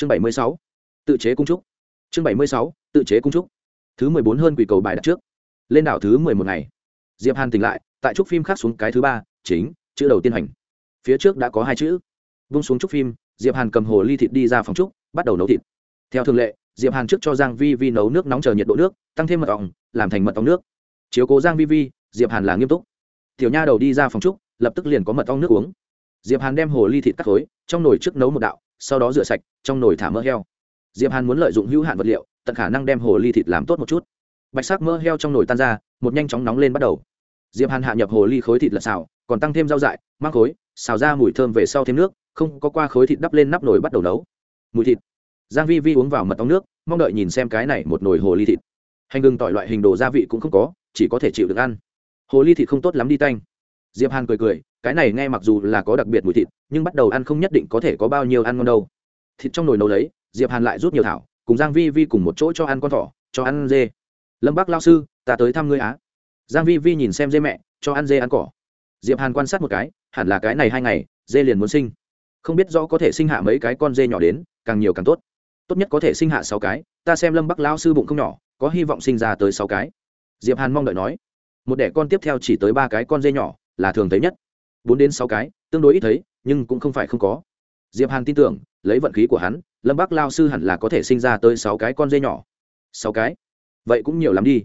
chương bảy mươi sáu. Tự chế cung trúc. Chương bảy mươi sáu, tự chế cung trúc. Thứ mười bốn hơn quỷ cầu bài đặt trước. Lên đảo thứ mười một ngày. Diệp hàn tỉnh lại, tại trúc phim khác xuống cái thứ ba, chính, chữ đầu tiên hành. Phía trước đã có hai chữ. Vung xuống trúc phim, diệp hàn cầm hồ ly thịt đi ra phòng trúc, bắt đầu nấu thịt. Theo thường lệ, diệp hàn trước cho giang vi vi nấu nước nóng chờ nhiệt độ nước, tăng thêm mật ong, làm thành mật ong nước. Chiếu cố giang vi vi, diệp hàn là nghiêm túc. Tiểu nha đầu đi ra phòng trúc, lập tức liền có mật ong nước uống. Diệp hàn đem hồ ly thịt cắt khối, trong nồi trước nấu một đạo sau đó rửa sạch, trong nồi thả mỡ heo. Diệp hàn muốn lợi dụng hữu hạn vật liệu, tận khả năng đem hồ ly thịt làm tốt một chút. Bạch sắc mỡ heo trong nồi tan ra, một nhanh chóng nóng lên bắt đầu. Diệp hàn hạ nhập hồ ly khối thịt lật xào, còn tăng thêm rau dại mang khối, xào ra mùi thơm về sau thêm nước, không có qua khối thịt đắp lên nắp nồi bắt đầu nấu. Mùi thịt. Giang vi vi uống vào mật ong nước, mong đợi nhìn xem cái này một nồi hồ ly thịt. Hành gừng tỏi loại hình đồ gia vị cũng không có, chỉ có thể chịu được ăn. Hồ ly thịt không tốt lắm đi tanh. Diệp hàn cười cười cái này nghe mặc dù là có đặc biệt mùi thịt, nhưng bắt đầu ăn không nhất định có thể có bao nhiêu ăn ngon đâu. Thịt trong nồi nấu lấy, diệp hàn lại rút nhiều thảo, cùng giang vi vi cùng một chỗ cho ăn con thỏ, cho ăn dê. Lâm Bác lao sư, ta tới thăm ngươi á. Giang vi vi nhìn xem dê mẹ, cho ăn dê ăn cỏ. Diệp hàn quan sát một cái, hẳn là cái này hai ngày, dê liền muốn sinh. Không biết rõ có thể sinh hạ mấy cái con dê nhỏ đến, càng nhiều càng tốt. Tốt nhất có thể sinh hạ sáu cái, ta xem lâm bắc lao sư bụng không nhỏ, có hy vọng sinh ra tới sáu cái. Diệp hàn mong đợi nói, một đẻ con tiếp theo chỉ tới ba cái con dê nhỏ, là thường thấy nhất bốn đến sáu cái, tương đối ít thấy, nhưng cũng không phải không có. Diệp hàn tin tưởng, lấy vận khí của hắn, lâm bắc lao sư hẳn là có thể sinh ra tới sáu cái con dê nhỏ. Sáu cái? Vậy cũng nhiều lắm đi.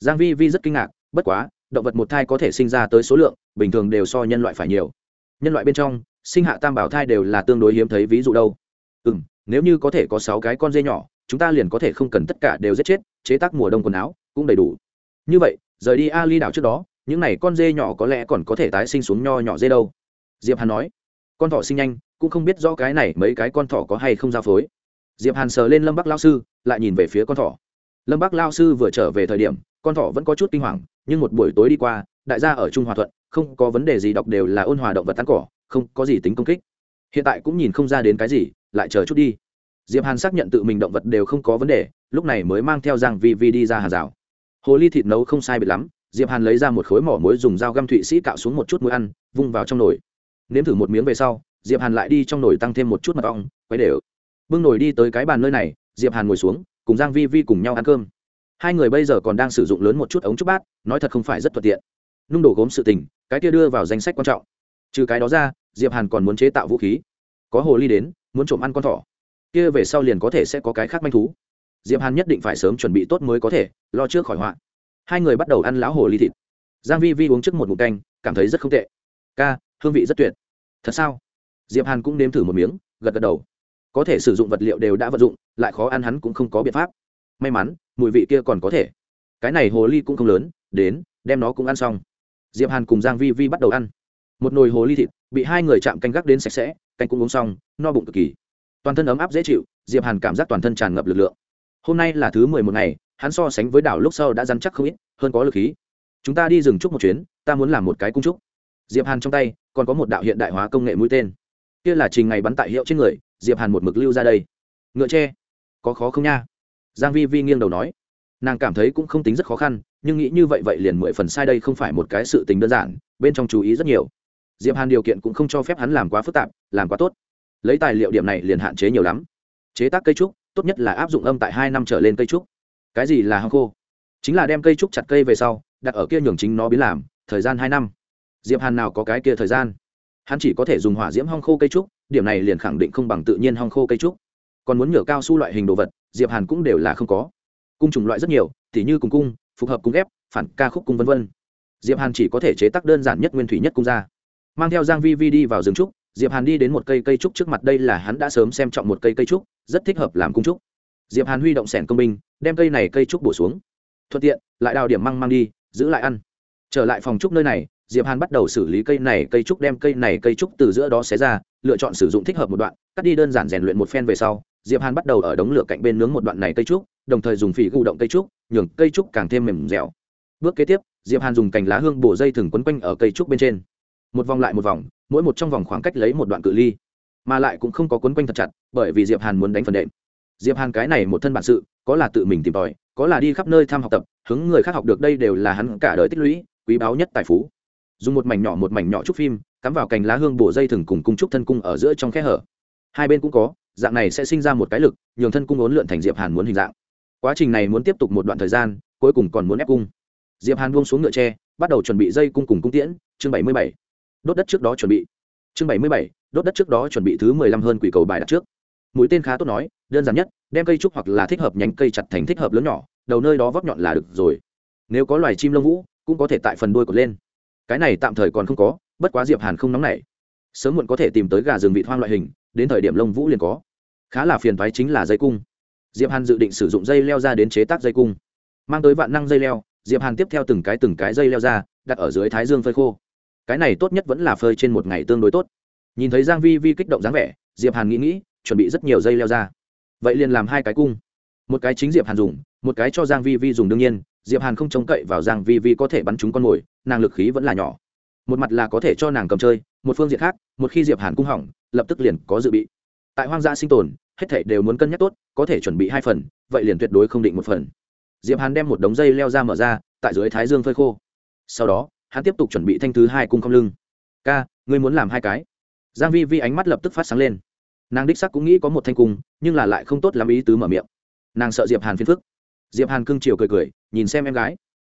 Giang vi vi rất kinh ngạc, bất quá, động vật một thai có thể sinh ra tới số lượng, bình thường đều so nhân loại phải nhiều. Nhân loại bên trong, sinh hạ tam bảo thai đều là tương đối hiếm thấy, ví dụ đâu. Ừ nếu như có thể có sáu cái con dê nhỏ, chúng ta liền có thể không cần tất cả đều giết chết, chế tác mùa đông quần áo, cũng đầy đủ. Như vậy, rời đi ali đảo trước đó những này con dê nhỏ có lẽ còn có thể tái sinh xuống nho nhỏ dê đâu. Diệp hàn nói, con thỏ sinh nhanh, cũng không biết rõ cái này mấy cái con thỏ có hay không giao phối. Diệp hàn sờ lên lâm bắc lao sư, lại nhìn về phía con thỏ. Lâm bắc lao sư vừa trở về thời điểm, con thỏ vẫn có chút kinh hoàng, nhưng một buổi tối đi qua, đại gia ở trung hòa thuận, không có vấn đề gì đọc đều là ôn hòa động vật tán cỏ, không có gì tính công kích. Hiện tại cũng nhìn không ra đến cái gì, lại chờ chút đi. Diệp hàn xác nhận tự mình động vật đều không có vấn đề, lúc này mới mang theo giang vi vi đi ra hàng rào hồ ly thịt nấu không sai biệt lắm diệp hàn lấy ra một khối mỏ muối dùng dao găm thụy sĩ cạo xuống một chút muối ăn, vung vào trong nồi. Nếm thử một miếng về sau, diệp hàn lại đi trong nồi tăng thêm một chút mật ong, quấy đều. Bưng nồi đi tới cái bàn nơi này, diệp hàn ngồi xuống, cùng giang vi vi cùng nhau ăn cơm. Hai người bây giờ còn đang sử dụng lớn một chút ống trúc bát, nói thật không phải rất thuận tiện. Nung đổ gốm sự tình, cái kia đưa vào danh sách quan trọng. Trừ cái đó ra, diệp hàn còn muốn chế tạo vũ khí. Có hồ ly đến, muốn trộm ăn con thỏ. Kia về sau liền có thể sẽ có cái khác manh thú. Diệp hàn nhất định phải sớm chuẩn bị tốt mới có thể, lo trước khỏi họa hai người bắt đầu ăn lão hồ ly thịt. Giang vi vi uống trước một ngụm canh, cảm thấy rất không tệ. Ca, hương vị rất tuyệt. Thật sao? Diệp hàn cũng nếm thử một miếng, gật gật đầu. Có thể sử dụng vật liệu đều đã vận dụng, lại khó ăn hắn cũng không có biện pháp. May mắn, mùi vị kia còn có thể. Cái này hồ ly cũng không lớn, đến, đem nó cũng ăn xong. Diệp hàn cùng giang vi vi bắt đầu ăn. Một nồi hồ ly thịt, bị hai người chạm canh gác đến sạch sẽ, canh cũng uống xong, no bụng cực kỳ. Toàn thân ấm áp dễ chịu, diệp hàn cảm giác toàn thân tràn ngập lực lượng. Hôm nay là thứ mười một ngày hắn so sánh với đảo lúc sau đã dăn chắc không ít, hơn có lực khí. Chúng ta đi rừng trúc một chuyến, ta muốn làm một cái cung trúc. Diệp hàn trong tay, còn có một đạo hiện đại hóa công nghệ mũi tên. Kia là trình ngày bắn tại hiệu trên người, diệp hàn một mực lưu ra đây. Ngựa tre. Có khó không nha? Giang vi vi nghiêng đầu nói. Nàng cảm thấy cũng không tính rất khó khăn, nhưng nghĩ như vậy vậy liền mười phần sai đây không phải một cái sự tình đơn giản, bên trong chú ý rất nhiều. Diệp hàn điều kiện cũng không cho phép hắn làm quá phức tạp, làm quá tốt. Lấy tài liệu điểm này liền hạn chế nhiều lắm. Chế tác cây trúc, tốt nhất là áp dụng âm tại hai năm trở lên cây trúc cái gì là hang khô? Chính là đem cây trúc chặt cây về sau, đặt ở kia nhường chính nó biến làm, thời gian hai năm. Diệp hàn nào có cái kia thời gian? Hắn chỉ có thể dùng hỏa diễm hong khô cây trúc, điểm này liền khẳng định không bằng tự nhiên hong khô cây trúc. Còn muốn nhựa cao su loại hình đồ vật, diệp hàn cũng đều là không có. Cung chủng loại rất nhiều, tỉ như cùng cung phù hợp cung ghép, phản ca khúc cung vân vân. Diệp hàn chỉ có thể chế tác đơn giản nhất nguyên thủy nhất cung ra. Mang theo giang vi vi đi vào rừng trúc, diệp hàn đi đến một cây cây trúc trước mặt, đây là hắn đã sớm xem trọng một cây cây trúc, rất thích hợp làm cung trúc. Diệp hàn huy động sẻn công binh đem cây này cây trúc bổ xuống. Thuận tiện, lại đào điểm măng mang đi, giữ lại ăn. Trở lại phòng trúc nơi này, diệp hàn bắt đầu xử lý cây này cây trúc, đem cây này cây trúc từ giữa đó xé ra, lựa chọn sử dụng thích hợp một đoạn, cắt đi đơn giản rèn luyện một phen về sau, diệp hàn bắt đầu ở đống lửa cạnh bên nướng một đoạn này cây trúc, đồng thời dùng phỉ gù động cây trúc, nhường cây trúc càng thêm mềm dẻo. Bước kế tiếp, diệp hàn dùng cành lá hương bổ dây thừng quấn quanh ở cây trúc bên trên. Một vòng lại một vòng, mỗi một trong vòng khoảng cách lấy một đoạn cự ly, mà lại cũng không có quấn quanh thật chặt, bởi vì diệp hàn muốn đánh phần đệm. Diệp hàn cái này một thân bản sự có là tự mình tìm tòi, có là đi khắp nơi tham học tập, hướng người khác học được đây đều là hắn cả đời tích lũy, quý báu nhất tài phú. Dùng một mảnh nhỏ một mảnh nhỏ trúc phim, cắm vào cành lá hương bổ dây thừng cùng cung trúc thân cung ở giữa trong khe hở. Hai bên cũng có, dạng này sẽ sinh ra một cái lực, nhường thân cung ốn lượn thành diệp hàn muốn hình dạng. Quá trình này muốn tiếp tục một đoạn thời gian, cuối cùng còn muốn ép cung. Diệp hàn buông xuống ngựa tre, bắt đầu chuẩn bị dây cung cùng cung tiễn, chương bảy mươi bảy. Đốt đất trước đó chuẩn bị. Chương bảy mươi bảy, đốt đất trước đó chuẩn bị thứ mười lăm hơn quỷ cầu bài đặt trước mũi tên khá tốt nói, đơn giản nhất, đem cây trúc hoặc là thích hợp nhánh cây chặt thành thích hợp lớn nhỏ, đầu nơi đó vóc nhọn là được rồi. Nếu có loài chim lông vũ, cũng có thể tại phần đuôi cột lên. Cái này tạm thời còn không có, bất quá diệp hàn không nóng nảy. Sớm muộn có thể tìm tới gà rừng vị hoang loại hình, đến thời điểm lông vũ liền có. Khá là phiền toái chính là dây cung. Diệp hàn dự định sử dụng dây leo ra đến chế tác dây cung. Mang tới vạn năng dây leo, diệp hàn tiếp theo từng cái từng cái dây leo ra, đặt ở dưới thái dương phơi khô. Cái này tốt nhất vẫn là phơi trên một ngày tương đối tốt. Nhìn thấy giang vi vi kích động dáng vẻ, diệp hàn nghĩ nghĩ chuẩn bị rất nhiều dây leo ra. Vậy liền làm hai cái cung. Một cái chính diệp hàn dùng, một cái cho giang vi vi dùng đương nhiên, diệp hàn không trông cậy vào giang vi vi có thể bắn trúng con mồi, nàng lực khí vẫn là nhỏ. Một mặt là có thể cho nàng cầm chơi, một phương diện khác, một khi diệp hàn cung hỏng, lập tức liền có dự bị. Tại hoang dã sinh tồn, hết thảy đều muốn cân nhắc tốt, có thể chuẩn bị hai phần, vậy liền tuyệt đối không định một phần. Diệp hàn đem một đống dây leo ra mở ra, tại dưới thái dương phơi khô. Sau đó, hắn tiếp tục chuẩn bị thanh thứ hai cung không lưng. Ca, ngươi muốn làm hai cái? Giang vi vi ánh mắt lập tức phát sáng lên nàng đích sắc cũng nghĩ có một thanh cung, nhưng là lại không tốt lắm ý tứ mở miệng. Nàng sợ diệp hàn phiền phức. Diệp hàn cưng chiều cười cười, nhìn xem em gái.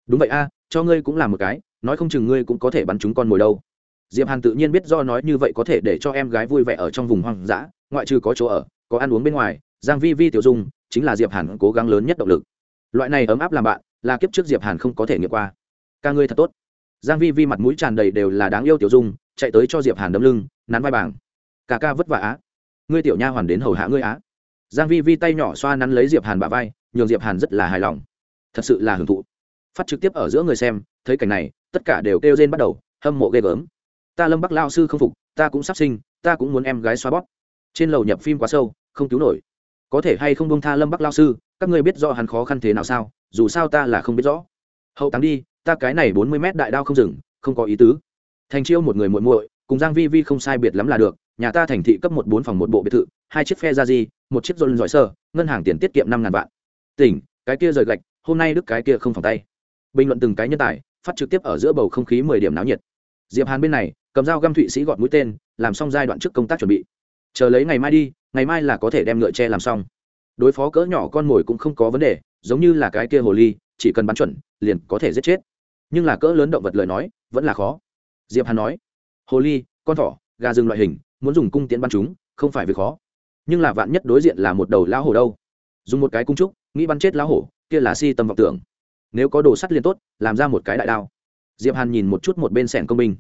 Đúng vậy a, cho ngươi cũng làm một cái, nói không chừng ngươi cũng có thể bắn chúng con mồi đâu. Diệp hàn tự nhiên biết do nói như vậy có thể để cho em gái vui vẻ ở trong vùng hoang dã, ngoại trừ có chỗ ở, có ăn uống bên ngoài, giang vi vi tiểu dung chính là diệp hàn cố gắng lớn nhất động lực. Loại này ấm áp làm bạn, là kiếp trước diệp hàn không có thể nghiệm qua. Ca ngươi thật tốt. Giang vi vi mặt mũi tràn đầy đều là đáng yêu tiểu dung, chạy tới cho diệp hàn đấm lưng, nắn vai bảng. Ca ca vất vả á ngươi tiểu nha hoàn đến hầu hạ ngươi á. Giang vi vi tay nhỏ xoa nắn lấy diệp hàn bả vai, nhường diệp hàn rất là hài lòng. Thật sự là hưởng thụ. Phát trực tiếp ở giữa người xem, thấy cảnh này, tất cả đều kêu rên bắt đầu, hâm mộ ghê gớm. Ta lâm bắc lao sư không phục, ta cũng sắp sinh, ta cũng muốn em gái xoa bóp. Trên lầu nhập phim quá sâu, không cứu nổi. Có thể hay không bông tha lâm bắc lao sư, các ngươi biết rõ hắn khó khăn thế nào sao, dù sao ta là không biết rõ. Hậu táng đi, ta cái này bốn mươi mét đại đao không dừng, không có ý tứ. Thành chiêu một người muội muội, cùng giang vi vi không sai biệt lắm là được nhà ta thành thị cấp một bốn phòng một bộ biệt thự hai chiếc phe ra di, một chiếc dồn giỏi sơ ngân hàng tiền tiết kiệm năm ngàn vạn. Tỉnh cái kia rời gạch hôm nay đức cái kia không phòng tay. Bình luận từng cái nhân tài phát trực tiếp ở giữa bầu không khí mười điểm náo nhiệt. Diệp hàn bên này cầm dao găm thụy sĩ gọt mũi tên làm xong giai đoạn trước công tác chuẩn bị. Chờ lấy ngày mai đi ngày mai là có thể đem ngựa tre làm xong. Đối phó cỡ nhỏ con mồi cũng không có vấn đề giống như là cái kia hồ ly chỉ cần bắn chuẩn liền có thể giết chết. Nhưng là cỡ lớn động vật lời nói vẫn là khó. Diệp hàn nói hồ ly con thỏ gà rừng loại hình muốn dùng cung tiễn bắn chúng, không phải việc khó. Nhưng là vạn nhất đối diện là một đầu lão hổ đâu? Dùng một cái cung trúc, nghĩ bắn chết lão hổ, kia là si tâm vọng tưởng. Nếu có đồ sắt liền tốt, làm ra một cái đại đao. Diệp hàn nhìn một chút một bên sẻn công binh.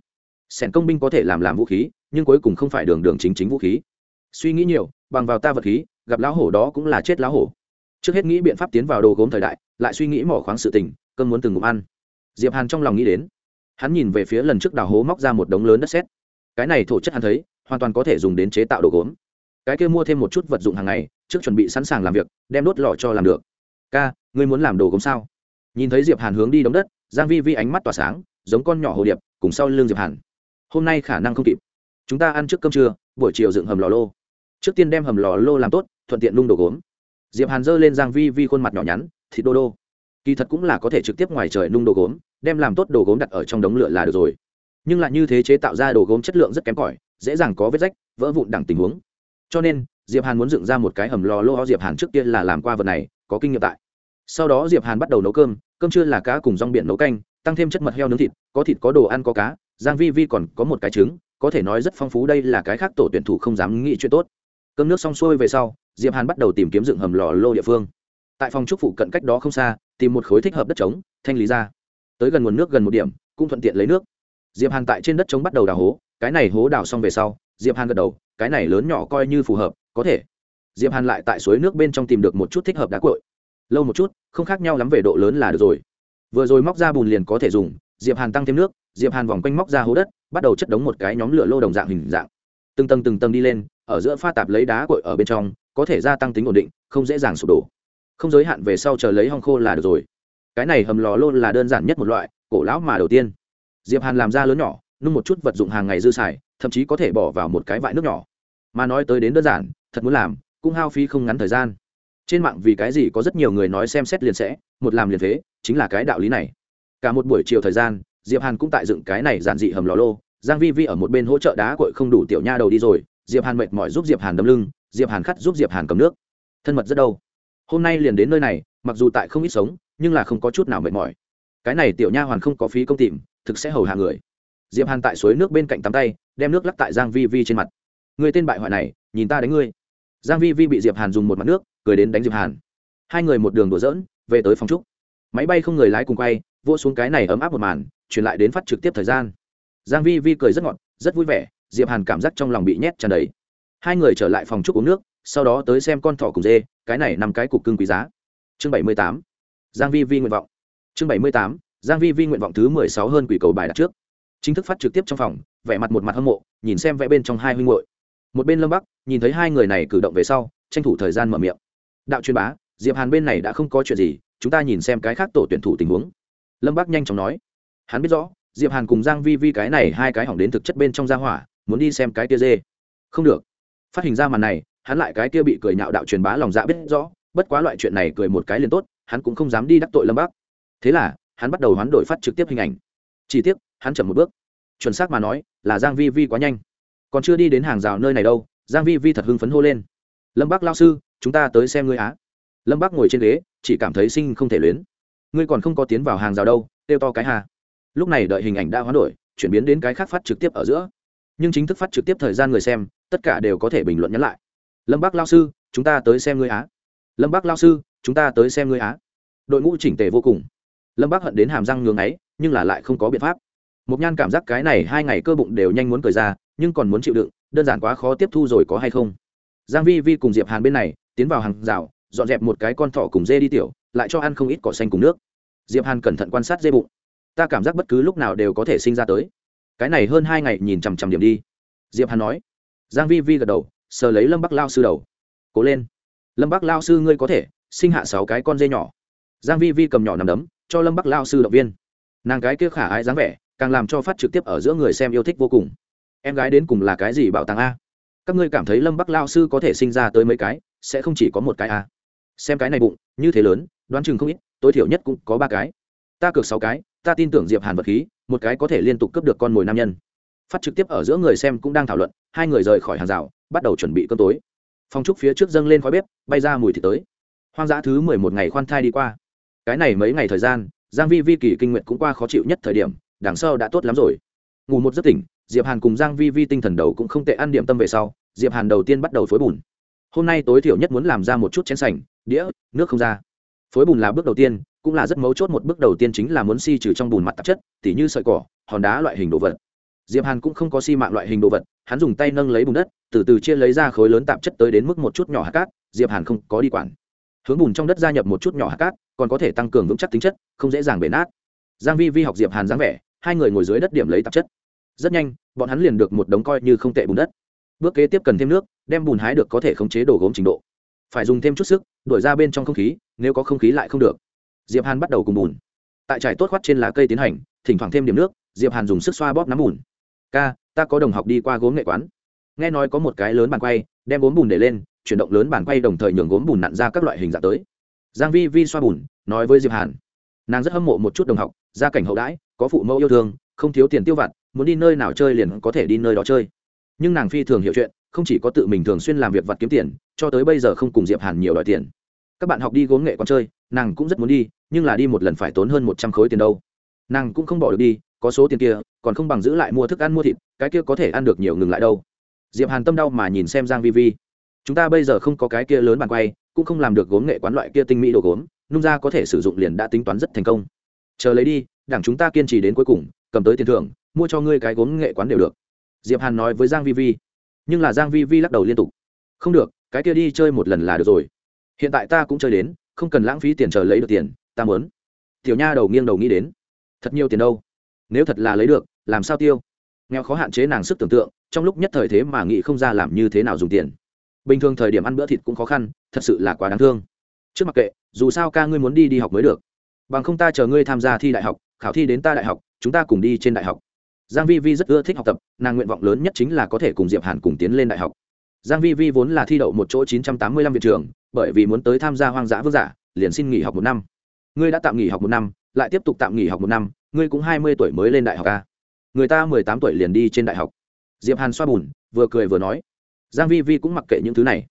Sẻn công binh có thể làm làm vũ khí, nhưng cuối cùng không phải đường đường chính chính vũ khí. Suy nghĩ nhiều, bằng vào ta vật khí, gặp lão hổ đó cũng là chết lão hổ. Trước hết nghĩ biện pháp tiến vào đồ gốm thời đại, lại suy nghĩ mỏ khoáng sự tình cơn muốn từng ngụm ăn. Diệp hàn trong lòng nghĩ đến. Hắn nhìn về phía lần trước đào hố móc ra một đống lớn đất sét. Cái này thổ chất hắn thấy hoàn toàn có thể dùng đến chế tạo đồ gốm. Cái kia mua thêm một chút vật dụng hàng ngày, trước chuẩn bị sẵn sàng làm việc, đem đốt lò cho làm được. Ca, ngươi muốn làm đồ gốm sao? Nhìn thấy diệp hàn hướng đi đống đất, giang vi vi ánh mắt tỏa sáng, giống con nhỏ hồ điệp, cùng sau lưng diệp hàn. Hôm nay khả năng không kịp. Chúng ta ăn trước cơm trưa, buổi chiều dựng hầm lò lô. Trước tiên đem hầm lò lô làm tốt, thuận tiện nung đồ gốm. Diệp hàn giơ lên giang vi vi khuôn mặt nhỏ nhắn, thịt đô đô. Kỳ thật cũng là có thể trực tiếp ngoài trời nung đồ gốm, đem làm tốt đồ gốm đặt ở trong đống lửa là được rồi. Nhưng lại như thế chế tạo ra đồ gốm chất lượng rất kém cỏi dễ dàng có vết rách, vỡ vụn đẳng tình huống. Cho nên, diệp hàn muốn dựng ra một cái hầm lò lô diệp hàn trước tiên là làm qua vật này, có kinh nghiệm tại. Sau đó diệp hàn bắt đầu nấu cơm cơm trưa là cá cùng rong biển nấu canh, tăng thêm chất mật heo nướng thịt, có thịt, có đồ ăn, có cá, giang vi vi còn có một cái trứng, có thể nói rất phong phú, đây là cái khác tổ tuyển thủ không dám nghĩ chuyện tốt. Cơm nước xong xuôi về sau, diệp hàn bắt đầu tìm kiếm dựng hầm lò lô địa phương. Tại phòng trúc phụ cận cách đó không xa, tìm một khối thích hợp đất trống, thanh lý ra. Tới gần nguồn nước gần một điểm, cũng thuận tiện lấy nước. Diệp hàn tại trên đất trống bắt đầu đào hố cái này hố đào xong về sau, diệp hàn gật đầu, cái này lớn nhỏ coi như phù hợp, có thể. Diệp hàn lại tại suối nước bên trong tìm được một chút thích hợp đá cội lâu một chút, không khác nhau lắm về độ lớn là được rồi. Vừa rồi móc ra bùn liền có thể dùng, diệp hàn tăng thêm nước, diệp hàn vòng quanh móc ra hố đất, bắt đầu chất đống một cái nhóm lửa lô đồng dạng hình dạng. Từng tầng từng tầng đi lên, ở giữa pha tạp lấy đá cội ở bên trong, có thể gia tăng tính ổn định, không dễ dàng sụp đổ. Không giới hạn về sau chờ lấy hong khô là được rồi. Cái này hầm lò lô là đơn giản nhất một loại, cổ lão mà đầu tiên. Diệp hàn làm ra lớn nhỏ nung một chút vật dụng hàng ngày dư xài, thậm chí có thể bỏ vào một cái vại nước nhỏ. Mà nói tới đến đơn giản, thật muốn làm, cũng hao phí không ngắn thời gian. Trên mạng vì cái gì có rất nhiều người nói xem xét liền sẽ, một làm liền thế, chính là cái đạo lý này. Cả một buổi chiều thời gian, diệp hàn cũng tại dựng cái này giản dị hầm lò lô. Giang vi vi ở một bên hỗ trợ đá cội không đủ tiểu nha đầu đi rồi, diệp hàn mệt mỏi giúp diệp hàn đấm lưng, diệp hàn khắt giúp diệp hàn cầm nước. Thân mật rất đâu. Hôm nay liền đến nơi này, mặc dù tại không ít sống, nhưng là không có chút nào mệt mỏi. Cái này tiểu nha hoàn không có phí công tìm, thực sẽ hầu hạ người diệp hàn tại suối nước bên cạnh tắm tay, đem nước lắc tại giang vi vi trên mặt. Người tên bại hoại này, nhìn ta đánh ngươi. Giang vi vi bị diệp hàn dùng một mặt nước, cười đến đánh diệp hàn. Hai người một đường đùa giỡn, về tới phòng trúc. Máy bay không người lái cùng quay, vỗ xuống cái này ấm áp một màn, truyền lại đến phát trực tiếp thời gian. Giang vi vi cười rất ngọt, rất vui vẻ, diệp hàn cảm giác trong lòng bị nhét tràn đầy. Hai người trở lại phòng trúc uống nước, sau đó tới xem con thỏ cùng dê, cái này nằm cái cục cưng quý giá. Chương bảy mươi tám, giang vi vi nguyện vọng. Chương bảy mươi tám, giang vi vi nguyện vọng thứ mười sáu hơn quỷ cầu bài đặt trước chính thức phát trực tiếp trong phòng, vẻ mặt một mặt hâm mộ, nhìn xem vẽ bên trong hai huynh hội một bên lâm bắc, nhìn thấy hai người này cử động về sau, tranh thủ thời gian mở miệng. Đạo truyền bá, diệp hàn bên này đã không có chuyện gì, chúng ta nhìn xem cái khác tổ tuyển thủ tình huống. Lâm bắc nhanh chóng nói. Hắn biết rõ, diệp hàn cùng giang vi vi cái này hai cái hỏng đến thực chất bên trong gia hỏa, muốn đi xem cái kia dê. Không được. Phát hình ra màn này, hắn lại cái kia bị cười nhạo đạo truyền bá lòng dạ biết rõ, bất quá loại chuyện này cười một cái liền tốt, hắn cũng không dám đi đắc tội lâm bắc. Thế là, hắn bắt đầu hoán đổi phát trực tiếp hình ảnh chỉ tiếc, hắn chậm một bước. Chuẩn xác mà nói, là giang vi vi quá nhanh. Còn chưa đi đến hàng rào nơi này đâu, giang vi vi thật hưng phấn hô lên. Lâm bắc lao sư, chúng ta tới xem ngươi á. Lâm bắc ngồi trên ghế, chỉ cảm thấy sinh không thể luyến. Ngươi còn không có tiến vào hàng rào đâu tiêu to cái hà. Lúc này đợi hình ảnh đã hoán đổi, chuyển biến đến cái khác phát trực tiếp ở giữa. Nhưng chính thức phát trực tiếp thời gian người xem, tất cả đều có thể bình luận nhắn lại. Lâm bắc lao sư, chúng ta tới xem ngươi á. Lâm bắc lao sư, chúng ta tới xem ngươi á. Đội ngũ chỉnh tề vô cùng lâm bắc hận đến hàm răng ngưng ấy nhưng là lại không có biện pháp. Một nhan cảm giác cái này hai ngày cơ bụng đều nhanh muốn cười ra, nhưng còn muốn chịu đựng, đơn giản quá khó tiếp thu rồi có hay không. Giang vi vi cùng diệp hàn bên này, tiến vào hàng rào, dọn dẹp một cái con thỏ cùng dê đi tiểu, lại cho ăn không ít cỏ xanh cùng nước. Diệp hàn cẩn thận quan sát dê bụng. Ta cảm giác bất cứ lúc nào đều có thể sinh ra tới. Cái này hơn hai ngày nhìn chằm chằm điểm đi. Diệp hàn nói. Giang vi vi gật đầu, sờ lấy lâm bắc lao sư đầu. Cố lên. Lâm bắc lao sư ngươi có thể, sinh hạ sáu cái con dê nhỏ. Giang vi vi cầm nhỏ nằm đấm cho lâm bắc lao sư động viên nàng cái kia khả ái dáng vẻ càng làm cho phát trực tiếp ở giữa người xem yêu thích vô cùng em gái đến cùng là cái gì bảo tàng a các ngươi cảm thấy lâm bắc lao sư có thể sinh ra tới mấy cái sẽ không chỉ có một cái a xem cái này bụng như thế lớn đoán chừng không ít tối thiểu nhất cũng có ba cái ta cược sáu cái ta tin tưởng diệp hàn vật khí một cái có thể liên tục cướp được con mồi nam nhân phát trực tiếp ở giữa người xem cũng đang thảo luận hai người rời khỏi hàng rào bắt đầu chuẩn bị cơm tối phong trúc phía trước dâng lên khói bếp bay ra mùi thịt tới hoang dã thứ mười một ngày khoan thai đi qua cái này mấy ngày thời gian, giang vi vi kỳ kinh nguyện cũng qua khó chịu nhất thời điểm, đằng sau đã tốt lắm rồi. Ngủ một giấc tỉnh, diệp hàn cùng giang vi vi tinh thần đầu cũng không tệ ăn điểm tâm về sau, diệp hàn đầu tiên bắt đầu phối bùn. Hôm nay tối thiểu nhất muốn làm ra một chút chén sành, đĩa, nước không ra. Phối bùn là bước đầu tiên, cũng là rất mấu chốt một bước đầu tiên chính là muốn si trừ trong bùn mặt tạp chất, tỉ như sợi cỏ, hòn đá loại hình đồ vật. Diệp hàn cũng không có si mạng loại hình đồ vật, hắn dùng tay nâng lấy bùn đất, từ từ chia lấy ra khối lớn tạp chất tới đến mức một chút nhỏ hạt cát, diệp hàn không có đi quản hướng bùn trong đất gia nhập một chút nhỏ hạt cát, còn có thể tăng cường vững chắc tính chất, không dễ dàng bể nát. Giang vi vi học diệp hàn dáng vẻ, hai người ngồi dưới đất điểm lấy tạp chất. Rất nhanh, bọn hắn liền được một đống coi như không tệ bùn đất. Bước kế tiếp cần thêm nước, đem bùn hái được có thể khống chế đồ gốm trình độ. Phải dùng thêm chút sức, đuổi ra bên trong không khí, nếu có không khí lại không được. Diệp hàn bắt đầu cùng bùn. Tại trải tốt khoát trên lá cây tiến hành, thỉnh thoảng thêm điểm nước, diệp hàn dùng sức xoa bóp nắm bùn. Ca, ta có đồng học đi qua gốm nghệ quán. Nghe nói có một cái lớn bàn quay, đem gốm bùn để lên chuyển động lớn bàn quay đồng thời nhường gốm bùn nặn ra các loại hình dạng tới. Giang vi vi xoa bùn, nói với diệp hàn. Nàng rất hâm mộ một chút đồng học, gia cảnh hậu đãi, có phụ mẫu yêu thương, không thiếu tiền tiêu vặt, muốn đi nơi nào chơi liền có thể đi nơi đó chơi. Nhưng nàng phi thường hiểu chuyện, không chỉ có tự mình thường xuyên làm việc vặt kiếm tiền, cho tới bây giờ không cùng diệp hàn nhiều đòi tiền. Các bạn học đi gốm nghệ còn chơi, nàng cũng rất muốn đi, nhưng là đi một lần phải tốn hơn một trăm khối tiền đâu. Nàng cũng không bỏ được đi, có số tiền kia, còn không bằng giữ lại mua thức ăn mua thịt, cái kia có thể ăn được nhiều ngừng lại đâu. Diệp hàn tâm đau mà nhìn xem giang vi vi chúng ta bây giờ không có cái kia lớn bàn quay, cũng không làm được gốm nghệ quán loại kia tinh mỹ đồ gốm, nung ra có thể sử dụng liền đã tính toán rất thành công. Chờ lấy đi, đảng chúng ta kiên trì đến cuối cùng, cầm tới tiền thưởng, mua cho ngươi cái gốm nghệ quán đều được. Diệp hàn nói với giang vi vi. Nhưng là giang vi vi lắc đầu liên tục. Không được, cái kia đi chơi một lần là được rồi. Hiện tại ta cũng chơi đến, không cần lãng phí tiền chờ lấy được tiền, ta muốn. Tiểu nha đầu nghiêng đầu nghĩ đến. Thật nhiều tiền đâu? Nếu thật là lấy được, làm sao tiêu? Nghèo khó hạn chế nàng sức tưởng tượng, trong lúc nhất thời thế mà nghĩ không ra làm như thế nào dùng tiền bình thường thời điểm ăn bữa thịt cũng khó khăn, thật sự là quá đáng thương. Trước mặc kệ, dù sao ca ngươi muốn đi đi học mới được. Bằng không ta chờ ngươi tham gia thi đại học, khảo thi đến ta đại học, chúng ta cùng đi trên đại học. Giang vi vi rất ưa thích học tập, nàng nguyện vọng lớn nhất chính là có thể cùng diệp hàn cùng tiến lên đại học. Giang vi vi vốn là thi đậu một chỗ 985 viện trường, bởi vì muốn tới tham gia hoang dã vương giả, liền xin nghỉ học một năm. Ngươi đã tạm nghỉ học một năm, lại tiếp tục tạm nghỉ học một năm, ngươi cũng 20 tuổi mới lên đại học a người ta 18 tuổi liền đi trên đại học. Diệp hàn xoa bùn, vừa cười vừa nói giang vi vi cũng mặc kệ những thứ này.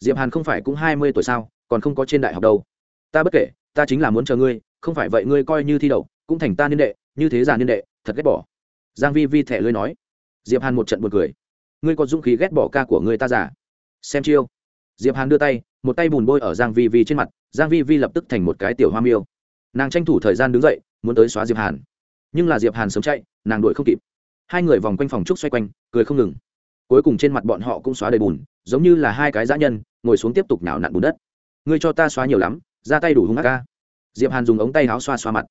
Diệp hàn không phải cũng hai mươi tuổi sao, còn không có trên đại học đâu. Ta bất kể, ta chính là muốn chờ ngươi, không phải vậy ngươi coi như thi đậu, cũng thành ta niên đệ, như thế già niên đệ, thật ghét bỏ. Giang vi vi thẻ lưới nói. Diệp hàn một trận buồn cười. Ngươi có dũng khí ghét bỏ ca của ngươi ta giả xem chiêu. Diệp hàn đưa tay, một tay bùn bôi ở giang vi vi trên mặt, giang vi vi lập tức thành một cái tiểu hoa miêu. Nàng tranh thủ thời gian đứng dậy, muốn tới xóa diệp hàn. Nhưng là diệp hàn sớm chạy, nàng đuổi không kịp. Hai người vòng quanh phòng trúc xoay quanh, cười không ngừng cuối cùng trên mặt bọn họ cũng xóa đầy bùn, giống như là hai cái dã nhân, ngồi xuống tiếp tục nhào nặn bùn đất. Ngươi cho ta xóa nhiều lắm, ra tay đủ hung ác ca. Diệp hàn dùng ống tay áo xoa xoa mặt.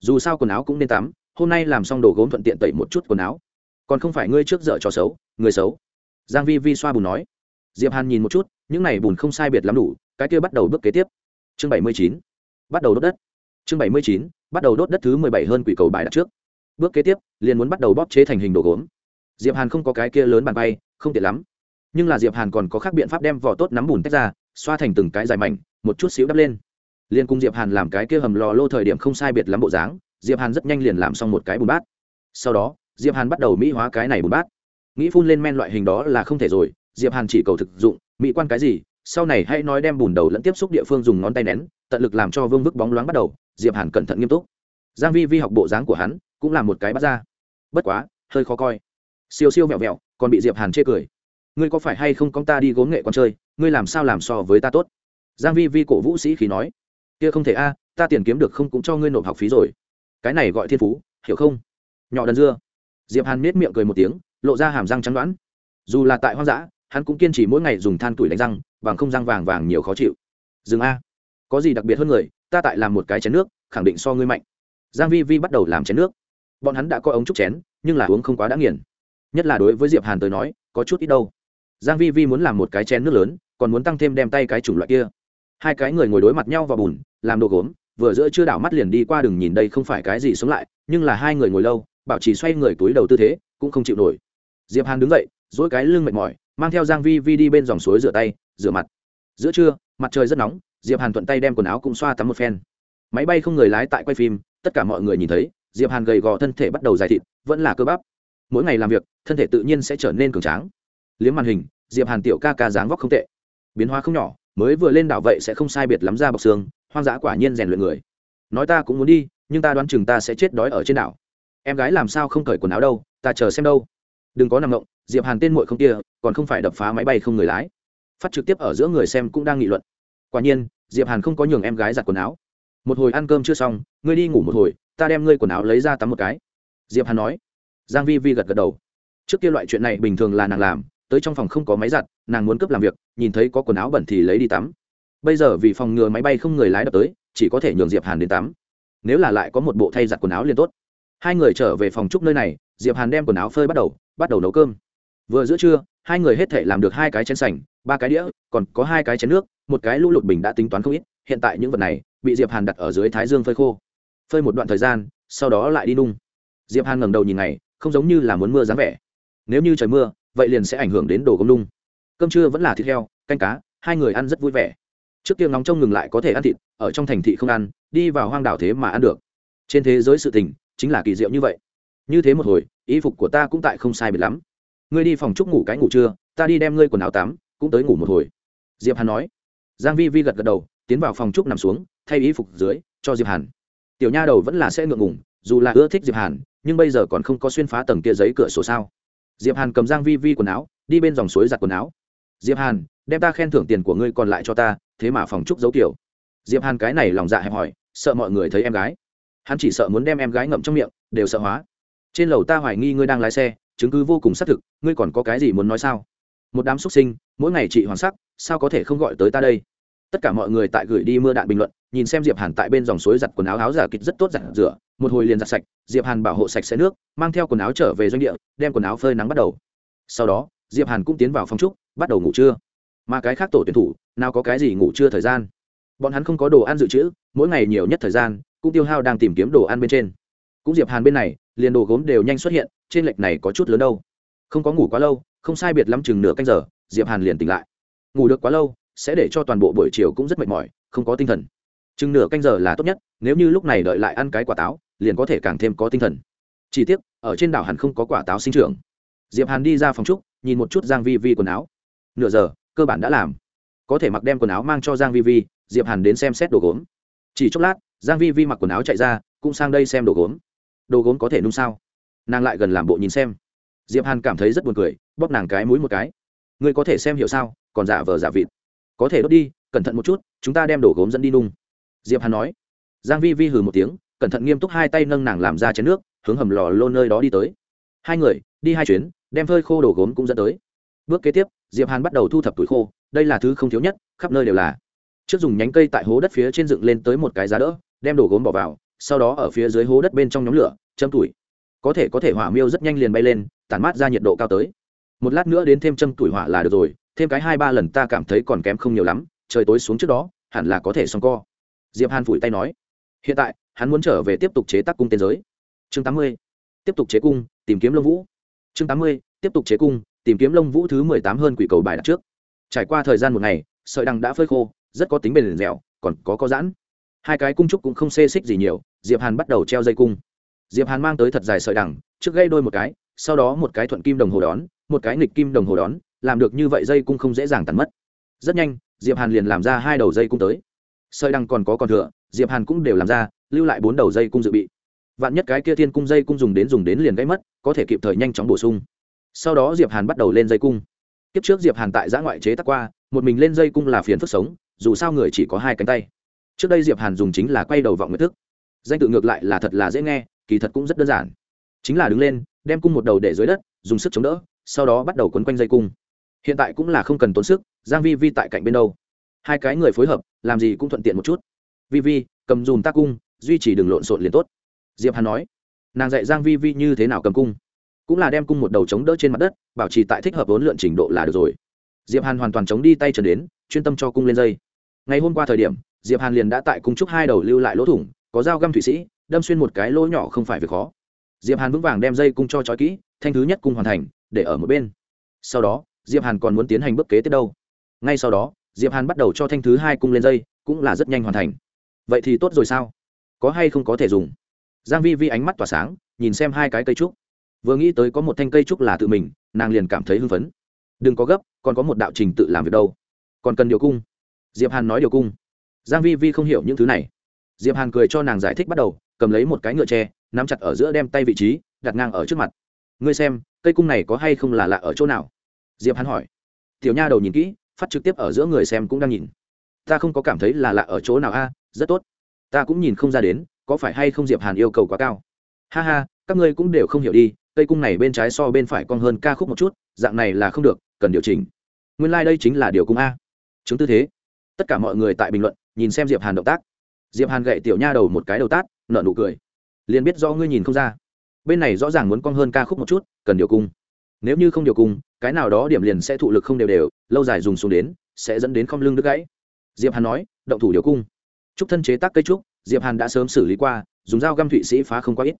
Dù sao quần áo cũng nên tắm, hôm nay làm xong đồ gốm thuận tiện tẩy một chút quần áo. Còn không phải ngươi trước dở trò xấu, người xấu. Giang vi vi xoa bùn nói. Diệp hàn nhìn một chút, những này bùn không sai biệt lắm đủ, cái kia bắt đầu bước kế tiếp. Chương bảy mươi chín. Bắt đầu đốt đất. Chương bảy mươi chín, bắt đầu đốt đất thứ mười bảy hơn quỷ cầu bài đặt trước. Bước kế tiếp, liền muốn bắt đầu bóp chế thành hình đồ gốm diệp hàn không có cái kia lớn bàn bay không tiện lắm. Nhưng là diệp hàn còn có khác biện pháp đem vỏ tốt nắm bùn tách ra, xoa thành từng cái dài mảnh, một chút xíu đắp lên. Liên cùng diệp hàn làm cái kia hầm lò lô thời điểm không sai biệt lắm bộ dáng, diệp hàn rất nhanh liền làm xong một cái bùn bát. Sau đó, diệp hàn bắt đầu mỹ hóa cái này bùn bát. Nghĩ phun lên men loại hình đó là không thể rồi, diệp hàn chỉ cầu thực dụng, mỹ quan cái gì, sau này hãy nói đem bùn đầu lẫn tiếp xúc địa phương dùng ngón tay nén, tận lực làm cho vương vức bóng loáng bắt đầu, diệp hàn cẩn thận nghiêm túc. Giang vi vi học bộ dáng của hắn cũng là một cái bắt ra. Bất quá, hơi khó coi siêu siêu vẹo vẹo, còn bị diệp hàn chê cười. Ngươi có phải hay không con ta đi gốm nghệ con chơi ngươi làm sao làm so với ta tốt? Giang vi vi cổ vũ sĩ khí nói. Kia không thể a ta tiền kiếm được không cũng cho ngươi nộp học phí rồi. Cái này gọi thiên phú hiểu không? Nhỏ đần dưa. Diệp hàn nết miệng cười một tiếng lộ ra hàm răng trắng đoán. Dù là tại hoang dã hắn cũng kiên trì mỗi ngày dùng than tuổi đánh răng bằng không răng vàng vàng nhiều khó chịu. Dừng a. Có gì đặc biệt hơn người ta tại làm một cái chén nước khẳng định so ngươi mạnh. Giang vi vi bắt đầu làm chén nước. Bọn hắn đã có ống trúc chén nhưng là uống không quá đã nghiền nhất là đối với diệp hàn tới nói, có chút ít đâu. Giang vi vi muốn làm một cái chén nước lớn, còn muốn tăng thêm đem tay cái chủng loại kia. Hai cái người ngồi đối mặt nhau vào bùn, làm đồ gốm, vừa giữa chưa đảo mắt liền đi qua đừng nhìn đây không phải cái gì sống lại, nhưng là hai người ngồi lâu, bảo trì xoay người túi đầu tư thế, cũng không chịu nổi. Diệp hàn đứng dậy, duỗi cái lưng mệt mỏi, mang theo giang vi vi đi bên dòng suối rửa tay, rửa mặt. Giữa trưa, mặt trời rất nóng, diệp hàn thuận tay đem quần áo cũng xoa tắm một phen. Máy bay không người lái tại quay phim, tất cả mọi người nhìn thấy, diệp hàn gầy gò thân thể bắt đầu dài thịt, vẫn là cơ bắp mỗi ngày làm việc, thân thể tự nhiên sẽ trở nên cường tráng. Liếm màn hình, diệp hàn tiểu ca ca dáng vóc không tệ. Biến hóa không nhỏ, mới vừa lên đảo vậy sẽ không sai biệt lắm ra bọc xương, hoang dã quả nhiên rèn luyện người. Nói ta cũng muốn đi, nhưng ta đoán chừng ta sẽ chết đói ở trên đảo. Em gái làm sao không cởi quần áo đâu, ta chờ xem đâu. Đừng có nằm ngộng diệp hàn tên muội không kia, còn không phải đập phá máy bay không người lái. Phát trực tiếp ở giữa người xem cũng đang nghị luận. Quả nhiên, diệp hàn không có nhường em gái giặt quần áo. Một hồi ăn cơm chưa xong, ngươi đi ngủ một hồi, ta đem ngươi quần áo lấy ra tắm một cái. Diệp hàn nói giang vi vi gật gật đầu. Trước kia loại chuyện này bình thường là nàng làm, tới trong phòng không có máy giặt, nàng muốn cướp làm việc, nhìn thấy có quần áo bẩn thì lấy đi tắm. Bây giờ vì phòng ngừa máy bay không người lái đập tới, chỉ có thể nhường diệp hàn đến tắm. Nếu là lại có một bộ thay giặt quần áo liền tốt. Hai người trở về phòng trúc nơi này, diệp hàn đem quần áo phơi bắt đầu bắt đầu nấu cơm. Vừa giữa trưa, hai người hết thể làm được hai cái chén sành, ba cái đĩa, còn có hai cái chén nước, một cái lũ lụt bình đã tính toán không ít, hiện tại những vật này bị diệp hàn đặt ở dưới thái dương phơi khô. Phơi một đoạn thời gian, sau đó lại đi nung. Diệp hàn ngẩng đầu nhìn này không giống như là muốn mưa dáng vẻ. Nếu như trời mưa, vậy liền sẽ ảnh hưởng đến đồ công lung cơm trưa vẫn là thịt heo, canh cá, hai người ăn rất vui vẻ. Trước kia nóng trông ngừng lại có thể ăn thịt, ở trong thành thị không ăn, đi vào hoang đảo thế mà ăn được. Trên thế giới sự tình, chính là kỳ diệu như vậy. Như thế một hồi, y phục của ta cũng tại không sai biệt lắm. Ngươi đi phòng trúc ngủ cái ngủ trưa, ta đi đem ngươi quần áo tắm, cũng tới ngủ một hồi. Diệp hàn nói. Giang vi vi gật gật đầu, tiến vào phòng trúc nằm xuống, thay y phục dưới, cho diệp hàn. Tiểu nha đầu vẫn là sẽ ngượng ngùng dù là ưa thích diệp hàn, nhưng bây giờ còn không có xuyên phá tầng kia giấy cửa sổ sao? Diệp hàn cầm giang vi vi quần áo, đi bên dòng suối giặt quần áo. Diệp hàn, đem ta khen thưởng tiền của ngươi còn lại cho ta, thế mà phòng trúc giấu kiểu. Diệp hàn cái này lòng dạ hẹp hỏi sợ mọi người thấy em gái. Hắn chỉ sợ muốn đem em gái ngậm trong miệng, đều sợ hóa. Trên lầu ta hoài nghi ngươi đang lái xe, chứng cứ vô cùng xác thực, ngươi còn có cái gì muốn nói sao? Một đám xuất sinh, mỗi ngày chị hoàng sắc, sao có thể không gọi tới ta đây? Tất cả mọi người tại gửi đi mưa đạn bình luận, nhìn xem diệp hàn tại bên dòng suối giặt quần áo áo giả kịch rất tốt giặt rửa, một hồi liền giặt sạch, diệp hàn bảo hộ sạch sẽ nước, mang theo quần áo trở về doanh địa, đem quần áo phơi nắng bắt đầu. Sau đó, diệp hàn cũng tiến vào phòng trúc, bắt đầu ngủ trưa. Mà cái khác tổ tuyển thủ, nào có cái gì ngủ trưa thời gian? Bọn hắn không có đồ ăn dự trữ, mỗi ngày nhiều nhất thời gian, cũng tiêu hao đang tìm kiếm đồ ăn bên trên. Cũng diệp hàn bên này, liền đồ gốm đều nhanh xuất hiện, trên lệch này có chút lớn đâu. Không có ngủ quá lâu, không sai biệt lắm chừng nửa canh giờ, diệp hàn liền tỉnh lại. Ngủ được quá lâu sẽ để cho toàn bộ buổi chiều cũng rất mệt mỏi, không có tinh thần. Chừng nửa canh giờ là tốt nhất, nếu như lúc này đợi lại ăn cái quả táo, liền có thể càng thêm có tinh thần. Chỉ tiếc, ở trên đảo hẳn không có quả táo sinh trưởng. Diệp hàn đi ra phòng trúc, nhìn một chút giang vi vi quần áo. Nửa giờ, cơ bản đã làm. Có thể mặc đem quần áo mang cho giang vi vi, diệp hàn đến xem xét đồ gốm. Chỉ chốc lát, giang vi vi mặc quần áo chạy ra, cũng sang đây xem đồ gốm. Đồ gốm có thể nung sao? Nàng lại gần làm bộ nhìn xem. Diệp hàn cảm thấy rất buồn cười, bóp nàng cái mũi một cái. Ngươi có thể xem hiểu sao? Còn giả vờ giả vịt có thể đốt đi, cẩn thận một chút, chúng ta đem đồ gốm dẫn đi nung. Diệp hàn nói. Giang vi vi hừ một tiếng, cẩn thận nghiêm túc hai tay nâng nàng làm ra chén nước, hướng hầm lò lô nơi đó đi tới. Hai người, đi hai chuyến, đem phơi khô đồ gốm cũng dẫn tới. Bước kế tiếp, diệp hàn bắt đầu thu thập tuổi khô, đây là thứ không thiếu nhất, khắp nơi đều là. Trước dùng nhánh cây tại hố đất phía trên dựng lên tới một cái giá đỡ, đem đồ gốm bỏ vào, sau đó ở phía dưới hố đất bên trong nhóm lửa, châm tuổi. Có thể có thể hỏa miêu rất nhanh liền bay lên, tản mát ra nhiệt độ cao tới. Một lát nữa đến thêm châm tuổi hỏa là được rồi thêm cái hai ba lần ta cảm thấy còn kém không nhiều lắm, trời tối xuống trước đó, hẳn là có thể xong co. Diệp hàn phủi tay nói. Hiện tại, hắn muốn trở về tiếp tục chế tác cung tên giới. Chương tám mươi, tiếp tục chế cung, tìm kiếm lông vũ. Chương tám mươi, tiếp tục chế cung, tìm kiếm lông vũ thứ mười tám hơn quỷ cầu bài đặt trước. Trải qua thời gian một ngày, sợi đằng đã phơi khô, rất có tính bền dẻo, còn có có giãn. Hai cái cung trúc cũng không xê xích gì nhiều, diệp hàn bắt đầu treo dây cung. Diệp hàn mang tới thật dài sợi đằng, trước gây đôi một cái, sau đó một cái thuận kim đồng hồ đón, một cái nghịch kim đồng hồ đón làm được như vậy dây cung không dễ dàng tàn mất. Rất nhanh, diệp hàn liền làm ra hai đầu dây cung tới. Sợi đằng còn có còn thừa, diệp hàn cũng đều làm ra, lưu lại bốn đầu dây cung dự bị. Vạn nhất cái kia thiên cung dây cung dùng đến dùng đến liền gãy mất, có thể kịp thời nhanh chóng bổ sung. Sau đó diệp hàn bắt đầu lên dây cung. Kiếp trước diệp hàn tại giã ngoại chế tắc qua, một mình lên dây cung là phiền phức sống, dù sao người chỉ có hai cánh tay. Trước đây diệp hàn dùng chính là quay đầu vọng nguyện thức. Danh tự ngược lại là thật là dễ nghe, kỳ thật cũng rất đơn giản. Chính là đứng lên, đem cung một đầu để dưới đất, dùng sức chống đỡ, sau đó bắt đầu quấn quanh dây cung hiện tại cũng là không cần tốn sức, giang vi vi tại cạnh bên đâu? Hai cái người phối hợp, làm gì cũng thuận tiện một chút. Vi vi, cầm dùm ta cung, duy trì đừng lộn xộn liền tốt. Diệp hàn nói. Nàng dạy giang vi vi như thế nào cầm cung? Cũng là đem cung một đầu chống đỡ trên mặt đất, bảo trì tại thích hợp vốn lượn trình độ là được rồi. Diệp hàn hoàn toàn chống đi tay trần đến, chuyên tâm cho cung lên dây. Ngày hôm qua thời điểm, diệp hàn liền đã tại cung trúc hai đầu lưu lại lỗ thủng, có dao găm thủy sĩ, đâm xuyên một cái lỗ nhỏ không phải việc khó. Diệp hàn vững vàng đem dây cung cho trói kỹ, thanh thứ nhất cung hoàn thành, để ở một bên. Sau đó diệp hàn còn muốn tiến hành bước kế tiếp đâu. Ngay sau đó, diệp hàn bắt đầu cho thanh thứ hai cung lên dây, cũng là rất nhanh hoàn thành. Vậy thì tốt rồi sao? Có hay không có thể dùng? Giang vi vi ánh mắt tỏa sáng, nhìn xem hai cái cây trúc. Vừa nghĩ tới có một thanh cây trúc là tự mình, nàng liền cảm thấy hưng phấn. Đừng có gấp, còn có một đạo trình tự làm việc đâu. Còn cần điều cung? Diệp hàn nói điều cung. Giang vi vi không hiểu những thứ này. Diệp hàn cười cho nàng giải thích bắt đầu, cầm lấy một cái ngựa tre, nắm chặt ở giữa đem tay vị trí, đặt ngang ở trước mặt. Ngươi xem, cây cung này có hay không là lạ ở chỗ nào? Diệp hàn hỏi. Tiểu nha đầu nhìn kỹ, phát trực tiếp ở giữa người xem cũng đang nhìn. Ta không có cảm thấy là lạ ở chỗ nào a, rất tốt. Ta cũng nhìn không ra đến, có phải hay không diệp hàn yêu cầu quá cao. Ha ha, các ngươi cũng đều không hiểu đi, cây cung này bên trái so bên phải cong hơn ca khúc một chút, dạng này là không được, cần điều chỉnh. Nguyên lai、like、đây chính là điều cung a. Chứng tư thế. Tất cả mọi người tại bình luận, nhìn xem diệp hàn động tác. Diệp hàn gậy tiểu nha đầu một cái đầu tát, nở nụ cười. Liền biết do ngươi nhìn không ra. Bên này rõ ràng muốn cong hơn ca khúc một chút, cần điều cung nếu như không điều cung cái nào đó điểm liền sẽ thụ lực không đều đều, lâu dài dùng xuống đến, sẽ dẫn đến không lưng đứt gãy. Diệp hàn nói, động thủ điều cung. Trúc thân chế tác cây trúc, diệp hàn đã sớm xử lý qua, dùng dao găm thụy sĩ phá không quá ít.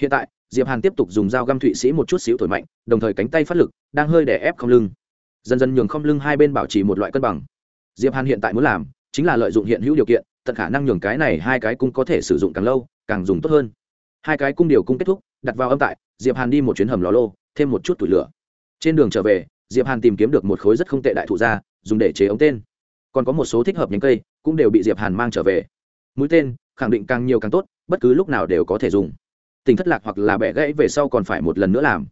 Hiện tại, diệp hàn tiếp tục dùng dao găm thụy sĩ một chút xíu thổi mạnh, đồng thời cánh tay phát lực, đang hơi đè ép không lưng. Dần dần nhường không lưng hai bên bảo trì một loại cân bằng. Diệp hàn hiện tại muốn làm, chính là lợi dụng hiện hữu điều kiện, tận khả năng nhường cái này hai cái cung có thể sử dụng càng lâu, càng dùng tốt hơn. Hai cái cung điều cung kết thúc, đặt vào âm tại, diệp hàn đi một chuyến hầm lò lô thêm một chút tuổi lửa. Trên đường trở về, diệp hàn tìm kiếm được một khối rất không tệ đại thụ ra, dùng để chế ống tên. Còn có một số thích hợp nhánh cây, cũng đều bị diệp hàn mang trở về. Mũi tên, khẳng định càng nhiều càng tốt, bất cứ lúc nào đều có thể dùng. Tình thất lạc hoặc là bẻ gãy về sau còn phải một lần nữa làm.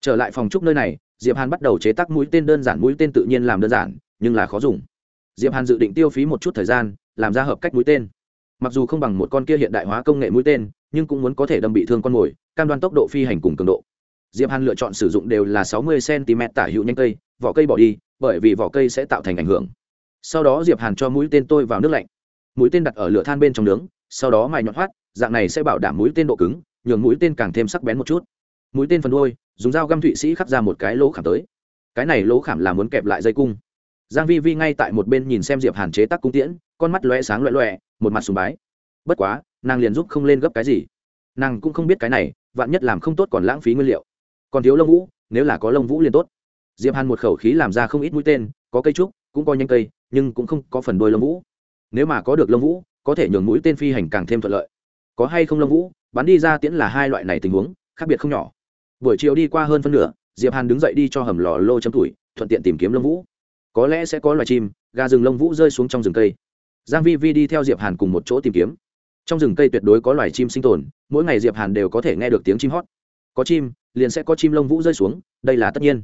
Trở lại phòng trúc nơi này, diệp hàn bắt đầu chế tác mũi tên đơn giản, mũi tên tự nhiên làm đơn giản, nhưng là khó dùng. Diệp hàn dự định tiêu phí một chút thời gian, làm ra hợp cách mũi tên. Mặc dù không bằng một con kia hiện đại hóa công nghệ mũi tên, nhưng cũng muốn có thể đâm bị thương con mồi, cam đoan tốc độ phi hành cùng cường độ diệp hàn lựa chọn sử dụng đều là sáu mươi cm tả hữu nhanh cây, vỏ cây bỏ đi, bởi vì vỏ cây sẽ tạo thành ảnh hưởng. Sau đó diệp hàn cho mũi tên tôi vào nước lạnh. Mũi tên đặt ở lửa than bên trong nướng, sau đó mài nhọn hoắt, dạng này sẽ bảo đảm mũi tên độ cứng, nhường mũi tên càng thêm sắc bén một chút. Mũi tên phần đuôi, dùng dao găm thụy sĩ khắc ra một cái lỗ khảm tới. Cái này lỗ khảm là muốn kẹp lại dây cung. Giang vi vi ngay tại một bên nhìn xem diệp hàn chế tác cung tiễn, con mắt lóe sáng lóe lóe một mặt sùng bái. Bất quá, nàng liền giúp không lên gấp cái gì. Nàng cũng không biết cái này, vạn nhất làm không tốt còn lãng phí nguyên liệu còn thiếu lông vũ, nếu là có lông vũ liền tốt. Diệp hàn một khẩu khí làm ra không ít mũi tên, có cây trúc, cũng có nhanh cây, nhưng cũng không có phần đuôi lông vũ. Nếu mà có được lông vũ, có thể nhường mũi tên phi hành càng thêm thuận lợi. Có hay không lông vũ, bắn đi ra tiễn là hai loại này tình huống, khác biệt không nhỏ. Buổi chiều đi qua hơn phân nửa, diệp hàn đứng dậy đi cho hầm lò lô châm tuổi, thuận tiện tìm kiếm lông vũ. Có lẽ sẽ có loài chim, gà rừng lông vũ rơi xuống trong rừng cây. Giang vi vi đi theo diệp hàn cùng một chỗ tìm kiếm. Trong rừng cây tuyệt đối có loài chim sinh tồn, mỗi ngày diệp hàn đều có thể nghe được tiếng chim hót có chim, liền sẽ có chim lông vũ rơi xuống, đây là tất nhiên.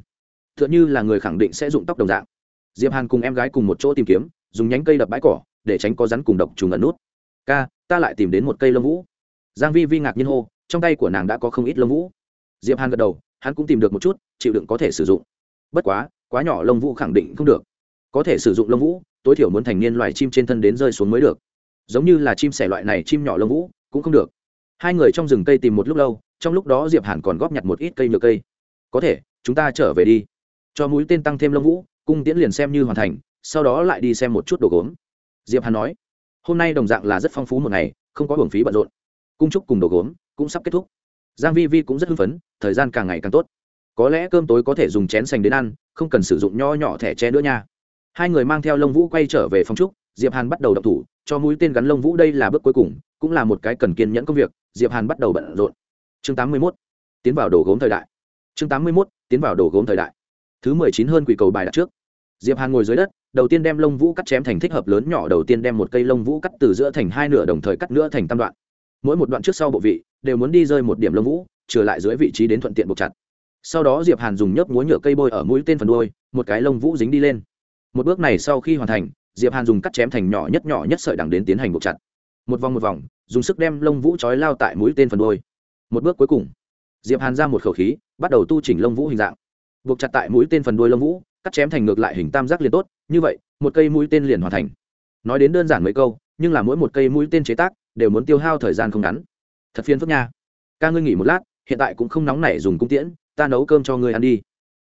T h ư ợ n h ư là người khẳng định sẽ dụng tóc đồng dạng. Diệp hàn cùng em gái cùng một chỗ tìm kiếm, dùng nhánh cây đập bãi cỏ, để tránh có rắn cùng độc trùng ẩn nút. Ca, ta lại tìm đến một cây lông vũ. Giang vi vi ngạc nhiên hô, trong tay của nàng đã có không ít lông vũ. Diệp hàn gật đầu, hắn cũng tìm được một chút, chịu đựng có thể sử dụng. Bất quá quá nhỏ lông vũ khẳng định không được. Có thể sử dụng lông vũ, tối thiểu muốn thành niên loài chim trên thân đến rơi xuống mới được. Giống như là chim sẻ loại này chim nhỏ lông vũ, cũng không được. Hai người trong rừng cây tìm một lúc lâu trong lúc đó diệp hàn còn góp nhặt một ít cây nhựa cây. Có thể, chúng ta trở về đi. Cho mũi tên tăng thêm lông vũ, cung tiễn liền xem như hoàn thành, sau đó lại đi xem một chút đồ gốm. Diệp hàn nói, hôm nay đồng dạng là rất phong phú một ngày, không có hưởng phí bận rộn. Cung trúc cùng đồ gốm cũng sắp kết thúc. Giang vi vi cũng rất hưng phấn, thời gian càng ngày càng tốt. Có lẽ cơm tối có thể dùng chén sành đến ăn, không cần sử dụng nho nhỏ thẻ tre nữa nha. Hai người mang theo lông vũ quay trở về phòng trúc diệp hàn bắt đầu động thủ, cho mũi tên gắn lông vũ đây là bước cuối cùng, cũng là một cái cần kiên nhẫn công việc, diệp hàn bắt đầu bận rộn chương 81. tiến vào đồ gốm thời đại. Chương 81. tiến vào đồ gốm thời đại. Thứ mười chín hơn quỷ cầu bài đặt trước. Diệp hàn ngồi dưới đất, đầu tiên đem lông vũ cắt chém thành thích hợp lớn nhỏ, đầu tiên đem một cây lông vũ cắt từ giữa thành hai nửa đồng thời cắt nữa thành tam đoạn. Mỗi một đoạn trước sau bộ vị, đều muốn đi rơi một điểm lông vũ trở lại dưới vị trí đến thuận tiện buộc chặt. Sau đó diệp hàn dùng nhớp múa nhựa cây bôi ở mũi tên phần đuôi, một cái lông vũ dính đi lên. Một bước này sau khi hoàn thành, diệp hàn dùng cắt chém thành nhỏ nhất nhỏ nhất sợi đằng đến tiến hành buộc chặt. Một vòng một vòng, dùng sức đem lông vũ trói lao tại mũi tên phần đuôi một bước cuối cùng. Diệp hàn ra một khẩu khí, bắt đầu tu chỉnh lông vũ hình dạng. Buộc chặt tại mũi tên phần đuôi lông vũ, cắt chém thành ngược lại hình tam giác liền tốt, như vậy, một cây mũi tên liền hoàn thành. Nói đến đơn giản mấy câu, nhưng là mỗi một cây mũi tên chế tác đều muốn tiêu hao thời gian không ngắn. Thật phiền phức nha. Ca ngươi nghỉ một lát, hiện tại cũng không nóng nảy dùng cung tiễn, ta nấu cơm cho ngươi ăn đi.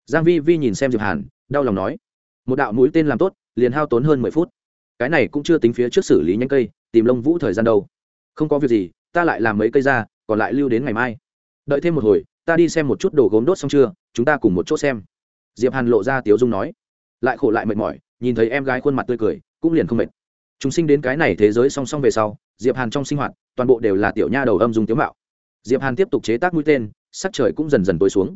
Giang vi vi nhìn xem diệp hàn, đau lòng nói. Một đạo mũi tên làm tốt, liền hao tốn hơn mười phút. Cái này cũng chưa tính phía trước xử lý nhanh cây, tìm lông vũ thời gian đâu. Không có việc gì, ta lại làm mấy cây ra còn lại lưu đến ngày mai. Đợi thêm một hồi, ta đi xem một chút đồ gốm đốt xong chưa, chúng ta cùng một chỗ xem. Diệp hàn lộ ra tiếu dung nói. Lại khổ lại mệt mỏi, nhìn thấy em gái khuôn mặt tươi cười, cũng liền không mệt. Chúng sinh đến cái này thế giới song song về sau, diệp hàn trong sinh hoạt, toàn bộ đều là tiểu nha đầu âm dung tiếu mạo. Diệp hàn tiếp tục chế tác mũi tên, sắc trời cũng dần dần tối xuống.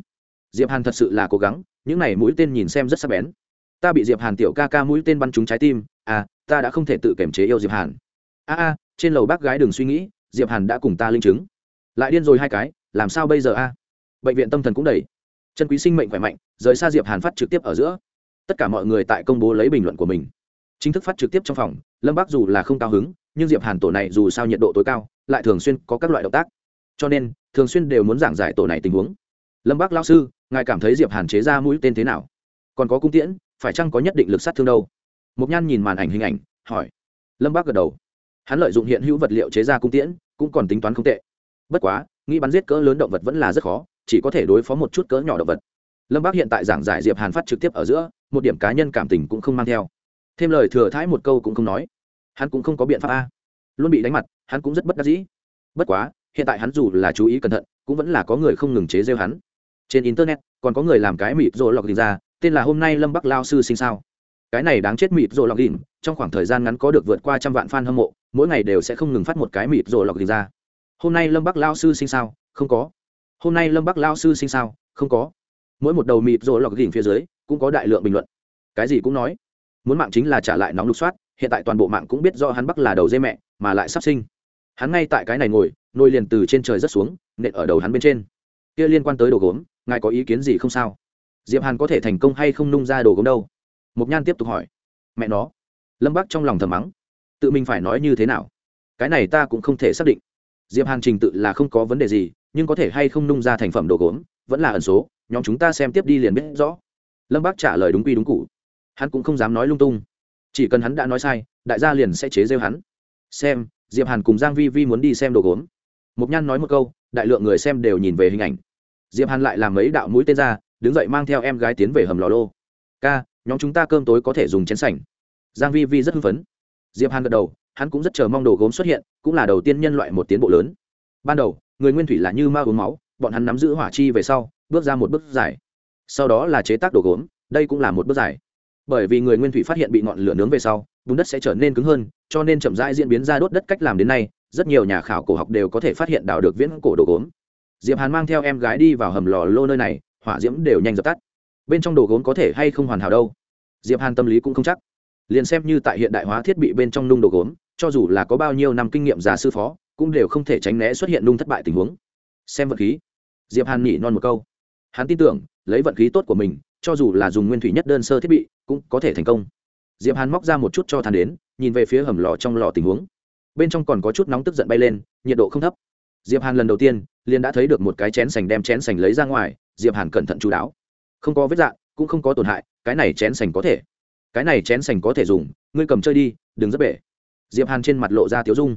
Diệp hàn thật sự là cố gắng, những này mũi tên nhìn xem rất sắc bén. Ta bị diệp hàn tiểu ca ca mũi tên bắn trúng trái tim à ta đã không thể tự kiểm chế yêu diệp hàn. A a, trên lầu bác gái đừng suy nghĩ, diệp hàn đã cùng ta linh chứng lại điên rồi hai cái, làm sao bây giờ a? Bệnh viện tâm thần cũng đầy. Chân quý sinh mệnh khỏe mạnh, rời xa diệp hàn phát trực tiếp ở giữa. Tất cả mọi người tại công bố lấy bình luận của mình. Chính thức phát trực tiếp trong phòng, lâm bác dù là không cao hứng, nhưng diệp hàn tổ này dù sao nhiệt độ tối cao, lại thường xuyên có các loại động tác. Cho nên, thường xuyên đều muốn giảng giải tổ này tình huống. Lâm bác lao sư, ngài cảm thấy diệp hàn chế ra mũi tên thế nào? Còn có cung tiễn, phải chăng có nhất định lực sát thương đâu? Mục nhan nhìn màn ảnh hình ảnh, hỏi. Lâm bác gật đầu. Hắn lợi dụng hiện hữu vật liệu chế ra cung tiễn, cũng còn tính toán không tệ bất quá, nghĩ bắn giết cỡ lớn động vật vẫn là rất khó, chỉ có thể đối phó một chút cỡ nhỏ động vật. Lâm bác hiện tại giảng giải diệp hàn phát trực tiếp ở giữa, một điểm cá nhân cảm tình cũng không mang theo. Thêm lời thừa thái một câu cũng không nói. Hắn cũng không có biện pháp a. Luôn bị đánh mặt, hắn cũng rất bất đắc dĩ. Bất quá, hiện tại hắn dù là chú ý cẩn thận, cũng vẫn là có người không ngừng chế rêu hắn. Trên internet, còn có người làm cái mịt rồi lọc đình ra, tên là hôm nay lâm bắc lao sư sinh sao. Cái này đáng chết mịt rồi lọc đình trong khoảng thời gian ngắn có được vượt qua trăm vạn fan hâm mộ, mỗi ngày đều sẽ không ngừng phát một cái mịt rồi lọc đình ra hôm nay lâm bắc lao sư sinh sao? Không có. Hôm nay lâm bắc lao sư sinh sao? Không có. Mỗi một đầu mịt rồi lọc gỉnh phía dưới, cũng có đại lượng bình luận. Cái gì cũng nói. Muốn mạng chính là trả lại nóng lục soát, hiện tại toàn bộ mạng cũng biết do hắn bắc là đầu dây mẹ, mà lại sắp sinh. Hắn ngay tại cái này ngồi, nôi liền từ trên trời rất xuống, nện ở đầu hắn bên trên. Kia liên quan tới đồ gốm, ngài có ý kiến gì không sao? Diệp hàn có thể thành công hay không nung ra đồ gốm đâu? Mục nhan tiếp tục hỏi. Mẹ nó. Lâm bắc trong lòng thầm mắng. Tự mình phải nói như thế nào? Cái này ta cũng không thể xác định diệp hàn trình tự là không có vấn đề gì, nhưng có thể hay không nung ra thành phẩm đồ gốm, vẫn là ẩn số, nhóm chúng ta xem tiếp đi liền biết rõ. Lâm bác trả lời đúng quy đúng cụ hắn cũng không dám nói lung tung. Chỉ cần hắn đã nói sai, đại gia liền sẽ chế rêu hắn. Xem, diệp hàn cùng giang vi vi muốn đi xem đồ gốm. Mục nhan nói một câu, đại lượng người xem đều nhìn về hình ảnh. Diệp hàn lại làm mấy đạo mũi tên ra, đứng dậy mang theo em gái tiến về hầm lò lô. Ca, nhóm chúng ta cơm tối có thể dùng chén sảnh giang vi vi rất hưng phấn. Diệp hàn gật đầu hắn cũng rất chờ mong đồ gốm xuất hiện, cũng là đầu tiên nhân loại một tiến bộ lớn. Ban đầu, người nguyên thủy là như ma uống máu, bọn hắn nắm giữ hỏa chi về sau, bước ra một bước dài. Sau đó là chế tác đồ gốm, đây cũng là một bước dài. Bởi vì người nguyên thủy phát hiện bị ngọn lửa nướng về sau, bùn đất sẽ trở nên cứng hơn, cho nên chậm rãi diễn biến ra đốt đất cách làm đến nay, rất nhiều nhà khảo cổ học đều có thể phát hiện đào được viễn cổ đồ gốm. Diệp hàn mang theo em gái đi vào hầm lò lô nơi này, hỏa diễm đều nhanh dập tắt. Bên trong đồ gốm có thể hay không hoàn hảo đâu? Diệp hàn tâm lý cũng không chắc. Liền xem như tại hiện đại hóa thiết bị bên trong nung đồ gốm cho dù là có bao nhiêu năm kinh nghiệm già sư phó, cũng đều không thể tránh né xuất hiện nung thất bại tình huống. Xem vận khí. Diệp hàn nhỉ non một câu. Hắn tin tưởng, lấy vận khí tốt của mình, cho dù là dùng nguyên thủy nhất đơn sơ thiết bị, cũng có thể thành công. Diệp hàn móc ra một chút cho than đến, nhìn về phía hầm lò trong lò tình huống. Bên trong còn có chút nóng tức giận bay lên, nhiệt độ không thấp. Diệp hàn lần đầu tiên, liền đã thấy được một cái chén sành đem chén sành lấy ra ngoài, diệp hàn cẩn thận chú đáo. Không có vết dạng, cũng không có tổn hại, cái này chén sành có thể. Cái này chén sành có thể dùng, ngươi cầm chơi đi, đừng rất bể diệp hàn trên mặt lộ ra tiếu dung.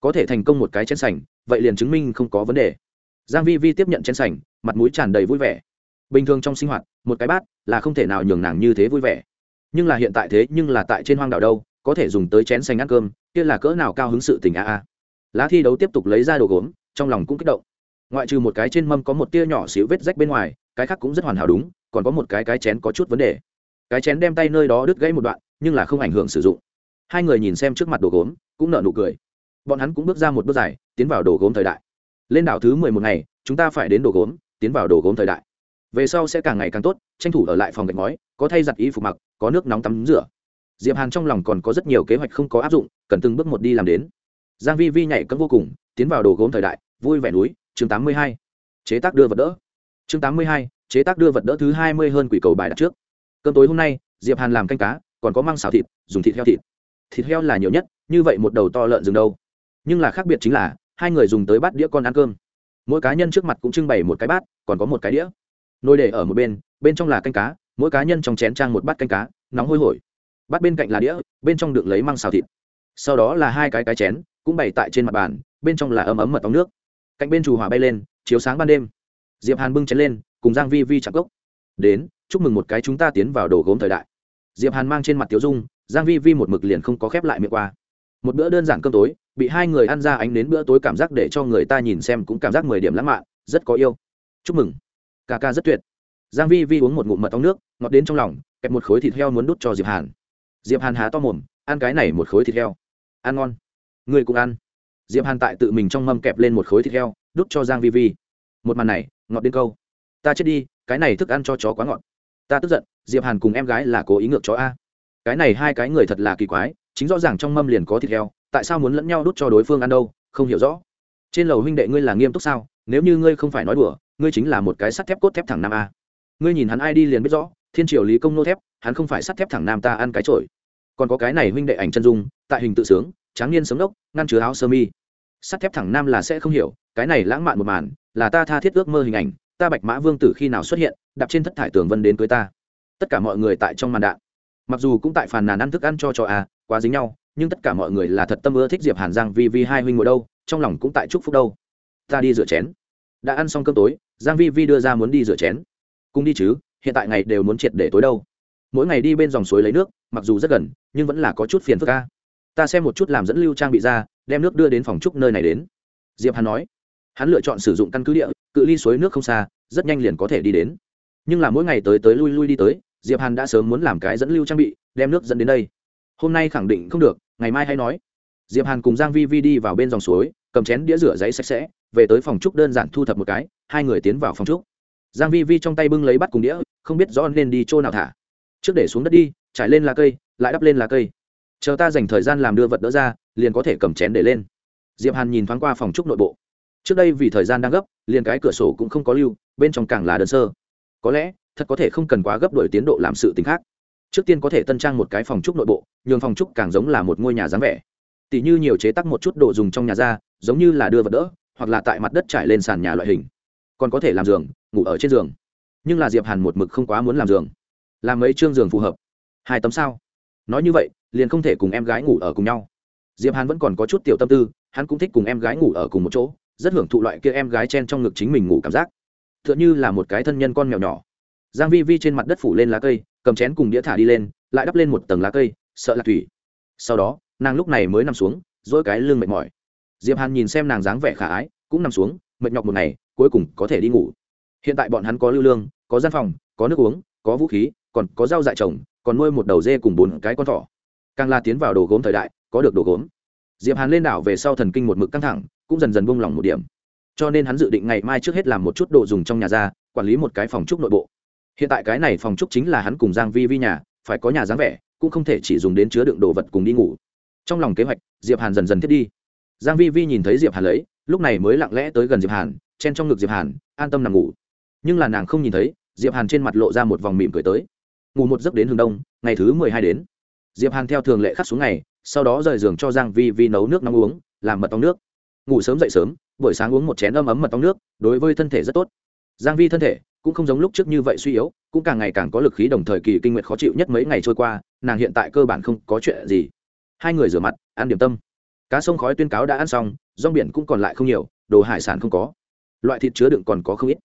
Có thể thành công một cái chén sành, vậy liền chứng minh không có vấn đề. Giang vi vi tiếp nhận chén sành, mặt mũi tràn đầy vui vẻ. Bình thường trong sinh hoạt, một cái bát là không thể nào nhường nàng như thế vui vẻ. Nhưng là hiện tại thế, nhưng là tại trên hoang đảo đâu, có thể dùng tới chén sành ăn cơm, kia là cỡ nào cao hứng sự tình a a. Lá thi đấu tiếp tục lấy ra đồ gốm, trong lòng cũng kích động. Ngoại trừ một cái trên mâm có một tia nhỏ xíu vết rách bên ngoài, cái khác cũng rất hoàn hảo đúng, còn có một cái cái chén có chút vấn đề. Cái chén đem tay nơi đó đứt gãy một đoạn, nhưng là không ảnh hưởng sử dụng hai người nhìn xem trước mặt đồ gốm, cũng nở nụ cười. Bọn hắn cũng bước ra một bước dài, tiến vào đồ gốm thời đại. Lên đảo thứ mười một ngày, chúng ta phải đến đồ gốm, tiến vào đồ gốm thời đại. Về sau sẽ càng ngày càng tốt, tranh thủ ở lại phòng gạch ngói, có thay giặt y phục mặc, có nước nóng tắm rửa. Diệp hàn trong lòng còn có rất nhiều kế hoạch không có áp dụng, cần từng bước một đi làm đến. Giang vi vi nhảy cẫng vô cùng, tiến vào đồ gốm thời đại, vui vẻ núi, chương tám mươi hai. Chế tác đưa vật đỡ. Chương tám mươi hai, chế tác đưa vật đỡ thứ hai mươi hơn quỷ cầu bài đặt trước. Cơm tối hôm nay, diệp hàn làm canh cá, còn có măng xào thịt, dùng thịt heo thịt thịt heo là nhiều nhất, như vậy một đầu to lợn rừng đâu? Nhưng là khác biệt chính là, hai người dùng tới bát đĩa con ăn cơm. Mỗi cá nhân trước mặt cũng trưng bày một cái bát, còn có một cái đĩa. Nồi để ở một bên bên trong là canh cá, mỗi cá nhân trong chén trang một bát canh cá, nóng hôi hổi. Bát bên cạnh là đĩa, bên trong được lấy măng xào thịt. Sau đó là hai cái cái chén, cũng bày tại trên mặt bàn, bên trong là ấm ấm mật ong nước. Cạnh bên chủ hỏa bay lên, chiếu sáng ban đêm. Diệp hàn bưng chén lên, cùng giang vi vi chạm cốc. Đến, chúc mừng một cái chúng ta tiến vào đồ gốm thời đại. Diệp hàn mang trên mặt tiểu dung giang vi vi một mực liền không có khép lại miệng qua. Một bữa đơn giản cơm tối, bị hai người ăn ra ánh đến bữa tối cảm giác để cho người ta nhìn xem cũng cảm giác mười điểm lãng mạn, rất có yêu. Chúc mừng. Ca ca rất tuyệt. Giang vi vi uống một ngụm mật ong nước, ngọt đến trong lòng, kẹp một khối thịt heo muốn đút cho diệp hàn. Diệp hàn há to mồm, ăn cái này một khối thịt heo. Ăn ngon. Người cũng ăn. Diệp hàn tại tự mình trong mâm kẹp lên một khối thịt heo, đút cho giang vi vi. Một màn này, ngọt đến câu. Ta chết đi, cái này thức ăn cho chó quá ngọt. Ta tức giận, diệp hàn cùng em gái là cố ý ngược chó a cái này hai cái người thật là kỳ quái, chính rõ ràng trong mâm liền có thịt heo, tại sao muốn lẫn nhau đút cho đối phương ăn đâu, không hiểu rõ. Trên lầu huynh đệ ngươi là nghiêm túc sao? Nếu như ngươi không phải nói đùa, ngươi chính là một cái sắt thép cốt thép thẳng nam a. Ngươi nhìn hắn ai đi liền biết rõ, thiên triều lý công nô thép, hắn không phải sắt thép thẳng nam ta ăn cái trội còn có cái này huynh đệ ảnh chân dung, tại hình tự sướng, tráng niên sống đốc, ngăn chứa áo sơ mi. Sắt thép thẳng nam là sẽ không hiểu, cái này lãng mạn một màn, là ta tha thiết ước mơ hình ảnh, ta bạch mã vương tử khi nào xuất hiện, đạp trên thất thải tường vân đến cưới ta. Tất cả mọi người tại trong màn đạn mặc dù cũng tại phàn nàn ăn thức ăn cho cho a quá dính nhau, nhưng tất cả mọi người là thật tâm ưa thích diệp hàn giang vi vi hai huynh ngồi đâu, trong lòng cũng tại chúc phúc đâu. Ta đi rửa chén. Đã ăn xong cơm tối, giang vi vi đưa ra muốn đi rửa chén. Cùng đi chứ, hiện tại ngày đều muốn triệt để tối đâu. Mỗi ngày đi bên dòng suối lấy nước, mặc dù rất gần, nhưng vẫn là có chút phiền phức ca ta xem một chút làm dẫn lưu trang bị ra, đem nước đưa đến phòng trúc nơi này đến. Diệp hàn nói. Hắn lựa chọn sử dụng căn cứ địa, cự ly suối nước không xa, rất nhanh liền có thể đi đến. Nhưng là mỗi ngày tới tới lui lui đi tới diệp hàn đã sớm muốn làm cái dẫn lưu trang bị, đem nước dẫn đến đây. Hôm nay khẳng định không được, ngày mai hay nói. Diệp hàn cùng giang vi vi đi vào bên dòng suối, cầm chén đĩa rửa giấy sạch sẽ, về tới phòng trúc đơn giản thu thập một cái, hai người tiến vào phòng trúc. Giang vi vi trong tay bưng lấy bắt cùng đĩa, không biết rõ nên đi chỗ nào thả. Trước để xuống đất đi, trải lên lá cây, lại đắp lên lá cây. Chờ ta dành thời gian làm đưa vật đỡ ra, liền có thể cầm chén để lên. Diệp hàn nhìn thoáng qua phòng trúc nội bộ. Trước đây vì thời gian đang gấp, liền cái cửa sổ cũng không có lưu, bên trong càng là đơn sơ. Có lẽ thật có thể không cần quá gấp đổi tiến độ làm sự tình khác. Trước tiên có thể tân trang một cái phòng trúc nội bộ, nhường phòng trúc càng giống là một ngôi nhà dáng vẻ. Tỷ như nhiều chế tác một chút đồ dùng trong nhà ra, giống như là đưa vật đỡ, hoặc là tại mặt đất trải lên sàn nhà loại hình. Còn có thể làm giường, ngủ ở trên giường. Nhưng là diệp hàn một mực không quá muốn làm giường. Làm mấy chương giường phù hợp. Hai tấm sao? Nói như vậy, liền không thể cùng em gái ngủ ở cùng nhau. Diệp hàn vẫn còn có chút tiểu tâm tư, hắn cũng thích cùng em gái ngủ ở cùng một chỗ, rất hưởng thụ loại kia em gái chen trong ngực chính mình ngủ cảm giác. Tựa như là một cái thân nhân con mèo nhỏ giang vi vi trên mặt đất phủ lên lá cây, cầm chén cùng đĩa thả đi lên, lại đắp lên một tầng lá cây, sợ lạc thủy. Sau đó, nàng lúc này mới nằm xuống, dỗi cái lưng mệt mỏi. Diệp hàn nhìn xem nàng dáng vẻ khả ái, cũng nằm xuống, mệt nhọc một ngày, cuối cùng có thể đi ngủ. Hiện tại bọn hắn có lưu lương, có gian phòng, có nước uống, có vũ khí, còn có rau dại trồng, còn nuôi một đầu dê cùng bốn cái con thỏ. Càng la tiến vào đồ gốm thời đại, có được đồ gốm. Diệp hàn lên đảo về sau thần kinh một mực căng thẳng, cũng dần dần buông lỏng một điểm. Cho nên hắn dự định ngày mai trước hết làm một chút đồ dùng trong nhà ra, quản lý một cái phòng trúc nội bộ hiện tại cái này phòng trúc chính là hắn cùng giang vi vi nhà, phải có nhà dáng vẻ, cũng không thể chỉ dùng đến chứa đựng đồ vật cùng đi ngủ. Trong lòng kế hoạch, diệp hàn dần dần thiết đi. Giang vi vi nhìn thấy diệp hàn lấy, lúc này mới lặng lẽ tới gần diệp hàn, chen trong ngực diệp hàn, an tâm nằm ngủ. Nhưng là nàng không nhìn thấy, diệp hàn trên mặt lộ ra một vòng mỉm cười tới. Ngủ một giấc đến hướng đông, ngày thứ mười hai đến. Diệp hàn theo thường lệ khắc xuống ngày, sau đó rời giường cho giang vi vi nấu nước nóng uống, làm mật ong nước. Ngủ sớm dậy sớm, buổi sáng uống một chén ấm ấm mật ong nước, đối với thân thể rất tốt giang vi thân thể cũng không giống lúc trước như vậy suy yếu, cũng càng ngày càng có lực khí đồng thời kỳ kinh nguyệt khó chịu nhất mấy ngày trôi qua, nàng hiện tại cơ bản không có chuyện gì. Hai người rửa mặt, ăn điểm tâm. Cá sông khói tuyên cáo đã ăn xong, rong biển cũng còn lại không nhiều, đồ hải sản không có. Loại thịt chứa đựng còn có không ít.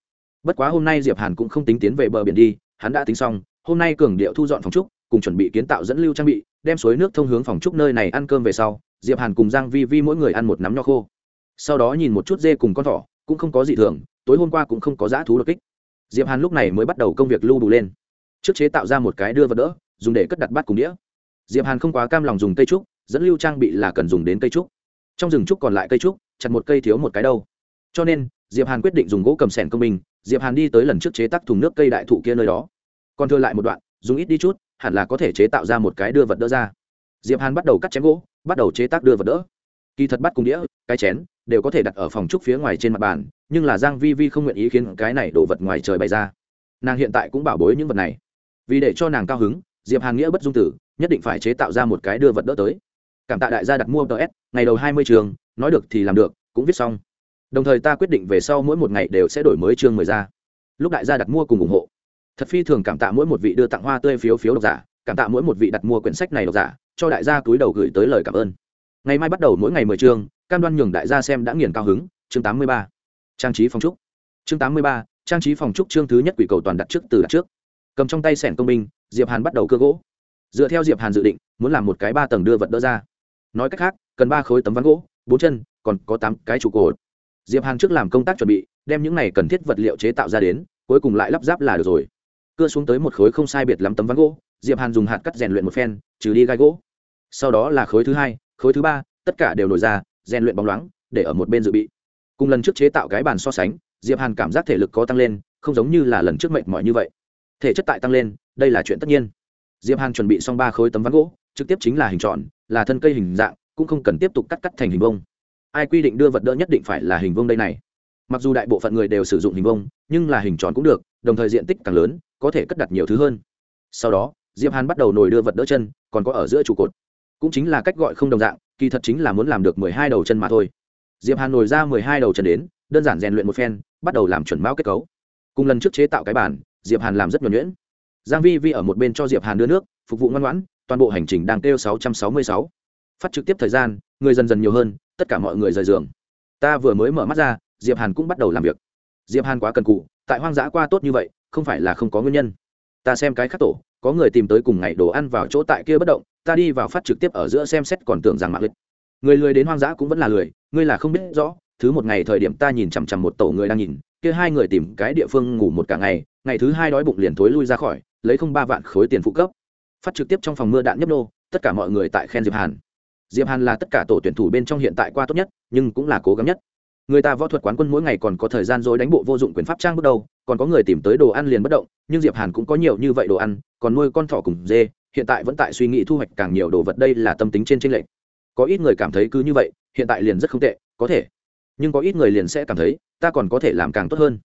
Bất quá hôm nay diệp hàn cũng không tính tiến về bờ biển đi, hắn đã tính xong, hôm nay cường điệu thu dọn phòng trúc, cùng chuẩn bị kiến tạo dẫn lưu trang bị, đem suối nước thông hướng phòng trúc nơi này ăn cơm về sau, diệp hàn cùng giang vi vi mỗi người ăn một nắm nho khô. Sau đó nhìn một chút dê cùng con thỏ, cũng không có gì thường tối hôm qua cũng không có dã thú đột kích. Diệp hàn lúc này mới bắt đầu công việc lưu đủ lên. Trước chế tạo ra một cái đưa vật đỡ, dùng để cất đặt bát cùng đĩa. Diệp hàn không quá cam lòng dùng cây trúc, dẫn lưu trang bị là cần dùng đến cây trúc. Trong rừng trúc còn lại cây trúc, chặt một cây thiếu một cái đâu. Cho nên, diệp hàn quyết định dùng gỗ cầm sẻn công minh diệp hàn đi tới lần trước chế tác thùng nước cây đại thụ kia nơi đó. Còn thừa lại một đoạn, dùng ít đi chút, hẳn là có thể chế tạo ra một cái đưa vật đỡ ra. Diệp hàn bắt đầu cắt chém gỗ, bắt đầu chế tác đưa vật đỡ kỳ thật bắt cùng đĩa, cái chén, đều có thể đặt ở phòng trúc phía ngoài trên mặt bàn, nhưng là giang vi vi không nguyện ý khiến cái này đổ vật ngoài trời bày ra. Nàng hiện tại cũng bảo bối những vật này. Vì để cho nàng cao hứng, diệp hàn nghĩa bất dung tử, nhất định phải chế tạo ra một cái đưa vật đỡ tới. Cảm tạ đại gia đặt mua ts ngày đầu hai mươi trường, nói được thì làm được, cũng viết xong. Đồng thời ta quyết định về sau mỗi một ngày đều sẽ đổi mới chương mười ra. Lúc đại gia đặt mua cùng ủng hộ. Thật phi thường cảm tạ mỗi một vị đưa tặng hoa tươi phiếu phiếu độc giả, cảm tạ mỗi một vị đặt mua quyển sách này độc giả, cho đại gia túi đầu gửi tới lời cảm ơn ngày mai bắt đầu mỗi ngày mười chương, cam đoan nhường đại gia xem đã nghiền cao hứng, chương tám mươi ba. Trang trí phòng trúc. Chương tám mươi ba, trang trí phòng trúc chương thứ nhất quỷ cầu toàn đặt trước từ đặt trước. Cầm trong tay sẻn công binh, diệp hàn bắt đầu cơ gỗ. Dựa theo diệp hàn dự định, muốn làm một cái ba tầng đưa vật đỡ ra. Nói cách khác, cần ba khối tấm ván gỗ, bốn chân, còn có tám cái trụ cột. Diệp hàn trước làm công tác chuẩn bị, đem những này cần thiết vật liệu chế tạo ra đến, cuối cùng lại lắp ráp là được rồi. Cưa xuống tới một khối không sai biệt lắm tấm ván gỗ, diệp hàn dùng hạt cắt rèn luyện một phen, trừ đi gai gỗ. Sau đó là khối thứ hai khối thứ ba, tất cả đều nổi ra, rèn luyện bóng loáng, để ở một bên dự bị. Cùng lần trước chế tạo cái bàn so sánh, diệp hàn cảm giác thể lực có tăng lên, không giống như là lần trước mệt mỏi như vậy. Thể chất tại tăng lên, đây là chuyện tất nhiên. Diệp hàn chuẩn bị xong ba khối tấm ván gỗ, trực tiếp chính là hình tròn, là thân cây hình dạng, cũng không cần tiếp tục cắt cắt thành hình vông ai quy định đưa vật đỡ nhất định phải là hình vông đây này? Mặc dù đại bộ phận người đều sử dụng hình vông nhưng là hình tròn cũng được, đồng thời diện tích càng lớn, có thể cất đặt nhiều thứ hơn. Sau đó, diệp hàn bắt đầu nồi đưa vật đỡ chân, còn có ở giữa trụ cột cũng chính là cách gọi không đồng dạng, kỳ thật chính là muốn làm được mười hai đầu chân mà thôi. Diệp hàn nổi ra mười hai đầu chân đến, đơn giản rèn luyện một phen, bắt đầu làm chuẩn mão kết cấu. Cùng lần trước chế tạo cái bản diệp hàn làm rất nhuẩn nhuyễn. Giang vi vi ở một bên cho diệp hàn đưa nước, phục vụ ngoan ngoãn, toàn bộ hành trình đang kêu sáu trăm sáu mươi sáu. Phát trực tiếp thời gian, người dần dần nhiều hơn, tất cả mọi người rời giường. Ta vừa mới mở mắt ra, diệp hàn cũng bắt đầu làm việc. Diệp hàn quá cần cụ tại hoang dã qua tốt như vậy, không phải là không có nguyên nhân. Ta xem cái khác tổ, có người tìm tới cùng ngày đồ ăn vào chỗ tại kia bất động ta đi vào phát trực tiếp ở giữa xem xét còn tưởng rằng mạng lịch người lười đến hoang dã cũng vẫn là lười, ngươi là không biết rõ, thứ một ngày thời điểm ta nhìn chằm chằm một tổ người đang nhìn, kia hai người tìm cái địa phương ngủ một cả ngày ngày thứ hai đói bụng liền thối lui ra khỏi, lấy không ba vạn khối tiền phụ cấp. Phát trực tiếp trong phòng mưa đạn nhấp nô, tất cả mọi người tại khen diệp hàn. Diệp hàn là tất cả tổ tuyển thủ bên trong hiện tại qua tốt nhất, nhưng cũng là cố gắng nhất. Người ta võ thuật quán quân mỗi ngày còn có thời gian dối đánh bộ vô dụng quyền pháp trang bước đầu, còn có người tìm tới đồ ăn liền bất động, nhưng diệp hàn cũng có nhiều như vậy đồ ăn, còn nuôi con thỏ cùng dê hiện tại vẫn tại suy nghĩ thu hoạch càng nhiều đồ vật, đây là tâm tính trên tranh lệch. Có ít người cảm thấy cứ như vậy, hiện tại liền rất không tệ, có thể. Nhưng có ít người liền sẽ cảm thấy, ta còn có thể làm càng tốt hơn.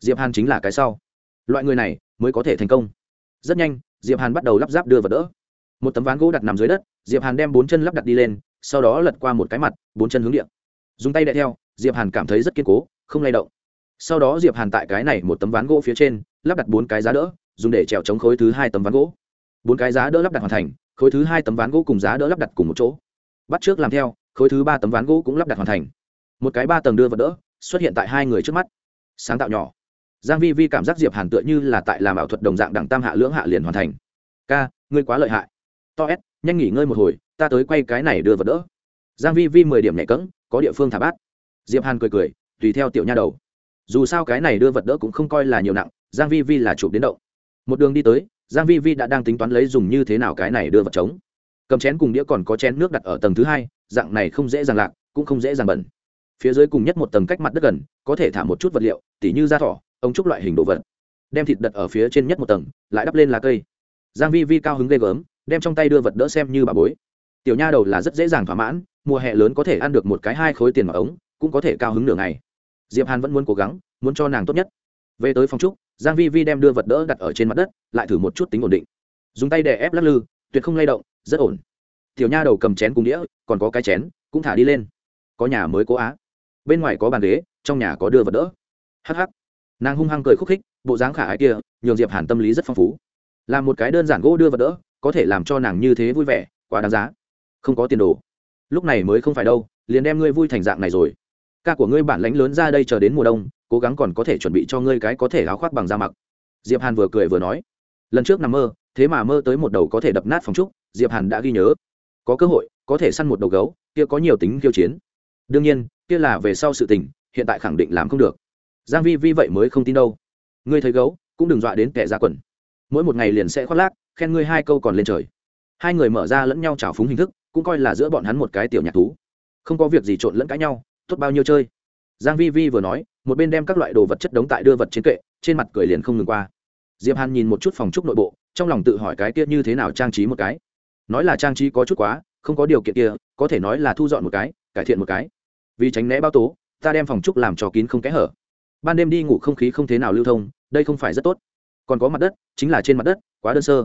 Diệp hàn chính là cái sau. Loại người này mới có thể thành công. Rất nhanh, diệp hàn bắt đầu lắp ráp đưa vật đỡ. Một tấm ván gỗ đặt nằm dưới đất, diệp hàn đem bốn chân lắp đặt đi lên, sau đó lật qua một cái mặt, bốn chân hướng điện. Dùng tay đ theo, diệp hàn cảm thấy rất kiên cố, không lay động. Sau đó diệp hàn tại cái này một tấm ván gỗ phía trên, lắp đặt bốn cái giá đỡ, dùng để trèo chống khối thứ hai tấm ván gỗ bốn cái giá đỡ lắp đặt hoàn thành, khối thứ hai tấm ván gỗ cùng giá đỡ lắp đặt cùng một chỗ. Bắt trước làm theo, khối thứ ba tấm ván gỗ cũng lắp đặt hoàn thành. Một cái ba tầng đưa vật đỡ, xuất hiện tại hai người trước mắt. Sáng tạo nhỏ. Giang vi vi cảm giác diệp hàn tựa như là tại làm ảo thuật đồng dạng đẳng tam hạ lưỡng hạ liền hoàn thành. Ca, ngươi quá lợi hại. To s, nhanh nghỉ ngơi một hồi, ta tới quay cái này đưa vật đỡ. Giang vi vi mười điểm nhẹ cẫng, có địa phương thả bát. Diệp hàn cười cười, tùy theo tiểu nha đầu. Dù sao cái này đưa vật đỡ cũng không coi là nhiều nặng, giang vi vi là chụp đến động một đường đi tới giang vi vi đã đang tính toán lấy dùng như thế nào cái này đưa vật chống. Cầm chén cùng đĩa còn có chén nước đặt ở tầng thứ hai, dạng này không dễ dàng lạc, cũng không dễ dàng bẩn. Phía dưới cùng nhất một tầng cách mặt đất gần, có thể thả một chút vật liệu, tỉ như da thỏ, ống trúc loại hình đồ vật. Đem thịt đặt ở phía trên nhất một tầng, lại đắp lên lá cây. Giang vi vi cao hứng ghê gớm, đem trong tay đưa vật đỡ xem như bà bối. Tiểu nha đầu là rất dễ dàng thỏa mãn, mùa hè lớn có thể ăn được một cái hai khối tiền mà ống, cũng có thể cao hứng nửa ngày. Diệp hàn vẫn muốn cố gắng, muốn cho nàng tốt nhất. Về tới phòng trúc giang vi vi đem đưa vật đỡ đặt ở trên mặt đất, lại thử một chút tính ổn định. Dùng tay để ép lắc lư, tuyệt không lay động, rất ổn. Tiểu nha đầu cầm chén cùng đĩa, còn có cái chén, cũng thả đi lên. Có nhà mới cố á. Bên ngoài có bàn ghế, trong nhà có đưa vật đỡ. Hắc hắc. Nàng hung hăng cười khúc khích, bộ dáng khả ái kia, nhường diệp hàn tâm lý rất phong phú. Là một cái đơn giản gỗ đưa vật đỡ, có thể làm cho nàng như thế vui vẻ, quá đáng giá. Không có tiền đồ. Lúc này mới không phải đâu, liền đem ngươi vui thành dạng này rồi. Ca của ngươi bản lãnh lớn ra đây chờ đến mùa đông cố gắng còn có thể chuẩn bị cho ngươi cái có thể áo khoác bằng da mặc. Diệp hàn vừa cười vừa nói. Lần trước nằm mơ, thế mà mơ tới một đầu có thể đập nát phòng trúc, diệp hàn đã ghi nhớ. Có cơ hội, có thể săn một đầu gấu, kia có nhiều tính khiêu chiến. Đương nhiên, kia là về sau sự tình, hiện tại khẳng định làm không được. Giang vi vi vậy mới không tin đâu. Ngươi thấy gấu, cũng đừng dọa đến kẻ ra quần. Mỗi một ngày liền sẽ khoác lác, khen ngươi hai câu còn lên trời. Hai người mở ra lẫn nhau trào phúng hình thức, cũng coi là giữa bọn hắn một cái tiểu nhạc thú. Không có việc gì trộn lẫn cãi nhau, tốt bao nhiêu chơi giang vi vi vừa nói, một bên đem các loại đồ vật chất đống tại đưa vật trên kệ, trên mặt cười liền không ngừng qua. Diệp hàn nhìn một chút phòng trúc nội bộ, trong lòng tự hỏi cái kia như thế nào trang trí một cái. Nói là trang trí có chút quá, không có điều kiện kia, có thể nói là thu dọn một cái, cải thiện một cái. Vì tránh né bao tố, ta đem phòng trúc làm cho kín không kẽ hở. Ban đêm đi ngủ không khí không thế nào lưu thông, đây không phải rất tốt. Còn có mặt đất, chính là trên mặt đất, quá đơn sơ.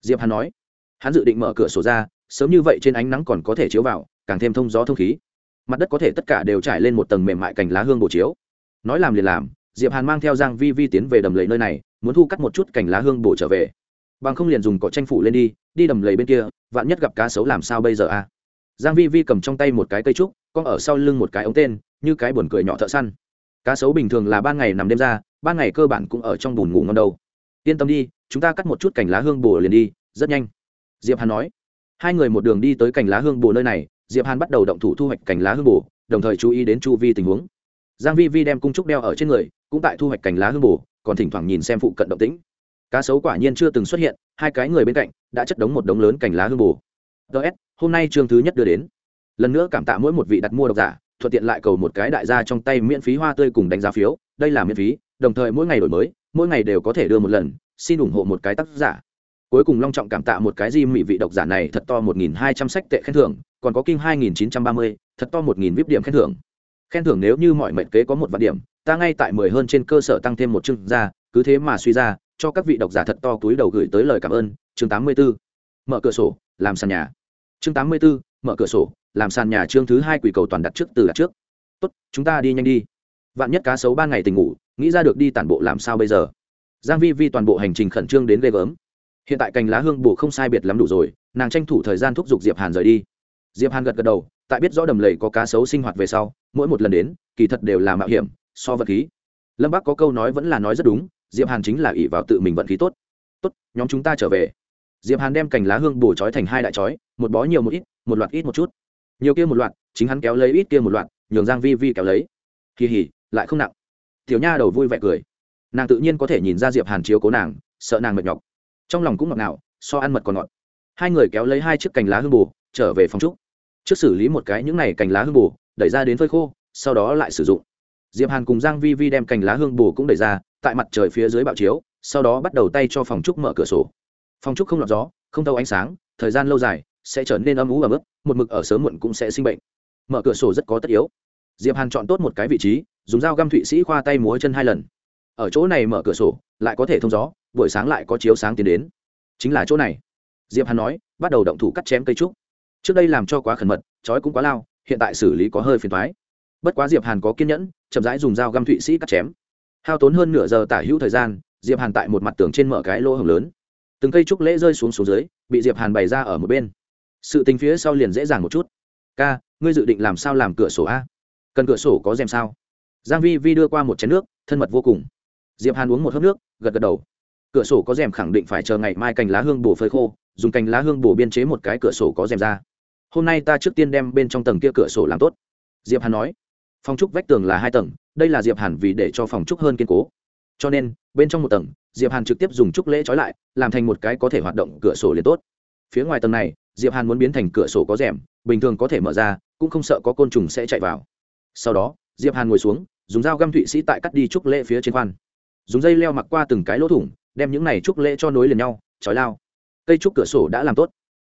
Diệp hàn nói. Hắn dự định mở cửa sổ ra, sớm như vậy trên ánh nắng còn có thể chiếu vào, càng thêm thông gió thông khí mặt đất có thể tất cả đều trải lên một tầng mềm mại cành lá hương bổ chiếu. Nói làm liền làm, diệp hàn mang theo giang vi vi tiến về đầm lầy nơi này, muốn thu cắt một chút cành lá hương bổ trở về. Bằng không liền dùng cỏ tranh phủ lên đi đi đầm lầy bên kia, vạn nhất gặp cá sấu làm sao bây giờ a giang vi vi cầm trong tay một cái cây trúc, con ở sau lưng một cái ống tên, như cái buồn cười nhỏ thợ săn. Cá sấu bình thường là ban ngày nằm đêm ra, ban ngày cơ bản cũng ở trong bùn ngủ ngon đâu. Yên tâm đi, chúng ta cắt một chút cành lá hương bổ liền đi, rất nhanh. Diệp hàn nói. Hai người một đường đi tới cành lá hương bổ nơi này diệp hàn bắt đầu động thủ thu hoạch cành lá hương bổ, đồng thời chú ý đến chu vi tình huống. Giang vi vi đem cung trúc đeo ở trên người, cũng tại thu hoạch cành lá hương bổ, còn thỉnh thoảng nhìn xem phụ cận động tĩnh. Cá sấu quả nhiên chưa từng xuất hiện, hai cái người bên cạnh đã chất đống một đống lớn cành lá hương bổ. Ts hôm nay chương thứ nhất đưa đến. Lần nữa cảm tạ mỗi một vị đặt mua độc giả, thuận tiện lại cầu một cái đại gia trong tay miễn phí hoa tươi cùng đánh giá phiếu, đây là miễn phí, đồng thời mỗi ngày đổi mới, mỗi ngày đều có thể đưa một lần, xin ủng hộ một cái tác giả. Cuối cùng long trọng cảm tạ một cái di mỹ vị độc giả này, thật to một nghìn hai trăm sách tệ khen thưởng còn có kinh hai nghìn chín trăm ba mươi thật to một nghìn vip điểm khen thưởng. Khen thưởng nếu như mọi mệnh kế có một vạn điểm ta ngay tại mười hơn trên cơ sở tăng thêm một chương ra cứ thế mà suy ra cho các vị độc giả thật to túi đầu gửi tới lời cảm ơn. Chương tám mươi 84. mở cửa sổ làm sàn nhà. Chương tám mươi 84, mở cửa sổ làm sàn nhà chương thứ hai quỷ cầu toàn đặt trước từ đặt trước. Tốt chúng ta đi nhanh đi. Vạn nhất cá sấu ba ngày tỉnh ngủ nghĩ ra được đi tản bộ làm sao bây giờ? Giang vi vi toàn bộ hành trình khẩn trương đến ghê gớm. Hiện tại cành lá hương bổ không sai biệt lắm đủ rồi nàng tranh thủ thời gian thúc giục diệp hàn rời đi diệp hàn gật gật đầu, tại biết rõ đầm lầy có cá sấu sinh hoạt về sau, mỗi một lần đến, kỳ thật đều là mạo hiểm, so vật khí. Lâm bác có câu nói vẫn là nói rất đúng, diệp hàn chính là ỷ vào tự mình vận khí tốt. Tốt, nhóm chúng ta trở về. Diệp hàn đem cành lá hương bổ trói thành hai đại trói, một bó nhiều một ít, một loạt ít một chút. Nhiều kia một loạt, chính hắn kéo lấy ít kia một loạt, nhường giang vi vi kéo lấy. Kỳ hỉ lại không nặng. Tiểu nha đầu vui vẻ cười. Nàng tự nhiên có thể nhìn ra diệp hàn chiếu cố nàng, sợ nàng mệt nhọc. Trong lòng cũng ngọt ngào, so ăn mật còn ngọt. Hai người kéo lấy hai chiếc cành lá hương bù trở về phòng trúc trước xử lý một cái những này cành lá hương bù, đẩy ra đến phơi khô, sau đó lại sử dụng. Diệp hàn cùng giang vi vi đem cành lá hương bù cũng đẩy ra, tại mặt trời phía dưới bạo chiếu, sau đó bắt đầu tay cho phòng trúc mở cửa sổ. Phòng trúc không lọt gió, không thâu ánh sáng, thời gian lâu dài, sẽ trở nên âm ú và ướt, một mực ở sớm muộn cũng sẽ sinh bệnh. Mở cửa sổ rất có tất yếu. Diệp hàn chọn tốt một cái vị trí, dùng dao găm thụy sĩ khoa tay múa chân hai lần. Ở chỗ này mở cửa sổ, lại có thể thông gió, buổi sáng lại có chiếu sáng tiến đến. Chính là chỗ này. Diệp hàn nói, bắt đầu động thủ cắt chém cây trúc trước đây làm cho quá khẩn mật chói cũng quá lao, hiện tại xử lý có hơi phiền thoái bất quá diệp hàn có kiên nhẫn, chậm rãi dùng dao găm thụy sĩ cắt chém. Hao tốn hơn nửa giờ tả hữu thời gian, diệp hàn tại một mặt tường trên mở cái lỗ hồng lớn. Từng cây trúc lễ rơi xuống xuống dưới, bị diệp hàn bày ra ở một bên. Sự tình phía sau liền dễ dàng một chút. Ca, ngươi dự định làm sao làm cửa sổ a? Cần cửa sổ có rèm sao? Giang vi vi đưa qua một chén nước, thân mật vô cùng. Diệp hàn uống một hớp nước, gật gật đầu. Cửa sổ có rèm khẳng định phải chờ ngày mai cành lá hương bổ phơi khô, dùng cành lá hương bổ biên chế một cái cửa sổ có rèm ra hôm nay ta trước tiên đem bên trong tầng kia cửa sổ làm tốt. Diệp hàn nói. Phòng trúc vách tường là hai tầng, đây là diệp hàn vì để cho phòng trúc hơn kiên cố. Cho nên, bên trong một tầng, diệp hàn trực tiếp dùng trúc lễ trói lại, làm thành một cái có thể hoạt động cửa sổ liền tốt. Phía ngoài tầng này, diệp hàn muốn biến thành cửa sổ có rèm, bình thường có thể mở ra, cũng không sợ có côn trùng sẽ chạy vào. Sau đó, diệp hàn ngồi xuống, dùng dao găm thụy sĩ tại cắt đi trúc lễ phía trên khoan. Dùng dây leo mặc qua từng cái lỗ thủng, đem những này trúc lễ cho nối liền nhau, trói lao. Cây trúc cửa sổ đã làm tốt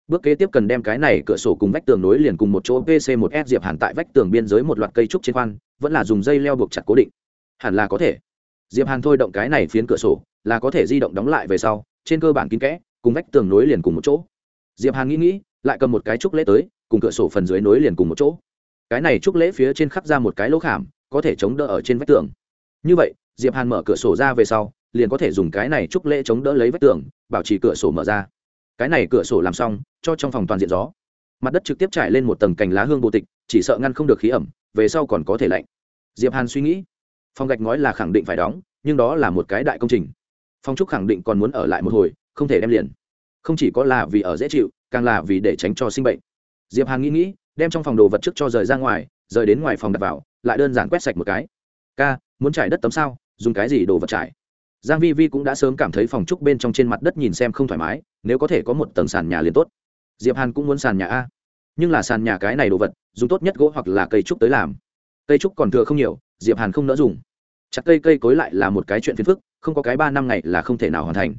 bước kế tiếp cần đem cái này cửa sổ cùng vách tường nối liền cùng một chỗ pc 1 s diệp hàn tại vách tường biên giới một loạt cây trúc trên khoan, vẫn là dùng dây leo buộc chặt cố định. Hẳn là có thể. Diệp hàn thôi động cái này phiến cửa sổ, là có thể di động đóng lại về sau, trên cơ bản kín kẽ, cùng vách tường nối liền cùng một chỗ. Diệp hàn nghĩ nghĩ, lại cầm một cái trúc lễ tới, cùng cửa sổ phần dưới nối liền cùng một chỗ. Cái này trúc lễ phía trên khắp ra một cái lỗ khảm, có thể chống đỡ ở trên vách tường. Như vậy, diệp hàn mở cửa sổ ra về sau, liền có thể dùng cái này trúc lễ chống đỡ lấy vách tường, bảo trì cửa sổ mở ra cái này cửa sổ làm xong, cho trong phòng toàn diện gió. Mặt đất trực tiếp trải lên một tầng cành lá hương bồ tịch, chỉ sợ ngăn không được khí ẩm, về sau còn có thể lạnh. Diệp hàn suy nghĩ, phòng gạch ngói là khẳng định phải đóng, nhưng đó là một cái đại công trình. Phong trúc khẳng định còn muốn ở lại một hồi, không thể đem liền. Không chỉ có là vì ở dễ chịu, càng là vì để tránh cho sinh bệnh. Diệp hàn nghĩ nghĩ, đem trong phòng đồ vật trước cho rời ra ngoài, rời đến ngoài phòng đặt vào, lại đơn giản quét sạch một cái. Ca, muốn trải đất tấm sao? Dùng cái gì đồ vật trải? Giang vi vi cũng đã sớm cảm thấy phòng trúc bên trong trên mặt đất nhìn xem không thoải mái, nếu có thể có một tầng sàn nhà liền tốt. Diệp hàn cũng muốn sàn nhà a. Nhưng là sàn nhà cái này đồ vật, dùng tốt nhất gỗ hoặc là cây trúc tới làm. Cây trúc còn thừa không nhiều, diệp hàn không nỡ dùng. Chặt cây cây cối lại là một cái chuyện phiền phức, không có cái ba năm ngày là không thể nào hoàn thành.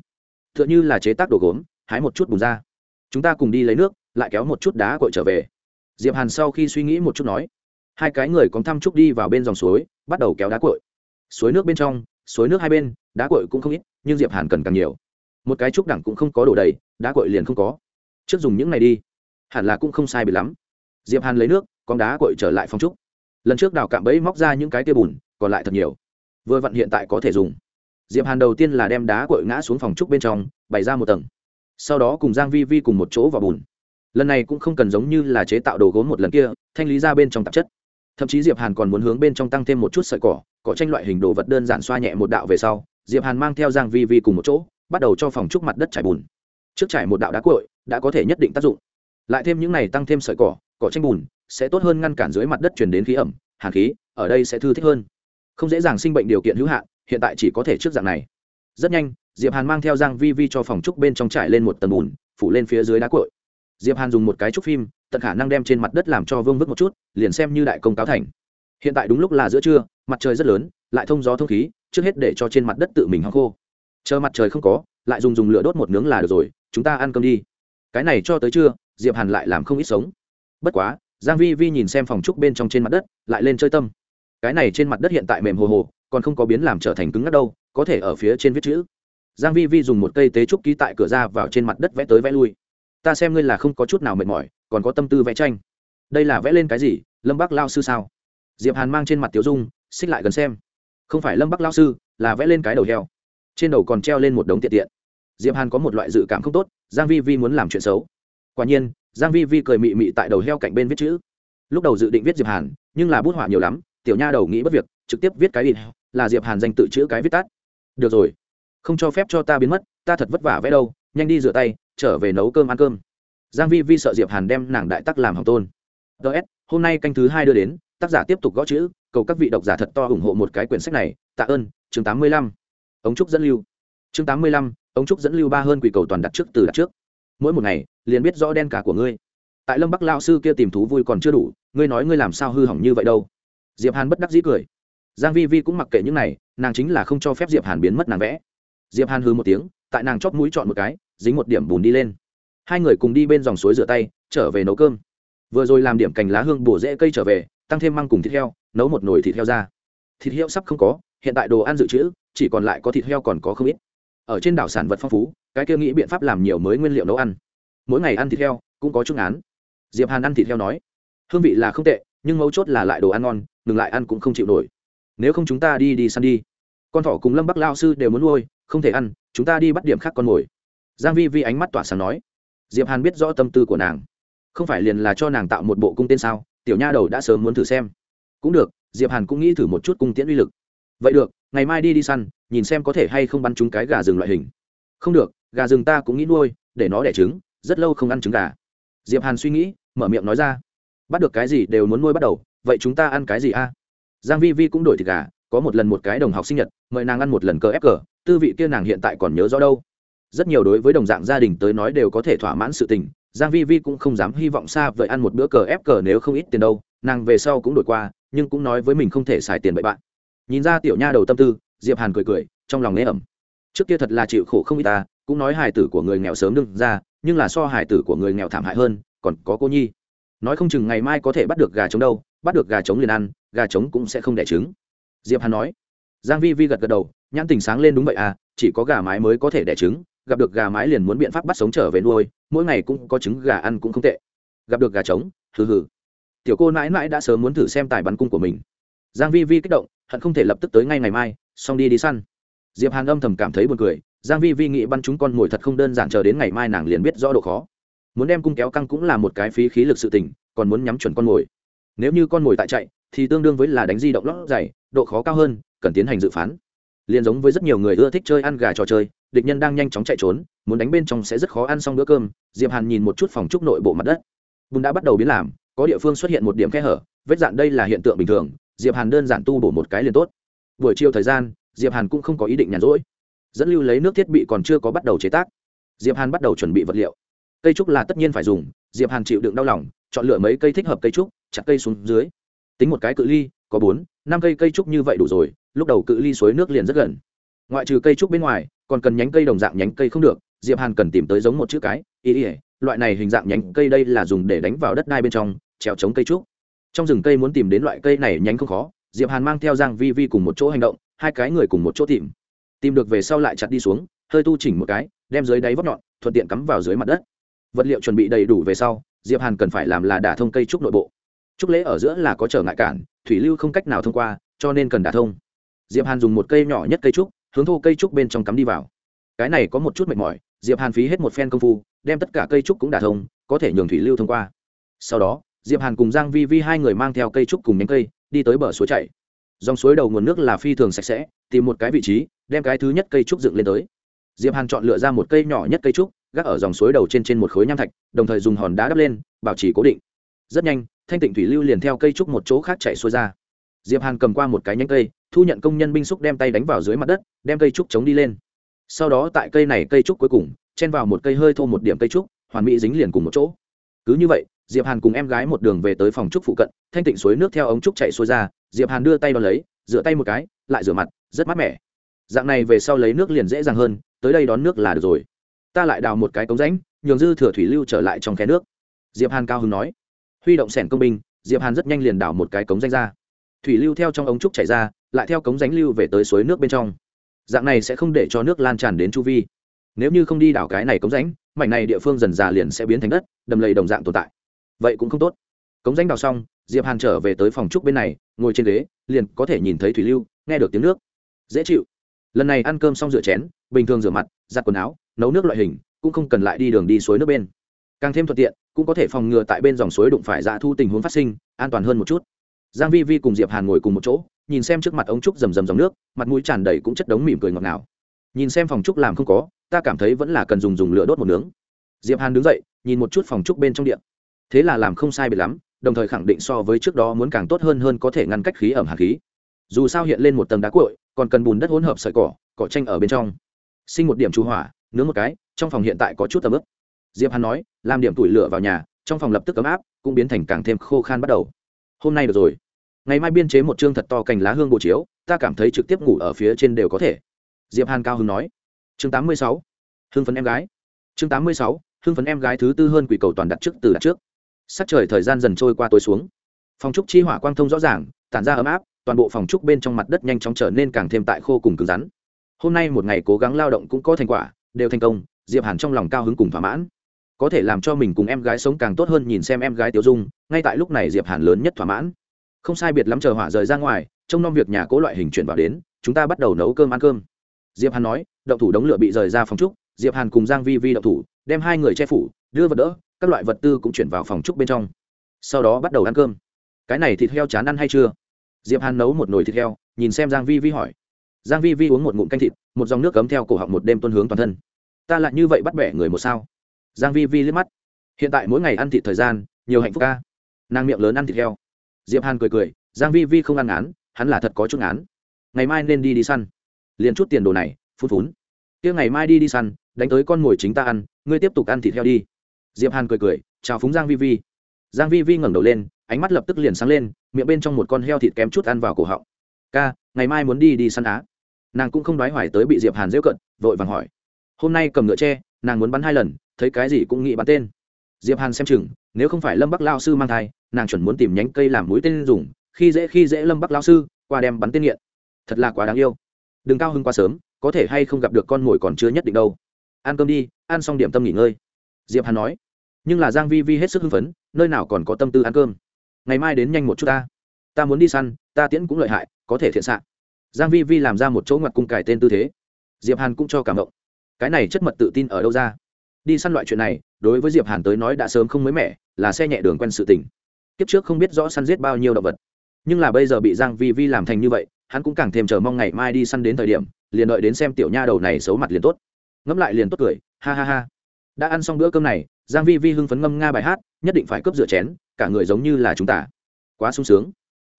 T h ư ợ n h ư là chế tác đồ gốm, hái một chút bùn ra. Chúng ta cùng đi lấy nước, lại kéo một chút đá cội trở về. Diệp hàn sau khi suy nghĩ một chút nói, hai cái người còn thăm trúc đi vào bên dòng suối, bắt đầu kéo đá cội. Suối nước bên trong suối nước hai bên, đá cội cũng không ít, nhưng diệp hàn cần càng nhiều. Một cái trúc đẳng cũng không có đổ đầy, đá cội liền không có. Trước dùng những này đi. Hẳn là cũng không sai bị lắm. Diệp hàn lấy nước, con đá cội trở lại phòng trúc. Lần trước đào cạm bẫy móc ra những cái tia bùn, còn lại thật nhiều. Vừa vặn hiện tại có thể dùng. Diệp hàn đầu tiên là đem đá cội ngã xuống phòng trúc bên trong, bày ra một tầng. Sau đó cùng giang vi vi cùng một chỗ vào bùn. Lần này cũng không cần giống như là chế tạo đồ gốm một lần kia, thanh lý ra bên trong tạp chất thậm chí diệp hàn còn muốn hướng bên trong tăng thêm một chút sợi cỏ cỏ tranh loại hình đồ vật đơn giản xoa nhẹ một đạo về sau, diệp hàn mang theo giang vi vi cùng một chỗ, bắt đầu cho phòng trúc mặt đất trải bùn. Trước trải một đạo đá cội đã có thể nhất định tác dụng. Lại thêm những này tăng thêm sợi cỏ cỏ tranh bùn, sẽ tốt hơn ngăn cản dưới mặt đất truyền đến khí ẩm, hàn khí, ở đây sẽ thư thích hơn. Không dễ dàng sinh bệnh điều kiện hữu hạn, hiện tại chỉ có thể trước dạng này. Rất nhanh, diệp hàn mang theo giang vi vi cho phòng trúc bên trong trải lên một tầng bùn, phủ lên phía dưới đá cội diệp hàn dùng một cái trúc phim tận khả năng đem trên mặt đất làm cho vương vức một chút, liền xem như đại công cáo thành. Hiện tại đúng lúc là giữa trưa, mặt trời rất lớn, lại thông gió thông khí, trước hết để cho trên mặt đất tự mình hăng khô. Chờ mặt trời không có, lại dùng dùng lửa đốt một nướng là được rồi, chúng ta ăn cơm đi. Cái này cho tới trưa, diệp hàn lại làm không ít sống. Bất quá, giang vi vi nhìn xem phòng trúc bên trong trên mặt đất, lại lên chơi tâm. Cái này trên mặt đất hiện tại mềm hồ hồ, còn không có biến làm trở thành cứng ngắt đâu, có thể ở phía trên viết chữ. Giang vi vi dùng một cây tế trúc ký tại cửa ra vào trên mặt đất vẽ tới vẽ lui. Ta xem ngươi là không có chút nào mệt mỏi còn có tâm tư vẽ tranh. Đây là vẽ lên cái gì? Lâm bắc lao sư sao? Diệp hàn mang trên mặt tiểu dung, xích lại gần xem. Không phải lâm bắc lao sư, là vẽ lên cái đầu heo. Trên đầu còn treo lên một đống tiện tiện. Diệp hàn có một loại dự cảm không tốt, giang vi vi muốn làm chuyện xấu. Quả nhiên, giang vi vi cười mị mị tại đầu heo cạnh bên viết chữ. Lúc đầu dự định viết diệp hàn, nhưng là bút họa nhiều lắm, tiểu nha đầu nghĩ bất việc, trực tiếp viết cái in là diệp hàn danh tự chữ cái viết tắt. Được rồi, không cho phép cho ta biến mất, ta thật vất vả vẽ đâu, nhanh đi rửa tay, trở về nấu cơm ăn cơm giang vi vi sợ diệp hàn đem nàng đại tắc làm hỏng tôn. Ts hôm nay canh thứ hai đưa đến, tác giả tiếp tục gõ chữ, cầu các vị độc giả thật to ủng hộ một cái quyển sách này. Tạ ơn, chương tám mươi lăm. Ống trúc dẫn lưu. Chương tám mươi lăm, ống trúc dẫn lưu ba hơn quỷ cầu toàn đặt trước từ đặt trước. Mỗi một ngày, liền biết rõ đen cả của ngươi. Tại lâm bắc Lão sư kia tìm thú vui còn chưa đủ, ngươi nói ngươi làm sao hư hỏng như vậy đâu? Diệp hàn bất đắc dĩ cười. Giang vi vi cũng mặc kệ những này, nàng chính là không cho phép diệp hàn biến mất nàng vẽ. Diệp hàn hừ một tiếng, tại nàng chóp mũi chọn một cái, dính một điểm bùn đi lên hai người cùng đi bên dòng suối rửa tay, trở về nấu cơm. Vừa rồi làm điểm cành lá hương bổ rễ cây trở về, tăng thêm măng cùng thịt heo, nấu một nồi thịt heo ra. Thịt heo sắp không có, hiện tại đồ ăn dự trữ, chỉ còn lại có thịt heo còn có không ít. Ở trên đảo sản vật phong phú, cái kia nghĩ biện pháp làm nhiều mới nguyên liệu nấu ăn. Mỗi ngày ăn thịt heo, cũng có chút án diệp hàn ăn thịt heo nói, hương vị là không tệ, nhưng mấu chốt là lại đồ ăn ngon đừng lại ăn cũng không chịu nổi. Nếu không chúng ta đi đi săn đi. Con thỏ cùng lâm bắc lao sư đều muốn nuôi, không thể ăn, chúng ta đi bắt điểm khác con mồi. Giang vi vi ánh mắt tỏa sáng nói diệp hàn biết rõ tâm tư của nàng. Không phải liền là cho nàng tạo một bộ cung tên sao? Tiểu nha đầu đã sớm muốn thử xem. Cũng được, diệp hàn cũng nghĩ thử một chút cung tiễn uy lực. Vậy được, ngày mai đi đi săn, nhìn xem có thể hay không bắn chúng cái gà rừng loại hình. Không được, gà rừng ta cũng nghĩ nuôi, để nó đẻ trứng, rất lâu không ăn trứng gà. Diệp hàn suy nghĩ, mở miệng nói ra. Bắt được cái gì đều muốn nuôi bắt đầu, vậy chúng ta ăn cái gì a? Giang vi vi cũng đổi thịt gà, có một lần một cái đồng học sinh nhật, mời nàng ăn một lần cờ ép cờ, tư vị kia nàng hiện tại còn nhớ rõ đâu rất nhiều đối với đồng dạng gia đình tới nói đều có thể thỏa mãn sự tình. Giang vi vi cũng không dám hy vọng xa vậy ăn một bữa cờ ép cờ nếu không ít tiền đâu. Nàng về sau cũng đổi qua, nhưng cũng nói với mình không thể xài tiền bậy bạn. Nhìn ra tiểu nha đầu tâm tư, diệp hàn cười cười, trong lòng nể ẩm. Trước kia thật là chịu khổ không ít ta, cũng nói hài tử của người nghèo sớm đương ra, nhưng là so hài tử của người nghèo thảm hại hơn, còn có cô nhi. Nói không chừng ngày mai có thể bắt được gà trống đâu, bắt được gà trống liền ăn, gà trống cũng sẽ không đẻ trứng. Diệp hàn nói. Giang vi vi gật gật đầu, nhãn tình sáng lên đúng vậy à chỉ có gà mái mới có thể đẻ trứng gặp được gà mái liền muốn biện pháp bắt sống trở về nuôi, mỗi ngày cũng có trứng gà ăn cũng không tệ. Gặp được gà trống, hừ hừ. Tiểu cô nãi nãi đã sớm muốn thử xem tài bắn cung của mình. Giang vi vi kích động, hận không thể lập tức tới ngay ngày mai, xong đi đi săn. Diệp hàn âm thầm cảm thấy buồn cười, giang vi vi nghĩ bắn chúng con mồi thật không đơn giản chờ đến ngày mai nàng liền biết rõ độ khó. Muốn đem cung kéo căng cũng là một cái phí khí lực sự tình, còn muốn nhắm chuẩn con mồi. Nếu như con mồi tại chạy, thì tương đương với là đánh di động lót dày, độ khó cao hơn, cần tiến hành dự phán. Liền giống với rất nhiều người ưa thích chơi ăn gà trò chơi địch nhân đang nhanh chóng chạy trốn, muốn đánh bên trong sẽ rất khó ăn xong bữa cơm, diệp hàn nhìn một chút phòng trúc nội bộ mặt đất. Bùn đã bắt đầu biến làm, có địa phương xuất hiện một điểm khe hở, vết dạn đây là hiện tượng bình thường, diệp hàn đơn giản tu bổ một cái liền tốt. Buổi chiều thời gian, diệp hàn cũng không có ý định nhàn rỗi. Dẫn lưu lấy nước thiết bị còn chưa có bắt đầu chế tác. Diệp hàn bắt đầu chuẩn bị vật liệu. Cây trúc là tất nhiên phải dùng, diệp hàn chịu đựng đau lòng, chọn lựa mấy cây thích hợp cây trúc, chặt cây xuống dưới. Tính một cái cự ly, có bốn, năm cây cây trúc như vậy đủ rồi, lúc đầu cự ly suối nước liền rất gần. Ngoại trừ cây trúc bên ngoài còn cần nhánh cây đồng dạng nhánh cây không được, diệp hàn cần tìm tới giống một chữ cái ý ý loại này hình dạng nhánh cây đây là dùng để đánh vào đất đai bên trong trèo chống cây trúc. Trong rừng cây muốn tìm đến loại cây này nhánh không khó, diệp hàn mang theo giang vi vi cùng một chỗ hành động, hai cái người cùng một chỗ tìm. Tìm được về sau lại chặt đi xuống, hơi tu chỉnh một cái, đem dưới đáy vót nhọn, thuận tiện cắm vào dưới mặt đất. Vật liệu chuẩn bị đầy đủ về sau, diệp hàn cần phải làm là đả thông cây trúc nội bộ. Trúc lễ ở giữa là có trở ngại cản, thủy lưu không cách nào thông qua, cho nên cần đả thông. Diệp hàn dùng một cây nhỏ nhất cây trúc hướng thô cây trúc bên trong cắm đi vào. Cái này có một chút mệt mỏi, diệp hàn phí hết một phen công phu, đem tất cả cây trúc cũng đả thông, có thể nhường thủy lưu thông qua. Sau đó, diệp hàn cùng giang vi vi hai người mang theo cây trúc cùng nhánh cây, đi tới bờ suối chảy dòng suối đầu nguồn nước là phi thường sạch sẽ, tìm một cái vị trí, đem cái thứ nhất cây trúc dựng lên tới. Diệp hàn chọn lựa ra một cây nhỏ nhất cây trúc, gác ở dòng suối đầu trên trên một khối nham thạch, đồng thời dùng hòn đá đắp lên, bảo trì cố định. Rất nhanh, thanh tịnh thủy lưu liền theo cây trúc một chỗ khác chạy xuôi ra. Diệp hàn cầm qua một cái nhánh cây thu nhận công nhân binh xúc đem tay đánh vào dưới mặt đất, đem cây trúc chống đi lên. Sau đó tại cây này cây trúc cuối cùng, chen vào một cây hơi thô một điểm cây trúc, hoàn mỹ dính liền cùng một chỗ. Cứ như vậy, diệp hàn cùng em gái một đường về tới phòng trúc phụ cận, thanh tịnh suối nước theo ống trúc chạy xuôi ra, diệp hàn đưa tay vào lấy, rửa tay một cái, lại rửa mặt, rất mát mẻ. Dạng này về sau lấy nước liền dễ dàng hơn, tới đây đón nước là được rồi. Ta lại đào một cái cống rãnh, nhường dư thừa thủy lưu trở lại trong khe nước. Diệp hàn cao hứng nói. Huy động sẻn công binh, diệp hàn rất nhanh liền đào một cái cống rãnh ra thủy lưu theo trong ống trúc chảy ra, lại theo cống rãnh lưu về tới suối nước bên trong. Dạng này sẽ không để cho nước lan tràn đến chu vi. Nếu như không đi đảo cái này cống rãnh, mảnh này địa phương dần già liền sẽ biến thành đất, đầm lầy đồng dạng tồn tại. Vậy cũng không tốt. Cống rãnh đào xong, diệp hàn trở về tới phòng trúc bên này, ngồi trên ghế, liền có thể nhìn thấy thủy lưu, nghe được tiếng nước. Dễ chịu. Lần này ăn cơm xong rửa chén, bình thường rửa mặt, giặt quần áo, nấu nước loại hình, cũng không cần lại đi đường đi suối nước bên. Càng thêm thuận tiện, cũng có thể phòng ngừa tại bên dòng suối đụng phải dạ thu tình huống phát sinh, an toàn hơn một chút giang vi vi cùng diệp hàn ngồi cùng một chỗ, nhìn xem trước mặt ống trúc rầm rầm dòng nước, mặt mũi tràn đầy cũng chất đống mỉm cười ngọt ngào. Nhìn xem phòng trúc làm không có, ta cảm thấy vẫn là cần dùng dùng lửa đốt một nướng. Diệp hàn đứng dậy, nhìn một chút phòng trúc bên trong điện thế là làm không sai biệt lắm, đồng thời khẳng định so với trước đó muốn càng tốt hơn hơn có thể ngăn cách khí ẩm hàn khí. Dù sao hiện lên một tầng đá cuội, còn cần bùn đất hỗn hợp sợi cỏ cỏ tranh ở bên trong. Sinh một điểm chu hỏa, nướng một cái, trong phòng hiện tại có chút tầm ướp diệp hàn nói, làm điểm tuổi lửa vào nhà, trong phòng lập tức ấm áp, cũng biến thành càng thêm khô khan bắt đầu. Hôm nay được rồi ngày mai biên chế một chương thật to cành lá hương bộ chiếu, ta cảm thấy trực tiếp ngủ ở phía trên đều có thể. Diệp hàn cao hưng nói. Chương 86. hương phấn em gái. Chương 86. hương phấn em gái thứ tư hơn quỷ cầu toàn đặt trước từ đặt trước. Sắc trời thời gian dần trôi qua tối xuống. Phòng trúc chi hỏa quang thông rõ ràng, tản ra ấm áp, toàn bộ phòng trúc bên trong mặt đất nhanh chóng trở nên càng thêm tại khô cùng cứng rắn. Hôm nay một ngày cố gắng lao động cũng có thành quả, đều thành công, diệp hàn trong lòng cao hứng cùng thỏa mãn. Có thể làm cho mình cùng em gái sống càng tốt hơn nhìn xem em gái tiêu dung, ngay tại lúc này diệp hàn lớn nhất thỏa mãn không sai biệt lắm chờ hỏa rời ra ngoài, trông nom việc nhà cố loại hình chuyển vào đến, chúng ta bắt đầu nấu cơm ăn cơm. Diệp hàn nói, động thủ đống lửa bị rời ra phòng trúc, diệp hàn cùng giang vi vi động thủ, đem hai người che phủ, đưa vật đỡ, các loại vật tư cũng chuyển vào phòng trúc bên trong. Sau đó bắt đầu ăn cơm. Cái này thịt heo chán ăn hay chưa? Diệp hàn nấu một nồi thịt heo, nhìn xem giang vi vi hỏi. Giang vi vi uống một ngụm canh thịt, một dòng nước cấm theo cổ họng một đêm tuôn hướng toàn thân. Ta lại như vậy bắt bẻ người một sao? Giang vi vi liếc mắt. Hiện tại mỗi ngày ăn thịt thời gian, nhiều hạnh phúc ca. Nàng miệng lớn ăn thịt heo diệp hàn cười cười, giang vi vi không ăn án hắn là thật có chút án ngày mai nên đi đi săn. Liền chút tiền đồ này, phun phún. Kia ngày mai đi đi săn, đánh tới con mồi chính ta ăn, ngươi tiếp tục ăn thịt heo đi. Diệp hàn cười cười, chào phúng giang vi vi. Giang vi vi ngẩng đầu lên, ánh mắt lập tức liền sáng lên, miệng bên trong một con heo thịt kém chút ăn vào cổ họng. Ca, ngày mai muốn đi đi săn á. Nàng cũng không đoái hoài tới bị diệp hàn dễ cận, vội vàng hỏi. Hôm nay cầm ngựa tre, nàng muốn bắn hai lần, thấy cái gì cũng nghĩ bắn tên diệp hàn xem chừng, nếu không phải lâm bắc lao sư mang thai, nàng chuẩn muốn tìm nhánh cây làm mũi tên dùng, khi dễ khi dễ lâm bắc lao sư, qua đem bắn tên nghiện. Thật là quá đáng yêu. Đừng cao hưng quá sớm, có thể hay không gặp được con mồi còn chưa nhất định đâu. Ăn cơm đi, ăn xong điểm tâm nghỉ ngơi. Diệp hàn nói. Nhưng là giang vi vi hết sức hưng phấn, nơi nào còn có tâm tư ăn cơm. Ngày mai đến nhanh một chút ta. Ta muốn đi săn, ta tiễn cũng lợi hại, có thể thiện xạ. Giang vi vi làm ra một chỗ ngoặt cung cải tên tư thế. Diệp hàn cũng cho cảm động. Cái này chất mật tự tin ở đâu ra? Đi săn loại chuyện này, đối với diệp hàn tới nói đã sớm không mới mẻ, là xe nhẹ đường quen sự tình. Kiếp trước không biết rõ săn giết bao nhiêu động vật. Nhưng là bây giờ bị giang vi vi làm thành như vậy, hắn cũng càng thêm chờ mong ngày mai đi săn đến thời điểm, liền đợi đến xem tiểu nha đầu này xấu mặt liền tốt. Ngẫm lại liền tốt cười, ha ha ha. Đã ăn xong bữa cơm này, giang vi vi hưng phấn ngâm nga bài hát, nhất định phải cướp rửa chén, cả người giống như là chúng ta. Quá sung sướng.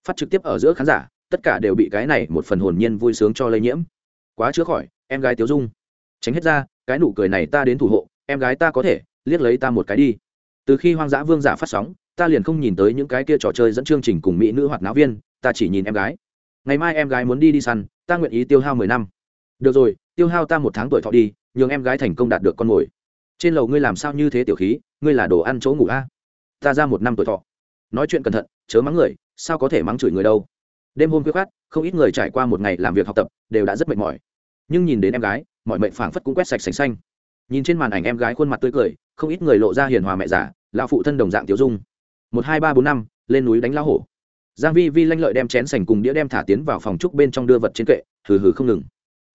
Phát trực tiếp ở giữa khán giả, tất cả đều bị cái này một phần hồn nhiên vui sướng cho lây nhiễm. Quá chữa khỏi, em gái Tiểu dung. Tránh hết ra, cái nụ cười này ta đến thủ hộ em gái ta có thể, liếc lấy ta một cái đi. Từ khi hoang dã vương giả phát sóng, ta liền không nhìn tới những cái kia trò chơi dẫn chương trình cùng mỹ nữ hoạt náo viên, ta chỉ nhìn em gái. Ngày mai em gái muốn đi đi săn, ta nguyện ý tiêu hao mười năm. Được rồi, tiêu hao ta một tháng tuổi thọ đi, nhường em gái thành công đạt được con mồi. Trên lầu ngươi làm sao như thế tiểu khí, ngươi là đồ ăn chỗ ngủ a? Ta ra một năm tuổi thọ. Nói chuyện cẩn thận, chớ mắng người, sao có thể mắng chửi người đâu. Đêm hôm khuya khát không ít người trải qua một ngày làm việc học tập, đều đã rất mệt mỏi. Nhưng nhìn đến em gái, mọi mệnh phảng phất cũng quét sạch sành xanh nhìn trên màn ảnh em gái khuôn mặt tươi cười, không ít người lộ ra hiền hòa mẹ giả lão phụ thân đồng dạng tiểu dung. Một, hai, ba, bốn, năm, lên núi đánh lão hổ. Giang vi vi lanh lợi đem chén sành cùng đĩa đem thả tiến vào phòng trúc bên trong đưa vật trên kệ, hừ hừ không ngừng.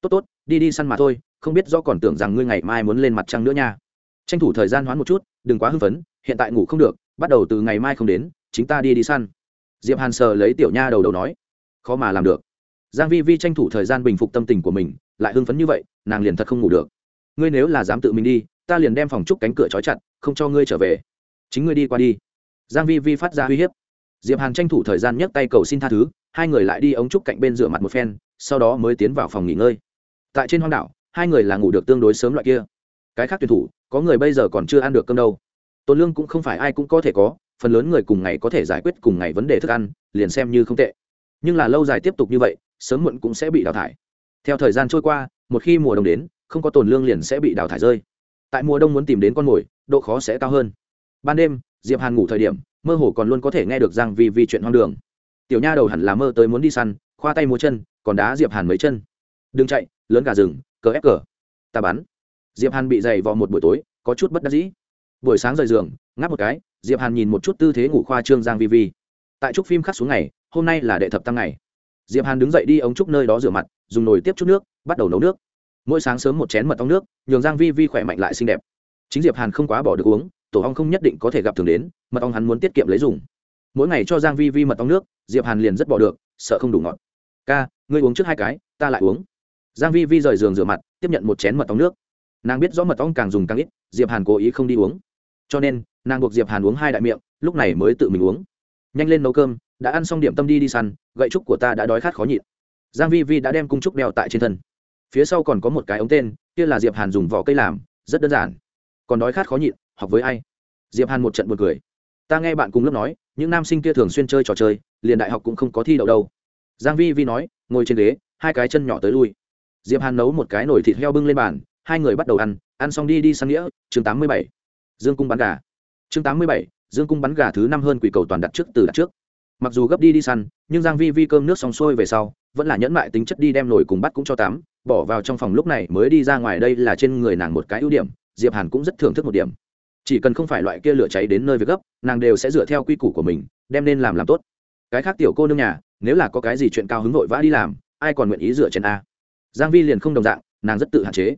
Tốt tốt, đi đi săn mà thôi, không biết do còn tưởng rằng ngươi ngày mai muốn lên mặt trăng nữa nha. Tranh thủ thời gian hoán một chút, đừng quá hưng phấn, hiện tại ngủ không được, bắt đầu từ ngày mai không đến, chính ta đi đi săn. Diệp hàn sờ lấy tiểu nha đầu đầu nói, khó mà làm được. Giang vi vi tranh thủ thời gian bình phục tâm tình của mình, lại hưng phấn như vậy, nàng liền thật không ngủ được ngươi nếu là dám tự mình đi, ta liền đem phòng trúc cánh cửa trói chặt, không cho ngươi trở về. Chính ngươi đi qua đi. Giang vi vi phát ra uy hiếp. Diệp hàn tranh thủ thời gian nhấc tay cầu xin tha thứ, hai người lại đi ống trúc cạnh bên rửa mặt một phen, sau đó mới tiến vào phòng nghỉ ngơi. Tại trên hoang đảo, hai người là ngủ được tương đối sớm loại kia. Cái khác tuyển thủ, có người bây giờ còn chưa ăn được cơm đâu. Tôn lương cũng không phải ai cũng có thể có, phần lớn người cùng ngày có thể giải quyết cùng ngày vấn đề thức ăn, liền xem như không tệ. Nhưng là lâu dài tiếp tục như vậy, sớm muộn cũng sẽ bị đào thải. Theo thời gian trôi qua, một khi mùa đông đến không có tồn lương liền sẽ bị đào thải rơi. Tại mùa đông muốn tìm đến con mồi, độ khó sẽ cao hơn. Ban đêm, diệp hàn ngủ thời điểm, mơ hồ còn luôn có thể nghe được giang vi vi chuyện hoang đường. Tiểu nha đầu hẳn là mơ tới muốn đi săn, khoa tay múa chân, còn đá diệp hàn mấy chân. Đừng chạy, lớn cả rừng, cờ ép cờ. Ta bắn. Diệp hàn bị dày vò một buổi tối, có chút bất đắc dĩ. Buổi sáng rời giường, ngáp một cái, diệp hàn nhìn một chút tư thế ngủ khoa trương giang vi vi. Tại trúc phim khắc xuống ngày, hôm nay là đệ thập tăng ngày. Diệp hàn đứng dậy đi ống trúc nơi đó rửa mặt, dùng nồi tiếp chút nước, bắt đầu nấu nước mỗi sáng sớm một chén mật ong nước, nhường giang vi vi khỏe mạnh lại xinh đẹp. Chính diệp hàn không quá bỏ được uống, tổ ong không nhất định có thể gặp thường đến, mật ong hắn muốn tiết kiệm lấy dùng. Mỗi ngày cho giang vi vi mật ong nước, diệp hàn liền rất bỏ được, sợ không đủ ngọt. Ca, ngươi uống trước hai cái, ta lại uống. Giang vi vi rời giường rửa mặt, tiếp nhận một chén mật ong nước. Nàng biết rõ mật ong càng dùng càng ít, diệp hàn cố ý không đi uống. Cho nên, nàng buộc diệp hàn uống hai đại miệng, lúc này mới tự mình uống. Nhanh lên nấu cơm, đã ăn xong điểm tâm đi đi săn, gậy trúc của ta đã đói khát khó nhịn. Giang vi vi đã đem cung trúc đeo tại trên thân phía sau còn có một cái ống tên, kia là diệp hàn dùng vỏ cây làm, rất đơn giản. Còn đói khát khó nhịn, học với ai? Diệp hàn một trận buồn cười. Ta nghe bạn cùng lớp nói, những nam sinh kia thường xuyên chơi trò chơi, liền đại học cũng không có thi đậu đâu. Giang vi vi nói, ngồi trên ghế, hai cái chân nhỏ tới lui. Diệp hàn nấu một cái nồi thịt heo bưng lên bàn, hai người bắt đầu ăn ăn xong đi đi săn nghĩa, chương tám mươi bảy. Dương cung bắn gà. Chương tám mươi bảy, dương cung bắn gà thứ năm hơn quỷ cầu toàn đặt trước từ đặt trước. Mặc dù gấp đi đi săn, nhưng giang vi vi cơm nước xong xuôi về sau, vẫn là nhẫn mại tính chất đi đem nồi cùng bắt cũng cho tắm bỏ vào trong phòng lúc này mới đi ra ngoài, đây là trên người nàng một cái ưu điểm, diệp hàn cũng rất thưởng thức một điểm. Chỉ cần không phải loại kia lửa cháy đến nơi việc gấp, nàng đều sẽ dựa theo quy củ của mình, đem nên làm làm tốt. Cái khác tiểu cô nương nhà, nếu là có cái gì chuyện cao hứng vội vã đi làm, ai còn nguyện ý dựa trên a? Giang vi liền không đồng dạng, nàng rất tự hạn chế.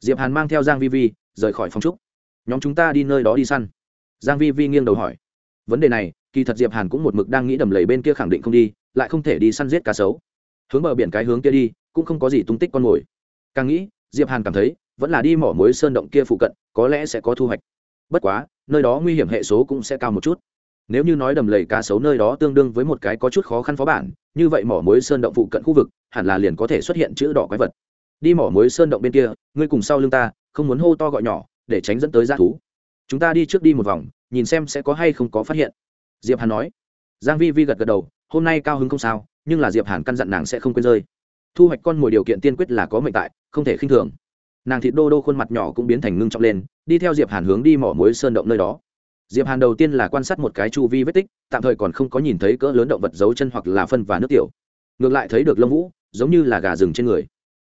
Diệp hàn mang theo giang vi vi, rời khỏi phòng trúc. Nhóm chúng ta đi nơi đó đi săn. Giang vi vi nghiêng đầu hỏi. Vấn đề này, kỳ thật diệp hàn cũng một mực đang nghĩ đầm lầy bên kia khẳng định không đi, lại không thể đi săn giết cá sấu. Hướng bờ biển cái hướng kia đi cũng không có gì tung tích con mồi. Càng nghĩ, diệp hàn cảm thấy, vẫn là đi mỏ muối sơn động kia phụ cận, có lẽ sẽ có thu hoạch. Bất quá, nơi đó nguy hiểm hệ số cũng sẽ cao một chút. Nếu như nói đầm lầy cá sấu nơi đó tương đương với một cái có chút khó khăn phó bản, như vậy mỏ muối sơn động phụ cận khu vực, hẳn là liền có thể xuất hiện chữ đỏ quái vật. Đi mỏ muối sơn động bên kia, ngươi cùng sau lưng ta, không muốn hô to gọi nhỏ, để tránh dẫn tới g thú. Chúng ta đi trước đi một vòng, nhìn xem sẽ có hay không có phát hiện. Diệp hàn nói. Giang vi vi gật gật đầu, hôm nay cao hứng không sao, nhưng là diệp hàn căn dặn nàng sẽ không quên rơi thu hoạch con mồi điều kiện tiên quyết là có mệnh tại, không thể khinh thường. Nàng thịt đô đô khuôn mặt nhỏ cũng biến thành ngưng trọng lên, đi theo diệp hàn hướng đi mỏ muối sơn động nơi đó. Diệp hàn đầu tiên là quan sát một cái chu vi vết tích, tạm thời còn không có nhìn thấy cỡ lớn động vật giấu chân hoặc là phân và nước tiểu. Ngược lại thấy được lông vũ, giống như là gà rừng trên người.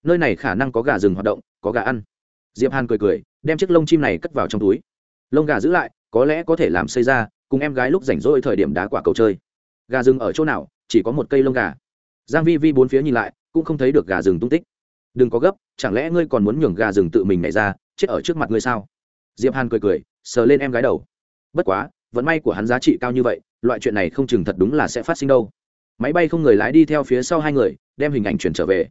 Nơi này khả năng có gà rừng hoạt động, có gà ăn. Diệp hàn cười cười, đem chiếc lông chim này cất vào trong túi. Lông gà giữ lại, có lẽ có thể làm xây ra, cùng em gái lúc rảnh rỗi thời điểm đá quả cầu chơi. Gà rừng ở chỗ nào, chỉ có một cây lông gà. Giang vi vi bốn phía nhìn lại cũng không thấy được gà rừng tung tích. Đừng có gấp, chẳng lẽ ngươi còn muốn nhường gà rừng tự mình nhảy ra, chết ở trước mặt ngươi sao? Diệp hàn cười cười, sờ lên em gái đầu. Bất quá, vận may của hắn giá trị cao như vậy, loại chuyện này không chừng thật đúng là sẽ phát sinh đâu. Máy bay không người lái đi theo phía sau hai người, đem hình ảnh chuyển trở về.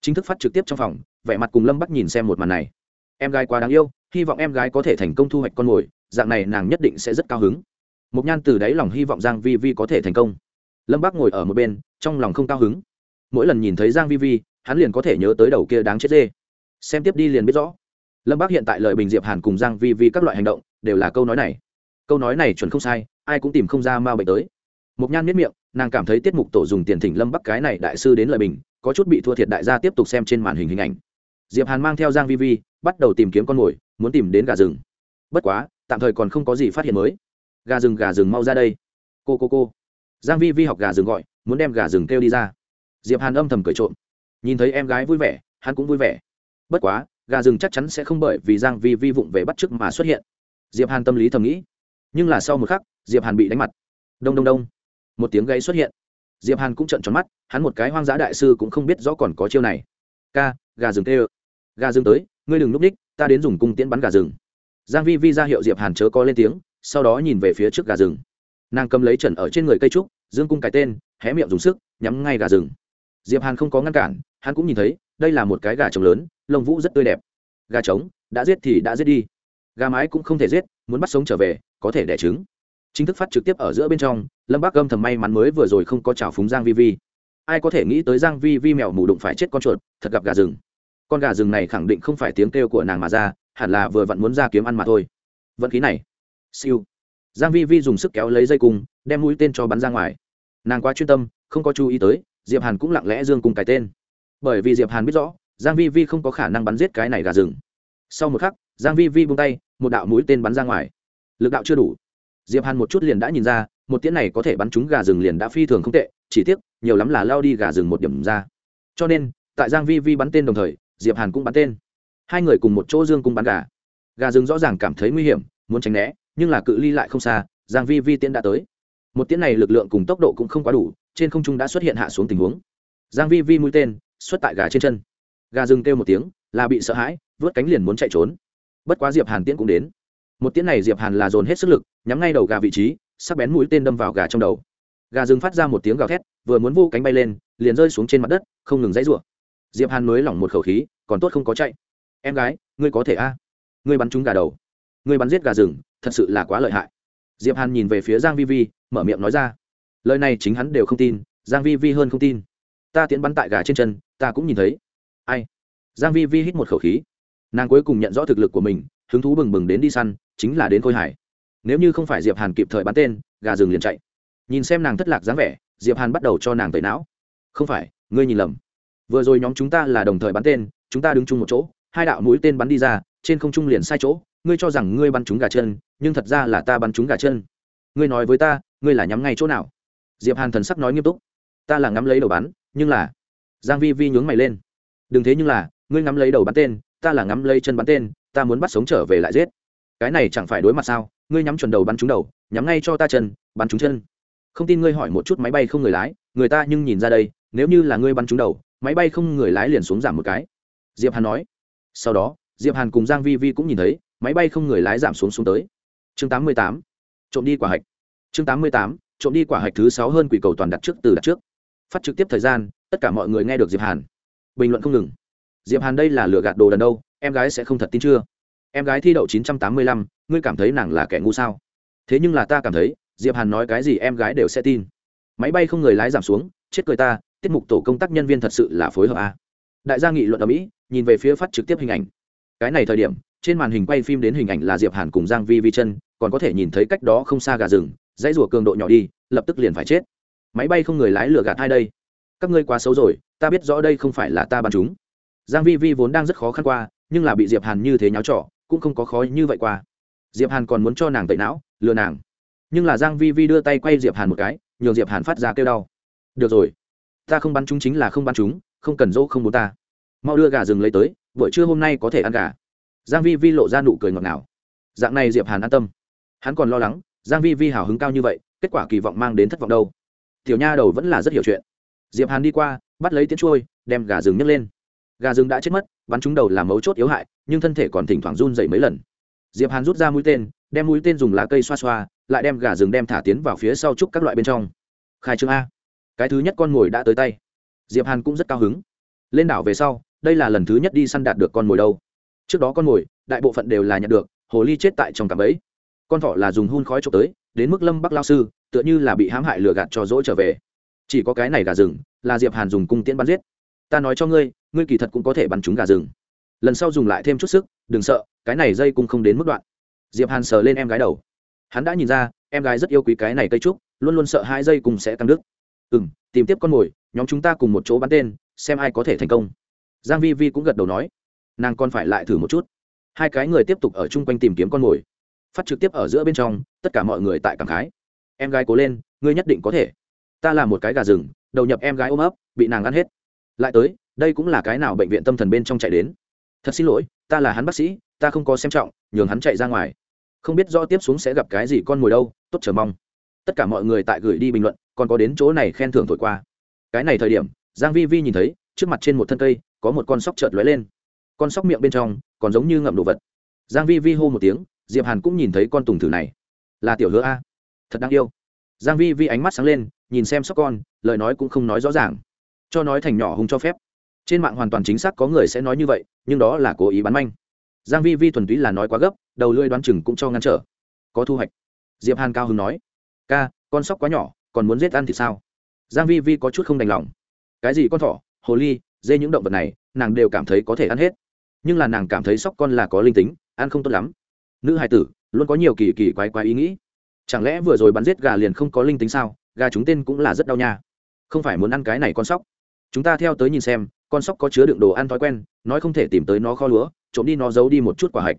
Chính thức phát trực tiếp trong phòng, vẻ mặt cùng lâm bắc nhìn xem một màn này. Em gái quá đáng yêu, hy vọng em gái có thể thành công thu hoạch con mồi, dạng này nàng nhất định sẽ rất cao hứng. Mục nhan từ đáy lòng hy vọng giang vi vi có thể thành công. Lâm bắc ngồi ở một bên, trong lòng không cao hứng mỗi lần nhìn thấy giang vi vi hắn liền có thể nhớ tới đầu kia đáng chết dê xem tiếp đi liền biết rõ lâm Bác hiện tại lời bình diệp hàn cùng giang vi vi các loại hành động đều là câu nói này câu nói này chuẩn không sai ai cũng tìm không ra ma bệnh tới Mộc Nhan miết miệng, nàng cảm thấy tiết mục tổ dùng tiền thỉnh Lâm Bắc cái này đại sư đến lời bình, có chút bị thua thiệt đại gia tiếp tục xem trên màn hình hình ảnh. Diệp Hàn mang theo Giang Vi Vi, bắt đầu tìm kiếm con mồi, muốn tìm đến gà rừng. Bất quá, tạm thời còn không có gì phát hiện mới. Gà rừng gà rừng mau ra đây. Cô cô cô. Giang Vi Vi học gà rừng gọi, muốn đem gà rừng kêu đi ra. Diệp Hàn âm thầm cười trộm. Nhìn thấy em gái vui vẻ, hắn cũng vui vẻ. Bất quá, gà rừng chắc chắn sẽ không bởi vì Giang Vi Vi vụng về bắt chước mà xuất hiện. Diệp Hàn tâm lý thầm nghĩ. Nhưng là sau một khắc, Diệp Hàn bị đánh mặt. Đông đông đông một tiếng gáy xuất hiện diệp hàn cũng trợn tròn mắt hắn một cái hoang dã đại sư cũng không biết rõ còn có chiêu này ca gà rừng tê ơ gà rừng tới ngươi đừng núp ních ta đến dùng cung tiễn bắn gà rừng giang vi vi ra hiệu diệp hàn chớ có lên tiếng sau đó nhìn về phía trước gà rừng nàng cầm lấy trần ở trên người cây trúc dương cung cái tên hé miệng dùng sức nhắm ngay gà rừng diệp hàn không có ngăn cản, hắn cũng nhìn thấy, đây là một cái gà trống lớn, lông vũ rất tươi đẹp. Gà trống, đã giết thì đã giết đi. Gà mái cũng không thể giết, muốn bắt sống trở về, có thể đẻ trứng. Chính thức phát trực tiếp ở giữa bên trong, lâm bác gâm thầm may mắn mới vừa rồi không có trào phúng giang vi vi. Ai có thể nghĩ tới giang vi vi mèo mù đụng phải chết con chuột, thật gặp gà rừng. Con gà rừng này khẳng định không phải tiếng kêu của nàng mà ra, hẳn là vừa vặn muốn ra kiếm ăn mà thôi. Vận khí này. Siêu. Giang vi vi dùng sức kéo lấy dây cung, đem mũi tên cho bắn ra ngoài. Nàng quá chuyên tâm, không có chú ý tới diệp hàn cũng lặng lẽ dương cùng cái tên. Bởi vì diệp hàn biết rõ, giang vi vi không có khả năng bắn giết cái này gà rừng. Sau một khắc, giang vi vi buông tay, một đạo mũi tên bắn ra ngoài. Lực đạo chưa đủ. Diệp hàn một chút liền đã nhìn ra, một tiễn này có thể bắn trúng gà rừng liền đã phi thường không tệ, chỉ tiếc, nhiều lắm là lao đi gà rừng một điểm ra. Cho nên, tại giang vi vi bắn tên đồng thời, diệp hàn cũng bắn tên. Hai người cùng một chỗ dương cung bắn gà. Gà rừng rõ ràng cảm thấy nguy hiểm, muốn tránh né, nhưng là cự ly lại không xa, giang vi vi tiễn đã tới. Một tiễn này lực lượng cùng tốc độ cũng không quá đủ trên không trung đã xuất hiện hạ xuống tình huống. Giang vi vi mũi tên, xuất tại gà trên chân. Gà rừng kêu một tiếng, là bị sợ hãi, vớt cánh liền muốn chạy trốn. Bất quá diệp hàn tiễn cũng đến. Một tiễn này diệp hàn là dồn hết sức lực, nhắm ngay đầu gà vị trí, sắc bén mũi tên đâm vào gà trong đầu. Gà rừng phát ra một tiếng gào thét, vừa muốn vô cánh bay lên, liền rơi xuống trên mặt đất, không ngừng dãy rủa. Diệp hàn nuối lỏng một khẩu khí, còn tốt không có chạy. Em gái, ngươi có thể a. Ngươi bắn trúng gà đầu. Ngươi bắn giết gà rừng, thật sự là quá lợi hại. Diệp hàn nhìn về phía giang vi vi, mở miệng nói ra lời này chính hắn đều không tin, giang vi vi hơn không tin. Ta tiến bắn tại gà trên chân, ta cũng nhìn thấy. Ai? Giang vi vi hít một khẩu khí. Nàng cuối cùng nhận rõ thực lực của mình, hứng thú bừng bừng đến đi săn, chính là đến khôi hải. Nếu như không phải diệp hàn kịp thời bắn tên, gà rừng liền chạy. Nhìn xem nàng thất lạc dáng vẻ, diệp hàn bắt đầu cho nàng tẩy não. Không phải, ngươi nhìn lầm. Vừa rồi nhóm chúng ta là đồng thời bắn tên, chúng ta đứng chung một chỗ, hai đạo mũi tên bắn đi ra, trên không trung liền sai chỗ, ngươi cho rằng ngươi bắn trúng gà chân, nhưng thật ra là ta bắn trúng gà chân. Ngươi nói với ta, ngươi là nhắm ngay chỗ nào? Diệp hàn thần sắc nói nghiêm túc. Ta là ngắm lấy đầu bắn, nhưng là, giang vi vi nhướng mày lên. Đừng thế nhưng là, ngươi ngắm lấy đầu bắn tên, ta là ngắm lấy chân bắn tên, ta muốn bắt sống trở về lại giết. Cái này chẳng phải đối mặt sao? Ngươi nhắm chuẩn đầu bắn trúng đầu, nhắm ngay cho ta chân, bắn trúng chân. Không tin ngươi hỏi một chút máy bay không người lái, người ta nhưng nhìn ra đây, nếu như là ngươi bắn trúng đầu, máy bay không người lái liền xuống giảm một cái. Diệp hàn nói. Sau đó, diệp hàn cùng giang vi vi cũng nhìn thấy, máy bay không người lái giảm xuống xuống tới. Chương 88. trộm đi quả hạch. Chương 88 trộm đi quả hạch thứ sáu hơn quỷ cầu toàn đặt trước từ đặt trước. Phát trực tiếp thời gian tất cả mọi người nghe được diệp hàn. Bình luận không ngừng. Diệp hàn đây là lừa gạt đồ đần đâu em gái sẽ không thật tin chưa? Em gái thi đậu 985, ngươi cảm thấy nàng là kẻ ngu sao? Thế nhưng là ta cảm thấy diệp hàn nói cái gì em gái đều sẽ tin. Máy bay không người lái giảm xuống chết cười ta tiết mục tổ công tác nhân viên thật sự là phối hợp a. À. đại gia nghị luận ở mỹ nhìn về phía phát trực tiếp hình ảnh. Cái này thời điểm trên màn hình quay phim đến hình ảnh là diệp hàn cùng giang vi vi chân còn có thể nhìn thấy cách đó không xa gà rừng dãy rùa cường độ nhỏ đi, lập tức liền phải chết. Máy bay không người lái lửa gạt hai đây? Các ngươi quá xấu rồi, ta biết rõ đây không phải là ta bắn chúng. Giang vi vi vốn đang rất khó khăn qua, nhưng là bị diệp hàn như thế nháo trỏ cũng không có khó như vậy qua. Diệp hàn còn muốn cho nàng tẩy não, lừa nàng. Nhưng là giang vi vi đưa tay quay diệp hàn một cái, nhường diệp hàn phát ra kêu đau. Được rồi, ta không bắn chúng chính là không bắn chúng, không cần dỗ không muốn ta. Mau đưa gà rừng lấy tới, buổi trưa hôm nay có thể ăn gà. Giang vi vi lộ ra nụ cười ngọt ngào. Dạng này diệp hàn an tâm. Hắn còn lo lắng giang vi vi hào hứng cao như vậy, kết quả kỳ vọng mang đến thất vọng đâu? Tiểu nha đầu vẫn là rất hiểu chuyện. Diệp hàn đi qua, bắt lấy tiếng chuôi đem gà rừng nhấc lên. Gà rừng đã chết mất, bắn trúng đầu làm mấu chốt yếu hại, nhưng thân thể còn thỉnh thoảng run dậy mấy lần. Diệp hàn rút ra mũi tên, đem mũi tên dùng lá cây xoa xoa, lại đem gà rừng đem thả tiến vào phía sau trúc các loại bên trong. Khai trương a. Cái thứ nhất con mồi đã tới tay. Diệp hàn cũng rất cao hứng. Lên đảo về sau, đây là lần thứ nhất đi săn đạt được con mồi đâu. Trước đó con mồi, đại bộ phận đều là nhận được, hồ ly chết tại trong cạm bẫy con thỏ là dùng hun khói trộm tới, đến mức lâm bắc lao sư, tựa như là bị hãm hại lừa gạt cho dỗi trở về. Chỉ có cái này gà rừng, là diệp hàn dùng cung tiễn bắn giết. Ta nói cho ngươi ngươi kỳ thật cũng có thể bắn trúng gà rừng. Lần sau dùng lại thêm chút sức, đừng sợ, cái này dây cung không đến mức đoạn. Diệp hàn sờ lên em gái đầu. Hắn đã nhìn ra, em gái rất yêu quý cái này cây trúc, luôn luôn sợ hai dây cùng sẽ tăng đứt. Ừ m tìm tiếp con mồi, nhóm chúng ta cùng một chỗ bắn tên, xem ai có thể thành công. Giang vi vi cũng gật đầu nói. Nàng còn phải lại thử một chút. Hai cái người tiếp tục ở chung quanh tìm kiếm con mồi phát trực tiếp ở giữa bên trong, tất cả mọi người tại cảng khái. Em gái cố lên, ngươi nhất định có thể. Ta là một cái gà rừng, đầu nhập em gái ôm ấp, bị nàng ăn hết. Lại tới, đây cũng là cái nào bệnh viện tâm thần bên trong chạy đến. Thật xin lỗi, ta là hắn bác sĩ, ta không có xem trọng, nhường hắn chạy ra ngoài. Không biết do tiếp xuống sẽ gặp cái gì con mồi đâu, tốt chờ mong. Tất cả mọi người tại gửi đi bình luận, còn có đến chỗ này khen thưởng thổi qua. Cái này thời điểm, giang vi vi nhìn thấy, trước mặt trên một thân cây, có một con sóc chợt lóe lên. Con sóc miệng bên trong, còn giống như ngậm đồ vật. Giang vi vi hô một tiếng diệp hàn cũng nhìn thấy con tùng thử này. Là tiểu hứa a. Thật đáng yêu. Giang vi vi ánh mắt sáng lên, nhìn xem sóc con, lời nói cũng không nói rõ ràng. Cho nói thành nhỏ hung cho phép. Trên mạng hoàn toàn chính xác có người sẽ nói như vậy, nhưng đó là cố ý bán manh. Giang vi vi thuần túy là nói quá gấp, đầu lưỡi đoán chừng cũng cho ngăn trở. Có thu hoạch. Diệp hàn cao hứng nói. Ca, con sóc quá nhỏ, còn muốn giết ăn thì sao? Giang vi vi có chút không đành lòng. Cái gì con thỏ, hồ ly, dê những động vật này, nàng đều cảm thấy có thể ăn hết. Nhưng là nàng cảm thấy sóc con là có linh tính, ăn không tốt lắm nữ hài tử, luôn có nhiều kỳ kỳ quái quái ý nghĩ. Chẳng lẽ vừa rồi bắn giết gà liền không có linh tính sao? Gà chúng tên cũng là rất đau nha. Không phải muốn ăn cái này con sóc. Chúng ta theo tới nhìn xem, con sóc có chứa đựng đồ ăn thói quen, nói không thể tìm tới nó kho lúa, trộm đi nó giấu đi một chút quả hạch.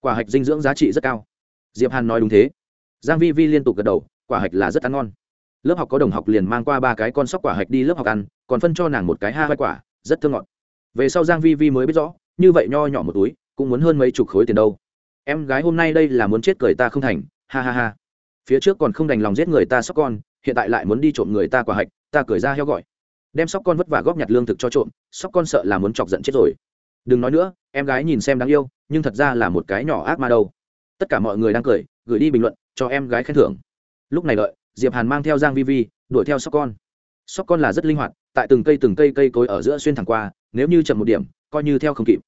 Quả hạch dinh dưỡng giá trị rất cao. Diệp hàn nói đúng thế. Giang vi vi liên tục gật đầu, quả hạch là rất ăn ngon. Lớp học có đồng học liền mang qua ba cái con sóc quả hạch đi lớp học ăn, còn phân cho nàng một cái ha vai quả, rất thơm ngọt. Về sau giang vi vi mới biết rõ, như vậy nho nhỏ một túi, cũng muốn hơn mấy chục khối tiền đâu em gái hôm nay đây là muốn chết cười ta không thành, ha ha ha. Phía trước còn không đành lòng giết người ta sóc con, hiện tại lại muốn đi trộm người ta quả hạch, ta cười ra heo gọi. Đem sóc con vất vả góp nhặt lương thực cho trộm, sóc con sợ là muốn chọc giận chết rồi. Đừng nói nữa, em gái nhìn xem đáng yêu, nhưng thật ra là một cái nhỏ ác ma đâu. Tất cả mọi người đang cười, gửi đi bình luận, cho em gái khen thưởng. Lúc này đợi, diệp hàn mang theo giang vi vi, đuổi theo sóc con. Sóc con là rất linh hoạt, tại từng cây từng cây cây cối ở giữa xuyên thẳng qua, nếu như chậm một điểm, coi như theo không kịp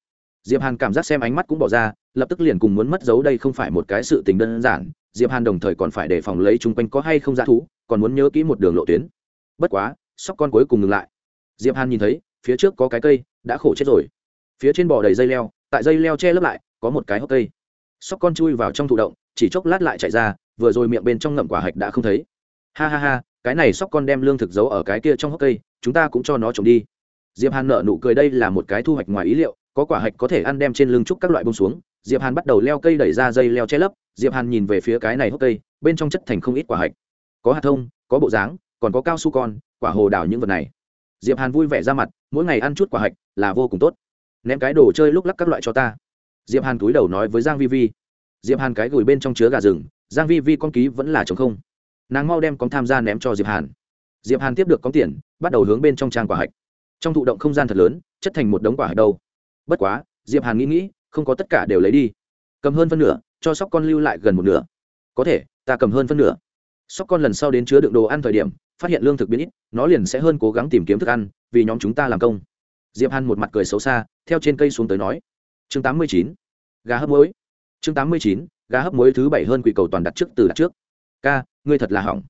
diệp hàn cảm giác xem ánh mắt cũng bỏ ra, lập tức liền cùng muốn mất dấu đây không phải một cái sự tình đơn giản, diệp hàn đồng thời còn phải đề phòng lấy chung quanh có hay không dã thú, còn muốn nhớ kỹ một đường lộ tuyến. Bất quá, sóc con cuối cùng ngừng lại. Diệp hàn nhìn thấy, phía trước có cái cây, đã khổ chết rồi. Phía trên bò đầy dây leo, tại dây leo che lấp lại, có một cái hốc cây. Sóc con chui vào trong thụ động, chỉ chốc lát lại chạy ra, vừa rồi miệng bên trong ngậm quả hạch đã không thấy. Ha ha ha, cái này sóc con đem lương thực giấu ở cái kia trong hốc cây, chúng ta cũng cho nó trồng đi. Diệp hàn nở nụ cười, đây là một cái thu hoạch ngoài ý liệu có quả hạch có thể ăn đem trên lưng trúc các loại bông xuống, diệp hàn bắt đầu leo cây đẩy ra dây leo che lấp, diệp hàn nhìn về phía cái này hốc cây, bên trong chất thành không ít quả hạch. Có hạt thông, có bộ dáng, còn có cao su con, quả hồ đào những vật này. Diệp hàn vui vẻ ra mặt, mỗi ngày ăn chút quả hạch là vô cùng tốt. Ném cái đồ chơi lúc lắc các loại cho ta. Diệp hàn túi đầu nói với giang vi vi. Diệp hàn cái gửi bên trong chứa gà rừng, giang vi vi con ký vẫn là trống không. Nàng mau đem con tham gia ném cho diệp hàn. Diệp hàn tiếp được con tiền, bắt đầu hướng bên trong trang quả hạch. Trong thụ động không gian thật lớn, chất thành một đống quả hạch đâu bất quá, diệp hàn nghĩ nghĩ, không có tất cả đều lấy đi. Cầm hơn phân nửa, cho sóc con lưu lại gần một nửa. Có thể, ta cầm hơn phân nửa. Sóc con lần sau đến chứa đựng đồ ăn thời điểm, phát hiện lương thực biến ít, nó liền sẽ hơn cố gắng tìm kiếm thức ăn, vì nhóm chúng ta làm công. Diệp hàn một mặt cười xấu xa, theo trên cây xuống tới nói. Chương tám mươi chín, gà hấp muối. Chương tám mươi chín, gà hấp muối thứ bảy hơn quỷ cầu toàn đặt trước từ đặt trước. Ca, ngươi thật là hỏng.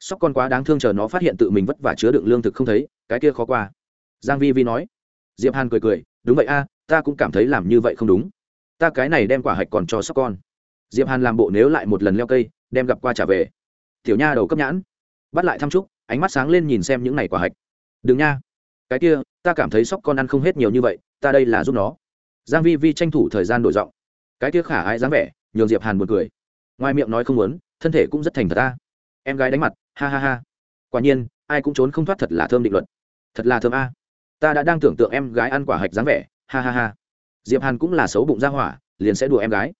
Sóc con quá đáng thương chờ nó phát hiện tự mình vất vả chứa đựng lương thực không thấy, cái kia khó qua. Giang vi vi nói. Diệp hàn cười cười, đúng vậy a ta cũng cảm thấy làm như vậy không đúng. Ta cái này đem quả hạch còn cho sóc con. Diệp hàn làm bộ nếu lại một lần leo cây, đem gặp qua trả về. Tiểu nha đầu cấp nhãn. Bắt lại thăm chúc, ánh mắt sáng lên nhìn xem những này quả hạch. Đừng nha. Cái kia, ta cảm thấy sóc con ăn không hết nhiều như vậy, ta đây là giúp nó. Giang vi vi tranh thủ thời gian đổi giọng. Cái kia khả ai dáng vẻ, nhường diệp hàn buồn cười. Ngoài miệng nói không muốn, thân thể cũng rất thành thật ta. Em gái đánh mặt, ha ha ha. Quả nhiên, ai cũng trốn không thoát thật là thơm định luật. Thật là thơm a. Ta đã đang tưởng tượng em gái ăn quả hạch dáng vẻ ha ha ha. Diệp hàn cũng là xấu bụng ra hỏa, liền sẽ đùa em gái.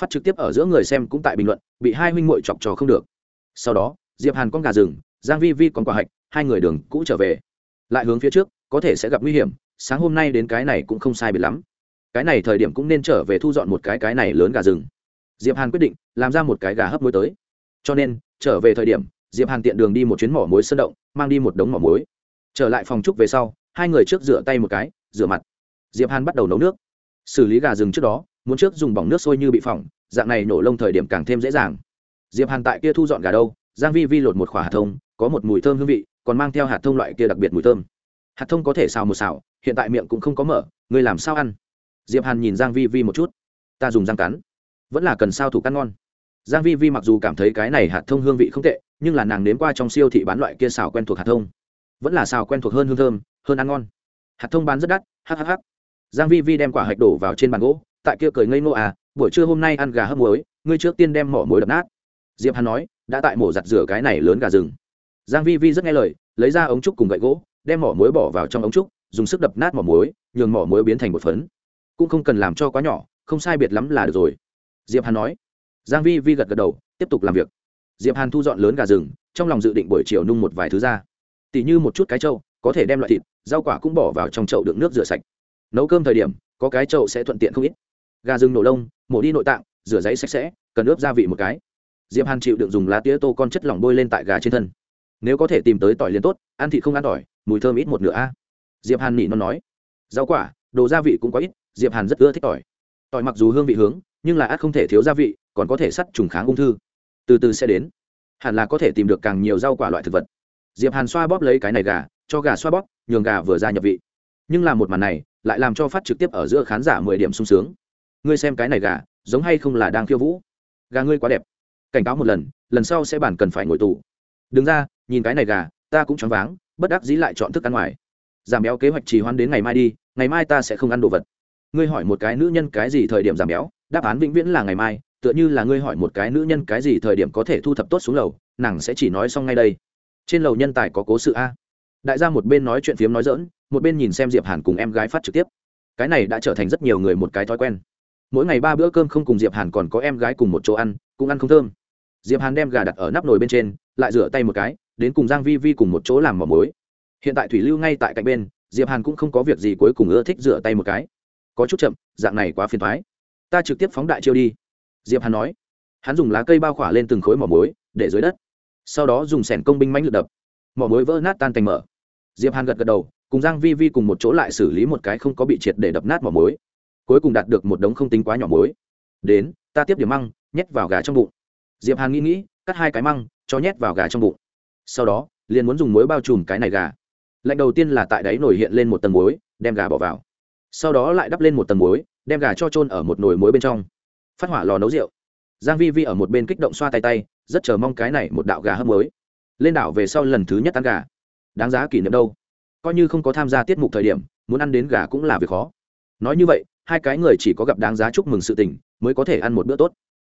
Phát trực tiếp ở giữa người xem cũng tại bình luận, bị hai huynh muội chọc trò không được. Sau đó, diệp hàn con gà rừng, giang vi vi còn quả hạch, hai người đường cũ trở về. Lại hướng phía trước, có thể sẽ gặp nguy hiểm, sáng hôm nay đến cái này cũng không sai biệt lắm. Cái này thời điểm cũng nên trở về thu dọn một cái cái này lớn gà rừng. Diệp hàn quyết định, làm ra một cái gà hấp muối tới. Cho nên, trở về thời điểm, diệp hàn tiện đường đi một chuyến mỏ muối sơn động, mang đi một đống mỏ muối. Trở lại phòng trúc về sau, hai người trước rửa tay một cái, rửa mặt diệp hàn bắt đầu nấu nước. Xử lý gà rừng trước đó, muốn trước dùng bỏng nước sôi như bị phỏng, dạng này nổ lông thời điểm càng thêm dễ dàng. Diệp hàn tại kia thu dọn gà đâu, giang vi vi lột một khỏa hạt thông, có một mùi thơm hương vị, còn mang theo hạt thông loại kia đặc biệt mùi thơm. Hạt thông có thể xào một xào, hiện tại miệng cũng không có mở, ngươi làm sao ăn? Diệp hàn nhìn giang vi vi một chút. Ta dùng răng cắn. Vẫn là cần sao thủ căn ngon. Giang vi vi mặc dù cảm thấy cái này hạt thông hương vị không tệ, nhưng là nàng nếm qua trong siêu thị bán loại kia xào quen thuộc hạt thông. Vẫn là xào quen thuộc hơn hương thơm, hơn ăn ngon. Hạt thông bán rất đắt hhh giang vi vi đem quả hạch đổ vào trên bàn gỗ, tại kia cười ngây ngô à buổi trưa hôm nay ăn gà hấp muối, ngươi trước tiên đem mỏ muối đập nát. Diệp hàn nói, đã tại mổ giặt rửa cái này lớn gà rừng. Giang vi vi rất nghe lời, lấy ra ống trúc cùng gậy gỗ, đem mỏ muối bỏ vào trong ống trúc, dùng sức đập nát mỏ muối, nhường mỏ muối biến thành một phấn. Cũng không cần làm cho quá nhỏ, không sai biệt lắm là được rồi. Diệp hàn nói. Giang vi vi gật gật đầu, tiếp tục làm việc. Diệp hàn thu dọn lớn gà rừng, trong lòng dự định buổi chiều nung một vài thứ ra. Tỉ như một chút cái trâu, có thể đem loại thịt, rau quả cũng bỏ vào trong chậu đựng nước rửa sạch nấu cơm thời điểm, có cái chậu sẽ thuận tiện không ít. Gà rừng nổ lông, mổ đi nội tạng, rửa giấy sạch sẽ, cần ướp gia vị một cái. Diệp hàn chịu đựng dùng lá tía tô con chất lỏng bôi lên tại gà trên thân. Nếu có thể tìm tới tỏi liền tốt, ăn thịt không ăn tỏi, mùi thơm ít một nửa a. Diệp hàn nỉ nó nói. Rau quả, đồ gia vị cũng có ít, diệp hàn rất ưa thích tỏi. Tỏi mặc dù hương vị hướng, nhưng là át không thể thiếu gia vị, còn có thể sắt trùng kháng ung thư. Từ từ sẽ đến. Hẳn là có thể tìm được càng nhiều rau quả loại thực vật. Diệp hàn xoa bóp lấy cái này gà, cho gà xoa bóp, nhường gà vừa ra nhập vị nhưng làm một màn này lại làm cho phát trực tiếp ở giữa khán giả mười điểm sung sướng. Ngươi xem cái này gà, giống hay không là đang khiêu vũ? Gà ngươi quá đẹp. Cảnh cáo một lần lần sau sẽ bản cần phải ngồi tù. Đứng ra, nhìn cái này gà, ta cũng choáng váng, bất đắc dĩ lại chọn thức ăn ngoài. Giảm béo kế hoạch trì hoãn đến ngày mai đi, ngày mai ta sẽ không ăn đồ vật. Ngươi hỏi một cái nữ nhân cái gì thời điểm giảm béo, đáp án vĩnh viễn là ngày mai, tựa như là ngươi hỏi một cái nữ nhân cái gì thời điểm có thể thu thập tốt xuống lầu, nàng sẽ chỉ nói xong ngay đây. Trên lầu nhân tài có cố sự a. Đại gia một bên nói chuyện phiếm nói dỡn một bên nhìn xem diệp hàn cùng em gái phát trực tiếp cái này đã trở thành rất nhiều người một cái thói quen mỗi ngày ba bữa cơm không cùng diệp hàn còn có em gái cùng một chỗ ăn cũng ăn không thơm diệp hàn đem gà đặt ở nắp nồi bên trên lại rửa tay một cái đến cùng giang vi vi cùng một chỗ làm mỏ muối hiện tại thủy lưu ngay tại cạnh bên diệp hàn cũng không có việc gì cuối cùng ưa thích rửa tay một cái có chút chậm dạng này quá phiền toái ta trực tiếp phóng đại chiêu đi diệp hàn nói hắn dùng lá cây bao khỏa lên từng khối mỏ muối để dưới đất sau đó dùng sẻn công binh mãnh lực đập mỏ muối vỡ nát tan thành mở diệp hàn gật gật đầu cùng giang vi vi cùng một chỗ lại xử lý một cái không có bị triệt để đập nát mỏ muối. Cuối cùng đạt được một đống không tính quá nhỏ muối. Đến, ta tiếp điểm măng, nhét vào gà trong bụng. Diệp hàn nghĩ nghĩ, cắt hai cái măng, cho nhét vào gà trong bụng. Sau đó, liền muốn dùng muối bao trùm cái này gà. Lệnh đầu tiên là tại đáy nổi hiện lên một tầng muối, đem gà bỏ vào. Sau đó lại đắp lên một tầng muối, đem gà cho trôn ở một nồi muối bên trong. Phát hỏa lò nấu rượu. Giang vi vi ở một bên kích động xoa tay tay, rất chờ mong cái này một đạo gà hấp muối. Lên đảo về sau lần thứ nhất ăn gà. Đáng giá kỷ niệm đâu? Coi như không có tham gia tiết mục thời điểm, muốn ăn đến gà cũng là việc khó. Nói như vậy, hai cái người chỉ có gặp đáng giá chúc mừng sự tình, mới có thể ăn một bữa tốt.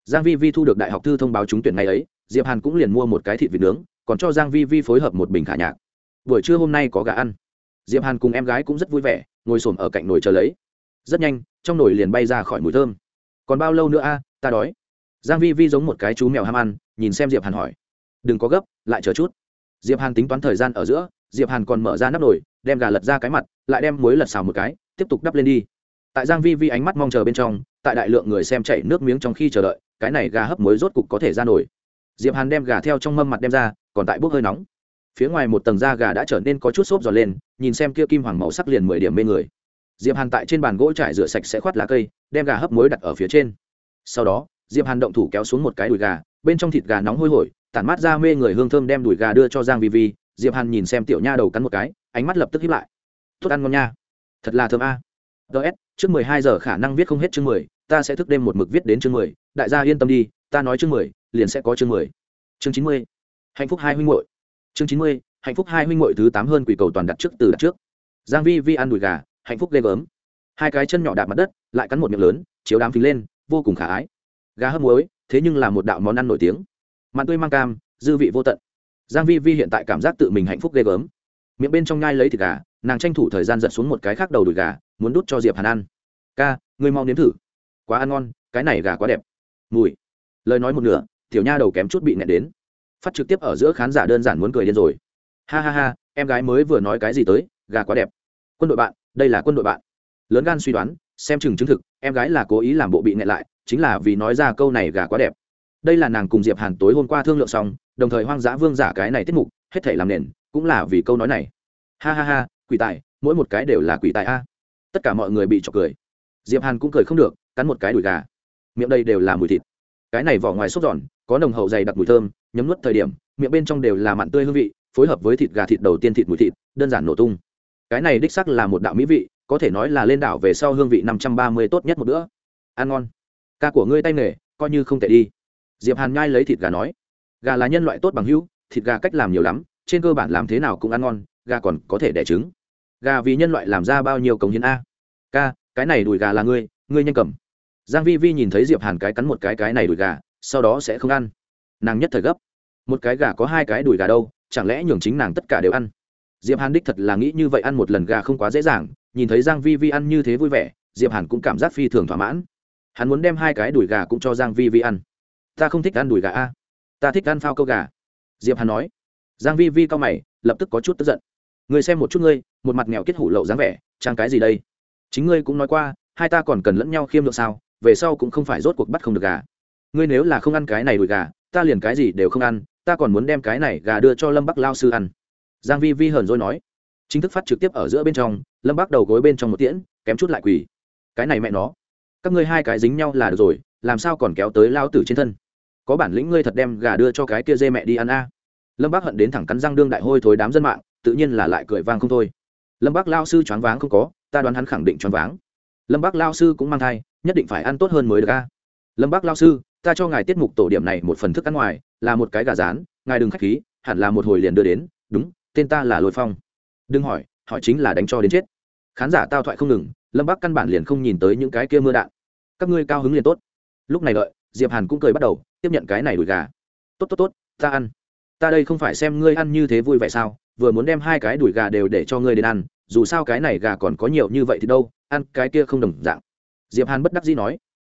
Giang vi vi thu được đại học thư thông báo trúng tuyển ngày ấy, diệp hàn cũng liền mua một cái thịt vịt nướng, còn cho giang vi vi phối hợp một bình khả nhạc. Buổi trưa hôm nay có gà ăn. Diệp hàn cùng em gái cũng rất vui vẻ, ngồi xổm ở cạnh nồi chờ lấy. Rất nhanh, trong nồi liền bay ra khỏi mùi thơm. Còn bao lâu nữa a, ta đói. Giang vi vi giống một cái chú mèo ham ăn, nhìn xem diệp hàn hỏi. Đừng có gấp, lại chờ chút. Diệp hàn tính toán thời gian ở giữa diệp hàn còn mở ra nắp nồi, đem gà lật ra cái mặt, lại đem muối lật xào một cái, tiếp tục đắp lên đi. Tại giang vi vi ánh mắt mong chờ bên trong, tại đại lượng người xem chảy nước miếng trong khi chờ đợi, cái này gà hấp muối rốt cục có thể ra nổi. Diệp hàn đem gà theo trong mâm mặt đem ra, còn tại bốc hơi nóng. Phía ngoài một tầng da gà đã trở nên có chút xốp giòn lên, nhìn xem kia kim hoàng màu sắc liền mười điểm mê người. Diệp hàn tại trên bàn gỗ trải rửa sạch sẽ khoát lá cây, đem gà hấp muối đặt ở phía trên. Sau đó, diệp hàn động thủ kéo xuống một cái đùi gà, bên trong thịt gà nóng hôi hổi, tản mát ra mê người hương thơm đem đùi gà đưa cho giang vi vi diệp hàn nhìn xem tiểu nha đầu cắn một cái, ánh mắt lập tức hiếp lại. Tốt ăn ngon nha. Thật là thơm a. Ts trước mười hai giờ khả năng viết không hết chương mười, ta sẽ thức đêm một mực viết đến chương mười. Đại gia yên tâm đi, ta nói chương mười, liền sẽ có chương mười. Chương chín mươi, hạnh phúc hai huynh muội. Chương chín mươi, hạnh phúc hai huynh muội thứ tám hơn quỷ cầu toàn đặt trước từ đặt trước. Giang vi vi ăn đùi gà, hạnh phúc ghê gớm. Hai cái chân nhỏ đạp mặt đất, lại cắn một miệng lớn, chiếu đám phình lên, vô cùng khả ái. Gà hấp muối, thế nhưng là một đạo món ăn nổi tiếng. Mặn tươi mang cam, dư vị vô tận giang vi vi hiện tại cảm giác tự mình hạnh phúc ghê gớm. Miệng bên trong nhai lấy thịt gà, nàng tranh thủ thời gian giật xuống một cái khác đầu đùi gà, muốn đút cho diệp hàn ăn. Ca, ngươi mau nếm thử. Quá ăn ngon, cái này gà quá đẹp. Mùi. Lời nói một nửa, tiểu nha đầu kém chút bị nẹt đến. Phát trực tiếp ở giữa khán giả đơn giản muốn cười điên rồi. Ha ha ha, em gái mới vừa nói cái gì tới, gà quá đẹp. Quân đội bạn, đây là quân đội bạn. Lớn gan suy đoán, xem chừng chứng thực, em gái là cố ý làm bộ bị nẹt lại, chính là vì nói ra câu này gà quá đẹp đây là nàng cùng diệp hàn tối hôm qua thương lượng xong, đồng thời hoang dã vương giả cái này tiết mục, hết thể làm nền, cũng là vì câu nói này. Ha ha ha, quỷ tài, mỗi một cái đều là quỷ tài a. Tất cả mọi người bị chọc cười. Diệp hàn cũng cười không được, cắn một cái đùi gà. Miệng đây đều là mùi thịt. Cái này vỏ ngoài xốp giòn, có nồng hậu dày đặc mùi thơm, nhấm nuốt thời điểm, miệng bên trong đều là mặn tươi hương vị, phối hợp với thịt gà thịt đầu tiên thịt mùi thịt, đơn giản nổ tung. Cái này đích sắc là một đạo mỹ vị, có thể nói là lên đảo về sau hương vị năm trăm ba mươi tốt nhất một bữa. Ăn ngon. Ca của ngươi tay nghề, coi như không tệ đi diệp hàn nhai lấy thịt gà nói, gà là nhân loại tốt bằng hữu, thịt gà cách làm nhiều lắm, trên cơ bản làm thế nào cũng ăn ngon, gà còn có thể đẻ trứng. Gà vì nhân loại làm ra bao nhiêu cống hiến a? Ca, cái này đùi gà là ngươi ngươi nhanh cầm. Giang vi vi nhìn thấy diệp hàn cái cắn một cái cái này đùi gà, sau đó sẽ không ăn. Nàng nhất thời gấp, một cái gà có hai cái đùi gà đâu, chẳng lẽ nhường chính nàng tất cả đều ăn? Diệp hàn đích thật là nghĩ như vậy ăn một lần gà không quá dễ dàng, nhìn thấy giang vi vi ăn như thế vui vẻ, diệp hàn cũng cảm giác phi thường thỏa mãn. Hắn muốn đem hai cái đùi gà cũng cho giang vi vi ăn ta không thích ăn đùi gà a. Ta thích ăn phao câu gà. Diệp hàn nói. Giang vi vi cao mày, lập tức có chút tức giận. Ngươi xem một chút ngươi, một mặt nghèo kết hủ lậu dáng vẻ, trang cái gì đây? Chính ngươi cũng nói qua, hai ta còn cần lẫn nhau khiêm lượng sao, về sau cũng không phải rốt cuộc bắt không được gà. Ngươi nếu là không ăn cái này đùi gà, ta liền cái gì đều không ăn, ta còn muốn đem cái này gà đưa cho lâm bắc lao sư ăn. Giang vi vi hờn dỗi nói. Chính thức phát trực tiếp ở giữa bên trong, lâm bắc đầu gối bên trong một tiễn, kém chút lại quỳ. Cái này mẹ nó. Các ngươi hai cái dính nhau là được rồi làm sao còn kéo tới lao tử trên thân? Có bản lĩnh ngươi thật đem gà đưa cho cái kia dê mẹ đi ăn a. Lâm bác hận đến thẳng cắn răng đương đại hôi thối đám dân mạng, tự nhiên là lại cười vang không thôi. Lâm bác lao sư choáng váng không có, ta đoán hắn khẳng định choáng váng. Lâm bác lao sư cũng mang thai, nhất định phải ăn tốt hơn mới được a. Lâm bác lao sư, ta cho ngài tiết mục tổ điểm này một phần thức ăn ngoài, là một cái gà rán, ngài đừng k h á c h khí, hẳn là một hồi liền đưa đến, đúng, tên ta là lôi phong. Đừng hỏi hỏi chính là đánh cho đến chết. Khán giả tao thoại không ngừng, lâm bác căn bản liền không nhìn tới những cái kia mưa đạn. Các ngươi cao hứng liền tốt lúc này đợi, diệp hàn cũng cười bắt đầu, tiếp nhận cái này đùi gà. Tốt tốt tốt, ta ăn. Ta đây không phải xem ngươi ăn như thế vui vẻ sao? Vừa muốn đem hai cái đùi gà đều để cho ngươi đến ăn, dù sao cái này gà còn có nhiều như vậy thì đâu, ăn cái kia không đồng dạng. Diệp hàn bất đắc dĩ nói.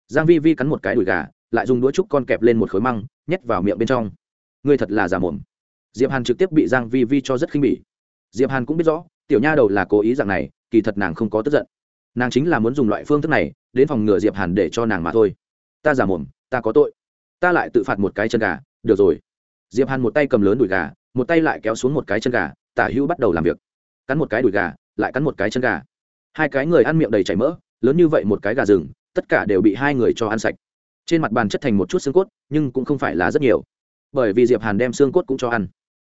Giang vi vi cắn một cái đùi gà, lại dùng đũa trúc con kẹp lên một khối măng, nhét vào miệng bên trong. Ngươi thật là già mồm diệp hàn trực tiếp bị giang vi vi cho rất khinh bỉ. Diệp hàn cũng biết rõ, tiểu nha đầu là cố ý dạng này, kỳ thật nàng không có tức giận. Nàng chính là muốn dùng loại phương thức này, đến phòng ngừa diệp hàn để cho nàng mà thôi ta giả mồm, ta có tội. Ta lại tự phạt một cái chân gà, được rồi. Diệp hàn một tay cầm lớn đùi gà, một tay lại kéo xuống một cái chân gà, tả hữu bắt đầu làm việc. Cắn một cái đùi gà, lại cắn một cái chân gà. Hai cái người ăn miệng đầy chảy mỡ, lớn như vậy một cái gà rừng, tất cả đều bị hai người cho ăn sạch. Trên mặt bàn chất thành một chút xương cốt, nhưng cũng không phải là rất nhiều. Bởi vì diệp hàn đem xương cốt cũng cho ăn.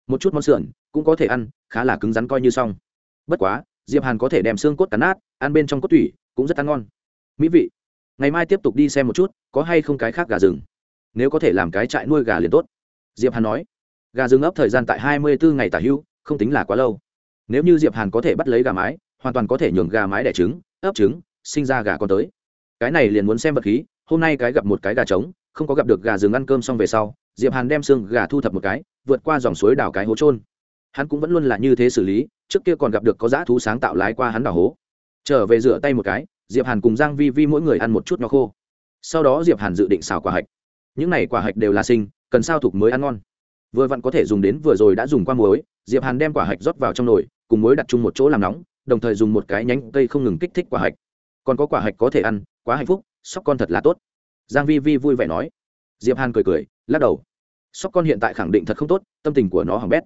Một chút món sườn, cũng có thể ăn, khá là cứng rắn coi như xong. Bất quá, diệp hàn có thể đem xương cốt cắn nát, ăn bên trong cốt tủy, cũng rất ăn ngon. Mỹ vị ngày mai tiếp tục đi xem một chút có hay không cái khác gà rừng. Nếu có thể làm cái trại nuôi gà liền tốt. Diệp hàn nói. Gà rừng ấp thời gian tại hai mươi bốn ngày tả hưu, không tính là quá lâu. Nếu như diệp hàn có thể bắt lấy gà mái hoàn toàn có thể nhường gà mái đẻ trứng ấp trứng sinh ra gà con tới. Cái này liền muốn xem vật khí hôm nay cái gặp một cái gà trống không có gặp được gà rừng ăn cơm xong về sau diệp hàn đem xương gà thu thập một cái vượt qua dòng suối đào cái hố trôn hắn cũng vẫn luôn là như thế xử lý trước kia còn gặp được có dã thú sáng tạo lái qua hắn đào hố. Trở về rửa tay một cái diệp hàn cùng giang vi vi mỗi người ăn một chút nho khô. Sau đó diệp hàn dự định xào quả hạch. Những này quả hạch đều là sinh, cần sao thục mới ăn ngon. Vừa vặn có thể dùng đến vừa rồi đã dùng qua muối, diệp hàn đem quả hạch rót vào trong nồi, cùng muối đặt chung một chỗ làm nóng, đồng thời dùng một cái nhánh cây không ngừng kích thích quả hạch. Còn có quả hạch có thể ăn, quá hạnh phúc, sóc con thật là tốt. Giang vi vi vui vẻ nói. Diệp hàn cười cười, lắc đầu. Sóc con hiện tại khẳng định thật không tốt, tâm tình của nó hỏng bét.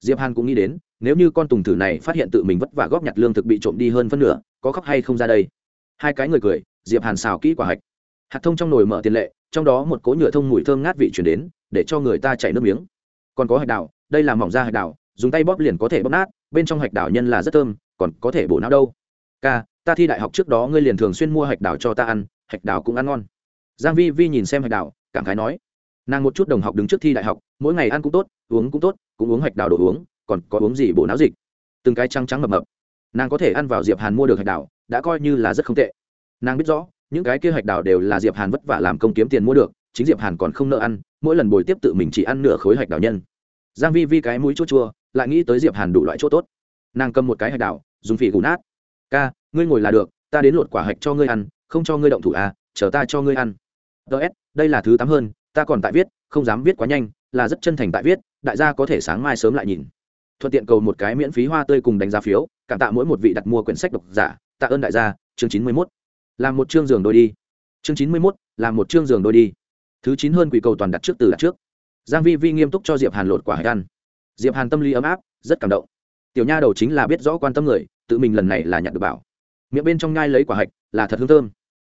Diệp hàn cũng nghĩ đến, nếu như con tùng thử này phát hiện tự mình vất vả góp nhặt lương thực bị trộm đi hơn phân nửa, có khóc hay không ra đây? Hai cái người cười, diệp hàn xào kỹ quả hạch. Hạt thông trong nồi mở tiền lệ, trong đó một cỗ nhựa thông mùi thơm ngát vị chuyển đến, để cho người ta chảy nước miếng. Còn có hạch đào, đây là mỏng da hạch đào, dùng tay bóp liền có thể bóp nát, bên trong hạch đào nhân là rất thơm, còn có thể bổ não đâu. Ca, ta thi đại học trước đó ngươi liền thường xuyên mua hạch đào cho ta ăn, hạch đào cũng ăn ngon. Giang vi vi nhìn xem hạch đào, cảm khái nói, nàng một chút đồng học đứng trước thi đại học, mỗi ngày ăn cũng tốt, uống cũng tốt, cũng uống hạch đào đồ uống, còn có uống gì bổ não dịch. Từng cái trắng trắng mập mập. Nàng có thể ăn vào diệp hàn mua được hạch đào đã coi như là rất không tệ. Nàng biết rõ, những cái kia hạch đào đều là diệp hàn vất vả làm công kiếm tiền mua được, chính diệp hàn còn không nợ ăn, mỗi lần bồi tiếp tự mình chỉ ăn nửa khối hạch đào nhân. Giang vi vi cái mũi chua chua, lại nghĩ tới diệp hàn đủ loại chỗ tốt. Nàng cầm một cái hạch đào dùng phỉ gù nát. Ca, ngươi ngồi là được, ta đến lột quả hạch cho ngươi ăn, không cho ngươi động thủ à chờ ta cho ngươi ăn. Ts đây là thứ tám hơn, ta còn tại viết, không dám viết quá nhanh, là rất chân thành tại viết, đại gia có thể sáng mai sớm lại nhìn. Thuận tiện cầu một cái miễn phí hoa tươi cùng đánh giá phiếu, cảm tạ mỗi một vị đặt mua quyển sách độc giả tạ ơn đại gia, chương chín mươi mốt. Làm một chương giường đôi đi. Chương chín mươi mốt, làm một chương giường đôi đi. Thứ chín hơn quỷ cầu toàn đặt trước từ đặt trước. Giang vi vi nghiêm túc cho diệp hàn lột quả hạch ăn. Diệp hàn tâm lý ấm áp, rất cảm động. Tiểu nha đầu chính là biết rõ quan tâm người, tự mình lần này là nhận được bảo. Miệng bên trong nhai lấy quả hạch, là thật hương thơm.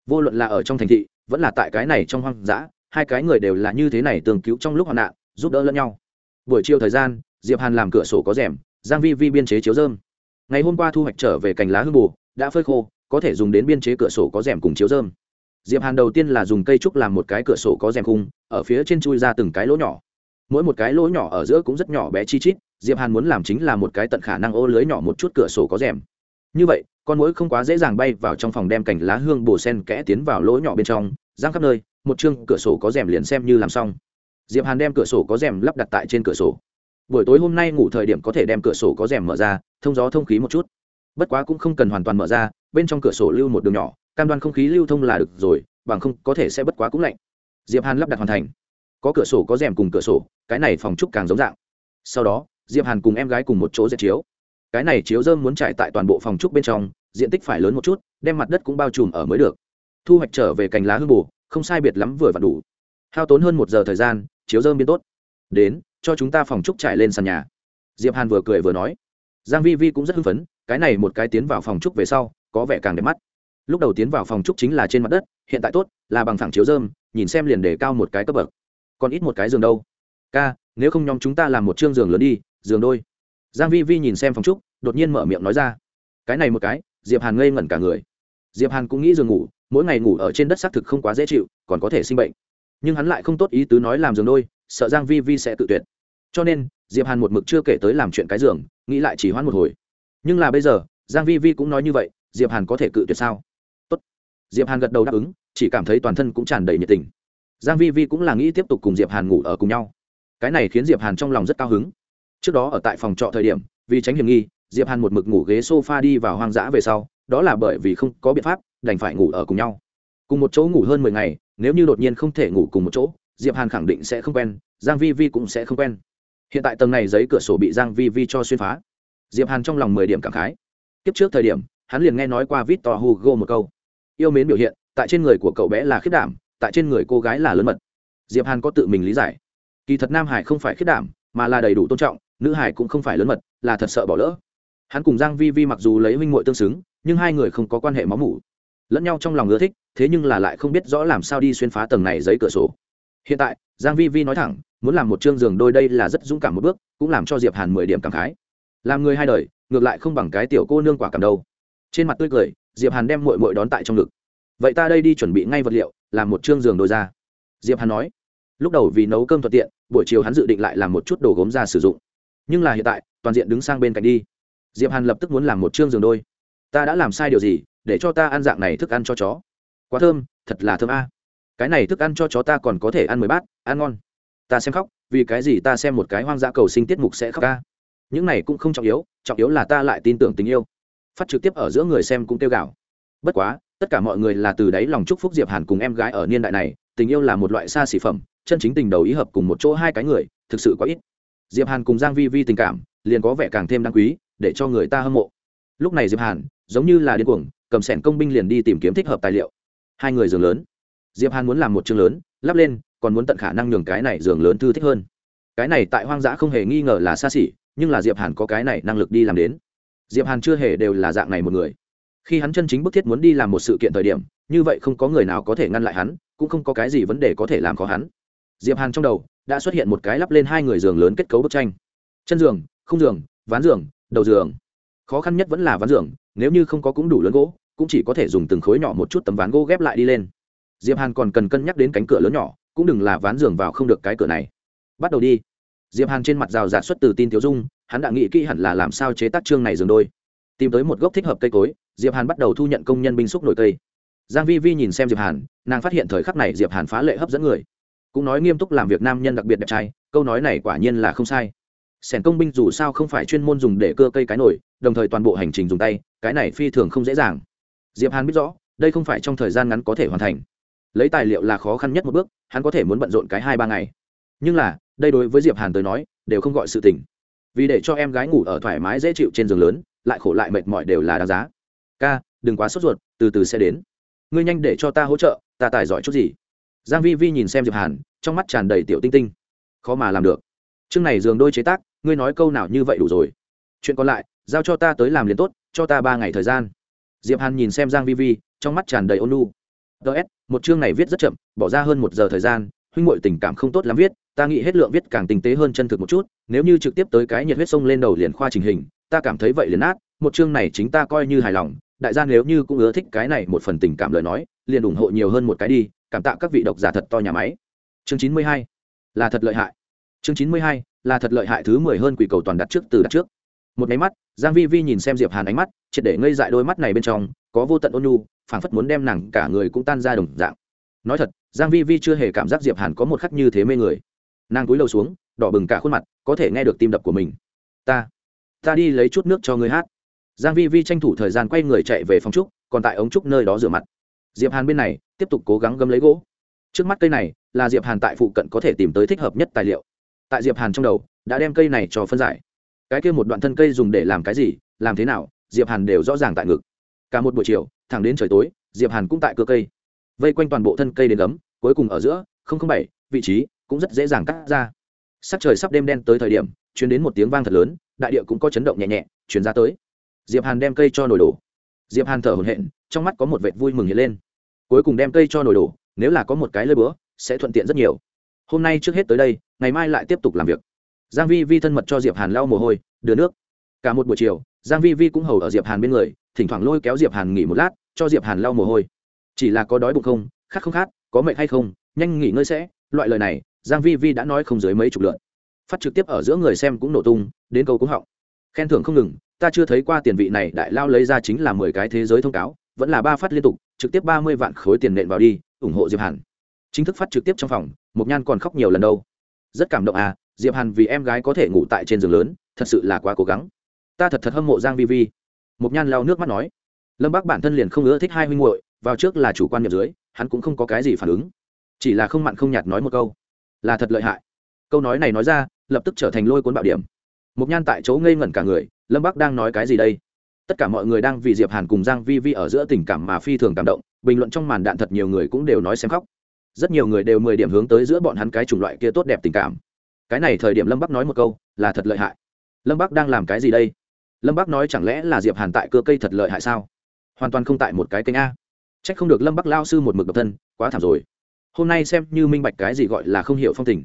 Vô luận là ở trong thành thị, vẫn là tại cái này trong hoang dã, hai cái người đều là như thế này tường cứu trong lúc hoạn nạn, giúp đỡ lẫn nhau. Buổi chiều thời gian, diệp hàn làm cửa sổ có rèm, giang vi vi biên chế chiếu dơm ngày hôm qua thu hoạch trở về cành lá hương bù đã phơi khô, có thể dùng đến biên chế cửa sổ có rèm cùng chiếu rơm. diệp hàn đầu tiên là dùng cây trúc làm một cái cửa sổ có rèm khung, ở phía trên chui ra từng cái lỗ nhỏ. Mỗi một cái lỗ nhỏ ở giữa cũng rất nhỏ bé chi chít, diệp hàn muốn làm chính là một cái tận khả năng ô lưới nhỏ một chút cửa sổ có rèm. Như vậy, con mũi không quá dễ dàng bay vào trong phòng đem cành lá hương bồ sen kẽ tiến vào lỗ nhỏ bên trong, giang khắp nơi, một chương cửa sổ có rèm liền xem như làm xong. Diệp hàn đem cửa sổ có rèm lắp đặt tại trên cửa sổ. Buổi tối hôm nay ngủ thời điểm có thể đem cửa sổ có rèm mở ra, thông gió thông khí một chút bất quá cũng không cần hoàn toàn mở ra, bên trong cửa sổ lưu một đường nhỏ, cam đoan không khí lưu thông là được rồi, bằng không có thể sẽ bất quá cũng lạnh. Diệp hàn lắp đặt hoàn thành. Có cửa sổ, có rèm cùng cửa sổ, cái này phòng trúc càng giống dạng. Sau đó, diệp hàn cùng em gái cùng một chỗ dệt chiếu. Cái này chiếu dơm muốn trải tại toàn bộ phòng trúc bên trong, diện tích phải lớn một chút, đem mặt đất cũng bao trùm ở mới được. Thu hoạch trở về cành lá hư bù, không sai biệt lắm vừa và đủ. Hao tốn hơn một giờ thời gian, chiếu dơm biến tốt. Đến, cho chúng ta phòng trúc trải lên sàn nhà. Diệp hàn vừa cười vừa nói. Giang vi vi cũng rất hưng phấn cái này một cái tiến vào phòng trúc về sau, có vẻ càng đẹp mắt. Lúc đầu tiến vào phòng trúc chính là trên mặt đất, hiện tại tốt, là bằng thẳng chiếu dơm nhìn xem liền để cao một cái cấp bậc. Còn ít một cái giường đâu. Ca, nếu không nhóm chúng ta làm một chương giường lớn đi, giường đôi. Giang vi vi nhìn xem phòng trúc, đột nhiên mở miệng nói ra. Cái này một cái, diệp hàn ngây ngẩn cả người. Diệp hàn cũng nghĩ giường ngủ, mỗi ngày ngủ ở trên đất xác thực không quá dễ chịu, còn có thể sinh bệnh. Nhưng hắn lại không tốt ý tứ nói làm giường đôi, sợ giang vi vi sẽ tự tuyệt. Cho nên, diệp hàn một mực chưa kể tới làm chuyện cái giường, nghĩ lại chỉ hoãn một hồi nhưng là bây giờ, giang vi vi cũng nói như vậy, diệp hàn có thể cự tuyệt sao? Tốt. Diệp hàn gật đầu đáp ứng, chỉ cảm thấy toàn thân cũng tràn đầy nhiệt tình. Giang vi vi cũng là nghĩ tiếp tục cùng diệp hàn ngủ ở cùng nhau. Cái này khiến diệp hàn trong lòng rất cao hứng. Trước đó ở tại phòng trọ thời điểm, vì tránh hiểm nghi, diệp hàn một mực ngủ ghế sofa đi vào hoang dã về sau, đó là bởi vì không có biện pháp, đành phải ngủ ở cùng nhau. Cùng một chỗ ngủ hơn mười ngày, nếu như đột nhiên không thể ngủ cùng một chỗ, diệp hàn khẳng định sẽ không quen, giang vi vi cũng sẽ không quen. Hiện tại tầng này giấy cửa sổ bị giang vi vi cho xuyên phá diệp hàn trong lòng mười điểm cảm khái. Tiếp trước thời điểm, hắn liền nghe nói qua victor hugo một câu. Yêu mến biểu hiện, tại trên người của cậu bé là khiết đảm, tại trên người cô gái là lớn mật. Diệp hàn có tự mình lý giải. Kỳ thật nam hải không phải khiết đảm, mà là đầy đủ tôn trọng, nữ hải cũng không phải lớn mật, là thật sợ bỏ lỡ. Hắn cùng giang vi vi mặc dù lấy huynh muội tương xứng, nhưng hai người không có quan hệ máu mủ. Lẫn nhau trong lòng ưa thích, thế nhưng là lại không biết rõ làm sao đi xuyên phá tầng này giấy cửa sổ. Hiện tại, giang vi vi nói thẳng, muốn làm một chương giường đôi đây là rất dũng cảm một bước, cũng làm cho diệp hàn mười điểm cảm khái làm người hai đời, ngược lại không bằng cái tiểu cô nương quả cảm đâu. Trên mặt tươi cười, diệp hàn đem muội muội đón tại trong ngực. Vậy ta đây đi chuẩn bị ngay vật liệu, làm một chương giường đôi ra. Diệp hàn nói. Lúc đầu vì nấu cơm thuận tiện, buổi chiều hắn dự định lại làm một chút đồ gốm ra sử dụng. Nhưng là hiện tại, toàn diện đứng sang bên cạnh đi. Diệp hàn lập tức muốn làm một chương giường đôi. Ta đã làm sai điều gì, để cho ta ăn dạng này thức ăn cho chó? Quá thơm, thật là thơm a. Cái này thức ăn cho chó ta còn có thể ăn mười bát, ăn ngon. Ta xem khóc, vì cái gì ta xem một cái hoang dã cầu sinh tiết mục sẽ khóc ca những này cũng không trọng yếu trọng yếu là ta lại tin tưởng tình yêu. Phát trực tiếp ở giữa người xem cũng kêu gào. Bất quá, tất cả mọi người là từ đáy lòng chúc phúc diệp hàn cùng em gái ở niên đại này, tình yêu là một loại xa xỉ phẩm, chân chính tình đầu ý hợp cùng một chỗ hai cái người, thực sự có ít. Diệp hàn cùng giang vi vi tình cảm, liền có vẻ càng thêm đáng quý, để cho người ta hâm mộ. Lúc này diệp hàn, giống như là điên cuồng, cầm sẻn công binh liền đi tìm kiếm thích hợp tài liệu. Hai người giường lớn. Diệp hàn muốn làm một chương lớn, lắp lên, còn muốn tận khả năng nhường cái này giường lớn thư thích hơn. Cái này tại hoang dã không hề nghi ngờ là xa xỉ nhưng là diệp hàn có cái này năng lực đi làm đến. Diệp hàn chưa hề đều là dạng này một người. Khi hắn chân chính bức thiết muốn đi làm một sự kiện thời điểm, như vậy không có người nào có thể ngăn lại hắn, cũng không có cái gì vấn đề có thể làm khó hắn. Diệp hàn trong đầu đã xuất hiện một cái lắp lên hai người giường lớn kết cấu bức tranh. Chân giường không giường, ván giường, đầu giường. Khó khăn nhất vẫn là ván giường, nếu như không có cũng đủ lớn gỗ, cũng chỉ có thể dùng từng khối nhỏ một chút tấm ván gỗ ghép lại đi lên. Diệp hàn còn cần cân nhắc đến cánh cửa lớn nhỏ, cũng đừng là ván giường vào không được cái cửa này. Bắt đầu đi diệp hàn trên mặt rào rạt xuất từ tin thiếu dung, hắn đã nghĩ kỹ hẳn là làm sao chế tác chương này dừng đôi. Tìm tới một gốc thích hợp cây cối, diệp hàn bắt đầu thu nhận công nhân binh xúc nổi cây. Giang vi vi nhìn xem diệp hàn, nàng phát hiện thời khắc này diệp hàn phá lệ hấp dẫn người. Cũng nói nghiêm túc làm việc nam nhân đặc biệt đẹp trai, câu nói này quả nhiên là không sai. Sẻn công binh dù sao không phải chuyên môn dùng để cưa cây cái nổi đồng thời toàn bộ hành trình dùng tay, cái này phi thường không dễ dàng. Diệp hàn biết rõ, đây không phải trong thời gian ngắn có thể hoàn thành. Lấy tài liệu là khó khăn nhất một bước, hắn có thể muốn bận rộn cái hai ba ngày. Nhưng là đây đối với diệp hàn tới nói, đều không gọi sự tình. Vì để cho em gái ngủ ở thoải mái dễ chịu trên giường lớn, lại khổ lại mệt mỏi đều là đáng giá. Ca, đừng quá sốt ruột, từ từ sẽ đến. Ngươi nhanh để cho ta hỗ trợ, ta tài giỏi chút gì. Giang vi vi nhìn xem diệp hàn, trong mắt tràn đầy tiểu tinh tinh. Khó mà làm được. Chương này giường đôi chế tác, ngươi nói câu nào như vậy đủ rồi. Chuyện còn lại, giao cho ta tới làm liền tốt, cho ta ba ngày thời gian. Diệp hàn nhìn xem giang vi vi, trong mắt tràn đầy ôn lu ts một chương này viết rất chậm, bỏ ra hơn một giờ thời gian huynh muội tình cảm không tốt lắm viết, ta nghĩ hết lượng viết càng tinh tế hơn chân thực một chút, nếu như trực tiếp tới cái nhiệt huyết sông lên đầu liền khoa trình hình, ta cảm thấy vậy liền át một chương này chính ta coi như hài lòng, đại gia nếu như cũng ưa thích cái này một phần tình cảm lời nói, liền ủng hộ nhiều hơn một cái đi, cảm tạ các vị độc giả thật to nhà máy. Chương chín mươi hai, là thật lợi hại. Chương chín mươi hai, là thật lợi hại thứ mười hơn quỷ cầu toàn đặt trước từ đặt trước. Một máy mắt, giang vi vi nhìn xem diệp hàn ánh mắt, triệt để ngây dại đôi mắt này bên trong, có vô tận ôn nhu, phảng phất muốn đem nàng cả người cũng tan ra đồng dạng nói thật, giang vi vi chưa hề cảm giác diệp hàn có một khắc như thế mê người. Nàng cúi đầu xuống, đỏ bừng cả khuôn mặt, có thể nghe được tim đập của mình. Ta ta đi lấy chút nước cho ngươi hát. Giang vi vi tranh thủ thời gian quay người chạy về phòng trúc, còn tại ống trúc nơi đó rửa mặt. Diệp hàn bên này, tiếp tục cố gắng gấm lấy gỗ. Trước mắt cây này, là diệp hàn tại phụ cận có thể tìm tới thích hợp nhất tài liệu. Tại diệp hàn trong đầu, đã đem cây này cho phân giải. Cái kia một đoạn thân cây dùng để làm cái gì, làm thế nào, diệp hàn đều rõ ràng tại ngực. Cả một buổi chiều, thẳng đến trời tối, diệp hàn cũng tại cơ cây vây quanh toàn bộ thân cây đến gấm, cuối cùng ở giữa bảy, vị trí cũng rất dễ dàng cắt ra. Sắc trời sắp đêm đen tới thời điểm, truyền đến một tiếng vang thật lớn, đại địa cũng có chấn động nhẹ nhẹ chuyển ra tới. Diệp hàn đem cây cho nồi đổ. Diệp hàn thở hổn hển, trong mắt có một vệt vui mừng hiện lên. Cuối cùng đem cây cho nồi đổ, nếu là có một cái lơi bữa sẽ thuận tiện rất nhiều. Hôm nay trước hết tới đây, ngày mai lại tiếp tục làm việc. Giang vi vi thân mật cho diệp hàn lau mồ hôi, đưa nước. Cả một buổi chiều, giang vi vi cũng hầu ở diệp hàn bên người, thỉnh thoảng lôi kéo diệp hàn nghỉ một lát, cho diệp hàn lau mồ hôi chỉ là có đói bụng không, khát không khát, có mệt hay không, nhanh nghỉ ngơi sẽ. Loại lời này, giang vi vi đã nói không dưới mấy chục lượt. Phát trực tiếp ở giữa người xem cũng nổ tung, đến câu cũng họng. Khen thưởng không ngừng, ta chưa thấy qua tiền vị này, đại lao lấy ra chính là mười cái thế giới thông cáo, vẫn là ba phát liên tục, trực tiếp ba mươi vạn khối tiền nện vào đi, ủng hộ diệp hàn. Chính thức phát trực tiếp trong phòng, Mộc nhan còn khóc nhiều lần đâu. Rất cảm động à diệp hàn vì em gái có thể ngủ tại trên giường lớn, thật sự là quá cố gắng. Ta thật thật hâm mộ giang vi vi. Mộc nhan lau nước mắt nói. Lâm bác bản thân liền không ưa thích hai huynh muội vào trước là chủ quan nhập dưới, hắn cũng không có cái gì phản ứng. Chỉ là không mặn không nhạt nói một câu. Là thật lợi hại. Câu nói này nói ra, lập tức trở thành lôi cuốn bạo điểm. Mục nhan tại chỗ ngây ngẩn cả người, lâm bắc đang nói cái gì đây? Tất cả mọi người đang vì diệp hàn cùng giang vi vi ở giữa tình cảm mà phi thường cảm động, bình luận trong màn đạn thật nhiều người cũng đều nói xem khóc. Rất nhiều người đều mười điểm hướng tới giữa bọn hắn cái chủng loại kia tốt đẹp tình cảm. Cái này thời điểm lâm bắc nói một câu, là thật lợi hại. Lâm bắc đang làm cái gì đây? Lâm bắc nói chẳng lẽ là diệp hàn tại cơ cây thật lợi hại sao? Hoàn toàn không tại một cái kênh a trách không được lâm bắc lao sư một mực độc thân, quá thảm rồi. Hôm nay xem như minh bạch cái gì gọi là không hiểu phong tình.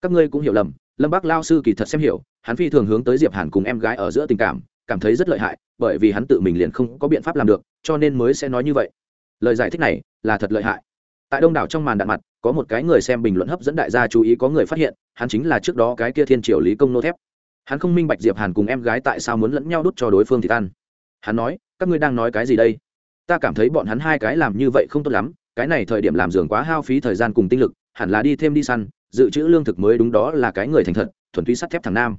Các ngươi cũng hiểu lầm, lâm bắc lao sư kỳ thật xem hiểu, hắn phi thường hướng tới diệp hàn cùng em gái ở giữa tình cảm cảm thấy rất lợi hại, bởi vì hắn tự mình liền không có biện pháp làm được, cho nên mới sẽ nói như vậy. Lời giải thích này là thật lợi hại. Tại đông đảo trong màn đạn mặt, có một cái người xem bình luận hấp dẫn đại gia chú ý có người phát hiện, hắn chính là trước đó cái kia thiên triều lý công nô thép. Hắn không minh bạch diệp hàn cùng em gái tại sao muốn lẫn nhau đút cho đối phương thì tan. Hắn nói, các ngươi đang nói cái gì đây? Ta cảm thấy bọn hắn hai cái làm như vậy không tốt lắm, cái này thời điểm làm giường quá hao phí thời gian cùng tinh lực, hẳn là đi thêm đi săn, dự trữ lương thực mới đúng đó là cái người thành thật, thuần túy sắt thép thằng nam.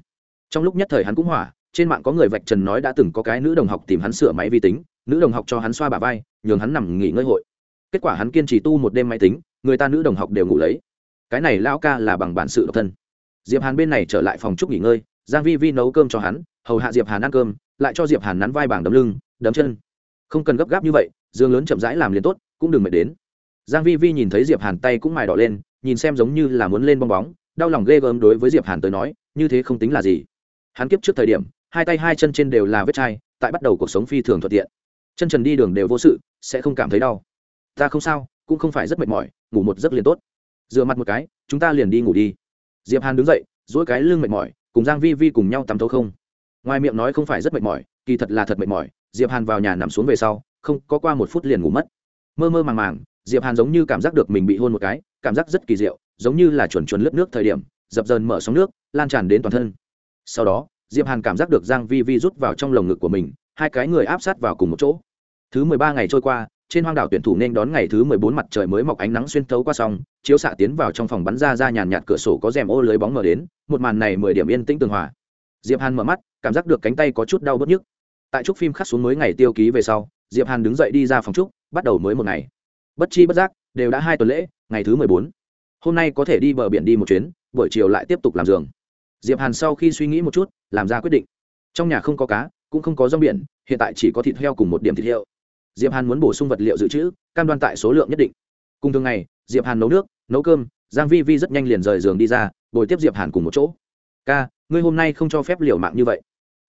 Trong lúc nhất thời hắn cũng hỏa, trên mạng có người vạch trần nói đã từng có cái nữ đồng học tìm hắn sửa máy vi tính, nữ đồng học cho hắn xoa bà vai, nhường hắn nằm nghỉ ngơi hội. Kết quả hắn kiên trì tu một đêm máy tính, người ta nữ đồng học đều ngủ lấy. Cái này lão ca là bằng bản sự độc thân. Diệp hàn bên này trở lại phòng trúc nghỉ ngơi, giang vi vi nấu cơm cho hắn, hầu hạ diệp hàn ăn cơm, lại cho diệp hàn nắn vai bảng đấm lưng, đấm chân không cần gấp gáp như vậy, dương lớn chậm rãi làm liền tốt, cũng đừng mệt đến. Giang vi vi nhìn thấy diệp hàn tay cũng mài đỏ lên, nhìn xem giống như là muốn lên bong bóng, đau lòng ghê gớm đối với diệp hàn tới nói, như thế không tính là gì. Hắn kiếp trước thời điểm, hai tay hai chân trên đều là vết chai, tại bắt đầu cuộc sống phi thường thuận tiện. Chân trần đi đường đều vô sự, sẽ không cảm thấy đau. Ta không sao, cũng không phải rất mệt mỏi, ngủ một giấc liền tốt. Dựa mặt một cái, chúng ta liền đi ngủ đi. Diệp hàn đứng dậy, duỗi cái lưng mệt mỏi, cùng giang vi vi cùng nhau tắm thấu không. Ngoài miệng nói không phải rất mệt mỏi, kỳ thật là thật mệt mỏi diệp hàn vào nhà nằm xuống về sau, không có qua một phút liền ngủ mất. Mơ mơ màng màng, diệp hàn giống như cảm giác được mình bị hôn một cái, cảm giác rất kỳ diệu, giống như là chuẩn chuẩn lướt nước thời điểm, dập dờn mở sóng nước, lan tràn đến toàn thân. Sau đó, diệp hàn cảm giác được giang vi vi rút vào trong lồng ngực của mình, hai cái người áp sát vào cùng một chỗ. Thứ mười ba ngày trôi qua, trên hoang đảo tuyển thủ nên đón ngày thứ mười bốn mặt trời mới mọc ánh nắng xuyên thấu qua sông, chiếu xạ tiến vào trong phòng bắn ra ra nhàn nhạt cửa sổ có rèm ô lưới bóng mở đến, một màn này mười điểm yên tĩnh tường hòa. Diệp hàn mở mắt, cảm giác được cánh tay có chút đau bớt nhức tại trúc phim khắc xuống mới ngày tiêu ký về sau, diệp hàn đứng dậy đi ra phòng trúc, bắt đầu mới một ngày. Bất chi bất giác, đều đã hai tuần lễ, ngày thứ mười bốn. Hôm nay có thể đi bờ biển đi một chuyến, buổi chiều lại tiếp tục làm giường. Diệp hàn sau khi suy nghĩ một chút, làm ra quyết định. Trong nhà không có cá, cũng không có rong biển, hiện tại chỉ có thịt heo cùng một điểm thịt heo diệp hàn muốn bổ sung vật liệu dự trữ, cam đoan tại số lượng nhất định. Cùng thường ngày, diệp hàn nấu nước, nấu cơm, giang vi vi rất nhanh liền rời giường đi ra, bồi tiếp diệp hàn cùng một chỗ. Ca, ngươi hôm nay không cho phép liều mạng như vậy.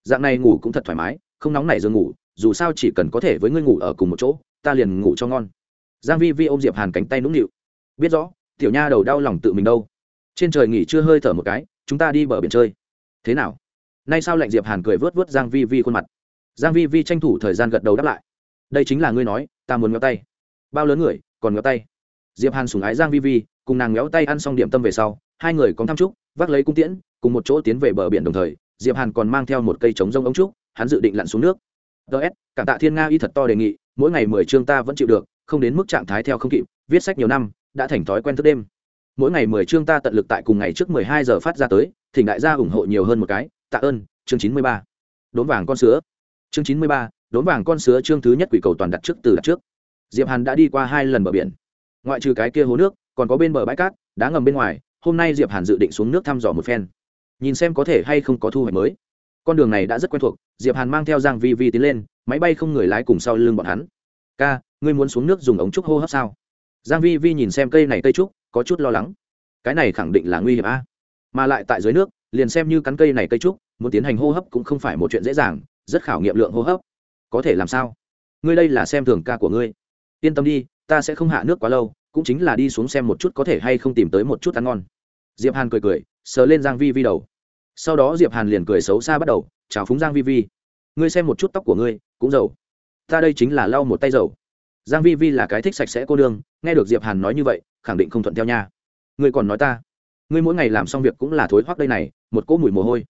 Dạng này ngủ cũng thật thoải mái không nóng nảy giường ngủ, dù sao chỉ cần có thể với ngươi ngủ ở cùng một chỗ, ta liền ngủ cho ngon. Giang vi vi ôm diệp hàn cánh tay nũng nịu. Biết rõ, tiểu nha đầu đau lòng tự mình đâu. Trên trời nghỉ chưa hơi thở một cái, chúng ta đi bờ biển chơi. Thế nào? Nay sao lạnh diệp hàn cười vớt vớt giang vi vi khuôn mặt. Giang vi vi tranh thủ thời gian gật đầu đáp lại. Đây chính là ngươi nói, ta muốn ngéo tay. Bao lớn người, còn ngéo tay? Diệp hàn sủng ái giang vi vi, cùng nàng ngéo tay ăn xong điểm tâm về sau, hai người có thăm trúc vác lấy cung tiễn, cùng một chỗ tiến về bờ biển đồng thời, diệp hàn còn mang theo một cây trống rông ống trúc hắn dự định lặn xuống nước. Ts cảm tạ thiên nga y thật to đề nghị, mỗi ngày mười chương ta vẫn chịu được, không đến mức trạng thái theo không kịp, viết sách nhiều năm, đã thành thói quen thức đêm. Mỗi ngày mười chương ta tận lực tại cùng ngày trước mười hai giờ phát ra tới, thỉnh đại gia ủng hộ nhiều hơn một cái, tạ ơn, chương chín mươi ba. Đốn vàng con sứa. Chương chín mươi ba, đốn vàng con sứa chương thứ nhất quỷ cầu toàn đặt trước từ đặt trước. Diệp hàn đã đi qua hai lần bờ biển. Ngoại trừ cái kia hố nước, còn có bên bờ bãi cát, đá ngầm bên ngoài, hôm nay diệp hàn dự định xuống nước thăm dò một phen. Nhìn xem có thể hay không có thu hoạch mới con đường này đã rất quen thuộc, diệp hàn mang theo giang vi vi tiến lên, máy bay không người lái cùng sau lưng bọn hắn. Ca, ngươi muốn xuống nước dùng ống trúc hô hấp sao? Giang vi vi nhìn xem cây này cây trúc, có chút lo lắng. Cái này khẳng định là nguy hiểm a. Mà lại tại dưới nước, liền xem như cắn cây này cây trúc, muốn tiến hành hô hấp cũng không phải một chuyện dễ dàng, rất khảo nghiệm lượng hô hấp. Có thể làm sao? Ngươi đây là xem thường ca của ngươi. Yên tâm đi, ta sẽ không hạ nước quá lâu, cũng chính là đi xuống xem một chút có thể hay không tìm tới một chút ăn ngon. Diệp hàn cười cười, sờ lên giang vi vi đầu sau đó diệp hàn liền cười xấu xa bắt đầu chào phúng giang vi vi ngươi xem một chút tóc của ngươi cũng dầu ta đây chính là lau một tay dầu giang vi vi là cái thích sạch sẽ cô đương nghe được diệp hàn nói như vậy khẳng định không thuận theo nha ngươi còn nói ta ngươi mỗi ngày làm xong việc cũng là thối hoắc đây này một cỗ mùi mồ hôi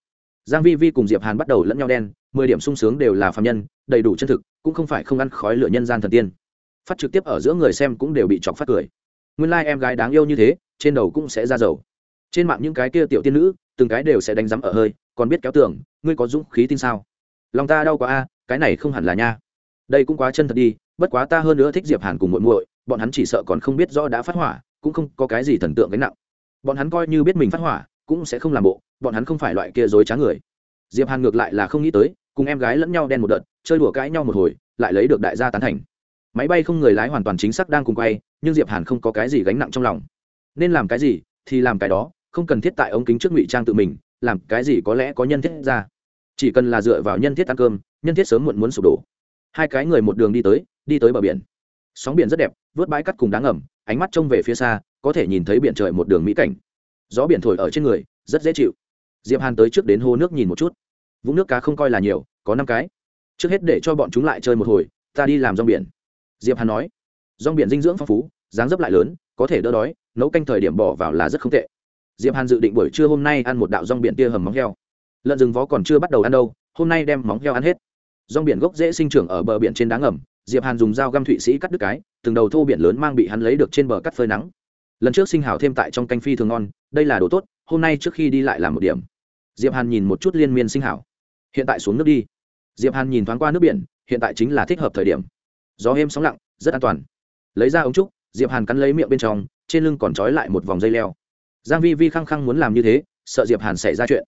giang vi vi cùng diệp hàn bắt đầu lẫn nhau đen mười điểm sung sướng đều là phàm nhân đầy đủ chân thực cũng không phải không ăn khói lửa nhân gian thần tiên phát trực tiếp ở giữa người xem cũng đều bị chọc phát cười nguyên lai like em gái đáng yêu như thế trên đầu cũng sẽ ra dầu trên mạng những cái kia tiểu tiên nữ từng cái đều sẽ đánh rắm ở hơi, còn biết kéo tưởng ngươi có dũng khí tin sao? Lòng ta đau quá a, cái này không hẳn là nha. Đây cũng quá chân thật đi, bất quá ta hơn nữa thích diệp hàn cùng muội muội, bọn hắn chỉ sợ còn không biết rõ đã phát hỏa, cũng không có cái gì thần tượng cái nặng. Bọn hắn coi như biết mình phát hỏa, cũng sẽ không làm bộ, bọn hắn không phải loại kia dối trá người. Diệp hàn ngược lại là không nghĩ tới, cùng em gái lẫn nhau đen một đợt, chơi đùa cãi nhau một hồi, lại lấy được đại gia tán thành. Máy bay không người lái hoàn toàn chính xác đang cùng quay, nhưng diệp hàn không có cái gì gánh nặng trong lòng. Nên làm cái gì thì làm cái đó không cần thiết tại ống kính trước ngụy trang tự mình, làm cái gì có lẽ có nhân thiết ra. Chỉ cần là dựa vào nhân thiết ăn cơm, nhân thiết sớm muộn muốn sụp đổ. Hai cái người một đường đi tới đi tới bờ biển. Sóng biển rất đẹp, vớt bãi cắt cùng đáng ngầm, ánh mắt trông về phía xa, có thể nhìn thấy biển trời một đường mỹ cảnh. Gió biển thổi ở trên người, rất dễ chịu. Diệp hàn tới trước đến hồ nước nhìn một chút. Vũng nước cá không coi là nhiều, có năm cái. Trước hết để cho bọn chúng lại chơi một hồi, ta đi làm rong biển. Diệp hàn nói. Rong biển dinh dưỡng phong phú, dáng dấp lại lớn, có thể đỡ đói, nấu canh thời điểm bỏ vào là rất không tệ diệp hàn dự định buổi trưa hôm nay ăn một đạo rong biển tia hầm móng heo. Lợn rừng vó còn chưa bắt đầu ăn đâu, hôm nay đem móng heo ăn hết. Rong biển gốc dễ sinh trưởng ở bờ biển trên đá ngầm, diệp hàn dùng dao găm thụy sĩ cắt đứt cái, từng đầu thô biển lớn mang bị hắn lấy được trên bờ cắt phơi nắng. Lần trước sinh hào thêm tại trong canh phi thường ngon, đây là đồ tốt, hôm nay trước khi đi lại làm một điểm. Diệp hàn nhìn một chút liên miên sinh hảo hiện tại xuống nước đi. Diệp hàn nhìn thoáng qua nước biển, hiện tại chính là thích hợp thời điểm. Gió êm sóng lặng, rất an toàn. Lấy ra ống trúc, diệp hàn cắn lấy miệng bên trong, trên lưng còn trói lại một vòng dây leo giang vi vi khăng khăng muốn làm như thế, sợ diệp hàn xảy ra chuyện.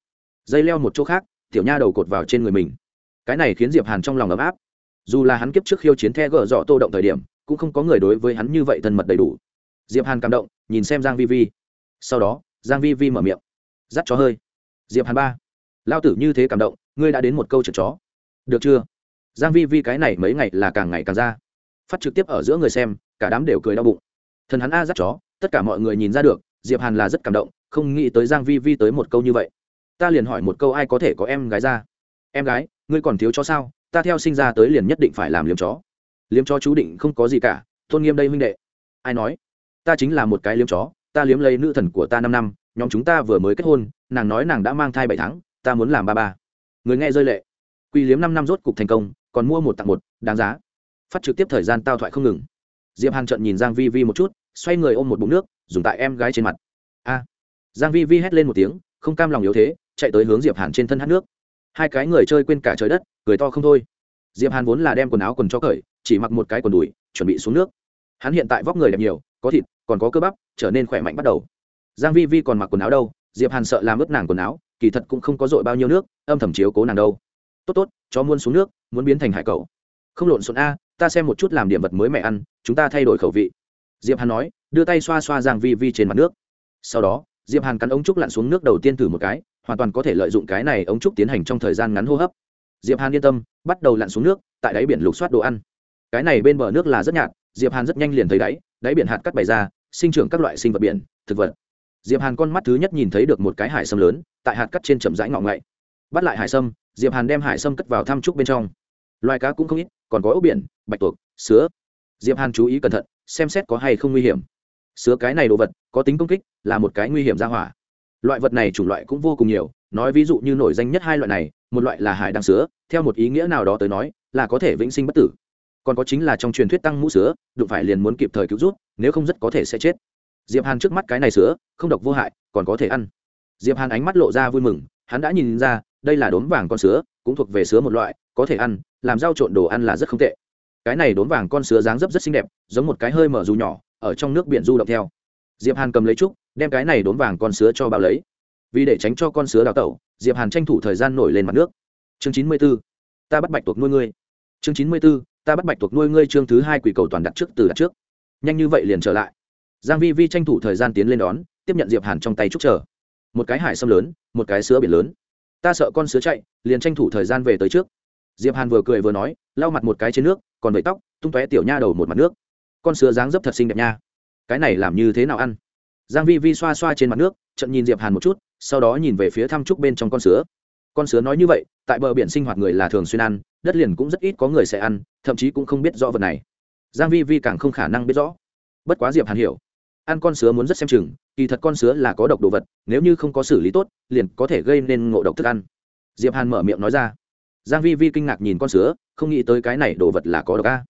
Dây leo một chỗ khác, tiểu nha đầu cột vào trên người mình. Cái này khiến diệp hàn trong lòng ấm áp. Dù là hắn kiếp trước khiêu chiến the gờ dọ tô động thời điểm, cũng không có người đối với hắn như vậy thân mật đầy đủ. Diệp hàn cảm động, nhìn xem giang vi vi. Sau đó, giang vi vi mở miệng. Dắt chó hơi. Diệp hàn ba. Lao tử như thế cảm động, ngươi đã đến một câu trượt chó. Được chưa? Giang vi vi cái này mấy ngày là càng ngày càng ra. Phát trực tiếp ở giữa người xem, cả đám đều cười đau bụng. Thần hắn a dắt chó, tất cả mọi người nhìn ra được diệp hàn là rất cảm động, không nghĩ tới giang vi vi tới một câu như vậy. Ta liền hỏi một câu ai có thể có em gái ra? Em gái, ngươi còn thiếu chó sao? Ta theo sinh ra tới liền nhất định phải làm liếm chó. Liếm chó chú định không có gì cả, tôn nghiêm đây huynh đệ. Ai nói? Ta chính là một cái liếm chó, ta liếm lấy nữ thần của ta năm năm, nhóm chúng ta vừa mới kết hôn, nàng nói nàng đã mang thai bảy tháng, ta muốn làm ba ba. Người nghe rơi lệ. Quy liếm năm năm rốt cục thành công, còn mua một tặng một, đáng giá. Phát trực tiếp thời gian tao thoại không ngừng. Diệp hàn trận nhìn giang vi vi một chút xoay người ôm một bụng nước, dùng tại em gái trên mặt. A. Giang vi vi hét lên một tiếng, không cam lòng yếu thế, chạy tới hướng diệp hàn trên thân hát nước. Hai cái người chơi quên cả trời đất, cười to không thôi. Diệp hàn vốn là đem quần áo quần cho cởi, chỉ mặc một cái quần đùi, chuẩn bị xuống nước. Hắn hiện tại vóc người đẹp nhiều, có thịt, còn có cơ bắp, trở nên khỏe mạnh bắt đầu. Giang vi vi còn mặc quần áo đâu, diệp hàn sợ làm ướt nàng quần áo, kỳ thật cũng không có dội bao nhiêu nước, âm thầm chiếu cố nàng đâu. Tốt tốt chó muốn xuống nước, muốn biến thành hải cẩu. Không lộn xộn a, ta xem một chút làm điểm vật mới mẹ ăn, chúng ta thay đổi khẩu vị diệp hàn nói, đưa tay xoa xoa giang vi vi trên mặt nước. Sau đó, diệp hàn cắn ống trúc lặn xuống nước đầu tiên thử một cái, hoàn toàn có thể lợi dụng cái này ống trúc tiến hành trong thời gian ngắn hô hấp. Diệp hàn yên tâm, bắt đầu lặn xuống nước, tại đáy biển lục soát đồ ăn. Cái này bên bờ nước là rất nhạt, diệp hàn rất nhanh liền thấy đáy đáy biển hạt cắt bày ra, sinh trưởng các loại sinh vật biển, thực vật. Diệp hàn con mắt thứ nhất nhìn thấy được một cái hải sâm lớn, tại hạt cắt trên chậm rãi ngọ ngậy. Bắt lại hải sâm, diệp hàn đem hải sâm cất vào thăm trúc bên trong. Loài cá cũng không ít, còn có ốc biển, bạch tuộc, sứa diệp hàn chú ý cẩn thận, xem xét có hay không nguy hiểm. Sứa cái này đồ vật, có tính công kích, là một cái nguy hiểm ra hỏa. Loại vật này chủng loại cũng vô cùng nhiều, nói ví dụ như nổi danh nhất hai loại này, một loại là hải đăng sứa, theo một ý nghĩa nào đó tới nói, là có thể vĩnh sinh bất tử. Còn có chính là trong truyền thuyết tăng mũ sứa, đụng phải liền muốn kịp thời cứu rút nếu không rất có thể sẽ chết. Diệp hàn trước mắt cái này sứa, không độc vô hại, còn có thể ăn. Diệp hàn ánh mắt lộ ra vui mừng, hắn đã nhìn ra, đây là đốm vàng con sứa, cũng thuộc về sứa một loại, có thể ăn, làm rau trộn đồ ăn là rất không tệ cái này đốn vàng con sứa dáng dấp rất xinh đẹp, giống một cái hơi mở dù nhỏ, ở trong nước biển du động theo. Diệp hàn cầm lấy trúc, đem cái này đốn vàng con sứa cho bao lấy. Vì để tránh cho con sứa đào tẩu, diệp hàn tranh thủ thời gian nổi lên mặt nước. Chương chín mươi 94. ta bắt bạch tuộc nuôi ngươi. Chương chín mươi 94. ta bắt bạch tuộc nuôi ngươi chương thứ hai quỷ cầu toàn đặt trước, từ đặt trước. Nhanh như vậy liền trở lại. Giang vi vi tranh thủ thời gian tiến lên đón, tiếp nhận diệp hàn trong tay trúc chờ. Một cái hải sâm lớn, một cái sứa biển lớn. Ta sợ con sứa chạy, liền tranh thủ thời gian về tới trước diệp hàn vừa cười vừa nói, lau mặt một cái trên nước, còn vẩy tóc, tung tóe tiểu nha đầu một mặt nước. Con sứa dáng dấp thật xinh đẹp nha. Cái này làm như thế nào ăn? Giang vi vi xoa xoa trên mặt nước trận nhìn diệp hàn một chút, sau đó nhìn về phía thăm trúc bên trong con sứa. Con sứa nói như vậy, tại bờ biển sinh hoạt người là thường xuyên ăn, đất liền cũng rất ít có người sẽ ăn, thậm chí cũng không biết rõ vật này. Giang vi vi càng không khả năng biết rõ. Bất quá diệp hàn hiểu. Ăn con sứa muốn rất xem chừng, kỳ thật con sứa là có độc đồ vật, nếu như không có xử lý tốt, liền có thể gây nên ngộ độc thức ăn. Diệp hàn mở miệng nói ra giang vi vi kinh ngạc nhìn con sứa, không nghĩ tới cái này đồ vật là có độc a.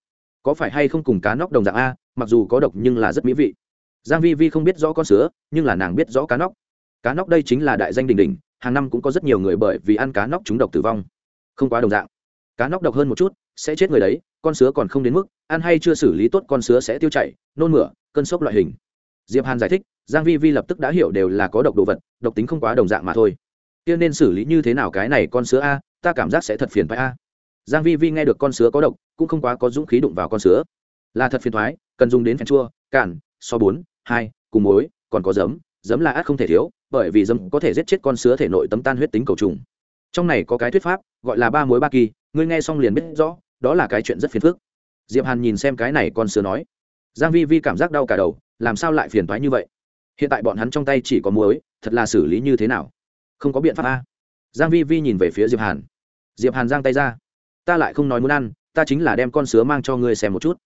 Có phải hay không cùng cá nóc đồng dạng a, mặc dù có độc nhưng là rất mỹ vị. Giang vi vi không biết rõ con sứa, nhưng là nàng biết rõ cá nóc. Cá nóc đây chính là đại danh đỉnh đỉnh, hàng năm cũng có rất nhiều người bởi vì ăn cá nóc trúng độc tử vong. Không quá đồng dạng. Cá nóc độc hơn một chút, sẽ chết người đấy, con sứa còn không đến mức, ăn hay chưa xử lý tốt con sứa sẽ tiêu chảy, nôn mửa, cơn sốc loại hình. Diệp hàn giải thích, giang vi vi lập tức đã hiểu đều là có độc đồ vật, độc tính không quá đồng dạng mà thôi. Kia nên xử lý như thế nào cái này con sứa a ta cảm giác sẽ thật phiền phải a. Giang vi vi nghe được con sứa có độc, cũng không quá có dũng khí đụng vào con sứa. Là thật phiền thoái cần dùng đến phèn chua cản so bốn, hai, cùng muối, còn có giấm. Giấm là ác không thể thiếu, bởi vì giấm có thể giết chết con sứa thể nội tấm tan huyết tính cầu trùng. Trong này có cái thuyết pháp, gọi là ba muối ba kỳ, ngươi nghe xong liền biết rõ, đó là cái chuyện rất phiền phức. Diệp hàn nhìn xem cái này con sứa nói. Giang vi vi cảm giác đau cả đầu, làm sao lại phiền toái như vậy? Hiện tại bọn hắn trong tay chỉ có muối, thật là xử lý như thế nào? Không có biện pháp a giang vi vi nhìn về phía diệp hàn. Diệp hàn giang tay ra. Ta lại không nói muốn ăn, ta chính là đem con sứa mang cho ngươi xem một chút.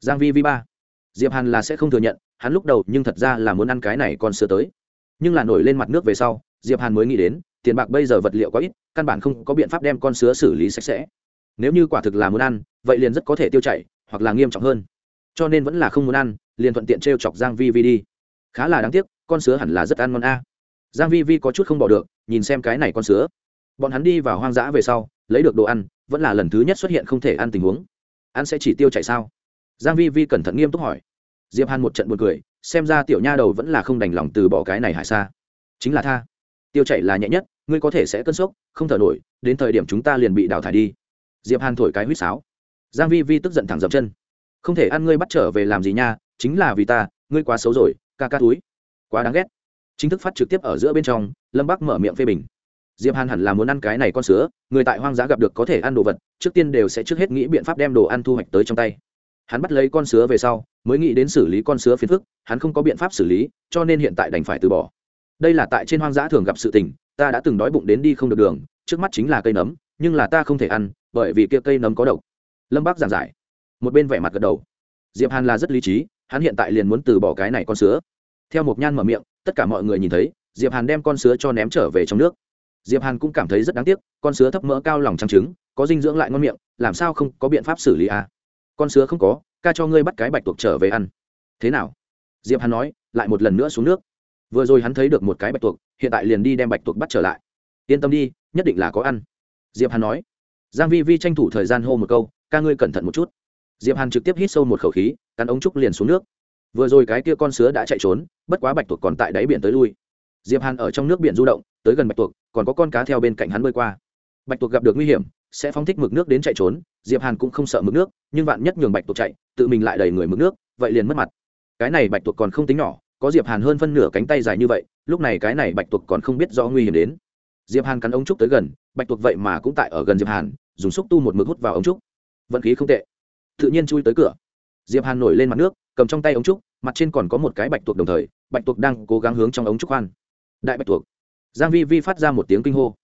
Giang vi vi ba. Diệp hàn là sẽ không thừa nhận, hắn lúc đầu nhưng thật ra là muốn ăn cái này con sứa tới. Nhưng là nổi lên mặt nước về sau, diệp hàn mới nghĩ đến, tiền bạc bây giờ vật liệu quá ít, căn bản không có biện pháp đem con sứa xử lý sạch sẽ. Nếu như quả thực là muốn ăn, vậy liền rất có thể tiêu chảy, hoặc là nghiêm trọng hơn. Cho nên vẫn là không muốn ăn, liền thuận tiện t chọc giang vi vi đi. Khá là đáng tiếc, con sứa hẳn là rất ăn ngon a giang vi vi có chút không bỏ được, nhìn xem cái này con sứa. Bọn hắn đi vào hoang dã về sau, lấy được đồ ăn, vẫn là lần thứ nhất xuất hiện không thể ăn tình huống. Ăn sẽ chỉ tiêu chảy sao? Giang vi vi cẩn thận nghiêm túc hỏi. Diệp hàn một trận buồn cười, xem ra tiểu nha đầu vẫn là không đành lòng từ bỏ cái này hải xa. Chính là tha. Tiêu chảy là nhẹ nhất, ngươi có thể sẽ cơn sốc, không thở nổi, đến thời điểm chúng ta liền bị đào thải đi. Diệp hàn thổi cái huýt sáo. Giang vi vi tức giận thẳng dậm chân. Không thể ăn ngươi bắt trở về làm gì nha, chính là vì ta, ngươi quá xấu rồi, ca ca túi. Quá đáng ghét chính thức phát trực tiếp ở giữa bên trong, lâm bắc mở miệng phê bình. Diệp hàn hẳn là muốn ăn cái này con sứa, người tại hoang dã gặp được có thể ăn đồ vật, trước tiên đều sẽ trước hết nghĩ biện pháp đem đồ ăn thu hoạch tới trong tay. Hắn bắt lấy con sứa về sau, mới nghĩ đến xử lý con sứa phiền phức, hắn không có biện pháp xử lý, cho nên hiện tại đành phải từ bỏ. Đây là tại trên hoang dã thường gặp sự tình, ta đã từng đói bụng đến đi không được đường, trước mắt chính là cây nấm, nhưng là ta không thể ăn, bởi vì kia cây nấm có độc. Lâm bác giảng giải. Một bên vẻ mặt gật đầu. Diệp hàn là rất lý trí, hắn hiện tại liền muốn từ bỏ cái này con sứa theo một nhan mở miệng, tất cả mọi người nhìn thấy, diệp hàn đem con sứa cho ném trở về trong nước. Diệp hàn cũng cảm thấy rất đáng tiếc, con sứa thấp mỡ cao lòng trắng trứng, có dinh dưỡng lại ngon miệng, làm sao không có biện pháp xử lý à? con sứa không có, ca cho ngươi bắt cái bạch tuộc trở về ăn. Thế nào? Diệp hàn nói, lại một lần nữa xuống nước. Vừa rồi hắn thấy được một cái bạch tuộc, hiện tại liền đi đem bạch tuộc bắt trở lại. Yên tâm đi, nhất định là có ăn. Diệp hàn nói. Giang vi vi tranh thủ thời gian hô một câu, ca ngươi cẩn thận một chút. Diệp hàn trực tiếp hít sâu một khẩu khí, cắn ống trúc liền xuống nước vừa rồi cái kia con sứa đã chạy trốn, bất quá bạch tuộc còn tại đáy biển tới lui. Diệp hàn ở trong nước biển du động, tới gần bạch tuộc, còn có con cá theo bên cạnh hắn bơi qua. Bạch tuộc gặp được nguy hiểm, sẽ phóng thích mực nước đến chạy trốn, diệp hàn cũng không sợ mực nước, nhưng vạn nhất nhường bạch tuộc chạy, tự mình lại đầy người mực nước, vậy liền mất mặt. Cái này bạch tuộc còn không tính nhỏ, có diệp hàn hơn phân nửa cánh tay dài như vậy, lúc này cái này bạch tuộc còn không biết rõ nguy hiểm đến. Diệp hàn cắn ống trúc tới gần, bạch tuộc vậy mà cũng tại ở gần diệp hàn, dùng xúc tu một mực hút vào ống trúc. Vận khí không tệ. Tự nhiên chui tới cửa. Diệp hàn nổi lên mặt nước cầm trong tay ống trúc, mặt trên còn có một cái bạch tuộc đồng thời, bạch tuộc đang cố gắng hướng trong ống trúc khoan. Đại bạch tuộc. Giang vi vi phát ra một tiếng kinh hô.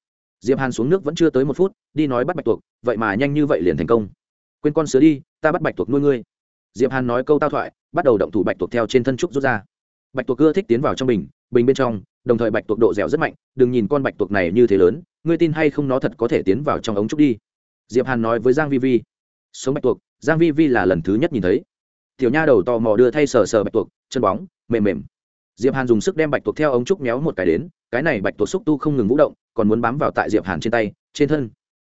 Diệp hàn xuống nước vẫn chưa tới một phút, đi nói bắt bạch tuộc, vậy mà nhanh như vậy liền thành công. Quên con sứa đi, ta bắt bạch tuộc nuôi ngươi. Diệp hàn nói câu tao thoại, bắt đầu động thủ bạch tuộc theo trên thân trúc rút ra. Bạch tuộc cưa thích tiến vào trong bình bình bên trong, đồng thời bạch tuộc độ dẻo rất mạnh, đừng nhìn con bạch tuộc này như thế lớn, ngươi tin hay không nó thật có thể tiến vào trong ống trúc đi. Diệp hàn nói với giang vi vi. Sống bạch tuộc, giang vi vi là lần thứ nhất nhìn thấy tiểu nha đầu tò mò đưa thay sờ sờ bạch tuộc, chân bóng, mềm mềm. Diệp hàn dùng sức đem bạch tuộc theo ống trúc méo một cái đến, cái này bạch tuộc xúc tu không ngừng vũ động, còn muốn bám vào tại diệp hàn trên tay, trên thân.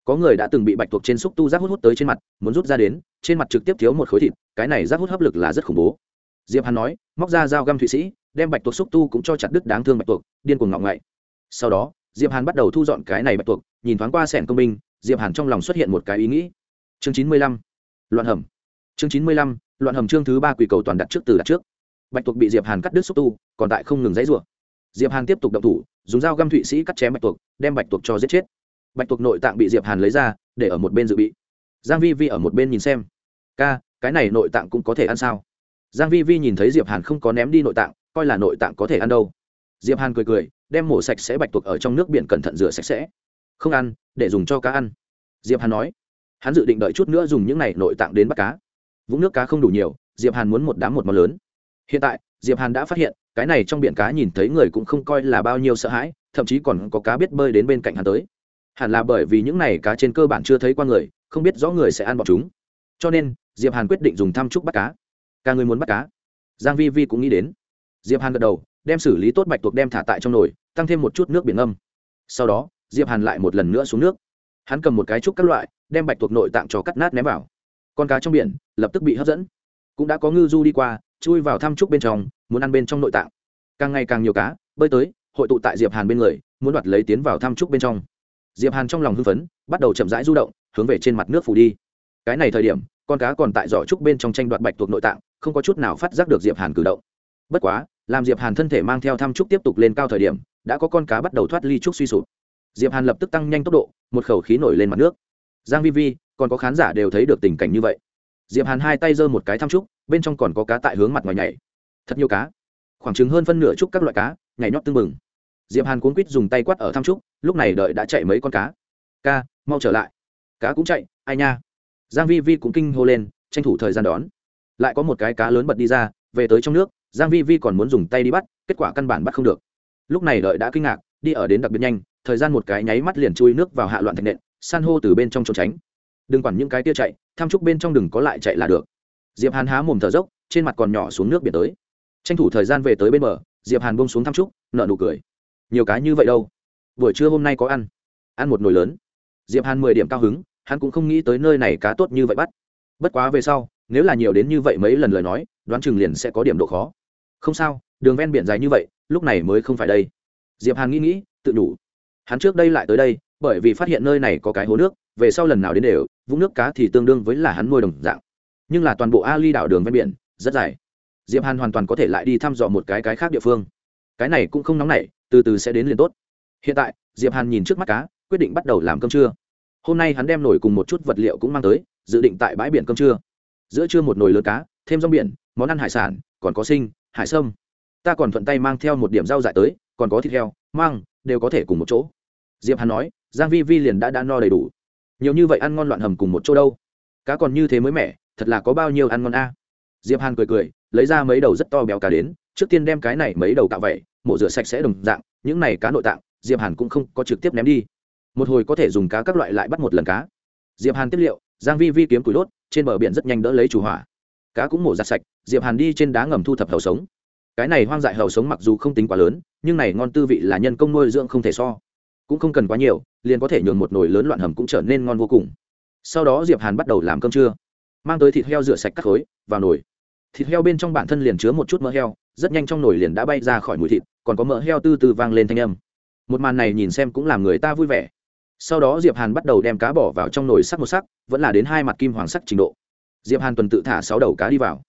Có người đã từng bị bạch tuộc trên xúc tu rác hút hút tới trên mặt, muốn rút ra đến, trên mặt trực tiếp thiếu một khối thịt, cái này rác hút hấp lực là rất khủng bố. Diệp hàn nói, móc ra dao găm thụy sĩ, đem bạch tuộc xúc tu cũng cho chặt đứt đáng thương bạch tuộc, điên cuồng ngọng ngậy. Sau đó, diệp hàn bắt đầu thu dọn cái này bạch tuộc, nhìn thoáng qua sẻn công binh, diệp hàn trong lòng xuất hiện một cái ý nghĩ. Chương chín mươi lăm, loạn hầm. Chương chín mươi lăm loạn hầm chương thứ ba quỷ cầu toàn đặt trước từ đặt trước. Bạch tuộc bị diệp hàn cắt đứt xúc tu, còn tại không ngừng dãy rủa. Diệp hàn tiếp tục động thủ, dùng dao găm thụy sĩ cắt chém bạch tuộc, đem bạch tuộc cho giết chết. Bạch tuộc nội tạng bị diệp hàn lấy ra, để ở một bên dự bị. Giang vi vi ở một bên nhìn xem. Ca, cái này nội tạng cũng có thể ăn sao? Giang vi vi nhìn thấy diệp hàn không có ném đi nội tạng, coi là nội tạng có thể ăn đâu. Diệp hàn cười cười, đem mổ sạch sẽ bạch tuộc ở trong nước biển cẩn thận rửa sạch sẽ. Không ăn, để dùng cho cá ăn. Diệp hàn nói. Hắn dự định đợi chút nữa dùng những này nội tạng đến bắt cá vũng nước cá không đủ nhiều, diệp hàn muốn một đám một món lớn. Hiện tại, diệp hàn đã phát hiện, cái này trong biển cá nhìn thấy người cũng không coi là bao nhiêu sợ hãi, thậm chí còn có cá biết bơi đến bên cạnh hắn tới. Hẳn là bởi vì những này cá trên cơ bản chưa thấy qua người, không biết rõ người sẽ ăn bọn chúng. Cho nên, diệp hàn quyết định dùng thăm trúc bắt cá. Ca người muốn bắt cá. Giang vi vi cũng nghĩ đến. Diệp hàn gật đầu, đem xử lý tốt bạch tuộc đem thả tại trong nồi, tăng thêm một chút nước biển ngâm. Sau đó, diệp hàn lại một lần nữa xuống nước. Hắn cầm một cái trúc các loại, đem bạch tuộc nội tạng cho cắt nát ném vào con cá trong biển lập tức bị hấp dẫn cũng đã có ngư du đi qua chui vào thăm trúc bên trong muốn ăn bên trong nội tạng càng ngày càng nhiều cá bơi tới hội tụ tại diệp hàn bên người muốn đoạt lấy tiến vào thăm trúc bên trong diệp hàn trong lòng hưng phấn bắt đầu chậm rãi du động hướng về trên mặt nước phủ đi cái này thời điểm con cá còn tại giỏ trúc bên trong tranh đoạt bạch tuộc nội tạng không có chút nào phát giác được diệp hàn cử động bất quá làm diệp hàn thân thể mang theo thăm trúc tiếp tục lên cao thời điểm đã có con cá bắt đầu thoát ly trúc suy sụp diệp hàn lập tức tăng nhanh tốc độ một khẩu khí nổi lên mặt nước giang vi vi còn có khán giả đều thấy được tình cảnh như vậy. Diệp hàn hai tay giơ một cái thăm trúc, bên trong còn có cá tại hướng mặt ngoài nhảy. Thật nhiều cá. Khoảng chừng hơn phân nửa trúc các loại cá, nhảy nhót tưng bừng. Diệp hàn cuốn quýt dùng tay quát ở thăm trúc, lúc này đợi đã chạy mấy con cá. Ca, mau trở lại. Cá cũng chạy, ai nha. Giang vi vi cũng kinh hô lên, tranh thủ thời gian đón. Lại có một cái cá lớn bật đi ra, về tới trong nước, giang vi vi còn muốn dùng tay đi bắt, kết quả căn bản bắt không được. Lúc này đợi đã kinh ngạc, đi ở đến đặc biệt nhanh, thời gian một cái nháy mắt liền chui nước vào hạ loạn thạch nện, san hô từ bên trong trốn tránh đừng quản những cái tia chạy, tham trúc bên trong đừng có lại chạy là được. Diệp hàn há mồm thở dốc, trên mặt còn nhỏ xuống nước biển tới. Tranh thủ thời gian về tới bên bờ, diệp hàn bông xuống tham trúc nợ nụ cười. Nhiều cái như vậy đâu? Buổi trưa hôm nay có ăn. Ăn một nồi lớn. Diệp hàn mười điểm cao hứng, hắn cũng không nghĩ tới nơi này cá tốt như vậy bắt. Bất quá về sau, nếu là nhiều đến như vậy mấy lần lời nói, đoán chừng liền sẽ có điểm độ khó. Không sao, đường ven biển dài như vậy, lúc này mới không phải đây. Diệp hàn nghĩ nghĩ, tự đủ. Hắn trước đây lại tới đây bởi vì phát hiện nơi này có cái hố nước, về sau lần nào đến đều, vũng nước cá thì tương đương với là hắn nuôi đồng dạng. Nhưng là toàn bộ ali đảo đường ven biển, rất dài. Diệp hàn hoàn toàn có thể lại đi thăm dò một cái cái khác địa phương. Cái này cũng không nóng nảy, từ từ sẽ đến liền tốt. Hiện tại, diệp hàn nhìn trước mắt cá, quyết định bắt đầu làm cơm trưa. Hôm nay hắn đem nổi cùng một chút vật liệu cũng mang tới, dự định tại bãi biển cơm trưa. Giữa trưa một nồi lớn cá, thêm rong biển, món ăn hải sản, còn có sinh, hải sâm. Ta còn thuận tay mang theo một điểm rau dại tới, còn có thịt heo mang đều có thể cùng một chỗ. Diệp hàn nói giang vi vi liền đã đã no đầy đủ. Nhiều như vậy ăn ngon loạn hầm cùng một chỗ đâu? Cá còn như thế mới mẻ, thật là có bao nhiêu ăn ngon a? Diệp hàn cười cười, lấy ra mấy đầu rất to béo cá đến, trước tiên đem cái này mấy đầu cạo vậy, mổ rửa sạch sẽ đồng dạng, những này cá nội tạng, diệp hàn cũng không có trực tiếp ném đi. Một hồi có thể dùng cá các loại lại bắt một lần cá. Diệp hàn tiếp liệu, giang vi vi kiếm củi đốt, trên bờ biển rất nhanh đỡ lấy chủ hỏa. Cá cũng mổ giặt sạch, diệp hàn đi trên đá ngầm thu thập hầu sống. Cái này hoang dại hầu sống mặc dù không tính quá lớn, nhưng này ngon tư vị là nhân công nuôi dưỡng không thể so. Cũng không cần quá nhiều liền có thể nhường một nồi lớn loạn hầm cũng trở nên ngon vô cùng. Sau đó diệp hàn bắt đầu làm cơm trưa. Mang tới thịt heo rửa sạch cắt khối, vào nồi. Thịt heo bên trong bản thân liền chứa một chút mỡ heo, rất nhanh trong nồi liền đã bay ra khỏi mùi thịt, còn có mỡ heo từ từ vang lên thanh âm. Một màn này nhìn xem cũng làm người ta vui vẻ. Sau đó diệp hàn bắt đầu đem cá bỏ vào trong nồi sắc một sắc, vẫn là đến hai mặt kim hoàng sắc trình độ. Diệp hàn tuần tự thả sáu đầu cá đi vào.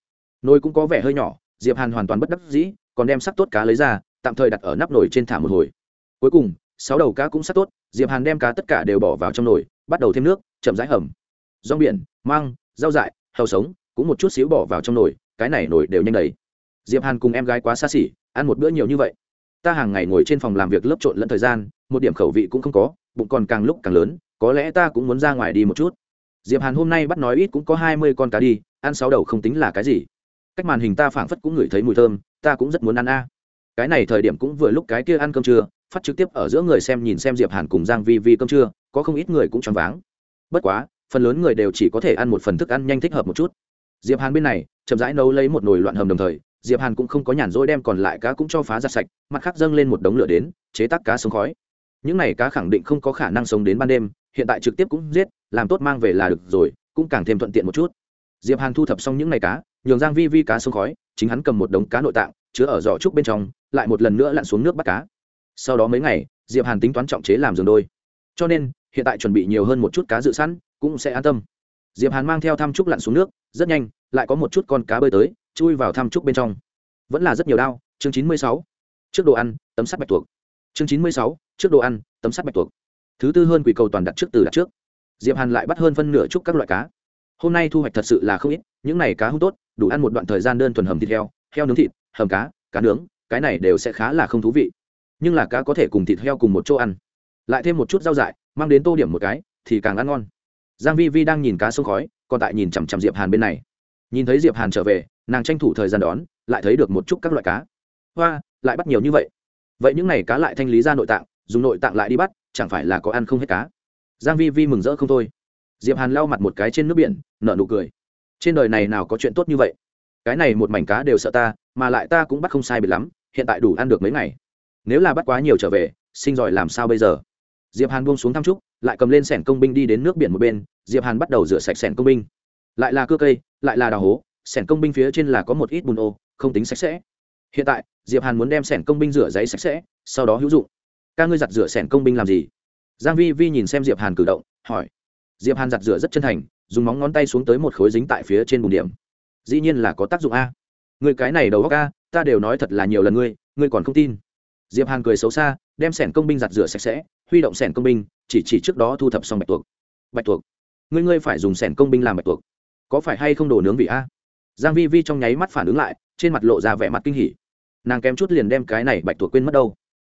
Nồi cũng có vẻ hơi nhỏ, diệp hàn hoàn toàn bất đắc dĩ, còn đem sắc tốt cá lấy ra, tạm thời đặt ở nắp nồi trên thả một hồi. Cuối cùng sáu đầu cá cũng sắc tốt, diệp hàn đem cá tất cả đều bỏ vào trong nồi, bắt đầu thêm nước, chậm rãi hầm. Rong biển, măng, rau dại hầu sống, cũng một chút xíu bỏ vào trong nồi, cái này nồi đều nhanh đầy. Diệp hàn cùng em gái quá xa xỉ, ăn một bữa nhiều như vậy. Ta hàng ngày ngồi trên phòng làm việc lớp trộn lẫn thời gian, một điểm khẩu vị cũng không có, bụng còn càng lúc càng lớn, có lẽ ta cũng muốn ra ngoài đi một chút. Diệp hàn hôm nay bắt nói ít cũng có hai mươi con cá đi, ăn sáu đầu không tính là cái gì. Cách màn hình ta phảng phất cũng ngửi thấy mùi thơm, ta cũng rất muốn ăn a. Cái này thời điểm cũng vừa lúc cái kia ăn cơm trưa phát trực tiếp ở giữa người xem nhìn xem diệp hàn cùng giang vi vi cơm trưa, có không ít người cũng choáng váng. Bất quá, phần lớn người đều chỉ có thể ăn một phần thức ăn nhanh thích hợp một chút. Diệp hàn bên này, chậm rãi nấu lấy một nồi loạn hầm đồng thời, diệp hàn cũng không có nhàn rỗi đem còn lại cá cũng cho phá ra sạch, mặt khác dâng lên một đống lửa đến, chế tác cá sống khói. Những này cá khẳng định không có khả năng sống đến ban đêm, hiện tại trực tiếp cũng giết, làm tốt mang về là được rồi, cũng càng thêm thuận tiện một chút. Diệp hàn thu thập xong những này cá, nhường giang vi vi cá sống khói, chính hắn cầm một đống cá nội tạng, chứa ở giỏ trúc bên trong, lại một lần nữa lặn xuống nước bắt cá sau đó mấy ngày, diệp hàn tính toán trọng chế làm giường đôi. Cho nên, hiện tại chuẩn bị nhiều hơn một chút cá dự sẵn, cũng sẽ an tâm. Diệp hàn mang theo thăm trúc lặn xuống nước, rất nhanh, lại có một chút con cá bơi tới, chui vào thăm trúc bên trong. Vẫn là rất nhiều đau chương chín mươi sáu. Trước đồ ăn, tấm sắt bạch tuộc. Chương chín mươi sáu, trước đồ ăn, tấm sắt bạch tuộc. Thứ tư hơn quỷ cầu toàn đặt trước từ đặt trước. Diệp hàn lại bắt hơn phân nửa chút các loại cá. Hôm nay thu hoạch thật sự là không ít, những này cá hung tốt, đủ ăn một đoạn thời gian đơn thuần hầm thịt heo heo nướng thịt, hầm cá cá nướng, cái này đều sẽ khá là không thú vị nhưng là cá có thể cùng thịt heo cùng một chỗ ăn. Lại thêm một chút rau dại, mang đến tô điểm một cái, thì càng ăn ngon. Giang vi vi đang nhìn cá sông khói, còn tại nhìn chằm chằm diệp hàn bên này. Nhìn thấy diệp hàn trở về, nàng tranh thủ thời gian đón, lại thấy được một chút các loại cá. Hoa, lại bắt nhiều như vậy. Vậy những này cá lại thanh lý ra nội tạng, dùng nội tạng lại đi bắt, chẳng phải là có ăn không hết cá? Giang vi vi mừng rỡ không thôi. Diệp hàn lau mặt một cái trên nước biển, nở nụ cười. Trên đời này nào có chuyện tốt như vậy? Cái này một mảnh cá đều sợ ta, mà lại ta cũng bắt không sai biệt lắm, hiện tại đủ ăn được mấy ngày nếu là bắt quá nhiều trở về, sinh giỏi làm sao bây giờ? Diệp hàn buông xuống thăm trúc, lại cầm lên sẻn công binh đi đến nước biển một bên, diệp hàn bắt đầu rửa sạch sẻn công binh. Lại là cưa cây, lại là đào hố sẻn công binh phía trên là có một ít bùn ô, không tính sạch sẽ. Hiện tại, diệp hàn muốn đem sẻn công binh rửa giấy sạch sẽ, sau đó hữu dụng. Ca ngươi giặt rửa sẻn công binh làm gì? Giang vi vi nhìn xem diệp hàn cử động, hỏi. Diệp hàn giặt rửa rất chân thành, dùng móng ngón tay xuống tới một khối dính tại phía trên bùn điểm. Dĩ nhiên là có tác dụng a. Người cái này đầu óc a, ta đều nói thật là nhiều lần ngươi ngươi còn không tin diệp hàn cười xấu xa, đem sẻn công binh giặt rửa sạch sẽ, huy động sẻn công binh, chỉ chỉ trước đó thu thập xong bạch tuộc. Bạch tuộc? Ngươi ngươi phải dùng sẻn công binh làm bạch tuộc. Có phải hay không đổ nướng vị a? Giang vi vi trong nháy mắt phản ứng lại, trên mặt lộ ra vẻ mặt kinh hỉ. Nàng kém chút liền đem cái này bạch tuộc quên mất đâu.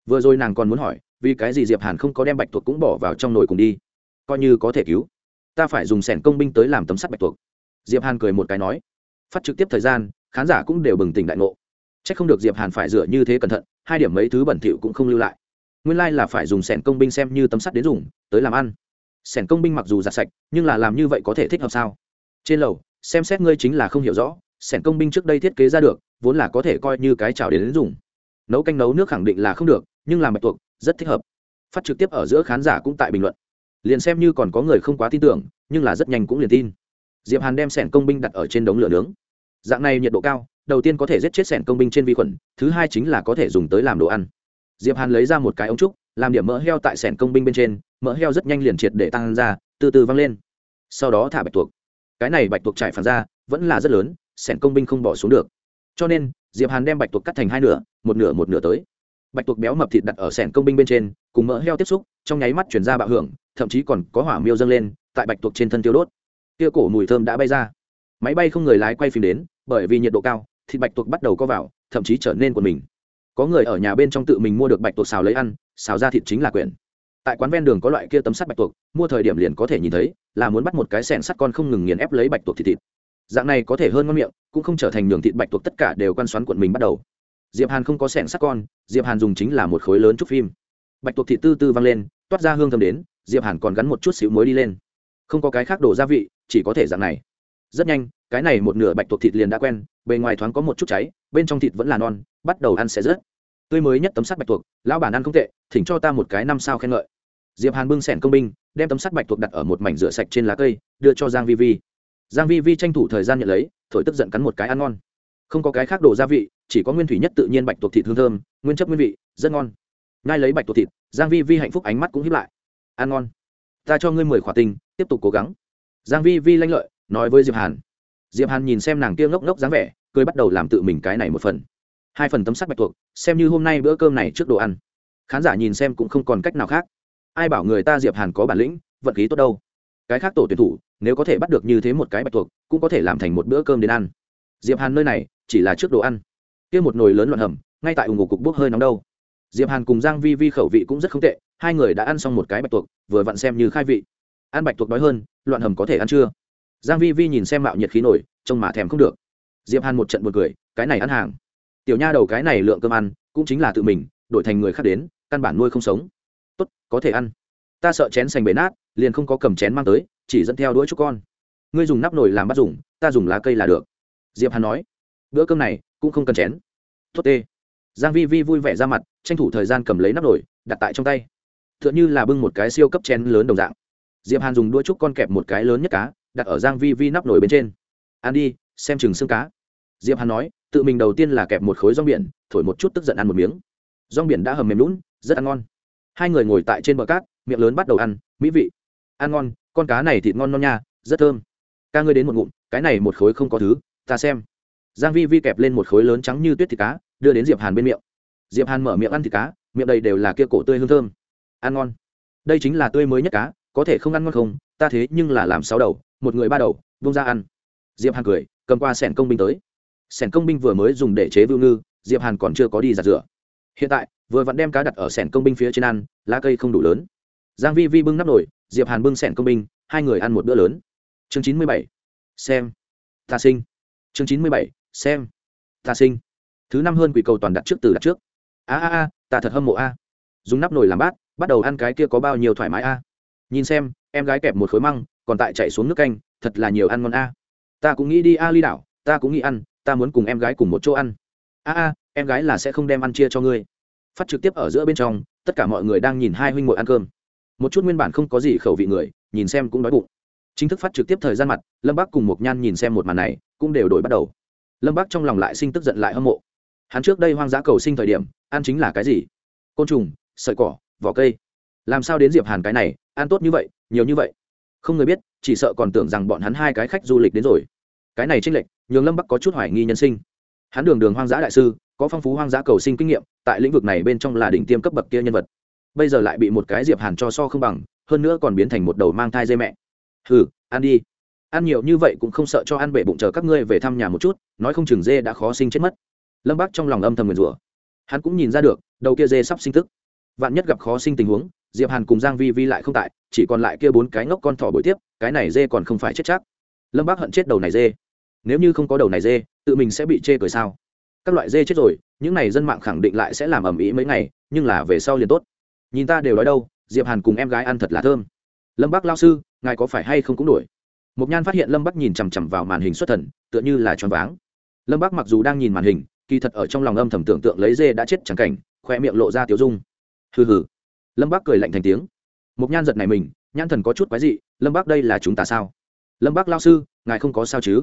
Vừa rồi nàng còn muốn hỏi, vì cái gì diệp hàn không có đem bạch tuộc cũng bỏ vào trong nồi cùng đi? Coi như có thể cứu, ta phải dùng sẻn công binh tới làm tấm sắt bạch tuộc. Diệp hàn cười một cái nói, phát trực tiếp thời gian, khán giả cũng đều bừng tỉnh đại ngộ chắc không được diệp hàn phải rửa như thế cẩn thận hai điểm mấy thứ bẩn thỉu cũng không lưu lại. Nguyên lai là phải dùng sẻn công binh xem như tấm sắt đến dùng tới làm ăn. Sẻn công binh mặc dù giặt sạch nhưng là làm như vậy có thể thích hợp sao? Trên lầu xem xét ngươi chính là không hiểu rõ sẻn công binh trước đây thiết kế ra được vốn là có thể coi như cái chảo đến, đến dùng. Nấu canh nấu nước khẳng định là không được nhưng làm mạch tuộc rất thích hợp. Phát trực tiếp ở giữa khán giả cũng tại bình luận. Liền xem như còn có người không quá tin tưởng nhưng là rất nhanh cũng liền tin. Diệp hàn đem sẻn công binh đặt ở trên đống lửa nướng. Dạng này nhiệt độ cao đầu tiên có thể giết chết sẻn công binh trên vi khuẩn, thứ hai chính là có thể dùng tới làm đồ ăn. Diệp hàn lấy ra một cái ống trúc, làm điểm mỡ heo tại sẻn công binh bên trên, mỡ heo rất nhanh liền triệt để tăng ra, từ từ văng lên. Sau đó thả bạch tuộc. Cái này bạch tuộc trải phản ra, vẫn là rất lớn, sẻn công binh không bỏ xuống được. Cho nên, diệp hàn đem bạch tuộc cắt thành hai nửa, một nửa một nửa tới. Bạch tuộc béo mập thịt đặt ở sẻn công binh bên trên, cùng mỡ heo tiếp xúc, trong nháy mắt chuyển ra bạo hưởng, thậm chí còn có hỏa miêu dâng lên, tại bạch tuộc trên thân tiêu đốt. Kia cổ mùi thơm đã bay ra. Máy bay không người lái quay phim đến, bởi vì nhiệt độ cao thịt bạch tuộc bắt đầu co vào, thậm chí trở nên của mình. Có người ở nhà bên trong tự mình mua được bạch tuộc xào lấy ăn, xào ra thịt chính là quyển. Tại quán ven đường có loại kia tấm sắt bạch tuộc, mua thời điểm liền có thể nhìn thấy, là muốn bắt một cái sẻn sắt con không ngừng nghiền ép lấy bạch tuộc thịt thịt. Dạng này có thể hơn ngon miệng, cũng không trở thành nhường thịt bạch tuộc tất cả đều quan xoắn cuộn mình bắt đầu. Diệp hàn không có sẻn sắt con, diệp hàn dùng chính là một khối lớn trúc phim. Bạch tuộc thịt tư tư văng lên, toát ra hương thơm đến, diệp hàn còn gắn một chút xíu muối đi lên. Không có cái khác đổ gia vị, chỉ có thể dạng này. Rất nhanh cái này một nửa bạch tuộc thịt liền đã quen, bề ngoài thoáng có một chút cháy, bên trong thịt vẫn là non, bắt đầu ăn sẽ rớt. Tươi mới nhất tấm sắt bạch tuộc, lão bản ăn không tệ, thỉnh cho ta một cái năm sao khen ngợi. Diệp hàn bưng sẻn công binh, đem tấm sắt bạch tuộc đặt ở một mảnh rửa sạch trên lá cây, đưa cho giang vi vi. Giang vi vi tranh thủ thời gian nhận lấy, thổi tức giận cắn một cái ăn ngon. Không có cái khác đồ gia vị, chỉ có nguyên thủy nhất tự nhiên bạch tuộc thịt hương thơm, nguyên chất nguyên vị, rất ngon. Ngay lấy bạch tuộc thịt, giang vi vi hạnh phúc ánh mắt cũng hiếp lại. Ăn ngon. Ta cho ngươi mười khỏa tinh, tiếp tục cố gắng. Giang vi vi lanh lợi, nói với diệp hàn diệp hàn nhìn xem nàng kia ngốc ngốc dáng vẻ, cười bắt đầu làm tự mình cái này một phần. Hai phần tấm sắt bạch tuộc, xem như hôm nay bữa cơm này trước đồ ăn. Khán giả nhìn xem cũng không còn cách nào khác. Ai bảo người ta diệp hàn có bản lĩnh, vận khí tốt đâu. Cái khác tổ tuyển thủ, nếu có thể bắt được như thế một cái bạch tuộc, cũng có thể làm thành một bữa cơm đến ăn. Diệp hàn nơi này, chỉ là trước đồ ăn. Kia một nồi lớn loạn hầm, ngay tại ủng ngục cục bốc hơi nóng đâu. Diệp hàn cùng giang vi vi khẩu vị cũng rất không tệ, hai người đã ăn xong một cái bạch tuộc, vừa vặn xem như khai vị. Ăn bạch tuộc đói hơn, loạn hầm có thể ăn chưa? Giang vi vi nhìn xem mạo nhiệt khí nổi, trông mà thèm không được. Diệp hàn một trận buồn cười, cái này ăn hàng. Tiểu nha đầu cái này lượng cơm ăn, cũng chính là tự mình, đổi thành người khác đến, căn bản nuôi không sống. Tốt, có thể ăn. Ta sợ chén sành bể nát, liền không có cầm chén mang tới, chỉ dẫn theo đuổi chúc con. Ngươi dùng nắp nồi làm bắt dùng, ta dùng lá cây là được. Diệp hàn nói. Bữa cơm này, cũng không cần chén. Tốt tê. Giang vi vi vui vẻ ra mặt, tranh thủ thời gian cầm lấy nắp nồi, đặt tại trong tay. Tựa như là bưng một cái siêu cấp chén lớn đồng dạng. Diệp hàn dùng đuôi trúc con kẹp một cái lớn nhất cá đặt ở giang vi vi nắp nồi bên trên. Ăn đi, xem chừng xương cá. Diệp hàn nói, tự mình đầu tiên là kẹp một khối rong biển, thổi một chút tức giận ăn một miếng. Rong biển đã hầm mềm lún rất ăn ngon. Hai người ngồi tại trên bờ cát, miệng lớn bắt đầu ăn, mỹ vị. Ăn ngon, con cá này thịt ngon non nha, rất thơm. Ca ngươi đến một ngụm, cái này một khối không có thứ, ta xem. Giang vi vi kẹp lên một khối lớn trắng như tuyết thịt cá, đưa đến diệp hàn bên miệng. Diệp hàn mở miệng ăn thịt cá, miệng đầy đều là kia cổ tươi hương thơm. Ăn ngon. Đây chính là tươi mới nhất cá, có thể không ăn ngon không ta thế nhưng là làm sáu đầu, một người ba đầu vung ra ăn. Diệp hàn cười, cầm qua sẻn công binh tới. Sẻn công binh vừa mới dùng để chế vưu ngư, diệp hàn còn chưa có đi giặt rửa. Hiện tại, vừa vặn đem cá đặt ở sẻn công binh phía trên ăn, lá cây không đủ lớn. Giang vi vi bưng nắp nổi diệp hàn bưng sẻn công binh, hai người ăn một bữa lớn. Chương chín mươi bảy, xem. Ta sinh. Chương chín mươi bảy, xem. Ta sinh. Thứ năm hơn quỷ cầu toàn đặt trước từ đặt trước. A a a, ta thật hâm mộ a. Dùng nắp nồi làm bát, bắt đầu ăn cái kia có bao nhiêu thoải mái a. Nhìn xem em gái kẹp một khối măng, còn tại chạy xuống nước canh, thật là nhiều ăn ngon a. Ta cũng nghĩ đi a ly đảo, ta cũng nghĩ ăn, ta muốn cùng em gái cùng một chỗ ăn. A a, em gái là sẽ không đem ăn chia cho ngươi. Phát trực tiếp ở giữa bên trong, tất cả mọi người đang nhìn hai huynh muội ăn cơm. Một chút nguyên bản không có gì khẩu vị người, nhìn xem cũng đói bụng. Chính thức phát trực tiếp thời gian mặt, lâm bác cùng một nhan nhìn xem một màn này, cũng đều đổi bắt đầu. Lâm bác trong lòng lại sinh tức giận lại hâm mộ. Hắn trước đây hoang dã cầu sinh thời điểm, ăn chính là cái gì? Côn trùng, sợi cỏ, vỏ cây. Làm sao đến diệp hàn cái này, ăn tốt như vậy nhiều như vậy. Không người biết, chỉ sợ còn tưởng rằng bọn hắn hai cái khách du lịch đến rồi. Cái này tranh lệch, nhường lâm bắc có chút hoài nghi nhân sinh. Hắn đường đường hoang dã đại sư, có phong phú hoang dã cầu sinh kinh nghiệm, tại lĩnh vực này bên trong là đỉnh tiêm cấp bậc kia nhân vật. Bây giờ lại bị một cái diệp hàn cho so không bằng, hơn nữa còn biến thành một đầu mang thai dây mẹ. Hừ, ăn đi. Ăn nhiều như vậy cũng không sợ cho ăn bể bụng chờ các ngươi về thăm nhà một chút, nói không chừng dê đã khó sinh chết mất. Lâm bắc trong lòng âm thầm nguyền rủa. Hắn cũng nhìn ra được, đầu kia dê sắp sinh tức. Vạn nhất gặp khó sinh tình huống diệp hàn cùng giang vi vi lại không tại chỉ còn lại kia bốn cái ngốc con thỏ bồi tiếp cái này dê còn không phải chết chắc lâm bác hận chết đầu này dê nếu như không có đầu này dê tự mình sẽ bị chê cười sao các loại dê chết rồi những này dân mạng khẳng định lại sẽ làm ầm ĩ mấy ngày nhưng là về sau liền tốt nhìn ta đều nói đâu diệp hàn cùng em gái ăn thật là thơm lâm bác lao sư ngài có phải hay không cũng đổi Một Nhan phát hiện Lâm Bắc nhìn chằm chằm vào màn hình xuất thần, tựa như là choáng váng. Lâm Bắc mặc dù đang nhìn màn hình, kỳ thật ở trong lòng âm thầm tưởng tượng lấy dê đã chết chẳng cảnh, khoe miệng lộ ra tiểu dung. Hừ hừ. Lâm bác cười lạnh thành tiếng. Mục Nhan giật này mình, nhan thần có chút quái dị, Lâm bác đây là chúng ta sao? Lâm bác lão sư, ngài không có sao chứ?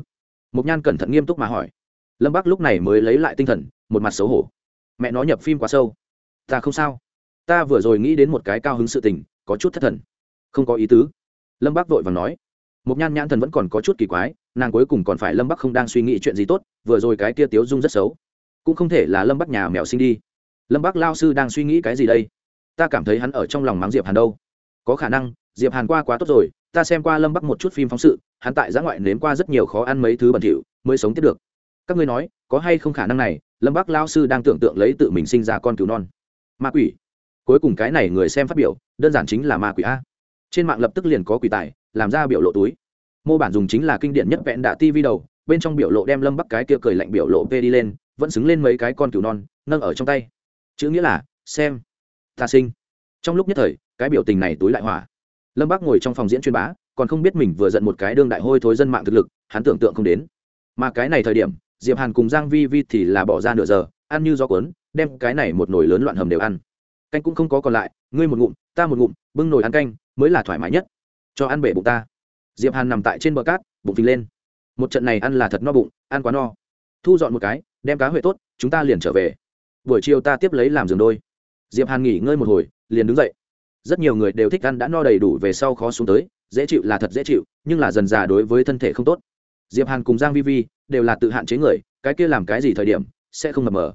Mục Nhan cẩn thận nghiêm túc mà hỏi. Lâm bác lúc này mới lấy lại tinh thần, một mặt xấu hổ. Mẹ nó nhập phim quá sâu. Ta không sao. Ta vừa rồi nghĩ đến một cái cao hứng sự tình, có chút thất thần. Không có ý tứ. Lâm bác vội vàng nói một nhan nhãn thần vẫn còn có chút kỳ quái nàng cuối cùng còn phải lâm bắc không đang suy nghĩ chuyện gì tốt vừa rồi cái kia tiếu dung rất xấu cũng không thể là lâm bắc nhà mèo sinh đi lâm bắc lao sư đang suy nghĩ cái gì đây ta cảm thấy hắn ở trong lòng mắng diệp hàn đâu. Có khả năng, diệp hàn qua quá tốt rồi, ta xem qua lâm bắc một chút phim phóng sự, hắn tại giã ngoại nếm qua rất nhiều khó ăn mấy thứ bẩn thỉu, mới sống tiếp được. Các ngươi nói, có hay không khả năng này, lâm bắc lao sư đang tưởng tượng lấy tự mình sinh ra con cứu non. Ma quỷ. Cuối cùng cái này người xem phát biểu, đơn giản chính là ma quỷ a. Trên mạng lập tức liền có quỷ tài, làm ra biểu lộ túi. Mô bản dùng chính là kinh điển nhất vẹn đạ ti đầu, bên trong biểu lộ đem lâm bắc cái kia cười lạnh biểu lộ p đi lên, vẫn xứng lên mấy cái con cừu non, nâng ở trong tay. Chữ nghĩa là, xem ta sinh. Trong lúc nhất thời, cái biểu tình này túi lại hỏa. Lâm bắc ngồi trong phòng diễn chuyên bá, còn không biết mình vừa giận một cái đương đại hôi thối dân mạng thực lực, hắn tưởng tượng không đến. Mà cái này thời điểm, diệp hàn cùng giang vi vi thì là bỏ ra nửa giờ, ăn như gió cuốn, đem cái này một nồi lớn loạn hầm đều ăn. Canh cũng không có còn lại, ngươi một ngụm, ta một ngụm, bưng nồi ăn canh, mới là thoải mái nhất. Cho ăn bể bụng ta. Diệp hàn nằm tại trên bờ cát, bụng phình lên. Một trận này ăn là thật no bụng, ăn quá no. Thu dọn một cái, đem cá huệ tốt, chúng ta liền trở về. Buổi chiều ta tiếp lấy làm giường đôi diệp hàn nghỉ ngơi một hồi, liền đứng dậy. Rất nhiều người đều thích ăn đã no đầy đủ về sau khó xuống tới, dễ chịu là thật dễ chịu, nhưng là dần già đối với thân thể không tốt. Diệp hàn cùng giang vi vi đều là tự hạn chế người, cái kia làm cái gì thời điểm, sẽ không mập mờ.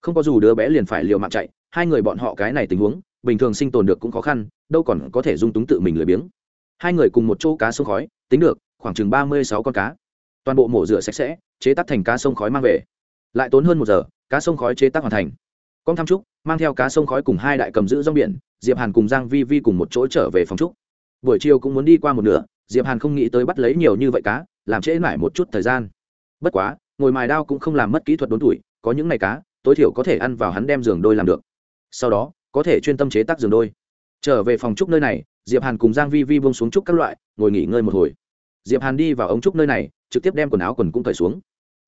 Không có dù đứa bé liền phải liều mạng chạy, hai người bọn họ cái này tình huống, bình thường sinh tồn được cũng khó khăn, đâu còn có thể dung túng tự mình lười biếng. Hai người cùng một chỗ cá sông khói, tính được, khoảng chừng ba mươi sáu con cá. Toàn bộ mổ rửa sạch sẽ, chế tác thành cá sông khói mang về. Lại tốn hơn một giờ, cá sông khói chế tác hoàn thành con tham trúc, mang theo cá sông khói cùng hai đại cầm giữ rong biển, diệp hàn cùng giang vi vi cùng một chỗ trở về phòng trúc. Buổi chiều cũng muốn đi qua một nửa, diệp hàn không nghĩ tới bắt lấy nhiều như vậy cá, làm trễ mãi một chút thời gian. Bất quá, ngồi mài đao cũng không làm mất kỹ thuật đốn tuổi, có những ngày cá, tối thiểu có thể ăn vào hắn đem giường đôi làm được. Sau đó, có thể chuyên tâm chế tác giường đôi. Trở về phòng trúc nơi này, diệp hàn cùng giang vi vi buông xuống trúc các loại, ngồi nghỉ ngơi một hồi. Diệp hàn đi vào ống trúc nơi này, trực tiếp đem quần áo quần cũng cởi xuống.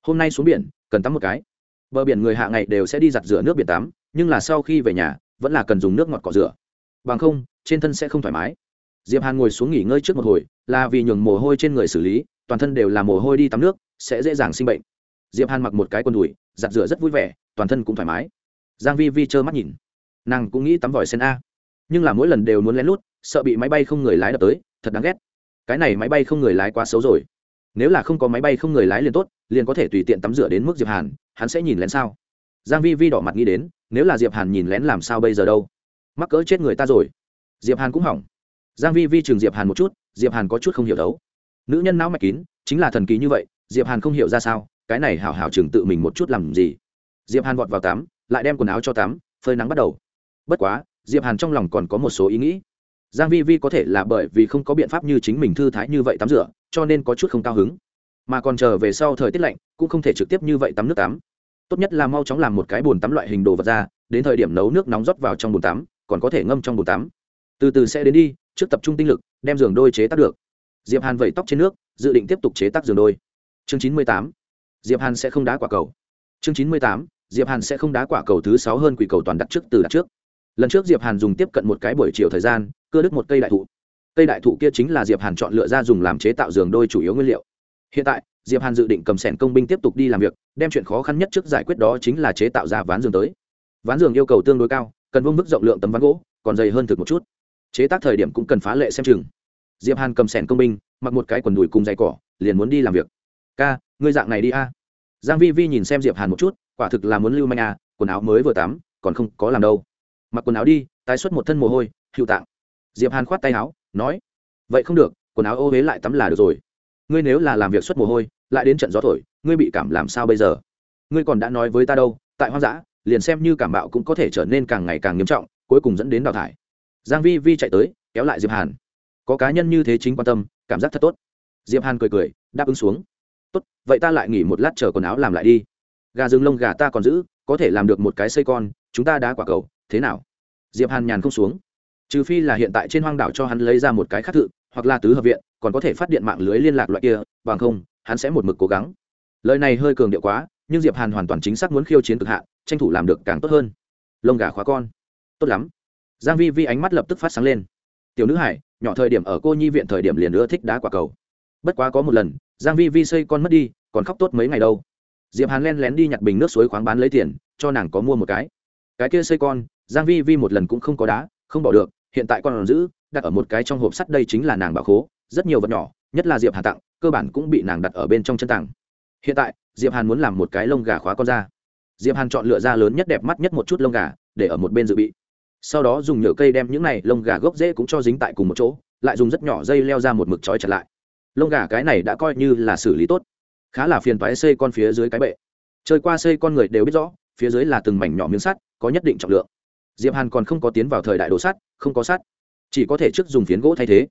Hôm nay xuống biển, cần tắm một cái bờ biển người hạ ngày đều sẽ đi giặt rửa nước biển tắm, nhưng là sau khi về nhà, vẫn là cần dùng nước ngọt cọ rửa. Bằng không, trên thân sẽ không thoải mái. Diệp hàn ngồi xuống nghỉ ngơi trước một hồi, là vì nhường mồ hôi trên người xử lý, toàn thân đều là mồ hôi đi tắm nước, sẽ dễ dàng sinh bệnh. Diệp hàn mặc một cái quần đùi, giặt rửa rất vui vẻ, toàn thân cũng thoải mái. Giang vi vi trơ mắt nhìn. Nàng cũng nghĩ tắm vòi sen a. Nhưng là mỗi lần đều muốn lén lút, sợ bị máy bay không người lái đập tới, thật đáng ghét. Cái này máy bay không người lái quá xấu rồi. Nếu là không có máy bay không người lái liền tốt, liền có thể tùy tiện tắm rửa đến mức diệp hàn hắn sẽ nhìn lén sao? Giang vi vi đỏ mặt nghĩ đến, nếu là diệp hàn nhìn lén làm sao bây giờ đâu? Mắc cỡ chết người ta rồi. Diệp hàn cũng hỏng. Giang vi vi chừng diệp hàn một chút, diệp hàn có chút không hiểu đấu. Nữ nhân não mạch kín, chính là thần kỳ như vậy, diệp hàn không hiểu ra sao, cái này hảo hảo chừng tự mình một chút làm gì? Diệp hàn vọt vào tắm, lại đem quần áo cho tắm, phơi nắng bắt đầu. Bất quá, diệp hàn trong lòng còn có một số ý nghĩ. Giang vi vi có thể là bởi vì không có biện pháp như chính mình thư thái như vậy tắm rửa, cho nên có chút không cao hứng. Mà còn chờ về sau thời tiết lạnh, cũng không thể trực tiếp như vậy tắm nước tắm tốt nhất là mau chóng làm một cái bồn tắm loại hình đồ vật ra, đến thời điểm nấu nước nóng rót vào trong bồn tắm, còn có thể ngâm trong bồn tắm. Từ từ sẽ đến đi, trước tập trung tinh lực, đem giường đôi chế tác được. Diệp hàn vẩy tóc trên nước, dự định tiếp tục chế tác giường đôi. Chương chín mươi tám. Diệp hàn sẽ không đá quả cầu. Chương chín mươi tám. Diệp hàn sẽ không đá quả cầu thứ sáu hơn quỷ cầu toàn đặt trước từ đặt trước. Lần trước diệp hàn dùng tiếp cận một cái buổi chiều thời gian, cưa đứt một cây đại thụ. Cây đại thụ kia chính là diệp hàn chọn lựa ra dùng làm chế tạo giường đôi chủ yếu nguyên liệu. Hiện tại diệp hàn dự định cầm sẻn công binh tiếp tục đi làm việc, đem chuyện khó khăn nhất trước giải quyết đó chính là chế tạo ra ván giường tới. Ván giường yêu cầu tương đối cao, cần vương mức rộng lượng tấm ván gỗ, còn dày hơn thực một chút. Chế tác thời điểm cũng cần phá lệ xem chừng. Diệp hàn cầm sẻn công binh, mặc một cái quần đùi cùng dày cỏ, liền muốn đi làm việc. Ca, ngươi dạng này đi a. Giang vi vi nhìn xem diệp hàn một chút, quả thực là muốn lưu manh a, quần áo mới vừa tắm, còn không có làm đâu. Mặc quần áo đi, tái xuất một thân mồ hôi hữu tạng. Diệp hàn khoát tay áo, nói, vậy không được, quần áo ô huế lại tắm là được rồi ngươi nếu là làm việc xuất mồ hôi, lại đến trận gió thổi, ngươi bị cảm làm sao bây giờ? Ngươi còn đã nói với ta đâu, tại hoang dã, liền xem như cảm bạo cũng có thể trở nên càng ngày càng nghiêm trọng, cuối cùng dẫn đến đào thải. Giang vi vi chạy tới, kéo lại diệp hàn. Có cá nhân như thế chính quan tâm, cảm giác thật tốt. Diệp hàn cười cười, đáp ứng xuống. Tốt, vậy ta lại nghỉ một lát chờ quần áo làm lại đi. Gà rừng lông gà ta còn giữ, có thể làm được một cái xây con, chúng ta đá quả cầu, thế nào? Diệp hàn nhàn không xuống. Trừ phi là hiện tại trên hoang đảo cho hắn lấy ra một cái khắc thự, hoặc là tứ hợp viện còn có thể phát điện mạng lưới liên lạc loại kia, bằng không, hắn sẽ một mực cố gắng. Lời này hơi cường điệu quá, nhưng diệp hàn hoàn toàn chính xác muốn khiêu chiến cực hạn, tranh thủ làm được càng tốt hơn. Lông gà khóa con. Tốt lắm. Giang vi vi ánh mắt lập tức phát sáng lên. Tiểu nữ hải, nhỏ thời điểm ở cô nhi viện thời điểm liền nữa thích đá quả cầu. Bất quá có một lần, giang vi vi xây con mất đi, còn khóc tốt mấy ngày đâu. Diệp hàn len lén đi nhặt bình nước suối khoáng bán lấy tiền, cho nàng có mua một cái. Cái kia xây con, giang vi vi một lần cũng không có đá, không bỏ được, hiện tại con còn giữ, đặt ở một cái trong hộp sắt đây chính là nàng bảo khố rất nhiều vật nhỏ, nhất là diệp hàn tặng, cơ bản cũng bị nàng đặt ở bên trong chân tảng hiện tại, diệp hàn muốn làm một cái lông gà khóa con ra. Diệp hàn chọn lựa ra lớn nhất đẹp mắt nhất một chút lông gà, để ở một bên dự bị. Sau đó dùng nhựa cây đem những này lông gà gốc rễ cũng cho dính tại cùng một chỗ, lại dùng rất nhỏ dây leo ra một mực trói chặt lại. Lông gà cái này đã coi như là xử lý tốt. Khá là phiền toái xây con phía dưới cái bệ. Chơi qua xây con người đều biết rõ, phía dưới là từng mảnh nhỏ miếng sắt, có nhất định trọng lượng. Diệp hàn còn không có tiến vào thời đại đồ sắt, không có sắt. Chỉ có thể trước dùng phiến gỗ thay thế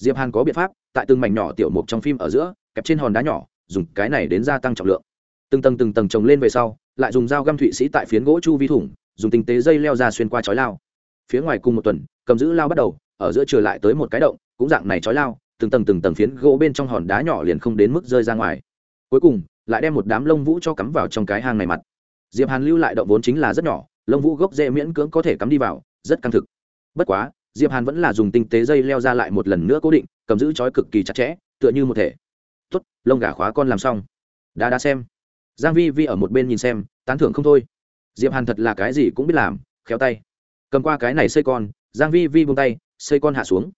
diệp hàn có biện pháp, tại từng mảnh nhỏ tiểu mục trong phim ở giữa, kẹp trên hòn đá nhỏ, dùng cái này đến gia tăng trọng lượng. Từng tầng từng tầng trồng lên về sau, lại dùng dao găm thụy sĩ tại phiến gỗ chu vi thủng, dùng tinh tế dây leo ra xuyên qua chói lao. Phía ngoài cùng một tuần, cầm giữ lao bắt đầu, ở giữa trở lại tới một cái động, cũng dạng này chói lao, từng tầng từng tầng phiến gỗ bên trong hòn đá nhỏ liền không đến mức rơi ra ngoài. Cuối cùng, lại đem một đám lông vũ cho cắm vào trong cái hang này mặt. Diệp hàn lưu lại động vốn chính là rất nhỏ, lông vũ gốc dễ miễn cưỡng có thể cắm đi vào, rất căng thực. Bất quá diệp hàn vẫn là dùng tinh tế dây leo ra lại một lần nữa cố định, cầm giữ chói cực kỳ chặt chẽ, tựa như một thể. Tốt, lông gà khóa con làm xong. Đã đã xem. Giang vi vi ở một bên nhìn xem, tán thưởng không thôi. Diệp hàn thật là cái gì cũng biết làm, khéo tay. Cầm qua cái này xây con, giang vi vi buông tay, xây con hạ xuống.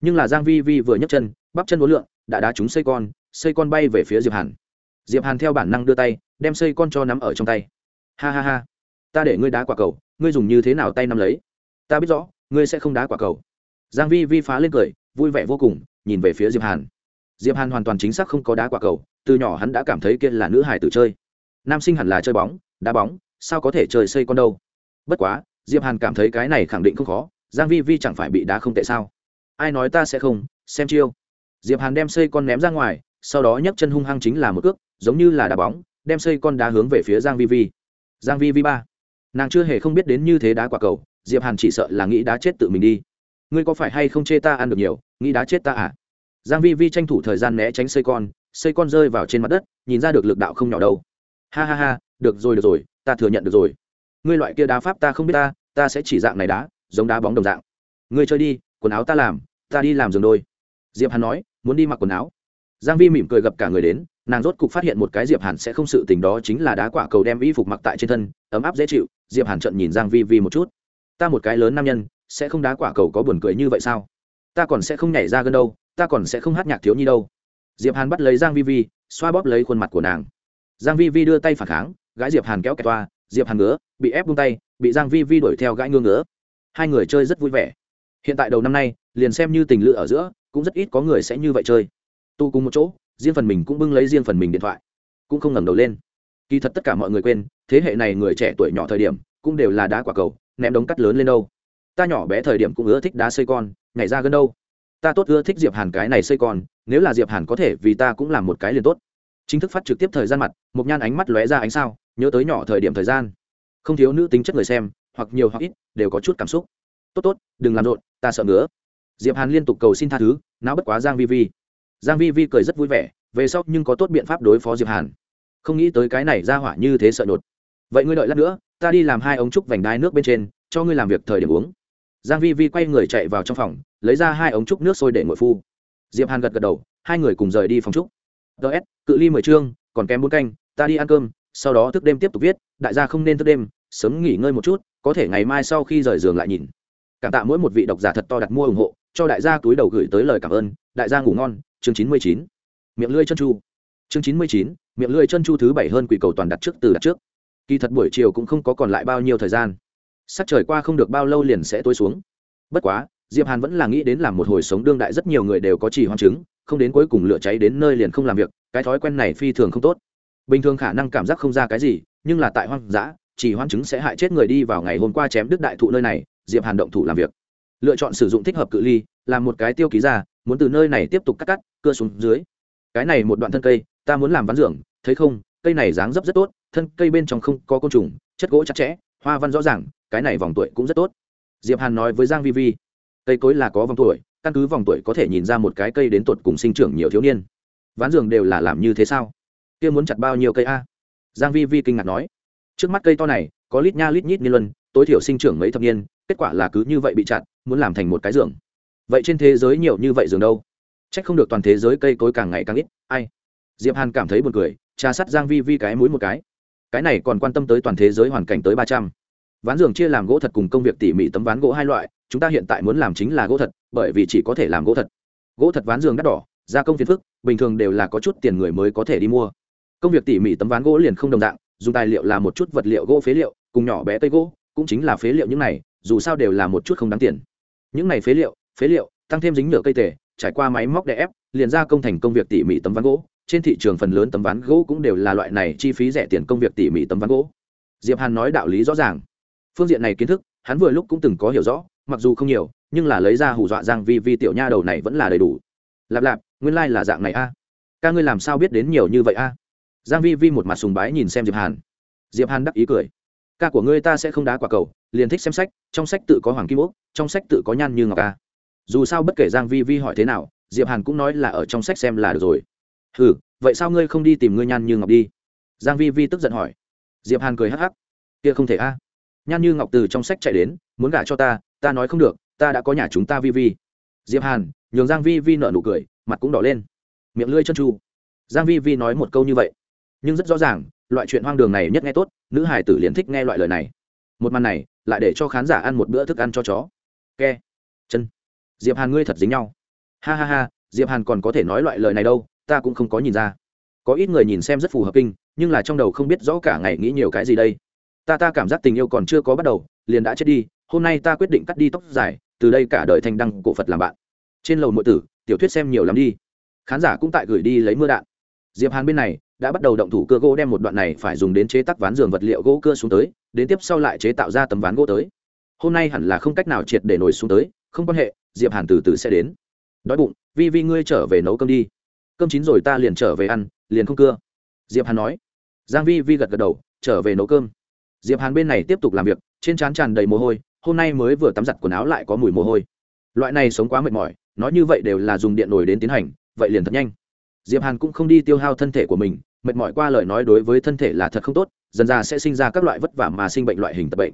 Nhưng là giang vi vi vừa nhấc chân, bắp chân uốn lượn, đã đá trúng xây con xây con bay về phía diệp hàn. Diệp hàn theo bản năng đưa tay, đem xây con cho nắm ở trong tay. Ha ha ha. Ta để ngươi đá quả cầu, ngươi dùng như thế nào tay nắm lấy? Ta biết rõ ngươi sẽ không đá quả cầu. Giang vi vi phá lên cười, vui vẻ vô cùng, nhìn về phía diệp hàn. Diệp hàn hoàn toàn chính xác không có đá quả cầu, từ nhỏ hắn đã cảm thấy kia là nữ hải tử chơi. Nam sinh hẳn là chơi bóng, đá bóng, sao có thể chơi xây con đâu? Bất quá, diệp hàn cảm thấy cái này khẳng định không khó, giang vi vi chẳng phải bị đá không tệ sao? Ai nói ta sẽ không, xem chiêu. Diệp hàn đem xây con ném ra ngoài, sau đó nhấc chân hung hăng chính là một cước, giống như là đá bóng, đem xây con đá hướng về phía giang vi vi. Giang vi vi ba. Nàng chưa hề không biết đến như thế đá quả cầu diệp hàn chỉ sợ là nghĩ đá chết tự mình đi ngươi có phải hay không chê ta ăn được nhiều nghĩ đá chết ta à giang vi vi tranh thủ thời gian né tránh xây con xây con rơi vào trên mặt đất nhìn ra được lực đạo không nhỏ đâu ha ha ha được rồi được rồi ta thừa nhận được rồi ngươi loại kia đá pháp ta không biết ta ta sẽ chỉ dạng này đá giống đá bóng đồng dạng ngươi chơi đi quần áo ta làm ta đi làm giường đôi diệp hàn nói muốn đi mặc quần áo giang vi mỉm cười gặp cả người đến nàng rốt cục phát hiện một cái diệp hàn sẽ không sự tình đó chính là đá quả cầu đem y phục mặc tại trên thân ấm áp dễ chịu diệp hàn trợn nhìn giang vi vi một chút ta một cái lớn nam nhân, sẽ không đá quả cầu có buồn cười như vậy sao? Ta còn sẽ không nhảy ra gần đâu, ta còn sẽ không hát nhạc thiếu nhi đâu. Diệp hàn bắt lấy giang vi vi, xoa bóp lấy khuôn mặt của nàng. Giang vi vi đưa tay phản kháng, gái diệp hàn kéo kẹt toa, diệp hàn ngứa, bị ép buông tay, bị giang vi vi đuổi theo gãi ngứa ngứa. Hai người chơi rất vui vẻ. Hiện tại đầu năm nay, liền xem như tình lựa ở giữa, cũng rất ít có người sẽ như vậy chơi. Tu cùng một chỗ, riêng phần mình cũng bưng lấy riêng phần mình điện thoại. Cũng không ngẩng đầu lên. Kỳ thật tất cả mọi người quên, thế hệ này người trẻ tuổi nhỏ thời điểm cũng đều là đá quả cầu, ném đống cắt lớn lên đâu. Ta nhỏ bé thời điểm cũng ưa thích đá xây con, nhảy ra gần đâu. Ta tốt ưa thích diệp hàn cái này xây con, nếu là diệp hàn có thể vì ta cũng làm một cái liền tốt. Chính thức phát trực tiếp thời gian mặt một nhan ánh mắt lóe ra ánh sao, nhớ tới nhỏ thời điểm thời gian. Không thiếu nữ tính chất người xem, hoặc nhiều hoặc ít, đều có chút cảm xúc. Tốt tốt, đừng làm rộn, ta sợ nữa diệp hàn liên tục cầu xin tha thứ, não bất quá giang vi vi. Giang vi vi cười rất vui vẻ, về sau nhưng có tốt biện pháp đối phó diệp hàn. Không nghĩ tới cái này ra hỏa như thế sợ đột vậy ngươi đợi lát nữa, ta đi làm hai ống trúc vành đai nước bên trên, cho ngươi làm việc thời điểm uống. Giang vi vi quay người chạy vào trong phòng, lấy ra hai ống trúc nước sôi để ngồi phu. Diệp hàn gật gật đầu, hai người cùng rời đi phòng trúc. Ts cự ly mười chương, còn kém bốn canh, ta đi ăn cơm, sau đó thức đêm tiếp tục viết, đại gia không nên thức đêm, sớm nghỉ ngơi một chút, có thể ngày mai sau khi rời giường lại nhìn. Cảm tạ mỗi một vị độc giả thật to đặt mua ủng hộ, cho đại gia túi đầu gửi tới lời cảm ơn, đại gia ngủ ngon, chương chín mươi chín. Miệng lưỡi chân chu. Chương chín mươi chín, miệng lưỡi chân chu thứ bảy hơn quỷ cầu toàn đặt trước từ đặt trước kỳ thật buổi chiều cũng không có còn lại bao nhiêu thời gian. Sắc trời qua không được bao lâu liền sẽ tối xuống. Bất quá, diệp hàn vẫn là nghĩ đến làm một hồi sống đương đại rất nhiều người đều có chỉ hoang chứng, không đến cuối cùng lửa cháy đến nơi liền không làm việc, cái thói quen này phi thường không tốt. Bình thường khả năng cảm giác không ra cái gì, nhưng là tại hoang dã chỉ hoang chứng sẽ hại chết người đi vào ngày hôm qua chém Đức đại thụ nơi này, diệp hàn động thủ làm việc. Lựa chọn sử dụng thích hợp cự ly, làm một cái tiêu ký ra, muốn từ nơi này tiếp tục cắt cắt, cưa xuống dưới. Cái này một đoạn thân cây, ta muốn làm ván dưỡng thấy không, cây này dáng dấp rất tốt thân cây bên trong không có côn trùng, chất gỗ chặt chẽ, hoa văn rõ ràng, cái này vòng tuổi cũng rất tốt. Diệp hàn nói với giang vi vi, cây cối là có vòng tuổi, căn cứ vòng tuổi có thể nhìn ra một cái cây đến tuột cùng sinh trưởng nhiều thiếu niên. Ván giường đều là làm như thế sao? Kia muốn chặt bao nhiêu cây a? Giang vi vi kinh ngạc nói. Trước mắt cây to này, có lít nha lít nhít niên luân, tối thiểu sinh trưởng mấy thập niên, kết quả là cứ như vậy bị chặt, muốn làm thành một cái giường. Vậy trên thế giới nhiều như vậy giường đâu? Trách không được toàn thế giới cây cối càng ngày càng ít. Ai? Diệp hàn cảm thấy buồn cười trà sát giang vi vi cái mũi một cái cái này còn quan tâm tới toàn thế giới hoàn cảnh tới ba trăm. Ván giường chia làm gỗ thật cùng công việc tỉ mỉ tấm ván gỗ hai loại, chúng ta hiện tại muốn làm chính là gỗ thật, bởi vì chỉ có thể làm gỗ thật. Gỗ thật ván giường đắt đỏ, gia công phiền phức, bình thường đều là có chút tiền người mới có thể đi mua. Công việc tỉ mỉ tấm ván gỗ liền không đồng dạng, dùng tài liệu là một chút vật liệu gỗ phế liệu, cùng nhỏ bé cây gỗ, cũng chính là phế liệu những này, dù sao đều là một chút không đáng tiền. Những này phế liệu phế liệu, tăng thêm dính nhựa cây tể trải qua máy móc đè ép, liền ra công thành công việc tỉ mỉ tấm ván gỗ trên thị trường phần lớn tấm ván gỗ cũng đều là loại này chi phí rẻ tiền công việc tỉ mỉ tấm ván gỗ. Diệp hàn nói đạo lý rõ ràng. Phương diện này kiến thức, hắn vừa lúc cũng từng có hiểu rõ, mặc dù không nhiều, nhưng là lấy ra hù dọa giang vi vi tiểu nha đầu này vẫn là đầy đủ. Lạp lạp, nguyên lai like là dạng này a. Ca ngươi làm sao biết đến nhiều như vậy a? Giang vi vi một mặt sùng bái nhìn xem diệp hàn. Diệp hàn đắc ý cười. Ca của ngươi ta sẽ không đá quả cầu, liền thích xem sách, trong sách tự có hoàng kim úc, trong sách tự có nhan như ngọc ca dù sao bất kể giang vi vi hỏi thế nào, diệp hàn cũng nói là ở trong sách xem là được rồi ừ vậy sao ngươi không đi tìm ngươi nhan như ngọc đi? Giang vi vi tức giận hỏi. Diệp hàn cười hắc hắc. Kia không thể a. Nhan như ngọc từ trong sách chạy đến, muốn gả cho ta ta nói không được, ta đã có nhà chúng ta vi vi. Diệp hàn, nhường giang vi vi nở nụ cười, mặt cũng đỏ lên. Miệng lưỡi chân chu. giang vi vi nói một câu như vậy. Nhưng rất rõ ràng, loại chuyện hoang đường này nhất nghe tốt, nữ hải tử liền thích nghe loại lời này. Một màn này, lại để cho khán giả ăn một bữa thức ăn cho chó. Ke. Chân. Diệp hàn, ngươi thật dính nhau. Ha ha ha, diệp hàn còn có thể nói loại lời này đâu ta cũng không có nhìn ra. Có ít người nhìn xem rất phù hợp kinh, nhưng là trong đầu không biết rõ cả ngày nghĩ nhiều cái gì đây. Ta ta cảm giác tình yêu còn chưa có bắt đầu, liền đã chết đi, hôm nay ta quyết định cắt đi tóc dài, từ đây cả đời thành đăng cổ phật làm bạn. Trên lầu nội tử, tiểu thuyết xem nhiều lắm đi. Khán giả cũng tại gửi đi lấy mưa đạn. Diệp hàn bên này, đã bắt đầu động thủ cưa gỗ đem một đoạn này phải dùng đến chế tác ván giường vật liệu gỗ cưa xuống tới, đến tiếp sau lại chế tạo ra tấm ván gỗ tới. Hôm nay hẳn là không cách nào triệt để nổi xuống tới, không quan hệ, diệp hàn từ từ sẽ đến. Đói bụng, vi vi ngươi trở về nấu cơm đi cơm chín rồi ta liền trở về ăn, liền không cưa. Diệp hàn nói. Giang vi vi gật gật đầu, trở về nấu cơm. Diệp hàn bên này tiếp tục làm việc, trên trán tràn đầy mồ hôi, hôm nay mới vừa tắm giặt quần áo lại có mùi mồ hôi. Loại này sống quá mệt mỏi, nói như vậy đều là dùng điện nổi đến tiến hành, vậy liền thật nhanh. Diệp hàn cũng không đi tiêu hao thân thể của mình, mệt mỏi qua lời nói đối với thân thể là thật không tốt, dần ra sẽ sinh ra các loại vất vả mà sinh bệnh loại hình tập bệnh.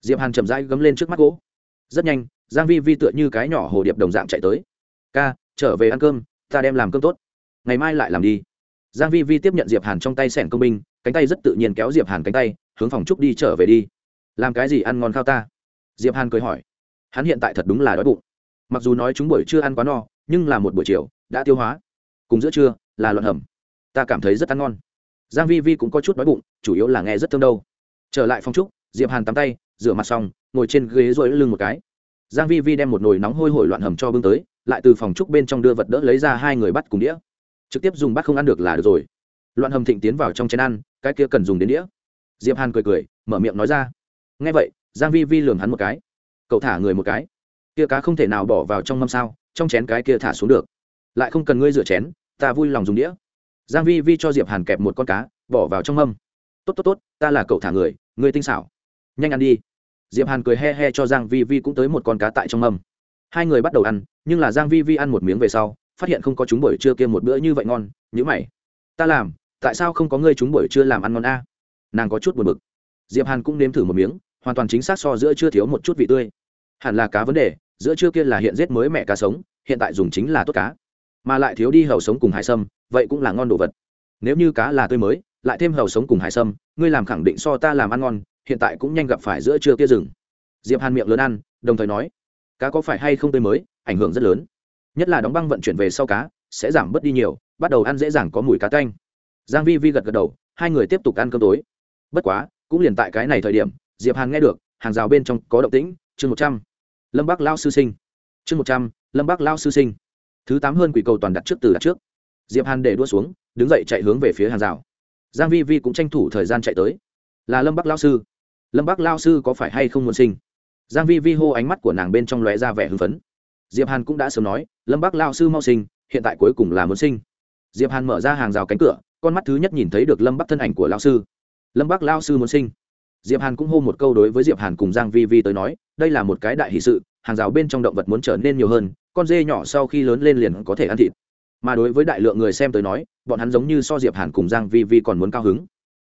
Diệp hàn chậm rãi gấm lên trước mắt gỗ. Rất nhanh, giang vi vi tựa như cái nhỏ hồ điệp đồng dạng chạy tới. Ca, trở về ăn cơm, ta đem làm cơm tốt ngày mai lại làm đi. Giang vi vi tiếp nhận diệp hàn trong tay sẻn công binh, cánh tay rất tự nhiên kéo diệp hàn cánh tay, hướng phòng trúc đi trở về đi. Làm cái gì ăn ngon khao ta? Diệp hàn cười hỏi. Hắn hiện tại thật đúng là đói bụng. Mặc dù nói chúng buổi chưa ăn quá no, nhưng là một buổi chiều, đã tiêu hóa. Cùng giữa trưa, là loạn hầm. Ta cảm thấy rất ăn ngon. Giang vi vi cũng có chút đói bụng, chủ yếu là nghe rất thơm đâu. Trở lại phòng trúc, diệp hàn tắm tay, rửa mặt xong, ngồi trên ghế rồi lưng một cái. Giang vi vi đem một nồi nóng hôi hổi loạn hầm cho bưng tới, lại từ phòng trúc bên trong đưa vật đỡ lấy ra hai người bắt cùng đĩa trực tiếp dùng bát không ăn được là được rồi. Loạn hầm thịnh tiến vào trong chén ăn, cái kia cần dùng đến đĩa. Diệp hàn cười cười, mở miệng nói ra. Nghe vậy, giang vi vi lườm hắn một cái. Cậu thả người một cái. Kia cá không thể nào bỏ vào trong mâm sao, trong chén cái kia thả xuống được. Lại không cần ngươi rửa chén, ta vui lòng dùng đĩa. Giang vi vi cho diệp hàn kẹp một con cá, bỏ vào trong mâm. Tốt tốt tốt, ta là cậu thả người, ngươi tinh xảo. Nhanh ăn đi. Diệp hàn cười he he cho giang vi vi cũng tới một con cá tại trong mâm. Hai người bắt đầu ăn, nhưng là giang vi vi ăn một miếng về sau phát hiện không có chúng buổi trưa kia một bữa như vậy ngon nhữ mày. Ta làm, tại sao không có ngươi chúng buổi trưa làm ăn ngon a? Nàng có chút buồn bực. Diệp hàn cũng nếm thử một miếng, hoàn toàn chính xác so giữa chưa thiếu một chút vị tươi. Hẳn là cá vấn đề, giữa chưa kia là hiện giết mới mẹ cá sống, hiện tại dùng chính là tốt cá. Mà lại thiếu đi hầu sống cùng hải sâm, vậy cũng là ngon đồ vật. Nếu như cá là tươi mới, lại thêm hầu sống cùng hải sâm, ngươi làm khẳng định so ta làm ăn ngon, hiện tại cũng nhanh gặp phải giữa trưa kia rừng. Diệp hàn miệng lớn ăn, đồng thời nói, cá có phải hay không tươi mới, ảnh hưởng rất lớn nhất là đóng băng vận chuyển về sau cá, sẽ giảm bớt đi nhiều, bắt đầu ăn dễ dàng có mùi cá canh giang vi vi gật gật đầu, hai người tiếp tục ăn cơm tối. Bất quá, cũng liền tại cái này thời điểm, diệp hàn nghe được, hàng rào bên trong có động tĩnh, chương một trăm. Lâm bắc lao sư sinh. Chương một trăm, lâm bắc lao sư sinh. Thứ tám hơn quỷ cầu toàn đặt trước từ đặt trước. Diệp hàn để đua xuống, đứng dậy chạy hướng về phía hàng rào. Giang vi vi cũng tranh thủ thời gian chạy tới. Là lâm bắc lao sư. Lâm bắc lao sư có phải hay không muốn sinh? Giang vi vi hô ánh mắt của nàng bên trong lóe ra vẻ hưng phấn. Diệp hàn cũng đã sớm nói lâm Bác lao sư mau sinh, hiện tại cuối cùng là muốn sinh. Diệp hàn mở ra hàng rào cánh cửa, con mắt thứ nhất nhìn thấy được lâm bắc thân ảnh của lao sư. Lâm bắc lao sư muốn sinh. Diệp hàn cũng hô một câu đối với diệp hàn cùng giang vi vi tới nói, đây là một cái đại hỷ sự, hàng rào bên trong động vật muốn trở nên nhiều hơn, con dê nhỏ sau khi lớn lên liền có thể ăn thịt. Mà đối với đại lượng người xem tới nói, bọn hắn giống như so diệp hàn cùng giang vi vi còn muốn cao hứng.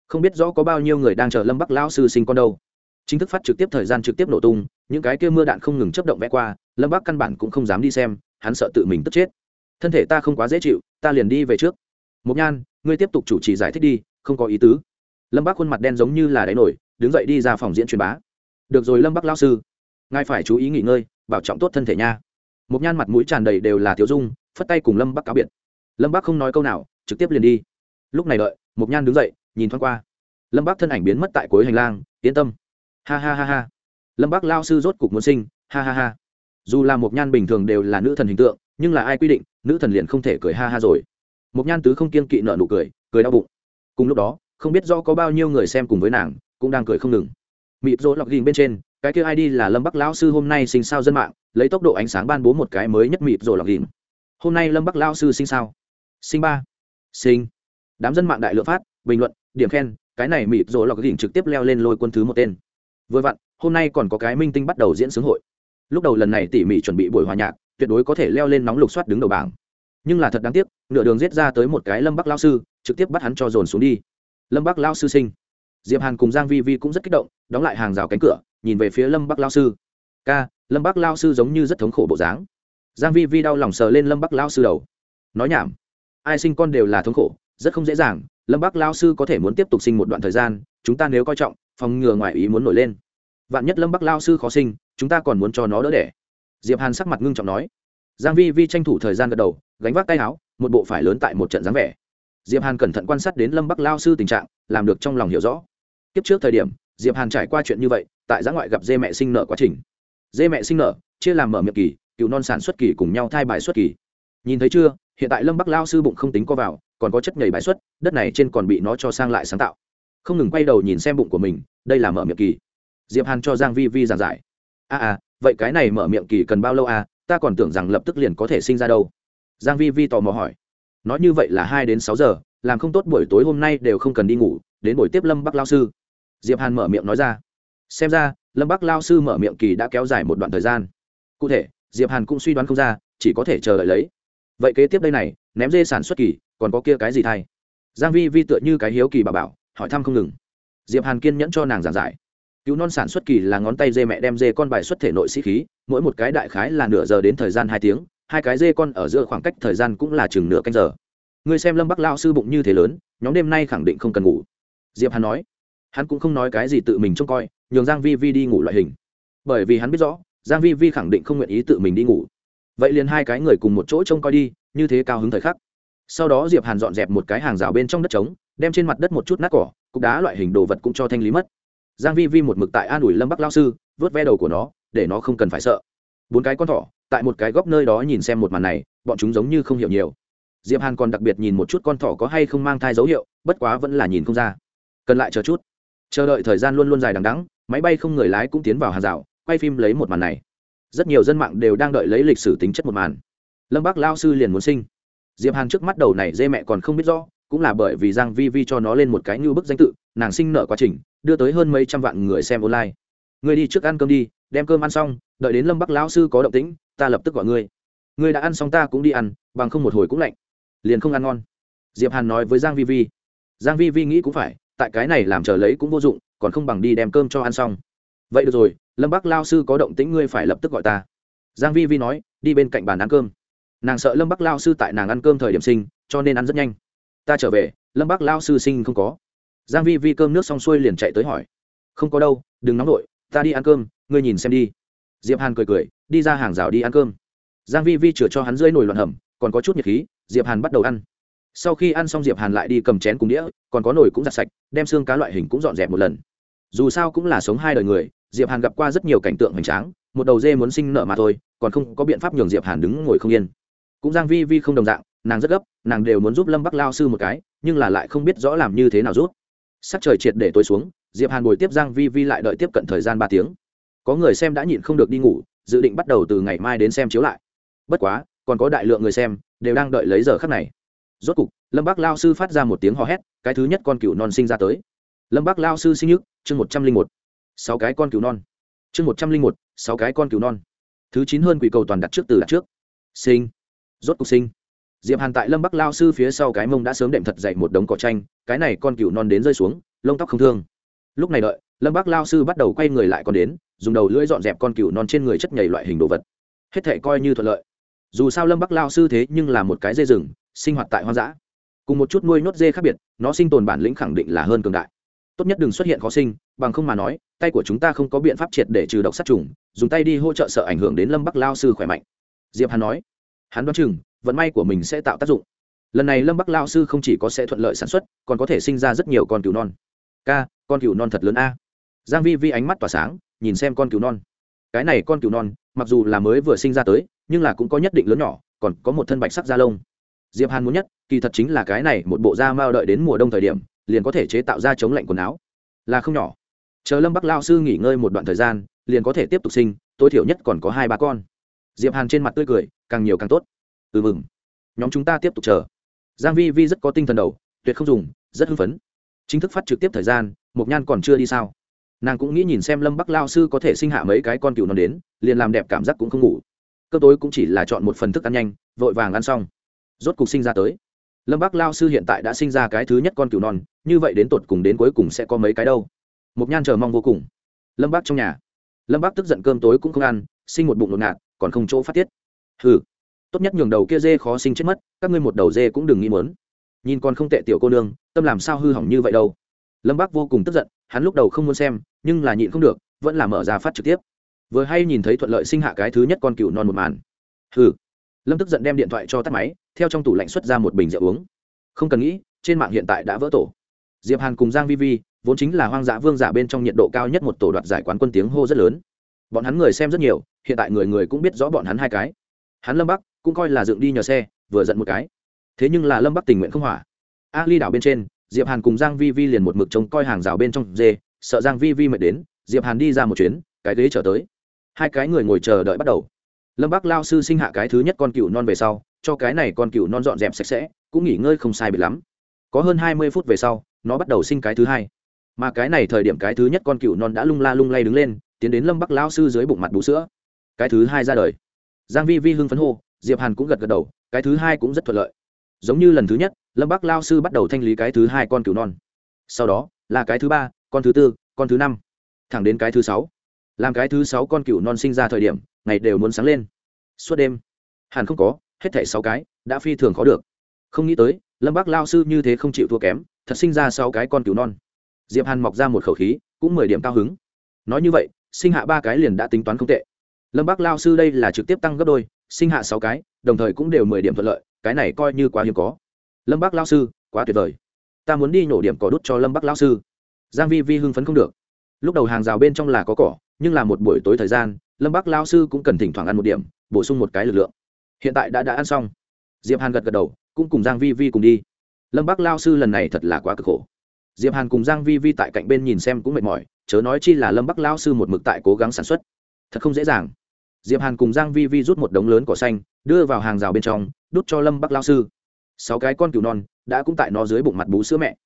Không biết rõ có bao nhiêu người đang chờ lâm bắc lão sư sinh con đâu. Chính thức phát trực tiếp thời gian trực tiếp nổ tung, những cái kia mưa đạn không ngừng chấp động vẽ qua, lâm bắc căn bản cũng không dám đi xem hắn sợ tự mình tức chết. Thân thể ta không quá dễ chịu, ta liền đi về trước. Mục nhan, ngươi tiếp tục chủ trì giải thích đi, không có ý tứ. Lâm bác khuôn mặt đen giống như là đáy nổi, đứng dậy đi ra phòng diễn truyền bá. Được rồi lâm bác lao sư, ngài phải chú ý nghỉ ngơi, bảo trọng tốt thân thể nha. Một nhan mặt mũi tràn đầy đều là thiếu dung, phất tay cùng lâm bắc cáo biệt. Lâm bắc không nói câu nào, trực tiếp liền đi. Lúc này đợi một nhan đứng dậy, nhìn thoáng qua. Lâm bắc thân ảnh biến mất tại cuối hành lang, yên tâm. Ha ha ha ha. Lâm bắc lao sư rốt cục muốn sinh, ha ha ha dù là một nhan bình thường đều là nữ thần hình tượng, nhưng là ai quy định, nữ thần liền không thể cười ha ha rồi. Một nhan tứ không kiên kỵ nợ nụ cười cười đau bụng. Cùng lúc đó, không biết do có bao nhiêu người xem cùng với nàng, cũng đang cười không ngừng. Mịp rỗ lọc ghiền bên trên, cái kia id là lâm bắc lão sư hôm nay sinh sao dân mạng, lấy tốc độ ánh sáng ban bố một cái mới nhất mịp rỗ lọc ghiền hôm nay lâm bắc lão sư sinh sao? Sinh ba. Sinh. Đám dân mạng đại lượng phát, bình luận, điểm khen, cái này mịp rỗ lọc ghiền trực tiếp leo lên lôi quân thứ một tên. Vừa vặn, hôm nay còn có cái minh tinh bắt đầu diễn xướng hội lúc đầu lần này tỉ mỉ chuẩn bị buổi hòa nhạc, tuyệt đối có thể leo lên nóng lục soát đứng đầu bảng. Nhưng là thật đáng tiếc, nửa đường giết ra tới một cái lâm bắc lao sư, trực tiếp bắt hắn cho dồn xuống đi. Lâm bắc lao sư sinh. Diệp hàn cùng giang vi vi cũng rất kích động, đóng lại hàng rào cánh cửa, nhìn về phía lâm bắc lao sư. Ca, lâm bắc lao sư giống như rất thống khổ bộ dáng. Giang vi vi đau lòng sờ lên lâm bắc lao sư đầu. Nói nhảm. Ai sinh con đều là thống khổ, rất không dễ dàng, lâm bắc lao sư có thể muốn tiếp tục sinh một đoạn thời gian, chúng ta nếu coi trọng, phòng ngừa ngoại ý muốn nổi lên. Vạn nhất lâm bắc lao sư khó sinh chúng ta còn muốn cho nó đỡ đẻ. Diệp hàn sắc mặt ngưng trọng nói. Giang vi vi tranh thủ thời gian gật đầu, gánh vác tay áo, một bộ phải lớn tại một trận dáng vẻ. Diệp hàn cẩn thận quan sát đến lâm bắc lao sư tình trạng, làm được trong lòng hiểu rõ. Kiếp trước thời điểm, diệp hàn trải qua chuyện như vậy, tại giã ngoại gặp dê mẹ sinh nợ quá trình. Dê mẹ sinh nợ, chia làm mở miệng kỳ, cựu non sản xuất kỳ cùng nhau thai bài xuất kỳ. Nhìn thấy chưa, hiện tại lâm bắc lao sư bụng không tính co vào, còn có chất nhảy bài xuất, đất này trên còn bị nó cho sang lại sáng tạo. Không ngừng quay đầu nhìn xem bụng của mình, đây là mở miệng kỳ. Diệp hàn cho giang vi vi giảng giải a à, à vậy cái này mở miệng kỳ cần bao lâu à ta còn tưởng rằng lập tức liền có thể sinh ra đâu. Giang vi vi tò mò hỏi. Nói như vậy là hai đến sáu giờ làm không tốt buổi tối hôm nay đều không cần đi ngủ đến buổi tiếp lâm bắc lao sư. Diệp hàn mở miệng nói ra. Xem ra lâm bắc lao sư mở miệng kỳ đã kéo dài một đoạn thời gian. Cụ thể diệp hàn cũng suy đoán không ra chỉ có thể chờ đợi lấy. Vậy kế tiếp đây này ném dê sản xuất kỳ còn có kia cái gì thay? Giang vi vi tựa như cái hiếu kỳ bà bảo hỏi thăm không ngừng. Diệp hàn kiên nhẫn cho nàng giảng giải cứu non sản xuất kỳ là ngón tay dê mẹ đem dê con bài xuất thể nội sĩ khí, mỗi một cái đại khái là nửa giờ đến thời gian hai tiếng, hai cái dê con ở giữa khoảng cách thời gian cũng là chừng nửa canh giờ. Người xem lâm bắc lao sư bụng như thế lớn, nhóm đêm nay khẳng định không cần ngủ. Diệp hắn nói. Hắn cũng không nói cái gì tự mình trông coi, nhường giang vi vi đi ngủ loại hình. Bởi vì hắn biết rõ, giang vi vi khẳng định không nguyện ý tự mình đi ngủ. Vậy liền hai cái người cùng một chỗ trông coi đi, như thế cao hứng thời khắc. Sau đó diệp hàn dọn dẹp một cái hàng rào bên trong đất trống, đem trên mặt đất một chút nát cỏ, cục đá loại hình đồ vật cũng cho thanh lý mất giang vi vi một mực tại an ủi lâm bắc lao sư, vớt ve đầu của nó, để nó không cần phải sợ. Bốn cái con thỏ, tại một cái góc nơi đó nhìn xem một màn này, bọn chúng giống như không hiểu nhiều. Diệp hàn còn đặc biệt nhìn một chút con thỏ có hay không mang thai dấu hiệu, bất quá vẫn là nhìn không ra. Cần lại chờ chút. Chờ đợi thời gian luôn luôn dài đằng đẵng, máy bay không người lái cũng tiến vào hàng rào, quay phim lấy một màn này. Rất nhiều dân mạng đều đang đợi lấy lịch sử tính chất một màn. Lâm bắc lao sư liền muốn sinh. Diệp hàn trước mắt đầu này dê mẹ còn không biết rõ, cũng là bởi vì giang vi vi cho nó lên một cái như bức danh tự, nàng sinh nợ quá trình đưa tới hơn mấy trăm vạn người xem online. Ngươi đi trước ăn cơm đi, đem cơm ăn xong, đợi đến lâm bắc lão sư có động tĩnh, ta lập tức gọi ngươi. Ngươi đã ăn xong ta cũng đi ăn, bằng không một hồi cũng lạnh. Liền không ăn ngon. Diệp hàn nói với giang vi vi. Giang vi vi nghĩ cũng phải, tại cái này làm chờ lấy cũng vô dụng, còn không bằng đi đem cơm cho ăn xong. Vậy được rồi, lâm bắc lao sư có động tĩnh ngươi phải lập tức gọi ta. Giang vi vi nói, đi bên cạnh bàn ăn cơm. Nàng sợ lâm bắc lao sư tại nàng ăn cơm thời điểm sinh, cho nên ăn rất nhanh. Ta trở về, lâm bắc lao sư sinh không có giang vi vi cơm nước xong xuôi liền chạy tới hỏi. Không có đâu, đừng nóng nổi ta đi ăn cơm, ngươi nhìn xem đi. Diệp hàn cười cười, đi ra hàng rào đi ăn cơm. Giang vi vi chừa cho hắn rơi nồi loạn hầm, còn có chút nhiệt khí, diệp hàn bắt đầu ăn. Sau khi ăn xong diệp hàn lại đi cầm chén cùng đĩa, còn có nồi cũng giặt sạch, đem xương cá loại hình cũng dọn dẹp một lần. Dù sao cũng là sống hai đời người, diệp hàn gặp qua rất nhiều cảnh tượng hoành tráng, một đầu dê muốn sinh nợ mà thôi, còn không có biện pháp nhường diệp hàn đứng ngồi không yên. Cũng giang vi vi không đồng dạng, nàng rất gấp, nàng đều muốn giúp lâm bắc lao sư một cái, nhưng là lại không biết rõ làm như thế nào giúp sắc trời triệt để tối xuống, diệp hàn bồi tiếp giang vi vi lại đợi tiếp cận thời gian ba tiếng. Có người xem đã nhịn không được đi ngủ, dự định bắt đầu từ ngày mai đến xem chiếu lại. Bất quá, còn có đại lượng người xem, đều đang đợi lấy giờ khắc này. Rốt cục, lâm Bác lao sư phát ra một tiếng hò hét, cái thứ nhất con cừu non sinh ra tới. Lâm Bác lao sư sinh nhức, chương một trăm linh một. Sáu cái con cừu non. Chương một trăm linh một, sáu cái con cừu non. Thứ chín hơn quỷ cầu toàn đặt trước từ đặt trước. Sinh. Rốt cục sinh diệp hàn tại lâm bắc lao sư phía sau cái mông đã sớm đệm thật dậy một đống cỏ tranh cái này con cừu non đến rơi xuống, lông tóc không thương. Lúc này đợi, lâm bắc lao sư bắt đầu quay người lại còn đến, dùng đầu lưỡi dọn dẹp con cừu non trên người chất nhảy loại hình đồ vật. Hết thể coi như thuận lợi. Dù sao lâm bắc lao sư thế nhưng là một cái dê rừng, sinh hoạt tại hoang dã. Cùng một chút nuôi nhốt dê khác biệt, nó sinh tồn bản lĩnh khẳng định là hơn cường đại. Tốt nhất đừng xuất hiện khó sinh, bằng không mà nói, tay của chúng ta không có biện pháp triệt để trừ độc sát trùng, dùng tay đi hỗ trợ sợ ảnh hưởng đến lâm bắc lao sư khỏe mạnh. Diệp hàn nói. Hắn đoán chừng vận may của mình sẽ tạo tác dụng. Lần này lâm bắc lao sư không chỉ có sẽ thuận lợi sản xuất, còn có thể sinh ra rất nhiều con cừu non. Ca, con cừu non thật lớn a. Giang vi vi ánh mắt tỏa sáng, nhìn xem con cừu non. Cái này con cừu non, mặc dù là mới vừa sinh ra tới, nhưng là cũng có nhất định lớn nhỏ, còn có một thân bạch sắc da lông. Diệp hàn muốn nhất, kỳ thật chính là cái này một bộ da mao đợi đến mùa đông thời điểm, liền có thể chế tạo ra chống lạnh quần áo. Là không nhỏ. Chờ lâm bắc lao sư nghỉ ngơi một đoạn thời gian, liền có thể tiếp tục sinh, tối thiểu nhất còn có hai ba con. Diệp hàn trên mặt tươi cười, càng nhiều càng tốt ừ mừng. Nhóm chúng ta tiếp tục chờ. Giang vi vi rất có tinh thần đầu, tuyệt không dùng, rất hưng phấn. Chính thức phát trực tiếp thời gian, mộc nhan còn chưa đi sao? Nàng cũng nghĩ nhìn xem lâm bắc lao sư có thể sinh hạ mấy cái con cừu non đến, liền làm đẹp cảm giác cũng không ngủ. Cơ tối cũng chỉ là chọn một phần thức ăn nhanh, vội vàng ăn xong. Rốt cục sinh ra tới. Lâm bắc lao sư hiện tại đã sinh ra cái thứ nhất con cừu non, như vậy đến tột cùng đến cuối cùng sẽ có mấy cái đâu? Mục nhan chờ mong vô cùng. Lâm bắc trong nhà. Lâm bắc tức giận cơm tối cũng không ăn, sinh một bụng ngột ngạt, còn không chỗ phát tiết. Hừ tốt nhất nhường đầu kia dê khó sinh chết mất, các ngươi một đầu dê cũng đừng nghĩ mớn nhìn còn không tệ tiểu cô nương, tâm làm sao hư hỏng như vậy đâu. Lâm bác vô cùng tức giận, hắn lúc đầu không muốn xem, nhưng là nhịn không được, vẫn là mở ra phát trực tiếp. Vừa hay nhìn thấy thuận lợi sinh hạ cái thứ nhất con cừu non một màn. Hừ. Lâm tức giận đem điện thoại cho tắt máy, theo trong tủ lạnh xuất ra một bình rượu uống. Không cần nghĩ, trên mạng hiện tại đã vỡ tổ. Diệp hàn cùng giang vi vi, vốn chính là hoang dã vương giả bên trong nhiệt độ cao nhất một tổ đoạt giải quán quân tiếng hô rất lớn. Bọn hắn người xem rất nhiều, hiện tại người người cũng biết rõ bọn hắn hai cái hắn lâm bắc cũng coi là dựng đi nhờ xe, vừa giận một cái. Thế nhưng là lâm bắc tình nguyện không hỏa. A ly đảo bên trên, diệp hàn cùng giang vi vi liền một mực trông coi hàng rào bên trong dê, sợ giang vi vi mệt đến, diệp hàn đi ra một chuyến, cái ghế trở tới. Hai cái người ngồi chờ đợi bắt đầu. Lâm bắc lao sư sinh hạ cái thứ nhất con cừu non về sau, cho cái này con cừu non dọn dẹp sạch sẽ, cũng nghỉ ngơi không sai biệt lắm. Có hơn hai mươi phút về sau, nó bắt đầu sinh cái thứ hai. Mà cái này thời điểm cái thứ nhất con cừu non đã lung la lung lay đứng lên, tiến đến lâm bắc lao sư dưới bụng mặt bú sữa. Cái thứ hai ra đời giang vi vi hưng phấn hô, diệp hàn cũng gật gật đầu, cái thứ hai cũng rất thuận lợi. Giống như lần thứ nhất, lâm bắc lao sư bắt đầu thanh lý cái thứ hai con cừu non. Sau đó, là cái thứ ba, con thứ tư, con thứ năm, thẳng đến cái thứ sáu. Làm cái thứ sáu con cừu non sinh ra thời điểm, ngày đều muốn sáng lên. Suốt đêm, hàn không có, hết thảy sáu cái, đã phi thường khó được. Không nghĩ tới, lâm bắc lao sư như thế không chịu thua kém, thật sinh ra sáu cái con cừu non. Diệp hàn mọc ra một khẩu khí, cũng mười điểm cao hứng. Nói như vậy, sinh hạ ba cái liền đã tính toán không tệ lâm bác lao sư đây là trực tiếp tăng gấp đôi, sinh hạ sáu cái, đồng thời cũng đều mười điểm thuận lợi, cái này coi như quá hiếm có. Lâm bác lao sư, quá tuyệt vời. Ta muốn đi nổ điểm cỏ đốt cho lâm bác lao sư. Giang vi vi hưng phấn không được. Lúc đầu hàng rào bên trong là có cỏ, nhưng là một buổi tối thời gian, lâm bác lao sư cũng cần thỉnh thoảng ăn một điểm, bổ sung một cái lực lượng. Hiện tại đã đã ăn xong. Diệp hàn gật gật đầu, cũng cùng giang vi vi cùng đi. Lâm bác lao sư lần này thật là quá cực khổ. Diệp hàn cùng giang vi vi tại cạnh bên nhìn xem cũng mệt mỏi, chớ nói chi là lâm bắc lao sư một mực tại cố gắng sản xuất. Thật không dễ dàng diệp hàn cùng giang vi vi rút một đống lớn cỏ xanh, đưa vào hàng rào bên trong, đút cho lâm bắc lao sư. Sáu cái con cừu non đã cũng tại nó dưới bụng mặt bú sữa mẹ.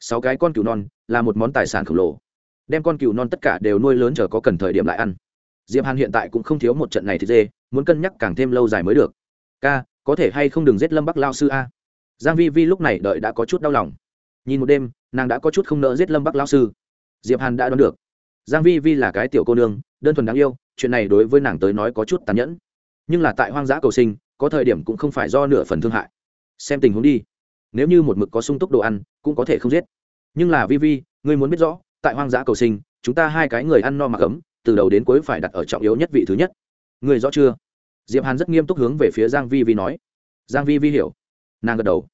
Sáu cái con cừu non là một món tài sản khổng lồ. Đem con cừu non tất cả đều nuôi lớn chờ có cần thời điểm lại ăn. Diệp hàn hiện tại cũng không thiếu một trận này thì dê, muốn cân nhắc càng thêm lâu dài mới được. Ca, có thể hay không đừng giết lâm bắc lao sư a? Giang vi vi lúc này đợi đã có chút đau lòng. Nhìn một đêm, nàng đã có chút không nỡ giết lâm bắc lao sư. Diệp hàn đã đoán được. Giang vi vi là cái tiểu cô nương đơn thuần đáng yêu, chuyện này đối với nàng tới nói có chút tàn nhẫn. Nhưng là tại hoang dã cầu sinh, có thời điểm cũng không phải do nửa phần thương hại. Xem tình huống đi. Nếu như một mực có sung túc đồ ăn, cũng có thể không giết. Nhưng là vi vi ngươi muốn biết rõ, tại hoang dã cầu sinh, chúng ta hai cái người ăn no mặc ấm, từ đầu đến cuối phải đặt ở trọng yếu nhất vị thứ nhất. Người rõ chưa? Diệp hàn rất nghiêm túc hướng về phía giang vi vi nói. Giang vi vi hiểu. Nàng gật đầu.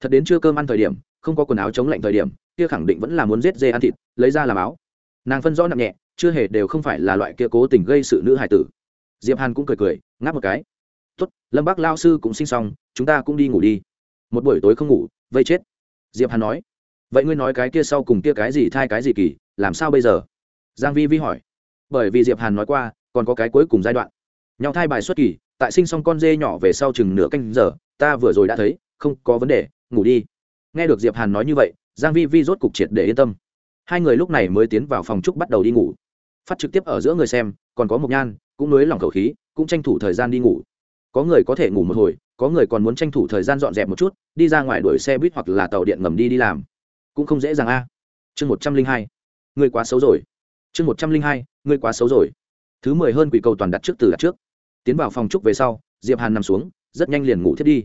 Thật đến chưa cơm ăn thời điểm, không có quần áo chống lạnh thời điểm, kia khẳng định vẫn là muốn giết dê ăn thịt, lấy ra làm áo. Nàng phân rõ nặng nhẹ chưa hề đều không phải là loại kia cố tình gây sự nữ hài tử. Diệp hàn cũng cười cười, ngáp một cái. Tốt, lâm bác lao sư cũng sinh xong, chúng ta cũng đi ngủ đi. Một buổi tối không ngủ, vây chết. Diệp hàn nói. Vậy ngươi nói cái kia sau cùng kia cái gì thai cái gì kỳ, làm sao bây giờ? Giang vi vi hỏi. Bởi vì diệp hàn nói qua, còn có cái cuối cùng giai đoạn. Nhau thai bài xuất kỳ, tại sinh xong con dê nhỏ về sau chừng nửa canh giờ, ta vừa rồi đã thấy, không có vấn đề, ngủ đi. Nghe được diệp hàn nói như vậy, giang vi vi rốt cục triệt để yên tâm. Hai người lúc này mới tiến vào phòng trúc bắt đầu đi ngủ phát trực tiếp ở giữa người xem, còn có một nhan, cũng nới lỏng khẩu khí, cũng tranh thủ thời gian đi ngủ. Có người có thể ngủ một hồi, có người còn muốn tranh thủ thời gian dọn dẹp một chút, đi ra ngoài đuổi xe buýt hoặc là tàu điện ngầm đi đi làm. Cũng không dễ dàng a. Chương một trăm linh hai. Người quá xấu rồi. Chương một trăm linh hai ngươi quá xấu rồi. Thứ mười hơn quỷ cầu toàn đặt trước từ đặt trước. Tiến vào phòng trúc về sau, diệp hàn nằm xuống, rất nhanh liền ngủ thiết đi.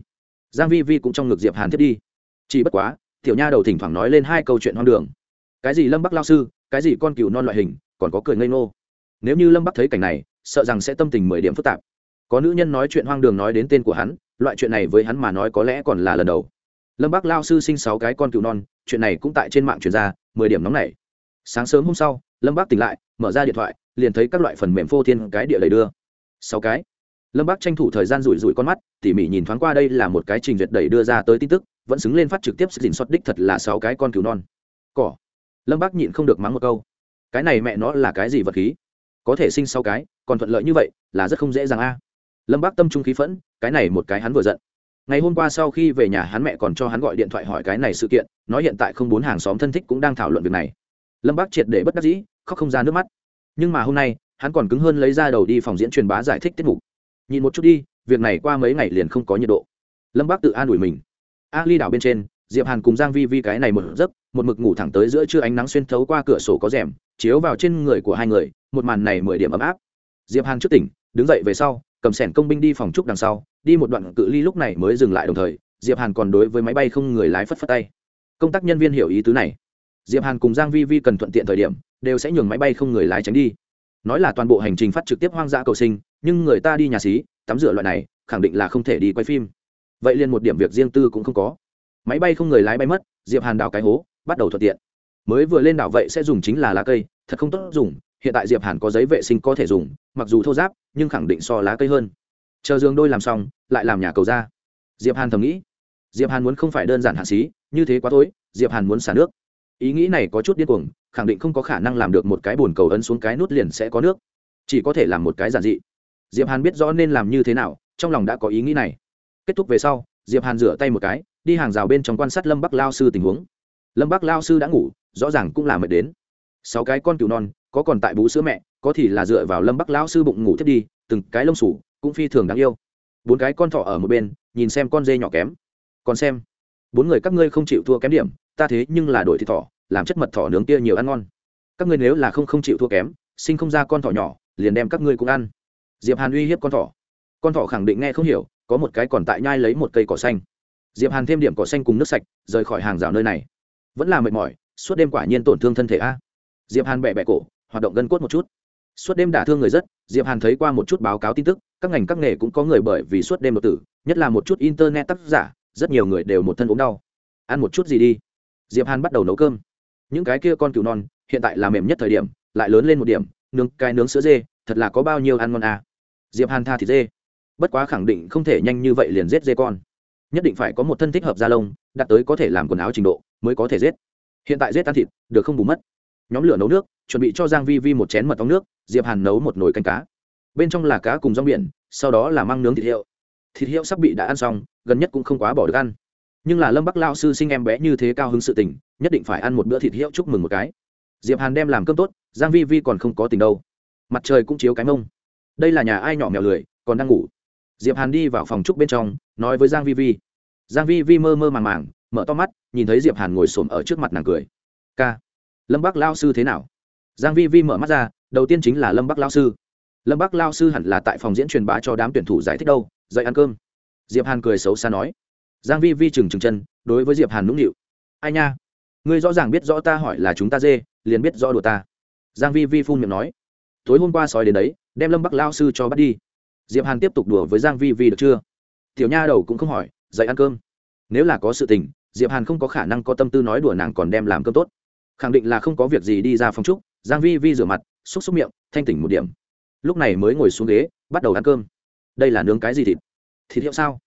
Giang vi vi cũng trong ngực diệp hàn thiết đi. Chỉ bất quá, tiểu nha đầu thỉnh thoảng nói lên hai câu chuyện hoang đường. Cái gì lâm bắc lao sư, cái gì con cừu non loại hình còn có cười ngây ngô. Nếu như lâm bắc thấy cảnh này, sợ rằng sẽ tâm tình mười điểm phức tạp. Có nữ nhân nói chuyện hoang đường nói đến tên của hắn, loại chuyện này với hắn mà nói có lẽ còn là lần đầu. Lâm bắc lao sư sinh sáu cái con cừu non, chuyện này cũng tại trên mạng truyền ra, mười điểm nóng này sáng sớm hôm sau, lâm bác tỉnh lại, mở ra điện thoại, liền thấy các loại phần mềm phô thiên cái địa đầy đưa. Sáu cái. Lâm bác tranh thủ thời gian rủi rủi con mắt, tỉ mỉ nhìn thoáng qua đây là một cái trình duyệt đẩy đưa ra tới tin tức, vẫn xứng lên phát trực tiếp dình xuất đích thật là sáu cái con cừu non. Cỏ. Lâm bác nhịn không được mắng một câu cái này mẹ nó là cái gì vật khí? Có thể sinh sau cái, còn thuận lợi như vậy, là rất không dễ dàng a. Lâm bác tâm trung khí phẫn, cái này một cái hắn vừa giận. Ngày hôm qua sau khi về nhà hắn mẹ còn cho hắn gọi điện thoại hỏi cái này sự kiện, nói hiện tại không bốn hàng xóm thân thích cũng đang thảo luận việc này. Lâm bác triệt để bất đắc dĩ, khóc không ra nước mắt. Nhưng mà hôm nay, hắn còn cứng hơn lấy ra đầu đi phòng diễn truyền bá giải thích tiết mục. Nhìn một chút đi, việc này qua mấy ngày liền không có nhiệt độ. Lâm bác tự an ủi mình. A ly đảo bên trên diệp hàn cùng giang vi vi cái này một giấc, một mực ngủ thẳng tới giữa trưa ánh nắng xuyên thấu qua cửa sổ có rèm, chiếu vào trên người của hai người, một màn này mười điểm ấm áp. Diệp hàn trước tỉnh, đứng dậy về sau, cầm sẻn công binh đi phòng trúc đằng sau, đi một đoạn cự ly lúc này mới dừng lại đồng thời, diệp hàn còn đối với máy bay không người lái phất phất tay. Công tác nhân viên hiểu ý tứ này. Diệp hàn cùng giang vi vi cần thuận tiện thời điểm, đều sẽ nhường máy bay không người lái tránh đi. Nói là toàn bộ hành trình phát trực tiếp hoang dã cầu sinh, nhưng người ta đi nhà xí, tắm rửa loại này, khẳng định là không thể đi quay phim. Vậy liền một điểm việc riêng tư cũng không có máy bay không người lái bay mất, diệp hàn đào cái hố, bắt đầu thuận tiện. Mới vừa lên đảo vậy sẽ dùng chính là lá cây, thật không tốt dùng, hiện tại diệp hàn có giấy vệ sinh có thể dùng, mặc dù thô giáp, nhưng khẳng định so lá cây hơn. Chờ giường đôi làm xong, lại làm nhà cầu ra. Diệp hàn thầm nghĩ. Diệp hàn muốn không phải đơn giản hạ xí, như thế quá tối diệp hàn muốn xả nước. Ý nghĩ này có chút điên cuồng, khẳng định không có khả năng làm được một cái bồn cầu ấn xuống cái nút liền sẽ có nước. Chỉ có thể làm một cái giản dị. Diệp hàn biết rõ nên làm như thế nào, trong lòng đã có ý nghĩ này. Kết thúc về sau, diệp hàn rửa tay một cái đi hàng rào bên trong quan sát lâm bắc lao sư tình huống. Lâm bắc lao sư đã ngủ, rõ ràng cũng là mệt đến. Sáu cái con cừu non, có còn tại bú sữa mẹ, có thì là dựa vào lâm bắc lao sư bụng ngủ thiết đi, từng cái lông sủ cũng phi thường đáng yêu. Bốn cái con thỏ ở một bên, nhìn xem con dê nhỏ kém. Còn xem, bốn người các ngươi không chịu thua kém điểm, ta thế nhưng là đổi thịt thỏ, làm chất mật thỏ nướng kia nhiều ăn ngon. Các ngươi nếu là không không chịu thua kém, sinh không ra con thỏ nhỏ, liền đem các ngươi cũng ăn. Diệp hàn uy hiếp con thỏ. Con thỏ khẳng định nghe không hiểu, có một cái còn tại nhai lấy một cây cỏ xanh diệp hàn thêm điểm cỏ xanh cùng nước sạch, rời khỏi hàng rào nơi này. Vẫn là mệt mỏi, suốt đêm quả nhiên tổn thương thân thể a. Diệp hàn bẹ bẹ cổ, hoạt động gân cốt một chút. Suốt đêm đả thương người rất, diệp hàn thấy qua một chút báo cáo tin tức, các ngành các nghề cũng có người bởi vì suốt đêm đột tử, nhất là một chút internet tác giả, rất nhiều người đều một thân ốm đau. Ăn một chút gì đi. Diệp hàn bắt đầu nấu cơm. Những cái kia con cừu non, hiện tại là mềm nhất thời điểm, lại lớn lên một điểm, nướng cái nướng sữa dê, thật là có bao nhiêu ăn ngon à. diệp hàn tha thịt dê. Bất quá khẳng định không thể nhanh như vậy liền giết dê con nhất định phải có một thân thích hợp da lông đạt tới có thể làm quần áo trình độ mới có thể giết. Hiện tại giết ăn thịt, được không bù mất. Nhóm lửa nấu nước, chuẩn bị cho giang vi vi một chén mật ong nước, diệp hàn nấu một nồi canh cá. Bên trong là cá cùng rong biển, sau đó là măng nướng thịt hiệu. Thịt hiệu sắp bị đã ăn xong, gần nhất cũng không quá bỏ được ăn. Nhưng là lâm bắc lao sư sinh em bé như thế cao hứng sự tình, nhất định phải ăn một bữa thịt hiệu chúc mừng một cái. Diệp hàn đem làm cơm tốt, giang vi vi còn không có tình đâu. Mặt trời cũng chiếu cái mông. Đây là nhà ai nhỏ mèo lười, còn đang ngủ. Diệp hàn đi vào phòng trúc bên trong nói với giang vi vi. Giang vi vi mơ mơ màng màng, mở to mắt, nhìn thấy diệp hàn ngồi xổm ở trước mặt nàng cười. Ca, lâm bắc lao sư thế nào? Giang vi vi mở mắt ra, đầu tiên chính là lâm bắc lao sư. Lâm bắc lao sư hẳn là tại phòng diễn truyền bá cho đám tuyển thủ giải thích đâu, dậy ăn cơm. Diệp hàn cười xấu xa nói. Giang vi vi chừng chừng chân, đối với diệp hàn nũng nịu. Ai nha, ngươi rõ ràng biết rõ ta hỏi là chúng ta dê, liền biết rõ đùa ta. Giang vi vi phun miệng nói. Tối hôm qua sói đến đấy, đem lâm bắc lao sư cho bắt đi. Diệp hàn tiếp tục đùa với giang vi vi được chưa? Tiểu nha đầu cũng không hỏi, dậy ăn cơm. Nếu là có sự tình, diệp hàn không có khả năng có tâm tư nói đùa nàng còn đem làm cơm tốt. Khẳng định là không có việc gì đi ra phòng trúc giang vi vi rửa mặt, xúc xúc miệng, thanh tỉnh một điểm. Lúc này mới ngồi xuống ghế, bắt đầu ăn cơm. Đây là nướng cái gì thịt? Thịt hiệu sao?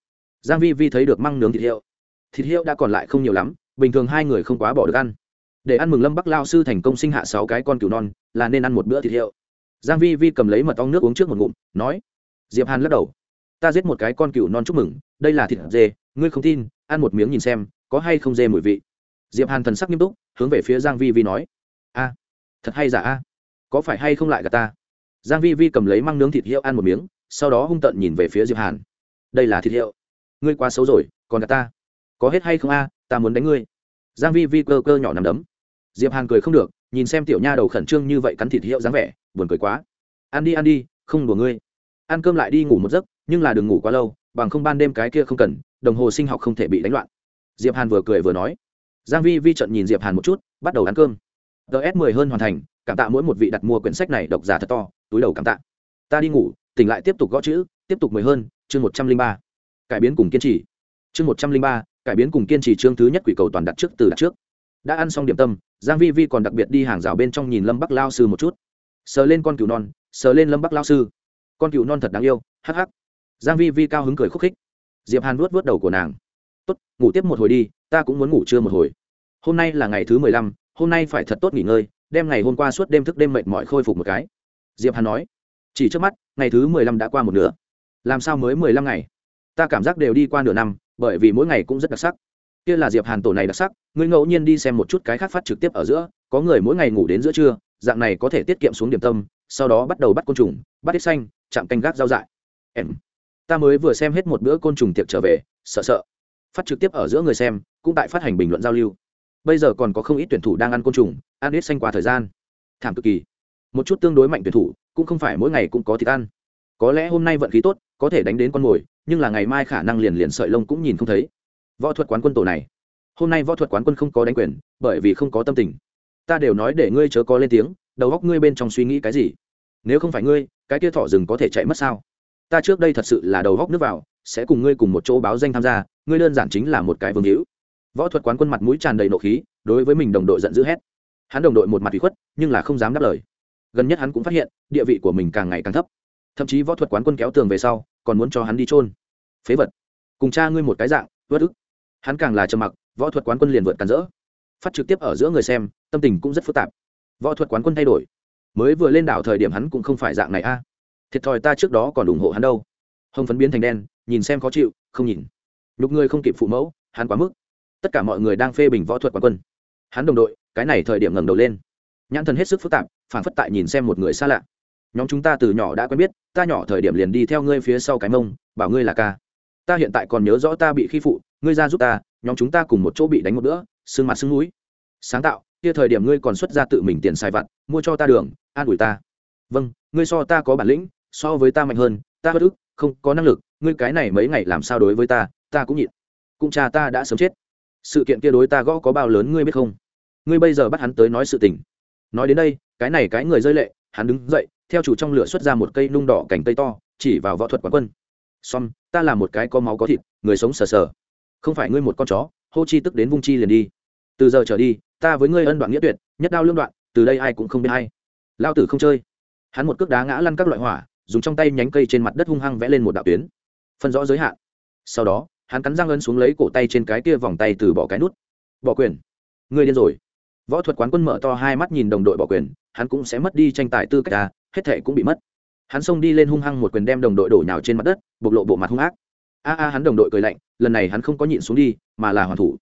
Giang vi vi thấy được măng nướng thịt hiệu. Thịt hiệu đã còn lại không nhiều lắm, bình thường hai người không quá bỏ được ăn. Để ăn mừng lâm bắc lao sư thành công sinh hạ sáu cái con cừu non, là nên ăn một bữa thịt hiệu. Giang vi vi cầm lấy mật ong nước uống trước một ngụm, nói. Diệp hàn lắc đầu ta giết một cái con cừu non chúc mừng, đây là thịt dê, ngươi không tin, ăn một miếng nhìn xem, có hay không dê mùi vị. Diệp hàn thần sắc nghiêm túc, hướng về phía giang vi vi nói. A, thật hay giả a? Có phải hay không lại gạt ta? Giang vi vi cầm lấy măng nướng thịt hiệu ăn một miếng, sau đó hung tợn nhìn về phía diệp hàn. Đây là thịt hiệu. Ngươi quá xấu rồi, còn gạt ta? Có hết hay không a? Ta muốn đánh ngươi. Giang vi vi cơ cơ nhỏ nằm đấm. Diệp hàn cười không được, nhìn xem tiểu nha đầu khẩn trương như vậy cắn thịt hiệu dáng vẻ, buồn cười quá. Ăn đi ăn đi, không đùa ngươi ăn cơm lại đi ngủ một giấc, nhưng là đừng ngủ quá lâu, bằng không ban đêm cái kia không cần, đồng hồ sinh học không thể bị đánh loạn. Diệp hàn vừa cười vừa nói. Giang vi vi trận nhìn diệp hàn một chút, bắt đầu ăn cơm. Ts 10 hơn hoàn thành, cảm tạ mỗi một vị đặt mua quyển sách này độc giả thật to, túi đầu cảm tạ. Ta đi ngủ, tỉnh lại tiếp tục gõ chữ, tiếp tục mười hơn, chương một trăm linh ba. Cải biến cùng kiên trì. Chương một trăm linh ba, cải biến cùng kiên trì chương thứ nhất quỷ cầu toàn đặt trước từ đặt trước. Đã ăn xong điểm tâm, giang vi vi còn đặc biệt đi hàng rào bên trong nhìn lâm bắc lao sư một chút. Sờ lên con cừu non, sờ lên lâm bắc lao sư con cừu non thật đáng yêu, hắc hắc. Giang vi vi cao hứng cười khúc khích. Diệp hàn vuốt vuốt đầu của nàng. Tốt, ngủ tiếp một hồi đi, ta cũng muốn ngủ trưa một hồi. Hôm nay là ngày thứ mười lăm, hôm nay phải thật tốt nghỉ ngơi, đem ngày hôm qua suốt đêm thức đêm mệt mỏi khôi phục một cái. Diệp hàn nói. Chỉ trước mắt, ngày thứ mười lăm đã qua một nửa. Làm sao mới mười lăm ngày? Ta cảm giác đều đi qua nửa năm, bởi vì mỗi ngày cũng rất đặc sắc. Kia là diệp hàn tổ này đặc sắc, ngươi ngẫu nhiên đi xem một chút cái khác phát trực tiếp ở giữa, có người mỗi ngày ngủ đến giữa trưa, dạng này có thể tiết kiệm xuống điểm tâm, sau đó bắt đầu bắt côn trùng, bắt ít xanh chạm canh gác giao dại. Em, ta mới vừa xem hết một bữa côn trùng tiệc trở về, sợ sợ. Phát trực tiếp ở giữa người xem, cũng tại phát hành bình luận giao lưu. Bây giờ còn có không ít tuyển thủ đang ăn côn trùng, ăn ít xanh qua thời gian. Thảm cực kỳ. Một chút tương đối mạnh tuyển thủ, cũng không phải mỗi ngày cũng có thịt ăn. Có lẽ hôm nay vận khí tốt, có thể đánh đến con mồi, nhưng là ngày mai khả năng liền liền sợi lông cũng nhìn không thấy. Võ thuật quán quân tổ này. Hôm nay võ thuật quán quân không có đánh quyền, bởi vì không có tâm tình. Ta đều nói để ngươi chớ có lên tiếng, đầu góc ngươi bên trong suy nghĩ cái gì? Nếu không phải ngươi, cái kia thỏ rừng có thể chạy mất sao? Ta trước đây thật sự là đầu góc nước vào, sẽ cùng ngươi cùng một chỗ báo danh tham gia, ngươi đơn giản chính là một cái vương hữu. Võ thuật quán quân mặt mũi tràn đầy nộ khí, đối với mình đồng đội giận dữ hét. Hắn đồng đội một mặt bị khuất, nhưng là không dám đáp lời. Gần nhất hắn cũng phát hiện, địa vị của mình càng ngày càng thấp. Thậm chí võ thuật quán quân kéo tường về sau, còn muốn cho hắn đi trôn phế vật. Cùng cha ngươi một cái dạng vớt ức. Hắn càng là trầm mặc, võ thuật quán quân liền vượt càn rỡ. Phát trực tiếp ở giữa người xem, tâm tình cũng rất phức tạp. Võ thuật quán quân thay đổi mới vừa lên đảo thời điểm hắn cũng không phải dạng này a. Thiệt thòi ta trước đó còn ủng hộ hắn đâu. Hồng phấn biến thành đen, nhìn xem khó chịu, không nhìn. Nhục ngươi không kịp phụ mẫu, hắn quá mức. Tất cả mọi người đang phê bình võ thuật quán quân. Hắn đồng đội, cái này thời điểm ngẩng đầu lên. Nhãn thần hết sức phức tạp, phản phất tại nhìn xem một người xa lạ. Nhóm chúng ta từ nhỏ đã quen biết, ta nhỏ thời điểm liền đi theo ngươi phía sau cái mông, bảo ngươi là ca. Ta hiện tại còn nhớ rõ ta bị khi phụ, ngươi ra giúp ta, nhóm chúng ta cùng một chỗ bị đánh một bữa sưng mặt sưng núi. Sáng tạo kia thời điểm ngươi còn xuất ra tự mình tiền xài vặt, mua cho ta đường, an ủi ta. Vâng ngươi so ta có bản lĩnh, so với ta mạnh hơn, ta bất ức, không có năng lực, ngươi cái này mấy ngày làm sao đối với ta ta cũng nhịn. Cũng cha ta đã sớm chết. Sự kiện kia đối ta gõ có bao lớn ngươi biết không? Ngươi bây giờ bắt hắn tới nói sự tình. Nói đến đây, cái này cái người rơi lệ, hắn đứng dậy, theo chủ trong lửa xuất ra một cây nung đỏ cành cây to, chỉ vào võ thuật quán quân. Xong, ta là một cái có máu có thịt, người sống sờ sờ. Không phải ngươi một con chó, hô chi tức đến vung chi liền đi. Từ giờ trở đi ta với ngươi ân đoạn nghĩa tuyệt, nhất đao lương đoạn, từ đây ai cũng không biết hay. Lao tử không chơi. Hắn một cước đá ngã lăn các loại hỏa, dùng trong tay nhánh cây trên mặt đất hung hăng vẽ lên một đạo tuyến. Phân rõ giới hạn. Sau đó, hắn cắn răng ấn xuống lấy cổ tay trên cái kia vòng tay từ bỏ cái nút. Bỏ quyền. Ngươi điên rồi. Võ thuật quán quân mở to hai mắt nhìn đồng đội bỏ quyền, hắn cũng sẽ mất đi tranh tài tư cách ta hết thệ cũng bị mất. Hắn xông đi lên hung hăng một quyền đem đồng đội đổ nhào trên mặt đất, bộc lộ bộ mặt hung ác. A a, hắn đồng đội cười lạnh, lần này hắn không có nhịn xuống đi, mà là hoàn thủ.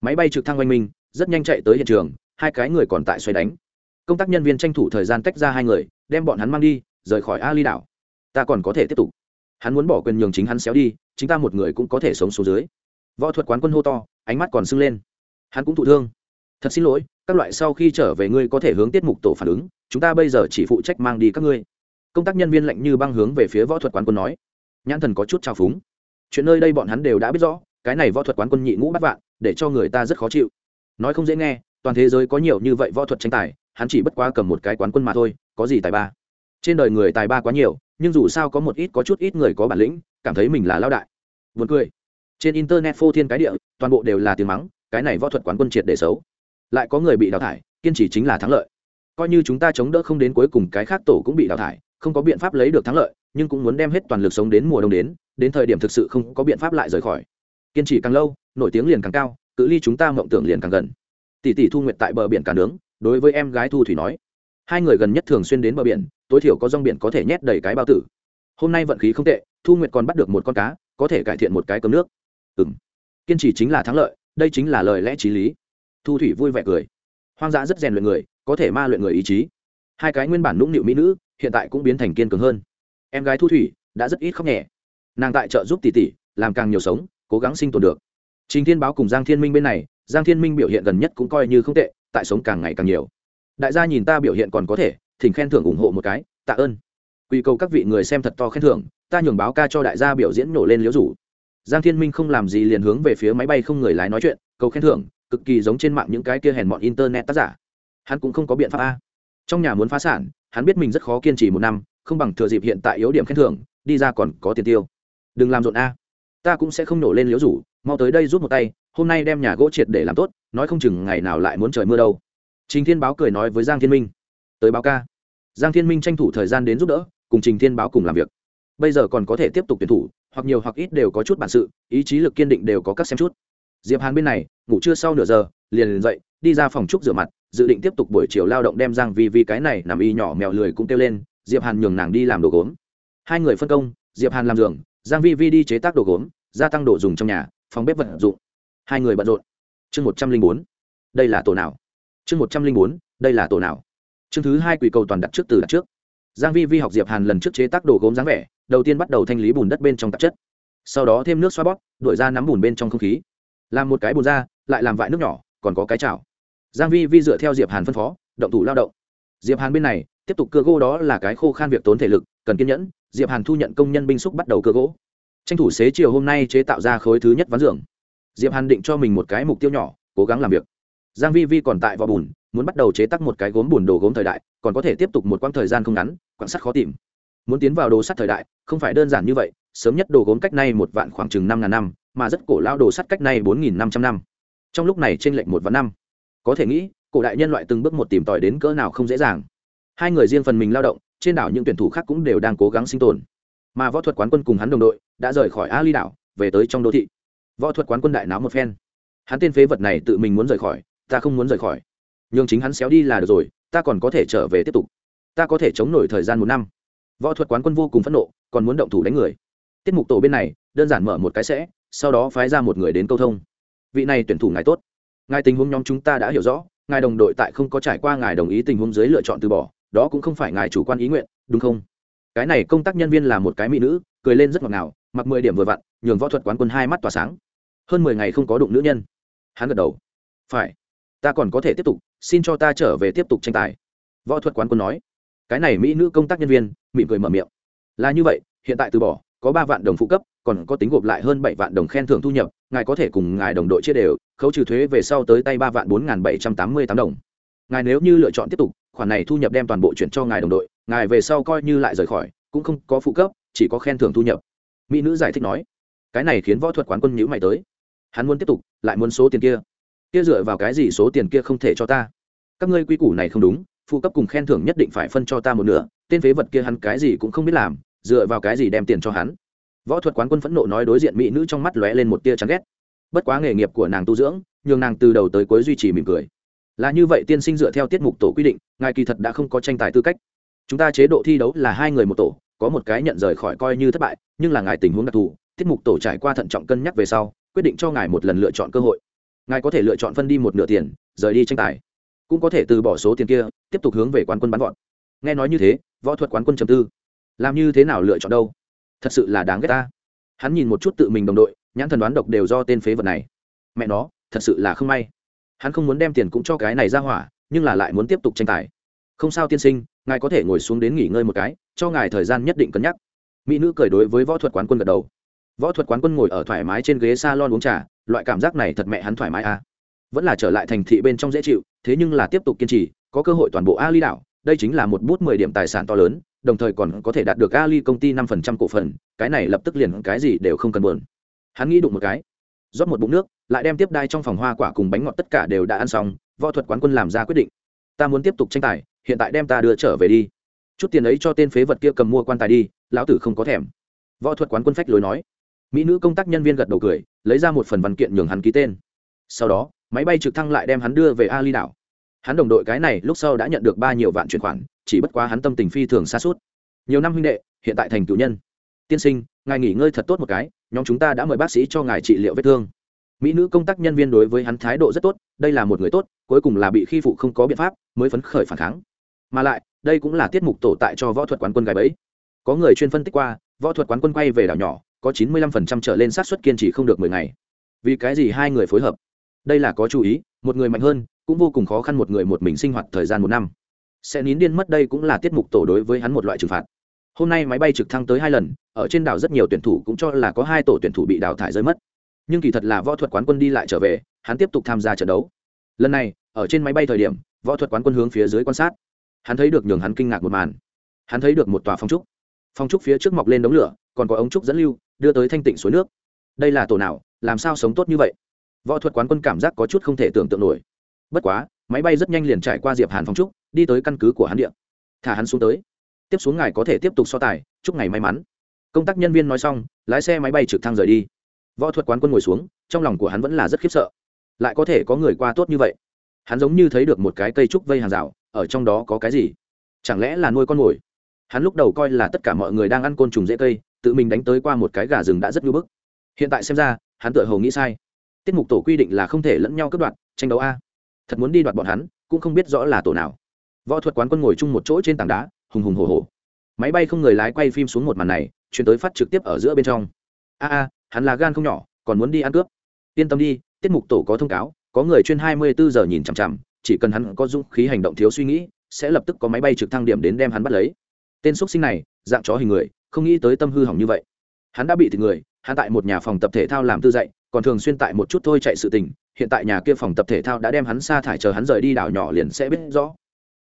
Máy bay trực thăng oanh minh rất nhanh chạy tới hiện trường, hai cái người còn tại xoay đánh. Công tác nhân viên tranh thủ thời gian tách ra hai người, đem bọn hắn mang đi, rời khỏi ali đảo. Ta còn có thể tiếp tục. Hắn muốn bỏ quyền nhường chính hắn xéo đi, chính ta một người cũng có thể sống xuống dưới. Võ thuật quán quân hô to, ánh mắt còn sưng lên. Hắn cũng thụ thương. Thật xin lỗi, các loại sau khi trở về ngươi có thể hướng tiết mục tổ phản ứng, chúng ta bây giờ chỉ phụ trách mang đi các ngươi. Công tác nhân viên lạnh như băng hướng về phía võ thuật quán quân nói. Nhãn thần có chút trào phúng. Chuyện nơi đây bọn hắn đều đã biết rõ, cái này võ thuật quán quân nhị ngũ bắt vạn, để cho người ta rất khó chịu nói không dễ nghe, toàn thế giới có nhiều như vậy võ thuật tranh tài, hắn chỉ bất quá cầm một cái quán quân mà thôi, có gì tài ba? Trên đời người tài ba quá nhiều, nhưng dù sao có một ít có chút ít người có bản lĩnh, cảm thấy mình là lao đại. Vượt cười. Trên internet phô thiên cái địa, toàn bộ đều là tiếng mắng, cái này võ thuật quán quân triệt để xấu. Lại có người bị đào thải, kiên trì chính là thắng lợi. Coi như chúng ta chống đỡ không đến cuối cùng, cái khác tổ cũng bị đào thải, không có biện pháp lấy được thắng lợi, nhưng cũng muốn đem hết toàn lực sống đến mùa đông đến đến thời điểm thực sự không có biện pháp lại rời khỏi. Kiên trì càng lâu, nổi tiếng liền càng cao cự ly chúng ta mộng tưởng liền càng gần. Tỷ tỷ thu nguyệt tại bờ biển cả nướng, đối với em gái thu thủy nói. Hai người gần nhất thường xuyên đến bờ biển, tối thiểu có rong biển có thể nhét đầy cái bao tử. Hôm nay vận khí không tệ, thu nguyệt còn bắt được một con cá, có thể cải thiện một cái cơm nước. Ừ m kiên trì chính là thắng lợi, đây chính là lời lẽ t r í lý. Thu thủy vui vẻ cười. Hoang dã rất rèn luyện người, có thể ma luyện người ý chí. Hai cái nguyên bản nũng nịu mỹ nữ, hiện tại cũng biến thành kiên cường hơn. Em gái thu thủy, đã rất ít khóc nhẹ. Nàng tại trợ giúp tỷ tỷ, làm càng nhiều sống, cố gắng sinh tồn được trình thiên báo cùng giang thiên minh bên này, giang thiên minh biểu hiện gần nhất cũng coi như không tệ, tại sống càng ngày càng nhiều. Đại gia nhìn ta biểu hiện còn có thể, thỉnh khen thưởng ủng hộ một cái, tạ ơn. Quy cầu các vị người xem thật to khen thưởng, ta nhường báo ca cho đại gia biểu diễn nổ lên liễu rủ. Giang thiên minh không làm gì liền hướng về phía máy bay không người lái nói chuyện, cầu khen thưởng, cực kỳ giống trên mạng những cái kia hèn mọn internet tác giả. Hắn cũng không có biện pháp a. Trong nhà muốn phá sản, hắn biết mình rất khó kiên trì một năm, không bằng thừa dịp hiện tại yếu điểm khen thưởng, đi ra còn có tiền tiêu. Đừng làm rộn a. Ta cũng sẽ không nổ lên liễu rủ mau tới đây rút một tay, hôm nay đem nhà gỗ triệt để làm tốt, nói không chừng ngày nào lại muốn trời mưa đâu. Trình thiên báo cười nói với giang thiên minh. Tới báo ca. Giang thiên minh tranh thủ thời gian đến giúp đỡ, cùng trình thiên báo cùng làm việc. Bây giờ còn có thể tiếp tục tuyển thủ, hoặc nhiều hoặc ít đều có chút bản sự, ý chí lực kiên định đều có các xem chút. Diệp hàn bên này, ngủ trưa sau nửa giờ, liền liền dậy, đi ra phòng trúc rửa mặt, dự định tiếp tục buổi chiều lao động đem giang vi vi cái này nằm y nhỏ mèo lười cũng kêu lên, diệp hàn nhường nàng đi làm đồ gốm. Hai người phân công, diệp hàn làm giường, giang vi vi đi chế tác đồ gốm, gia tăng đồ dùng trong nhà phòng bếp vận dụng. Hai người bận rộn. Chương một trăm linh bốn. Đây là tổ nào? Chương một trăm linh bốn, đây là tổ nào? Chương thứ hai quỷ cầu toàn đặt trước từ đặt trước. Giang vi vi học diệp hàn lần trước chế tác đồ gốm dáng vẻ, đầu tiên bắt đầu thanh lý bùn đất bên trong tạp chất. Sau đó thêm nước xoa bóp, đuổi ra nắm bùn bên trong không khí. Làm một cái bùn ra, lại làm vại nước nhỏ, còn có cái chảo. Giang vi vi dựa theo diệp hàn phân phó, động thủ lao động. Diệp hàn bên này, tiếp tục cưa gỗ đó là cái khô khan việc tốn thể lực, cần kiên nhẫn. Diệp hàn thu nhận công nhân binh xúc bắt đầu cưa gỗ tranh thủ xế chiều hôm nay chế tạo ra khối thứ nhất ván giường. Diệp hàn định cho mình một cái mục tiêu nhỏ, cố gắng làm việc. Giang vi vi còn tại vò bùn, muốn bắt đầu chế tác một cái gốm bùn đồ gốm thời đại, còn có thể tiếp tục một quãng thời gian không ngắn, quãng sắt khó tìm. Muốn tiến vào đồ sắt thời đại, không phải đơn giản như vậy, sớm nhất đồ gốm cách nay một vạn khoảng chừng năm ngàn năm, mà rất cổ lao đồ sắt cách nay bốn nghìn năm trăm năm. Trong lúc này trên lệnh một vạn năm. Có thể nghĩ, cổ đại nhân loại từng bước một tìm tòi đến cỡ nào không dễ dàng. Hai người riêng phần mình lao động, trên đảo những tuyển thủ khác cũng đều đang cố gắng sinh tồn. Mà võ thuật quán quân cùng hắn đồng đội đã rời khỏi Ali đảo, về tới trong đô thị. Võ thuật quán quân đại náo một phen. Hắn tên phế vật này tự mình muốn rời khỏi, ta không muốn rời khỏi. Nhưng chính hắn xéo đi là được rồi, ta còn có thể trở về tiếp tục. Ta có thể chống nổi thời gian một năm. Võ thuật quán quân vô cùng phẫn nộ, còn muốn động thủ đánh người. Tiết mục tổ bên này, đơn giản mở một cái sẽ, sau đó phái ra một người đến câu thông. Vị này tuyển thủ ngài tốt. Ngài tình huống nhóm chúng ta đã hiểu rõ, ngài đồng đội tại không có trải qua ngài đồng ý tình huống dưới lựa chọn từ bỏ, đó cũng không phải ngài chủ quan ý nguyện, đúng không? Cái này công tác nhân viên là một cái mỹ nữ, cười lên rất ngọt ngào mặc mười điểm vừa vặn, nhường võ thuật quán quân hai mắt tỏa sáng. Hơn mười ngày không có đụng nữ nhân. Hắn gật đầu. Phải. Ta còn có thể tiếp tục, xin cho ta trở về tiếp tục tranh tài. Võ thuật quán quân nói. Cái này mỹ nữ công tác nhân viên, mỉm cười mở miệng. Là như vậy, hiện tại từ bỏ, có ba vạn đồng phụ cấp, còn có tính gộp lại hơn bảy vạn đồng khen thưởng thu nhập, ngài có thể cùng ngài đồng đội chia đều, khấu trừ thuế về sau tới tay ba vạn bốn bảy trăm tám mươi tám đồng. Ngài nếu như lựa chọn tiếp tục, khoản này thu nhập đem toàn bộ chuyển cho ngài đồng đội, ngài về sau coi như lại rời khỏi, cũng không có phụ cấp, chỉ có khen thưởng thu nhập mỹ nữ giải thích nói, cái này khiến võ thuật quán quân nhữ mày tới. Hắn muốn tiếp tục, lại muốn số tiền kia. Kia dựa vào cái gì số tiền kia không thể cho ta? Các ngươi quy củ này không đúng, phụ cấp cùng khen thưởng nhất định phải phân cho ta một nửa, tên phế vật kia hắn cái gì cũng không biết làm, dựa vào cái gì đem tiền cho hắn? Võ thuật quán quân phẫn nộ nói đối diện mỹ nữ trong mắt lóe lên một tia chán ghét. Bất quá nghề nghiệp của nàng tu dưỡng, nhường nàng từ đầu tới cuối duy trì mỉm cười. Là như vậy tiên sinh dựa theo tiết mục tổ quy định, ngài kỳ thật đã không có tranh tài tư cách. Chúng ta chế độ thi đấu là hai người một tổ có một cái nhận rời khỏi coi như thất bại, nhưng là ngài tình huống đặc thù, tiết mục tổ trải qua thận trọng cân nhắc về sau, quyết định cho ngài một lần lựa chọn cơ hội. Ngài có thể lựa chọn phân đi một nửa tiền, rời đi tranh tài. Cũng có thể từ bỏ số tiền kia, tiếp tục hướng về quán quân bắn gọn nghe nói như thế, võ thuật quán quân trầm tư. Làm như thế nào lựa chọn đâu? Thật sự là đáng ghét ta. Hắn nhìn một chút tự mình đồng đội, nhãn thần đoán độc đều do tên phế vật này. Mẹ nó, thật sự là không may. Hắn không muốn đem tiền cũng cho cái này ra hỏa, nhưng là lại muốn tiếp tục tranh tài. Không sao tiên sinh ngài có thể ngồi xuống đến nghỉ ngơi một cái, cho ngài thời gian nhất định cân nhắc. Mỹ nữ cười đối với võ thuật quán quân gật đầu. Võ thuật quán quân ngồi ở thoải mái trên ghế s a lon uống trà, loại cảm giác này thật mẹ hắn thoải mái à. vẫn là trở lại thành thị bên trong dễ chịu, thế nhưng là tiếp tục kiên trì, có cơ hội toàn bộ ali đảo, đây chính là một bút mười điểm tài sản to lớn, đồng thời còn có thể đạt được ali công ty năm phần trăm cổ phần, cái này lập tức liền cái gì đều không cần buồn. Hắn nghĩ đụng một cái, rót một bụng nước, lại đem tiếp đai trong phòng hoa quả cùng bánh ngọt tất cả đều đã ăn xong, võ thuật quán quân làm ra quyết định. Ta muốn tiếp tục tranh tài hiện tại đem ta đưa trở về đi. Chút tiền ấy cho tên phế vật kia cầm mua quan tài đi, lão tử không có thèm. Võ thuật quán quân phách lối nói. Mỹ nữ công tác nhân viên gật đầu cười, lấy ra một phần văn kiện nhường hắn ký tên. Sau đó, máy bay trực thăng lại đem hắn đưa về ali đảo. Hắn đồng đội cái này lúc sau đã nhận được ba nhiều vạn chuyển khoản, chỉ bất quá hắn tâm tình phi thường xa suốt. Nhiều năm huynh đệ, hiện tại thành cựu nhân. Tiên sinh, ngài nghỉ ngơi thật tốt một cái, nhóm chúng ta đã mời bác sĩ cho ngài trị liệu vết thương. Mỹ nữ công tác nhân viên đối với hắn thái độ rất tốt, đây là một người tốt, cuối cùng là bị khi phụ không có biện pháp, mới phấn khởi phản kháng mà lại, đây cũng là tiết mục tổ tại cho võ thuật quán quân gái bẫy. Có người chuyên phân tích qua, võ thuật quán quân quay về đảo nhỏ, có chín mươi lăm phần trăm trở lên sát xuất kiên trì không được mười ngày. Vì cái gì hai người phối hợp? Đây là có chú ý, một người mạnh hơn, cũng vô cùng khó khăn một người một mình sinh hoạt thời gian một năm. Sẽ nín điên mất đây cũng là tiết mục tổ đối với hắn một loại trừng phạt. Hôm nay máy bay trực thăng tới hai lần, ở trên đảo rất nhiều tuyển thủ cũng cho là có hai tổ tuyển thủ bị đào thải rơi mất. Nhưng kỳ thật là võ thuật quán quân đi lại trở về, hắn tiếp tục tham gia trận đấu. Lần này, ở trên máy bay thời điểm, võ thuật quán quân hướng phía dưới quan sát hắn thấy được nhường hắn kinh ngạc một màn. Hắn thấy được một tòa phong trúc. Phong trúc phía trước mọc lên đống lửa, còn có ống trúc dẫn lưu, đưa tới thanh tịnh suối nước. Đây là tổ nào, làm sao sống tốt như vậy? Võ thuật quán quân cảm giác có chút không thể tưởng tượng nổi. Bất quá, máy bay rất nhanh liền trải qua diệp hàn phong trúc, đi tới căn cứ của hắn điện thả hắn xuống tới. Tiếp xuống ngài có thể tiếp tục so tài, chúc ngày may mắn. Công tác nhân viên nói xong, lái xe máy bay trực thăng rời đi. Võ thuật quán quân ngồi xuống, trong lòng của hắn vẫn là rất khiếp sợ. Lại có thể có người qua tốt như vậy. Hắn giống như thấy được một cái cây trúc vây hàng rào ở trong đó có cái gì? Chẳng lẽ là nuôi con mồi? Hắn lúc đầu coi là tất cả mọi người đang ăn côn trùng dễ cây, tự mình đánh tới qua một cái gà rừng đã rất ngưỡng bức. Hiện tại xem ra, hắn tự hầu nghĩ sai. Tiết mục tổ quy định là không thể lẫn nhau cướp đoạt, tranh đấu a. Thật muốn đi đoạt bọn hắn, cũng không biết rõ là tổ nào. Võ thuật quán quân ngồi chung một chỗ trên tảng đá, hùng hùng hồ hồ máy bay không người lái quay phim xuống một màn này, chuyển tới phát trực tiếp ở giữa bên trong. A a, hắn là gan không nhỏ, còn muốn đi ăn cướp. Yên tâm đi, tiết mục tổ có thông cáo, có người chuyên hai mươi bốn giờ nhìn chằm chằm chỉ cần hắn có dũng khí hành động thiếu suy nghĩ, sẽ lập tức có máy bay trực thăng điểm đến đem hắn bắt lấy. Tên x sinh này, dạng chó hình người, không nghĩ tới tâm hư hỏng như vậy. Hắn đã bị thịt người, hắn tại một nhà phòng tập thể thao làm tư dạy, còn thường xuyên tại một chút thôi chạy sự tình, hiện tại nhà kia phòng tập thể thao đã đem hắn sa thải chờ hắn rời đi đảo nhỏ liền sẽ biết rõ.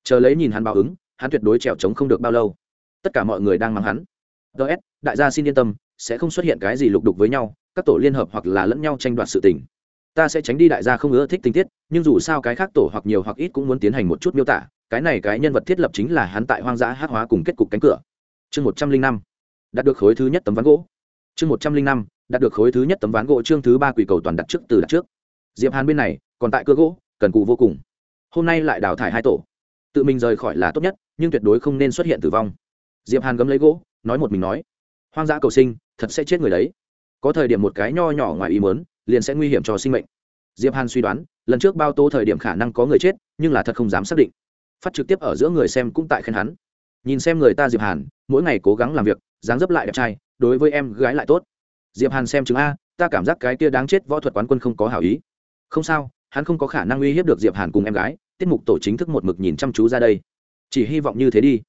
Chờ lấy nhìn hắn báo ứng, hắn tuyệt đối trèo trống không được bao lâu. Tất cả mọi người đang mắng hắn. Ts đại gia xin yên tâm, sẽ không xuất hiện cái gì lục đục với nhau, các tổ liên hợp hoặc là lẫn nhau tranh đoạt sự tình ta sẽ tránh đi đại gia không ưa thích tình tiết, nhưng dù sao cái khác tổ hoặc nhiều hoặc ít cũng muốn tiến hành một chút miêu tả, cái này cái nhân vật thiết lập chính là hắn tại hoang dã hát hóa cùng kết cục cánh cửa. Chương một trăm linh năm, đạt được khối thứ nhất tấm ván gỗ. Chương một trăm linh năm, đạt được khối thứ nhất tấm ván gỗ chương thứ ba quỷ cầu toàn đặt trước từ đặt trước. Diệp hàn bên này, còn tại cơ gỗ, cần cụ vô cùng. Hôm nay lại đào thải hai tổ. Tự mình rời khỏi là tốt nhất, nhưng tuyệt đối không nên xuất hiện tử vong. Diệp hàn gấm lấy gỗ, nói một mình nói, hoang dã cầu sinh, thật sẽ chết người đấy. Có thời điểm một cái nho nhỏ ngoài ý mớn liền sẽ nguy hiểm cho sinh mệnh. Diệp hàn suy đoán, lần trước bao tố thời điểm khả năng có người chết, nhưng là thật không dám xác định. Phát trực tiếp ở giữa người xem cũng tại khen hắn. Nhìn xem người ta diệp hàn, mỗi ngày cố gắng làm việc, dáng dấp lại đẹp trai, đối với em gái lại tốt. Diệp hàn xem chứng a, ta cảm giác cái kia đáng chết võ thuật quán quân không có hảo ý. Không sao, hắn không có khả năng uy hiếp được diệp hàn cùng em gái, tiết mục tổ chính thức một mực nhìn chăm chú ra đây. Chỉ hy vọng như thế đi.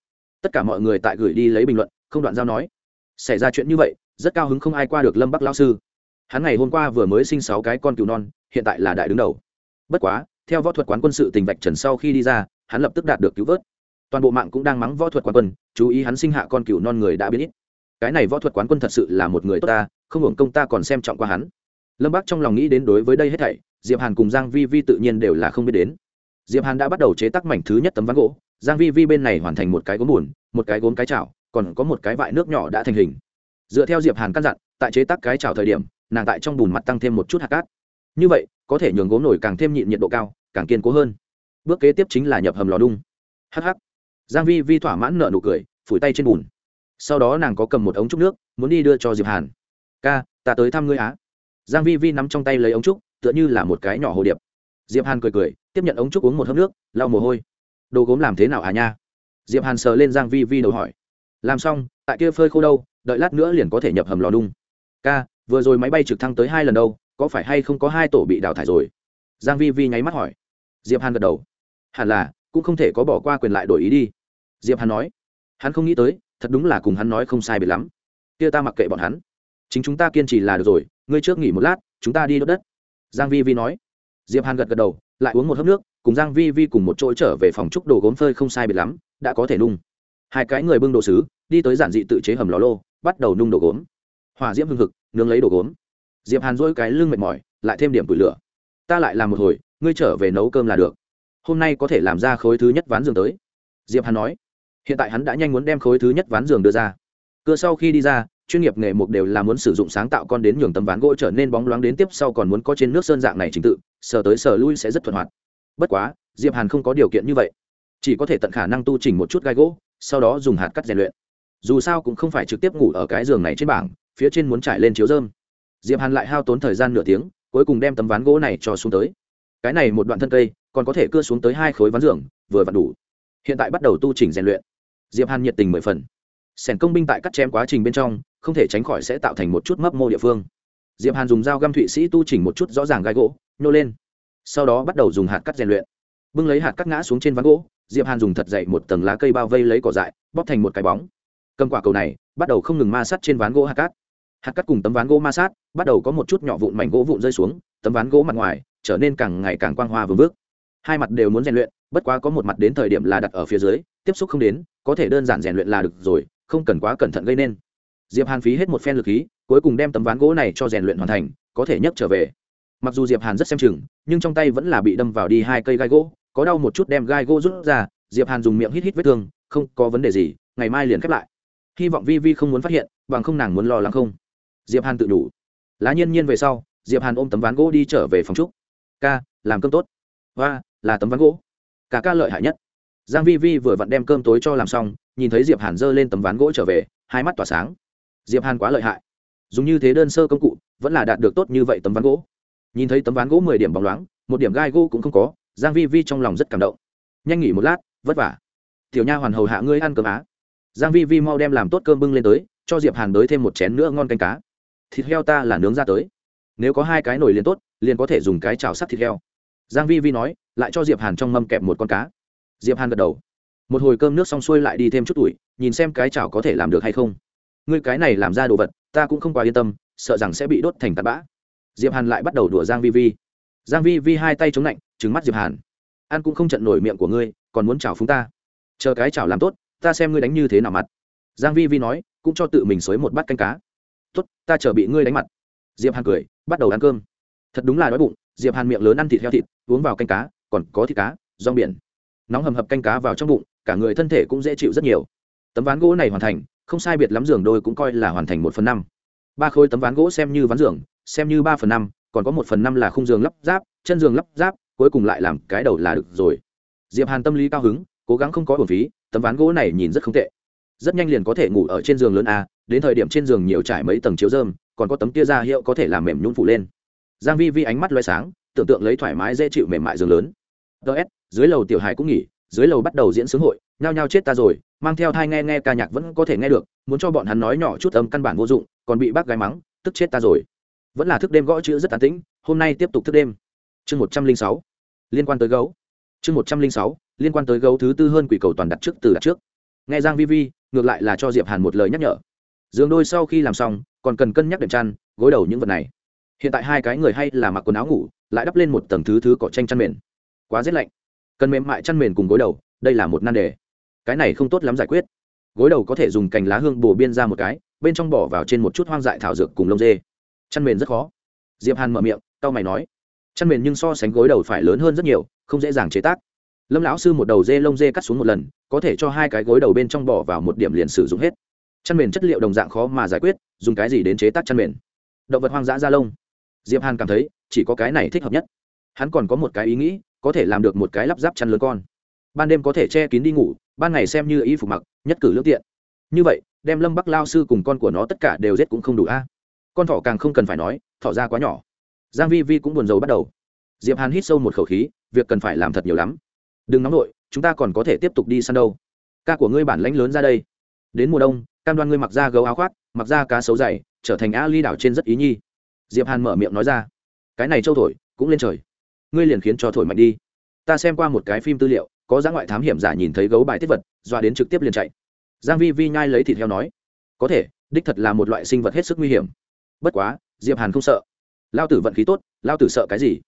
Tất cả mọi người tại gửi đi lấy bình luận, không đoạn giao nói. Xảy ra chuyện như vậy, rất cao hứng không ai qua được lâm bắc Lão sư hắn ngày hôm qua vừa mới sinh sáu cái con cừu non, hiện tại là đại đứng đầu. Bất quá, theo võ thuật quán quân sự tình vạch trần sau khi đi ra, hắn lập tức đạt được cứu vớt. Toàn bộ mạng cũng đang mắng võ thuật quán quân, chú ý hắn sinh hạ con cừu non người đã biết ít. Cái này võ thuật quán quân thật sự là một người tốt ta, không hưởng công ta còn xem trọng qua hắn. Lâm bác trong lòng nghĩ đến đối với đây hết thảy, diệp hàn cùng giang vi vi tự nhiên đều là không biết đến. Diệp hàn đã bắt đầu chế tác mảnh thứ nhất tấm ván gỗ, giang vi vi bên này hoàn thành một cái gốm buồn một cái gốm cái chảo, còn có một cái vại nước nhỏ đã thành hình. Dựa theo diệp hàn căn dặn, tại chế tác cái chảo thời điểm nàng tại trong bùn mặt tăng thêm một chút hạt cát. Như vậy, có thể nhường gốm nổi càng thêm nhịn nhiệt độ cao, càng kiên cố hơn. Bước kế tiếp chính là nhập hầm lò đung. Hh giang vi vi thỏa mãn nợ nụ cười, phủi tay trên bùn. Sau đó nàng có cầm một ống trúc nước, muốn đi đưa cho diệp hàn. Ca, ta tới thăm ngươi á. Giang vi vi nắm trong tay lấy ống trúc, tựa như là một cái nhỏ hồ điệp. Diệp hàn cười cười, tiếp nhận ống trúc uống một hớp nước, lau mồ hôi. Đồ gốm làm thế nào à nha? Diệp hàn sờ lên giang vi vi đầu hỏi. Làm xong, tại kia phơi khô đâu, đợi lát nữa liền có thể nhập hầm lò đung. Ca vừa rồi máy bay trực thăng tới hai lần đâu, có phải hay không có hai tổ bị đào thải rồi? Giang vi vi nháy mắt hỏi. Diệp hàn gật đầu. Hẳn là, cũng không thể có bỏ qua quyền lại đổi ý đi. Diệp hàn nói. Hắn không nghĩ tới, thật đúng là cùng hắn nói không sai biệt lắm. Kia ta mặc kệ bọn hắn. Chính chúng ta kiên trì là được rồi, ngươi trước nghỉ một lát, chúng ta đi đốt đất. Giang vi vi nói. Diệp hàn gật gật đầu, lại uống một hớp nước, cùng giang vi vi cùng một chỗ trở về phòng trúc đồ gốm phơi không sai biệt lắm, đã có thể nung. Hai cái người bưng đồ sứ, đi tới giản dị tự chế hầm lò lô, bắt đầu nung đồ gốm. Hỏa diễm hưng hực nướng lấy đồ gốm. Diệp hàn dỗi cái lưng mệt mỏi, lại thêm điểm bụi lửa. Ta lại làm một hồi, ngươi trở về nấu cơm là được. Hôm nay có thể làm ra khối thứ nhất ván giường tới. Diệp hàn nói. Hiện tại hắn đã nhanh muốn đem khối thứ nhất ván giường đưa ra. Cửa sau khi đi ra, chuyên nghiệp nghề mục đều là muốn sử dụng sáng tạo con đến nhường tấm ván gỗ trở nên bóng loáng đến tiếp sau còn muốn có trên nước sơn dạng này trình tự, sờ tới sờ lui sẽ rất thuận hoạt. Bất quá, diệp hàn không có điều kiện như vậy. Chỉ có thể tận khả năng tu chỉnh một chút gai gỗ, sau đó dùng hạt cắt rèn luyện. Dù sao cũng không phải trực tiếp ngủ ở cái giường này trên bảng phía trên muốn trải lên chiếu dơm diệp hàn lại hao tốn thời gian nửa tiếng, cuối cùng đem tấm ván gỗ này cho xuống tới. Cái này một đoạn thân cây, còn có thể cưa xuống tới hai khối ván giường, vừa vặn đủ. Hiện tại bắt đầu tu chỉnh rèn luyện. Diệp hàn nhiệt tình mười phần. Sẻn công binh tại cắt chém quá trình bên trong, không thể tránh khỏi sẽ tạo thành một chút mấp mô địa phương. Diệp hàn dùng dao găm thụy sĩ tu chỉnh một chút rõ ràng gai gỗ, nhô lên. Sau đó bắt đầu dùng hạt cắt rèn luyện. Bưng lấy hạt cắt ngã xuống trên ván gỗ, diệp hàn dùng thật dậy một tầng lá cây bao vây lấy cỏ dại, bóp thành một cái bóng. Cầm quả cầu này, bắt đầu không ngừng ma sát trên ván gỗ hạt cát hạt cắt cùng tấm ván gỗ ma sát, bắt đầu có một chút nhỏ vụn mảnh gỗ vụn rơi xuống, tấm ván gỗ mặt ngoài trở nên càng ngày càng quang hoa vương vước hai mặt đều muốn rèn luyện, bất quá có một mặt đến thời điểm là đặt ở phía dưới, tiếp xúc không đến, có thể đơn giản rèn luyện là được rồi, không cần quá cẩn thận gây nên. Diệp hàn phí hết một phen lực khí, cuối cùng đem tấm ván gỗ này cho rèn luyện hoàn thành, có thể nhấc trở về. Mặc dù diệp hàn rất xem chừng, nhưng trong tay vẫn là bị đâm vào đi hai cây gai gỗ, có đau một chút đem gai gỗ rút ra, diệp hàn dùng miệng hít hít vết thương, không có vấn đề gì, ngày mai liền khép lại. Hy vọng vi vi không muốn phát hiện, bằng không nàng muốn lo lắng không diệp hàn tự đủ lá nhiên nhiên về sau, diệp hàn ôm tấm ván gỗ đi trở về phòng trúc ca, làm cơm tốt. Và là tấm ván gỗ. Cả ca lợi hại nhất. Giang vi vi vừa vặn đem cơm tối cho làm xong, nhìn thấy diệp hàn giơ lên tấm ván gỗ trở về, hai mắt tỏa sáng. Diệp hàn quá lợi hại. Dùng như thế đơn sơ công cụ, vẫn là đạt được tốt như vậy tấm ván gỗ. Nhìn thấy tấm ván gỗ mười điểm bóng loáng, một điểm gai gỗ cũng không có, giang vi vi trong lòng rất cảm động. Nhanh nghỉ một lát, vất vả. Tiểu nha hoàn hầu hạ ngươi ăn cơm á. Giang vi vi mau đem làm tốt cơm bưng lên tới, cho diệp hàn đới thêm một chén nữa ngon canh cá thịt heo ta là nướng ra tới. Nếu có hai cái nồi liền tốt, liền có thể dùng cái chảo sắt thịt heo. Giang vi vi nói, lại cho diệp hàn trong mâm kẹp một con cá. Diệp hàn gật đầu. Một hồi cơm nước xong xuôi lại đi thêm chút tuổi, nhìn xem cái chảo có thể làm được hay không. Ngươi cái này làm ra đồ vật, ta cũng không quá yên tâm, sợ rằng sẽ bị đốt thành tạt bã. Diệp hàn lại bắt đầu đùa giang vi vi. Giang vi vi hai tay chống lạnh, trừng mắt diệp hàn. Ăn cũng không trận nổi miệng của ngươi, còn muốn chảo phúng ta. Chờ cái chảo làm tốt, ta xem ngươi đánh như thế nào mặt. Giang vi vi nói, cũng cho tự mình xới một bát canh cá tốt, ta chờ bị ngươi đánh mặt. Diệp hàn cười, bắt đầu ăn cơm. Thật đúng là đói bụng, diệp hàn miệng lớn ăn thịt heo thịt, uống vào canh cá, còn có thịt cá, rong biển. Nóng hầm hập canh cá vào trong bụng, cả người thân thể cũng dễ chịu rất nhiều. Tấm ván gỗ này hoàn thành, không sai biệt lắm giường đôi cũng coi là hoàn thành một phần năm. Ba khối tấm ván gỗ xem như ván giường, xem như ba phần năm, còn có một phần năm là khung giường lắp ráp, chân giường lắp ráp, cuối cùng lại làm cái đầu là được rồi. Diệp hàn tâm lý cao hứng, cố gắng không có bổn phí, tấm ván gỗ này nhìn rất không tệ rất nhanh liền có thể ngủ ở trên giường lớn a, đến thời điểm trên giường nhiều trải mấy tầng chiếu dơm còn có tấm kia ra hiệu có thể làm mềm nhún phủ lên. Giang vi vi ánh mắt loay sáng, tưởng tượng lấy thoải mái dễ chịu mềm mại giường lớn. Ts dưới lầu tiểu hải cũng nghỉ, dưới lầu bắt đầu diễn sướng hội, nhao nhao chết ta rồi, mang theo thai nghe nghe ca nhạc vẫn có thể nghe được, muốn cho bọn hắn nói nhỏ chút âm căn bản vô dụng, còn bị bác gái mắng, tức chết ta rồi. Vẫn là thức đêm gõ chữ rất tán tĩnh, hôm nay tiếp tục thức đêm. Chương một trăm linh sáu, liên quan tới gấu. Chương một trăm linh sáu, liên quan tới gấu thứ tư hơn quỷ cầu toàn đặt trước, từ đặt trước. Nghe giang vi vi ngược lại là cho diệp hàn một lời nhắc nhở. Giường đôi sau khi làm xong, còn cần cân nhắc đệm chăn, gối đầu những vật này. Hiện tại hai cái người hay là mặc quần áo ngủ, lại đắp lên một tầng thứ thứ cỏ tranh chăn mền. Quá rét lạnh. Cần mềm mại chăn mền cùng gối đầu, đây là một nan đề. Cái này không tốt lắm giải quyết. Gối đầu có thể dùng cành lá hương bổ biên ra một cái, bên trong bỏ vào trên một chút hoang dại thảo dược cùng lông dê. Chăn mền rất khó. Diệp hàn mở miệng tao mày nói. Chăn mền nhưng so sánh gối đầu phải lớn hơn rất nhiều, không dễ dàng chế tác lâm lão sư một đầu dê lông dê cắt xuống một lần, có thể cho hai cái gối đầu bên trong bỏ vào một điểm liền sử dụng hết. Chăn mền chất liệu đồng dạng khó mà giải quyết, dùng cái gì đến chế tác chăn mền? Động vật hoang dã da lông. Diệp hàn cảm thấy, chỉ có cái này thích hợp nhất. Hắn còn có một cái ý nghĩ, có thể làm được một cái lắp ráp chăn lớn con. Ban đêm có thể che kín đi ngủ, ban ngày xem như y phục mặc, nhất cử lương tiện. Như vậy, đem lâm bắc lao sư cùng con của nó tất cả đều giết cũng không đủ a. Con thỏ càng không cần phải nói, thỏ ra quá nhỏ. Giang vi vi cũng buồn rầu bắt đầu. Diệp hàn hít sâu một khẩu khí, việc cần phải làm thật nhiều lắm đừng nóng nổi chúng ta còn có thể tiếp tục đi săn đâu. Ca của ngươi bản lãnh lớn ra đây. Đến mùa đông, cam đoan ngươi mặc ra gấu áo khoác, mặc ra cá sấu dày, trở thành a ly đảo trên rất ý nhi. Diệp hàn mở miệng nói ra. Cái này châu thổi, cũng lên trời. Ngươi liền khiến cho thổi mạnh đi. Ta xem qua một cái phim tư liệu, có giã ngoại thám hiểm giả nhìn thấy gấu bài tiết vật doa đến trực tiếp liền chạy. Giang vi vi nhai lấy thịt heo nói. Có thể, đích thật là một loại sinh vật hết sức nguy hiểm. Bất quá, diệp hàn không sợ. Lao tử vận khí tốt, lao tử sợ cái gì?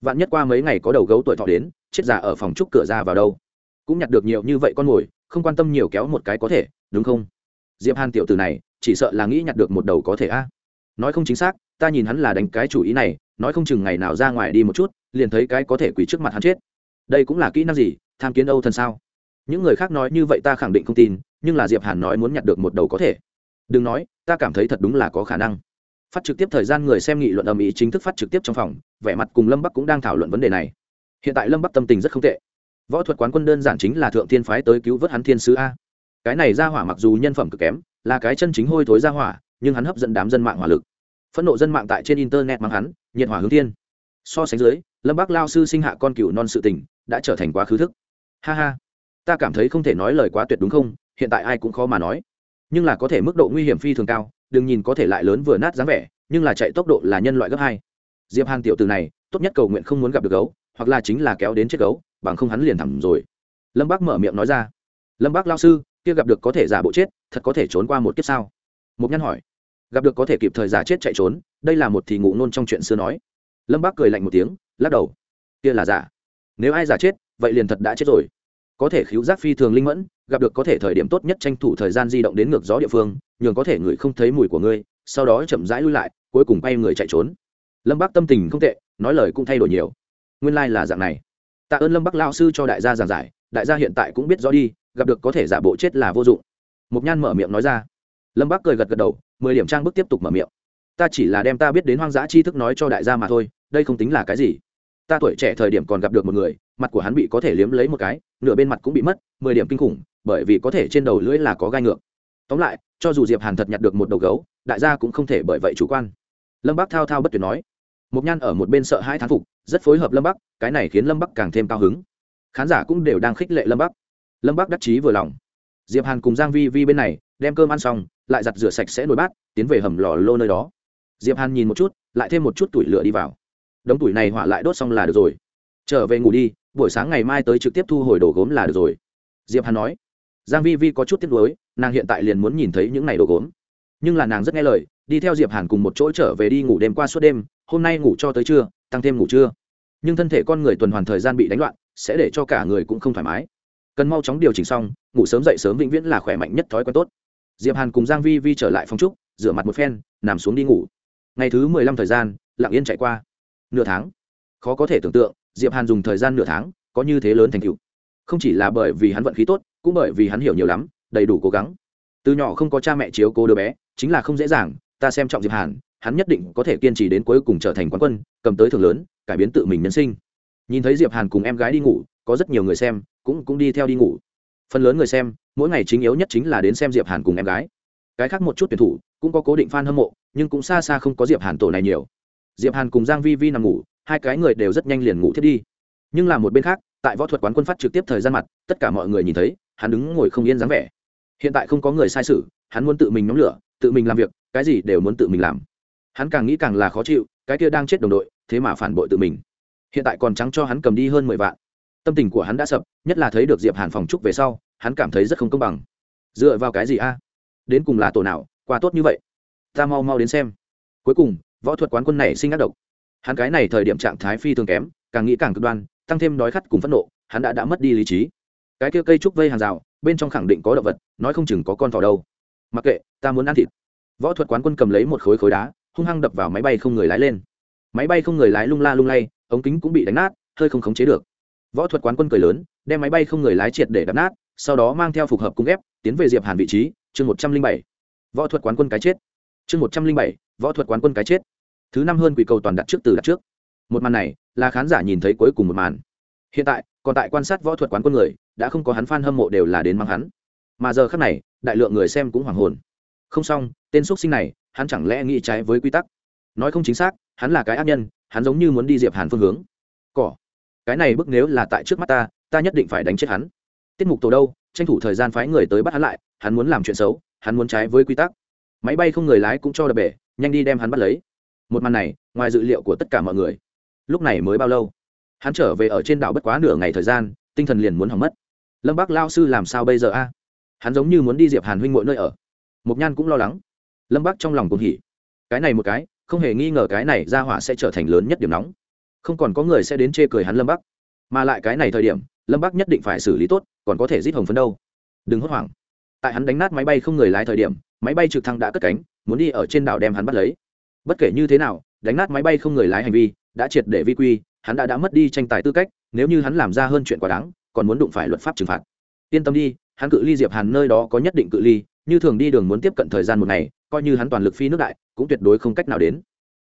Vạn nhất qua mấy ngày có đầu gấu tuổi thọ đến chết giả ở phòng trúc cửa ra vào đâu. Cũng nhặt được nhiều như vậy con mồi, không quan tâm nhiều kéo một cái có thể, đúng không? Diệp hàn tiểu tử này, chỉ sợ là nghĩ nhặt được một đầu có thể a. Nói không chính xác, ta nhìn hắn là đánh cái chủ ý này, nói không chừng ngày nào ra ngoài đi một chút, liền thấy cái có thể quỳ trước mặt hắn chết. Đây cũng là kỹ năng gì, tham kiến âu thần sao? Những người khác nói như vậy ta khẳng định không tin, nhưng là diệp hàn nói muốn nhặt được một đầu có thể. Đừng nói, ta cảm thấy thật đúng là có khả năng. Phát trực tiếp thời gian người xem nghị luận âm ý chính thức phát trực tiếp trong phòng, vẻ mặt cùng lâm bắc cũng đang thảo luận vấn đề này hiện tại lâm bắc tâm tình rất không tệ. Võ thuật quán quân đơn giản chính là thượng thiên phái tới cứu vớt hắn thiên sứ a. Cái này ra hỏa mặc dù nhân phẩm cực kém, là cái chân chính hôi thối ra hỏa, nhưng hắn hấp dẫn đám dân mạng hỏa lực. Phẫn nộ dân mạng tại trên internet mang hắn, nhiệt hỏa hướng thiên. So sánh dưới, lâm bắc lao sư sinh hạ con cựu non sự tình, đã trở thành quá khứ thức. Ha ha. Ta cảm thấy không thể nói lời quá tuyệt đúng không, hiện tại ai cũng khó mà nói. Nhưng là có thể mức độ nguy hiểm phi thường cao, đừng nhìn có thể lại lớn vừa nát dáng vẻ, nhưng là chạy tốc độ là nhân loại gấp hai. Diệp hàn tiểu từ này, tốt nhất cầu nguyện không muốn gặp được gấu hoặc là chính là kéo đến chết gấu, bằng không hắn liền thẳng rồi. Lâm bác mở miệng nói ra. Lâm bác lao sư, kia gặp được có thể giả bộ chết, thật có thể trốn qua một kiếp sao? Một nhân hỏi. Gặp được có thể kịp thời giả chết chạy trốn, đây là một thì ngụ nôn trong chuyện xưa nói. Lâm bác cười lạnh một tiếng, lắc đầu. Kia là giả. Nếu ai giả chết, vậy liền thật đã chết rồi. Có thể khiếu giác phi thường linh mẫn, gặp được có thể thời điểm tốt nhất tranh thủ thời gian di động đến ngược gió địa phương, nhường có thể người không thấy mùi của ngươi, sau đó chậm rãi lui lại, cuối cùng bay người chạy trốn. Lâm bác tâm tình không tệ, nói lời cũng thay đổi nhiều nguyên lai、like、là dạng này. Tạ ơn lâm bắc lao sư cho đại gia giảng giải, đại gia hiện tại cũng biết rõ đi, gặp được có thể giả bộ chết là vô dụng. Mục nhan mở miệng nói ra. Lâm bắc cười gật gật đầu, mười điểm trang bức tiếp tục mở miệng. Ta chỉ là đem ta biết đến hoang dã tri thức nói cho đại gia mà thôi, đây không tính là cái gì. Ta tuổi trẻ thời điểm còn gặp được một người, mặt của hắn bị có thể liếm lấy một cái, nửa bên mặt cũng bị mất, mười điểm kinh khủng, bởi vì có thể trên đầu lưỡi là có gai ngược. Tóm lại, cho dù diệp hàn thật nhặt được một đầu gấu, đại gia cũng không thể bởi vậy chủ quan. Lâm Bác thao thao bất tuyệt nói. Mộc nhan ở một bên sợ hai thán phục, rất phối hợp lâm bắc, cái này khiến lâm bắc càng thêm cao hứng. Khán giả cũng đều đang khích lệ lâm bắc. Lâm bắc đắc chí vừa lòng. Diệp hàn cùng giang vi vi bên này, đem cơm ăn xong, lại giặt rửa sạch sẽ nồi bát, tiến về hầm lò lô nơi đó. Diệp hàn nhìn một chút, lại thêm một chút tuổi lửa đi vào. Đống tuổi này hỏa lại đốt xong là được rồi. Trở về ngủ đi, buổi sáng ngày mai tới trực tiếp thu hồi đồ gốm là được rồi. Diệp hàn nói. Giang vi vi có chút tiếc nuối, nàng hiện tại liền muốn nhìn thấy những này đồ gốm. Nhưng là nàng rất nghe lời, đi theo diệp hàn cùng một chỗ trở về đi ngủ đêm qua suốt đêm hôm nay ngủ cho tới trưa, tăng thêm ngủ trưa. Nhưng thân thể con người tuần hoàn thời gian bị đánh loạn, sẽ để cho cả người cũng không thoải mái. Cần mau chóng điều chỉnh xong, ngủ sớm dậy sớm vĩnh viễn là khỏe mạnh nhất thói quen tốt. Diệp hàn cùng giang vi vi trở lại phòng trúc, rửa mặt một phen, nằm xuống đi ngủ. Ngày thứ mười lăm thời gian, lặng yên chạy qua. Nửa tháng. Khó có thể tưởng tượng, diệp hàn dùng thời gian nửa tháng, có như thế lớn thành tựu. Không chỉ là bởi vì hắn vận khí tốt, cũng bởi vì hắn hiểu nhiều lắm, đầy đủ cố gắng. Từ nhỏ không có cha mẹ chiếu cố đứa bé, chính là không dễ dàng ta xem trọng diệp hàn, hắn nhất định có thể kiên trì đến cuối cùng trở thành quán quân, cầm tới thưởng lớn, cải biến tự mình nhân sinh. Nhìn thấy diệp hàn cùng em gái đi ngủ, có rất nhiều người xem, cũng cũng đi theo đi ngủ. Phần lớn người xem, mỗi ngày chính yếu nhất chính là đến xem diệp hàn cùng em gái. Cái khác một chút tuyển thủ, cũng có cố định fan hâm mộ, nhưng cũng xa xa không có diệp hàn tổ này nhiều. Diệp hàn cùng giang vi vi nằm ngủ, hai cái người đều rất nhanh liền ngủ thiết đi. Nhưng là một bên khác, tại võ thuật quán quân phát trực tiếp thời gian mặt, tất cả mọi người nhìn thấy, hắn đứng ngồi không yên dáng vẻ. Hiện tại không có người sai sự, hắn muốn tự mình nhóm lửa tự mình làm việc, cái gì đều muốn tự mình làm. Hắn càng nghĩ càng là khó chịu, cái kia đang chết đồng đội, thế mà phản bội tự mình. Hiện tại còn trắng cho hắn cầm đi hơn mười vạn. Tâm tình của hắn đã sập, nhất là thấy được diệp hàn phòng trúc về sau, hắn cảm thấy rất không công bằng. Dựa vào cái gì a? Đến cùng là tổ nào, qua tốt như vậy? Ta mau mau đến xem. Cuối cùng, võ thuật quán quân này sinh ác độc. Hắn cái này thời điểm trạng thái phi thường kém, càng nghĩ càng cực đoan, tăng thêm đói khát cùng phẫn nộ, hắn đã đã mất đi lý trí. Cái kia cây trúc vây hàng rào, bên trong khẳng định có động vật, nói không chừng có con thỏ đâu mặc kệ, ta muốn ăn thịt. Võ thuật quán quân cầm lấy một khối khối đá, hung hăng đập vào máy bay không người lái lên. Máy bay không người lái lung la lung lay, ống kính cũng bị đánh nát, hơi không khống chế được. Võ thuật quán quân cười lớn, đem máy bay không người lái triệt để đập nát, sau đó mang theo phục hợp cung ghép tiến về diệp hàn vị trí, chương một trăm linh bảy. Võ thuật quán quân cái chết. Chương một trăm linh bảy, võ thuật quán quân cái chết. Thứ năm hơn quỷ cầu toàn đặt trước từ đặt trước. Một màn này, là khán giả nhìn thấy cuối cùng một màn. Hiện tại, còn tại quan sát võ thuật quán quân người, đã không có hắn f a n hâm mộ đều là đến mang hắn mà giờ khác này, đại lượng người xem cũng hoảng hồn. Không xong, tên x sinh này, hắn chẳng lẽ nghĩ trái với quy tắc? Nói không chính xác, hắn là cái ác nhân, hắn giống như muốn đi diệp hàn phương hướng. Cỏ, cái này bức nếu là tại trước mắt ta ta nhất định phải đánh chết hắn. Tiết mục tổ đâu, tranh thủ thời gian phái người tới bắt hắn lại, hắn muốn làm chuyện xấu, hắn muốn trái với quy tắc. Máy bay không người lái cũng cho đập bể, nhanh đi đem hắn bắt lấy. Một màn này, ngoài dự liệu của tất cả mọi người. Lúc này mới bao lâu? Hắn trở về ở trên đảo bất quá nửa ngày thời gian, tinh thần liền muốn hỏng mất. Lâm bác lao sư làm sao bây giờ a? Hắn giống như muốn đi diệp hàn huynh mỗi nơi ở mộc nhan cũng lo lắng lâm bác trong lòng cũng hỉ. cái này một cái, không hề nghi ngờ cái này ra hỏa sẽ trở thành lớn nhất điểm nóng. không còn có người sẽ đến chê cười hắn lâm bắc. mà lại cái này thời điểm, lâm bắc nhất định phải xử lý tốt, còn có thể giết hồng phấn đâu. đừng hốt hoảng. tại hắn đánh nát máy bay không người lái thời điểm, máy bay trực thăng đã cất cánh, muốn đi ở trên đảo đem hắn bắt lấy. bất kể như thế nào, đánh nát máy bay không người lái hành vi, đã triệt để vi quy, hắn đã đã mất đi tranh tài tư cách, nếu như hắn làm ra hơn chuyện quá đáng, còn muốn đụng phải luật pháp trừng phạt. yên tâm đi hắn cự ly diệp hàn nơi đó có nhất định cự ly, như thường đi đường muốn tiếp cận thời gian một ngày, coi như hắn toàn lực phi nước đại, cũng tuyệt đối không cách nào đến.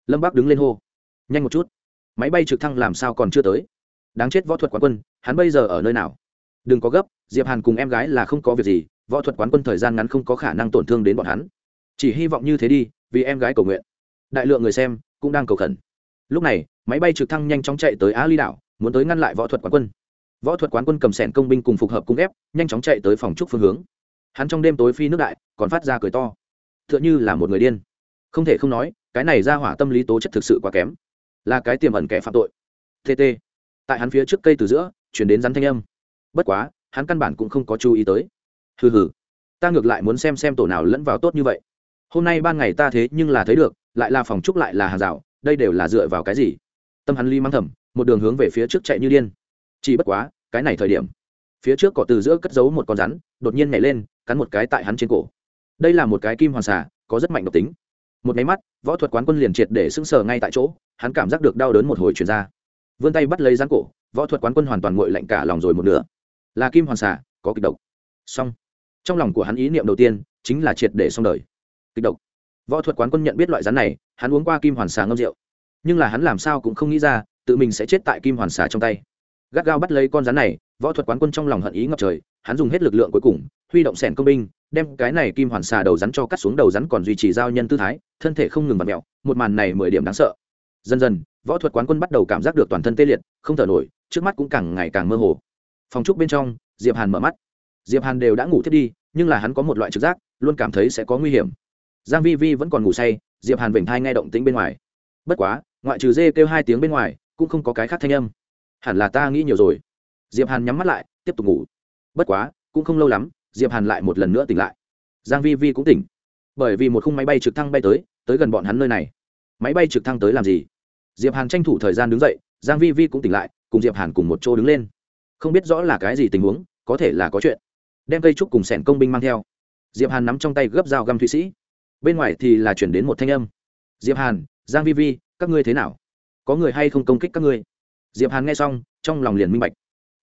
Lâm bác đứng lên hô, nhanh một chút, máy bay trực thăng làm sao còn chưa tới? Đáng chết võ thuật quán quân, hắn bây giờ ở nơi nào? Đừng có gấp, diệp hàn cùng em gái là không có việc gì, võ thuật quán quân thời gian ngắn không có khả năng tổn thương đến bọn hắn. Chỉ hy vọng như thế đi, vì em gái cầu nguyện. Đại lượng người xem cũng đang cầu khẩn. Lúc này, máy bay trực thăng nhanh chóng chạy tới á ly đảo, muốn tới ngăn lại võ thuật quán quân võ thuật quán quân cầm sẻn công binh cùng phục hợp cung ép, nhanh chóng chạy tới phòng trúc phương hướng. Hắn trong đêm tối phi nước đại, còn phát ra cười to. T h ư ợ n h ư là một người điên. Không thể không nói, cái này ra hỏa tâm lý tố chất thực sự quá kém. Là cái tiềm ẩn kẻ phạm tội. Tt tại hắn phía trước cây từ giữa, chuyển đến rắn thanh âm. Bất quá, hắn căn bản cũng không có chú ý tới. Hừ hừ. Ta ngược lại muốn xem xem tổ nào lẫn vào tốt như vậy. Hôm nay ban ngày ta thế nhưng là thấy được, lại là phòng trúc lại là hàng rào, đây đều là dựa vào cái gì? Tâm hắn ly mang thầm, một đường hướng về phía trước chạy như điên chỉ bất quá, cái này thời điểm, phía trước cỏ từ giữa cất giấu một con rắn, đột nhiên nhảy lên, cắn một cái tại hắn trên cổ. Đây là một cái kim hoàn xà, có rất mạnh độc tính. Một máy mắt, võ thuật quán quân liền triệt để sững sờ ngay tại chỗ, hắn cảm giác được đau đớn một hồi chuyển ra. Vươn tay bắt lấy rắn cổ, võ thuật quán quân hoàn toàn nguội lạnh cả lòng rồi một nửa. Là kim hoàn xà, có kịch độc. Xong. Trong lòng của hắn ý niệm đầu tiên, chính là triệt để xong đời. Kịch độc. Võ thuật quán quân nhận biết loại rắn này, hắn uống qua kim hoàn xà ngâm rượu. Nhưng là hắn làm sao cũng không nghĩ ra, tự mình sẽ chết tại kim hoàn xà trong tay gắt gao bắt lấy con rắn này, võ thuật quán quân trong lòng hận ý ngập trời, hắn dùng hết lực lượng cuối cùng, huy động sẻn công binh, đem cái này kim hoàn xà đầu rắn cho cắt xuống đầu rắn còn duy trì giao nhân tư thái, thân thể không ngừng bật mẹo một màn này mười điểm đáng sợ. Dần dần, võ thuật quán quân bắt đầu cảm giác được toàn thân tê liệt, không thở nổi, trước mắt cũng càng ngày càng mơ hồ. Phòng trúc bên trong, diệp hàn mở mắt. Diệp hàn đều đã ngủ thiết đi, nhưng là hắn có một loại trực giác, luôn cảm thấy sẽ có nguy hiểm. Giang vi vi vẫn còn ngủ say, diệp hàn vểnh thai nghe động tĩnh bên ngoài. Bất quá, ngoại trừ dê kêu hai tiếng bên ngoài, cũng không có cái khác thanh âm hẳn là ta nghĩ nhiều rồi. Diệp hàn nhắm mắt lại, tiếp tục ngủ. Bất quá, cũng không lâu lắm, diệp hàn lại một lần nữa tỉnh lại. Giang vi vi cũng tỉnh. Bởi vì một khung máy bay trực thăng bay tới tới gần bọn hắn nơi này. Máy bay trực thăng tới làm gì? Diệp hàn tranh thủ thời gian đứng dậy, giang vi vi cũng tỉnh lại, cùng diệp hàn cùng một chỗ đứng lên. Không biết rõ là cái gì tình huống, có thể là có chuyện. Đem cây trúc cùng sẻn công binh mang theo. Diệp hàn nắm trong tay gấp dao găm thụy sĩ. Bên ngoài thì là chuyển đến một thanh âm. Diệp hàn, giang vi vi, các ngươi thế nào? Có người hay không công kích các ngươi? Diệp hàn nghe xong, trong lòng liền minh bạch.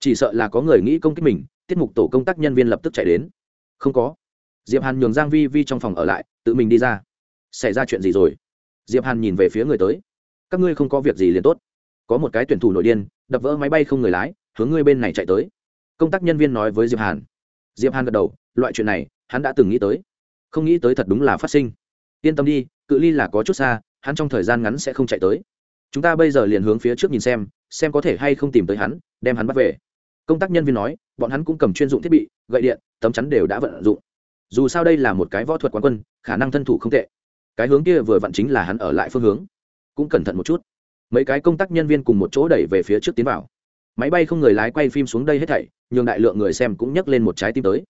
Chỉ sợ là có người nghĩ công kích mình, tiết mục tổ công tác nhân viên lập tức chạy đến. Không có. Diệp hàn nhường giang vi vi trong phòng ở lại, tự mình đi ra. Xảy ra chuyện gì rồi? Diệp hàn nhìn về phía người tới. Các ngươi không có việc gì liền tốt. Có một cái tuyển thủ nội điên, đập vỡ máy bay không người lái, hướng ngươi bên này chạy tới. Công tác nhân viên nói với diệp hàn. Diệp hàn gật đầu, loại chuyện này, hắn đã từng nghĩ tới. Không nghĩ tới thật đúng là phát sinh. Yên tâm đi, cự ly là có chút xa, hắn trong thời gian ngắn sẽ không chạy tới. Chúng ta bây giờ liền hướng phía trước nhìn xem xem có thể hay không tìm tới hắn, đem hắn bắt về. Công tác nhân viên nói, bọn hắn cũng cầm chuyên dụng thiết bị, gậy điện, tấm chắn đều đã vận dụng. Dù sao đây là một cái võ thuật quán quân, khả năng thân thủ không tệ. Cái hướng kia vừa vặn chính là hắn ở lại phương hướng. Cũng cẩn thận một chút. Mấy cái công tác nhân viên cùng một chỗ đẩy về phía trước tiến vào. Máy bay không người lái quay phim xuống đây hết thảy, nhường đại lượng người xem cũng nhấc lên một trái tim tới.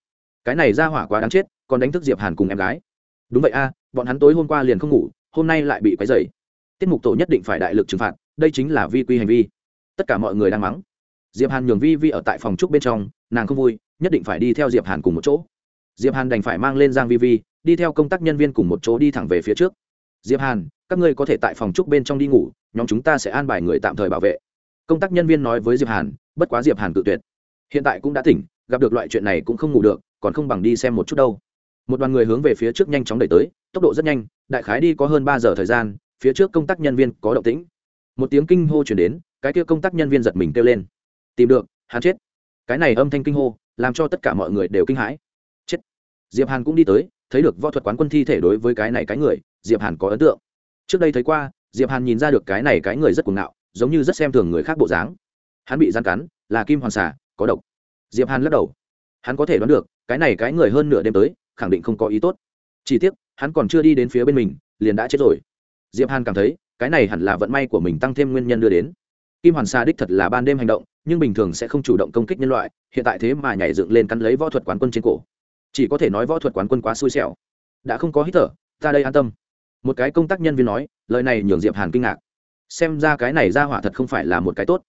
Cái này ra hỏa quá đáng chết, còn đánh thức diệp hàn cùng em gái. Đúng vậy a, bọn hắn tối hôm qua liền không ngủ, hôm nay lại bị quấy dày tiết mục tổ nhất định phải đại lực trừng phạt, đây chính là vi quy hành vi tất cả mọi người đang mắng. Diệp hàn nhường vi vi ở tại phòng trúc bên trong, nàng không vui, nhất định phải đi theo diệp hàn cùng một chỗ. Diệp hàn đành phải mang lên giang vi vi, đi theo công tác nhân viên cùng một chỗ đi thẳng về phía trước. Diệp hàn, các ngươi có thể tại phòng trúc bên trong đi ngủ, nhóm chúng ta sẽ an bài người tạm thời bảo vệ. Công tác nhân viên nói với diệp hàn, bất quá diệp hàn tự tuyệt. Hiện tại cũng đã tỉnh, gặp được loại chuyện này cũng không ngủ được, còn không bằng đi xem một chút đâu. Một đoàn người hướng về phía trước nhanh chóng đẩy tới, tốc độ rất nhanh, đại khái đi có hơn ba giờ thời gian, phía trước công tác nhân viên có động tĩnh. Một tiếng kinh hô chuyển đến cái kia công tác nhân viên giật mình kêu lên. Tìm được, hắn chết. Cái này âm thanh kinh hô, làm cho tất cả mọi người đều kinh hãi. Chết. Diệp hàn cũng đi tới, thấy được võ thuật quán quân thi thể đối với cái này cái người, diệp hàn có ấn tượng. Trước đây thấy qua, diệp hàn nhìn ra được cái này cái người rất cuồng ngạo, giống như rất xem thường người khác bộ dáng. Hắn bị gian cắn, là kim hoàn xà, có độc. Diệp hàn lắc đầu. Hắn có thể đoán được, cái này cái người hơn nửa đêm tới, khẳng định không có ý tốt. Chỉ tiếc, hắn còn chưa đi đến phía bên mình, liền đã chết rồi. Diệp hàn cảm thấy, cái này hẳn là vận may của mình tăng thêm nguyên nhân đưa đến kim hoàn sa đích thật là ban đêm hành động, nhưng bình thường sẽ không chủ động công kích nhân loại, hiện tại thế mà nhảy dựng lên cắn lấy võ thuật quán quân trên cổ. Chỉ có thể nói võ thuật quán quân quá xui xẻo. Đã không có hít thở, ta đây an tâm. Một cái công tác nhân viên nói, lời này nhường diệp hàn kinh ngạc. Xem ra cái này ra hỏa thật không phải là một cái tốt.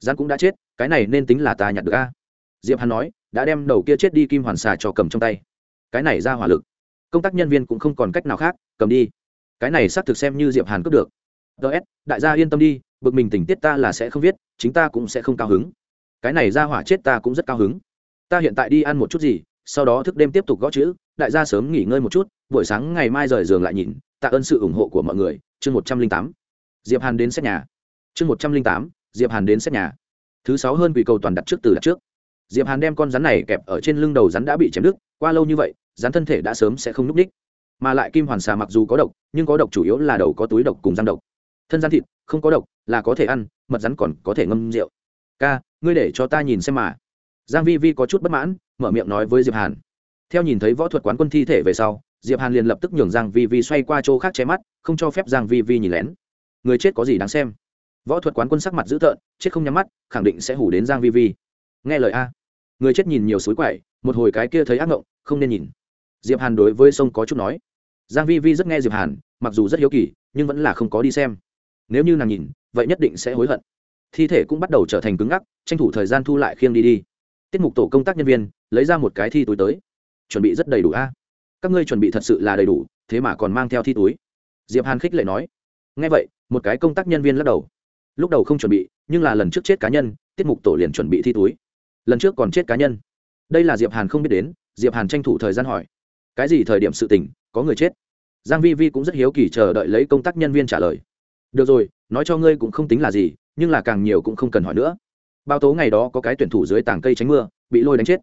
Gián cũng đã chết, cái này nên tính là ta nhặt được a. Diệp hàn nói, đã đem đầu kia chết đi kim hoàn xà cho cầm trong tay. Cái này ra hỏa lực. Công tác nhân viên cũng không còn cách nào khác, cầm đi. Cái này xác thực xem như diệp hàn cướp được. Ts đại gia yên tâm đi bực mình tình tiết ta là sẽ không viết, chính ta cũng sẽ không cao hứng. Cái này ra hỏa chết ta cũng rất cao hứng. Ta hiện tại đi ăn một chút gì, sau đó thức đêm tiếp tục gõ chữ, đại gia sớm nghỉ ngơi một chút, buổi sáng ngày mai rời giường lại nhìn, tạ ơn sự ủng hộ của mọi người. Chương một trăm linh tám. Diệp hàn đến xét nhà. Chương một trăm linh tám. Diệp hàn đến xét nhà. Thứ sáu hơn quỷ cầu toàn đặt trước từ đặt trước. Diệp hàn đem con rắn này kẹp ở trên lưng đầu rắn đã bị chém đứt, qua lâu như vậy, rắn thân thể đã sớm sẽ không núp ních mà lại kim hoàn xà mặc dù có độc, nhưng có độc chủ yếu là đầu có túi độc cùng răng độc thân gian thịt, không có độc, là có thể ăn, mật rắn còn có thể ngâm rượu. Ca, ngươi để cho ta nhìn xem mà. Giang vi vi có chút bất mãn, mở miệng nói với diệp hàn. Theo nhìn thấy võ thuật quán quân thi thể về sau, diệp hàn liền lập tức nhường giang vi vi xoay qua chỗ khác che mắt, không cho phép giang vi vi nhìn lén. Người chết có gì đáng xem? Võ thuật quán quân sắc mặt dữ tợn, chết không nhắm mắt, khẳng định sẽ hủ đến giang vi vi. Nghe lời a. Người chết nhìn nhiều suối quậy, một hồi cái kia thấy ác ngộng, không nên nhìn. Diệp hàn đối với sông có chút nói. Giang vi vi rất nghe diệp hàn, mặc dù rất hiếu kỳ, nhưng vẫn là không có đi xem nếu như nàng nhìn, vậy nhất định sẽ hối hận. Thi thể cũng bắt đầu trở thành cứng ngắc, tranh thủ thời gian thu lại khiêng đi đi. Tiết mục tổ công tác nhân viên, lấy ra một cái thi túi tới. Chuẩn bị rất đầy đủ a. Các ngươi chuẩn bị thật sự là đầy đủ, thế mà còn mang theo thi túi. Diệp hàn khích lệ nói. Nghe vậy, một cái công tác nhân viên lắc đầu. Lúc đầu không chuẩn bị, nhưng là lần trước chết cá nhân, tiết mục tổ liền chuẩn bị thi túi. Lần trước còn chết cá nhân. Đây là diệp hàn không biết đến, diệp hàn tranh thủ thời gian hỏi. Cái gì thời điểm sự tình, có người chết? Giang vi vi cũng rất hiếu kỳ chờ đợi lấy công tác nhân viên trả lời được rồi, nói cho ngươi cũng không tính là gì, nhưng là càng nhiều cũng không cần hỏi nữa. Bao tố ngày đó có cái tuyển thủ dưới tảng cây tránh mưa, bị lôi đánh chết.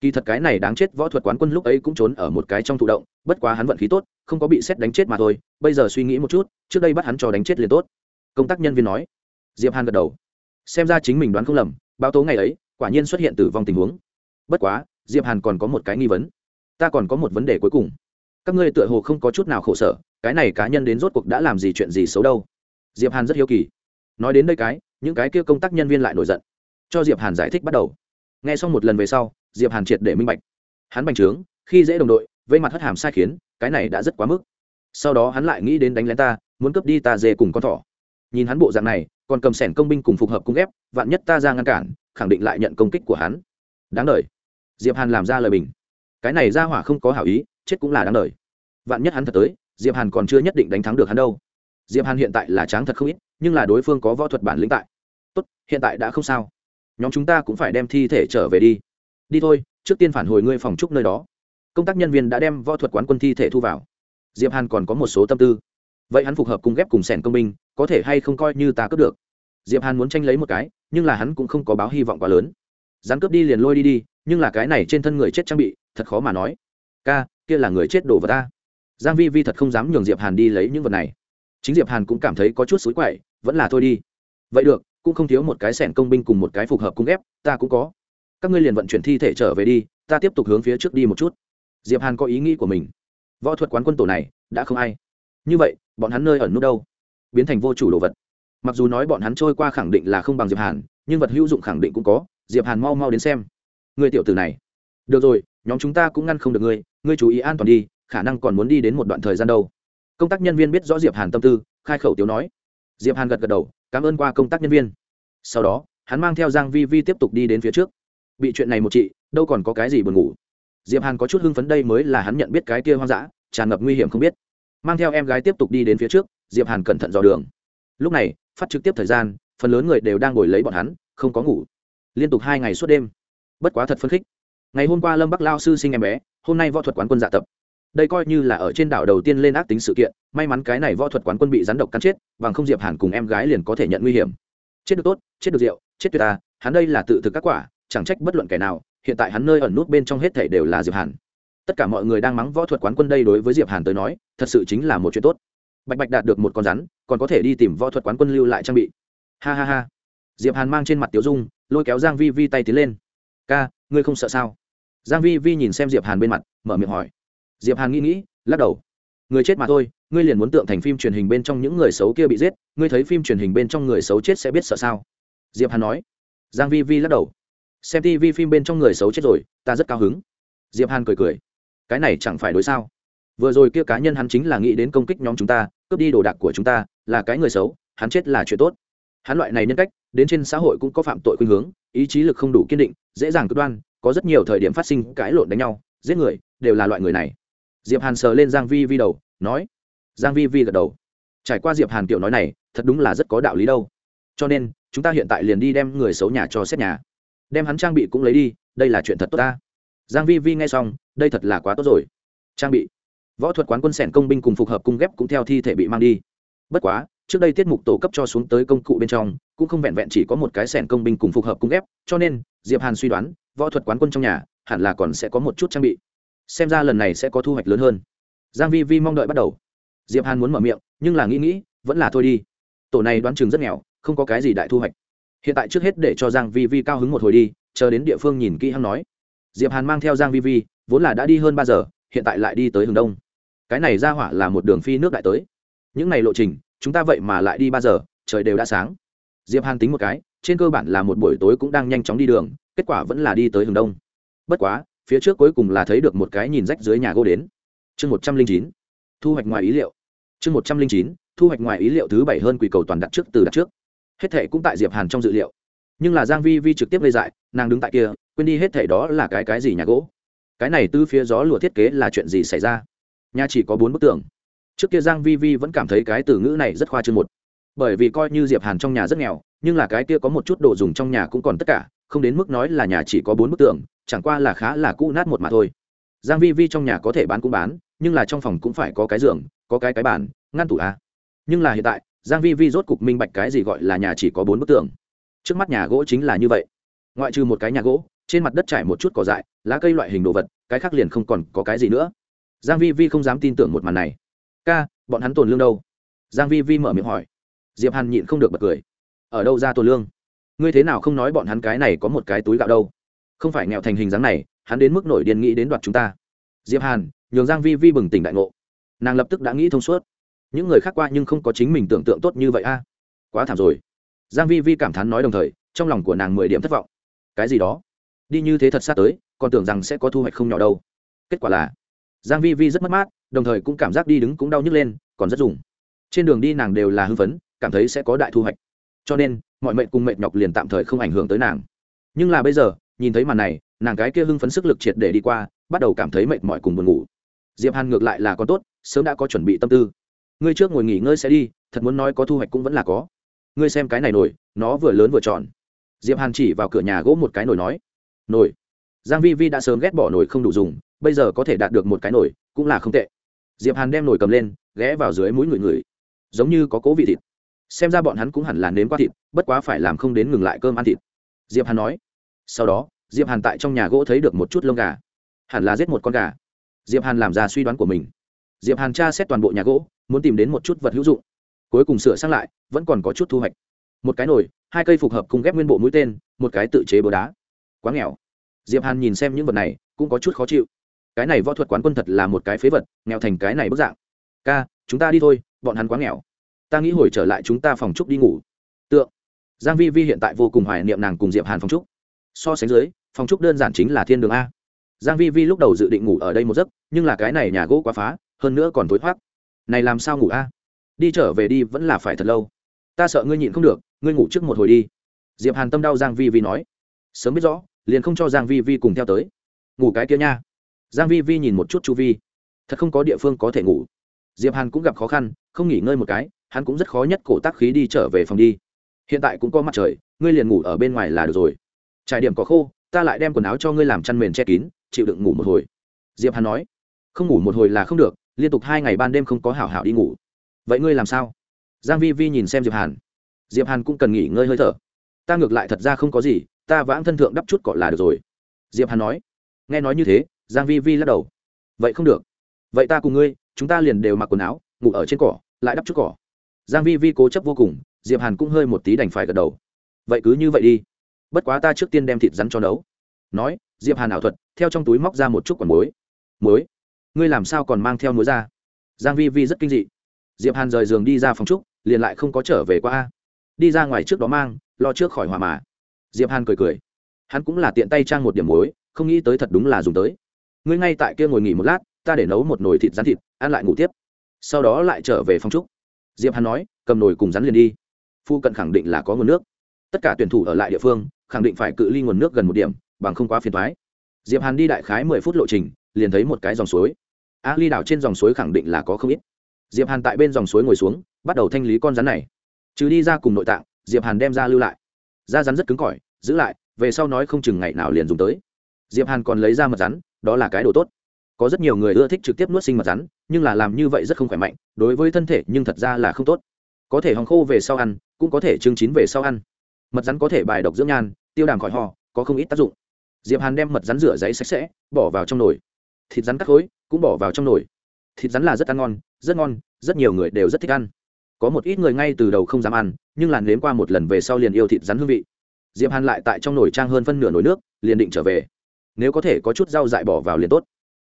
Kỳ thật cái này đáng chết, võ thuật quán quân lúc ấy cũng trốn ở một cái trong thụ động, bất quá hắn vận khí tốt, không có bị xét đánh chết mà thôi, bây giờ suy nghĩ một chút, trước đây bắt hắn cho đánh chết liền tốt. Công tác nhân viên nói. Diệp hàn gật đầu. Xem ra chính mình đoán không lầm báo tố ngày ấy, quả nhiên xuất hiện tử vong tình huống. Bất quá, diệp hàn còn có một cái nghi vấn. Ta còn có một vấn đề cuối cùng. Các ngươi tựa hồ không có chút nào khổ sở, cái này cá nhân đến rốt cuộc đã làm gì chuyện gì xấu đâu diệp hàn rất hiếu kỳ. Nói đến đây cái, những cái kia công tác nhân viên lại nổi giận. Cho diệp hàn giải thích bắt đầu. Nghe xong một lần về sau, diệp hàn triệt để minh bạch. Hắn bành trướng, khi dễ đồng đội, vây mặt hất hàm sai khiến, cái này đã rất quá mức. Sau đó hắn lại nghĩ đến đánh lén ta, muốn cướp đi ta dê cùng con thỏ. Nhìn hắn bộ dạng này, còn cầm sẻn công binh cùng phục hợp cung ghép vạn nhất ta ra ngăn cản, khẳng định lại nhận công kích của hắn. Đáng đời. Diệp hàn làm ra lời bình. Cái này ra hỏa không có hảo ý, chết cũng là đáng đời. Vạn nhất hắn thật tới, diệp hàn còn chưa nhất định đánh thắng được hắn đâu diệp hàn hiện tại là tráng thật không ít, nhưng là đối phương có võ thuật bản lĩnh tại. Tốt, hiện tại đã không sao. Nhóm chúng ta cũng phải đem thi thể trở về đi. Đi thôi, trước tiên phản hồi ngươi phòng trúc nơi đó. Công tác nhân viên đã đem võ thuật quán quân thi thể thu vào. Diệp hàn còn có một số tâm tư. Vậy hắn phục hợp cùng ghép cùng sẻn công binh, có thể hay không coi như ta cướp được? Diệp hàn muốn tranh lấy một cái, nhưng là hắn cũng không có báo hy vọng quá lớn. Rắn cướp đi liền lôi đi đi, nhưng là cái này trên thân người chết trang bị, thật khó mà nói. Ca, kia là người chết đổ vào ta. Giang vi vi thật không dám nhường diệp hàn đi lấy những vật này chính diệp hàn cũng cảm thấy có chút xối quậy, vẫn là thôi đi. Vậy được, cũng không thiếu một cái sẻn công binh cùng một cái phục hợp cung ghép ta cũng có. Các ngươi liền vận chuyển thi thể trở về đi, ta tiếp tục hướng phía trước đi một chút. Diệp hàn có ý nghĩ của mình. Võ thuật quán quân tổ này, đã không ai. Như vậy, bọn hắn nơi ẩn nút đâu? Biến thành vô chủ đồ vật. Mặc dù nói bọn hắn trôi qua khẳng định là không bằng diệp hàn, nhưng vật hữu dụng khẳng định cũng có, diệp hàn mau mau đến xem. Người tiểu tử này. Được rồi, nhóm chúng ta cũng ngăn không được ngươi ngươi chú ý an toàn đi, khả năng còn muốn đi đến một đoạn thời gian đâu công tác nhân viên biết rõ diệp hàn tâm tư, khai khẩu tiếu nói. Diệp hàn gật gật đầu, cảm ơn qua công tác nhân viên. Sau đó, hắn mang theo giang vi vi tiếp tục đi đến phía trước. Bị chuyện này một chị, đâu còn có cái gì buồn ngủ. Diệp hàn có chút hưng phấn đây mới là hắn nhận biết cái kia hoang dã, tràn ngập nguy hiểm không biết. Mang theo em gái tiếp tục đi đến phía trước, diệp hàn cẩn thận dò đường. Lúc này, phát trực tiếp thời gian, phần lớn người đều đang ngồi lấy bọn hắn, không có ngủ. Liên tục hai ngày suốt đêm. Bất quá thật phấn khích. Ngày hôm qua lâm bắc lao sư sinh em bé, hôm nay võ thuật quán quân dạ tập đây coi như là ở trên đảo đầu tiên lên ác tính sự kiện, may mắn cái này võ thuật quán quân bị rắn độc cắn chết, bằng không diệp hàn cùng em gái liền có thể nhận nguy hiểm. Chết được tốt, chết được rượu, chết tuyệt ta, hắn đây là tự thực các quả, chẳng trách bất luận kẻ nào, hiện tại hắn nơi ẩn nút bên trong hết thảy đều là diệp hàn. Tất cả mọi người đang mắng võ thuật quán quân đây đối với diệp hàn tới nói, thật sự chính là một chuyện tốt. Bạch bạch đạt được một con rắn, còn có thể đi tìm võ thuật quán quân lưu lại trang bị. Ha ha ha. Diệp hàn mang trên mặt tiểu dung, lôi kéo giang vi vi tay tiến lên. Ca, ngươi không sợ sao? Giang vi vi nhìn xem diệp hàn bên mặt, mở miệng hỏi diệp hàn nghĩ nghĩ, lắc đầu. Người chết mà thôi, ngươi liền muốn tượng thành phim truyền hình bên trong những người xấu kia bị giết, ngươi thấy phim truyền hình bên trong người xấu chết sẽ biết sợ sao? Diệp hàn nói. Giang vi vi lắc đầu. Xem tv phim bên trong người xấu chết rồi, ta rất cao hứng. Diệp hàn cười cười. Cái này chẳng phải đối sao? Vừa rồi kia cá nhân hắn chính là nghĩ đến công kích nhóm chúng ta, cướp đi đồ đạc của chúng ta, là cái người xấu, hắn chết là chuyện tốt. Hắn loại này nhân cách, đến trên xã hội cũng có phạm tội khuynh hướng, ý chí lực không đủ kiên định, dễ dàng cực đoan, có rất nhiều thời điểm phát sinh cãi lộn đánh nhau, giết người, đều là loại người này diệp hàn sờ lên giang vi vi đầu, nói, giang vi vi gật đầu. Trải qua diệp hàn tiểu nói này, thật đúng là rất có đạo lý đâu. Cho nên, chúng ta hiện tại liền đi đem người xấu nhà cho xét nhà. Đem hắn trang bị cũng lấy đi, đây là chuyện thật tốt ta. Giang vi vi nghe xong, đây thật là quá tốt rồi. Trang bị. Võ thuật quán quân sẻn công binh cùng phục hợp cung ghép cũng theo thi thể bị mang đi. Bất quá, trước đây tiết mục tổ cấp cho xuống tới công cụ bên trong, cũng không vẹn vẹn chỉ có một cái sẻn công binh cùng phục hợp cung ghép, cho nên, diệp hàn suy đoán, võ thuật quán quân trong nhà, hẳn là còn sẽ có một chút trang bị xem ra lần này sẽ có thu hoạch lớn hơn. Giang vi vi mong đợi bắt đầu. Diệp hàn muốn mở miệng, nhưng là nghĩ nghĩ, vẫn là thôi đi. Tổ này đoán chừng rất nghèo, không có cái gì đại thu hoạch. Hiện tại trước hết để cho giang vi vi cao hứng một hồi đi, chờ đến địa phương nhìn kỹ hắn nói. Diệp hàn mang theo giang vi vi, vốn là đã đi hơn ba giờ, hiện tại lại đi tới hướng đông. Cái này ra hỏa là một đường phi nước đại tới. Những ngày lộ trình, chúng ta vậy mà lại đi ba giờ, trời đều đã sáng. Diệp hàn tính một cái, trên cơ bản là một buổi tối cũng đang nhanh chóng đi đường, kết quả vẫn là đi tới hướng đông. Bất quá phía trước cuối cùng là thấy được một cái nhìn rách dưới nhà gỗ đến. Chương một trăm linh chín, thu hoạch ngoài ý liệu. Chương một trăm linh chín, thu hoạch ngoài ý liệu thứ bảy hơn quỷ cầu toàn đặt trước từ đặt trước. Hết thệ cũng tại diệp hàn trong dự liệu. Nhưng là giang vi vi trực tiếp gây dại, nàng đứng tại kia, quên đi hết thệ đó là cái cái gì nhà gỗ. Cái này từ phía gió lùa thiết kế là chuyện gì xảy ra? Nhà chỉ có bốn bức tường. Trước kia giang vi vi vẫn cảm thấy cái từ ngữ này rất khoa trương một. Bởi vì coi như diệp hàn trong nhà rất nghèo, nhưng là cái kia có một chút đồ dùng trong nhà cũng còn tất cả, không đến mức nói là nhà chỉ có bốn bức tường chẳng qua là khá là cũ nát một mà thôi. Giang vi vi trong nhà có thể bán cũng bán, nhưng là trong phòng cũng phải có cái giường, có cái cái bàn, ngăn tủ à nhưng là hiện tại, giang vi vi rốt cục minh bạch cái gì gọi là nhà chỉ có bốn bức tường. Trước mắt nhà gỗ chính là như vậy. Ngoại trừ một cái nhà gỗ, trên mặt đất trải một chút cỏ dại, lá cây loại hình đồ vật, cái khác liền không còn có cái gì nữa. Giang vi vi không dám tin tưởng một màn này. Ca, bọn hắn tồn lương đâu? Giang vi vi mở miệng hỏi. Diệp hàn nhịn không được bật cười. Ở đâu ra tồn lương? Ngươi thế nào không nói bọn hắn cái này có một cái túi gạo đâu? Không phải nghèo thành hình dáng này, hắn đến mức nổi điên nghĩ đến đoạt chúng ta. Diệp hàn, nhường giang vi vi bừng tỉnh đại ngộ. Nàng lập tức đã nghĩ thông suốt. Những người khác qua nhưng không có chính mình tưởng tượng tốt như vậy a. À, quá thảm rồi. Giang vi vi cảm thán nói đồng thời, trong lòng của nàng mười điểm thất vọng. Cái gì đó? Đi như thế thật xa tới, còn tưởng rằng sẽ có thu hoạch không nhỏ đâu. Kết quả là, giang vi vi rất mất mát, đồng thời cũng cảm giác đi đứng cũng đau nhức lên, còn rất dùng trên đường đi nàng đều là hưng phấn, cảm thấy sẽ có đại thu hoạch. Cho nên, mọi mệnh cùng mệnh nhọc liền tạm thời không ảnh hưởng tới nàng. Nhưng là bây giờ nhìn thấy màn này, nàng cái kia hưng phấn sức lực triệt để đi qua, bắt đầu cảm thấy mệt mỏi cùng buồn ngủ. Diệp hàn ngược lại là có tốt, sớm đã có chuẩn bị tâm tư. Ngươi trước ngồi nghỉ ngơi sẽ đi, thật muốn nói có thu hoạch cũng vẫn là có. Ngươi xem cái này nổi, nó vừa lớn vừa tròn. Diệp hàn chỉ vào cửa nhà gỗ một cái nồi nói nồi giang vi vi đã sớm ghét bỏ nồi không đủ dùng, bây giờ có thể đạt được một cái nồi cũng là không tệ. Diệp hàn đem nồi cầm lên, ghé vào dưới mũi người người. Giống như có cố vị thịt. Xem ra bọn hắn cũng hẳn là nếm qua thịt, bất quá phải làm không đến ngừng lại cơm ăn thịt. Diệp hàn nói sau đó, diệp hàn tại trong nhà gỗ thấy được một chút lông gà. Hẳn là giết một con gà. Diệp hàn làm ra suy đoán của mình. Diệp hàn tra xét toàn bộ nhà gỗ, muốn tìm đến một chút vật hữu dụng. Cuối cùng sửa sang lại, vẫn còn có chút thu hoạch. Một cái nồi, hai cây phục hợp cùng ghép nguyên bộ mũi tên, một cái tự chế búa đá. Quá nghèo. Diệp hàn nhìn xem những vật này, cũng có chút khó chịu. Cái này võ thuật quán quân thật là một cái phế vật, nghèo thành cái này bức dạng. Ca, chúng ta đi thôi, bọn hắn quá nghèo. Ta nghĩ hồi trở lại chúng ta phòng trúc đi ngủ. Tượng. Giang vi vi hiện tại vô cùng hoài niệm nàng cùng diệp hàn phòng trúc so sánh dưới, phòng trúc đơn giản chính là thiên đường a. Giang vi vi lúc đầu dự định ngủ ở đây một giấc, nhưng là cái này nhà gỗ quá phá, hơn nữa còn tối thoát này làm sao ngủ a? Đi trở về đi vẫn là phải thật lâu. Ta sợ ngươi nhịn không được, ngươi ngủ trước một hồi đi. Diệp hàn tâm đau giang vi vi nói. Sớm biết rõ, liền không cho giang vi vi cùng theo tới. Ngủ cái kia nha. Giang vi vi nhìn một chút chu vi. Thật không có địa phương có thể ngủ. Diệp hàn cũng gặp khó khăn, không nghỉ ngơi một cái, hắn cũng rất khó nhất cổ tác khí đi trở về phòng đi. Hiện tại cũng có mặt trời, ngươi liền ngủ ở bên ngoài là được rồi trải điểm có khô, ta lại đem quần áo cho ngươi làm chăn mền che kín, chịu đựng ngủ một hồi. Diệp hàn nói. Không ngủ một hồi là không được, liên tục hai ngày ban đêm không có hảo hảo đi ngủ. Vậy ngươi làm sao? Giang vi vi nhìn xem diệp hàn. Diệp hàn cũng cần nghỉ ngơi hơi thở. Ta ngược lại thật ra không có gì, ta vãng thân thượng đắp chút cỏ là được rồi. Diệp hàn nói. Nghe nói như thế, giang vi vi lắc đầu. Vậy không được. Vậy ta cùng ngươi, chúng ta liền đều mặc quần áo, ngủ ở trên cỏ, lại đắp chút cỏ. Giang vi vi cố chấp vô cùng, diệp hàn cũng hơi một tí đành phải gật đầu. Vậy cứ như vậy đi bất quá ta trước tiên đem thịt rắn cho nấu. Nói, diệp hàn ảo thuật, theo trong túi móc ra một chút quả muối. Muối? Ngươi làm sao còn mang theo muối ra? Giang vi vi rất kinh dị. Diệp hàn rời giường đi ra phòng trúc, liền lại không có trở về qua đi ra ngoài trước đó mang, lo trước khỏi hỏa mà. Diệp hàn cười cười. Hắn cũng là tiện tay trang một điểm muối, không nghĩ tới thật đúng là dùng tới. Ngươi ngay tại kia ngồi nghỉ một lát, ta để nấu một nồi thịt rắn thịt, ăn lại ngủ tiếp. Sau đó lại trở về phòng trúc. Diệp hàn nói, cầm nồi cùng rắn liền đi. Phu cận khẳng định là có nguồn nước. Tất cả tuyển thủ ở lại địa phương khẳng định phải cự ly nguồn nước gần một điểm, bằng không quá phiền thoái diệp hàn đi đại khái mười phút lộ trình, liền thấy một cái dòng suối. A ly đảo trên dòng suối khẳng định là có không ít. Diệp hàn tại bên dòng suối ngồi xuống, bắt đầu thanh lý con rắn này. Trừ đi ra cùng nội tạng, diệp hàn đem ra lưu lại. Da rắn rất cứng cỏi, giữ lại, về sau nói không chừng ngày nào liền dùng tới. Diệp hàn còn lấy ra mật rắn, đó là cái đồ tốt. Có rất nhiều người ưa thích trực tiếp nuốt sinh mật rắn, nhưng là làm như vậy rất không khỏe mạnh, đối với thân thể nhưng thật ra là không tốt. Có thể hòng khô về sau ăn, cũng có thể trưng chín về sau ăn. Mật rắn có thể bài độc dưỡng nhan tiêu đàm khỏi ho, có không ít tác dụng. Diệp hàn đem mật rắn rửa giấy sạch sẽ, bỏ vào trong nồi. Thịt rắn cắt khối, cũng bỏ vào trong nồi. Thịt rắn là rất ăn ngon, rất ngon, rất nhiều người đều rất thích ăn. Có một ít người ngay từ đầu không dám ăn, nhưng làn nếm qua một lần về sau liền yêu thịt rắn hương vị. Diệp hàn lại tại trong nồi trang hơn phân nửa nồi nước, liền định trở về. Nếu có thể có chút rau dại bỏ vào liền tốt.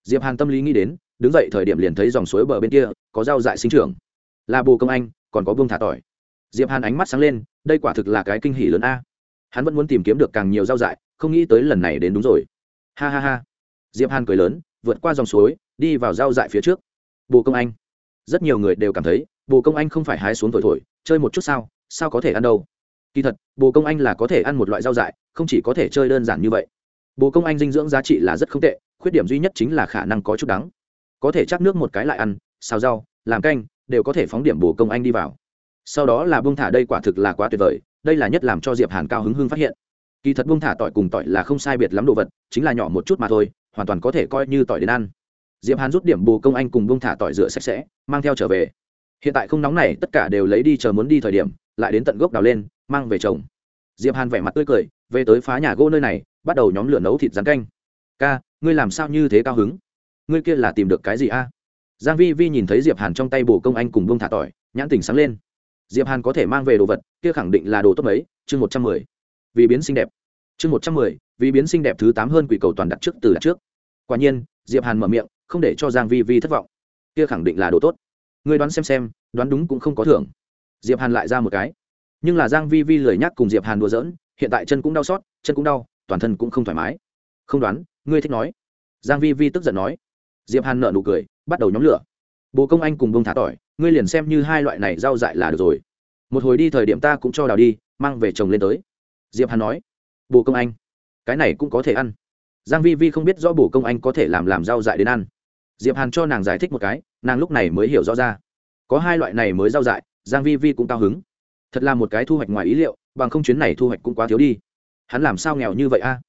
Diệp hàn tâm lý nghĩ đến, đứng dậy thời điểm liền thấy dòng suối bờ bên kia, có rau dại sinh trưởng. Là bồ công anh, còn có buông thả tỏi. Diệp hàn ánh mắt sáng lên, đây quả thực là cái kinh hỉ lớn a hắn vẫn muốn tìm kiếm được càng nhiều rau dại, không nghĩ tới lần này đến đúng rồi. Ha ha ha. Diệp hàn cười lớn, vượt qua dòng suối, đi vào rau dại phía trước. Bồ công anh. Rất nhiều người đều cảm thấy, bồ công anh không phải hái xuống thổi thổi, chơi một chút sao sao có thể ăn đâu? Kỳ thật, bồ công anh là có thể ăn một loại rau dại, không chỉ có thể chơi đơn giản như vậy. Bồ công anh dinh dưỡng giá trị là rất không tệ, khuyết điểm duy nhất chính là khả năng có chút đắng. Có thể chắc nước một cái lại ăn, xào rau, làm canh, đều có thể phóng điểm bồ công anh đi vào. Sau đó là bông thả đây quả thực là quá tuyệt vời đây là nhất làm cho diệp hàn cao hứng hưng phát hiện kỳ thật buông thả tỏi cùng tỏi là không sai biệt lắm đồ vật chính là nhỏ một chút mà thôi hoàn toàn có thể coi như tỏi đến ăn diệp hàn rút điểm bù công anh cùng buông thả tỏi rửa sạch sẽ mang theo trở về hiện tại không nóng này tất cả đều lấy đi chờ muốn đi thời điểm lại đến tận gốc đào lên mang về trồng diệp hàn vẻ mặt tươi cười về tới phá nhà gỗ nơi này bắt đầu nhóm lửa nấu thịt rán canh ca ngươi làm sao như thế cao hứng ngươi kia là tìm được cái gì a giang vi vi nhìn thấy diệp hàn trong tay bổ công anh cùng buông thả tỏi nhãn tình sáng lên diệp hàn có thể mang về đồ vật, kia khẳng định là đồ tốt mấy, chương một trăm mười. Vì biến xinh đẹp. Chương một trăm mười, vì biến xinh đẹp thứ tám hơn quỷ cầu toàn đặt trước từ đặt trước. Quả nhiên, diệp hàn mở miệng, không để cho giang vi vi thất vọng. Kia khẳng định là đồ tốt. Ngươi đoán xem xem, đoán đúng cũng không có thưởng. Diệp hàn lại ra một cái. Nhưng là giang vi vi lười nhắc cùng diệp hàn đùa giỡn, hiện tại chân cũng đau xót, chân cũng đau, toàn thân cũng không thoải mái. Không đoán, ngươi thích nói. Giang vi vi tức giận nói. Diệp hàn nở nụ cười, bắt đầu nhóm lửa. Bồ công anh cùng bông thả tỏi ngươi liền xem như hai loại này rau dại là được rồi. Một hồi đi thời điểm ta cũng cho đào đi, mang về trồng lên tới. Diệp hàn nói. Bồ công anh, cái này cũng có thể ăn. Giang vi vi không biết rõ bồ công anh có thể làm làm rau dại đến ăn. Diệp hàn cho nàng giải thích một cái, nàng lúc này mới hiểu rõ ra. Có hai loại này mới rau dại, giang vi vi cũng cao hứng. Thật là một cái thu hoạch ngoài ý liệu, bằng không chuyến này thu hoạch cũng quá thiếu đi. Hắn làm sao nghèo như vậy a?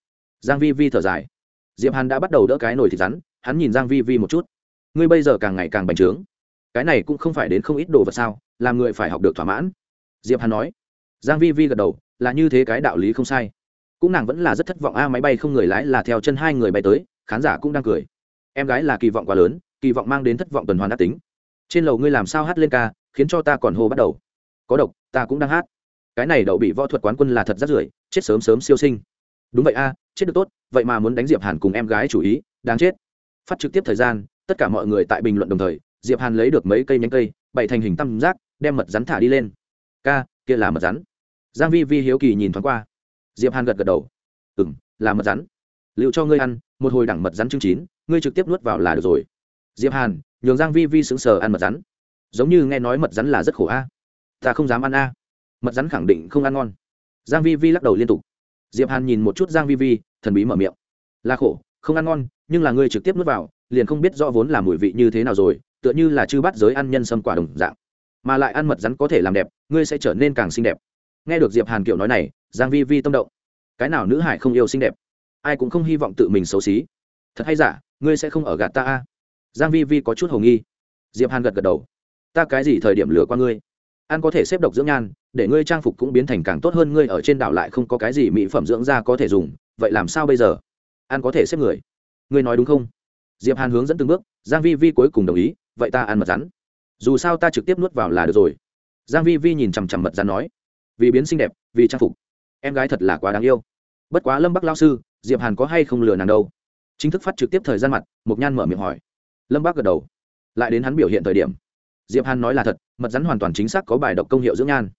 Giang vi vi thở dài. Diệp hàn đã bắt đầu đỡ cái nồi thịt rắn, hắn nhìn giang vi vi một chút. Ngươi bây giờ càng ngày càng bành trướng cái này cũng không phải đến không ít đồ vật sao, làm người phải học được thỏa mãn. Diệp hàn nói. Giang vi vi gật đầu, là như thế cái đạo lý không sai. Cũng nàng vẫn là rất thất vọng a, máy bay không người lái là theo chân hai người bay tới, khán giả cũng đang cười. Em gái là kỳ vọng quá lớn, kỳ vọng mang đến thất vọng tuần hoàn đã tính. Trên lầu ngươi làm sao hát lên ca, khiến cho ta còn hô bắt đầu. Có độc, ta cũng đang hát. Cái này đậu bị võ thuật quán quân là thật rất rưởi, chết sớm sớm siêu sinh. Đúng vậy a, chết được tốt, vậy mà muốn đánh diệp hàn cùng em gái chủ ý, đáng chết. Phát trực tiếp thời gian, tất cả mọi người tại bình luận đồng thời diệp hàn lấy được mấy cây nhánh cây, bày thành hình tam giác, đem mật rắn thả đi lên. Ca, kia là mật rắn. Giang vi vi hiếu kỳ nhìn thoáng qua. Diệp hàn gật gật đầu. Ừm, là mật rắn. Liệu cho ngươi ăn, một hồi đẳng mật rắn trứng chín, ngươi trực tiếp nuốt vào là được rồi. Diệp hàn nhường giang vi vi sững sờ ăn mật rắn. Giống như nghe nói mật rắn là rất khổ a. Ta không dám ăn a. Mật rắn khẳng định không ăn ngon. Giang vi vi lắc đầu liên tục. Diệp hàn nhìn một chút giang vi vi, thần bí mở miệng. Là khổ, không ăn ngon, nhưng là ngươi trực tiếp nuốt vào, liền không biết rõ vốn là mùi vị như thế nào rồi tựa như là chư bắt giới ăn nhân sâm quả đồng dạng. Mà lại ăn mật rắn có thể làm đẹp, ngươi sẽ trở nên càng xinh đẹp. Nghe được diệp hàn kiểu nói này, giang vi vi tâm động. Cái nào nữ hải không yêu xinh đẹp? Ai cũng không hy vọng tự mình xấu xí. Thật hay giả, ngươi sẽ không ở gạt ta a? Giang vi vi có chút hồ nghi. Diệp hàn gật gật đầu. Ta cái gì thời điểm lừa qua ngươi? Ăn có thể xếp độc dưỡng nhan, để ngươi trang phục cũng biến thành càng tốt hơn ngươi ở trên đảo lại không có cái gì mỹ phẩm dưỡng da có thể dùng, vậy làm sao bây giờ? Ăn có thể xếp người. Ngươi nói đúng không? Diệp hàn hướng dẫn từng bước, giang vi vi cuối cùng đồng ý vậy ta ăn mật rắn. Dù sao ta trực tiếp nuốt vào là được rồi. Giang vi vi nhìn chằm chằm mật rắn nói, vì biến xinh đẹp, vì trang phục. Em gái thật là quá đáng yêu. Bất quá lâm bắc lao sư, diệp hàn có hay không lừa nàng đâu? Chính thức phát trực tiếp thời gian mặt mục nhan mở miệng hỏi. Lâm bắc gật đầu. Lại đến hắn biểu hiện thời điểm. Diệp hàn nói là thật, mật rắn hoàn toàn chính xác có bài độc công hiệu dưỡng nhan.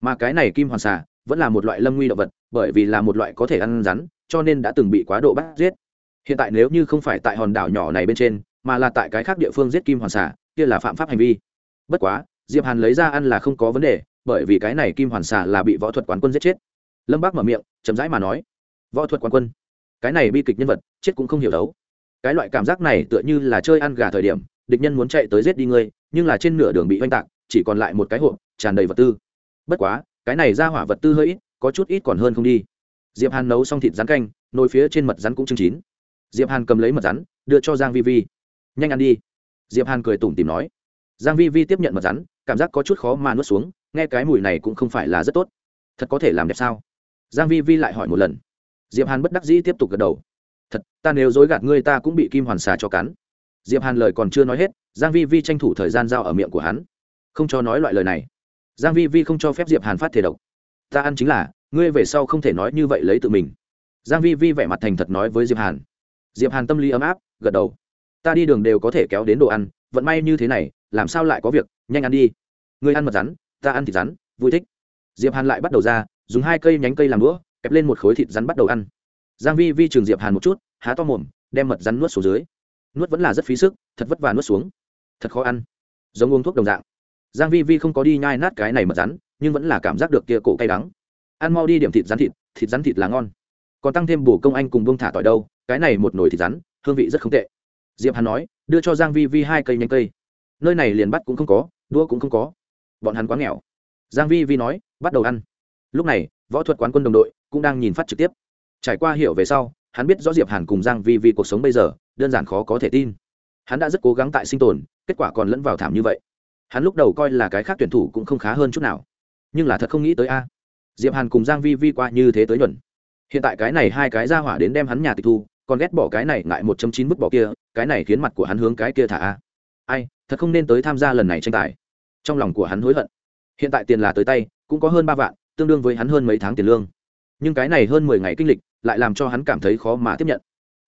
Mà cái này kim hoàn xà vẫn là một loại lâm nguy động vật, bởi vì là một loại có thể ăn rắn, cho nên đã từng bị quá độ bắt giết. Hiện tại nếu như không phải tại hòn đảo nhỏ này bên trên mà là tại cái khác địa phương giết kim hoàn xà, kia là phạm pháp hành vi. Bất quá, diệp hàn lấy ra ăn là không có vấn đề, bởi vì cái này kim hoàn xà là bị võ thuật quán quân giết chết. Lâm bác mở miệng, chậm rãi mà nói, võ thuật quán quân? Cái này bi kịch nhân vật, chết cũng không hiểu đấu. Cái loại cảm giác này tựa như là chơi ăn gà thời điểm, địch nhân muốn chạy tới giết đi ngươi, nhưng là trên nửa đường bị oanh tạc, chỉ còn lại một cái hộp, tràn đầy vật tư. Bất quá, cái này ra hỏa vật tư hơi ít, có chút ít còn hơn không đi. Diệp hàn nấu xong thịt rắn canh, nồi phía trên mật rắn cũng chưng chín. Diệp hàn cầm lấy mật rắn đưa cho giang vi vi nhanh ăn đi. Diệp hàn cười tủm tìm nói. Giang vi vi tiếp nhận mật rắn, cảm giác có chút khó mà nuốt xuống, nghe cái mùi này cũng không phải là rất tốt. Thật có thể làm đẹp sao? Giang vi vi lại hỏi một lần. Diệp hàn bất đắc dĩ tiếp tục gật đầu. Thật, ta nếu dối gạt ngươi ta cũng bị kim hoàn xà cho cắn. Diệp hàn lời còn chưa nói hết, giang vi vi tranh thủ thời gian giao ở miệng của hắn. Không cho nói loại lời này. Giang vi vi không cho phép diệp hàn phát thể độc. Ta ăn chính là, ngươi về sau không thể nói như vậy lấy tự mình. Giang vi vi vẻ mặt thành thật nói với diệp hàn. Diệp hàn tâm lý ấm áp, gật đầu ta đi đường đều có thể kéo đến đồ ăn, vận may như thế này, làm sao lại có việc, nhanh ăn đi. Người ăn mật rắn, ta ăn thịt rắn, vui thích. Diệp hàn lại bắt đầu ra, dùng hai cây nhánh cây làm đũa, kẹp lên một khối thịt rắn bắt đầu ăn. Giang vi vi trường diệp hàn một chút, há to mồm, đem mật rắn nuốt xuống dưới. Nuốt vẫn là rất phí sức, thật vất vả nuốt xuống. Thật khó ăn. Giống uống thuốc đồng dạng. Giang vi vi không có đi nhai nát cái này mật rắn, nhưng vẫn là cảm giác được kia cổ cay đắng. Ăn mau đi điểm thịt rắn thịt thịt rắn thịt là ngon. Còn tăng thêm bổ công anh cùng bông thả tỏi đâu, cái này một nồi thịt rắn, hương vị rất không tệ diệp hàn nói, đưa cho giang vi vi hai cây nhánh cây. Nơi này liền bắt cũng không có, đũa cũng không có. Bọn hắn quá nghèo. Giang vi vi nói, bắt đầu ăn. Lúc này, võ thuật quán quân đồng đội cũng đang nhìn phát trực tiếp. Trải qua hiểu về sau, hắn biết rõ diệp hàn cùng giang vi vi cuộc sống bây giờ, đơn giản khó có thể tin. Hắn đã rất cố gắng tại sinh tồn, kết quả còn lẫn vào thảm như vậy. Hắn lúc đầu coi là cái khác tuyển thủ cũng không khá hơn chút nào. Nhưng là thật không nghĩ tới a. Diệp hàn cùng giang vi vi qua như thế tới nhuận. Hiện tại cái này hai cái ra hỏa đến đem hắn nhà tịch thu còn ghét bỏ cái này ngại một chấm chín mức bỏ kia, cái này khiến mặt của hắn hướng cái kia thả a. Ai, thật không nên tới tham gia lần này tranh tài. Trong lòng của hắn hối hận. Hiện tại tiền là tới tay, cũng có hơn ba vạn, tương đương với hắn hơn mấy tháng tiền lương. Nhưng cái này hơn mười ngày kinh lịch, lại làm cho hắn cảm thấy khó mà tiếp nhận.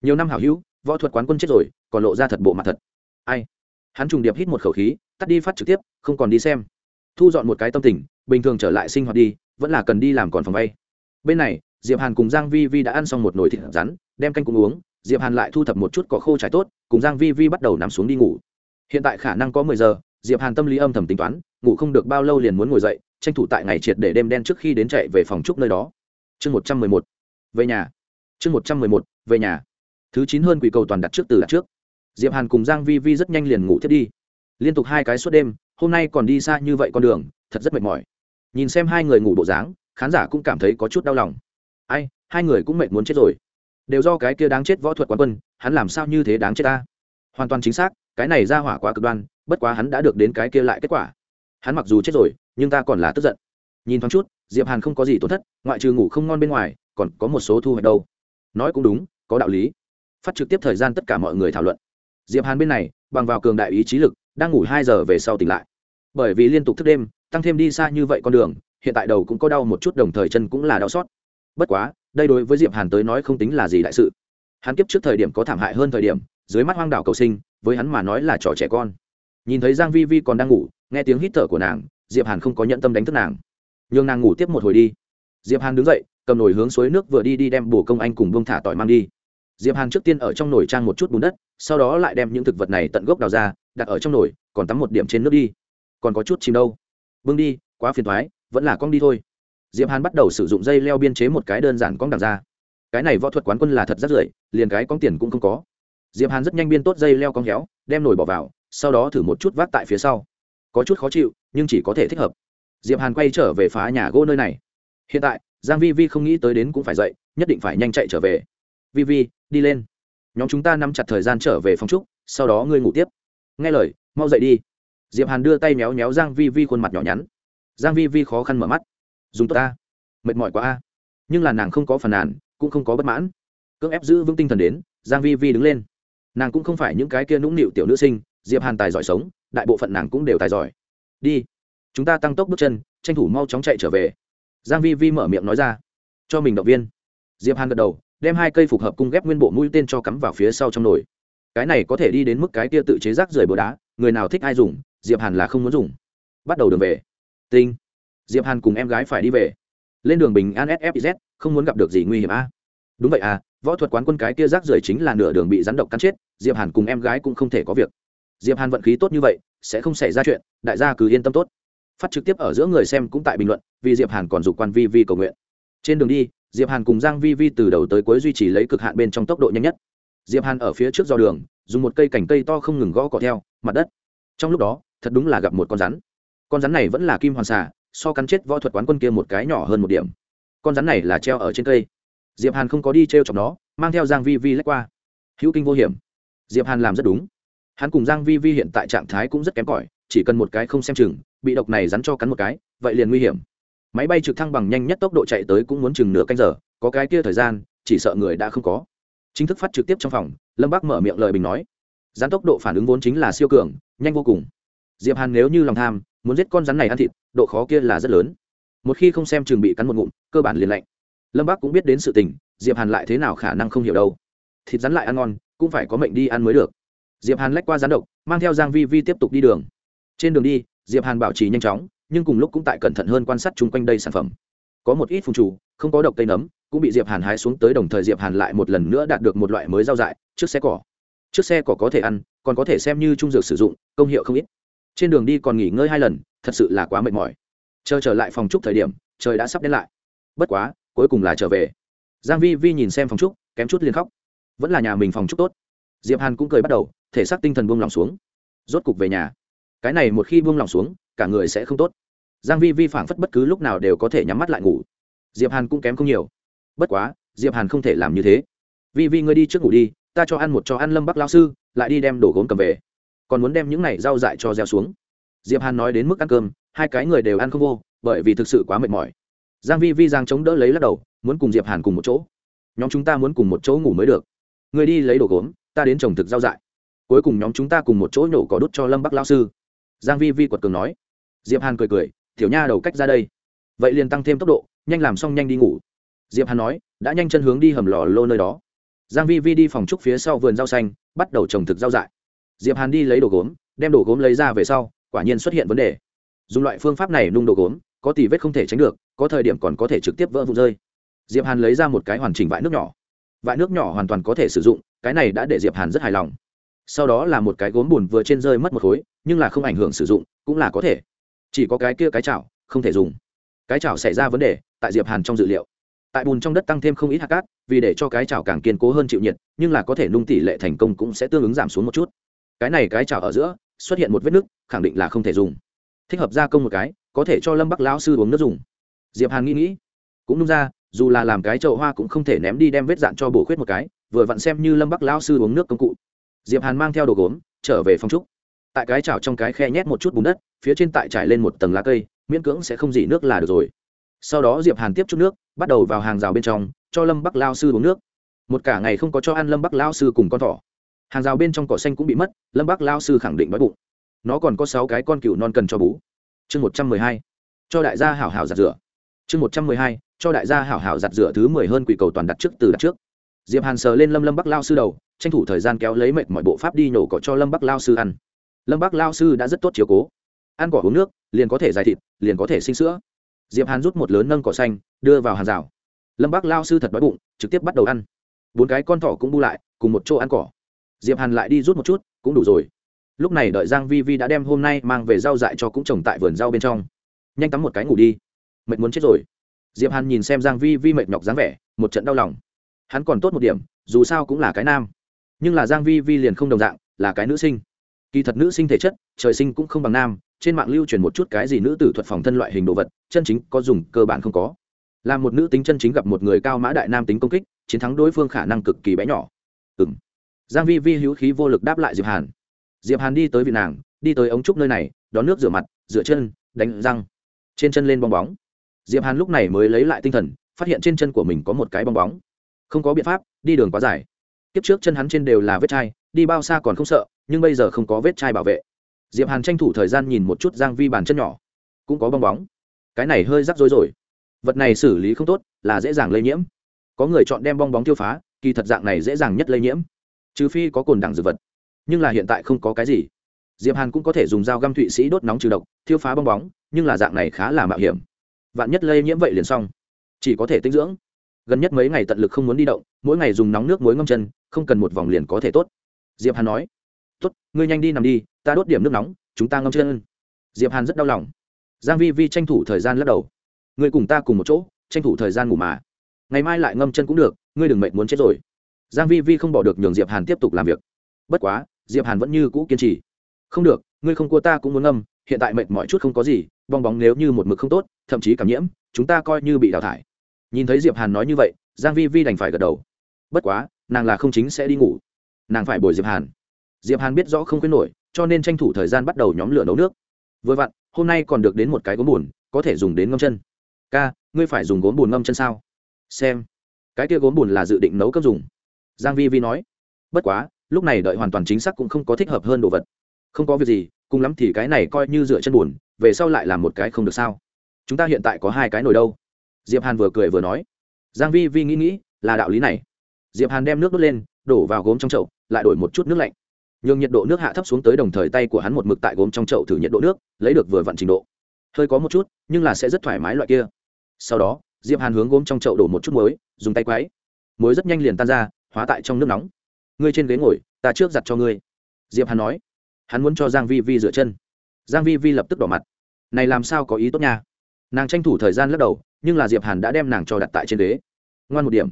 Nhiều năm hảo hữu, võ thuật quán quân chết rồi, còn lộ ra thật bộ mặt thật. Ai? Hắn trùng điệp hít một khẩu khí, tắt đi phát trực tiếp, không còn đi xem. Thu dọn một cái tâm tình, bình thường trở lại sinh hoạt đi, vẫn là cần đi làm còn phòng vay bên này diệp hàn cùng giang vi vi đã ăn xong một nồi thịt rắn, đem canh cùng uống, diệp hàn lại thu thập một chút cỏ khô trải tốt, cùng giang vi vi bắt đầu nằm xuống đi ngủ. Hiện tại khả năng có mười giờ, diệp hàn tâm lý âm thầm tính toán, ngủ không được bao lâu liền muốn ngồi dậy, tranh thủ tại ngày triệt để đêm đen trước khi đến chạy về phòng trúc nơi đó. Chương một trăm mười một, về nhà. Chương một trăm mười một, về nhà. Thứ chín hơn quỷ cầu toàn đặt trước từ đặt trước. Diệp hàn cùng giang vi vi rất nhanh liền ngủ thiết đi. Liên tục hai cái suốt đêm, hôm nay còn đi xa như vậy con đường, thật rất mệt mỏi. Nhìn xem hai người ngủ bộ dáng, khán giả cũng cảm thấy có chút đau lòng ai, hai người cũng mệt muốn chết rồi. Đều do cái kia đáng chết võ thuật quán quân, hắn làm sao như thế đáng chết ta? Hoàn toàn chính xác, cái này ra hỏa quá cực đoan, bất quá hắn đã được đến cái kia lại kết quả. Hắn mặc dù chết rồi, nhưng ta còn là tức giận. Nhìn thoáng chút, diệp hàn không có gì tổn thất, ngoại trừ ngủ không ngon bên ngoài, còn có một số thu hoạch đâu. Nói cũng đúng, có đạo lý. Phát trực tiếp thời gian tất cả mọi người thảo luận. Diệp hàn bên này, bằng vào cường đại ý chí lực, đang ngủ hai giờ về sau tỉnh lại. Bởi vì liên tục thức đêm, tăng thêm đi xa như vậy con đường, hiện tại đầu cũng có đau một chút, đồng thời chân cũng là đau xót bất quá, đây đối với diệp hàn tới nói không tính là gì đại sự. Hắn kiếp trước thời điểm có thảm hại hơn thời điểm, dưới mắt hoang đảo cầu sinh, với hắn mà nói là trò trẻ con. Nhìn thấy giang vi vi còn đang ngủ, nghe tiếng hít thở của nàng, diệp hàn không có nhận tâm đánh thức nàng. Nhường nàng ngủ tiếp một hồi đi. Diệp hàn đứng dậy, cầm nồi hướng suối nước vừa đi đi đem bổ công anh cùng bông thả tỏi mang đi. Diệp hàn trước tiên ở trong nồi trang một chút bùn đất, sau đó lại đem những thực vật này tận gốc đào ra, đặt ở trong nồi, còn tắm một điểm trên nước đi. Còn có chút chìm đâu. Bưng đi, quá phiền thoái, vẫn là con đi thôi diệp hàn bắt đầu sử dụng dây leo biên chế một cái đơn giản cong đằng ra. Cái này võ thuật quán quân là thật rất rưởi, liền cái con tiền cũng không có. Diệp hàn rất nhanh biên tốt dây leo cong héo, đem nồi bỏ vào, sau đó thử một chút vác tại phía sau. Có chút khó chịu, nhưng chỉ có thể thích hợp. Diệp hàn quay trở về phá nhà gỗ nơi này. Hiện tại, giang vi vi không nghĩ tới đến cũng phải dậy, nhất định phải nhanh chạy trở về. Vi vi, đi lên. Nhóm chúng ta nắm chặt thời gian trở về phòng trúc sau đó ngươi ngủ tiếp. Nghe lời, mau dậy đi. Diệp hàn đưa tay méo méo giang vi vi khuôn mặt nhỏ nhắn. Giang vi vi khó khăn mở mắt dùng tốt ta. Mệt mỏi quá a. Nhưng là nàng không có phần nàn, cũng không có bất mãn. Cưỡng ép giữ vững tinh thần đến, giang vi vi đứng lên. Nàng cũng không phải những cái kia nũng nịu tiểu nữ sinh, diệp hàn tài giỏi sống, đại bộ phận nàng cũng đều tài giỏi. Đi, chúng ta tăng tốc bước chân, tranh thủ mau chóng chạy trở về. Giang vi vi mở miệng nói ra. Cho mình động viên. Diệp hàn gật đầu, đem hai cây phục hợp cung ghép nguyên bộ mũi tên cho cắm vào phía sau trong nồi. Cái này có thể đi đến mức cái kia tự chế rác rưởi bừa đá, người nào thích ai dùng, diệp hàn là không muốn dùng. Bắt đầu đường về. Tinh diệp hàn cùng em gái phải đi về. Lên đường bình an sfz không muốn gặp được gì nguy hiểm a. Đúng vậy à võ thuật quán quân cái kia rác rưởi chính là nửa đường bị rắn độc cắn chết, diệp hàn cùng em gái cũng không thể có việc. Diệp hàn vận khí tốt như vậy, sẽ không xảy ra chuyện, đại gia cứ yên tâm tốt. Phát trực tiếp ở giữa người xem cũng tại bình luận, vì diệp hàn còn dục quan vi vi cầu nguyện. Trên đường đi, diệp hàn cùng giang vi vi từ đầu tới cuối duy trì lấy cực hạn bên trong tốc độ nhanh nhất. Diệp hàn ở phía trước do đường, dùng một cây cành cây to không ngừng gõ cỏ theo, mặt đất. Trong lúc đó, thật đúng là gặp một con rắn. Con rắn này vẫn là kim hoàn xà so cắn chết võ thuật quán quân kia một cái nhỏ hơn một điểm. Con rắn này là treo ở trên cây. Diệp hàn không có đi t r e o chọc nó, mang theo giang vi vi lách qua. Hữu kinh vô hiểm. Diệp hàn làm rất đúng. Hắn cùng giang vi vi hiện tại trạng thái cũng rất kém cỏi, chỉ cần một cái không xem chừng, bị độc này rắn cho cắn một cái, vậy liền nguy hiểm. Máy bay trực thăng bằng nhanh nhất tốc độ chạy tới cũng muốn chừng nửa canh giờ, có cái kia thời gian, chỉ sợ người đã không có. Chính thức phát trực tiếp trong phòng, lâm bác mở miệng lời bình nói. Rắn tốc độ phản ứng vốn chính là siêu cường, nhanh vô cùng. Diệp hàn nếu như lòng tham muốn giết con rắn này ăn thịt, độ khó kia là rất lớn. Một khi không xem chừng bị cắn một ngụm, cơ bản liền lạnh. Lâm bác cũng biết đến sự tình, diệp hàn lại thế nào khả năng không hiểu đâu. Thịt rắn lại ăn ngon, cũng phải có mệnh đi ăn mới được. Diệp hàn lách qua rắn độc, mang theo giang vi vi tiếp tục đi đường. Trên đường đi, diệp hàn bảo trì nhanh chóng, nhưng cùng lúc cũng tại cẩn thận hơn quan sát chung quanh đây sản phẩm. Có một ít phùng chủ, không có độc cây nấm, cũng bị diệp hàn hái xuống tới đồng thời diệp hàn lại một lần nữa đạt được một loại mới rau dại, trước xe cỏ. Trước xe cỏ có thể ăn, còn có thể xem như trung dược sử dụng, công hiệu không ít trên đường đi còn nghỉ ngơi hai lần, thật sự là quá mệt mỏi. Chờ trở lại phòng trúc thời điểm, trời đã sắp đến lại. Bất quá, cuối cùng là trở về. Giang vi vi nhìn xem phòng trúc kém chút liền khóc. Vẫn là nhà mình phòng trúc tốt. Diệp hàn cũng cười bắt đầu, thể xác tinh thần buông lòng xuống. Rốt cục về nhà. Cái này một khi buông lòng xuống, cả người sẽ không tốt. Giang vi vi phảng phất bất cứ lúc nào đều có thể nhắm mắt lại ngủ. Diệp hàn cũng kém không nhiều. Bất quá, diệp hàn không thể làm như thế. Vi vi, ngươi đi trước ngủ đi, ta cho ăn một cho ăn lâm bắc lao sư, lại đi đem đồ gốm cầm về còn muốn đem những này rau dại cho gieo xuống. Diệp hàn nói đến mức ăn cơm, hai cái người đều ăn không vô, bởi vì thực sự quá mệt mỏi. Giang vi vi giang chống đỡ lấy lắc đầu, muốn cùng diệp hàn cùng một chỗ. Nhóm chúng ta muốn cùng một chỗ ngủ mới được. Người đi lấy đồ gốm, ta đến trồng thực rau dại. Cuối cùng nhóm chúng ta cùng một chỗ nhổ cỏ đốt cho lâm bắc lão sư. Giang vi vi quật cường nói. Diệp hàn cười cười, tiểu nha đầu cách ra đây. Vậy liền tăng thêm tốc độ, nhanh làm xong nhanh đi ngủ. Diệp hàn nói, đã nhanh chân hướng đi hầm lò lô nơi đó. Giang vi vi đi phòng trúc phía sau vườn rau xanh, bắt đầu trồng thực rau dại diệp hàn đi lấy đồ gốm, đem đồ gốm lấy ra về sau, quả nhiên xuất hiện vấn đề. Dùng loại phương pháp này nung đồ gốm, có tỷ vết không thể tránh được, có thời điểm còn có thể trực tiếp vỡ vụn rơi. Diệp hàn lấy ra một cái hoàn chỉnh vại nước nhỏ. Vại nước nhỏ hoàn toàn có thể sử dụng, cái này đã để diệp hàn rất hài lòng. Sau đó là một cái gốm bùn vừa trên rơi mất một khối, nhưng là không ảnh hưởng sử dụng, cũng là có thể. Chỉ có cái kia cái chảo, không thể dùng. Cái chảo xảy ra vấn đề, tại diệp hàn trong dự liệu. Tại bùn trong đất tăng thêm không ít hạt cát, vì để cho cái chảo càng kiên cố hơn chịu nhiệt, nhưng là có thể nung tỷ lệ thành công cũng sẽ tương ứng giảm xuống một chút cái này cái chảo ở giữa xuất hiện một vết nứt, khẳng định là không thể dùng. Thích hợp gia công một cái, có thể cho lâm bắc lão sư uống nước dùng. Diệp hàn nghĩ nghĩ, cũng nung ra, dù là làm cái chậu hoa cũng không thể ném đi đem vết dạn cho bổ khuyết một cái, vừa vặn xem như lâm bắc lão sư uống nước công cụ. Diệp hàn mang theo đồ gốm, trở về phòng trúc. Tại cái chảo trong cái khe nhét một chút bùn đất, phía trên tại trải lên một tầng lá cây, miễn cưỡng sẽ không dỉ nước là được rồi. Sau đó diệp hàn tiếp chút nước, bắt đầu vào hàng rào bên trong, cho lâm bắc lao sư uống nước. Một cả ngày không có cho ăn lâm bắc lao sư cùng con thỏ hàng rào bên trong cỏ xanh cũng bị mất, lâm bắc lao sư khẳng định đói bụng. Nó còn có sáu cái con cừu non cần cho bú. Chương một trăm mười hai, cho đại gia hảo hảo giặt rửa. Chương một trăm mười hai, cho đại gia hảo hảo giặt rửa thứ mười hơn quỷ cầu toàn đặt trước từ đặt trước. Diệp hàn sờ lên lâm lâm bắc lao sư đầu, tranh thủ thời gian kéo lấy mệt mọi bộ pháp đi nhổ cỏ cho lâm bắc lao sư ăn. Lâm bắc lao sư đã rất tốt chiếu cố. Ăn cỏ uống nước, liền có thể dài thịt, liền có thể sinh sữa. Diệp hàn rút một lớn nâng cỏ xanh, đưa vào hàng rào. Lâm bắc lao sư thật đói bụng, trực tiếp bắt đầu ăn. Bốn cái con thỏ cũng bu lại, cùng một chỗ ăn cỏ diệp hàn lại đi rút một chút, cũng đủ rồi. Lúc này đợi giang vi vi đã đem hôm nay mang về rau dại cho cũng trồng tại vườn rau bên trong. Nhanh tắm một cái ngủ đi. Mệt muốn chết rồi. Diệp hàn nhìn xem giang vi vi mệt nhọc dáng vẻ, một trận đau lòng. Hắn còn tốt một điểm, dù sao cũng là cái nam. Nhưng là giang vi vi liền không đồng dạng, là cái nữ sinh. Kỳ thật nữ sinh thể chất, trời sinh cũng không bằng nam, trên mạng lưu truyền một chút cái gì nữ tử thuật phòng thân loại hình đồ vật, chân chính có dùng, cơ bản không có. Là một nữ tính chân chính gặp một người cao mã đại nam tính công kích, chiến thắng đối phương khả năng cực kỳ bé nhỏ. Ừm giang vi vi hữu khí vô lực đáp lại diệp hàn. Diệp hàn đi tới vị nàng, đi tới ống trúc nơi này, đón nước rửa mặt, rửa chân, đánh răng. Trên chân lên bong bóng. Diệp hàn lúc này mới lấy lại tinh thần, phát hiện trên chân của mình có một cái bong bóng. Không có biện pháp, đi đường quá dài. Kiếp trước chân hắn trên đều là vết chai, đi bao xa còn không sợ, nhưng bây giờ không có vết chai bảo vệ. Diệp hàn tranh thủ thời gian nhìn một chút giang vi bàn chân nhỏ. Cũng có bong bóng. Cái này hơi rắc rối rồi. Vật này xử lý không tốt, là dễ dàng lây nhiễm. Có người chọn đem bong bóng tiêu phá, kỳ thật dạng này dễ dàng nhất lây nhiễm trừ phi có cồn đẳng dược vật. Nhưng là hiện tại không có cái gì. Diệp hàn cũng có thể dùng dao găm thụy sĩ đốt nóng trừ độc, thiêu phá bong bóng, nhưng là dạng này khá là mạo hiểm. Vạn nhất lây nhiễm vậy liền xong. Chỉ có thể tinh dưỡng. Gần nhất mấy ngày tận lực không muốn đi động, mỗi ngày dùng nóng nước muối ngâm chân, không cần một vòng liền có thể tốt. Diệp hàn nói, tốt, ngươi nhanh đi nằm đi, ta đốt điểm nước nóng, chúng ta ngâm chân. Diệp hàn rất đau lòng. Giang vi vi tranh thủ thời gian lắc đầu. Ngươi cùng ta cùng một chỗ, tranh thủ thời gian ngủ mà. Ngày mai lại ngâm chân cũng được, ngươi đừng mệt muốn chết rồi giang vi vi không bỏ được nhường diệp hàn tiếp tục làm việc. Bất quá, diệp hàn vẫn như cũ kiên trì. Không được, ngươi không cua ta cũng muốn ngâm, hiện tại mệt mọi chút không có gì, bong bóng nếu như một mực không tốt, thậm chí cảm nhiễm, chúng ta coi như bị đào thải. Nhìn thấy diệp hàn nói như vậy, giang vi vi đành phải gật đầu. Bất quá, nàng là không chính sẽ đi ngủ. Nàng phải bồi diệp hàn. Diệp hàn biết rõ không khuyến nổi, cho nên tranh thủ thời gian bắt đầu nhóm lửa nấu nước. Vừa vặn, hôm nay còn được đến một cái gốm bùn, có thể dùng đến ngâm chân. Ca, ngươi phải dùng gốm bùn ngâm chân sao? Xem. Cái kia gốm bùn là dự định nấu cơm dùng giang vi vi nói, bất quá, lúc này đợi hoàn toàn chính xác cũng không có thích hợp hơn đồ vật. Không có việc gì, cùng lắm thì cái này coi như dựa chân buồn, về sau lại làm một cái không được sao. Chúng ta hiện tại có hai cái nồi đâu. Diệp hàn vừa cười vừa nói, giang vi vi nghĩ nghĩ, là đạo lý này. Diệp hàn đem nước đốt lên, đổ vào gốm trong chậu, lại đổi một chút nước lạnh. Nhường nhiệt độ nước hạ thấp xuống tới đồng thời tay của hắn một mực tại gốm trong chậu thử nhiệt độ nước, lấy được vừa vặn trình độ. Hơi có một chút, nhưng là sẽ rất thoải mái loại kia. Sau đó, diệp hàn hướng gốm trong chậu đổ một chút muối, dùng tay quấy. Muối rất nhanh liền tan ra hóa tại trong nước nóng. Ngươi trên ghế ngồi, ta trước giặt cho ngươi. Diệp hàn nói. Hắn muốn cho giang vi vi rửa chân. Giang vi vi lập tức đỏ mặt. Này làm sao có ý tốt nha? Nàng tranh thủ thời gian lắc đầu, nhưng là diệp hàn đã đem nàng cho đặt tại trên ghế. Ngoan một điểm.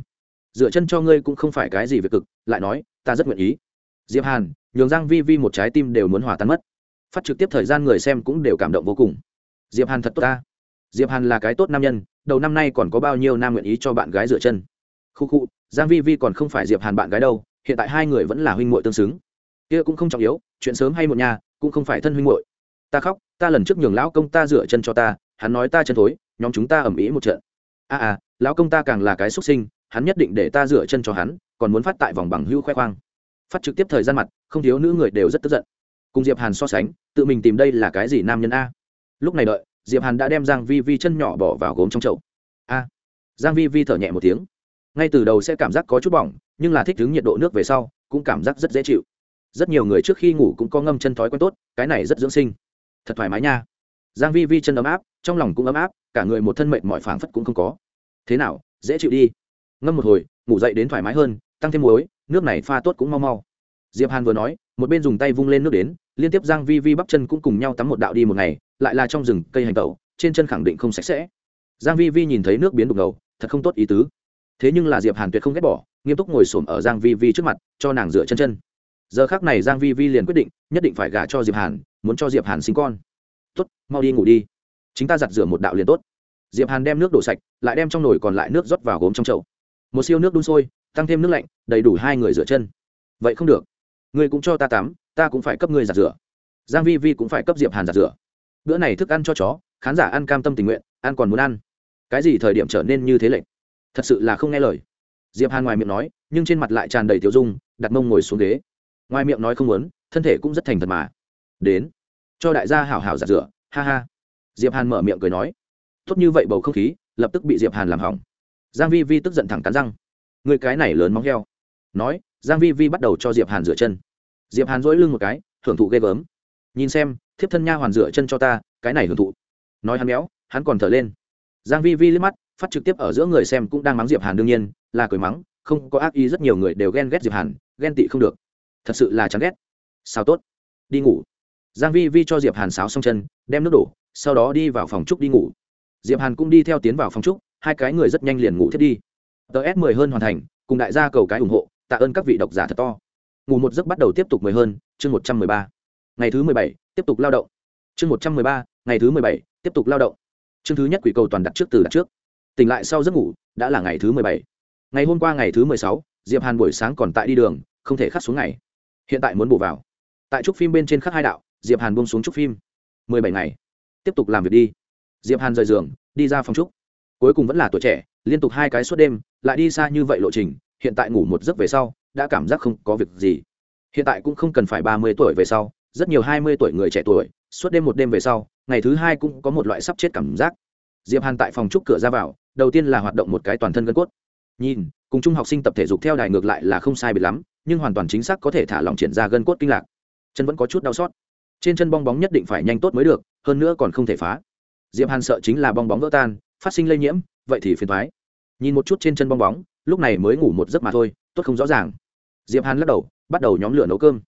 Rửa chân cho ngươi cũng không phải cái gì việc cực, lại nói, ta rất nguyện ý. Diệp hàn, nhường giang vi vi một trái tim đều muốn hòa tan mất. Phát trực tiếp thời gian người xem cũng đều cảm động vô cùng. Diệp hàn thật tốt ta. Diệp hàn là cái tốt nam nhân, đầu năm nay còn có bao nhiêu nam nguyện ý cho bạn gái rửa chân? Khu khu giang vi vi còn không phải diệp hàn bạn gái đâu hiện tại hai người vẫn là huynh muội tương xứng. Kia cũng không trọng yếu chuyện sớm hay muộn nhà cũng không phải thân huynh muội. Ta khóc ta lần trước nhường lão công ta rửa chân cho ta hắn nói ta chân thối nhóm chúng ta ầm ĩ một trận. A à, à lão công ta càng là cái xuất sinh hắn nhất định để ta rửa chân cho hắn còn muốn phát tại vòng bằng hưu khoe khoang. Phát trực tiếp thời gian mặt không thiếu nữ người đều rất tức giận. Cùng diệp hàn so sánh tự mình tìm đây là cái gì nam nhân a? Lúc này đợi diệp hàn đã đem giang vi vi chân nhỏ bỏ vào gốm trong chậu. A. Giang vi vi thở nhẹ một tiếng ngay từ đầu sẽ cảm giác có chút bỏng, nhưng là thích đứng nhiệt độ nước về sau, cũng cảm giác rất dễ chịu. Rất nhiều người trước khi ngủ cũng có ngâm chân thói quen tốt, cái này rất dưỡng sinh. Thật thoải mái nha. Giang vi vi chân ấm áp, trong lòng cũng ấm áp, cả người một thân mệnh mọi phảng phất cũng không có. Thế nào, dễ chịu đi. Ngâm một hồi, ngủ dậy đến thoải mái hơn, tăng thêm muối, nước này pha tốt cũng mau mau. Diệp hàn vừa nói, một bên dùng tay vung lên nước đến, liên tiếp giang vi vi bắp chân cũng cùng nhau tắm một đạo đi một ngày, lại là trong rừng cây hành tẩu, trên chân khẳng định không sạch sẽ. Giang vi vi nhìn thấy nước biến đục ngầu, thật không tốt ý tứ thế nhưng là diệp hàn tuyệt không ghét bỏ nghiêm túc ngồi xổm ở giang vi vi trước mặt cho nàng rửa chân chân giờ khắc này giang vi vi liền quyết định nhất định phải gả cho diệp hàn muốn cho diệp hàn sinh con tốt mau đi ngủ đi chính ta giặt rửa một đạo liền tốt diệp hàn đem nước đổ sạch lại đem trong nồi còn lại nước rót vào gốm trong chậu một siêu nước đun sôi tăng thêm nước lạnh đầy đủ hai người rửa chân vậy không được ngươi cũng cho ta tắm ta cũng phải cấp ngươi giặt rửa giang vi vi cũng phải cấp diệp hàn giặt rửa bữa này thức ăn cho chó khán giả ăn cam tâm tình nguyện ăn còn muốn ăn cái gì thời điểm trở nên như thế lệnh thật sự là không nghe lời. Diệp hàn ngoài miệng nói nhưng trên mặt lại tràn đầy tiểu dung đặt mông ngồi xuống ghế. Ngoài miệng nói không muốn thân thể cũng rất thành thật mà. Đến. Cho đại gia hảo hảo giặt rửa ha ha. Diệp hàn mở miệng cười nói. Tốt như vậy bầu không khí lập tức bị diệp hàn làm hỏng. Giang vi vi tức giận thẳng cắn răng. Người cái này lớn móng heo. Nói giang vi vi bắt đầu cho diệp hàn rửa chân. Diệp hàn dỗi lưng một cái hưởng thụ ghê gớm. Nhìn xem thiếp thân nha hoàn rửa chân cho ta cái này hưởng thụ. Nói hắn méo, hắn còn thở lên. Giang vi vi liếc mắt phát trực tiếp ở giữa người xem cũng đang mắng diệp hàn đương nhiên, là cười mắng, không có ác ý, rất nhiều người đều ghen ghét diệp hàn, ghen tị không được. Thật sự là chán ghét. Sao tốt. Đi ngủ. Giang vi vi cho diệp hàn sáo xong chân, đem nước đổ, sau đó đi vào phòng trúc đi ngủ. Diệp hàn cũng đi theo tiến vào phòng trúc, hai cái người rất nhanh liền ngủ thiết đi. Tờ s 10 hơn hoàn thành, cùng đại gia cầu cái ủng hộ, tạ ơn các vị độc giả thật to. Ngủ một giấc bắt đầu tiếp tục mười hơn, chương một trăm mười ba. Ngày thứ mười bảy, tiếp tục lao động. Chương một trăm mười ba, ngày thứ mười bảy, tiếp tục lao động. Chương thứ nhất quỷ cầu toàn đặt trước, từ đặt trước tỉnh lại sau giấc ngủ, đã là ngày thứ mười bảy. Ngày hôm qua ngày thứ mười sáu, diệp hàn buổi sáng còn tại đi đường, không thể khắc xuống ngày. Hiện tại muốn bổ vào. Tại trúc phim bên trên khắc hai đạo, diệp hàn buông xuống trúc phim. Mười bảy ngày. Tiếp tục làm việc đi. Diệp hàn rời giường, đi ra phòng trúc. Cuối cùng vẫn là tuổi trẻ, liên tục hai cái suốt đêm, lại đi xa như vậy lộ trình, hiện tại ngủ một giấc về sau, đã cảm giác không có việc gì. Hiện tại cũng không cần phải ba mươi tuổi về sau, rất nhiều hai mươi tuổi người trẻ tuổi, suốt đêm một đêm về sau, ngày thứ hai cũng có một loại sắp chết cảm giác. Diệp hàn tại phòng trúc cửa ra vào đầu tiên là hoạt động một cái toàn thân gân cốt. Nhìn, cùng chung học sinh tập thể dục theo đài ngược lại là không sai biệt lắm, nhưng hoàn toàn chính xác có thể thả lỏng triển ra gân cốt kinh lạc. Chân vẫn có chút đau xót. Trên chân bong bóng nhất định phải nhanh tốt mới được, hơn nữa còn không thể phá. Diệp hàn sợ chính là bong bóng vỡ tan, phát sinh lây nhiễm, vậy thì phiền thoái nhìn một chút trên chân bong bóng, lúc này mới ngủ một giấc mà thôi, tốt không rõ ràng. Diệp hàn lắc đầu, bắt đầu nhóm lửa nấu cơm.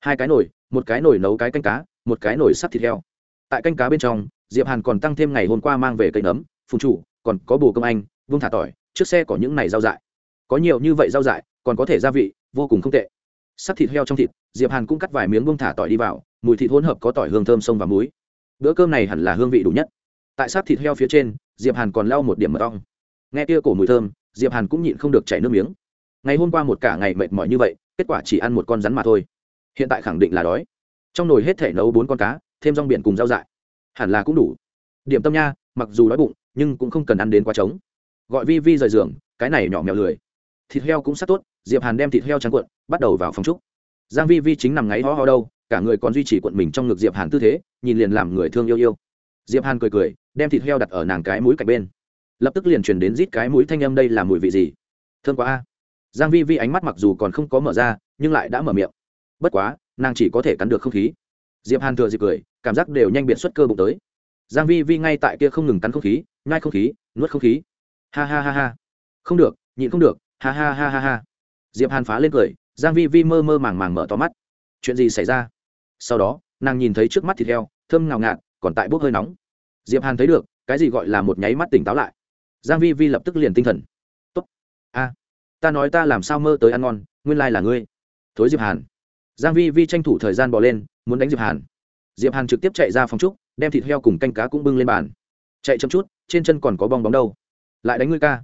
Hai cái nồi, một cái nồi nấu cái canh cá, một cái nồi sắt thịt heo. Tại canh cá bên trong, diệp hàn còn tăng thêm ngày hôm qua mang về cây nấm phun chủ còn có bồ công anh, vương thả tỏi, trước xe có những này rau dại. Có nhiều như vậy rau dại, còn có thể gia vị, vô cùng không tệ. Sắt thịt heo trong thịt, diệp hàn cũng cắt vài miếng vương thả tỏi đi vào, mùi thịt hỗn hợp có tỏi hương thơm sông và muối. Bữa cơm này hẳn là hương vị đủ nhất. Tại sát thịt heo phía trên, diệp hàn còn lau một điểm mật ong. Nghe kia cổ mùi thơm, diệp hàn cũng nhịn không được chảy nước miếng. Ngày hôm qua một cả ngày mệt mỏi như vậy, kết quả chỉ ăn một con rắn mà thôi. Hiện tại khẳng định là đói. Trong nồi hết thể nấu bốn con cá, thêm rong biển cùng rau dại. Hẳn là cũng đủ. Điểm tâm nha, mặc dù đói bụng nhưng cũng không cần ăn đến quá trống. Gọi vi vi rời giường, cái này nhỏ mèo lười. Thịt heo cũng sắp tốt, diệp hàn đem thịt heo trắng cuộn, bắt đầu vào phòng trúc. Giang vi vi chính nằm ngáy ho ho đâu, cả người còn duy trì cuộn mình trong ngực diệp hàn tư thế, nhìn liền làm người thương yêu yêu. Diệp hàn cười cười, đem thịt heo đặt ở nàng cái mũi cạnh bên. Lập tức liền truyền đến rít cái mũi thanh âm đây là mùi vị gì? Thương quá a. Giang vi vi ánh mắt mặc dù còn không có mở ra, nhưng lại đã mở miệng. Bất quá, nàng chỉ có thể cắn được không khí. Diệp hàn thừa dịp cười, cảm giác đều nhanh biện xuất cơ bụng tới giang vi vi ngay tại kia không ngừng cắn không khí, nhai không khí, nuốt không khí. Ha ha ha ha. Không được, nhịn không được. Ha ha ha ha ha. Diệp hàn phá lên cười, giang vi vi mơ mơ màng màng mở to mắt. Chuyện gì xảy ra? Sau đó, nàng nhìn thấy trước mắt thịt heo, thơm ngào ngạt, còn tại bốc hơi nóng. Diệp hàn thấy được, cái gì gọi là một nháy mắt tỉnh táo lại. Giang vi vi lập tức liền tinh thần. Tốt. A ta nói ta làm sao mơ tới ăn ngon, nguyên lai là ngươi. Thối diệp hàn. Giang vi vi tranh thủ thời gian bỏ lên, muốn đánh diệp hàn. Diệp hàn trực tiếp chạy ra phòng trúc đem thịt heo cùng canh cá cũng bưng lên bàn. Chạy chậm chút, trên chân còn có bong bóng đâu. Lại đánh ngươi ca.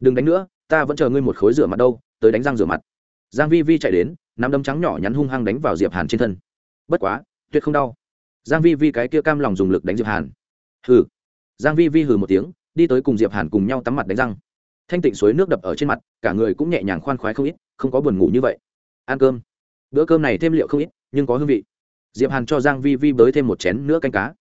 Đừng đánh nữa, ta vẫn chờ ngươi một khối rửa mặt đâu, tới đánh răng rửa mặt. Giang vi vi chạy đến, nắm đấm trắng nhỏ nhắn hung hăng đánh vào diệp hàn trên thân. Bất quá, tuyệt không đau. Giang vi vi cái kia cam lòng dùng lực đánh diệp hàn. Hừ. Giang vi vi hừ một tiếng, đi tới cùng diệp hàn cùng nhau tắm mặt đánh răng. Thanh tịnh suối nước đập ở trên mặt, cả người cũng nhẹ nhàng khoan khoái không ít, không có buồn ngủ như vậy. Ăn cơm. Bữa cơm này thêm liệu không ít, nhưng có hương vị. Diệp hàn cho giang vi vi bới thêm một chén nữa canh cá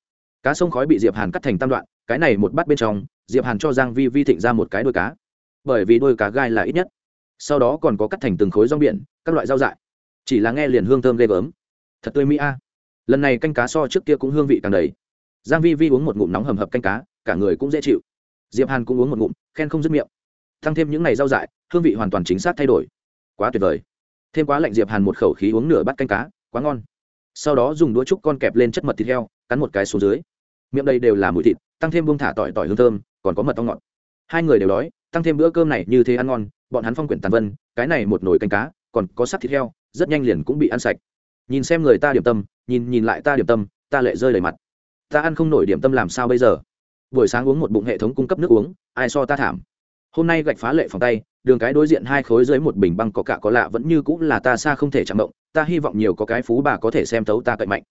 cá sông khói bị diệp hàn cắt thành tam đoạn, cái này một bát bên trong, diệp hàn cho giang vi vi thịnh ra một cái đuôi cá. bởi vì đuôi cá gai là ít nhất. sau đó còn có cắt thành từng khối rong biển, các loại rau dại. chỉ là nghe liền hương thơm ghê gớm. thật tươi mỹ a. lần này canh cá so trước kia cũng hương vị càng đầy. giang vi vi uống một ngụm nóng hầm hập canh cá, cả người cũng dễ chịu. diệp hàn cũng uống một ngụm, khen không dứt miệng. tăng thêm những ngày rau dại, hương vị hoàn toàn chính xác thay đổi. quá tuyệt vời. thêm quá lạnh diệp hàn một khẩu khí uống nửa bát canh cá, quá ngon sau đó dùng đũa trúc con kẹp lên chất mật thịt heo, cắn một cái xuống dưới. Miệng đây đều là mùi thịt, tăng thêm bông thả tỏi tỏi hương thơm, còn có mật ong ngọt. Hai người đều đói, tăng thêm bữa cơm này như thế ăn ngon, bọn hắn phong quyển tàn vân, cái này một nồi canh cá, còn có sắc thịt heo, rất nhanh liền cũng bị ăn sạch. Nhìn xem người ta điểm tâm, nhìn nhìn lại ta điểm tâm, ta lệ rơi đầy mặt. Ta ăn không nổi điểm tâm làm sao bây giờ? Buổi sáng uống một bụng hệ thống cung cấp nước uống, ai so ta thảm? Hôm nay gạch phá lệ phòng tay, đường cái đối diện hai khối dưới một bình băng có cả có lạ vẫn như cũng là ta xa không thể chạm động, ta hy vọng nhiều có cái phú bà có thể xem thấu ta cậy mạnh.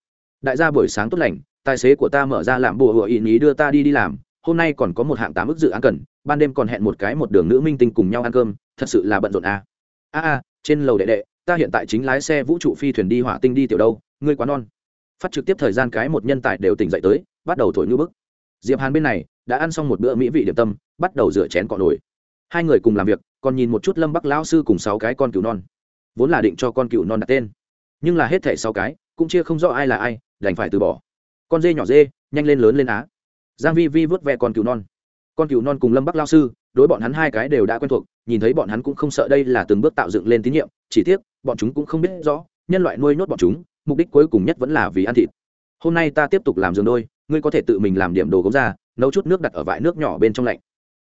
Đại gia buổi sáng tốt lành, tài xế của ta mở ra làm bùa hựa ý ý đưa ta đi đi làm, hôm nay còn có một hạng tám ức dự án cần, ban đêm còn hẹn một cái một đường nữ minh tinh cùng nhau ăn cơm, thật sự là bận rộn à. a a, trên lầu đệ đệ, ta hiện tại chính lái xe vũ trụ phi thuyền đi hỏa tinh đi tiểu đâu, ngươi quá non. Phát trực tiếp thời gian cái một nhân tài đều tỉnh dậy tới, bắt đầu thổi ngư bức. Diệp hàn bên này, đã ăn xong một bữa mỹ vị điểm tâm, bắt đầu rửa chén cọ nổi hai người cùng làm việc, còn nhìn một chút lâm bắc lão sư cùng sáu cái con cừu non. Vốn là định cho con cừu non đặt tên. Nhưng là hết thảy sáu cái, cũng chia không rõ ai là ai, đành phải từ bỏ. Con dê nhỏ dê, nhanh lên lớn lên á. Giang vi vi vớt ve con cừu non. Con cừu non cùng lâm bắc lão sư, đối bọn hắn hai cái đều đã quen thuộc, nhìn thấy bọn hắn cũng không sợ đây là từng bước tạo dựng lên tín nhiệm, chỉ tiếc, bọn chúng cũng không biết rõ, nhân loại nuôi nhốt bọn chúng, mục đích cuối cùng nhất vẫn là vì ăn thịt. Hôm nay ta tiếp tục làm giường đôi, ngươi có thể tự mình làm điểm đồ gốm ra, nấu chút nước đặt ở vại nước nhỏ bên trong lạnh.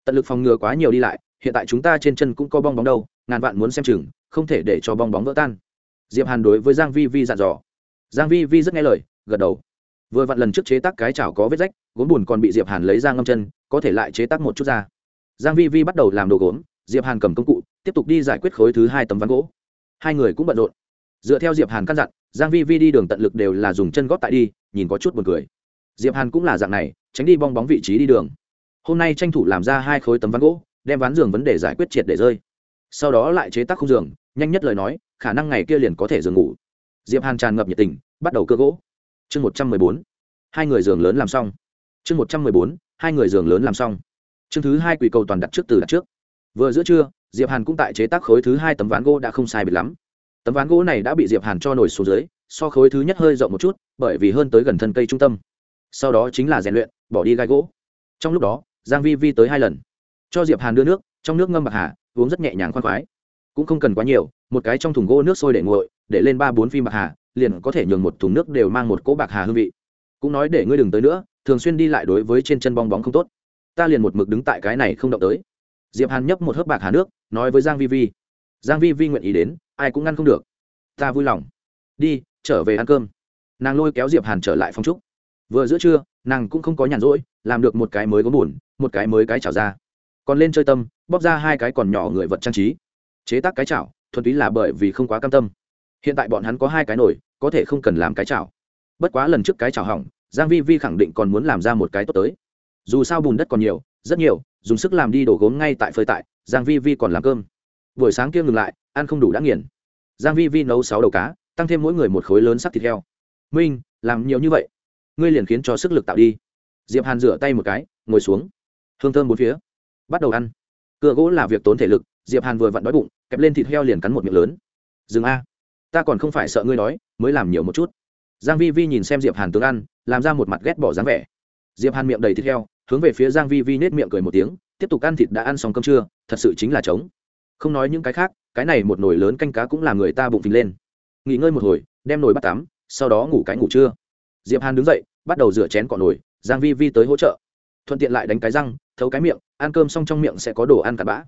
Tận lực phòng ngừa quá nhiều đi lại hiện tại chúng ta trên chân cũng có bong bóng đâu, ngàn vạn muốn xem chừng, không thể để cho bong bóng vỡ tan. Diệp hàn đối với giang vi vi dặn dò. Giang vi vi rất nghe lời, gật đầu. Vừa vặn lần trước chế tác cái chảo có vết rách, gốm bùn còn bị diệp hàn lấy ra ngâm chân, có thể lại chế tác một chút ra. Giang vi vi bắt đầu làm đồ gốm, diệp hàn cầm công cụ, tiếp tục đi giải quyết khối thứ hai tấm ván gỗ. Hai người cũng bận rộn. Dựa theo diệp hàn căn dặn, giang vi vi đi đường tận lực đều là dùng chân gót tại đi, nhìn có chút buồn cười. Diệp hàn cũng là dạng này, tránh đi bong bóng vị trí đi đường. Hôm nay tranh thủ làm ra hai khối tấm ván gỗ đem ván giường vấn đề giải quyết triệt để rơi. Sau đó lại chế tác khung giường, nhanh nhất lời nói, khả năng ngày kia liền có thể giường ngủ. Diệp hàn tràn ngập nhiệt tình, bắt đầu cơ gỗ. Chương một trăm mười bốn, hai người giường lớn làm xong. Chương một trăm mười bốn, hai người giường lớn làm xong. Chương thứ hai quỷ cầu toàn đặt trước từ đặt trước. Vừa giữa trưa, diệp hàn cũng tại chế tác khối thứ hai tấm ván gỗ đã không sai biệt lắm. Tấm ván gỗ này đã bị diệp hàn cho nổi xuống dưới, so khối thứ nhất hơi rộng một chút, bởi vì hơn tới gần thân cây trung tâm. Sau đó chính là rèn luyện, bỏ đi gai gỗ. Trong lúc đó, giang vi vi tới hai lần cho diệp hàn đưa nước, trong nước ngâm bạc hà, uống rất nhẹ nhàng khoan khoái. Cũng không cần quá nhiều, một cái trong thùng gỗ nước sôi để nguội, để lên ba bốn phim bạc hà, liền có thể nhường một thùng nước đều mang một cỗ bạc hà hương vị. Cũng nói để ngươi đừng tới nữa, thường xuyên đi lại đối với trên chân bong bóng không tốt. Ta liền một mực đứng tại cái này không động tới. Diệp hàn nhấp một hớp bạc hà nước, nói với giang vi vi. Giang vi vi nguyện ý đến, ai cũng ngăn không được. Ta vui lòng. Đi, trở về ăn cơm. Nàng lôi kéo diệp hàn trở lại phòng trúc. Vừa giữa trưa, nàng cũng không có nhàn rỗi, làm được một cái mới có buồn một cái mới cái chảo ra còn lên chơi tâm, bóp ra hai cái còn nhỏ người vật trang trí. Chế tác cái chảo, thuần túy là bởi vì không quá cam tâm. Hiện tại bọn hắn có hai cái nổi có thể không cần làm cái chảo. Bất quá lần trước cái chảo hỏng, giang vi vi khẳng định còn muốn làm ra một cái tốt tới. Dù sao bùn đất còn nhiều, rất nhiều, dùng sức làm đi đổ gốm ngay tại phơi tại, giang vi vi còn làm cơm. Buổi sáng kia ngừng lại, ăn không đủ đã nghiền. Giang vi vi nấu sáu đầu cá, tăng thêm mỗi người một khối lớn sắc thịt heo. Minh, làm nhiều như vậy? Ngươi liền khiến cho sức lực tạo đi. Diệp hàn rửa tay một cái, ngồi xuống. Hương thơm bốn phía bắt đầu ăn. Cựa gỗ là việc tốn thể lực, diệp hàn vừa vặn đói bụng, kẹp lên thịt heo liền cắn một miệng lớn. Dừng a, ta còn không phải sợ ngươi đói, mới làm nhiều một chút. Giang vi vi nhìn xem diệp hàn tướng ăn, làm ra một mặt ghét bỏ dáng vẻ. Diệp hàn miệng đầy thịt heo, hướng về phía giang vi vi nết miệng cười một tiếng, tiếp tục ăn thịt đã ăn xong cơm trưa, thật sự chính là trống. Không nói những cái khác, cái này một nồi lớn canh cá cũng làm người ta bụng phình lên. Nghỉ ngơi một hồi, đem nồi bắt tắm, sau đó ngủ cái ngủ trưa. Diệp hàn đứng dậy, bắt đầu rửa chén cọ nồi, giang vi vi tới hỗ trợ. Thuận tiện lại đánh cái răng thấu cái miệng, ăn cơm xong trong miệng sẽ có đồ ăn cặn bã.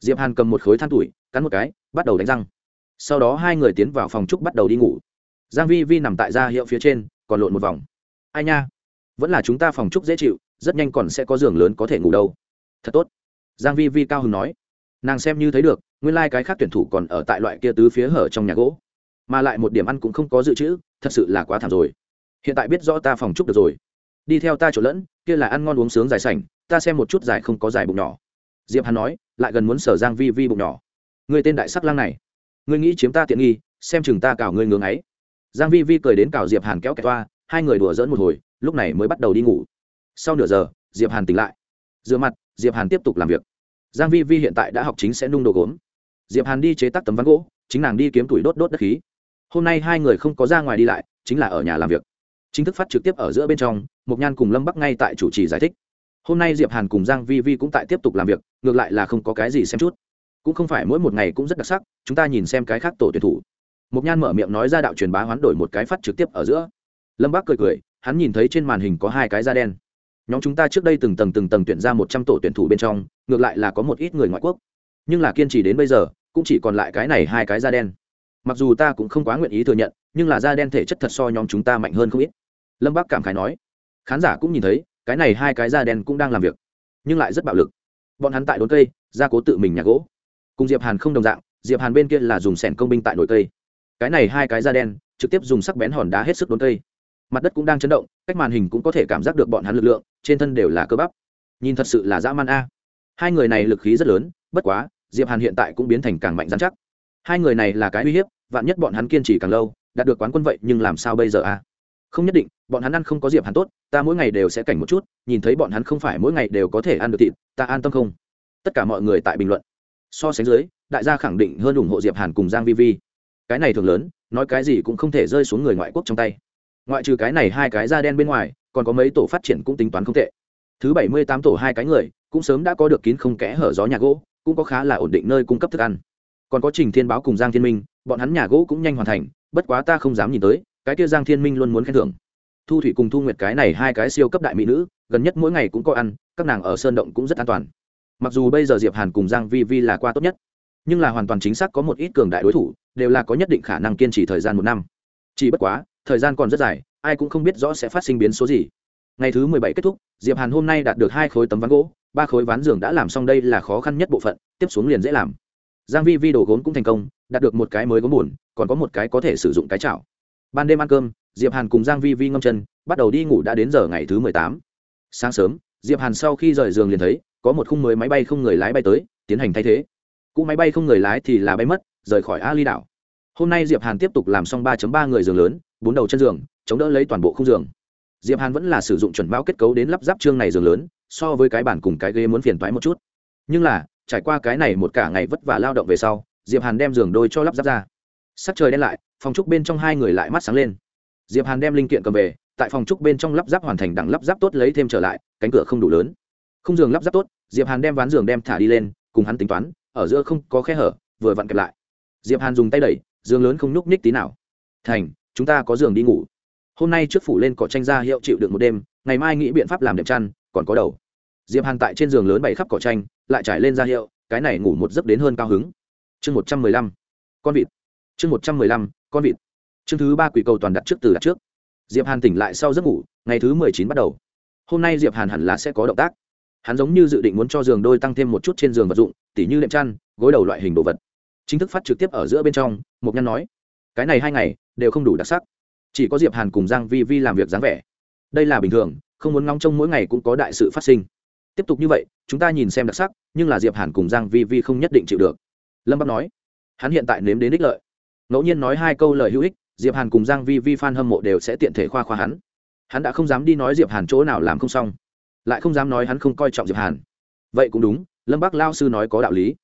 Diệp hàn cầm một khối than tuổi, cắn một cái, bắt đầu đánh răng. Sau đó hai người tiến vào phòng trúc bắt đầu đi ngủ. Giang vi vi nằm tại gia hiệu phía trên, còn lộn một vòng. Ai nha? Vẫn là chúng ta phòng trúc dễ chịu, rất nhanh còn sẽ có giường lớn có thể ngủ đâu. Thật tốt. Giang vi vi cao hứng nói. Nàng xem như thấy được, nguyên lai like cái khác tuyển thủ còn ở tại loại kia tứ phía hở trong nhà gỗ. Mà lại một điểm ăn cũng không có dự trữ, thật sự là quá thảm rồi. Hiện tại biết rõ ta phòng trúc được rồi. Đi theo ta chỗ lẫn, kia là ăn ngon uống sướng dài sảnh ta xem một chút dài không có dài bụng nhỏ. Diệp hàn nói, lại gần muốn sở giang vi vi bụng nhỏ. Người tên đại sắc lang này, ngươi nghĩ chiếm ta tiện nghi, xem chừng ta cào ngươi ngưỡng ấy. Giang vi vi cười đến cào diệp hàn kéo kẹt toa, hai người đùa giỡn một hồi, lúc này mới bắt đầu đi ngủ. Sau nửa giờ, diệp hàn tỉnh lại. Rửa mặt, diệp hàn tiếp tục làm việc. Giang vi vi hiện tại đã học chính sẽ nung đồ gốm. Diệp hàn đi chế tác tấm ván gỗ, chính nàng đi kiếm tuổi đốt đốt đất khí. Hôm nay hai người không có ra ngoài đi lại, chính là ở nhà làm việc. Chính thức phát trực tiếp ở giữa bên trong mục nhan cùng lâm bắc ngay tại chủ trì giải thích hôm nay diệp hàn cùng giang vi vi cũng tại tiếp tục làm việc ngược lại là không có cái gì xem chút cũng không phải mỗi một ngày cũng rất đặc sắc chúng ta nhìn xem cái khác tổ tuyển thủ mục nhan mở miệng nói ra đạo truyền bá hoán đổi một cái phát trực tiếp ở giữa lâm bác cười cười hắn nhìn thấy trên màn hình có hai cái da đen nhóm chúng ta trước đây từng tầng từng tầng tuyển ra một trăm tổ tuyển thủ bên trong ngược lại là có một ít người ngoại quốc nhưng là kiên trì đến bây giờ cũng chỉ còn lại cái này hai cái da đen mặc dù ta cũng không quá nguyện ý thừa nhận nhưng là da đen thể chất thật so nhóm chúng ta mạnh hơn không ít lâm bác cảm khái nói khán giả cũng nhìn thấy cái này hai cái da đen cũng đang làm việc, nhưng lại rất bạo lực. Bọn hắn tại đốn cây, gia cố tự mình nhà gỗ. Cùng diệp hàn không đồng dạng, diệp hàn bên kia là dùng sẻn công binh tại nồi cây. Cái này hai cái da đen, trực tiếp dùng sắc bén hòn đá hết sức đốn cây. Mặt đất cũng đang chấn động, cách màn hình cũng có thể cảm giác được bọn hắn lực lượng, trên thân đều là cơ bắp. Nhìn thật sự là dã man a. Hai người này lực khí rất lớn, bất quá, diệp hàn hiện tại cũng biến thành càng mạnh dán chắc. Hai người này là cái uy hiếp, vạn nhất bọn hắn kiên trì càng lâu, đạt được quán quân vậy nhưng làm sao bây giờ a? Không nhất định, bọn hắn ăn không có diệp hàn tốt, ta mỗi ngày đều sẽ cảnh một chút, nhìn thấy bọn hắn không phải mỗi ngày đều có thể ăn được thịt, ta an tâm không? Tất cả mọi người tại bình luận. So sánh dưới, đại gia khẳng định hơn ủng hộ diệp hàn cùng giang vi vi. Cái này thường lớn, nói cái gì cũng không thể rơi xuống người ngoại quốc trong tay. Ngoại trừ cái này hai cái da đen bên ngoài, còn có mấy tổ phát triển cũng tính toán không tệ. Thứ bảy mươi tám tổ hai cái người, cũng sớm đã có được kín không kẽ hở gió nhà gỗ, cũng có khá là ổn định nơi cung cấp thức ăn. Còn có trình thiên báo cùng giang thiên minh, bọn hắn nhà gỗ cũng nhanh hoàn thành, bất quá ta không dám nhìn tới cái kia giang thiên minh luôn muốn khen thưởng. Thu thủy cùng thu nguyệt cái này hai cái siêu cấp đại mỹ nữ, gần nhất mỗi ngày cũng có ăn, các nàng ở sơn động cũng rất an toàn. Mặc dù bây giờ diệp hàn cùng giang vi vi là qua tốt nhất, nhưng là hoàn toàn chính xác có một ít cường đại đối thủ, đều là có nhất định khả năng kiên trì thời gian một năm. Chỉ bất quá, thời gian còn rất dài, ai cũng không biết rõ sẽ phát sinh biến số gì. Ngày thứ mười bảy kết thúc, diệp hàn hôm nay đạt được hai khối tấm ván gỗ, ba khối ván giường đã làm xong đây là khó khăn nhất bộ phận, tiếp xuống liền dễ làm. Giang vi vi đổ gốm cũng thành công, đạt được một cái mới gốm buồn, còn có một cái có thể sử dụng cái chảo ban đêm ăn cơm, diệp hàn cùng giang vi vi ngâm chân, bắt đầu đi ngủ đã đến giờ ngày thứ mười tám. Sáng sớm, diệp hàn sau khi rời giường liền thấy, có một khung mới máy bay không người lái bay tới, tiến hành thay thế. Cũ máy bay không người lái thì là bay mất, rời khỏi ali đảo. Hôm nay diệp hàn tiếp tục làm xong 3 ba người giường lớn, bốn đầu chân giường, chống đỡ lấy toàn bộ khung giường. Diệp hàn vẫn là sử dụng chuẩn bão kết cấu đến lắp ráp chương này giường lớn, so với cái bản cùng cái ghế muốn phiền toái một chút. Nhưng là, trải qua cái này một cả ngày vất vả lao động về sau, diệp hàn đem giường đôi cho lắp ráp ra sắc trời đen lại, phòng trúc bên trong hai người lại mắt sáng lên. Diệp hàn đem linh kiện cầm về, tại phòng trúc bên trong lắp ráp hoàn thành đẳng lắp ráp tốt lấy thêm trở lại, cánh cửa không đủ lớn. Không giường lắp ráp tốt, diệp hàn đem ván giường đem thả đi lên, cùng hắn tính toán, ở giữa không có khe hở, vừa vặn kẹp lại. Diệp hàn dùng tay đẩy, giường lớn không nhúc nhích tí nào. Thành, chúng ta có giường đi ngủ. Hôm nay trước phủ lên cỏ tranh ra hiệu chịu được một đêm, ngày mai nghĩ biện pháp làm đẹp chăn, còn có đầu. Diệp hàn tại trên giường lớn bày khắp cỏ tranh, lại trải lên ra hiệu, cái này ngủ một giấc đến hơn cao hứng. Chương một trăm mười lăm. Con vịt chương một trăm mười lăm, con vịt. Chương thứ ba quỷ cầu toàn đặt trước từ đặt trước. Diệp hàn tỉnh lại sau giấc ngủ, ngày thứ mười chín bắt đầu. Hôm nay diệp hàn hẳn là sẽ có động tác. Hắn giống như dự định muốn cho giường đôi tăng thêm một chút trên giường vật dụng, tỉ như đệm chăn, gối đầu loại hình đồ vật. Chính thức phát trực tiếp ở giữa bên trong một nhân nói, cái này hai ngày đều không đủ đặc sắc. Chỉ có diệp hàn cùng giang vi vi làm việc dáng vẻ. Đây là bình thường, không muốn ngóng trông mỗi ngày cũng có đại sự phát sinh. Tiếp tục như vậy, chúng ta nhìn xem đặc sắc, nhưng là diệp hàn cùng giang vi vi không nhất định chịu được. Lâm bắc nói, hắn hiện tại nếm đến ích lợi ngẫu nhiên nói hai câu lời hữu ích, diệp hàn cùng giang vi vi fan hâm mộ đều sẽ tiện thể khoa khoa hắn. Hắn đã không dám đi nói diệp hàn chỗ nào làm không xong, lại không dám nói hắn không coi trọng diệp hàn. Vậy cũng đúng, lâm bắc lao sư nói có đạo lý.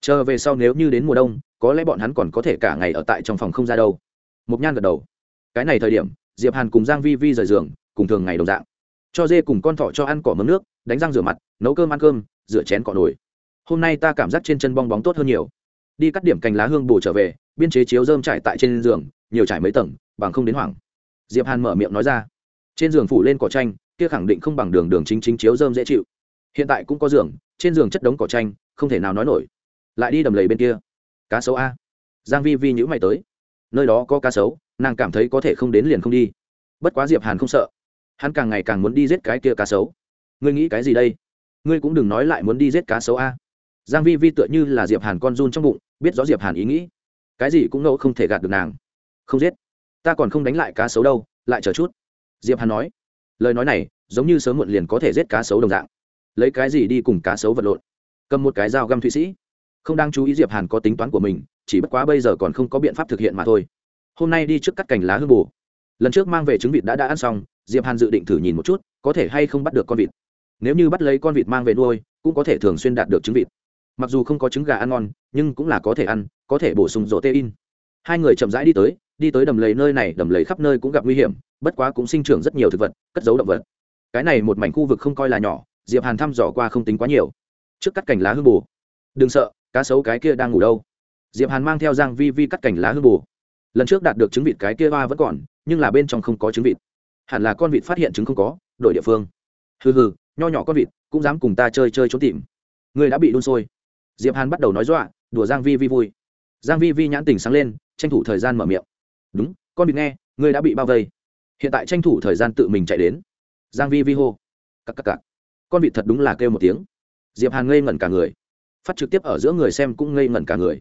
Chờ về sau nếu như đến mùa đông, có lẽ bọn hắn còn có thể cả ngày ở tại trong phòng không ra đâu. Mục nhan gật đầu. Cái này thời điểm, diệp hàn cùng giang vi vi rời giường, cùng thường ngày đồng dạng. Cho dê cùng con thỏ cho ăn cỏ mấm nước, đánh răng rửa mặt, nấu cơm ăn cơm, rửa chén cọ nồi. Hôm nay ta cảm giác trên chân bong bóng tốt hơn nhiều. Đi cắt điểm cành lá hương bù trở về biên chế chiếu dơm trải tại trên giường, nhiều trải mấy tầng, bằng không đến hoảng. Diệp hàn mở miệng nói ra, trên giường phủ lên cỏ tranh kia khẳng định không bằng đường đường chính chính chiếu dơm dễ chịu. Hiện tại cũng có giường, trên giường chất đống cỏ tranh không thể nào nói nổi. Lại đi đầm lầy bên kia. Cá sấu a. Giang vi vi nhữ mày tới. Nơi đó có cá sấu, nàng cảm thấy có thể không đến liền không đi. Bất quá diệp hàn không sợ. Hắn càng ngày càng muốn đi giết cái kia cá sấu. Ngươi nghĩ cái gì đây? Ngươi cũng đừng nói lại muốn đi giết cá sấu a. Giang vi vi tựa như là diệp hàn con run trong bụng, biết rõ diệp hàn ý nghĩ cái gì cũng ngẫu không thể gạt được nàng. Không giết. Ta còn không đánh lại cá sấu đâu, lại chờ chút. Diệp hàn nói. Lời nói này, giống như sớm muộn liền có thể giết cá sấu đồng dạng. Lấy cái gì đi cùng cá sấu vật lộn? Cầm một cái dao găm thụy sĩ. Không đang chú ý diệp hàn có tính toán của mình, chỉ bất quá bây giờ còn không có biện pháp thực hiện mà thôi. Hôm nay đi trước cắt cành lá hương bù. Lần trước mang về trứng vịt đã đã ăn xong, diệp hàn dự định thử nhìn một chút, có thể hay không bắt được con vịt. Nếu như bắt lấy con vịt mang về nuôi, cũng có thể thường xuyên đạt được trứng vịt mặc dù không có trứng gà ăn ngon, nhưng cũng là có thể ăn, có thể bổ sung rổ tê in hai người chậm rãi đi tới đi tới đầm lầy nơi này, đầm lầy khắp nơi cũng gặp nguy hiểm, bất quá cũng sinh trưởng rất nhiều thực vật, cất giấu động vật. Cái này một mảnh khu vực không coi là nhỏ, diệp hàn thăm dò qua không tính quá nhiều. Trước cắt cảnh lá hương bù. Đừng sợ, cá sấu cái kia đang ngủ đâu. Diệp hàn mang theo giang vi vi cắt cảnh lá hương bù. Lần trước đạt được trứng vịt cái kia ba vẫn còn, nhưng là bên trong không có trứng vịt. Hẳn là con vịt phát hiện trứng không có, đổi địa phương. Hừ hừ, nho nhỏ con vịt, cũng dám cùng ta chơi chơi trốn tìm. Người đã bị đun sôi diệp hàn bắt đầu nói dọa, đùa giang vi vi vui. Giang vi vi nhãn tình sáng lên, tranh thủ thời gian mở miệng. Đúng, con vịt nghe, ngươi đã bị bao vây. Hiện tại tranh thủ thời gian tự mình chạy đến. Giang vi vi hô. Cặc cặc cặc. Con vịt thật đúng là kêu một tiếng. Diệp hàn ngây ngẩn cả người. Phát trực tiếp ở giữa người xem cũng ngây ngẩn cả người.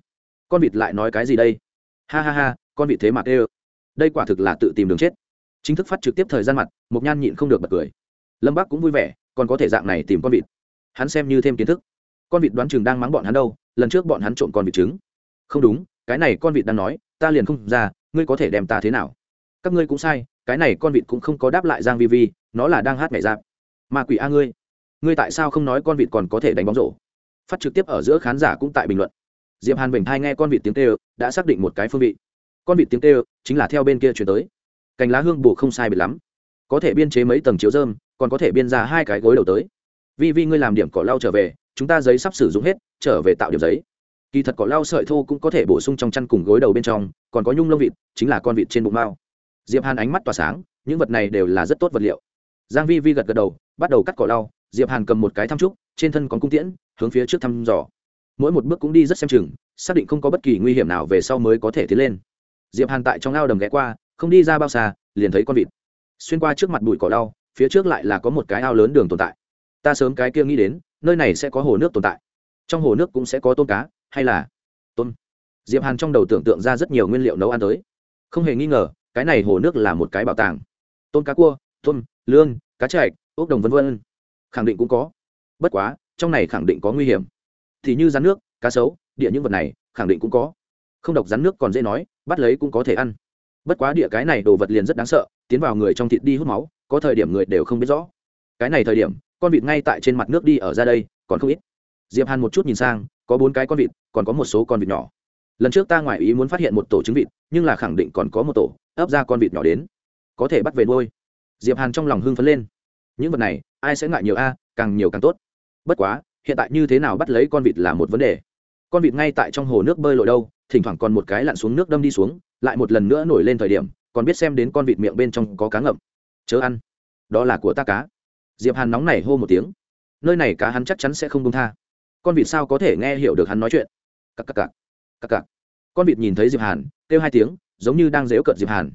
Con vịt lại nói cái gì đây? Ha ha ha, con vịt thế mà kêu. Đây quả thực là tự tìm đường chết. Chính thức phát trực tiếp thời gian mặt mục nhan nhịn không được bật cười. Lâm bác cũng vui vẻ, còn có thể dạng này tìm con vịt. Hắn xem như thêm kiến thức con vịt đoán chừng đang mắng bọn hắn đâu, lần trước bọn hắn trộm con vịt trứng. Không đúng, cái này con vịt đang nói, ta liền không ra, ngươi có thể đem ta thế nào? Các ngươi cũng sai, cái này con vịt cũng không có đáp lại giang vi vi, nó là đang hát mẹ giáp. Mà quỷ a ngươi ngươi tại sao không nói con vịt còn có thể đánh bóng rổ? Phát trực tiếp ở giữa khán giả cũng tại bình luận. Diệp hàn bình thai nghe con vịt tiếng kêu, đã xác định một cái phương vị. Con vịt tiếng kêu, chính là theo bên kia chuyển tới. Cành lá hương bù không sai biệt lắm. Có thể biên chế mấy tầng chiếu dơm còn có thể biên ra hai cái gối đầu tới. Vi vi, ngươi làm điểm cỏ lau trở về chúng ta giấy sắp sử dụng hết, trở về tạo điểm giấy. Kỳ thật cỏ lau sợi thô cũng có thể bổ sung trong chăn cùng gối đầu bên trong, còn có nhung lông vịt, chính là con vịt trên bụng mao diệp hàn ánh mắt tỏa sáng, những vật này đều là rất tốt vật liệu. Giang vi vi gật gật đầu, bắt đầu cắt cỏ lau, diệp hàn cầm một cái thăm trúc, trên thân còn cung tiễn, hướng phía trước thăm dò. Mỗi một bước cũng đi rất xem chừng, xác định không có bất kỳ nguy hiểm nào về sau mới có thể tiến lên. Diệp hàn tại trong ao đầm ghé qua, không đi ra bao xa, liền thấy con vịt. Xuyên qua trước mặt bụi cỏ lau, phía trước lại là có một cái ao lớn đường tồn tại. Ta sớm cái kia nghĩ đến nơi này sẽ có hồ nước tồn tại. Trong hồ nước cũng sẽ có tôm cá, hay là tôm. Diệp hàn trong đầu tưởng tượng ra rất nhiều nguyên liệu nấu ăn tới. Không hề nghi ngờ, cái này hồ nước là một cái bảo tàng. Tôm cá cua, tôm lương cá chạch, ốc đồng vân vân. Khẳng định cũng có. Bất quá, trong này khẳng định có nguy hiểm. Thì như rắn nước, cá sấu, địa những vật này, khẳng định cũng có. Không độc rắn nước còn dễ nói, bắt lấy cũng có thể ăn. Bất quá địa cái này đồ vật liền rất đáng sợ, tiến vào người trong thịt đi hút máu, có thời điểm người đều không biết rõ. Cái này thời điểm con vịt ngay tại trên mặt nước đi ở ra đây, còn không ít. Diệp hàn một chút nhìn sang, có bốn cái con vịt, còn có một số con vịt nhỏ. Lần trước ta ngoài ý muốn phát hiện một tổ trứng vịt, nhưng là khẳng định còn có một tổ, ấp ra con vịt nhỏ đến. Có thể bắt về nuôi. Diệp hàn trong lòng hưng phấn lên. Những vật này, ai sẽ ngại nhiều a, càng nhiều càng tốt. Bất quá, hiện tại như thế nào bắt lấy con vịt là một vấn đề. Con vịt ngay tại trong hồ nước bơi lội đâu, thỉnh thoảng còn một cái lặn xuống nước đâm đi xuống, lại một lần nữa nổi lên thời điểm, còn biết xem đến con vịt miệng bên trong có cá ngậm. Chớ ăn. Đó là của ta cá diệp hàn nóng này hô một tiếng. Nơi này cá hắn chắc chắn sẽ không công tha. Con vịt sao có thể nghe hiểu được hắn nói chuyện? Cặc cặc cặc. Cặc cặc. Con vịt nhìn thấy diệp hàn, kêu hai tiếng, giống như đang dễu cợt diệp hàn.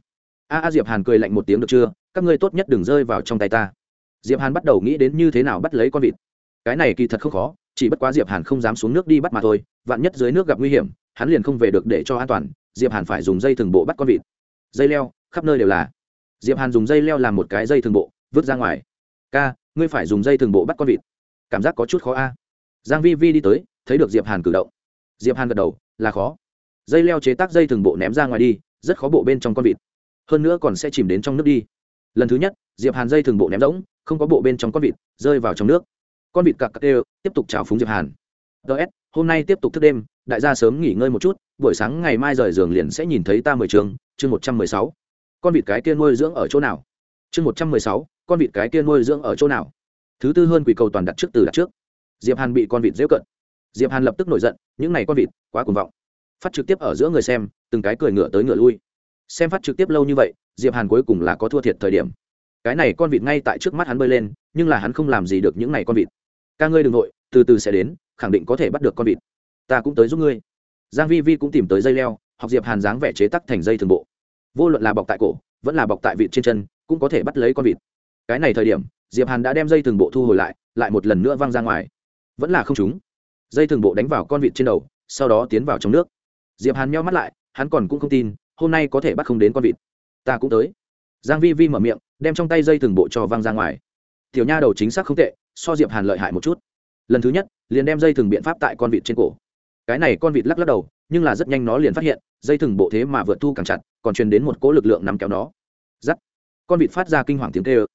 A a, diệp hàn cười lạnh một tiếng được chưa? Các ngươi tốt nhất đừng rơi vào trong tay ta. Diệp hàn bắt đầu nghĩ đến như thế nào bắt lấy con vịt. Cái này kỳ thật không khó, chỉ bất quá diệp hàn không dám xuống nước đi bắt mà thôi. Vạn nhất dưới nước gặp nguy hiểm, hắn liền không về được để cho an toàn. Diệp hàn phải dùng dây thừng bộ bắt con vịt. Dây leo, khắp nơi đều là. Diệp hàn dùng dây leo làm một cái dây thừng bộ, vứt ra ngoài ca, ngươi phải dùng dây thường bộ bắt con vịt. Cảm giác có chút khó a. Giang vi vi đi tới, thấy được diệp hàn cử động. Diệp hàn gật đầu, là khó. Dây leo chế tác dây thường bộ ném ra ngoài đi, rất khó bộ bên trong con vịt. Hơn nữa còn sẽ chìm đến trong nước đi. Lần thứ nhất, diệp hàn dây thường bộ ném rỗng, không có bộ bên trong con vịt, rơi vào trong nước. Con vịt cặc cặc đều tiếp tục chào phúng diệp hàn. Ts hôm nay tiếp tục thức đêm, đại gia sớm nghỉ ngơi một chút, buổi sáng ngày mai rời giường liền sẽ nhìn thấy ta mười trường, chương một trăm mười sáu. Con vịt cái kia nuôi dưỡng ở chỗ nào? Chương một trăm mười sáu con vịt cái kia nuôi dưỡng ở chỗ nào? Thứ tư hơn quỷ cầu toàn đặt trước từ đặt trước. Diệp hàn bị con vịt dễu cận. Diệp hàn lập tức nổi giận, những này con vịt, quá cuồng vọng. Phát trực tiếp ở giữa người xem, từng cái cười ngựa tới ngựa lui. Xem phát trực tiếp lâu như vậy, diệp hàn cuối cùng là có thua thiệt thời điểm. Cái này con vịt ngay tại trước mắt hắn bơi lên, nhưng là hắn không làm gì được những này con vịt. Ca ngươi đ ừ n g nội từ từ sẽ đến, khẳng định có thể bắt được con vịt. Ta cũng tới giúp ngươi. Giang vi vi cũng tìm tới dây leo, học diệp hàn dáng vẻ chế tắc thành dây thường bộ. Vô luận là bọc tại cổ, vẫn là bọc tại vịt trên chân, cũng có thể bắt lấy con vịt cái này thời điểm, diệp hàn đã đem dây thường bộ thu hồi lại lại một lần nữa văng ra ngoài. Vẫn là không trúng. Dây thường bộ đánh vào con vịt trên đầu, sau đó tiến vào trong nước. Diệp hàn meo mắt lại, hắn còn cũng không tin, hôm nay có thể bắt không đến con vịt. Ta cũng tới. Giang vi vi mở miệng, đem trong tay dây thường bộ cho văng ra ngoài. Tiểu nha đầu chính xác không tệ, so diệp hàn lợi hại một chút. Lần thứ nhất, liền đem dây thừng biện pháp tại con vịt trên cổ. Cái này con vịt lắc lắc đầu, nhưng là rất nhanh nó liền phát hiện, dây thừng bộ thế mà vượt thu càng chặt, còn truyền đến một cỗ lực lượng nắm kéo nó. Giắt. Con vịt phát ra kinh hoàng tiếng kêu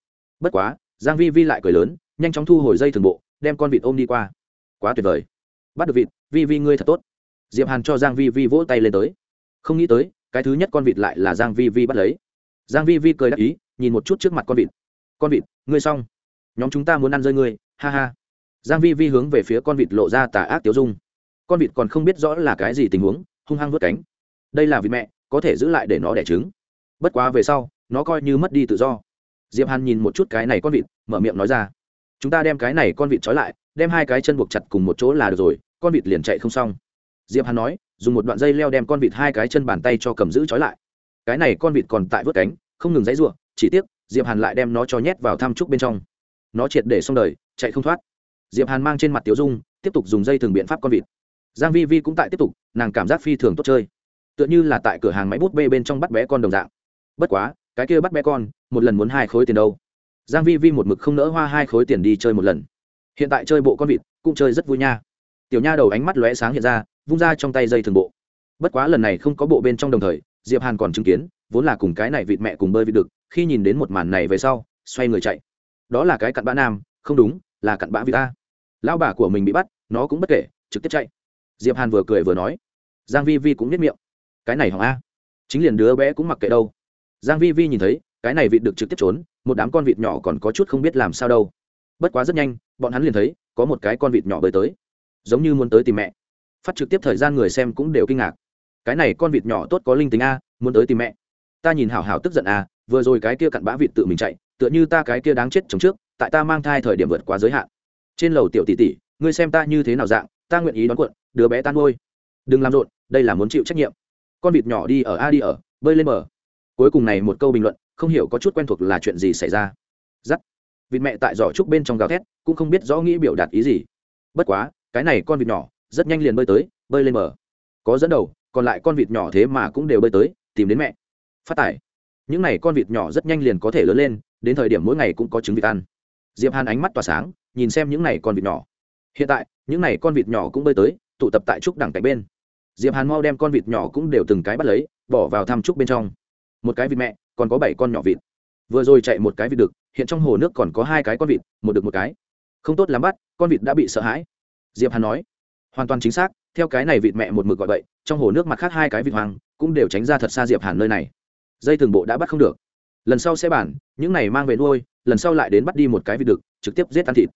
bất quá, giang vi vi lại cười lớn, nhanh chóng thu hồi dây thường bộ, đem con vịt ôm đi qua. Quá tuyệt vời. Bắt được vịt, vi vi ngươi thật tốt. Diệp hàn cho giang vi vi vỗ tay lên tới. Không nghĩ tới, cái thứ nhất con vịt lại là giang vi vi bắt lấy. Giang vi vi cười đáp ý, nhìn một chút trước mặt con vịt. Con vịt, ngươi xong. Nhóm chúng ta muốn ăn rơi ngươi, ha ha. Giang vi vi hướng về phía con vịt lộ ra tà ác tiêu dung. Con vịt còn không biết rõ là cái gì tình huống, hung hăng vớt cánh. Đây là vịt mẹ, có thể giữ lại để nó đẻ trứng. Bất quá về sau, nó coi như mất đi tự do diệp hàn nhìn một chút cái này con vịt, mở miệng nói ra. Chúng ta đem cái này con vịt trói lại, đem hai cái chân buộc chặt cùng một chỗ là được rồi, con vịt liền chạy không xong. Diệp hàn nói, dùng một đoạn dây leo đem con vịt hai cái chân bàn tay cho cầm giữ trói lại. Cái này con vịt còn tại vớt cánh, không ngừng dãy ruộng chỉ tiếc, diệp hàn lại đem nó cho nhét vào tham trúc bên trong. Nó triệt để xong đời, chạy không thoát. Diệp hàn mang trên mặt tiểu dung, tiếp tục dùng dây thường biện pháp con vịt. Giang vi vi cũng tại tiếp tục, nàng cảm giác phi thường tốt chơi. Tựa như là tại cửa hàng máy bút bê bên trong bắt bé con đồng dạng. Bất quá cái kia bắt bé con, một lần muốn hai khối tiền đâu. Giang vi vi một mực không nỡ hoa hai khối tiền đi chơi một lần. Hiện tại chơi bộ con vịt cũng chơi rất vui nha. Tiểu nha đầu ánh mắt lóe sáng hiện ra, vung ra trong tay dây thường bộ. Bất quá lần này không có bộ bên trong đồng thời, diệp hàn còn chứng kiến, vốn là cùng cái này vịt mẹ cùng bơi vịt được, khi nhìn đến một màn này về sau, xoay người chạy. Đó là cái cặn bã nam, không đúng, là cặn bã vịt ta. Lão bà của mình bị bắt, nó cũng bất kể, trực tiếp chạy. Diệp hàn vừa cười vừa nói. Giang vi vi cũng nhếch miệng. Cái này hỏng a. Chính liền đứa bé cũng mặc kệ đâu giang vi vi nhìn thấy, cái này vịt được trực tiếp trốn, một đám con vịt nhỏ còn có chút không biết làm sao đâu. Bất quá rất nhanh, bọn hắn liền thấy, có một cái con vịt nhỏ bơi tới. Giống như muốn tới tìm mẹ. Phát trực tiếp thời gian người xem cũng đều kinh ngạc. Cái này con vịt nhỏ tốt có linh tính a, muốn tới tìm mẹ. Ta nhìn hảo hảo tức giận a, vừa rồi cái kia cặn bã vịt tự mình chạy, tựa như ta cái kia đáng chết chống trước, tại ta mang thai thời điểm vượt quá giới hạn. Trên lầu tiểu tỷ tỷ, ngươi xem ta như thế nào dạng, ta nguyện ý đón cuộn đứa bé tan ngôi đừng làm rộn, đây là muốn chịu trách nhiệm. Con vịt nhỏ đi ở a đi ở, bơi lên bờ cuối cùng này một câu bình luận, không hiểu có chút quen thuộc là chuyện gì xảy ra. Giắt. Vịt mẹ tại giỏ trúc bên trong gào thét, cũng không biết rõ nghĩ biểu đạt ý gì. Bất quá, cái này con vịt nhỏ, rất nhanh liền bơi tới, bơi lên bờ. Có dẫn đầu, còn lại con vịt nhỏ thế mà cũng đều bơi tới, tìm đến mẹ. Phát tải. Những n à y con vịt nhỏ rất nhanh liền có thể lớn lên, đến thời điểm mỗi ngày cũng có trứng vịt ăn. Diệp hàn ánh mắt tỏa sáng, nhìn xem những n à y con vịt nhỏ. Hiện tại, những n à y con vịt nhỏ cũng bơi tới, tụ tập tại trúc đẳng cạnh bên. Diệp hàn mau đem con vịt nhỏ cũng đều từng cái bắt lấy, bỏ vào thăm trúc bên trong một cái vịt mẹ, còn có bảy con nhỏ vịt. Vừa rồi chạy một cái vịt đực, hiện trong hồ nước còn có hai cái con vịt, một đực một cái. Không tốt lắm bắt, con vịt đã bị sợ hãi. Diệp hàn nói, hoàn toàn chính xác, theo cái này vịt mẹ một mực gọi vậy trong hồ nước mặt khác hai cái vịt hoàng cũng đều tránh ra thật xa diệp hàn nơi này. Dây thường bộ đã bắt không được. Lần sau sẽ bản, những này mang về nuôi, lần sau lại đến bắt đi một cái vịt đực, trực tiếp giết ăn thịt.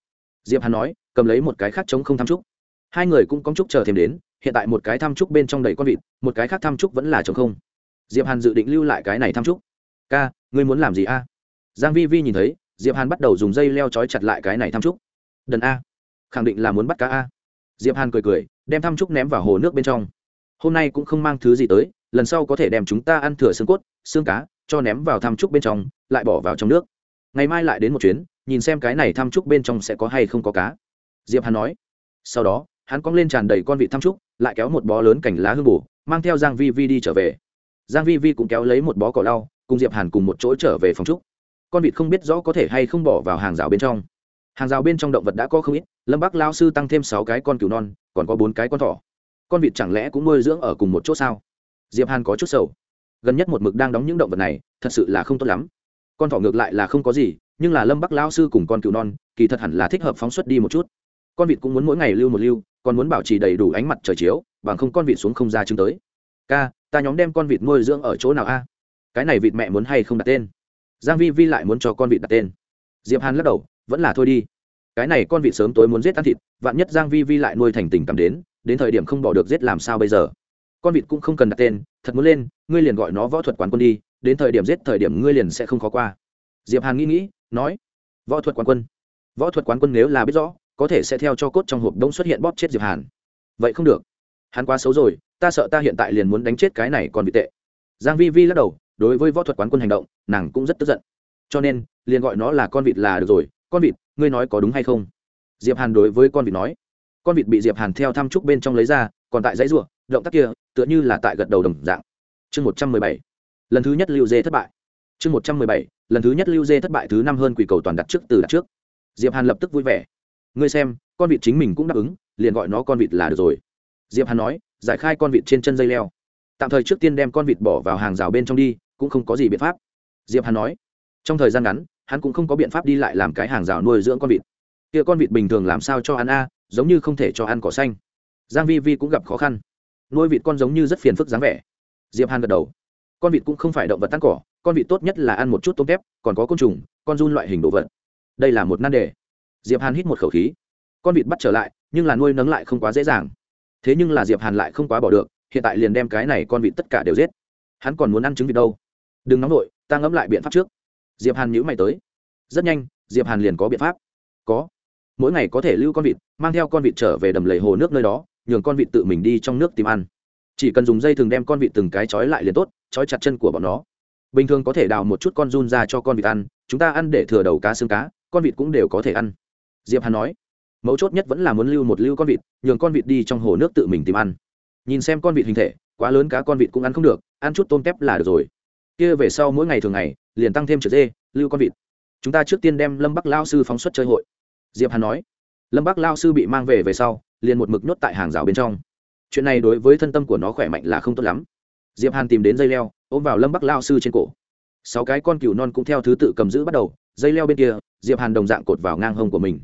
Diệp hàn nói, cầm lấy một cái khác chống không tham trúc. Hai người cũng có trúc chờ thêm đến, hiện tại một cái tham trúc bên trong đầy con vịt, một cái khác tham trúc vẫn là chống không diệp hàn dự định lưu lại cái này tham trúc ca, ngươi muốn làm gì a? Giang vi vi nhìn thấy, diệp hàn bắt đầu dùng dây leo trói chặt lại cái này tham trúc đần a, khẳng định là muốn bắt cá a. Diệp hàn cười cười, đem tham trúc ném vào hồ nước bên trong. Hôm nay cũng không mang thứ gì tới, lần sau có thể đem chúng ta ăn thừa xương cốt, xương cá, cho ném vào tham trúc bên trong, lại bỏ vào trong nước. Ngày mai lại đến một chuyến, nhìn xem cái này tham trúc bên trong sẽ có hay không có cá. Diệp hàn nói. Sau đó, hắn cong lên tràn đầy con vị tham trúc lại kéo một bó lớn cành lá hương bù, mang theo giang vi vi đi trở về giang vi vi cũng kéo lấy một bó cỏ lau, cùng diệp hàn cùng một chỗ trở về phòng trúc. Con vịt không biết rõ có thể hay không bỏ vào hàng rào bên trong. Hàng rào bên trong động vật đã có không ít, lâm bắc lao sư tăng thêm sáu cái con cừu non, còn có bốn cái con thỏ. Con vịt chẳng lẽ cũng nuôi dưỡng ở cùng một chỗ sao? Diệp hàn có chút sầu. Gần nhất một mực đang đóng những động vật này, thật sự là không tốt lắm. Con thỏ ngược lại là không có gì, nhưng là lâm bắc lao sư cùng con cừu non, kỳ thật hẳn là thích hợp phóng xuất đi một chút. Con vịt cũng muốn mỗi ngày lưu một lưu, còn muốn bảo trì đầy đủ ánh mặt trời chiếu, bằng không con vịt xuống không ra trứng tới. Ca ta nhóm đem con vịt nuôi dưỡng ở chỗ nào a? Cái này vịt mẹ muốn hay không đặt tên? Giang vi vi lại muốn cho con vịt đặt tên. Diệp hàn lắc đầu, vẫn là thôi đi. Cái này con vịt sớm tối muốn giết ăn thịt, vạn nhất giang vi vi lại nuôi thành tình cảm đến đến thời điểm không bỏ được giết làm sao bây giờ? Con vịt cũng không cần đặt tên, thật muốn lên, ngươi liền gọi nó võ thuật quán quân đi, đến thời điểm giết thời điểm ngươi liền sẽ không khó qua. Diệp hàn nghĩ nghĩ, nói, võ thuật quán quân. Võ thuật quán quân nếu là biết rõ, có thể sẽ theo cho cốt trong hộp đông xuất hiện bóp chết diệp hàn. Vậy không được. Hắn quá xấu rồi ta sợ ta hiện tại liền muốn đánh chết cái này còn bị tệ. Giang vi vi lắc đầu, đối với võ thuật quán quân hành động, nàng cũng rất tức giận. Cho nên, liền gọi nó là con vịt là được rồi. Con vịt, ngươi nói có đúng hay không? Diệp hàn đối với con vịt nói. Con vịt bị diệp hàn theo thăm trúc bên trong lấy ra, còn tại dãy ruộng động tác kia, tựa như là tại gật đầu đồng dạng. Chương một trăm mười bảy. Lần thứ nhất lưu dê thất bại. Chương một trăm mười bảy. Lần thứ nhất lưu dê thất bại thứ năm hơn quỷ cầu toàn đặt trước từ đặt trước. Diệp hàn lập tức vui vẻ. Ngươi xem, con vịt chính mình cũng đáp ứng, liền gọi nó con vịt là được rồi. Diệp hàn nói giải khai con vịt trên chân dây leo. Tạm thời trước tiên đem con vịt bỏ vào hàng rào bên trong đi, cũng không có gì biện pháp. Diệp hàn nói, trong thời gian ngắn, hắn cũng không có biện pháp đi lại làm cái hàng rào nuôi dưỡng con vịt. Kia con vịt bình thường làm sao cho ăn a, giống như không thể cho ăn cỏ xanh. Giang vi vi cũng gặp khó khăn. Nuôi vịt con giống như rất phiền phức dáng vẻ. Diệp hàn gật đầu. Con vịt cũng không phải động vật tăng cỏ, con vịt tốt nhất là ăn một chút tôm tép còn có côn trùng, con run loại hình đồ vật. Đây là một nan đề. Diệp hàn hít một khẩu khí. Con vịt bắt trở lại, nhưng là nuôi nấng lại không quá dễ dàng thế nhưng là diệp hàn lại không quá bỏ được hiện tại liền đem cái này con vịt tất cả đều giết hắn còn muốn ăn trứng vịt đâu đừng nóng nổi ta ngẫm lại biện pháp trước diệp hàn nhíu mày tới rất nhanh diệp hàn liền có biện pháp có mỗi ngày có thể lưu con vịt mang theo con vịt trở về đầm lầy hồ nước nơi đó nhường con vịt tự mình đi trong nước tìm ăn chỉ cần dùng dây thường đem con vịt từng cái trói lại liền tốt trói chặt chân của bọn nó bình thường có thể đào một chút con run ra cho con vịt ăn chúng ta ăn để thừa đầu cá xương cá con vịt cũng đều có thể ăn diệp hàn nói mấu chốt nhất vẫn là muốn lưu một lưu con vịt, nhường con vịt đi trong hồ nước tự mình tìm ăn. Nhìn xem con vịt hình thể, quá lớn cá con vịt cũng ăn không được, ăn chút tôm tép là được rồi. Kia về sau mỗi ngày thường ngày, liền tăng thêm trượt dê, lưu con vịt. Chúng ta trước tiên đem lâm bắc lao sư phóng xuất chơi hội. Diệp hàn nói. Lâm bắc lao sư bị mang về về sau, liền một mực nhốt tại hàng rào bên trong. Chuyện này đối với thân tâm của nó khỏe mạnh là không tốt lắm. Diệp hàn tìm đến dây leo, ôm vào lâm bắc lao sư trên cổ. Sáu cái con cừu non cũng theo thứ tự cầm giữ bắt đầu, dây leo bên kia, diệp hàn đồng dạng cột vào ngang hông của mình.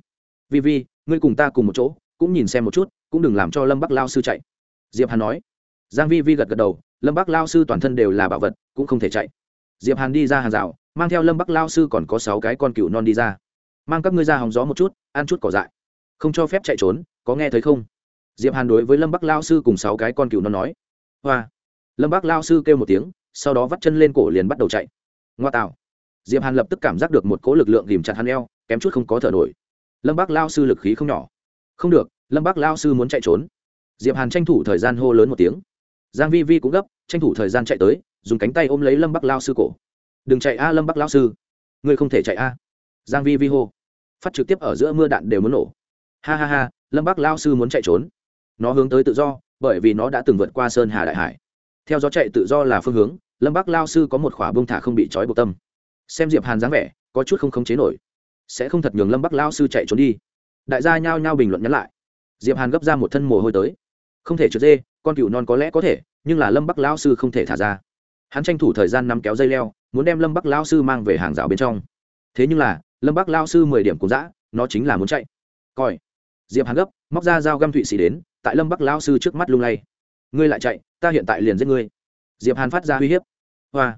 Vi vi ngươi cùng ta cùng một chỗ, cũng nhìn xem một chút, cũng đừng làm cho lâm bắc lao sư chạy. Diệp hàn nói. Giang vi vi gật gật đầu, lâm bắc lao sư toàn thân đều là bảo vật, cũng không thể chạy. Diệp hàn đi ra hàng rào, mang theo lâm bắc lao sư còn có sáu cái con cừu non đi ra. Mang các ngươi ra hòng gió một chút, ăn chút cỏ dại. Không cho phép chạy trốn, có nghe thấy không? Diệp hàn đối với lâm bắc lao sư cùng sáu cái con cừu non nói. Hoa. Lâm bắc lao sư kêu một tiếng, sau đó vắt chân lên cổ liền bắt đầu chạy. Ngoa tạo. Diệp hàn lập tức cảm giác được một cỗ lực lượng ghìm chặt hắn eo, kém chút không có thở nổi lâm Bác lao sư lực khí không nhỏ. Không được, lâm Bác lao sư muốn chạy trốn. Diệp hàn tranh thủ thời gian hô lớn một tiếng. Giang vi vi cũng gấp, tranh thủ thời gian chạy tới, dùng cánh tay ôm lấy lâm bắc lao sư cổ. Đừng chạy a, lâm bắc lao sư. Ngươi không thể chạy a. Giang vi vi hô. Phát trực tiếp ở giữa mưa đạn đều muốn nổ. Ha ha ha, lâm bắc lao sư muốn chạy trốn. Nó hướng tới tự do, bởi vì nó đã từng vượt qua sơn hà đại hải. Theo gió chạy tự do là phương hướng, lâm bắc lao sư có một khỏa bông thả không bị trói buộc tâm. Xem diệp hàn dáng vẻ, có chút không khống chế nổi sẽ không thật nhường lâm bắc lao sư chạy trốn đi đại gia nhao nhao bình luận nhắn lại diệp hàn gấp ra một thân mồ hôi tới không thể trượt dê, con cựu non có lẽ có thể, nhưng là lâm bắc lao sư không thể thả ra. hắn tranh thủ thời gian nắm kéo dây leo, muốn đem lâm bắc lao sư mang về hàng rào bên trong. thế nhưng là, lâm bắc lao sư mười điểm cũng dã, nó chính là muốn chạy. coi. diệp hàn gấp, móc ra dao găm thụy sĩ đến, tại lâm bắc lao sư trước mắt lung lay. ngươi lại chạy, ta hiện tại liền giết ngươi. diệp hàn phát ra uy hiếp. hoa.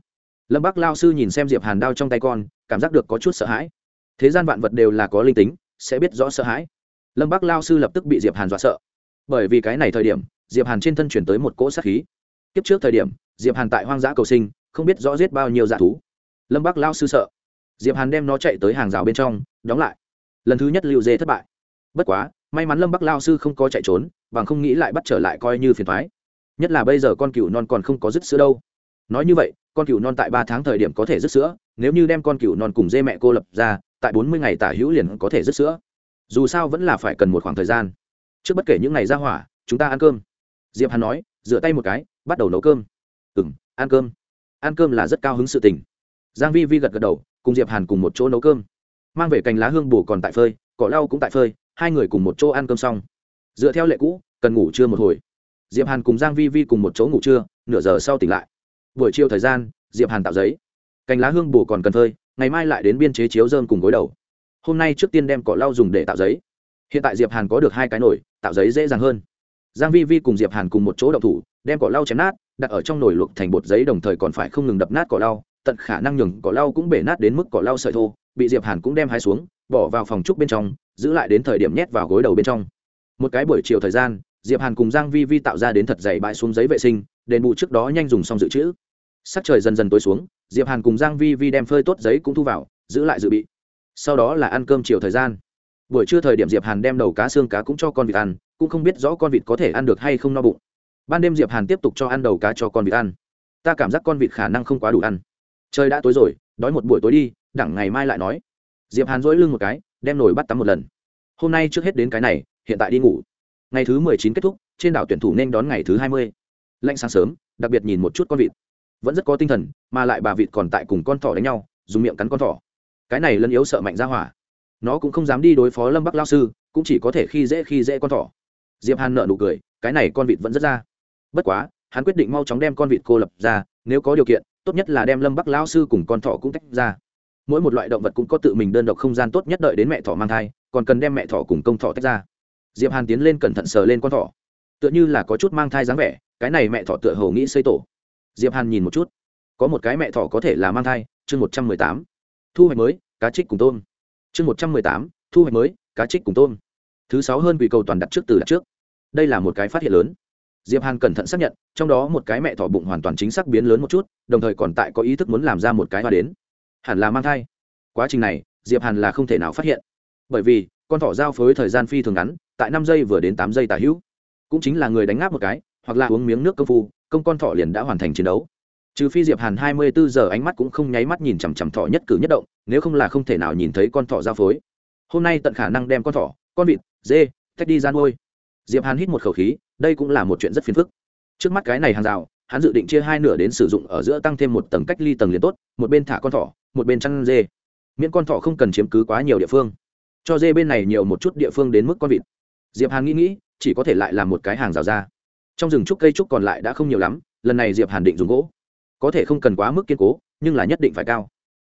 lâm bắc lao sư nhìn xem diệp hàn đao trong tay con, cảm giác được có chút sợ hãi thế gian vạn vật đều là có linh tính, sẽ biết rõ sợ hãi. Lâm bắc lao sư lập tức bị diệp hàn dọa sợ. Bởi vì cái này thời điểm, diệp hàn trên thân chuyển tới một cỗ sát khí. Kiếp trước thời điểm, diệp hàn tại hoang dã cầu sinh, không biết rõ giết bao nhiêu dạ thú. Lâm bắc lao sư sợ. Diệp hàn đem nó chạy tới hàng rào bên trong, đóng lại. Lần thứ nhất lưu dê thất bại. Bất quá, may mắn lâm bắc lao sư không có chạy trốn và không nghĩ lại bắt trở lại coi như phiền thoái nhất là bây giờ con cừu non còn không có dứt sữa đâu. Nói như vậy con cừu non tại ba tháng thời điểm có thể dứt sữa, nếu như đem con cừu non cùng dê mẹ cô lập ra, tại bốn mươi ngày tả hữu liền có thể dứt sữa. Dù sao vẫn là phải cần một khoảng thời gian. Trước bất kể những ngày ra hỏa, chúng ta ăn cơm. Diệp hàn nói, rửa tay một cái, bắt đầu nấu cơm. Ừ m ăn cơm. Ăn cơm là rất cao hứng sự tình. Giang vi vi gật gật đầu, cùng diệp hàn cùng một chỗ nấu cơm. Mang về cành lá hương bù còn tại phơi, cỏ lau cũng tại phơi, hai người cùng một chỗ ăn cơm xong. Dựa theo lệ cũ, cần ngủ trưa một hồi. Diệp hàn cùng giang vi vi cùng một chỗ ngủ trưa, nửa giờ sau tỉnh lại buổi chiều thời gian, diệp hàn tạo giấy. Cành lá hương bù còn cần phơi, ngày mai lại đến biên chế chiếu dơm cùng gối đầu. Hôm nay trước tiên đem cỏ lau dùng để tạo giấy. Hiện tại diệp hàn có được hai cái nồi, tạo giấy dễ dàng hơn. Giang vi vi cùng diệp hàn cùng một chỗ đậu thủ, đem cỏ lau chém nát, đặt ở trong nồi luộc thành bột giấy đồng thời còn phải không ngừng đập nát cỏ lau, tận khả năng nhường cỏ lau cũng bể nát đến mức cỏ lau sợi thô, bị diệp hàn cũng đem hái xuống, bỏ vào phòng trúc bên trong, giữ lại đến thời điểm nhét vào gối đầu bên trong. Một cái buổi chiều thời gian, diệp hàn cùng giang vi vi tạo ra đến thật dày bãi xuống giấy vệ sinh, đền bù trước đó nhanh dùng xong dự trữ sắc trời dần dần tối xuống, diệp hàn cùng giang vi vi đem phơi tốt giấy cũng thu vào, giữ lại dự bị. Sau đó là ăn cơm chiều thời gian. Buổi trưa thời điểm diệp hàn đem đầu cá xương cá cũng cho con vịt ăn, cũng không biết rõ con vịt có thể ăn được hay không no bụng. Ban đêm diệp hàn tiếp tục cho ăn đầu cá cho con vịt ăn. Ta cảm giác con vịt khả năng không quá đủ ăn. Trời đã tối rồi, đói một buổi tối đi đẳng ngày mai lại nói. Diệp hàn dỗi lưng một cái, đem nồi bắt tắm một lần. Hôm nay trước hết đến cái này, hiện tại đi ngủ. Ngày thứ mười chín kết thúc, trên đảo tuyển thủ nên đón ngày thứ hai mươi. Lạnh sáng sớm, đặc biệt nhìn một chút con vịt vẫn rất có tinh thần, mà lại bà vịt còn tại cùng con thỏ đánh nhau, dùng miệng cắn con thỏ. Cái này lân yếu sợ mạnh ra hỏa. Nó cũng không dám đi đối phó lâm bắc lao sư, cũng chỉ có thể khi dễ khi dễ con thỏ. Diệp hàn nợ nụ cười, cái này con vịt vẫn rất ra. Bất quá, hắn quyết định mau chóng đem con vịt cô lập ra, nếu có điều kiện, tốt nhất là đem lâm bắc lao sư cùng con thỏ cũng tách ra. Mỗi một loại động vật cũng có tự mình đơn độc không gian tốt nhất đợi đến mẹ thỏ mang thai, còn cần đem mẹ thỏ cùng công thỏ tách ra. Diệp hàn tiến lên cẩn thận sờ lên con thỏ. Tựa như là có chút mang thai dáng vẻ, cái này mẹ thỏ tựa hồ nghĩ xây tổ diệp hàn nhìn một chút. Có một cái mẹ thỏ có thể là mang thai, chương một trăm mười tám. Thu hoạch mới, cá trích cùng tôm. Chương một trăm mười tám, thu hoạch mới, cá trích cùng tôm. Thứ sáu hơn quỷ cầu toàn đặt trước từ đặt trước. Đây là một cái phát hiện lớn. Diệp hàn cẩn thận xác nhận, trong đó một cái mẹ thỏ bụng hoàn toàn chính xác biến lớn một chút, đồng thời còn tại có ý thức muốn làm ra một cái hoa đến. Hẳn là mang thai. Quá trình này, diệp hàn là không thể nào phát hiện. Bởi vì, con thỏ giao phối thời gian phi thường ngắn, tại năm giây vừa đến tám giây tả hữu. Cũng chính là người đánh ngáp một cái, hoặc là uống miếng nước công phu công con thỏ liền đã hoàn thành chiến đấu. Trừ phi diệp hàn hai mươi bốn giờ ánh mắt cũng không nháy mắt nhìn chằm chằm thỏ nhất cử nhất động, nếu không là không thể nào nhìn thấy con thỏ giao phối. Hôm nay tận khả năng đem con thỏ, con vịt, dê tách đi ra nuôi. Diệp hàn hít một khẩu khí, đây cũng là một chuyện rất phiền phức. Trước mắt cái này hàng rào, hắn dự định chia hai nửa đến sử dụng ở giữa tăng thêm một tầng cách ly tầng liền tốt, một bên thả con thỏ, một bên chăn dê. Miễn con thỏ không cần chiếm cứ quá nhiều địa phương. Cho dê bên này nhiều một chút địa phương đến mức con vịt. Diệp hàn nghĩ nghĩ, chỉ có thể lại làm một cái hàng rào ra trong rừng trúc cây trúc còn lại đã không nhiều lắm, lần này diệp hàn định dùng gỗ. Có thể không cần quá mức kiên cố, nhưng là nhất định phải cao.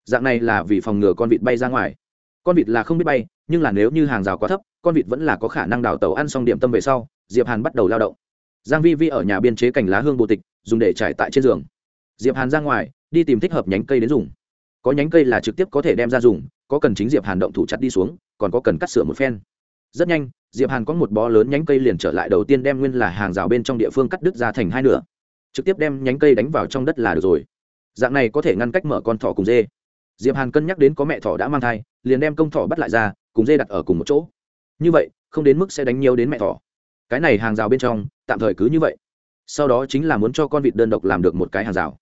Dạng này là vì phòng ngừa con vịt bay ra ngoài. Con vịt là không biết bay, nhưng là nếu như hàng rào quá thấp, con vịt vẫn là có khả năng đào tàu ăn xong điểm tâm về sau, diệp hàn bắt đầu lao động. Giang vi vi ở nhà biên chế cành lá hương bồ tịch, dùng để trải tại trên giường. Diệp hàn ra ngoài, đi tìm thích hợp nhánh cây đến dùng. Có nhánh cây là trực tiếp có thể đem ra dùng, có cần chính diệp hàn động thủ chặt đi xuống, còn có cần cắt sửa một phen rất nhanh, diệp hàn có một bó lớn nhánh cây liền trở lại đầu tiên đem nguyên là hàng rào bên trong địa phương cắt đứt ra thành hai nửa. Trực tiếp đem nhánh cây đánh vào trong đất là được rồi. Dạng này có thể ngăn cách mở con thỏ cùng dê. Diệp hàn cân nhắc đến có mẹ thỏ đã mang thai, liền đem công thỏ bắt lại ra, cùng dê đặt ở cùng một chỗ. Như vậy, không đến mức sẽ đánh nhiều đến mẹ thỏ. Cái này hàng rào bên trong, tạm thời cứ như vậy. Sau đó chính là muốn cho con vịt đơn độc làm được một cái hàng rào.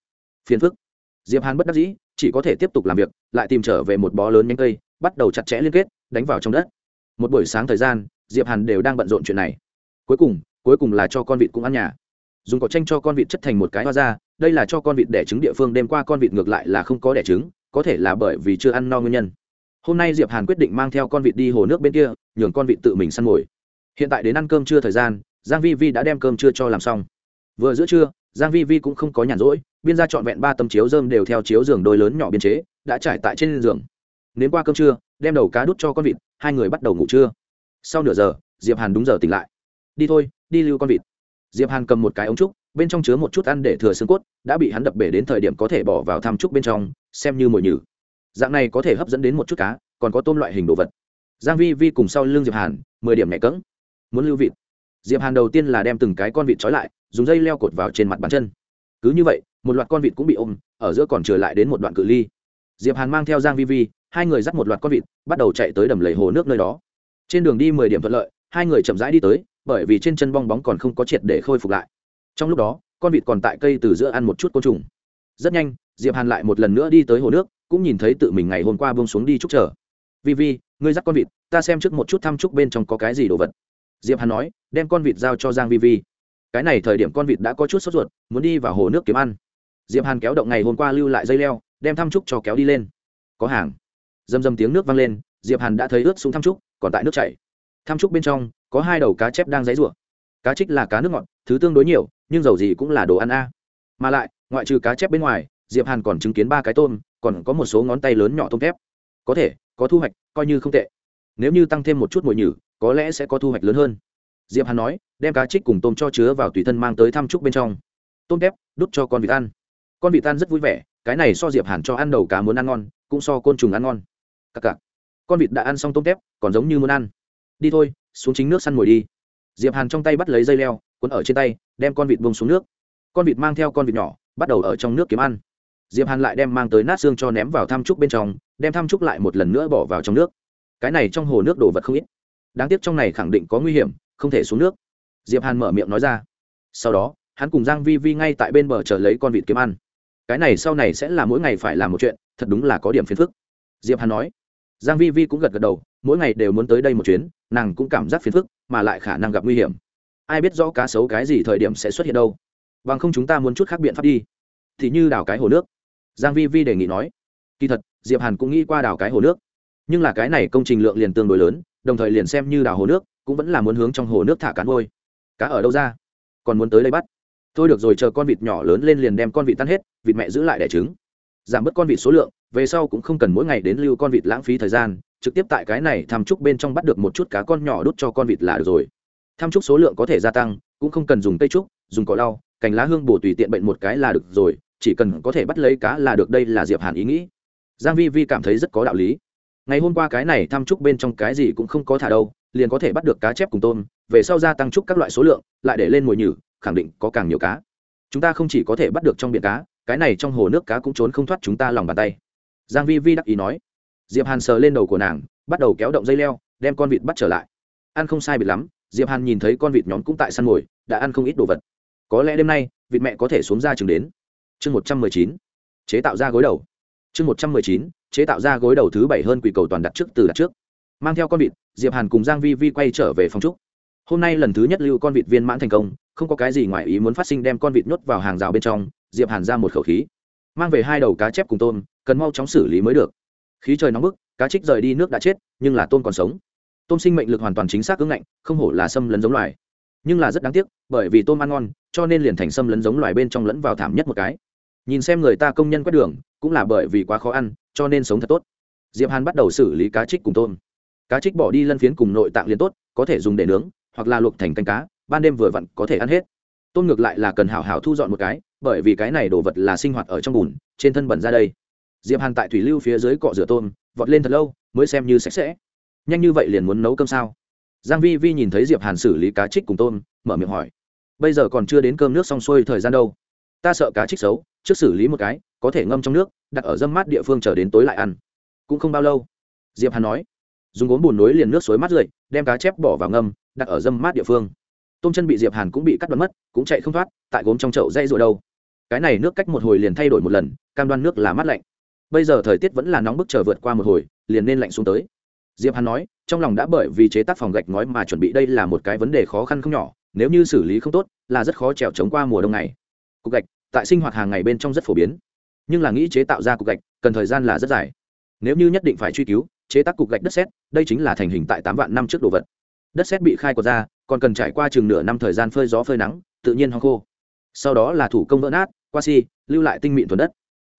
Phiền phức. Diệp hàn bất đắc dĩ, chỉ có thể tiếp tục làm việc, lại tìm trở về một bó lớn nhánh cây, bắt đầu chặt chẽ liên kết, đánh vào trong đất một buổi sáng thời gian, diệp hàn đều đang bận rộn chuyện này. Cuối cùng cuối cùng là cho con vịt cũng ăn nhà. Dùng cỏ tranh cho con vịt chất thành một cái hoa ra, đây là cho con vịt đẻ trứng địa phương, đêm qua con vịt ngược lại là không có đẻ trứng, có thể là bởi vì chưa ăn no nguyên nhân. Hôm nay diệp hàn quyết định mang theo con vịt đi hồ nước bên kia, nhường con vịt tự mình săn mồi. Hiện tại đến ăn cơm trưa thời gian, giang vi vi đã đem cơm trưa cho làm xong. Vừa giữa trưa, giang vi vi cũng không có nhàn rỗi, biên gia chọn vẹn ba tấm chiếu dơm đều theo chiếu giường đôi lớn nhỏ biên chế, đã trải tại trên giường. Nếm qua cơm trưa, đem đầu cá đút cho con vịt hai người bắt đầu ngủ trưa. Sau nửa giờ, diệp hàn đúng giờ tỉnh lại. Đi thôi, đi lưu con vịt. Diệp hàn cầm một cái ống trúc, bên trong chứa một chút ăn để thừa xương cốt, đã bị hắn đập bể đến thời điểm có thể bỏ vào tham trúc bên trong, xem như mồi nhử. Dạng này có thể hấp dẫn đến một chút cá, còn có tôm loại hình đồ vật. Giang vi vi cùng sau lưng diệp hàn, mười điểm nhẹ cứng muốn lưu vịt. Diệp hàn đầu tiên là đem từng cái con vịt trói lại, dùng dây leo cột vào trên mặt bàn chân. Cứ như vậy, một loạt con vịt cũng bị ôm, ở giữa còn trở lại đến một đoạn cự ly. Diệp hàn mang theo giang vi vi hai người dắt một loạt con vịt, bắt đầu chạy tới đầm lầy hồ nước nơi đó. Trên đường đi mười điểm thuận lợi, hai người chậm rãi đi tới, bởi vì trên chân bong bóng còn không có triệt để khôi phục lại. Trong lúc đó, con vịt còn tại cây từ giữa ăn một chút côn trùng. Rất nhanh, diệp hàn lại một lần nữa đi tới hồ nước, cũng nhìn thấy tự mình ngày hôm qua bông xuống đi chúc chờ. Vi vi, ngươi dắt con vịt, ta xem trước một chút thăm chúc bên trong có cái gì đồ vật. Diệp hàn nói, đem con vịt giao cho giang vi vi. Cái này thời điểm con vịt đã có chút sốt ruột, muốn đi vào hồ nước kiếm ăn. Diệp hàn kéo động ngày hôm qua lưu lại dây leo, đem thăm chúc cho kéo đi lên. Có hàng dầm dầm tiếng nước vang lên, diệp hàn đã thấy ướt xuống thăm trúc, còn tại nước chảy. Thăm trúc bên trong, có hai đầu cá chép đang dãy rủa. Cá trích là cá nước ngọt, thứ tương đối nhiều, nhưng dầu gì cũng là đồ ăn a. Mà lại, ngoại trừ cá chép bên ngoài, diệp hàn còn chứng kiến ba cái tôm, còn có một số ngón tay lớn nhỏ tôm thép. Có thể, có thu hoạch, coi như không tệ. Nếu như tăng thêm một chút mồi nhử, có lẽ sẽ có thu hoạch lớn hơn. Diệp hàn nói, đem cá trích cùng tôm cho chứa vào tùy thân mang tới thăm trúc bên trong. Tôm thép, đút cho con vịt ăn. Con vịt ăn rất vui vẻ, cái này so diệp hàn cho ăn đầu cá muốn ăn ngon, cũng so côn trùng ăn ngon cặc cặc. Con vịt đã ăn xong tôm tép, còn giống như muốn ăn. Đi thôi, xuống chính nước săn mồi đi. Diệp hàn trong tay bắt lấy dây leo, cuốn ở trên tay, đem con vịt bông xuống nước. Con vịt mang theo con vịt nhỏ, bắt đầu ở trong nước kiếm ăn. Diệp hàn lại đem mang tới nát xương cho ném vào tham trúc bên trong, đem tham trúc lại một lần nữa bỏ vào trong nước. Cái này trong hồ nước đổ vật không ít. Đáng tiếc trong này khẳng định có nguy hiểm, không thể xuống nước. Diệp hàn mở miệng nói ra. Sau đó, hắn cùng giang vi vi ngay tại bên bờ chờ lấy con vịt kiếm ăn. Cái này sau này sẽ là mỗi ngày phải làm một chuyện, thật đúng là có điểm phiền phức diệp hàn nói. Giang vi vi cũng gật gật đầu, mỗi ngày đều muốn tới đây một chuyến, nàng cũng cảm giác phiền phức, mà lại khả năng gặp nguy hiểm. Ai biết rõ cá sấu cái gì thời điểm sẽ xuất hiện đâu. Bằng không chúng ta muốn chút khác biện pháp đi. Thì như đào cái hồ nước. Giang vi vi đề nghị nói. Kỳ thật, diệp hàn cũng nghĩ qua đào cái hồ nước. Nhưng là cái này công trình lượng liền tương đối lớn, đồng thời liền xem như đào hồ nước, cũng vẫn là muốn hướng trong hồ nước thả cá nuôi. Cá ở đâu ra? Còn muốn tới đây bắt. Thôi được rồi, chờ con vịt nhỏ lớn lên liền đem con vịt tan hết, vịt mẹ giữ lại đẻ trứng giảm bớt con vịt số lượng, về sau cũng không cần mỗi ngày đến lưu con vịt lãng phí thời gian, trực tiếp tại cái này tham trúc bên trong bắt được một chút cá con nhỏ đút cho con vịt là được rồi. Tham trúc số lượng có thể gia tăng, cũng không cần dùng cây trúc, dùng cỏ lau, cành lá hương bổ tùy tiện bệnh một cái là được rồi, chỉ cần có thể bắt lấy cá là được, đây là diệp hàn ý nghĩ. Giang vi vi cảm thấy rất có đạo lý. Ngày hôm qua cái này tham trúc bên trong cái gì cũng không có thả đâu, liền có thể bắt được cá chép cùng tôm, về sau gia tăng trúc các loại số lượng, lại để lên mồi nhử, khẳng định có càng nhiều cá. Chúng ta không chỉ có thể bắt được trong biển cá cái này trong hồ nước cá cũng trốn không thoát chúng ta lòng bàn tay. Giang vi vi đắc ý nói. Diệp hàn sờ lên đầu của nàng, bắt đầu kéo động dây leo, đem con vịt bắt trở lại. Ăn không sai biệt lắm, diệp hàn nhìn thấy con vịt nhóm cũng tại săn mồi, đã ăn không ít đồ vật. Có lẽ đêm nay, vịt mẹ có thể xuống ra chừng đến. Chương một trăm mười chín, chế tạo ra gối đầu. Chương một trăm mười chín, chế tạo ra gối đầu thứ bảy hơn quỷ cầu toàn đặt trước từ đặt trước. Mang theo con vịt, diệp hàn cùng giang vi vi quay trở về phòng trúc. Hôm nay lần thứ nhất lưu con vịt viên mãn thành công, không có cái gì ngoài ý muốn phát sinh đem con vịt nhốt vào hàng rào bên trong diệp hàn ra một khẩu khí. Mang về hai đầu cá chép cùng tôm, cần mau chóng xử lý mới được. Khí trời nóng bức, cá trích rời đi nước đã chết, nhưng là tôm còn sống. Tôm sinh mệnh lực hoàn toàn chính xác ứng ngạnh, không hổ là xâm lấn giống loài. Nhưng là rất đáng tiếc, bởi vì tôm ăn ngon, cho nên liền thành xâm lấn giống loài bên trong lẫn vào thảm nhất một cái. Nhìn xem người ta công nhân quét đường, cũng là bởi vì quá khó ăn, cho nên sống thật tốt. Diệp hàn bắt đầu xử lý cá trích cùng tôm. Cá trích bỏ đi lân phiến cùng nội tạng liền tốt, có thể dùng để nướng, hoặc là luộc thành canh cá, ban đêm vừa vặn có thể ăn hết. Tôn ngược lại là cần hảo hảo thu dọn một cái, bởi vì cái này đồ vật là sinh hoạt ở trong bùn, trên thân bẩn ra đây. Diệp hàn tại thủy lưu phía dưới cọ rửa tôm, vọt lên thật lâu, mới xem như sạch sẽ. Nhanh như vậy liền muốn nấu cơm sao? Giang vi vi nhìn thấy diệp hàn xử lý cá trích cùng tôm, mở miệng hỏi. Bây giờ còn chưa đến cơm nước xong xuôi thời gian đâu. Ta sợ cá trích xấu, trước xử lý một cái, có thể ngâm trong nước, đặt ở dâm mát địa phương chờ đến tối lại ăn. Cũng không bao lâu, diệp hàn nói. Dùng gốm bùn nối liền nước suối mát rượi, đem cá chép bỏ vào ngâm, đặt ở dâm mát địa phương tôm chân bị diệp hàn cũng bị cắt đoán mất, cũng chạy không thoát, tại gốm trong chậu dây rồi đâu. Cái này nước cách một hồi liền thay đổi một lần, cam đoan nước là mát lạnh. Bây giờ thời tiết vẫn là nóng bức chờ vượt qua một hồi, liền nên lạnh xuống tới. Diệp hàn nói, trong lòng đã bởi vì chế tác phòng gạch ngói mà chuẩn bị đây là một cái vấn đề khó khăn không nhỏ, nếu như xử lý không tốt, là rất khó trèo chống qua mùa đông này. Cục gạch, tại sinh hoạt hàng ngày bên trong rất phổ biến, nhưng là nghĩ chế tạo ra cục gạch, cần thời gian là rất dài. Nếu như nhất định phải truy cứu, chế tác cục gạch đất sét, đây chính là thành hình tại tám vạn năm trước đồ vật. Đất sét bị khai quật ra còn cần trải qua chừng nửa năm thời gian phơi gió phơi nắng, tự nhiên hoang khô. Sau đó là thủ công vỡ nát, qua si lưu lại tinh mịn thuần đất.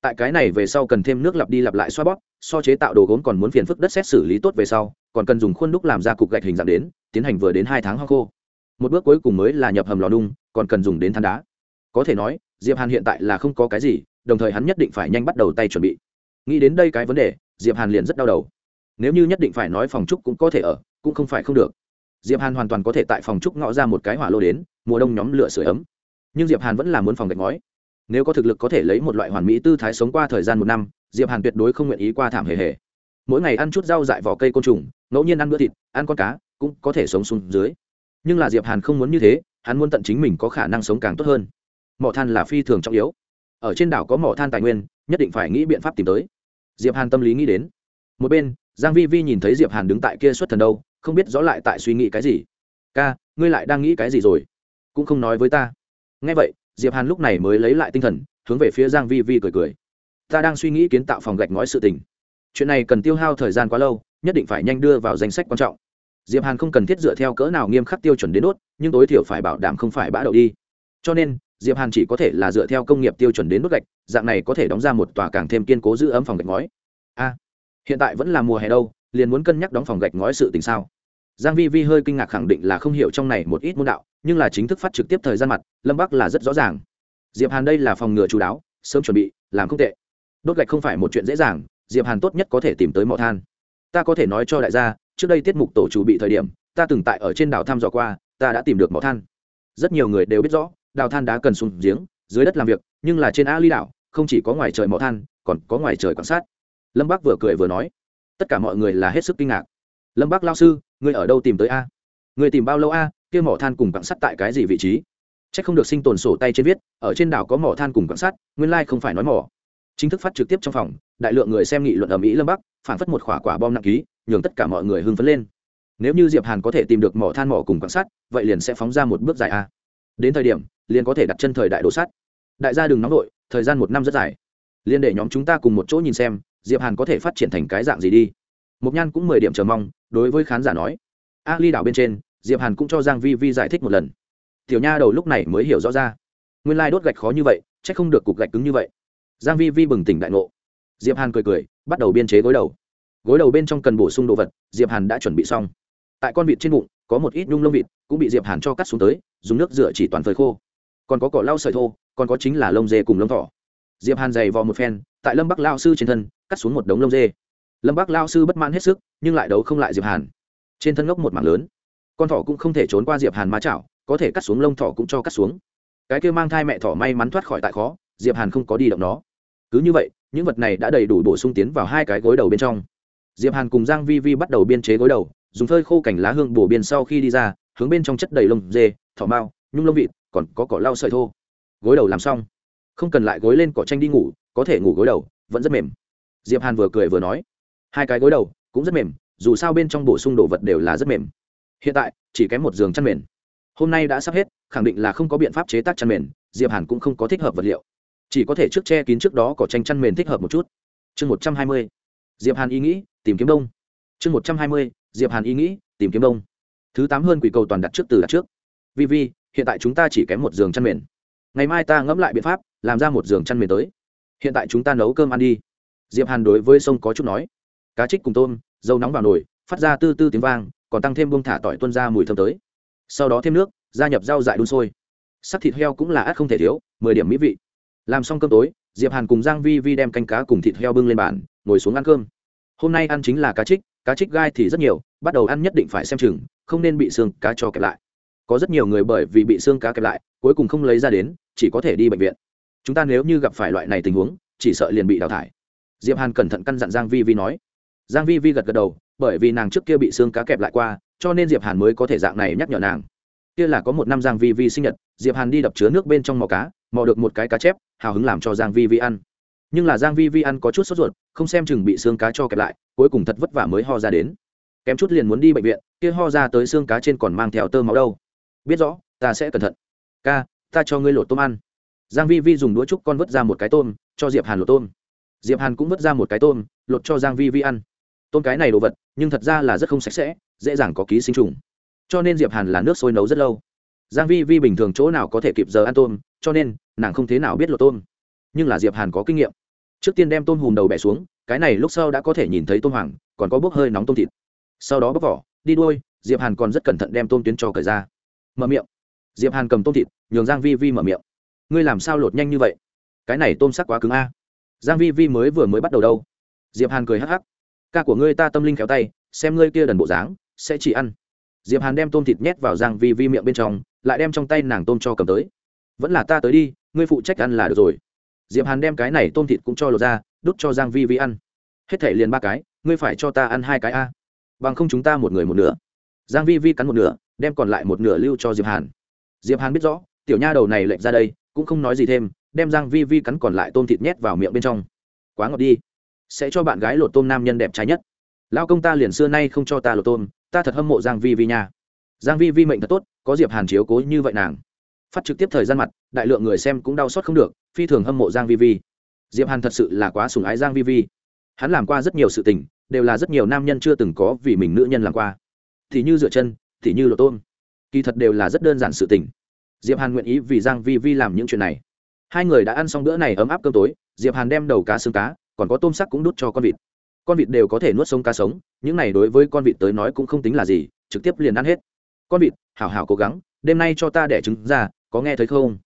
Tại cái này về sau cần thêm nước lặp đi lặp lại xoa bóp, so chế tạo đồ gốm còn muốn phiền phức đất xét xử lý tốt về sau, còn cần dùng khuôn đúc làm ra cục gạch hình dạng đến, tiến hành vừa đến hai tháng hoang khô. Một bước cuối cùng mới là nhập hầm lò nung, còn cần dùng đến than đá. Có thể nói, diệp hàn hiện tại là không có cái gì, đồng thời hắn nhất định phải nhanh bắt đầu tay chuẩn bị. Nghĩ đến đây cái vấn đề, diệp hàn liền rất đau đầu. Nếu như nhất định phải nói phòng trúc cũng có thể ở, cũng không phải không được diệp hàn hoàn toàn có thể tại phòng trúc ngõ ra một cái hỏa lô đến, mùa đông nhóm lửa sưởi ấm. Nhưng diệp hàn vẫn là muốn phòng gạch ngói. Nếu có thực lực có thể lấy một loại hoàn mỹ tư thái sống qua thời gian một năm, diệp hàn tuyệt đối không nguyện ý qua thảm hề hề. Mỗi ngày ăn chút rau dại vỏ cây côn trùng, ngẫu nhiên ăn bữa thịt, ăn con cá, cũng có thể sống xuống dưới. Nhưng là diệp hàn không muốn như thế, hắn muốn tận chính mình có khả năng sống càng tốt hơn. Mỏ than là phi thường trọng yếu. Ở trên đảo có mỏ than tài nguyên, nhất định phải nghĩ biện pháp tìm tới. Diệp hàn tâm lý nghĩ đến. Một bên, giang vi vi nhìn thấy diệp hàn đứng tại kia xuất thần đâu không biết rõ lại tại suy nghĩ cái gì. Ca, ngươi lại đang nghĩ cái gì rồi? Cũng không nói với ta. Nghe vậy, diệp hàn lúc này mới lấy lại tinh thần, hướng về phía giang vi vi cười cười. Ta đang suy nghĩ kiến tạo phòng gạch ngói sự tình. Chuyện này cần tiêu hao thời gian quá lâu, nhất định phải nhanh đưa vào danh sách quan trọng. Diệp hàn không cần thiết dựa theo cỡ nào nghiêm khắc tiêu chuẩn đến đốt, nhưng tối thiểu phải bảo đảm không phải bã đậu đi. Cho nên, diệp hàn chỉ có thể là dựa theo công nghiệp tiêu chuẩn đến đốt gạch, dạng này có thể đóng ra một tòa càng thêm kiên cố giữ ấm phòng gạch ngói. A, hiện tại vẫn là mùa hè đâu liền muốn cân nhắc đóng phòng gạch ngói sự tình sao? Giang vi vi hơi kinh ngạc khẳng định là không hiểu trong này một ít môn đạo, nhưng là chính thức phát trực tiếp thời gian mặt, lâm bắc là rất rõ ràng. Diệp hàn đây là phòng ngừa chú đáo, sớm chuẩn bị, làm không tệ. Đốt gạch không phải một chuyện dễ dàng, diệp hàn tốt nhất có thể tìm tới mỏ than. Ta có thể nói cho đại gia, trước đây tiết mục tổ chủ bị thời điểm, ta từng tại ở trên đảo thăm dò qua, ta đã tìm được mỏ than. Rất nhiều người đều biết rõ, đào than đá cần xuống giếng, dưới đất làm việc, nhưng là trên a ly đảo, không chỉ có ngoài trời mỏ than, còn có ngoài trời quan sát. Lâm Bắc vừa cười vừa nói tất cả mọi người là hết sức kinh ngạc. Lâm bác lao sư, ngươi ở đâu tìm tới a? Ngươi tìm bao lâu a, kia mỏ than cùng quặng sắt tại cái gì vị trí? C h ắ c không được sinh tồn sổ tay trên viết, ở trên đảo có mỏ than cùng quặng sắt, nguyên lai không phải nói mỏ. Chính thức phát trực tiếp trong phòng, đại lượng người xem nghị luận ở mỹ lâm bắc phản phất một khỏa quả bom nặng ký, nhường tất cả mọi người hưng phấn lên. Nếu như diệp hàn có thể tìm được mỏ than mỏ cùng quặng sắt, vậy liền sẽ phóng ra một bước dài a. Đến thời điểm, liền có thể đặt chân thời đại đồ sắt. Đại gia đừng nóng đội thời gian một năm rất dài. Liền để nhóm chúng ta cùng một chỗ nhìn xem diệp hàn có thể phát triển thành cái dạng gì đi? Mục nhan cũng mười điểm chờ mong, đối với khán giả nói. A ly đảo bên trên, diệp hàn cũng cho giang vi vi giải thích một lần. Tiểu nha đầu lúc này mới hiểu rõ ra. Nguyên lai đốt gạch khó như vậy, chắc không được cục gạch cứng như vậy. Giang vi vi bừng tỉnh đại ngộ. Diệp hàn cười cười, bắt đầu biên chế gối đầu. Gối đầu bên trong cần bổ sung đồ vật, diệp hàn đã chuẩn bị xong. Tại con vịt trên bụng, có một ít nhung lông vịt, cũng bị diệp hàn cho cắt xuống tới, dùng nước rửa chỉ toàn phơi khô. Còn có cỏ lau sợi thô, còn có chính là lông dê cùng lông thỏ. Diệp hàn dày vò một phen tại lâm bắc lao sư trên thân, cắt xuống một đống lông dê. Lâm bắc lao sư bất mãn hết sức, nhưng lại đấu không lại diệp hàn. Trên thân ngốc một mảng lớn. Con thỏ cũng không thể trốn qua diệp hàn ma chảo, có thể cắt xuống lông thỏ cũng cho cắt xuống. Cái kia mang thai mẹ thỏ may mắn thoát khỏi tại khó, diệp hàn không có đi động nó. Cứ như vậy, những vật này đã đầy đủ bổ sung tiến vào hai cái gối đầu bên trong. Diệp hàn cùng giang vi vi bắt đầu biên chế gối đầu, dùng phơi khô cảnh lá hương bổ biên sau khi đi ra, hướng bên trong chất đầy lông dê, thỏ mao nhung lông vịt, còn có cỏ lau sợi thô. Gối đầu làm xong. Không cần lại gối lên cỏ tranh đi ngủ có thể ngủ gối đầu, vẫn rất mềm. Diệp hàn vừa cười vừa nói, hai cái gối đầu cũng rất mềm, dù sao bên trong bổ sung đồ vật đều là rất mềm. Hiện tại, chỉ kém một giường chăn mền. Hôm nay đã sắp hết, khẳng định là không có biện pháp chế tác chăn mền, diệp hàn cũng không có thích hợp vật liệu. Chỉ có thể trước che kín trước đó có tranh chăn mền thích hợp một chút. Chương một trăm hai mươi, diệp hàn ý nghĩ, tìm kiếm đông. Chương một trăm hai mươi, diệp hàn ý nghĩ, tìm kiếm đông. Thứ tám hơn quỷ cầu toàn đặt trước từ đặt trước. Vì hiện tại chúng ta chỉ kém một giường chăn mền. Ngày mai ta ngẫm lại biện pháp, làm ra một giường chăn mền tới hiện tại chúng ta nấu cơm ăn đi. Diệp hàn đối với sông có chút nói. Cá trích cùng tôm, dầu nóng vào nồi, phát ra tư tư tiếng vang, còn tăng thêm bông thả tỏi tuân ra mùi thơm tới. Sau đó thêm nước, gia nhập rau dại đun sôi. Sắc thịt heo cũng là ắt không thể thiếu, mười điểm mỹ vị. Làm xong cơm tối, diệp hàn cùng giang vi vi đem canh cá cùng thịt heo bưng lên bàn, ngồi xuống ăn cơm. Hôm nay ăn chính là cá trích cá trích gai thì rất nhiều, bắt đầu ăn nhất định phải xem chừng, không nên bị xương cá cho kẹp lại. Có rất nhiều người bởi vì bị xương cá kẹp lại, cuối cùng không lấy ra đến, chỉ có thể đi bệnh viện chúng ta nếu như gặp phải loại này tình huống, chỉ sợ liền bị đào thải. Diệp hàn cẩn thận căn dặn giang vi vi nói. Giang vi vi gật gật đầu, bởi vì nàng trước kia bị xương cá kẹp lại qua, cho nên diệp hàn mới có thể dạng này nhắc nhở nàng. Kia là có một năm giang vi vi sinh nhật, diệp hàn đi đập chứa nước bên trong mò cá, mò được một cái cá chép, hào hứng làm cho giang vi vi ăn. Nhưng là giang vi vi ăn có chút sốt ruột, không xem chừng bị xương cá cho kẹp lại, cuối cùng thật vất vả mới ho ra đến. Kém chút liền muốn đi bệnh viện, kia ho ra tới xương cá trên còn mang theo tơ máu đâu. Biết rõ, ta sẽ cẩn thận. Ca, ta cho ngươi lột tôm ăn giang vi vi dùng đũa trúc con vớt ra một cái tôm, cho diệp hàn lột tôm. Diệp hàn cũng vớt ra một cái tôm, lột cho giang vi vi ăn. Tôm cái này đồ vật, nhưng thật ra là rất không sạch sẽ, dễ dàng có ký sinh trùng. Cho nên diệp hàn là nước sôi nấu rất lâu. Giang vi vi bình thường chỗ nào có thể kịp giờ ăn tôm, cho nên nàng không thế nào biết lột tôm. Nhưng là diệp hàn có kinh nghiệm. Trước tiên đem tôm hùm đầu bẻ xuống, cái này lúc sau đã có thể nhìn thấy tôm hoàng, còn có bốc hơi nóng tôm thịt. Sau đó bóc vỏ, đi đuôi, diệp hàn còn rất cẩn thận đem tôm tuyến cho cởi ra. Mở miệng. Diệp hàn cầm tôm thịt, nhường giang vi vi mở miệng ngươi làm sao lột nhanh như vậy? Cái này tôm sắc quá cứng a. Giang vi vi mới vừa mới bắt đầu đâu. Diệp hàn cười hắc hắc. Ca của ngươi ta tâm linh khéo tay, xem ngươi kia đần bộ dáng, sẽ chỉ ăn. Diệp hàn đem tôm thịt nhét vào giang vi vi miệng bên trong, lại đem trong tay nàng tôm cho cầm tới. Vẫn là ta tới đi, ngươi phụ trách ăn là được rồi. Diệp hàn đem cái này tôm thịt cũng cho lột ra, đút cho giang vi vi ăn. Hết thể liền ba cái, ngươi phải cho ta ăn hai cái a. Bằng không chúng ta một người một nửa. Giang vi vi cắn một nửa, đem còn lại một nửa lưu cho diệp hàn. Diệp hàn biết rõ, tiểu nha đầu này lệnh ra đây cũng không nói gì thêm, đem giang vi vi cắn còn lại tôm thịt nhét vào miệng bên trong. Quá ngọt đi. Sẽ cho bạn gái lột tôm nam nhân đẹp trai nhất. Lao công ta liền xưa nay không cho ta lột tôm, ta thật hâm mộ giang vi vi nha. Giang vi vi mệnh thật tốt, có diệp hàn chiếu cố như vậy nàng. Phát trực tiếp thời gian mặt, đại lượng người xem cũng đau xót không được, phi thường hâm mộ giang vi vi. Diệp hàn thật sự là quá sủng ái giang vi vi. Hắn làm qua rất nhiều sự tình, đều là rất nhiều nam nhân chưa từng có vì mình nữ nhân làm qua. Thì như rửa chân, thì như lột tôm. Kỳ thật đều là rất đơn giản sự tình diệp hàn nguyện ý vì giang vi vi làm những chuyện này. Hai người đã ăn xong bữa này ấm áp cơm tối, diệp hàn đem đầu cá xương cá, còn có tôm sắc cũng đút cho con vịt. Con vịt đều có thể nuốt sống cá sống, những này đối với con vịt tới nói cũng không tính là gì, trực tiếp liền ăn hết. Con vịt, hảo hảo cố gắng, đêm nay cho ta đẻ trứng ra, có nghe thấy không?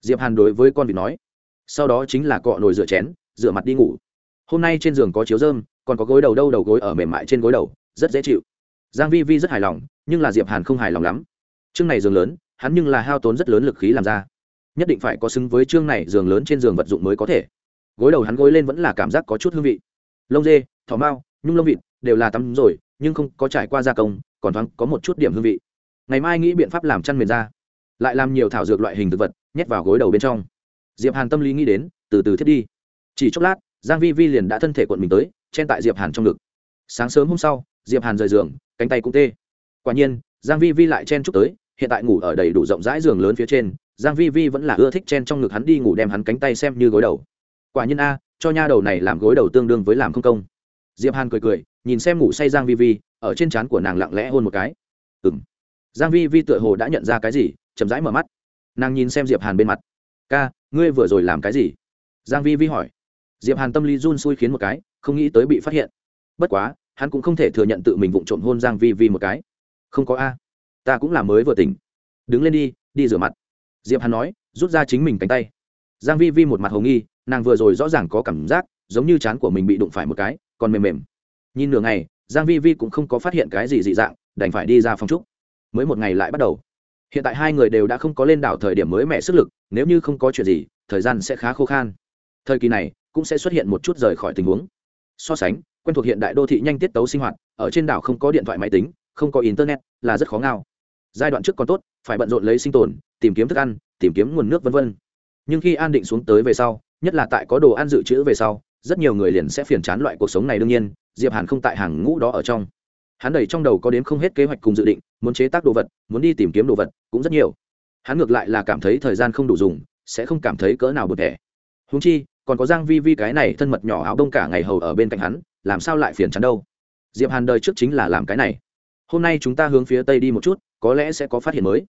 Diệp hàn đối với con vịt nói. Sau đó chính là cọ nồi rửa chén, rửa mặt đi ngủ. Hôm nay trên giường có chiếu dơm còn có gối đầu đâu đầu gối ở mềm mại trên gối đầu, rất dễ chịu. Giang vi vi rất hài lòng, nhưng là diệp hàn không hài lòng lắm. Chương này giường lớn hắn nhưng là hao tốn rất lớn lực khí làm ra. Nhất định phải có xứng với chương này giường lớn trên giường vật dụng mới có thể. Gối đầu hắn gối lên vẫn là cảm giác có chút hương vị. Lông dê, thỏ mao nhung lông vịt đều là tắm rồi, nhưng không có trải qua gia công, còn thoáng có một chút điểm hương vị. Ngày mai nghĩ biện pháp làm chăn mền ra. Lại làm nhiều thảo dược loại hình thực vật, nhét vào gối đầu bên trong. Diệp hàn tâm lý nghĩ đến, từ từ thiết đi. Chỉ chốc lát, giang vi vi liền đã thân thể cuộn mình tới, chen tại diệp hàn trong ngực. Sáng sớm hôm sau, diệp hàn rời giường, cánh tay cũng tê. Quả nhiên, giang vi vi lại chen chúc tới hiện tại ngủ ở đầy đủ rộng rãi giường lớn phía trên, giang vi vi vẫn là ưa thích chen trong ngực hắn đi ngủ đem hắn cánh tay xem như gối đầu. Quả nhiên a, cho nha đầu này làm gối đầu tương đương với làm không công. Diệp hàn cười cười, nhìn xem ngủ say giang vi vi, ở trên trán của nàng lặng lẽ hôn một cái. Ừm. Giang vi vi tựa hồ đã nhận ra cái gì, chậm rãi mở mắt. Nàng nhìn xem diệp hàn bên mặt. Ca, ngươi vừa rồi làm cái gì? Giang vi vi hỏi. Diệp hàn tâm lý run xui khiến một cái, không nghĩ tới bị phát hiện. Bất quá, hắn cũng không thể thừa nhận tự mình vụng trộm hôn giang vi vi một cái. Không có a ta cũng là mới vừa tỉnh. Đứng lên đi đi rửa mặt. Diệp hàn nói, rút ra chính mình cánh tay. Giang vi vi một mặt hồng nghi, nàng vừa rồi rõ ràng có cảm giác, giống như chán của mình bị đụng phải một cái, còn mềm mềm. Nhìn nửa ngày, giang vi vi cũng không có phát hiện cái gì dị dạng, đành phải đi ra phòng trúc mới một ngày lại bắt đầu. Hiện tại hai người đều đã không có lên đảo thời điểm mới mẹ sức lực, nếu như không có chuyện gì, thời gian sẽ khá khô khan. Thời kỳ này, cũng sẽ xuất hiện một chút rời khỏi tình huống. So sánh, quen thuộc hiện đại đô thị nhanh tiết tấu sinh hoạt, ở trên đảo không có điện thoại máy tính, không có internet, là rất khó ngao giai đoạn trước còn tốt, phải bận rộn lấy sinh tồn, tìm kiếm thức ăn, tìm kiếm nguồn nước vân vân. Nhưng khi an định xuống tới về sau, nhất là tại có đồ ăn dự trữ về sau, rất nhiều người liền sẽ phiền chán loại cuộc sống này đương nhiên, diệp hàn không tại hàng ngũ đó ở trong. Hắn đầy trong đầu có đến không hết kế hoạch cùng dự định, muốn chế tác đồ vật, muốn đi tìm kiếm đồ vật, cũng rất nhiều. Hắn ngược lại là cảm thấy thời gian không đủ dùng, sẽ không cảm thấy cỡ nào bực thẻ húng chi, còn có giang vi vi cái này thân mật nhỏ áo đông cả ngày hầu ở bên cạnh hắn, làm sao lại phiền chán đâu? Diệp hàn đời trước chính là làm cái này. Hôm nay chúng ta hướng phía tây đi một chút có lẽ sẽ có phát hiện mới.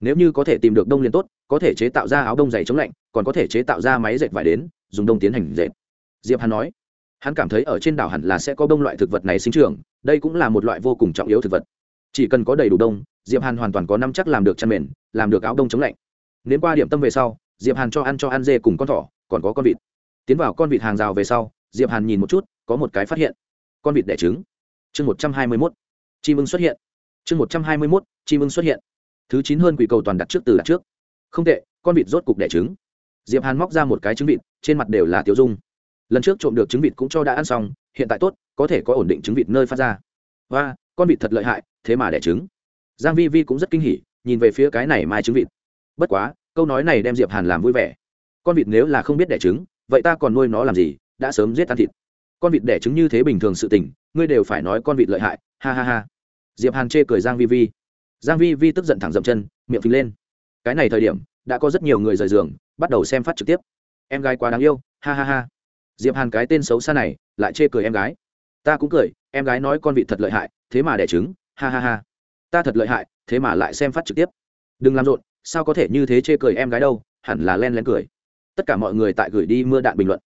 Nếu như có thể tìm được đông liền tốt, có thể chế tạo ra áo đông dày chống lạnh, còn có thể chế tạo ra máy dệt vải đến, dùng đông tiến hành dệt. Diệp hàn nói, hắn cảm thấy ở trên đảo hẳn là sẽ có đông loại thực vật này sinh trưởng, đây cũng là một loại vô cùng trọng yếu thực vật. Chỉ cần có đầy đủ đông, diệp hàn hoàn toàn có năm chắc làm được chăn mền, làm được áo đông chống lạnh. Nếu qua điểm tâm về sau, diệp hàn cho ăn cho ăn dê cùng con thỏ, còn có con vịt. Tiến vào con vịt hàng rào về sau, diệp hàn nhìn một chút, có một cái phát hiện. Con vịt đẻ trứng. Chương một trăm hai mươi mốt. Chim ưng xuất hiện. Chương một trăm hai mươi mốt chim ưng xuất hiện. Thứ chín hơn quỷ cầu toàn đặt trước từ đặt trước. Không tệ, con vịt rốt cục đẻ trứng. Diệp hàn móc ra một cái trứng vịt, trên mặt đều là tiểu dung. Lần trước trộm được trứng vịt cũng cho đã ăn xong, hiện tại tốt, có thể có ổn định trứng vịt nơi phát ra. Và con vịt thật lợi hại, thế mà đẻ trứng. Giang vi vi cũng rất kinh hỉ, nhìn về phía cái này mai trứng vịt. Bất quá, câu nói này đem diệp hàn làm vui vẻ. Con vịt nếu là không biết đẻ trứng, vậy ta còn nuôi nó làm gì? Đã sớm giết ăn thịt. Con vịt đẻ trứng như thế bình thường sự tình, ngươi đều phải nói con vịt lợi hại, ha ha ha. Diệp hàn chê cười giang vi vi giang vi vi tức giận thẳng dậm chân, miệng phình lên. Cái này thời điểm, đã có rất nhiều người rời giường, bắt đầu xem phát trực tiếp. Em gái quá đáng yêu, ha ha ha. Diệp hàn cái tên xấu xa này, lại chê cười em gái. Ta cũng cười, em gái nói con vị thật lợi hại, thế mà đẻ trứng, ha ha ha. Ta thật lợi hại, thế mà lại xem phát trực tiếp. Đừng làm rộn, sao có thể như thế chê cười em gái đâu, hẳn là len len cười. Tất cả mọi người tại gửi đi mưa đạn bình luận.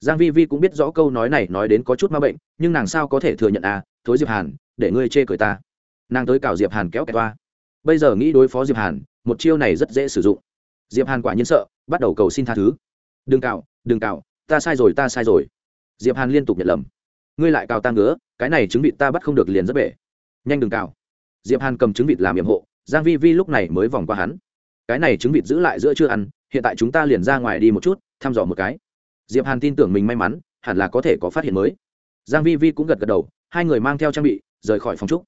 Giang vi vi cũng biết rõ câu nói này nói đến có chút ma bệnh, nhưng nàng sao có thể thừa nhận à thối diệp hàn, để ngươi chê cười ta nàng tới cào diệp hàn kéo kẹt toa. Bây giờ nghĩ đối phó diệp hàn, một chiêu này rất dễ sử dụng. Diệp hàn quả nhiên sợ, bắt đầu cầu xin tha thứ. Đừng cào đừng cào, ta sai rồi, ta sai rồi. Diệp hàn liên tục nhận lầm. Ngươi lại cào ta ngứa, cái này trứng vịt ta bắt không được liền rất bể. Nhanh đừng cào. Diệp hàn cầm trứng vịt làm yểm hộ, giang vi vi lúc này mới vòng qua hắn. Cái này trứng vịt giữ lại giữa chưa ăn, hiện tại chúng ta liền ra ngoài đi một chút, thăm dò một cái. Diệp hàn tin tưởng mình may mắn, hẳn là có thể có phát hiện mới. Giang vi vi cũng gật gật đầu, hai người mang theo trang bị, rời khỏi phòng trúc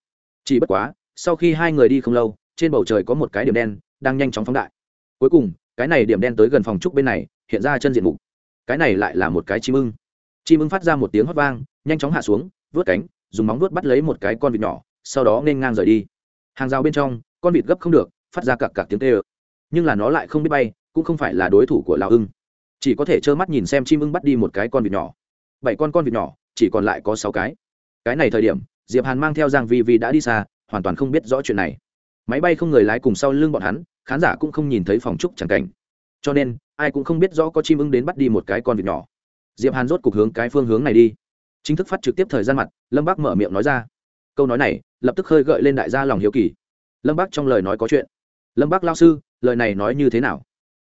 chỉ bất quá, sau khi hai người đi không lâu, trên bầu trời có một cái điểm đen đang nhanh chóng phóng đại. Cuối cùng, cái này điểm đen tới gần phòng trúc bên này, hiện ra chân diện mục. Cái này lại là một cái chim ưng. Chim ưng phát ra một tiếng hót vang, nhanh chóng hạ xuống, vớt cánh, dùng móng vuốt bắt lấy một cái con vịt nhỏ, sau đó nên ngang rời đi. Hàng rào bên trong, con vịt gấp không được, phát ra cặp cặp tiếng tê ơ nhưng là nó lại không biết bay, cũng không phải là đối thủ của lão ưng. Chỉ có thể trơ mắt nhìn xem chim ưng bắt đi một cái con vịt nhỏ. Bảy con con vịt nhỏ, chỉ còn lại có sáu cái. Cái này thời điểm diệp hàn mang theo giang vi vi đã đi xa, hoàn toàn không biết rõ chuyện này. Máy bay không người lái cùng sau lưng bọn hắn, khán giả cũng không nhìn thấy phòng trúc chẳng cảnh. Cho nên, ai cũng không biết rõ có chim ưng đến bắt đi một cái con vịt nhỏ. Diệp hàn rốt cục hướng cái phương hướng này đi. Chính thức phát trực tiếp thời gian mặt, lâm bác mở miệng nói ra. Câu nói này, lập tức khơi gợi lên đại gia lòng hiếu kỳ. Lâm bác trong lời nói có chuyện. Lâm bác lao sư, lời này nói như thế nào?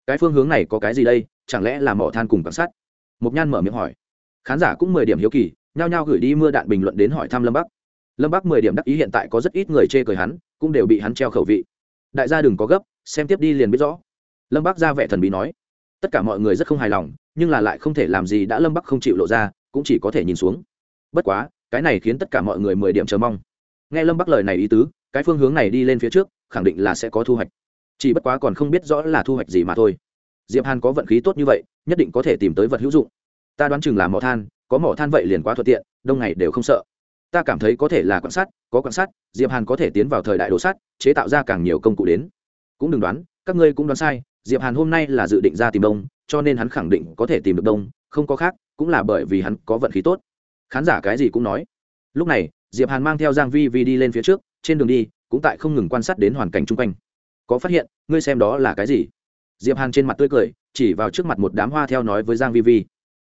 Cái phương hướng này có cái gì đây? Chẳng lẽ là mỏ than cùng cảnh sát mục nhan mở miệng hỏi. Khán giả cũng mười điểm hiếu kỳ, nhao nhao gửi đi mưa đạn bình luận đến hỏi thăm lâm bắc lâm bắc mười điểm đắc ý hiện tại có rất ít người chê cười hắn, cũng đều bị hắn treo khẩu vị. Đại gia đừng có gấp, xem tiếp đi liền biết rõ. Lâm bắc ra vẻ thần bí nói, tất cả mọi người rất không hài lòng, nhưng là lại không thể làm gì đã lâm bắc không chịu lộ ra, cũng chỉ có thể nhìn xuống. Bất quá, cái này khiến tất cả mọi người mười điểm chờ mong. Nghe lâm bắc lời này ý tứ, cái phương hướng này đi lên phía trước, khẳng định là sẽ có thu hoạch. Chỉ bất quá còn không biết rõ là thu hoạch gì mà thôi. Diệp hàn có vận khí tốt như vậy, nhất định có thể tìm tới vật hữu dụng. Ta đoán chừng là mỏ than, có mỏ than vậy liền quá thuận tiện, đông ngày đều không sợ ta cảm thấy có thể là quan sát, có quan sát, diệp hàn có thể tiến vào thời đại đồ sắt, chế tạo ra càng nhiều công cụ đến. Cũng đừng đoán, các ngươi cũng đoán sai, diệp hàn hôm nay là dự định ra tìm đông, cho nên hắn khẳng định có thể tìm được đông, không có khác, cũng là bởi vì hắn có vận khí tốt. Khán giả cái gì cũng nói. Lúc này, diệp hàn mang theo giang vi vi đi lên phía trước, trên đường đi, cũng tại không ngừng quan sát đến hoàn cảnh chung quanh. Có phát hiện, ngươi xem đó là cái gì? Diệp hàn trên mặt tươi cười, chỉ vào trước mặt một đám hoa theo nói với giang vi vi.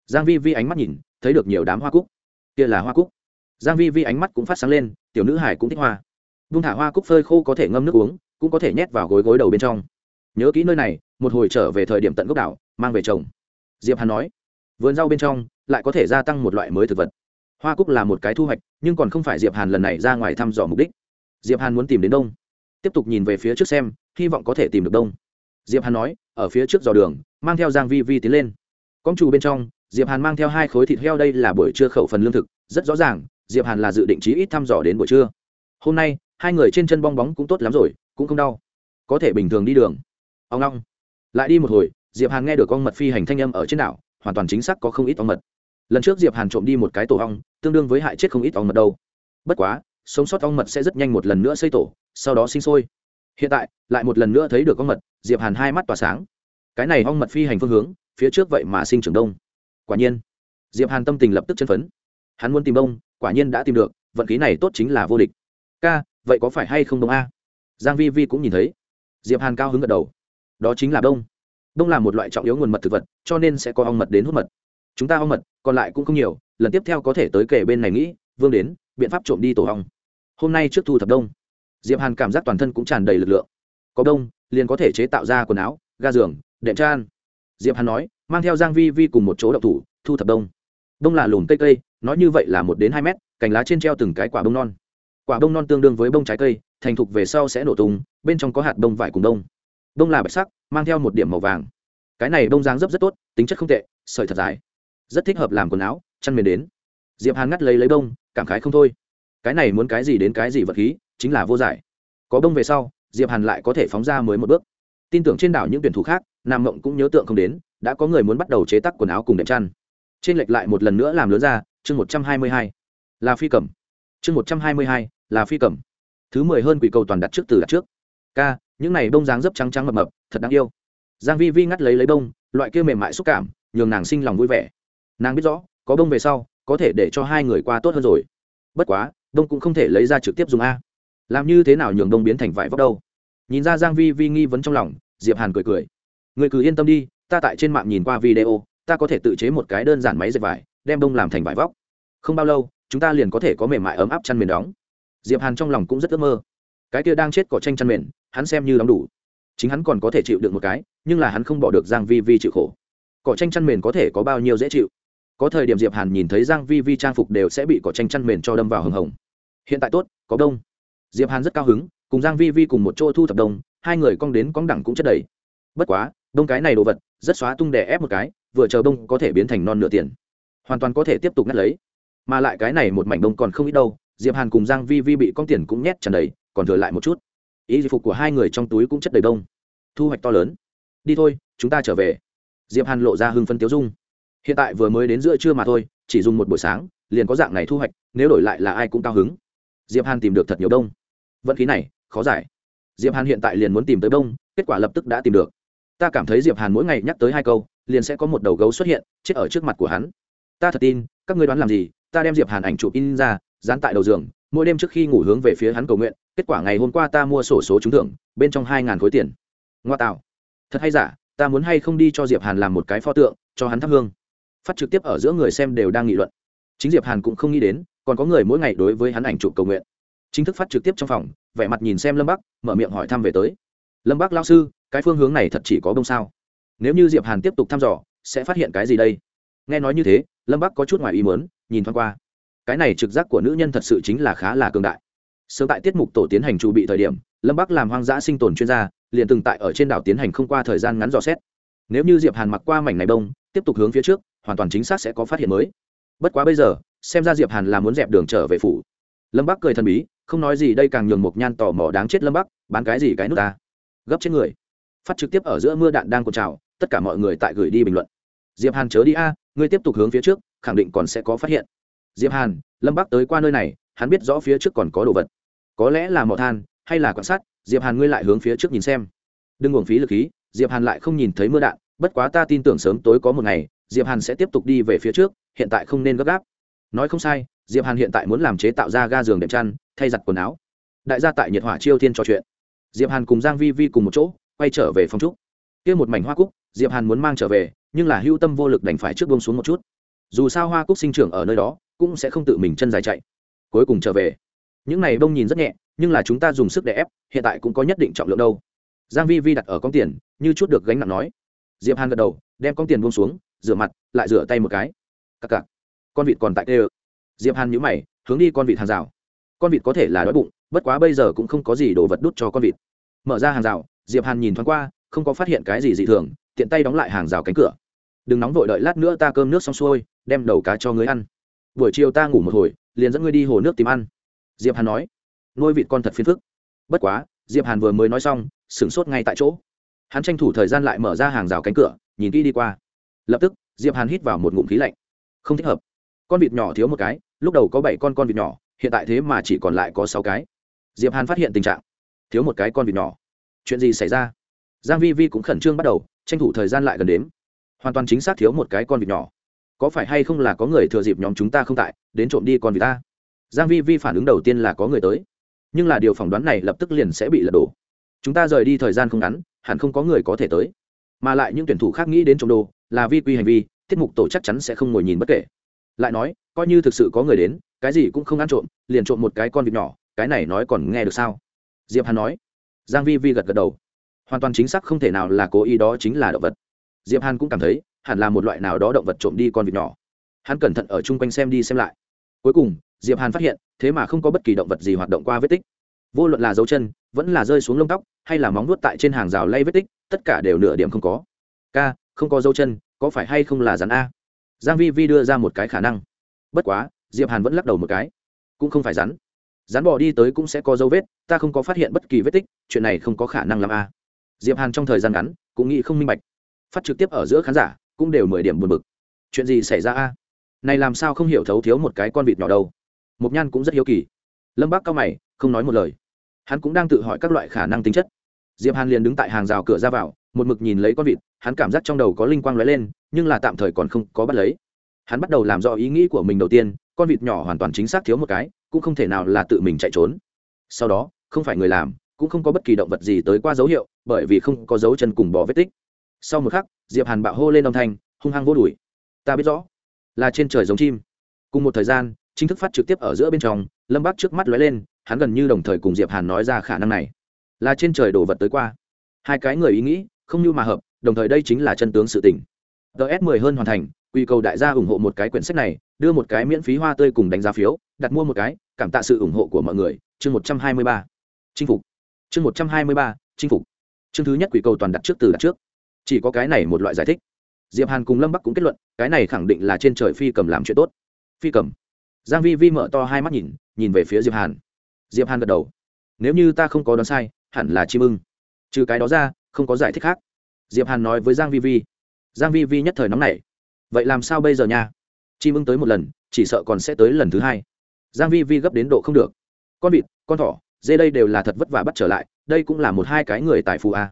Giang vi vi ánh mắt nhìn, thấy được nhiều đám hoa cúc. Kia là hoa cúc giang vi vi ánh mắt cũng phát sáng lên, tiểu nữ hải cũng thích hoa. Buông thả hoa cúc phơi khô có thể ngâm nước uống, cũng có thể nhét vào gối gối đầu bên trong. Nhớ kỹ nơi này, một hồi trở về thời điểm tận gốc đảo, mang về trồng diệp hàn nói, vườn rau bên trong, lại có thể gia tăng một loại mới thực vật. Hoa cúc là một cái thu hoạch, nhưng còn không phải diệp hàn lần này ra ngoài thăm dò mục đích. Diệp hàn muốn tìm đến đông. Tiếp tục nhìn về phía trước xem, hy vọng có thể tìm được đông. Diệp hàn nói, ở phía trước dò đường, mang theo giang vi vi tiến lên. Công chủ bên trong, diệp hàn mang theo hai khối thịt heo đây là buổi trưa khẩu phần lương thực, rất rõ ràng diệp hàn là dự định chí ít thăm dò đến buổi trưa. Hôm nay, hai người trên chân bong bóng cũng tốt lắm rồi, cũng không đau. Có thể bình thường đi đường. Ông long. Lại đi một hồi, diệp hàn nghe được con mật phi hành thanh âm ở trên đảo, hoàn toàn chính xác có không ít ong mật. Lần trước diệp hàn trộm đi một cái tổ ong, tương đương với hại chết không ít ong mật đâu. Bất quá, sống sót ong mật sẽ rất nhanh một lần nữa xây tổ, sau đó sinh sôi. Hiện tại, lại một lần nữa thấy được ong mật, diệp hàn hai mắt tỏa sáng. Cái này ong mật phi hành phương hướng, phía trước vậy mà sinh trưởng đông. Quả nhiên, diệp hàn tâm tình lập tức chân phấn. Hắn muốn tìm đông quả nhiên đã tìm được, vận khí này tốt chính là vô địch. Ca, vậy có phải hay không đông a? Giang vi vi cũng nhìn thấy. Diệp hàn cao hứng gật đầu. Đó chính là đông. Đông là một loại trọng yếu nguồn mật thực vật, cho nên sẽ có ong mật đến hút mật. Chúng ta ong mật, còn lại cũng không nhiều, lần tiếp theo có thể tới kể bên này nghĩ, vương đến, biện pháp trộm đi tổ ong. Hôm nay trước thu thập đông. Diệp hàn cảm giác toàn thân cũng tràn đầy lực lượng. Có đông, liền có thể chế tạo ra quần áo, ga giường, đệm chan diệp hàn nói, mang theo giang vi vi cùng một chỗ đậu thủ, thu thập đông. Đông là lùm cây cây nói như vậy là một đến hai mét, cành lá trên treo từng cái quả bông non. Quả bông non tương đương với bông trái cây, thành thục về sau sẽ nổ tung, bên trong có hạt đông vải cùng đông đông là bạch sắc, mang theo một điểm màu vàng. Cái này đông dáng dấp rất tốt, tính chất không tệ, sợi thật dài. Rất thích hợp làm quần áo, chăn mền đến. Diệp hàn ngắt lấy lấy đông cảm khái không thôi. Cái này muốn cái gì đến cái gì vật khí, chính là vô giải. Có đông về sau, diệp hàn lại có thể phóng ra mới một bước. Tin tưởng trên đảo những tuyển thủ khác, nam mộng cũng nhớ tượng không đến, đã có người muốn bắt đầu chế tác quần áo cùng đệm chăn. Trên lệch lại một lần nữa làm lớn ra chương một trăm hai mươi hai, là phi cầm. chương một trăm hai mươi hai, là phi cầm. thứ mười hơn quỷ cầu toàn đặt trước từ đặt trước. Ca, những này bông dáng dấp trắng trắng mập mập, thật đáng yêu. Giang vi vi ngắt lấy lấy bông, loại kia mềm mại xúc cảm, nhường nàng sinh lòng vui vẻ. Nàng biết rõ, có bông về sau, có thể để cho hai người qua tốt hơn rồi. Bất quá, bông cũng không thể lấy ra trực tiếp dùng a. Làm như thế nào nhường bông biến thành vải vóc đâu? Nhìn ra giang vi vi nghi vấn trong lòng, diệp hàn cười cười. Người cứ yên tâm đi, ta tại trên mạng nhìn qua video, ta có thể tự chế một cái đơn giản máy dệt vải đem đông làm thành vải vóc. Không bao lâu, chúng ta liền có thể có mềm mại ấm áp chăn mền đóng. Diệp hàn trong lòng cũng rất ước mơ. Cái kia đang chết cỏ tranh chăn mền, hắn xem như đóng đủ. Chính hắn còn có thể chịu được một cái, nhưng là hắn không bỏ được giang vi vi chịu khổ. Cỏ tranh chăn mền có thể có bao nhiêu dễ chịu? Có thời điểm diệp hàn nhìn thấy giang vi vi trang phục đều sẽ bị cỏ tranh chăn mền cho đâm vào hừng hồng. Hiện tại tốt, có đông. Diệp hàn rất cao hứng, cùng giang vi vi cùng một chỗ thu thập đông, hai người cong đến cong đẳng cũng chất đầy. Bất quá, đông cái này đồ vật, rất xóa tung đè ép một cái, vừa chờ đông có thể biến thành non nửa tiền hoàn toàn có thể tiếp tục ngắt lấy. Mà lại cái này một mảnh đông còn không ít đâu, diệp hàn cùng giang vi vi bị con tiền cũng nhét tràn đầy, còn thừa lại một chút. Ý phục của hai người trong túi cũng chất đầy đông thu hoạch to lớn. Đi thôi, chúng ta trở về. Diệp hàn lộ ra hưng phân tiếu dung. Hiện tại vừa mới đến giữa trưa mà thôi, chỉ dùng một buổi sáng, liền có dạng này thu hoạch, nếu đổi lại là ai cũng cao hứng. Diệp hàn tìm được thật nhiều đông vận khí này, khó giải. Diệp hàn hiện tại liền muốn tìm tới đông kết quả lập tức đã tìm được. Ta cảm thấy diệp hàn mỗi ngày nhắc tới hai câu, liền sẽ có một đầu gấu xuất hiện, chết ở trước mặt của hắn ta thật tin, các ngươi đoán làm gì, ta đem diệp hàn ảnh chụp in ra, dán tại đầu giường, mỗi đêm trước khi ngủ hướng về phía hắn cầu nguyện, kết quả ngày hôm qua ta mua sổ số trúng thưởng, bên trong hai ngàn khối tiền. Ngoa tạo. Thật hay giả, ta muốn hay không đi cho diệp hàn làm một cái pho tượng, cho hắn thắp hương. Phát trực tiếp ở giữa người xem đều đang nghị luận. Chính diệp hàn cũng không nghĩ đến, còn có người mỗi ngày đối với hắn ảnh chụp cầu nguyện. Chính thức phát trực tiếp trong phòng, vẻ mặt nhìn xem lâm bắc, mở miệng hỏi thăm về tới. Lâm bắc lao sư, cái phương hướng này thật chỉ có bông sao? Nếu như diệp hàn tiếp tục thăm dò, sẽ phát hiện cái gì đây? Nghe nói như thế, lâm bắc có chút ngoài ý mớn nhìn thoáng qua. Cái này trực giác của nữ nhân thật sự chính là khá là cường đại. Sớm tại tiết mục tổ tiến hành chu bị thời điểm, lâm bắc làm hoang dã sinh tồn chuyên gia, liền từng tại ở trên đảo tiến hành không qua thời gian ngắn dò xét. Nếu như diệp hàn mặc qua mảnh này đông, tiếp tục hướng phía trước, hoàn toàn chính xác sẽ có phát hiện mới. Bất quá bây giờ, xem ra diệp hàn là muốn dẹp đường trở về phủ. Lâm bắc cười thần bí, không nói gì đây càng nhường một nhan tò mò đáng chết lâm bắc, bán cái gì cái nước ta? Gấp chết người. Phát trực tiếp ở giữa mưa đạn đang cột trào, tất cả mọi người tại gửi đi bình luận. Diệp hàn chớ đi a ngươi tiếp tục hướng phía trước, khẳng định còn sẽ có phát hiện. Diệp hàn, lâm bắc tới qua nơi này, hắn biết rõ phía trước còn có đồ vật. Có lẽ là mỏ than, hay là quan sát diệp hàn ngươi lại hướng phía trước nhìn xem. Đừng uổng phí lực khí, diệp hàn lại không nhìn thấy mưa đạn, bất quá ta tin tưởng sớm tối có một ngày, diệp hàn sẽ tiếp tục đi về phía trước, hiện tại không nên gấp gáp. Nói không sai, diệp hàn hiện tại muốn làm chế tạo ra ga giường đệm chăn, thay giặt quần áo. Đại gia tại nhiệt hỏa chiêu thiên trò chuyện. Diệp hàn cùng giang vi vi cùng một chỗ, quay trở về phòng trúc. Kia một mảnh hoa cúc, diệp hàn muốn mang trở về nhưng là hưu tâm vô lực đành phải trước bông xuống một chút. Dù sao hoa cúc sinh trưởng ở nơi đó, cũng sẽ không tự mình chân dài chạy. Cuối cùng trở về. Những này bông nhìn rất nhẹ, nhưng là chúng ta dùng sức để ép, hiện tại cũng có nhất định trọng lượng đâu. Giang vi vi đặt ở con tiền, như chút được gánh nặng nói. Diệp hàn gật đầu, đem con tiền buông xuống, rửa mặt, lại rửa tay một cái. Cặc cặc. Con vịt còn tại tê diệp hàn nhíu mày, hướng đi con vịt hàng rào. Con vịt có thể là đói bụng, bất quá bây giờ cũng không có gì đồ vật đút cho con vịt. Mở ra hàng rào, diệp hàn nhìn thoáng qua, không có phát hiện cái gì dị thường, tiện tay đóng lại hàng rào cánh cửa đừng nóng vội đợi lát nữa ta cơm nước xong xuôi, đem đầu cá cho ngươi ăn. Buổi chiều ta ngủ một hồi, liền dẫn ngươi đi hồ nước tìm ăn. Diệp hàn nói. Nuôi vịt con thật phiền phức. Bất quá, diệp hàn vừa mới nói xong, sửng sốt ngay tại chỗ. Hắn tranh thủ thời gian lại mở ra hàng rào cánh cửa, nhìn kỹ đi qua. Lập tức, diệp hàn hít vào một ngụm khí lạnh. Không thích hợp. Con vịt nhỏ thiếu một cái, lúc đầu có bảy con con vịt nhỏ, hiện tại thế mà chỉ còn lại có sáu cái. Diệp hàn phát hiện tình trạng. Thiếu một cái con vịt nhỏ. Chuyện gì xảy ra? Giang vi vi cũng khẩn trương bắt đầu, tranh thủ thời gian lại gần đếm hoàn toàn chính xác thiếu một cái con vịt nhỏ. Có phải hay không là có người thừa dịp nhóm chúng ta không tại, đến trộm đi con vịt ta? Giang vi vi phản ứng đầu tiên là có người tới. Nhưng là điều phỏng đoán này lập tức liền sẽ bị lật đổ. Chúng ta rời đi thời gian không ngắn, hẳn không có người có thể tới. Mà lại những tuyển thủ khác nghĩ đến trộm đồ, là vi quy hành vi, tiết mục tổ chắc chắn sẽ không ngồi nhìn bất kể. Lại nói, coi như thực sự có người đến, cái gì cũng không ăn trộm, liền trộm một cái con vịt nhỏ, cái này nói còn nghe được sao? Diệp hàn nói. Giang vi vi gật gật đầu. Hoàn toàn chính xác không thể nào là cố ý, đó chính là động vật diệp hàn cũng cảm thấy, hẳn là một loại nào đó động vật trộm đi con vịt nhỏ. Hắn cẩn thận ở chung quanh xem đi xem lại. Cuối cùng, diệp hàn phát hiện, thế mà không có bất kỳ động vật gì hoạt động qua vết tích. Vô luận là dấu chân, vẫn là rơi xuống lông tóc, hay là móng nuốt tại trên hàng rào lay vết tích, tất cả đều nửa điểm không có. K không có dấu chân, có phải hay không là rắn a? Giang vi vi đưa ra một cái khả năng. Bất quá, diệp hàn vẫn lắc đầu một cái. Cũng không phải rắn. Rắn bò đi tới cũng sẽ có dấu vết, ta không có phát hiện bất kỳ vết tích, chuyện này không có khả năng làm a. Diệp hàn trong thời gian ngắn, cũng nghĩ không minh bạch phát trực tiếp ở giữa khán giả, cũng đều mười điểm buồn bực. Chuyện gì xảy ra a? Này làm sao không hiểu thấu thiếu một cái con vịt nhỏ đâu? Mục nhan cũng rất hiếu kỳ. Lâm bác cao mày, không nói một lời. Hắn cũng đang tự hỏi các loại khả năng tính chất. Diệp hàn liền đứng tại hàng rào cửa ra vào, một mực nhìn lấy con vịt, hắn cảm giác trong đầu có linh quang lóe lên, nhưng là tạm thời còn không có bắt lấy. Hắn bắt đầu làm rõ ý nghĩ của mình đầu tiên, con vịt nhỏ hoàn toàn chính xác thiếu một cái, cũng không thể nào là tự mình chạy trốn. Sau đó, không phải người làm, cũng không có bất kỳ động vật gì tới qua dấu hiệu, bởi vì không có dấu chân cùng bò vết tích sau một khắc diệp hàn bạo hô lên âm thanh hung hăng vô đuổi. Ta biết rõ là trên trời giống chim. Cùng một thời gian chính thức phát trực tiếp ở giữa bên trong lâm bác trước mắt lóe lên hắn gần như đồng thời cùng diệp hàn nói ra khả năng này. Là trên trời đổ vật tới qua. Hai cái người ý nghĩ không như mà hợp đồng thời đây chính là chân tướng sự tình. Ts 10 hơn hoàn thành quy cầu đại gia ủng hộ một cái quyển sách này đưa một cái miễn phí hoa tươi cùng đánh giá phiếu đặt mua một cái cảm tạ sự ủng hộ của mọi người. Chương 123. chinh phục. Chương 123, chinh phục. Chương thứ nhất quỷ cầu toàn đặt trước từ đặt trước chỉ có cái này một loại giải thích. Diệp hàn cùng lâm bắc cũng kết luận, cái này khẳng định là trên trời phi cầm làm chuyện tốt. Phi cầm. Giang vi vi mở to hai mắt nhìn nhìn về phía diệp hàn. Diệp hàn gật đầu. Nếu như ta không có đoán sai, hẳn là chim ưng. Trừ cái đó ra, không có giải thích khác. Diệp hàn nói với giang vi vi. Giang vi vi nhất thời nóng nảy. Vậy làm sao bây giờ nha? Chim ưng tới một lần, chỉ sợ còn sẽ tới lần thứ hai. Giang vi vi gấp đến độ không được. Con vịt, con thỏ, dê đây đều là thật vất vả bắt trở lại, đây cũng là một hai cái người tại phù a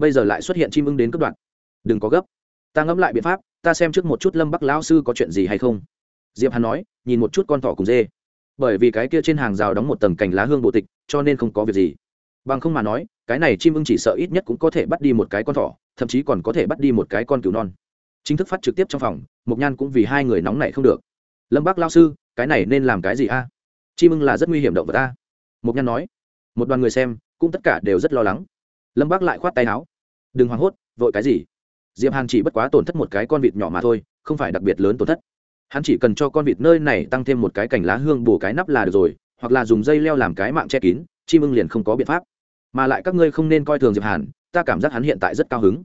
bây giờ lại xuất hiện chim ưng đến cấp đoạn đừng có gấp. Ta ngẫm lại biện pháp, ta xem trước một chút lâm bắc lão sư có chuyện gì hay không. Diệp hàn nói, nhìn một chút con thỏ cùng dê. Bởi vì cái kia trên hàng rào đóng một tầng cành lá hương bộ tịch, cho nên không có việc gì. Bằng không mà nói, cái này chim ưng chỉ sợ ít nhất cũng có thể bắt đi một cái con thỏ, thậm chí còn có thể bắt đi một cái con cừu non. Chính thức phát trực tiếp trong phòng mục nhan cũng vì hai người nóng này không được. Lâm bác lao sư, cái này nên làm cái gì a? Chim ưng là rất nguy hiểm động vật ta. mục nhan nói, một đoàn người xem, cũng tất cả đều rất lo lắng. Lâm bác lại khoát tay áo đừng hoảng hốt, vội cái gì? Diệp hàn chỉ bất quá tổn thất một cái con vịt nhỏ mà thôi, không phải đặc biệt lớn tổn thất. Hắn chỉ cần cho con vịt nơi này tăng thêm một cái cành lá hương bù cái nắp là được rồi, hoặc là dùng dây leo làm cái mạng che kín, chim ưng liền không có biện pháp. Mà lại các ngươi không nên coi thường diệp hàn, ta cảm giác hắn hiện tại rất cao hứng.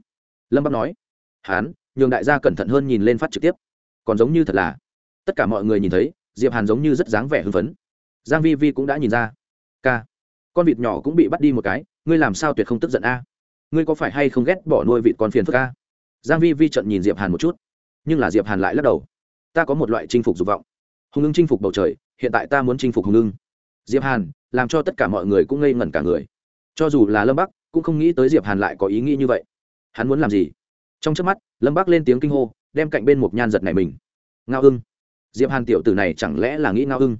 Lâm bắc nói hắn nhường đại gia cẩn thận hơn nhìn lên phát trực tiếp. Còn giống như thật là. Tất cả mọi người nhìn thấy, diệp hàn giống như rất dáng vẻ hưng phấn. Giang vi vi cũng đã nhìn ra. K con vịt nhỏ cũng bị bắt đi một cái, ngươi làm sao tuyệt không tức giận a? Ngươi có phải hay không ghét bỏ nuôi vịt con phiền phức a? Giang vi vi trận nhìn diệp hàn một chút. Nhưng là diệp hàn lại lắc đầu. Ta có một loại chinh phục dục vọng. Hùng ưng chinh phục bầu trời, hiện tại ta muốn chinh phục hùng ưng. Diệp hàn, làm cho tất cả mọi người cũng ngây ngẩn cả người. Cho dù là lâm bắc, cũng không nghĩ tới diệp hàn lại có ý nghĩ như vậy. Hắn muốn làm gì? Trong chớp mắt, lâm bắc lên tiếng kinh hô, đem cạnh bên một nhan giật này mình. Ngao ưng. Diệp hàn tiểu tử này chẳng lẽ là nghĩ ngao ưng?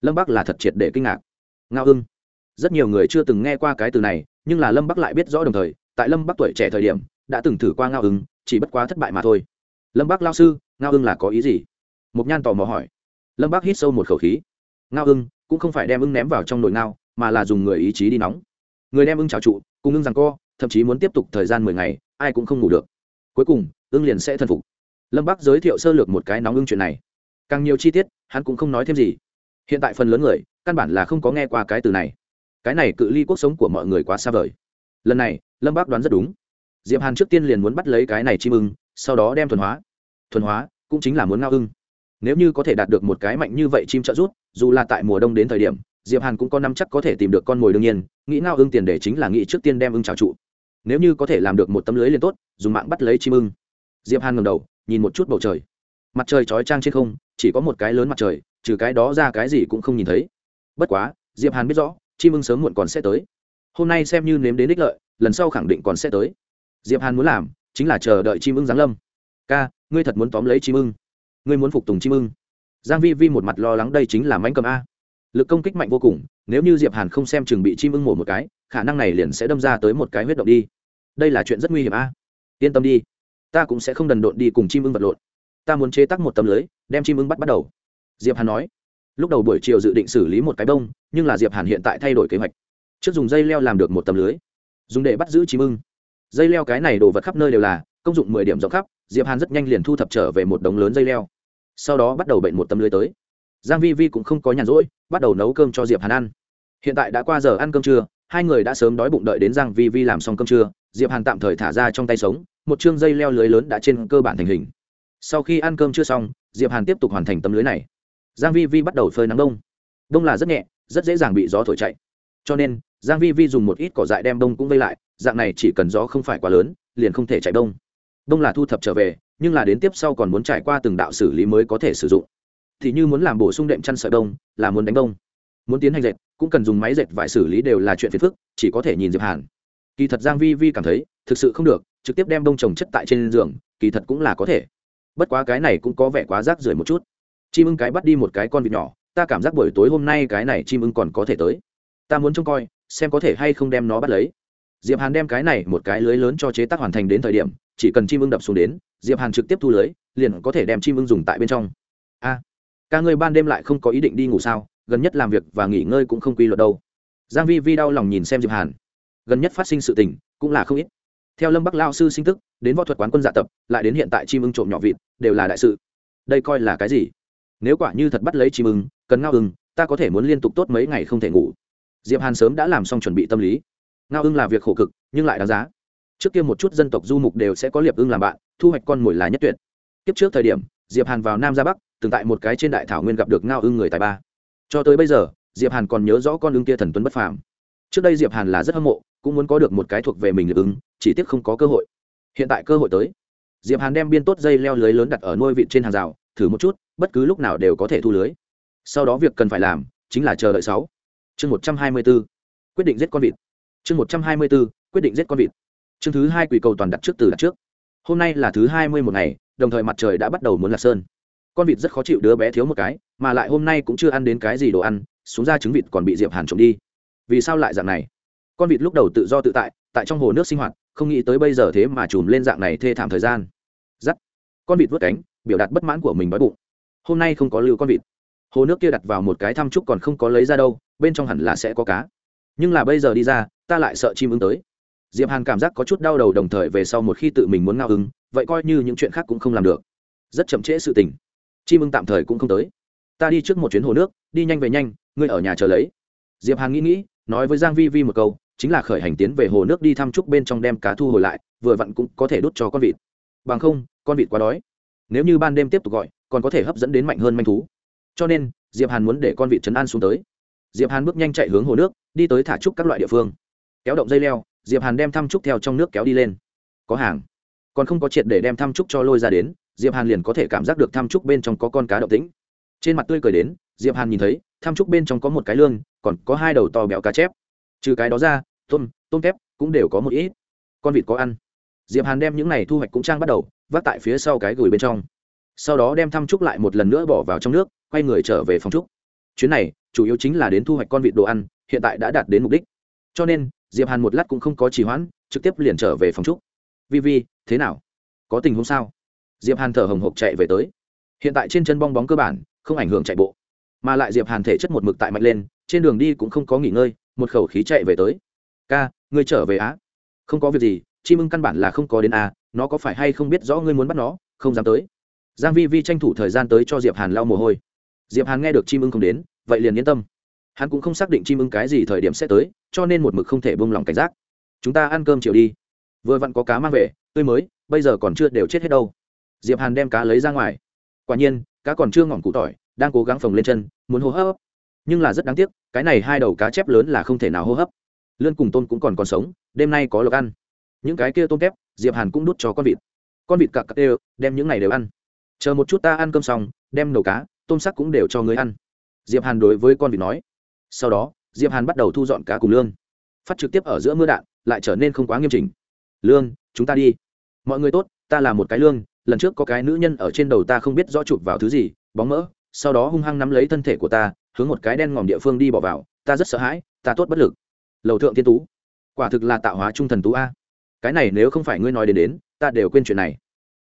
Lâm bắc là thật triệt để kinh ngạc. Ngao ưng. Rất nhiều người chưa từng nghe qua cái từ này, nhưng là lâm bắc lại biết rõ đồng thời tại lâm bắc tuổi trẻ thời điểm, đã từng thử qua ngao ứng chỉ bất quá thất bại mà thôi. Lâm bắc lao sư, ngao ưng là có ý gì? Mục nhan tò mò hỏi. Lâm bắc hít sâu một khẩu khí. Ngao ưng cũng không phải đem ưng ném vào trong nồi ngao, mà là dùng người ý chí đi nóng. Người đem ưng trào trụ, cùng ưng rằng co, thậm chí muốn tiếp tục thời gian mười ngày, ai cũng không ngủ được. Cuối cùng, ưng liền sẽ thần phục. Lâm bắc giới thiệu sơ lược một cái nóng ưng chuyện này. Càng nhiều chi tiết, hắn cũng không nói thêm gì. Hiện tại phần lớn người, căn bản là không có nghe qua cái từ này. Cái này cự ly cuộc sống của mọi người quá xa vời lần này, lâm bác đoán rất đúng. Diệp hàn trước tiên liền muốn bắt lấy cái này chim ưng, sau đó đem thuần hóa. Thuần hóa cũng chính là muốn ngao ưng. Nếu như có thể đạt được một cái mạnh như vậy chim trợ rút dù là tại mùa đông đến thời điểm, diệp hàn cũng có năm chắc có thể tìm được con mồi đương nhiên, nghĩ ngao ưng tiền để chính là nghĩ trước tiên đem ưng trào trụ. Nếu như có thể làm được một tấm lưới liền tốt, dùng mạng bắt lấy chim ưng. Diệp hàn ngầm đầu, nhìn một chút bầu trời. Mặt trời chói trang trên không, chỉ có một cái lớn mặt trời, trừ cái đó ra cái gì cũng không nhìn thấy. Bất quá, diệp hàn biết rõ, chim ưng sớm muộn còn sẽ tới hôm nay xem như nếm đến ích lợi, lần sau khẳng định còn sẽ tới. Diệp hàn muốn làm chính là chờ đợi chim ưng giáng lâm. Ca, ngươi thật muốn tóm lấy chim ưng? Ngươi muốn phục tùng chim ưng? Giang vi vi một mặt lo lắng đây chính là mánh cầm a. Lực công kích mạnh vô cùng, nếu như diệp hàn không xem chừng bị chim ưng mổ một cái, khả năng này liền sẽ đâm ra tới một cái huyết động đi. Đây là chuyện rất nguy hiểm a. Yên tâm đi, ta cũng sẽ không đần độn đi cùng chim ưng vật lộn. Ta muốn chế tác một tấm lưới, đem chim ưng bắt bắt đầu. Diệp hàn nói. Lúc đầu buổi chiều dự định xử lý một cái bông, nhưng là diệp hàn hiện tại thay đổi kế hoạch trước dùng dây leo làm được một tấm lưới. Dùng để bắt giữ chim ưng. Dây leo cái này đồ vật khắp nơi đều là, công dụng mười điểm rộng khắp, diệp hàn rất nhanh liền thu thập trở về một đống lớn dây leo. Sau đó bắt đầu bệnh một tấm lưới tới. Giang vi vi cũng không có nhàn rỗi, bắt đầu nấu cơm cho diệp hàn ăn. Hiện tại đã qua giờ ăn cơm trưa, hai người đã sớm đói bụng đợi đến giang vi vi làm xong cơm trưa, diệp hàn tạm thời thả ra trong tay sống, một chương dây leo lưới lớn đã trên cơ bản thành hình. Sau khi ăn cơm chưa xong, diệp hàn tiếp tục hoàn thành tấm lưới này. Giang vi vi bắt đầu phơi nắng đông. Đông là rất nhẹ, rất dễ dàng bị gió thổi chạy. Cho nên giang vi vi dùng một ít cỏ dại đem đông cũng vây lại, dạng này chỉ cần gió không phải quá lớn, liền không thể chạy đông. Đông là thu thập trở về, nhưng là đến tiếp sau còn muốn trải qua từng đạo xử lý mới có thể sử dụng. Thì như muốn làm bổ sung đệm chăn sợi đông, là muốn đánh đông. Muốn tiến hành dệt, cũng cần dùng máy dệt vải xử lý đều là chuyện phiền phức, chỉ có thể nhìn diệp hàn. Kỳ thật giang vi vi cảm thấy, thực sự không được, trực tiếp đem đông trồng chất tại trên giường, kỳ thật cũng là có thể. Bất quá cái này cũng có vẻ quá rác rưởi một chút. Chim ưng cái bắt đi một cái con vịt nhỏ, ta cảm giác buổi tối hôm nay cái này chim ưng còn có thể tới. Ta muốn trông coi xem có thể hay không đem nó bắt lấy. Diệp hàn đem cái này một cái lưới lớn cho chế tác hoàn thành đến thời điểm, chỉ cần chim ưng đập xuống đến, diệp hàn trực tiếp thu lưới, liền có thể đem chim ưng dùng tại bên trong. A, ca ngươi ban đêm lại không có ý định đi ngủ sao? Gần nhất làm việc và nghỉ ngơi cũng không quy luật đâu. Giang vi vi đau lòng nhìn xem diệp hàn. Gần nhất phát sinh sự tình, cũng là không ít. Theo lâm bắc lao sư sinh tức, đến võ thuật quán quân dạ tập, lại đến hiện tại chim ưng trộm nhỏ vịt, đều là đại sự. Đây coi là cái gì? Nếu quả như thật bắt lấy chim ưng, cần ngao ưng, ta có thể muốn liên tục tốt mấy ngày không thể ngủ diệp hàn sớm đã làm xong chuẩn bị tâm lý. Ngao ưng là việc khổ cực, nhưng lại đáng giá. Trước kia một chút dân tộc du mục đều sẽ có liệp ưng làm bạn, thu hoạch con mồi là nhất tuyệt. Kiếp trước thời điểm, diệp hàn vào nam ra bắc, từng tại một cái trên đại thảo nguyên gặp được ngao ưng người tài ba. Cho tới bây giờ, diệp hàn còn nhớ rõ con ưng kia thần tuấn bất phàm. Trước đây diệp hàn là rất hâm mộ, cũng muốn có được một cái thuộc về mình liệp ưng, chỉ tiếc không có cơ hội. Hiện tại cơ hội tới. Diệp hàn đem biên tốt dây leo lưới lớn đặt ở nuôi vịt trên hàng rào, thử một chút, bất cứ lúc nào đều có thể thu lưới. Sau đó việc cần phải làm, chính là chờ đợi sáu chương một trăm hai mươi 124. quyết định giết con vịt. Chương một trăm hai mươi 124. quyết định giết con vịt. Chương thứ hai quỷ cầu toàn đặt trước từ đặt trước. Hôm nay là thứ hai mươi một ngày, đồng thời mặt trời đã bắt đầu muốn lạc sơn. Con vịt rất khó chịu đứa bé thiếu một cái, mà lại hôm nay cũng chưa ăn đến cái gì đồ ăn, xuống ra trứng vịt còn bị diệp hàn trộm đi. Vì sao lại dạng này? Con vịt lúc đầu tự do tự tại tại trong hồ nước sinh hoạt, không nghĩ tới bây giờ thế mà chùm lên dạng này thê thảm thời gian. Giắt con vịt vớt cánh, biểu đạt bất mãn của mình đói bụng. Hôm nay không có lưu con vịt. Hồ nước kia đặt vào một cái thăm trúc còn không có lấy ra đâu bên trong hẳn là sẽ có cá. Nhưng là bây giờ đi ra, ta lại sợ chim ứng tới. Diệp hàn cảm giác có chút đau đầu đồng thời về sau một khi tự mình muốn ngao ứng vậy coi như những chuyện khác cũng không làm được. Rất chậm trễ sự tình. Chim ưng tạm thời cũng không tới. Ta đi trước một chuyến hồ nước, đi nhanh về nhanh, ngươi ở nhà chờ lấy. Diệp hàn nghĩ nghĩ, nói với giang vi vi một câu, chính là khởi hành tiến về hồ nước đi thăm chút bên trong đem cá thu hồi lại, vừa vặn cũng có thể đút cho con vịt. Bằng không, con vịt quá đói. Nếu như ban đêm tiếp tục gọi, còn có thể hấp dẫn đến mạnh hơn manh thú. Cho nên, diệp hàn muốn để con vịt chấn an xuống tới diệp hàn bước nhanh chạy hướng hồ nước, đi tới thả trúc các loại địa phương. Kéo động dây leo, diệp hàn đem thăm trúc theo trong nước kéo đi lên. Có hàng. Còn không có triệt để đem thăm trúc cho lôi ra đến, diệp hàn liền có thể cảm giác được thăm trúc bên trong có con cá động tĩnh. Trên mặt tươi cười đến, diệp hàn nhìn thấy, thăm trúc bên trong có một cái lương, còn có hai đầu to béo cá chép. Trừ cái đó ra, tôm tôm kép cũng đều có một ít. Con vịt có ăn. Diệp hàn đem những này thu hoạch cũng trang bắt đầu, vác tại phía sau cái gửi bên trong. Sau đó đem thăm trúc lại một lần nữa bỏ vào trong nước, quay người trở về phòng trúc. Chuyến này chủ yếu chính là đến thu hoạch con vịt đồ ăn, hiện tại đã đạt đến mục đích. Cho nên, diệp hàn một lát cũng không có trì hoãn, trực tiếp liền trở về phòng trúc. Vi vi, thế nào? Có tình huống sao? Diệp hàn thở hồng hộc chạy về tới. Hiện tại trên chân bong bóng cơ bản, không ảnh hưởng chạy bộ. Mà lại diệp hàn thể chất một mực tại mạnh lên, trên đường đi cũng không có nghỉ ngơi, một khẩu khí chạy về tới. Ca, ngươi trở về á? Không có việc gì, chi mưng căn bản là không có đến a nó có phải hay không biết rõ ngươi muốn bắt nó, không dám tới. Giang vi vi tranh thủ thời gian tới cho diệp hàn lau mồ hôi diệp hàn nghe được chim ưng không đến, vậy liền yên tâm. Hắn cũng không xác định chim ưng cái gì thời điểm sẽ tới, cho nên một mực không thể buông lòng cảnh giác. Chúng ta ăn cơm chiều đi. Vừa vặn có cá mang về, tươi mới, bây giờ còn chưa đều chết hết đâu. Diệp hàn đem cá lấy ra ngoài. Quả nhiên, cá còn chưa ngỏm cụ tỏi, đang cố gắng phồng lên chân, muốn hô hấp. Nhưng là rất đáng tiếc, cái này hai đầu cá chép lớn là không thể nào hô hấp. Lươn cùng tôm cũng còn còn sống, đêm nay có lộc ăn. Những cái kia tôm tép diệp hàn cũng đút cho con vịt. Con vịt cặc cặc đều, đem những này đều ăn. Chờ một chút ta ăn cơm xong, đem nấu cá tôm sắc cũng đều cho người ăn. Diệp hàn đối với con vịt nói. Sau đó, diệp hàn bắt đầu thu dọn cá cùng lương. Phát trực tiếp ở giữa mưa đạn, lại trở nên không quá nghiêm chỉnh. Lương, chúng ta đi. Mọi người tốt, ta là một cái lương, lần trước có cái nữ nhân ở trên đầu ta không biết rõ chụp vào thứ gì, bóng mỡ, sau đó hung hăng nắm lấy thân thể của ta, hướng một cái đen ngòm địa phương đi bỏ vào, ta rất sợ hãi, ta tốt bất lực. Lầu thượng thiên tú, quả thực là tạo hóa trung thần tú a. Cái này nếu không phải ngươi nói đến đến, ta đều quên chuyện này.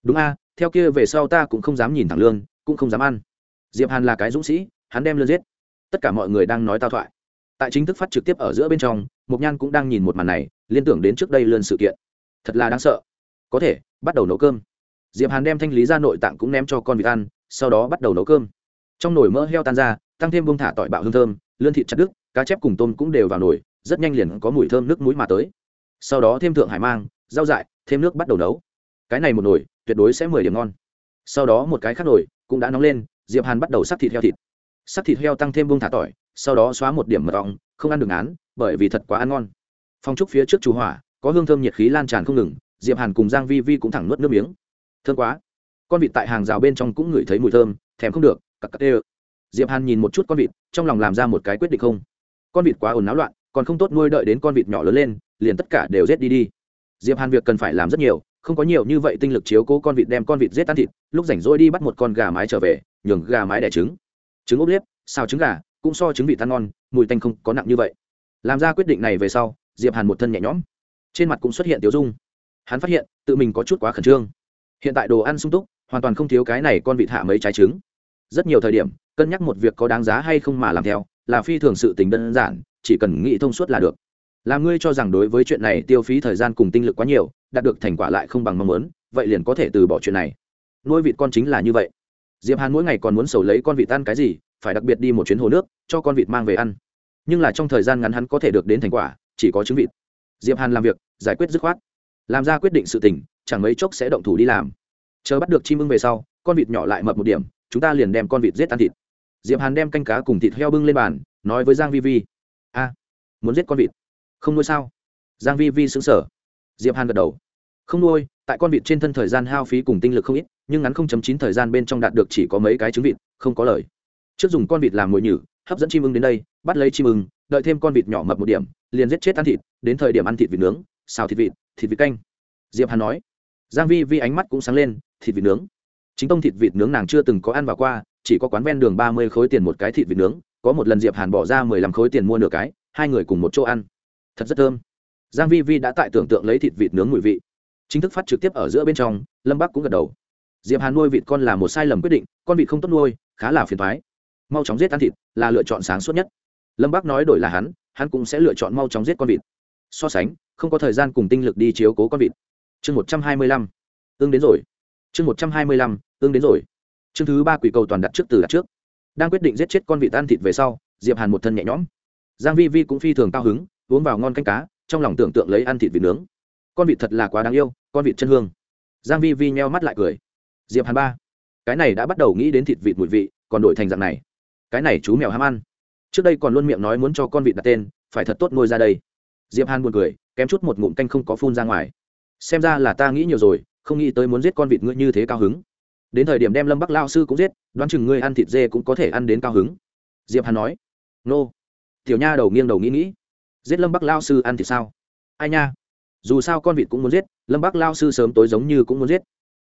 Đúng a, theo kia về sau ta cũng không dám nhìn thẳng lương, cũng không dám ăn diệp hàn là cái dũng sĩ, hắn đem lươn giết. Tất cả mọi người đang nói tao thoại. Tại chính thức phát trực tiếp ở giữa bên trong mục nhan cũng đang nhìn một màn này, liên tưởng đến trước đây lươn sự kiện. Thật là đáng sợ. Có thể, bắt đầu nấu cơm. Diệp hàn đem thanh lý ra nội tạng cũng ném cho con vịt ăn, sau đó bắt đầu nấu cơm. Trong nồi mỡ heo tan ra, tăng thêm bông thả tỏi bạo hương thơm, lươn thịt chặt đứt, cá chép cùng tôm cũng đều vào nồi, rất nhanh liền có mùi thơm nước mũi mà tới. Sau đó thêm thượng hải mang, rau dại, thêm nước bắt đầu nấu. Cái này một nồi, tuyệt đối sẽ mười điểm ngon. Sau đó một cái khác nồi cũng đã nóng lên diệp hàn bắt đầu sắc thịt heo thịt sắc thịt heo tăng thêm bông thả tỏi sau đó xóa một điểm mật ong không ăn được án bởi vì thật quá ăn ngon phong trúc phía trước chủ hỏa có hương thơm nhiệt khí lan tràn không ngừng diệp hàn cùng giang vi vi cũng thẳng nuốt nước miếng thơm quá con vịt tại hàng rào bên trong cũng ngửi thấy mùi thơm thèm không được cặc cặc ê diệp hàn nhìn một chút con vịt trong lòng làm ra một cái quyết định không con vịt quá ồn náo loạn còn không tốt nuôi đợi đến con vịt nhỏ lớn lên liền tất cả đều giết đi đi diệp hàn việc cần phải làm rất nhiều không có nhiều như vậy tinh lực chiếu cố con vịt đem con vịt giết ăn thịt lúc rảnh rỗi đi bắt một con gà mái trở về nhường gà mái đẻ trứng. Trứng ốp liếp, xào trứng gà, cũng so trứng vịt tan ngon, mùi tanh không có nặng như vậy. Làm ra quyết định này về sau, diệp hàn một thân nhẹ nhõm. Trên mặt cũng xuất hiện tiếu dung. Hắn phát hiện, tự mình có chút quá khẩn trương. Hiện tại đồ ăn sung túc, hoàn toàn không thiếu cái này con vịt hạ mấy trái trứng. Rất nhiều thời điểm, cân nhắc một việc có đáng giá hay không mà làm theo, là phi thường sự tình đơn giản, chỉ cần nghĩ thông suốt là được. Làm ngươi cho rằng đối với chuyện này tiêu phí thời gian cùng tinh lực quá nhiều, đạt được thành quả lại không bằng mong muốn, vậy liền có thể từ bỏ chuyện này. Nuôi vịt con chính là như vậy diệp hàn mỗi ngày còn muốn sầu lấy con vịt ăn cái gì, phải đặc biệt đi một chuyến hồ nước, cho con vịt mang về ăn. Nhưng là trong thời gian ngắn hắn có thể được đến thành quả, chỉ có trứng vịt. Diệp hàn làm việc, giải quyết dứt khoát. Làm ra quyết định sự tình, chẳng mấy chốc sẽ động thủ đi làm. Chờ bắt được chim ưng về sau, con vịt nhỏ lại mập một điểm, chúng ta liền đem con vịt giết ăn thịt. Diệp hàn đem canh cá cùng thịt heo bưng lên bàn, nói với giang vi vi. A, muốn giết con vịt. Không nuôi sao? Giang vi vi sững sờ. Diệp hàn gật đầu. Không nuôi tại con vịt trên thân thời gian hao phí cùng tinh lực không ít, nhưng ngắn không chấm chín thời gian bên trong đạt được chỉ có mấy cái trứng vịt, không có lời. Trước dùng con vịt làm mồi nhử, hấp dẫn chim ưng đến đây, bắt lấy chim ưng, đợi thêm con vịt nhỏ mập một điểm, liền giết chết ăn thịt, đến thời điểm ăn thịt vịt nướng, xào thịt vịt thịt vịt canh. Diệp hàn nói. Giang vi vi ánh mắt cũng sáng lên, thịt vịt nướng. Chính tông thịt vịt nướng nàng chưa từng có ăn vào qua, chỉ có quán ven đường ba mươi khối tiền một cái thịt vịt nướng, có một lần diệp hàn bỏ ra mười lăm khối tiền mua nửa cái, hai người cùng một chỗ ăn. Thật rất thơm. Giang vi vi đã tại tưởng tượng lấy thịt vịt nướng mùi vị chính thức phát trực tiếp ở giữa bên trong, lâm bắc cũng gật đầu. Diệp hàn nuôi vịt con là một sai lầm quyết định, con vịt không tốt nuôi, khá là phiền toái. Mau chóng giết ăn thịt là lựa chọn sáng suốt nhất. Lâm bắc nói đổi là hắn hắn cũng sẽ lựa chọn mau chóng giết con vịt. So sánh, không có thời gian cùng tinh lực đi chiếu cố con vịt. Chương một trăm hai mươi lăm. Ương đến rồi. Chương một trăm hai mươi lăm ương đến rồi. Chương thứ ba quỷ cầu toàn đặt trước từ đặt trước. Đang quyết định giết chết con vịt ăn thịt về sau, diệp hàn một thân nhẹ nhõm. Giang vi vi cũng phi thường cao hứng, uống vào ngon canh cá, trong lòng tưởng tượng lấy ăn thịt vịt nướng con vịt thật là quá đáng yêu, con vịt chân hương. Giang vi vi nheo mắt lại cười. Diệp hàn ba, cái này đã bắt đầu nghĩ đến thịt vịt mùi vị, còn đổi thành dạng này. Cái này chú mèo ham ăn. Trước đây còn luôn miệng nói muốn cho con vịt đặt tên, phải thật tốt nuôi ra đây. Diệp hàn buồn cười, kém chút một ngụm canh không có phun ra ngoài. Xem ra là ta nghĩ nhiều rồi, không nghĩ tới muốn giết con vịt ngươi như thế cao hứng. Đến thời điểm đem lâm bắc lao sư cũng giết, đoán chừng ngươi ăn thịt dê cũng có thể ăn đến cao hứng. Diệp hàn nói. Nô. Tiểu nha đầu nghiêng đầu nghĩ nghĩ. Giết lâm bắc lao sư ăn thịt sao? Ai nha? Dù sao con vịt cũng muốn giết, lâm bắc lao sư sớm tối giống như cũng muốn giết.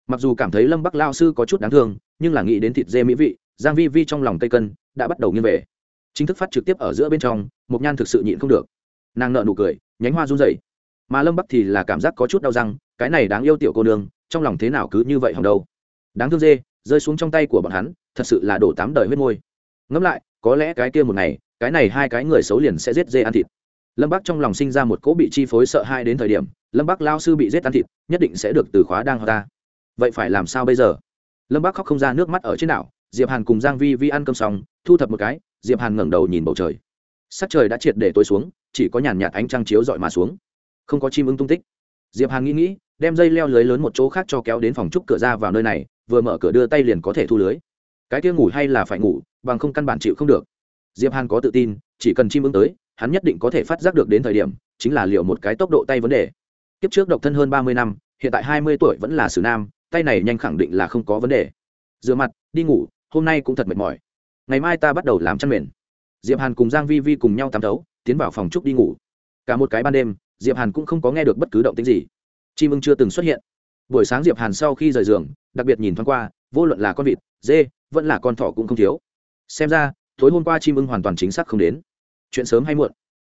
Mặc dù cảm thấy lâm bắc lao sư có chút đáng thương, nhưng là nghĩ đến thịt dê mỹ vị, giang vi vi trong lòng cây cân, đã bắt đầu nghiêng về. Chính thức phát trực tiếp ở giữa bên trong một nhan thực sự nhịn không được. Nàng nợ nụ cười, nhánh hoa run rẩy. Mà lâm bắc thì là cảm giác có chút đau răng, cái này đáng yêu tiểu cô nương, trong lòng thế nào cứ như vậy hòng đâu. Đáng thương dê, rơi xuống trong tay của bọn hắn, thật sự là đổ tám đời huyết môi. Ngẫm lại, có lẽ cái kia một ngày, cái này hai cái người xấu liền sẽ giết dê ăn thịt lâm bắc trong lòng sinh ra một cỗ bị chi phối sợ hãi đến thời điểm, lâm bắc lao sư bị giết ăn thịt, nhất định sẽ được từ khóa đang hoa ta. Vậy phải làm sao bây giờ? Lâm bắc khóc không ra nước mắt ở trên đảo, diệp hàn cùng giang vi vi ăn cơm xong, thu thập một cái, diệp hàn ngẩng đầu nhìn bầu trời. Sắc trời đã triệt để tối xuống, chỉ có nhàn nhạt ánh trăng chiếu dọi mà xuống. Không có chim ưng tung tích. Diệp hàn nghĩ nghĩ, đem dây leo lưới lớn một chỗ khác cho kéo đến phòng trúc cửa ra vào nơi này, vừa mở cửa đưa tay liền có thể thu lưới. Cái kia ngủ hay là phải ngủ, bằng không căn bản chịu không được. Diệp hàn có tự tin, chỉ cần chim ưng tới hắn nhất định có thể phát giác được đến thời điểm, chính là liệu một cái tốc độ tay vấn đề. Kiếp trước độc thân hơn ba mươi năm, hiện tại hai mươi tuổi vẫn là xử nam, tay này nhanh khẳng định là không có vấn đề. Rửa mặt, đi ngủ, hôm nay cũng thật mệt mỏi. Ngày mai ta bắt đầu làm chăn mền. Diệp hàn cùng giang vi vi cùng nhau tắm thấu tiến vào phòng trúc đi ngủ. Cả một cái ban đêm, diệp hàn cũng không có nghe được bất cứ động tĩnh gì. Chim ưng chưa từng xuất hiện. Buổi sáng diệp hàn sau khi rời giường, đặc biệt nhìn thoáng qua, vô luận là con vịt, dê, vẫn là con thỏ cũng không thiếu. Xem ra, tối hôm qua chim ưng hoàn toàn chính xác không đến chuyện sớm hay muộn.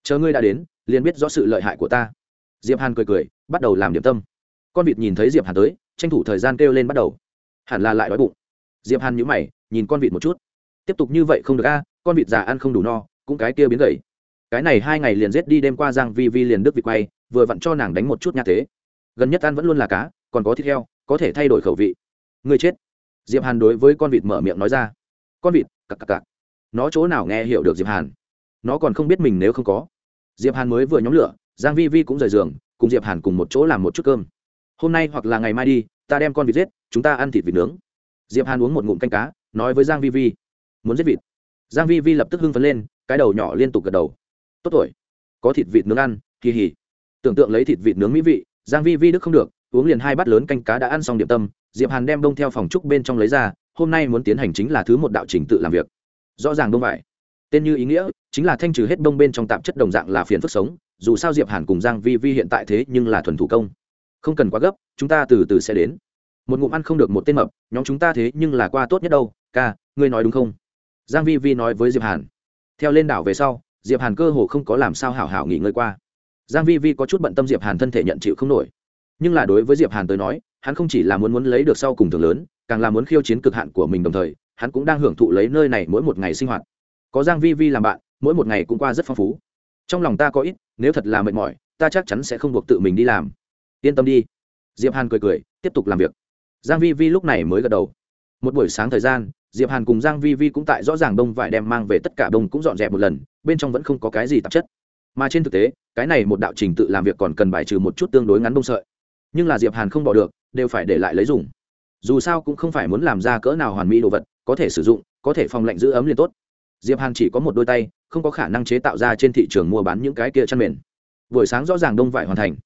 Chờ ngươi đã đến, liền biết rõ sự lợi hại của ta. Diệp hàn cười cười, bắt đầu làm điểm tâm. Con vịt nhìn thấy diệp hàn tới, tranh thủ thời gian kêu lên bắt đầu. Hẳn là lại đói bụng. Diệp hàn nhíu mày, nhìn con vịt một chút. Tiếp tục như vậy không được a, con vịt già ăn không đủ no, cũng cái kia biến gầy. Cái này hai ngày liền rết đi đêm qua giang vi vi liền đức vịt quay, vừa vặn cho nàng đánh một chút nha thế. Gần nhất ăn vẫn luôn là cá, còn có thịt heo, có thể thay đổi khẩu vị. Người chết. Diệp hàn đối với con vịt mở miệng nói ra. Con vịt, cặc cặc cặc. Nó chỗ nào nghe hiểu được diệp hàn nó còn không biết mình nếu không có. Diệp hàn mới vừa nhóm lửa, giang vi vi cũng rời giường, cùng diệp hàn cùng một chỗ làm một chút cơm. Hôm nay hoặc là ngày mai đi, ta đem con vịt giết, chúng ta ăn thịt vịt nướng. Diệp hàn uống một ngụm canh cá, nói với giang vi vi, muốn giết vịt. Giang vi vi lập tức hưng phấn lên, cái đầu nhỏ liên tục gật đầu. Tốt tuổi có thịt vịt nướng ăn, kỳ hỉ. Tưởng tượng lấy thịt vịt nướng mỹ vị, giang vi vi đức không được, uống liền hai bát lớn canh cá đã ăn xong điểm tâm, diệp hàn đem đông theo phòng trúc bên trong lấy ra, hôm nay muốn tiến hành chính là thứ một đạo trình tự làm việc. Rõ ràng đông vải. Tên như ý nghĩa chính là thanh trừ hết bông bên trong tạp chất đồng dạng là phiền phức sống, dù sao diệp hàn cùng giang vi vi hiện tại thế nhưng là thuần thủ công. Không cần quá gấp, chúng ta từ từ sẽ đến. Một ngụm ăn không được một tên mập, nhóm chúng ta thế nhưng là qua tốt nhất đâu, ca, ngươi nói đúng không? Giang vi vi nói với diệp hàn. Theo lên đảo về sau, diệp hàn cơ hồ không có làm sao hảo hảo nghỉ ngơi qua. Giang vi vi có chút bận tâm diệp hàn thân thể nhận chịu không nổi. Nhưng là đối với diệp hàn tới nói, hắn không chỉ là muốn muốn lấy được sau cùng thường lớn, càng là muốn khiêu chiến cực hạn của mình đồng thời, hắn cũng đang hưởng thụ lấy nơi này mỗi một ngày sinh hoạt có giang vi vi làm bạn, mỗi một ngày cũng qua rất phong phú. Trong lòng ta có ít, nếu thật là mệt mỏi, ta chắc chắn sẽ không buộc tự mình đi làm. Yên tâm đi. Diệp hàn cười cười, tiếp tục làm việc. Giang vi vi lúc này mới gật đầu. Một buổi sáng thời gian, diệp hàn cùng giang vi vi cũng tại rõ ràng đông vải đem mang về tất cả đông cũng dọn dẹp một lần, bên trong vẫn không có cái gì tạp chất. Mà trên thực tế, cái này một đạo trình tự làm việc còn cần bài trừ một chút tương đối ngắn đông sợi. Nhưng là diệp hàn không bỏ được, đều phải để lại lấy dùng. Dù sao cũng không phải muốn làm ra cỡ nào hoàn mỹ đồ vật, có thể sử dụng, có thể phòng lạnh giữ ấm liền tốt diệp hàn chỉ có một đôi tay, không có khả năng chế tạo ra trên thị trường mua bán những cái kia chăn mền. Buổi sáng rõ ràng đông vải hoàn thành.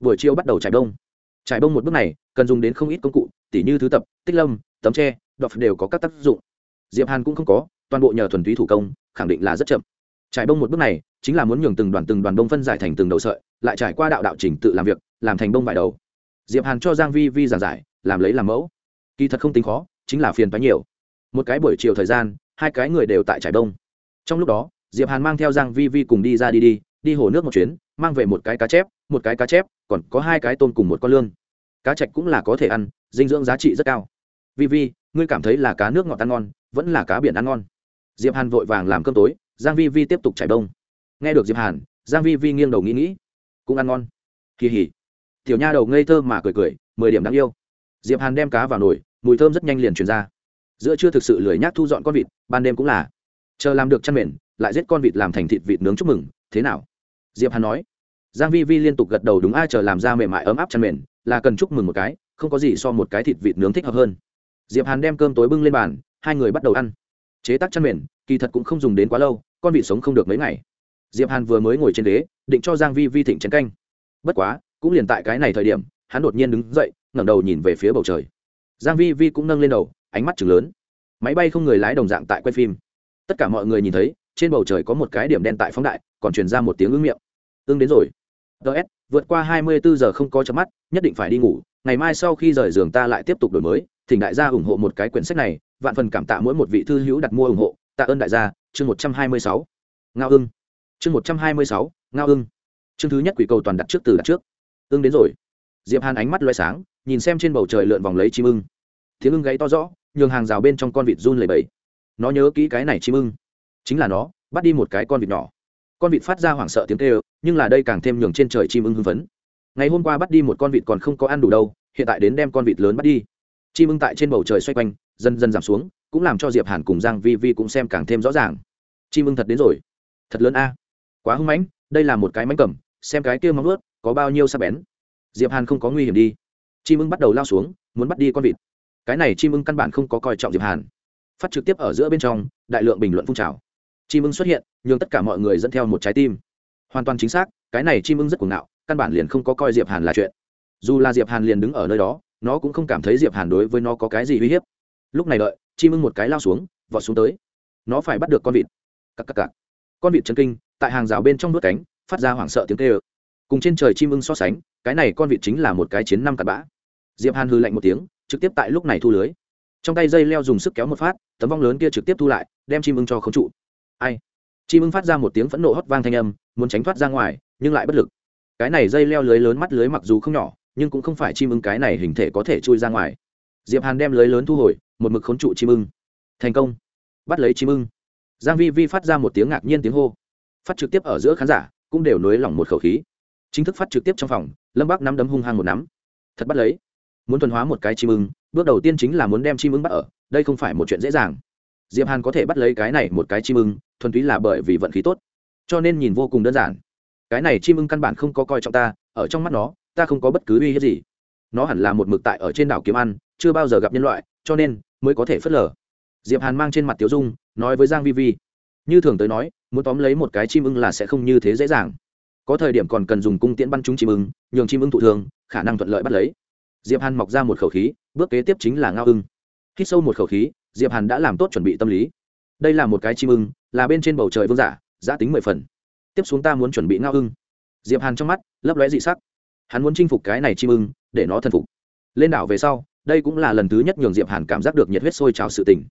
Buổi chiều bắt đầu trải đông trải đông một bước này, cần dùng đến không ít công cụ, tỉ như thứ tập, tích lâm, tấm tre đọc đều có các tác dụng. Diệp hàn cũng không có, toàn bộ nhờ thuần túy thủ công, khẳng định là rất chậm. Trải đông một bước này, chính là muốn nhường từng đoàn từng đoàn đông phân giải thành từng đầu sợi, lại trải qua đạo đạo trình tự làm việc, làm thành đông vải đầu. Diệp hàn cho giang vi vi giảng giải, làm lấy làm mẫu. Kỳ thật không tính khó, chính là phiền toái nhiều. Một cái buổi chiều thời gian hai cái người đều tại trải đông. trong lúc đó, diệp hàn mang theo giang vi vi cùng đi ra đi đi đi hồ nước một chuyến, mang về một cái cá chép, một cái cá chép, còn có hai cái tôm cùng một con lươn. Cá trạch cũng là có thể ăn, dinh dưỡng giá trị rất cao. Vi vi, ngươi cảm thấy là cá nước ngọt ăn ngon, vẫn là cá biển ăn ngon? Diệp hàn vội vàng làm cơm tối, giang vi vi tiếp tục chảy đông. Nghe được diệp hàn, giang vi vi nghiêng đầu nghĩ nghĩ, cũng ăn ngon. Kỳ hỉ. Tiểu nha đầu ngây thơ mà cười cười, mười điểm đáng yêu. Diệp hàn đem cá vào nồi, mùi thơm rất nhanh liền truyền ra giữa chưa thực sự lười nhác thu dọn con vịt, ban đêm cũng là. Chờ làm được chăn mền, lại giết con vịt làm thành thịt vịt nướng chúc mừng, thế nào? Diệp hàn nói. Giang vi vi liên tục gật đầu đúng ai chờ làm ra mềm mại ấm áp chăn mền, là cần chúc mừng một cái, không có gì so một cái thịt vịt nướng thích hợp hơn. Diệp hàn đem cơm tối bưng lên bàn, hai người bắt đầu ăn. Chế tác chăn mền, kỳ thật cũng không dùng đến quá lâu, con vịt sống không được mấy ngày. Diệp hàn vừa mới ngồi trên ghế, định cho giang vi vi thịnh chén canh. Bất quá, cũng liền tại cái này thời điểm, hắn đột nhiên đứng dậy, ngẩng đầu nhìn về phía bầu trời. Giang vi vi cũng nâng lên đầu ánh mắt chừng lớn. Máy bay không người lái đồng dạng tại quay phim. Tất cả mọi người nhìn thấy, trên bầu trời có một cái điểm đen tại phóng đại, còn truyền ra một tiếng ưng miệng. Ưng đến rồi. Ts vượt qua 24 giờ không có chớp mắt, nhất định phải đi ngủ, ngày mai sau khi rời giường ta lại tiếp tục đổi mới, thỉnh đại gia ủng hộ một cái quyển sách này, vạn phần cảm tạ mỗi một vị thư hữu đặt mua ủng hộ, tạ ơn đại gia, chương một trăm hai mươi sáu. Ngao ưng. Chương một trăm hai mươi sáu, ngao ưng. Chương thứ nhất quỷ cầu toàn đặt trước từ đặt trước. Ưng đến rồi. Diệp hàn ánh mắt loay sáng, nhìn xem trên bầu trời lượn vòng lấy chim ưng. Tiếng ưng gáy to rõ nhường hàng rào bên trong con vịt run lẩy bẩy. Nó nhớ kỹ cái này chim ưng. Chính là nó, bắt đi một cái con vịt nhỏ. Con vịt phát ra hoảng sợ tiếng kêu, nhưng là đây càng thêm nhường trên trời chim ưng hưng phấn. Ngày hôm qua bắt đi một con vịt còn không có ăn đủ đâu, hiện tại đến đem con vịt lớn bắt đi. Chim ưng tại trên bầu trời xoay quanh, dần dần giảm xuống, cũng làm cho diệp hàn cùng giang vi vi cũng xem càng thêm rõ ràng. Chim ưng thật đến rồi. Thật lớn a. Quá hung mãnh, đây là một cái mánh cầm, xem cái kia móng ướt có bao nhiêu sắc bén. Diệp hàn không có nguy hiểm đi. Chim ưng bắt đầu lao xuống, muốn bắt đi con vịt cái này chim ưng căn bản không có coi trọng diệp hàn phát trực tiếp ở giữa bên trong đại lượng bình luận phun trào chim ưng xuất hiện nhưng tất cả mọi người dẫn theo một trái tim hoàn toàn chính xác cái này chim ưng rất cuồng ngạo căn bản liền không có coi diệp hàn là chuyện dù là diệp hàn liền đứng ở nơi đó nó cũng không cảm thấy diệp hàn đối với nó có cái gì uy hiếp lúc này đợi chim ưng một cái lao xuống vọt xuống tới nó phải bắt được con vịt cặc cặc cặc. con vịt chân kinh tại hàng rào bên trong nuốt cánh phát ra hoảng sợ tiếng kêu. cùng trên trời chim ưng so sánh cái này con vịt chính là một cái chiến năm cặp bã diệp hàn hư lạnh một tiếng trực tiếp tại lúc này thu lưới. Trong tay dây leo dùng sức kéo một phát, tấm vong lớn kia trực tiếp thu lại, đem chim ưng cho khống trụ. Ai? Chim ưng phát ra một tiếng phẫn nộ hót vang thanh âm, muốn tránh thoát ra ngoài, nhưng lại bất lực. Cái này dây leo lưới lớn mắt lưới mặc dù không nhỏ, nhưng cũng không phải chim ưng cái này hình thể có thể chui ra ngoài. Diệp hàn đem lưới lớn thu hồi, một mực khốn trụ chim ưng. Thành công. Bắt lấy chim ưng. Giang vi vi phát ra một tiếng ngạc nhiên tiếng hô. Phát trực tiếp ở giữa khán giả, cũng đều nới lỏng một khẩu khí. Chính thức phát trực tiếp trong phòng, lâm bắc nắm đấm hung hăng một nắm. Thật bắt lấy muốn thuần hóa một cái chim ưng, bước đầu tiên chính là muốn đem chim ưng bắt ở, đây không phải một chuyện dễ dàng. Diệp hàn có thể bắt lấy cái này một cái chim ưng, thuần túy là bởi vì vận khí tốt. Cho nên nhìn vô cùng đơn giản. Cái này chim ưng căn bản không có coi trọng ta, ở trong mắt nó, ta không có bất cứ uy hiếp gì. Nó hẳn là một mực tại ở trên đảo kiếm ăn, chưa bao giờ gặp nhân loại, cho nên mới có thể phớt lờ. Diệp hàn mang trên mặt tiểu dung, nói với giang vi vi, như thường tới nói, muốn tóm lấy một cái chim ưng là sẽ không như thế dễ dàng. Có thời điểm còn cần dùng cung tiễn bắn trúng chim ưng, nhường chim ưng thụ thường khả năng thuận lợi bắt lấy diệp hàn mọc ra một khẩu khí, bước kế tiếp chính là ngao ưng. Hít sâu một khẩu khí, diệp hàn đã làm tốt chuẩn bị tâm lý. Đây là một cái chim ưng, là bên trên bầu trời vương giả, giá tính mười phần. Tiếp xuống ta muốn chuẩn bị ngao ưng. Diệp hàn trong mắt, lấp lóe dị sắc. Hắn muốn chinh phục cái này chim ưng, để nó thần phục. Lên đảo về sau, đây cũng là lần thứ nhất nhường diệp hàn cảm giác được nhiệt huyết sôi trào sự tình.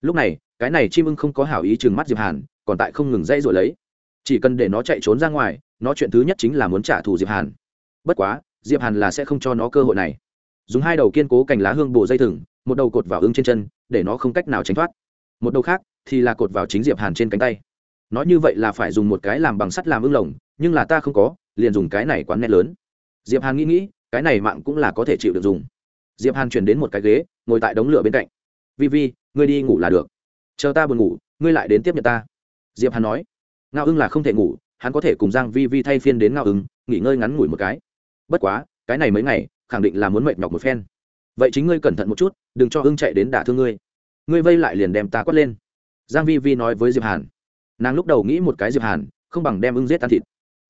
Lúc này, cái này chim ưng không có hảo ý chừng mắt diệp hàn, còn tại không ngừng dây rồi lấy. Chỉ cần để nó chạy trốn ra ngoài, nó chuyện thứ nhất chính là muốn trả thù diệp hàn. Bất quá, diệp hàn là sẽ không cho nó cơ hội này dùng hai đầu kiên cố cành lá hương bổ dây thừng, một đầu cột vào ưng trên chân, để nó không cách nào tránh thoát. Một đầu khác thì là cột vào chính diệp hàn trên cánh tay. Nói như vậy là phải dùng một cái làm bằng sắt làm ưng lồng, nhưng là ta không có, liền dùng cái này quán nét lớn. Diệp hàn nghĩ nghĩ, cái này mạng cũng là có thể chịu được dùng. Diệp hàn chuyển đến một cái ghế, ngồi tại đống lửa bên cạnh. Vi vi, ngươi đi ngủ là được. Chờ ta buồn ngủ, ngươi lại đến tiếp nhận ta. Diệp hàn nói. Ngao ưng là không thể ngủ, hắn có thể cùng giang vi vi thay phiên đến ngao ưng, nghỉ ngơi ngắn ngủi một cái. Bất quá, cái này mấy ngày khẳng định là muốn mệt nhọc một phen. Vậy chính ngươi cẩn thận một chút, đừng cho ưng chạy đến đả thương ngươi. Ngươi vây lại liền đem ta quất lên. Giang vi vi nói với diệp hàn. Nàng lúc đầu nghĩ một cái diệp hàn, không bằng đem ưng giết tan thịt.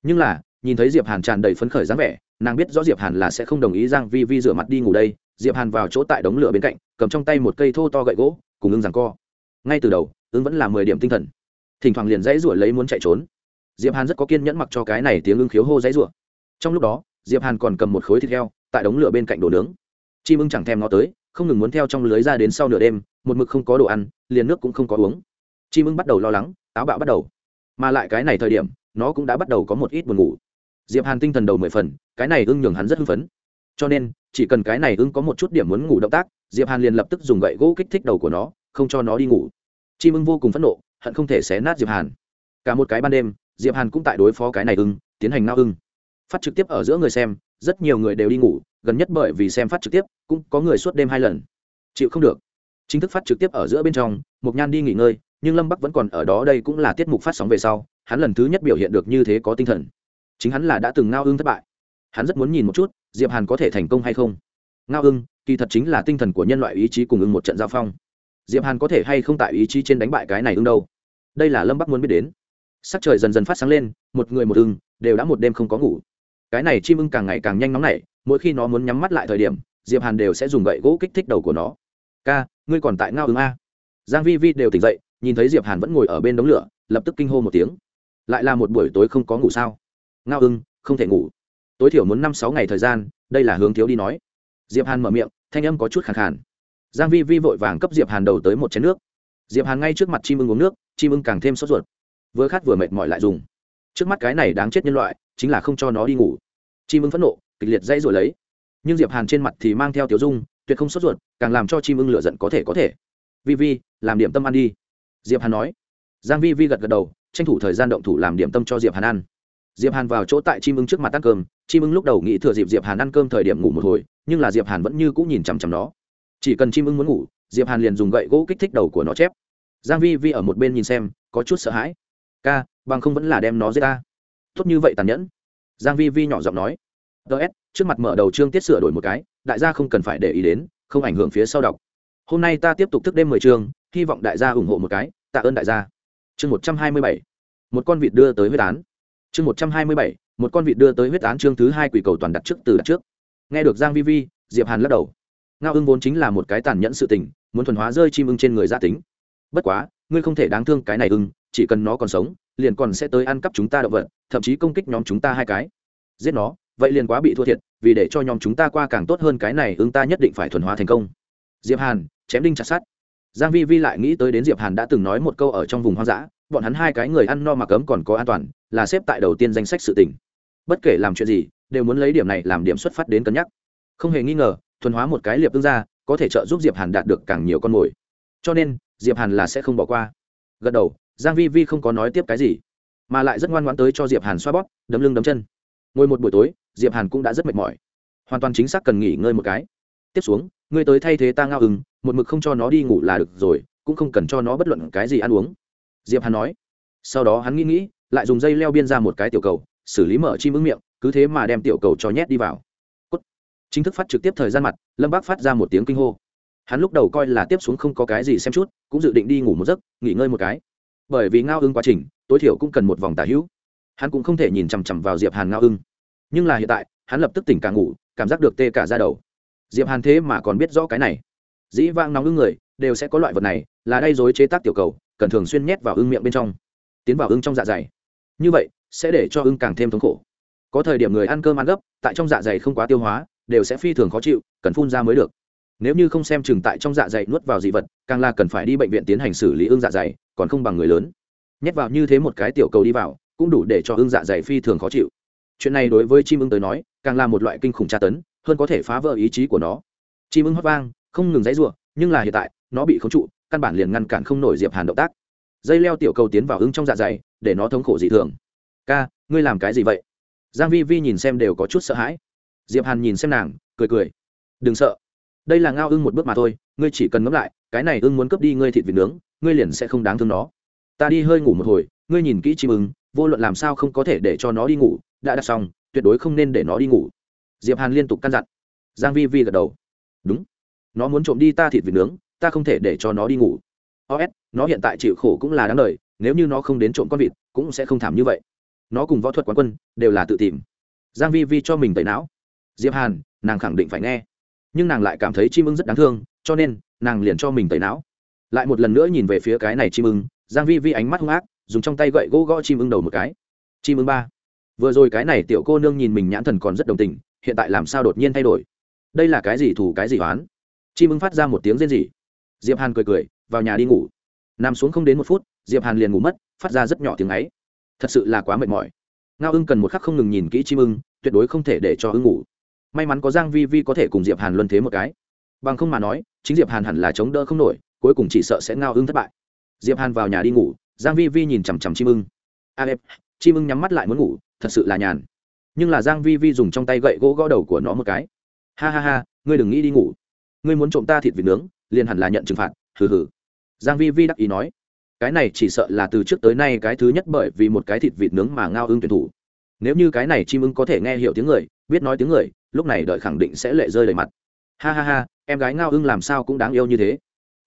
Nhưng là, nhìn thấy diệp hàn tràn đầy phấn khởi dáng vẻ, nàng biết rõ diệp hàn là sẽ không đồng ý giang vi vi rửa mặt đi ngủ đây. Diệp hàn vào chỗ tại đống lửa bên cạnh, cầm trong tay một cây thô to gậy gỗ, cùng ưng giằng co. Ngay từ đầu ưng vẫn là mười điểm tinh thần. Thỉnh thoảng liền dãy rủa lấy muốn chạy trốn. Diệp hàn rất có kiên nhẫn mặc cho cái này tiếng ưng khiếu hô dãy rủa. Trong lúc đó, diệp hàn còn cầm một khối thịt heo tại đống lửa bên cạnh đồ nướng. Chim ưng chẳng thèm nó tới, không ngừng muốn theo trong lưới ra đến sau nửa đêm, một mực không có đồ ăn, liền nước cũng không có uống. Chim ưng bắt đầu lo lắng, táo bạo bắt đầu. Mà lại cái này thời điểm, nó cũng đã bắt đầu có một ít buồn ngủ. Diệp hàn tinh thần đầu mười phần, cái này ưng nhường hắn rất hưng phấn. Cho nên, chỉ cần cái này ưng có một chút điểm muốn ngủ động tác, diệp hàn liền lập tức dùng gậy gỗ kích thích đầu của nó, không cho nó đi ngủ. Chim ưng vô cùng phẫn nộ, hận không thể xé nát diệp hàn. Cả một cái ban đêm, diệp hàn cũng tại đối phó cái này ưng, tiến hành nao ưng. Phát trực tiếp ở giữa người xem rất nhiều người đều đi ngủ, gần nhất bởi vì xem phát trực tiếp, cũng có người suốt đêm hai lần. Chịu không được. Chính thức phát trực tiếp ở giữa bên trong mục nhan đi nghỉ ngơi, nhưng lâm bắc vẫn còn ở đó đây cũng là tiết mục phát sóng về sau, hắn lần thứ nhất biểu hiện được như thế có tinh thần. Chính hắn là đã từng ngao ưng thất bại. Hắn rất muốn nhìn một chút, diệp hàn có thể thành công hay không. Ngao ưng, kỳ thật chính là tinh thần của nhân loại ý chí cùng ưng một trận giao phong. Diệp hàn có thể hay không tại ý chí trên đánh bại cái này ưng đâu? Đây là lâm bắc muốn biết đến. Sắc trời dần dần phát sáng lên, một người một ưng đều đã một đêm không có ngủ cái này chim ưng càng ngày càng nhanh nóng nảy, mỗi khi nó muốn nhắm mắt lại thời điểm, diệp hàn đều sẽ dùng gậy gỗ kích thích đầu của nó. Ca, ngươi còn tại ngao ưng a? Giang vi vi đều tỉnh dậy, nhìn thấy diệp hàn vẫn ngồi ở bên đống lửa, lập tức kinh hô một tiếng. Lại là một buổi tối không có ngủ sao? Ngao ưng, không thể ngủ. Tối thiểu muốn năm sáu ngày thời gian, đây là hướng thiếu đi nói. Diệp hàn mở miệng, thanh âm có chút khàn khàn. Giang vi vi vội vàng cấp diệp hàn đầu tới một chén nước. Diệp hàn ngay trước mặt chim ưng uống nước, chim ưng càng thêm sốt ruột. Vừa khát vừa mệt mỏi lại dùng. Trước mắt cái này đáng chết nhân loại, chính là không cho nó đi ngủ chim ưng phẫn nộ, kịch liệt dãy rồi lấy. Nhưng diệp hàn trên mặt thì mang theo tiểu dung, tuyệt không sốt ruột, càng làm cho chim ưng lửa giận có thể có thể. Vi vi, làm điểm tâm ăn đi. Diệp hàn nói. Giang vi vi gật gật đầu, tranh thủ thời gian động thủ làm điểm tâm cho diệp hàn ăn. Diệp hàn vào chỗ tại chim ưng trước mặt ăn cơm. Chim ưng lúc đầu nghĩ thừa dịp diệp hàn ăn cơm thời điểm ngủ một hồi, nhưng là diệp hàn vẫn như cũng nhìn chằm chằm nó. Chỉ cần chim ưng muốn ngủ, diệp hàn liền dùng gậy gỗ kích thích đầu của nó chép. Giang vi vi ở một bên nhìn xem, có chút sợ hãi. Ca, bằng không vẫn là đem nó giết ta. Tốt như vậy tàn nhẫn giang vi vi nhỏ giọng nói. Ts trước mặt mở đầu chương tiết sửa đổi một cái, đại gia không cần phải để ý đến, không ảnh hưởng phía sau đọc. Hôm nay ta tiếp tục thức đêm mười chương hy vọng đại gia ủng hộ một cái, tạ ơn đại gia. Chương một trăm hai mươi bảy, một con vịt đưa tới huyết án. Chương một trăm hai mươi bảy, một con vịt đưa tới huyết án chương thứ hai quỷ cầu toàn đặt trước từ đặt trước. Nghe được giang vi vi, diệp hàn lắc đầu. Ngao ưng vốn chính là một cái tàn nhẫn sự tình, muốn thuần hóa rơi chim ưng trên người gia tính. Bất quá, ngươi không thể đáng thương cái này ưng, chỉ cần nó còn sống liền còn sẽ tới ăn cắp chúng ta động vật, thậm chí công kích nhóm chúng ta hai cái. Giết nó, vậy liền quá bị thua thiệt, vì để cho nhóm chúng ta qua càng tốt hơn cái này, ưng ta nhất định phải thuần hóa thành công. Diệp hàn, chém đinh chặt sát giang vi vi lại nghĩ tới đến diệp hàn đã từng nói một câu ở trong vùng hoang dã, bọn hắn hai cái người ăn no mà cấm còn có an toàn, là xếp tại đầu tiên danh sách sự tình. Bất kể làm chuyện gì, đều muốn lấy điểm này làm điểm xuất phát đến cân nhắc. Không hề nghi ngờ, thuần hóa một cái liệp ưng ra có thể trợ giúp diệp hàn đạt được càng nhiều con mồi. Cho nên, diệp hàn là sẽ không bỏ qua. Gật đầu giang vi vi không có nói tiếp cái gì, mà lại rất ngoan ngoãn tới cho diệp hàn xoa bóp, đấm lưng đấm chân. Ngồi một buổi tối, diệp hàn cũng đã rất mệt mỏi. Hoàn toàn chính xác cần nghỉ ngơi một cái. Tiếp xuống, ngươi tới thay thế ta ngao ưng một mực không cho nó đi ngủ là được rồi, cũng không cần cho nó bất luận cái gì ăn uống. Diệp hàn nói. Sau đó hắn nghĩ nghĩ, lại dùng dây leo biên ra một cái tiểu cầu, xử lý mở chim ứng miệng, cứ thế mà đem tiểu cầu cho nhét đi vào. Cốt. chính thức phát trực tiếp thời gian mặt, lâm bác phát ra một tiếng kinh hô. Hắn lúc đầu coi là tiếp xuống không có cái gì xem chút, cũng dự định đi ngủ một giấc, nghỉ ngơi một cái bởi vì ngao ưng quá trình, tối thiểu cũng cần một vòng tả hữu. Hắn cũng không thể nhìn chằm chằm vào diệp hàn ngao ưng. Nhưng là hiện tại, hắn lập tức tỉnh cả ngủ, cảm giác được tê cả ra đầu. Diệp hàn thế mà còn biết rõ cái này. Dĩ vang nóng ưng người, đều sẽ có loại vật này, là đay dối chế tác tiểu cầu, cần thường xuyên nhét vào ưng miệng bên trong. Tiến vào ưng trong dạ dày. Như vậy, sẽ để cho ưng càng thêm thống khổ. Có thời điểm người ăn cơm ăn gấp, tại trong dạ dày không quá tiêu hóa, đều sẽ phi thường khó chịu, cần phun ra mới được. Nếu như không xem chừng tại trong dạ dày nuốt vào dị vật, càng là cần phải đi bệnh viện tiến hành xử lý ưng dạ dày còn không bằng người lớn. Nhét vào như thế một cái tiểu cầu đi vào, cũng đủ để cho ưng dạ dày phi thường khó chịu. Chuyện này đối với chim ưng tới nói, càng là một loại kinh khủng tra tấn, hơn có thể phá vỡ ý chí của nó. Chim ưng hót vang, không ngừng dãy r u ộ nhưng là hiện tại, nó bị khống trụ, căn bản liền ngăn cản không nổi diệp hàn động tác. Dây leo tiểu cầu tiến vào ưng trong dạ dày, để nó thống khổ dị thường. Ca, ngươi làm cái gì vậy? Giang vi vi nhìn xem đều có chút sợ hãi. Diệp hàn nhìn xem nàng, cười cười. Đừng sợ. Đây là ngao ưng một bước mà thôi, ngươi chỉ cần ngẫm lại, cái này ưng muốn cướp đi ngươi thịt vịt nướng ngươi liền sẽ không đáng thương nó. Ta đi hơi ngủ một hồi, ngươi nhìn kỹ chim ưng, vô luận làm sao không có thể để cho nó đi ngủ. Đã đặt xong, tuyệt đối không nên để nó đi ngủ. Diệp hàn liên tục căn dặn. Giang vi vi gật đầu. Đúng. Nó muốn trộm đi ta thịt vịt nướng, ta không thể để cho nó đi ngủ. Os nó hiện tại chịu khổ cũng là đáng đời, nếu như nó không đến trộm con vịt, cũng sẽ không thảm như vậy. Nó cùng võ thuật quán quân, đều là tự tìm. Giang vi vi cho mình tẩy não. Diệp hàn, nàng khẳng định phải nghe. Nhưng nàng lại cảm thấy chim ưng rất đáng thương, cho nên, nàng liền cho mình tẩy não lại một lần nữa nhìn về phía cái này chim ưng, giang vi vi ánh mắt hung ác, dùng trong tay gậy gỗ gõ chim ưng đầu một cái. Chim ưng ba. Vừa rồi cái này tiểu cô nương nhìn mình nhãn thần còn rất đồng tình, hiện tại làm sao đột nhiên thay đổi? Đây là cái gì thủ cái gì oán chim ưng phát ra một tiếng rên rỉ. Diệp hàn cười cười, vào nhà đi ngủ. Nằm xuống không đến một phút, diệp hàn liền ngủ mất, phát ra rất nhỏ tiếng ấy. Thật sự là quá mệt mỏi. Ngao ưng cần một khắc không ngừng nhìn kỹ chim ưng, tuyệt đối không thể để cho ưng ngủ. May mắn có giang vi vi có thể cùng diệp hàn luân thế một cái. Bằng không mà nói, chính diệp hàn hẳn là chống đỡ không nổi cuối cùng chỉ sợ sẽ ngao ưng thất bại. Diệp hàn vào nhà đi ngủ, giang vi vi nhìn chằm chằm chim ưng. A đẹp chim ưng nhắm mắt lại muốn ngủ, thật sự là nhàn. Nhưng là giang vi vi dùng trong tay gậy gỗ gõ đầu của nó một cái. Ha ha ha, ngươi đừng nghĩ đi ngủ. Ngươi muốn trộm ta thịt vịt nướng, liền hẳn là nhận trừng phạt, hừ hừ. Giang vi vi đắc ý nói. Cái này chỉ sợ là từ trước tới nay cái thứ nhất bởi vì một cái thịt vịt nướng mà ngao ưng tuyển thủ. Nếu như cái này chim ưng có thể nghe hiểu tiếng người, biết nói tiếng người, lúc này đợi khẳng định sẽ lệ rơi đầy mặt. Ha ha ha, em gái ngao ưng làm sao cũng đáng yêu như thế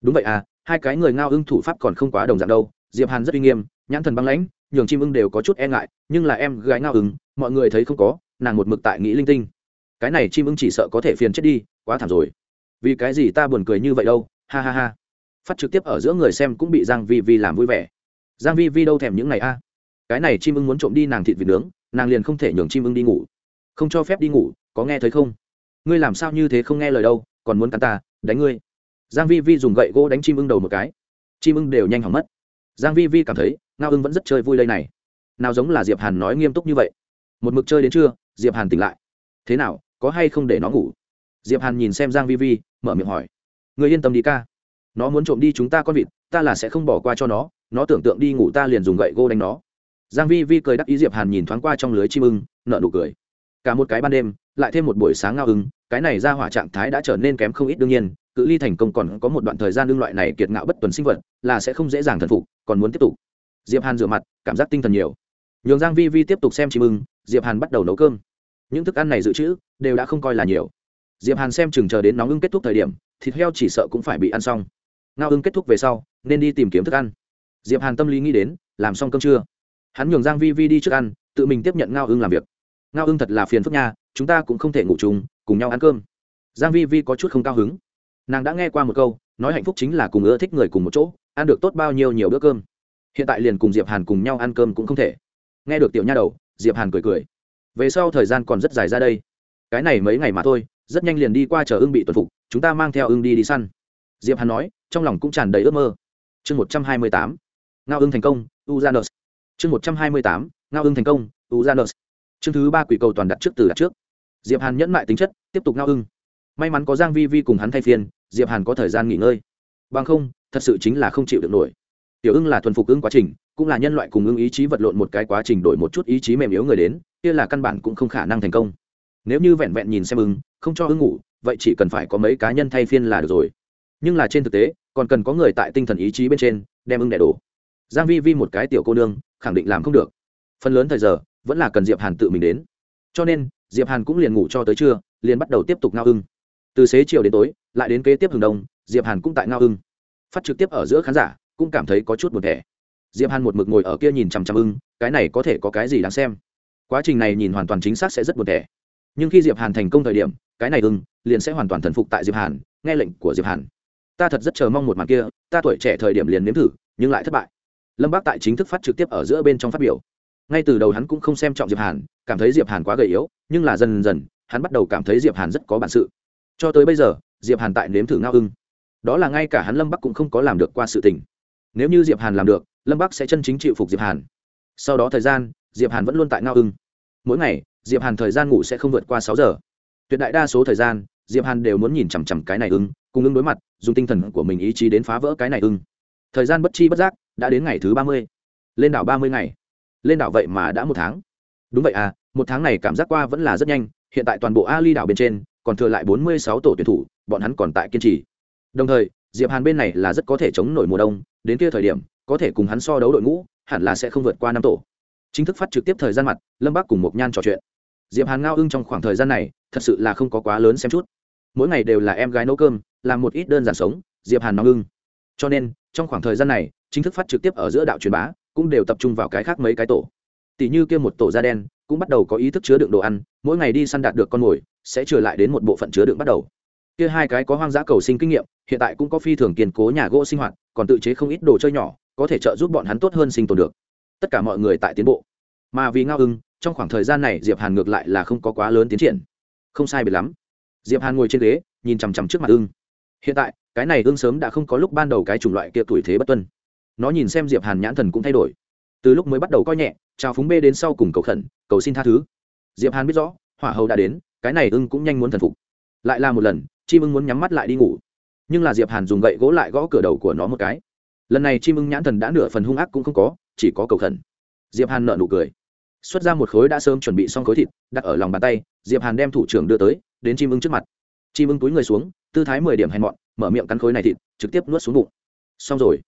đúng vậy à hai cái người ngao ưng thủ pháp còn không quá đồng dạng đâu, diệp hàn rất uy nghiêm, nhãn thần băng lãnh, nhường chim ưng đều có chút e ngại, nhưng là em gái ngao ưng, mọi người thấy không có, nàng một mực tại nghĩ linh tinh. Cái này chim ưng chỉ sợ có thể phiền chết đi, quá thảm rồi. Vì cái gì ta buồn cười như vậy đâu, ha ha ha. Phát trực tiếp ở giữa người xem cũng bị giang vi vi làm vui vẻ. Giang vi vi đâu thèm những này a? Cái này chim ưng muốn trộm đi nàng thịt vịt nướng, nàng liền không thể nhường chim ưng đi ngủ. Không cho phép đi ngủ, có nghe thấy không? Ngươi làm sao như thế không nghe lời đâu, còn muốn cắn ta, đánh ngươi giang vi vi dùng gậy gỗ đánh chim ưng đầu một cái. Chim ưng đều nhanh hỏng mất. Giang vi vi cảm thấy, ngao ưng vẫn rất chơi vui đây này. Nào giống là diệp hàn nói nghiêm túc như vậy. Một mực chơi đến trưa, diệp hàn tỉnh lại. Thế nào, có hay không để nó ngủ? Diệp hàn nhìn xem giang vi vi, mở miệng hỏi. Người yên tâm đi ca. Nó muốn trộm đi chúng ta con vịt, ta là sẽ không bỏ qua cho nó. Nó tưởng tượng đi ngủ ta liền dùng gậy gô đánh nó. Giang vi vi cười đắc ý diệp hàn nhìn thoáng qua trong lưới chim ưng, nở nụ cười. Cả một cái ban đêm, lại thêm một buổi sáng ngao ưng, cái này ra hỏa trạng thái đã trở nên kém không ít đương nhiên cự ly thành công còn có một đoạn thời gian đương loại này kiệt ngạo bất tuần sinh vật, là sẽ không dễ dàng thần phục, còn muốn tiếp tục. Diệp hàn rửa mặt, cảm giác tinh thần nhiều. Nhường giang vi vi tiếp tục xem chim ưng, diệp hàn bắt đầu nấu cơm. Những thức ăn này dự trữ, đều đã không coi là nhiều. Diệp hàn xem chừng chờ đến nóng ưng kết thúc thời điểm, thịt heo chỉ sợ cũng phải bị ăn xong. Ngao ưng kết thúc về sau, nên đi tìm kiếm thức ăn. Diệp hàn tâm lý nghĩ đến, làm xong cơm trưa. Hắn nhường giang vi vi đi trước ăn, tự mình tiếp nhận ngao ưng làm việc. Ngao ưng thật là phiền phức nha, chúng ta cũng không thể ngủ chung, cùng nhau ăn cơm. Giang vi vi có chút không cao hứng nàng đã nghe qua một câu, nói hạnh phúc chính là cùng ưa thích người cùng một chỗ, ăn được tốt bao nhiêu nhiều bữa cơm. Hiện tại liền cùng diệp hàn cùng nhau ăn cơm cũng không thể. Nghe được tiểu nha đầu, diệp hàn cười cười. Về sau thời gian còn rất dài ra đây. Cái này mấy ngày mà thôi, rất nhanh liền đi qua chờ ưng bị tuần phục, chúng ta mang theo ưng đi đi săn. Diệp hàn nói, trong lòng cũng tràn đầy ước mơ. Chương một trăm hai mươi tám, ngao ưng thành công uzanus chương một trăm hai mươi tám, ngao ưng thành công uzanus chương thứ ba quỷ cầu toàn đặt trước từ đặt trước. Diệp hàn nhẫn mại tính chất, tiếp tục ngao ưng. May mắn có giang vi vi cùng hắn thay phiên diệp hàn có thời gian nghỉ ngơi. Bằng không, thật sự chính là không chịu được nổi. Tiểu ưng là thuần phục ưng quá trình, cũng là nhân loại cùng ưng ý chí vật lộn một cái quá trình đổi một chút ý chí mềm yếu người đến, kia là căn bản cũng không khả năng thành công. Nếu như vẹn vẹn nhìn xem ưng không cho ưng ngủ, vậy chỉ cần phải có mấy cá nhân thay phiên là được rồi. Nhưng là trên thực tế, còn cần có người tại tinh thần ý chí bên trên, đem ưng đẻ đổ. Giang vi vi một cái tiểu cô nương, khẳng định làm không được. Phần lớn thời giờ, vẫn là cần diệp hàn tự mình đến. Cho nên, diệp hàn cũng liền ngủ cho tới trưa, liền bắt đầu tiếp tục ngao ưng từ xế chiều đến tối, lại đến kế tiếp hừng đông, diệp hàn cũng tại ngao ưng. Phát trực tiếp ở giữa khán giả, cũng cảm thấy có chút buồn thẻ. Diệp hàn một mực ngồi ở kia nhìn chằm chằm ưng, cái này có thể có cái gì đáng xem? Quá trình này nhìn hoàn toàn chính xác sẽ rất buồn thẻ. Nhưng khi diệp hàn thành công thời điểm, cái này ưng liền sẽ hoàn toàn thần phục tại diệp hàn, nghe lệnh của diệp hàn. Ta thật rất chờ mong một màn kia, ta tuổi trẻ thời điểm liền nếm thử, nhưng lại thất bại. Lâm bác tại chính thức phát trực tiếp ở giữa bên trong phát biểu. Ngay từ đầu hắn cũng không xem trọng diệp hàn, cảm thấy diệp hàn quá gầy yếu, nhưng là dần dần, hắn bắt đầu cảm thấy diệp hàn rất có bản sự cho tới bây giờ, diệp hàn tại nếm thử ngao ưng. Đó là ngay cả hắn lâm bắc cũng không có làm được qua sự tình. Nếu như diệp hàn làm được, lâm bắc sẽ chân chính chịu phục diệp hàn. Sau đó thời gian, diệp hàn vẫn luôn tại ngao ưng. Mỗi ngày, diệp hàn thời gian ngủ sẽ không vượt qua sáu giờ. Tuyệt đại đa số thời gian, diệp hàn đều muốn nhìn chằm chằm cái này ưng, cùng ưng đối mặt, dùng tinh thần của mình ý chí đến phá vỡ cái này ưng. Thời gian bất chi bất giác đã đến ngày thứ ba mươi. Lên đảo ba mươi ngày. Lên đảo vậy mà đã một tháng. Đúng vậy à một tháng này cảm giác qua vẫn là rất nhanh, hiện tại toàn bộ ali đảo bên trên còn thừa lại bốn mươi sáu tổ tuyển thủ, bọn hắn còn tại kiên trì. Đồng thời, diệp hàn bên này là rất có thể chống nổi mùa đông, đến kia thời điểm, có thể cùng hắn so đấu đội ngũ, hẳn là sẽ không vượt qua năm tổ. Chính thức phát trực tiếp thời gian mặt, lâm bắc cùng một nhan trò chuyện. Diệp hàn ngao ưng trong khoảng thời gian này, thật sự là không có quá lớn xem chút. Mỗi ngày đều là em gái nấu cơm, làm một ít đơn giản sống, diệp hàn nóng ưng. Cho nên, trong khoảng thời gian này, chính thức phát trực tiếp ở giữa đạo truyền bá, cũng đều tập trung vào cái khác mấy cái tổ. Tỷ như kia một tổ da đen, cũng bắt đầu có ý thức chứa đựng đồ ăn, mỗi ngày đi săn đạt được con mồi sẽ trở lại đến một bộ phận chứa đựng bắt đầu. Kia hai cái có hoang dã cầu sinh kinh nghiệm, hiện tại cũng có phi thường kiên cố nhà gỗ sinh hoạt, còn tự chế không ít đồ chơi nhỏ, có thể trợ giúp bọn hắn tốt hơn sinh tồn được. Tất cả mọi người tại tiến bộ. Mà vì ngao ưng trong khoảng thời gian này, diệp hàn ngược lại là không có quá lớn tiến triển. Không sai biệt lắm. Diệp hàn ngồi trên ghế, nhìn chằm chằm trước mặt ưng. Hiện tại, cái này ưng sớm đã không có lúc ban đầu cái chủng loại kia tuổi thế bất tuân. Nó nhìn xem diệp hàn nhãn thần cũng thay đổi. Từ lúc mới bắt đầu coi nhẹ chào phúng bê đến sau cùng cầu khẩn, cầu xin tha thứ. Diệp hàn biết rõ, hỏa hầu đã đến cái này ưng cũng nhanh muốn thần phục. Lại là một lần chim ưng muốn nhắm mắt lại đi ngủ. Nhưng là diệp hàn dùng gậy gỗ lại gõ cửa đầu của nó một cái. Lần này chim ưng nhãn thần đã nửa phần hung ác cũng không có chỉ có cầu thần, diệp hàn nợ nụ cười. Xuất ra một khối đã sớm chuẩn bị xong khối thịt đặt ở lòng bàn tay diệp hàn đem thủ trưởng đưa tới đến chim ưng trước mặt. Chim ưng túi người xuống tư thái mười điểm hèn mọn mở miệng cắn khối này thịt trực tiếp nuốt xuống bụng. Xong rồi.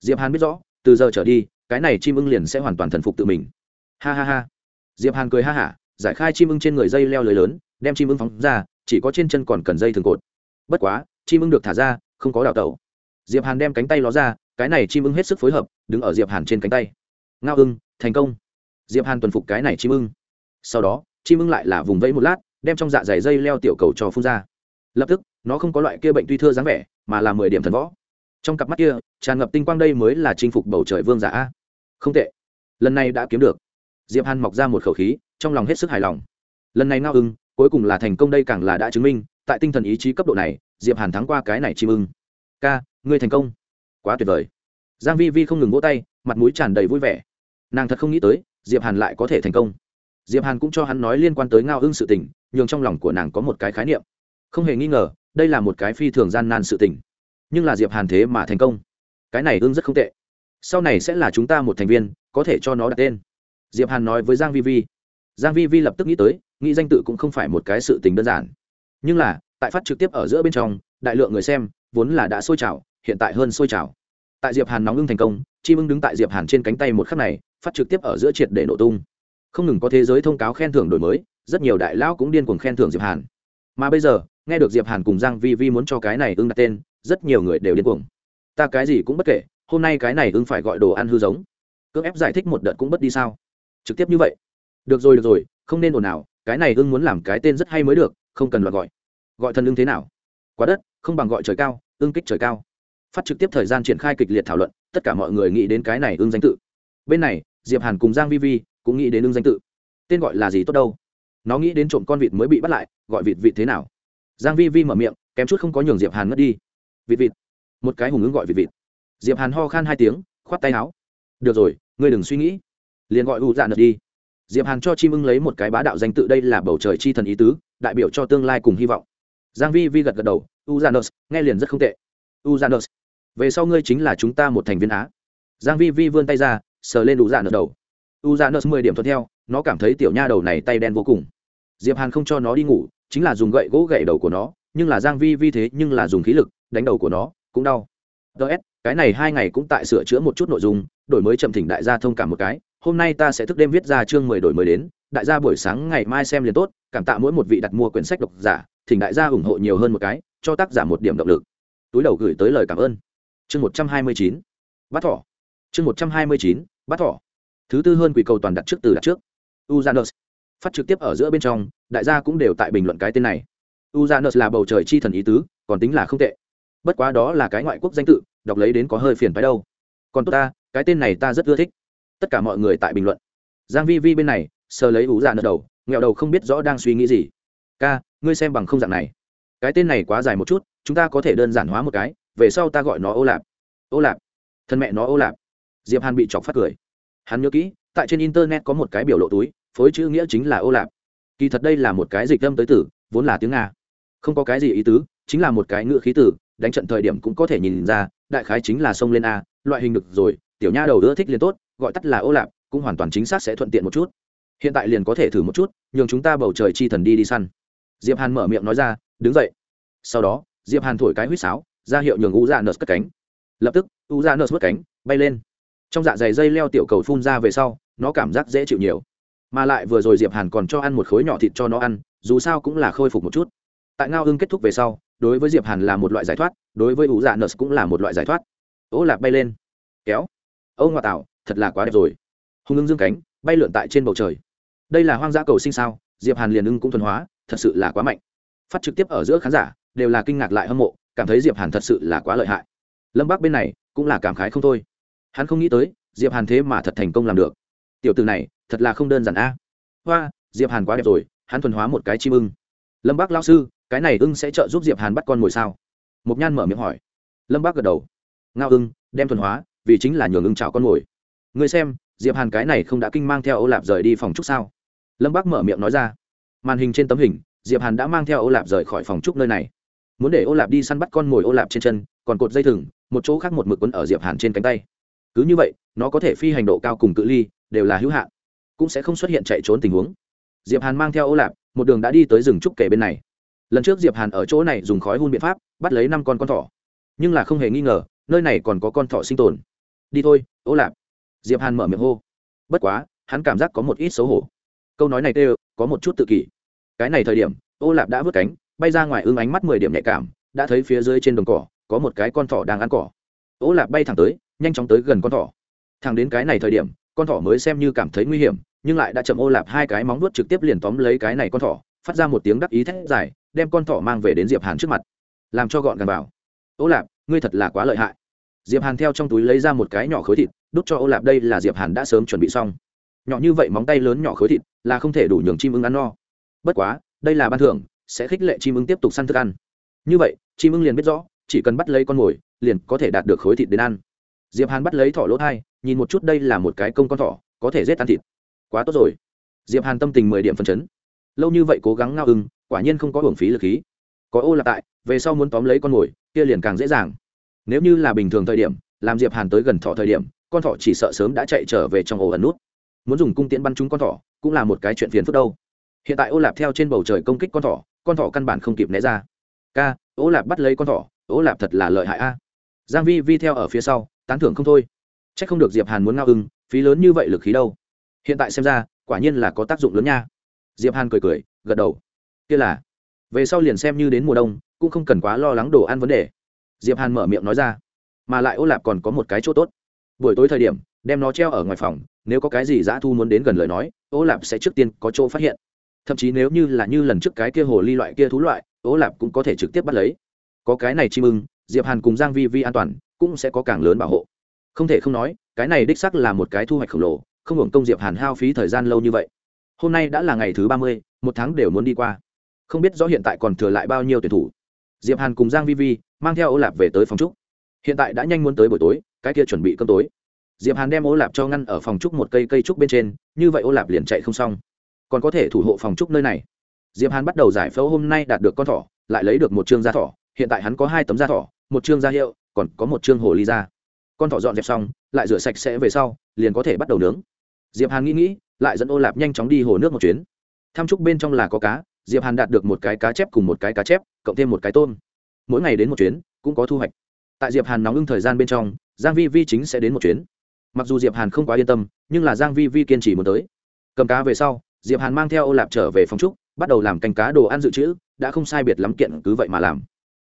Diệp hàn biết rõ từ giờ trở đi cái này chim ưng liền sẽ hoàn toàn thần phục tự mình. Ha ha ha. Diệp hàn cười ha hả giải khai chim ưng trên người dây leo lưới lớn đem chim ưng phóng ra, chỉ có trên chân còn cần dây thường cột. Bất quá, chim ưng được thả ra, không có đào tẩu. Diệp hàn đem cánh tay ló ra, cái này chim ưng hết sức phối hợp, đứng ở diệp hàn trên cánh tay. Ngao ưng, thành công. Diệp hàn tuần phục cái này chim ưng. Sau đó, chim ưng lại là vùng vẫy một lát, đem trong dạ dày dây leo tiểu cầu cho phun ra. Lập tức, nó không có loại kia bệnh tuy thưa dáng vẻ, mà là mười điểm thần võ. Trong cặp mắt kia, tràn ngập tinh quang đây mới là chinh phục bầu trời vương giả. A không tệ. Lần này đã kiếm được. Diệp hàn mọc ra một khẩu khí, trong lòng hết sức hài lòng. Lần này ngao ưng cuối cùng là thành công đây càng là đã chứng minh, tại tinh thần ý chí cấp độ này, diệp hàn thắng qua cái này chim ưng. Ca, ngươi thành công. Quá tuyệt vời. Giang vi vi không ngừng vỗ tay, mặt mũi tràn đầy vui vẻ. Nàng thật không nghĩ tới, diệp hàn lại có thể thành công. Diệp hàn cũng cho hắn nói liên quan tới ngao ưng sự tình nhưng trong lòng của nàng có một cái khái niệm. Không hề nghi ngờ, đây là một cái phi thường gian nan sự tình. Nhưng là diệp hàn thế mà thành công. Cái này ưng rất không tệ. Sau này sẽ là chúng ta một thành viên, có thể cho nó đặt tên. Diệp hàn nói với giang vi vi giang vi vi lập tức nghĩ tới, nghĩ danh tự cũng không phải một cái sự tình đơn giản. Nhưng là, tại phát trực tiếp ở giữa bên trong, đại lượng người xem vốn là đã sôi trào, hiện tại hơn sôi trào. Tại diệp hàn nóng ưng thành công chim ưng đứng tại diệp hàn trên cánh tay một khắc này, phát trực tiếp ở giữa triệt để nổ tung. Không ngừng có thế giới thông cáo khen thưởng đổi mới, rất nhiều đại lão cũng điên cuồng khen thưởng diệp hàn. Mà bây giờ, nghe được diệp hàn cùng giang vi vi muốn cho cái này ưng đặt tên, rất nhiều người đều điên cuồng. Ta cái gì cũng bất kể, hôm nay cái này ưng phải gọi đồ ăn hư giống. Cưỡng ép giải thích một đợt cũng bất đi sao? Trực tiếp như vậy được rồi được rồi, không nên ồn ào, cái này ưng muốn làm cái tên rất hay mới được, không cần loạt gọi. Gọi thần ưng thế nào? Quá đất, không bằng gọi trời cao, ưng kích trời cao. Phát trực tiếp thời gian triển khai kịch liệt thảo luận, tất cả mọi người nghĩ đến cái này ưng danh tự. Bên này, diệp hàn cùng giang vi vi cũng nghĩ đến ưng danh tự. Tên gọi là gì tốt đâu? Nó nghĩ đến trộm con vịt mới bị bắt lại, gọi vịt vịt thế nào? Giang vi vi mở miệng, kém chút không có nhường diệp hàn ngất đi. Vịt vịt. Một cái hùng ứng gọi vịt vịt. Diệp hàn ho khan hai tiếng, khoát tay áo. Được rồi, ngươi đừng suy nghĩ. Liền gọi u dạ nợt đi diệp hàn cho chim ưng lấy một cái bá đạo danh tự đây là bầu trời chi thần ý tứ, đại biểu cho tương lai cùng hy vọng. Giang vi vi gật gật đầu u nghe liền rất không tệ. U về sau ngươi chính là chúng ta một thành viên á. Giang vi vi vươn tay ra, sờ lên u đầu. U mười điểm thuận theo, nó cảm thấy tiểu nha đầu này tay đen vô cùng. Diệp hàn không cho nó đi ngủ, chính là dùng gậy gỗ gậy đầu của nó, nhưng là giang vi vi thế nhưng là dùng khí lực, đánh đầu của nó, cũng đau. Ts cái này hai ngày cũng tại sửa chữa một chút nội dung, đổi mới chậm thỉnh đại gia thông cảm một cái hôm nay ta sẽ thức đêm viết ra chương mười đổi mới đến, đại gia buổi sáng ngày mai xem liền tốt, cảm tạ mỗi một vị đặt mua quyển sách độc giả, thỉnh đại gia ủng hộ nhiều hơn một cái, cho tác giả một điểm động lực. Túi đầu gửi tới lời cảm ơn. Chương một trăm hai mươi chín bắt thỏ. Chương một trăm hai mươi chín bắt thỏ. Thứ tư hơn quỷ cầu toàn đặt trước từ đặt trước. Uzanus phát trực tiếp ở giữa bên trong, đại gia cũng đều tại bình luận cái tên này. Uzanus là bầu trời chi thần ý tứ, còn tính là không tệ. Bất quá đó là cái ngoại quốc danh tự, đọc lấy đến có hơi phiền phái đâu. Còn tốt ta, cái tên này ta rất ưa thích tất cả mọi người tại bình luận. Giang vi vi bên này, sờ lấy ủ dạ nợ đầu nghèo đầu không biết rõ đang suy nghĩ gì. Ca, ngươi xem bằng không dạng này. Cái tên này quá dài một chút, chúng ta có thể đơn giản hóa một cái, về sau ta gọi nó ô lạp. Ô lạp? Thân mẹ nó ô lạp. Diệp hàn bị chọc phát cười. Hắn nhớ kỹ, tại trên internet có một cái biểu lộ túi, phối chữ nghĩa chính là ô lạp. Kỳ thật đây là một cái dịch âm tới tử vốn là tiếng nga. Không có cái gì ý tứ, chính là một cái ngữ khí tử đánh trận thời điểm cũng có thể nhìn ra, đại khái chính là sông lên a, loại hình được rồi, tiểu nha đầu ưa thích liền tốt gọi tắt là ô lạp, cũng hoàn toàn chính xác sẽ thuận tiện một chút. Hiện tại liền có thể thử một chút, nhường chúng ta bầu trời chi thần đi đi săn. Diệp hàn mở miệng nói ra, đứng dậy. Sau đó, diệp hàn thổi cái huýt sáo, ra hiệu nhường u dạ nợt cất cánh. Lập tức u dạ nợt mất cánh, bay lên. Trong dạ dày dây leo tiểu cầu phun ra về sau, nó cảm giác dễ chịu nhiều. Mà lại vừa rồi diệp hàn còn cho ăn một khối nhỏ thịt cho nó ăn, dù sao cũng là khôi phục một chút. Tại ngao ưng kết thúc về sau, đối với diệp hàn là một loại giải thoát, đối với u dạ nợt cũng là một loại giải thoát. Ô lạc bay lên. Kéo. Ô ngoại tạo thật là quá đẹp rồi. Hùng ưng dương cánh, bay lượn tại trên bầu trời. Đây là hoang dã cầu sinh sao? Diệp hàn liền ưng cũng thuần hóa, thật sự là quá mạnh. Phát trực tiếp ở giữa khán giả, đều là kinh ngạc lại hâm mộ, cảm thấy diệp hàn thật sự là quá lợi hại. Lâm bắc bên này, cũng là cảm khái không thôi. Hắn không nghĩ tới, diệp hàn thế mà thật thành công làm được. Tiểu từ này, thật là không đơn giản a. Hoa, diệp hàn quá đẹp rồi, hắn thuần hóa một cái chim ưng. Lâm bắc lao sư, cái này ưng sẽ trợ giúp diệp hàn bắt con mồi sao? Mục nhan mở miệng hỏi. Lâm bắc gật đầu. Ngao ưng, đem thuần hóa, vì chính là nhường ưng chào con mồi người xem, diệp hàn cái này không đã kinh mang theo ô lạp rời đi phòng trúc sao? Lâm Bác mở miệng nói ra. Màn hình trên tấm hình, diệp hàn đã mang theo ô lạp rời khỏi phòng trúc nơi này. Muốn để ô lạp đi săn bắt con mồi ô lạp trên chân, còn cột dây thừng, một chỗ khác một mực quấn ở diệp hàn trên cánh tay. Cứ như vậy, nó có thể phi hành độ cao cùng cự ly, đều là hữu hạn. Cũng sẽ không xuất hiện chạy trốn tình huống. Diệp hàn mang theo ô lạp, một đường đã đi tới rừng trúc kể bên này. Lần trước diệp hàn ở chỗ này dùng khói hun biện pháp, bắt lấy năm con con thỏ. Nhưng là không hề nghi ngờ, nơi này còn có con thỏ sinh tồn. Đi thôi ô lạp diệp hàn mở miệng hô. Bất quá, hắn cảm giác có một ít xấu hổ. Câu nói này tê, có một chút tự kỷ. Cái này thời điểm, ô lạp đã vớt cánh, bay ra ngoài ưng ánh mắt mười điểm nhạy cảm, đã thấy phía dưới trên đồng cỏ, có một cái con thỏ đang ăn cỏ. Ô lạp bay thẳng tới, nhanh chóng tới gần con thỏ. Thẳng đến cái này thời điểm, con thỏ mới xem như cảm thấy nguy hiểm, nhưng lại đã chậm ô lạp hai cái móng vuốt trực tiếp liền tóm lấy cái này con thỏ, phát ra một tiếng đắc ý thét dài, đem con thỏ mang về đến diệp hàn trước mặt. Làm cho gọn gàng vào ô lạp, ngươi thật là quá lợi hại. Diệp hàn theo trong túi lấy ra một cái nhỏ khối thịt đút cho ô lạp đây là diệp hàn đã sớm chuẩn bị xong. Nhỏ như vậy móng tay lớn nhỏ khối thịt là không thể đủ nhường chim ưng ăn no. Bất quá, đây là ban thưởng, sẽ khích lệ chim ưng tiếp tục săn thức ăn. Như vậy, chim ưng liền biết rõ, chỉ cần bắt lấy con mồi, liền có thể đạt được khối thịt đến ăn. Diệp hàn bắt lấy thỏ lỗ thai, nhìn một chút đây là một cái công con thỏ, có thể giết ăn thịt. Quá tốt rồi. Diệp hàn tâm tình mười điểm phân chấn. Lâu như vậy cố gắng ngao ưng, quả nhiên không có hưởng phí lực khí. Có ô lạp tại, về sau muốn tóm lấy con mồi, kia liền càng dễ dàng. Nếu như là bình thường thời điểm, làm diệp hàn tới gần thỏ thời điểm con thỏ chỉ sợ sớm đã chạy trở về trong ổ ẩn nút. Muốn dùng cung tiễn bắn trúng con thỏ cũng là một cái chuyện phiền phức đâu. Hiện tại ô lạp theo trên bầu trời công kích con thỏ con thỏ căn bản không kịp né ra. Ca, ô lạp bắt lấy con thỏ, ô lạp thật là lợi hại a. Giang vi vi theo ở phía sau, tán thưởng không thôi. C h ắ c không được diệp hàn muốn ngao ưng, phí lớn như vậy lực khí đâu. Hiện tại xem ra, quả nhiên là có tác dụng lớn nha. Diệp hàn cười cười, gật đầu. Kia là, về sau liền xem như đến mùa đông, cũng không cần quá lo lắng đồ ăn vấn đề. Diệp hàn mở miệng nói ra, mà lại ô lạp còn có một cái chỗ tốt buổi tối thời điểm, đem nó treo ở ngoài phòng, nếu có cái gì dã thu muốn đến gần lời nói, ô lạp sẽ trước tiên có chỗ phát hiện. Thậm chí nếu như là như lần trước cái kia hồ ly loại kia thú loại, ô lạp cũng có thể trực tiếp bắt lấy. Có cái này chi ưng, diệp hàn cùng giang vi vi an toàn, cũng sẽ có càng lớn bảo hộ. Không thể không nói, cái này đích xác là một cái thu hoạch khổng lồ, không hưởng công diệp hàn hao phí thời gian lâu như vậy. Hôm nay đã là ngày thứ ba mươi, một tháng đều muốn đi qua. Không biết rõ hiện tại còn thừa lại bao nhiêu tuyển thủ. Diệp hàn cùng giang vi vi mang theo ô lạp về tới phòng trúc hiện tại đã nhanh muốn tới buổi tối cái kia chuẩn bị cơm tối. Diệp hàn đem ô lạp cho ngăn ở phòng trúc một cây cây trúc bên trên, như vậy ô lạp liền chạy không xong. Còn có thể thủ hộ phòng trúc nơi này. Diệp hàn bắt đầu giải phẫu hôm nay đạt được con thỏ, lại lấy được một chương da thỏ, hiện tại hắn có hai tấm da thỏ, một chương da hiệu, còn có một chương hồ ly da. Con thỏ dọn dẹp xong, lại rửa sạch sẽ về sau, liền có thể bắt đầu nướng. Diệp hàn nghĩ nghĩ, lại dẫn ô lạp nhanh chóng đi hồ nước một chuyến. Tham trúc bên trong là có cá, diệp hàn đạt được một cái cá chép cùng một cái cá chép, cộng thêm một cái tôm. Mỗi ngày đến một chuyến, cũng có thu hoạch. Tại diệp hàn nóng ưng thời gian bên trong giang vi vi chính sẽ đến một chuyến. Mặc dù diệp hàn không quá yên tâm, nhưng là giang vi vi kiên trì muốn tới. Cầm cá về sau, diệp hàn mang theo ô lạp trở về phòng trúc, bắt đầu làm canh cá đồ ăn dự trữ, đã không sai biệt lắm kiện cứ vậy mà làm.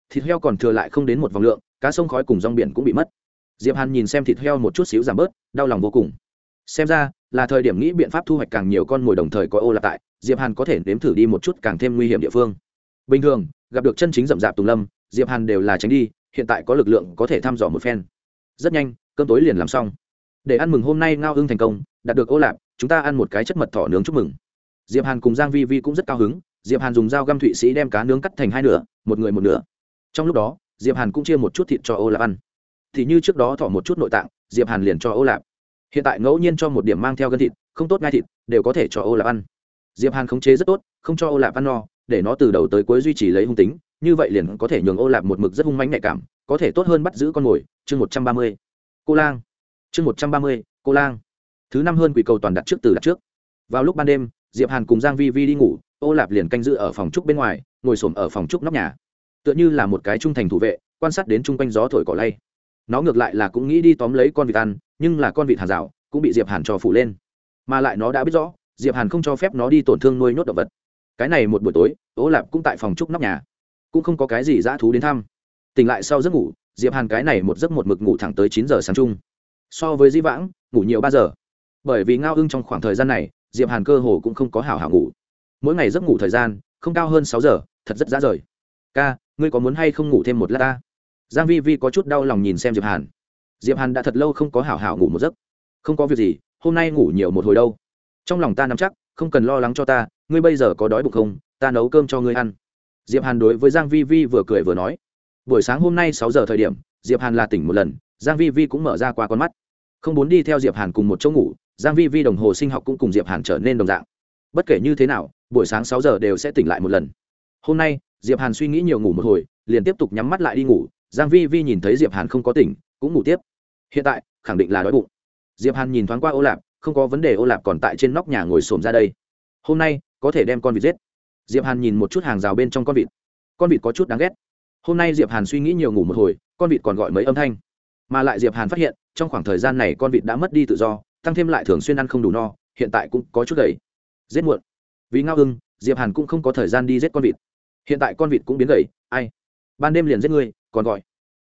Thịt heo còn thừa lại không đến một vòng lượng, cá sông khói cùng rong biển cũng bị mất. Diệp hàn nhìn xem thịt heo một chút xíu giảm bớt, đau lòng vô cùng. Xem ra, là thời điểm nghĩ biện pháp thu hoạch càng nhiều con mồi đồng thời có ô lạp tại, diệp hàn có thể nếm thử đi một chút càng thêm nguy hiểm địa phương. Bình thường, gặp được chân chính rậm rạp tùng lâm, diệp hàn đều là tránh đi, hiện tại có lực lượng có thể thăm dò một phen rất nhanh, cơm tối liền làm xong. Để ăn mừng hôm nay ngao hưng thành công, đạt được ô lạp, chúng ta ăn một cái chất mật thỏ nướng chúc mừng. Diệp hàn cùng giang vi vi cũng rất cao hứng, diệp hàn dùng dao găm thụy sĩ đem cá nướng cắt thành hai nửa, một người một nửa. Trong lúc đó, diệp hàn cũng chia một chút thịt cho ô lạp ăn. Thì như trước đó thỏ một chút nội tạng, diệp hàn liền cho ô lạp. Hiện tại ngẫu nhiên cho một điểm mang theo gân thịt, không tốt ngay thịt, đều có thể cho ô lạp ăn. Diệp hàn khống chế rất tốt, không cho ô lạp ăn no, để nó từ đầu tới cuối duy trì lấy hung tính, như vậy liền có thể nhường ô lạp một mực rất hung mãnh nhạy cảm có thể tốt hơn bắt giữ con mồi, chương một trăm ba mươi, cô lang. Chương một trăm ba mươi, cô lang. Thứ năm hơn quỷ cầu toàn đặt trước từ đặt trước. Vào lúc ban đêm, diệp hàn cùng giang vi vi đi ngủ, ô lạp liền canh giữ ở phòng trúc bên ngoài, ngồi xổm ở phòng trúc nóc nhà. Tựa như là một cái trung thành thủ vệ, quan sát đến chung quanh gió thổi cỏ lay. Nó ngược lại là cũng nghĩ đi tóm lấy con vịt ăn, nhưng là con vịt hàn rào cũng bị diệp hàn cho phủ lên. Mà lại nó đã biết rõ, diệp hàn không cho phép nó đi tổn thương nuôi nhốt động vật. Cái này một buổi tối, ô lạp cũng tại phòng trúc nóc nhà. Cũng không có cái gì dã thú đến thăm tỉnh lại sau giấc ngủ, diệp hàn cái này một giấc một mực ngủ thẳng tới chín giờ sáng chung. So với di vãng, ngủ nhiều ba giờ. Bởi vì ngao ưng trong khoảng thời gian này, diệp hàn cơ hồ cũng không có hảo hảo ngủ. Mỗi ngày giấc ngủ thời gian, không cao hơn sáu giờ, thật rất dã rời. Ca, ngươi có muốn hay không ngủ thêm một lát ta? Giang vi vi có chút đau lòng nhìn xem diệp hàn. Diệp hàn đã thật lâu không có hảo hảo ngủ một giấc. Không có việc gì, hôm nay ngủ nhiều một hồi đâu. Trong lòng ta nắm chắc, không cần lo lắng cho ta, ngươi bây giờ có đói bụng không? Ta nấu cơm cho ngươi ăn. Diệp hàn đối với giang vi vi vừa cười vừa nói buổi sáng hôm nay sáu giờ thời điểm, diệp hàn là tỉnh một lần, giang vi vi cũng mở ra qua con mắt. Không muốn đi theo diệp hàn cùng một chỗ ngủ, giang vi vi đồng hồ sinh học cũng cùng diệp hàn trở nên đồng dạng. Bất kể như thế nào, buổi sáng sáu giờ đều sẽ tỉnh lại một lần. Hôm nay, diệp hàn suy nghĩ nhiều ngủ một hồi, liền tiếp tục nhắm mắt lại đi ngủ. Giang vi vi nhìn thấy diệp hàn không có tỉnh, cũng ngủ tiếp. Hiện tại, khẳng định là đói bụng. Diệp hàn nhìn thoáng qua ô lạp, không có vấn đề ô lạp còn tại trên nóc nhà ngồi xổm ra đây. Hôm nay, có thể đem con vịt giết. Diệp hàn nhìn một chút hàng rào bên trong con vịt. Con vịt có chút đáng ghét hôm nay diệp hàn suy nghĩ nhiều ngủ một hồi, con vịt còn gọi mấy âm thanh. Mà lại diệp hàn phát hiện, trong khoảng thời gian này con vịt đã mất đi tự do, tăng thêm lại thường xuyên ăn không đủ no, hiện tại cũng có chút gầy. Giết muộn. Vì ngao hưng, diệp hàn cũng không có thời gian đi giết con vịt. Hiện tại con vịt cũng biến gầy, ai? Ban đêm liền giết ngươi, còn gọi.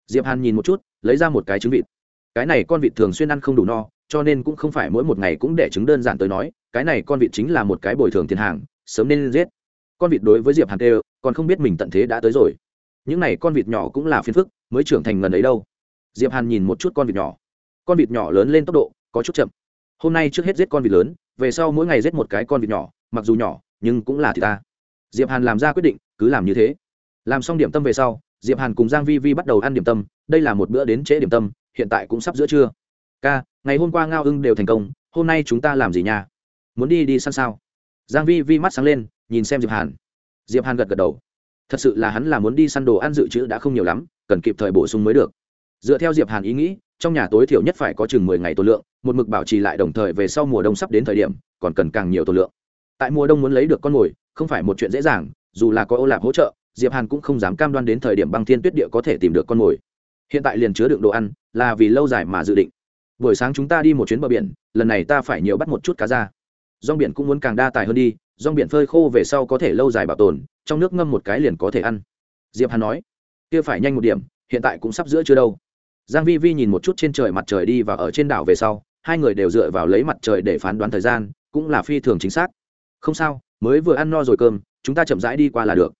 Diệp hàn nhìn một chút, lấy ra một cái trứng vịt. Cái này con vịt thường xuyên ăn không đủ no, cho nên cũng không phải mỗi một ngày cũng để trứng đơn giản tới nói, cái này con vịt chính là một cái bồi thường tiền hàng, sớm nên giết. Con vịt đối với diệp hàn kêu, còn không biết mình tận thế đã tới rồi những này con vịt nhỏ cũng là phiền phức, mới trưởng thành gần ấy đâu. Diệp hàn nhìn một chút con vịt nhỏ. Con vịt nhỏ lớn lên tốc độ, có chút chậm. Hôm nay trước hết giết con vịt lớn, về sau mỗi ngày giết một cái con vịt nhỏ, mặc dù nhỏ, nhưng cũng là thì ta. Diệp hàn làm ra quyết định, cứ làm như thế. Làm xong điểm tâm về sau, diệp hàn cùng giang vi vi bắt đầu ăn điểm tâm, đây là một bữa đến trễ điểm tâm, hiện tại cũng sắp giữa trưa. Ca, ngày hôm qua ngao ưng đều thành công, hôm nay chúng ta làm gì nha? Muốn đi đi săn sao? Giang vi vi mắt sáng lên, nhìn xem diệp hàn. Diệp hàn gật gật đầu thật sự là hắn là muốn đi săn đồ ăn dự trữ đã không nhiều lắm, cần kịp thời bổ sung mới được. Dựa theo diệp hàn ý nghĩ, trong nhà tối thiểu nhất phải có chừng mười ngày tổ lượng, một mực bảo trì lại đồng thời về sau mùa đông sắp đến thời điểm, còn cần càng nhiều tổ lượng. Tại mùa đông muốn lấy được con mồi, không phải một chuyện dễ dàng, dù là có ô lạp hỗ trợ, diệp hàn cũng không dám cam đoan đến thời điểm băng thiên tuyết địa có thể tìm được con mồi. Hiện tại liền chứa đựng đồ ăn, là vì lâu dài mà dự định. Buổi sáng chúng ta đi một chuyến bờ biển, lần này ta phải nhiều bắt một chút cá ra. Rong biển cũng muốn càng đa tài hơn đi rong biển phơi khô về sau có thể lâu dài bảo tồn, trong nước ngâm một cái liền có thể ăn. Diệp hàn nói, kia phải nhanh một điểm, hiện tại cũng sắp giữa chưa đâu. Giang vi vi nhìn một chút trên trời mặt trời đi và ở trên đảo về sau, hai người đều dựa vào lấy mặt trời để phán đoán thời gian, cũng là phi thường chính xác. Không sao, mới vừa ăn no rồi cơm, chúng ta chậm rãi đi qua là được.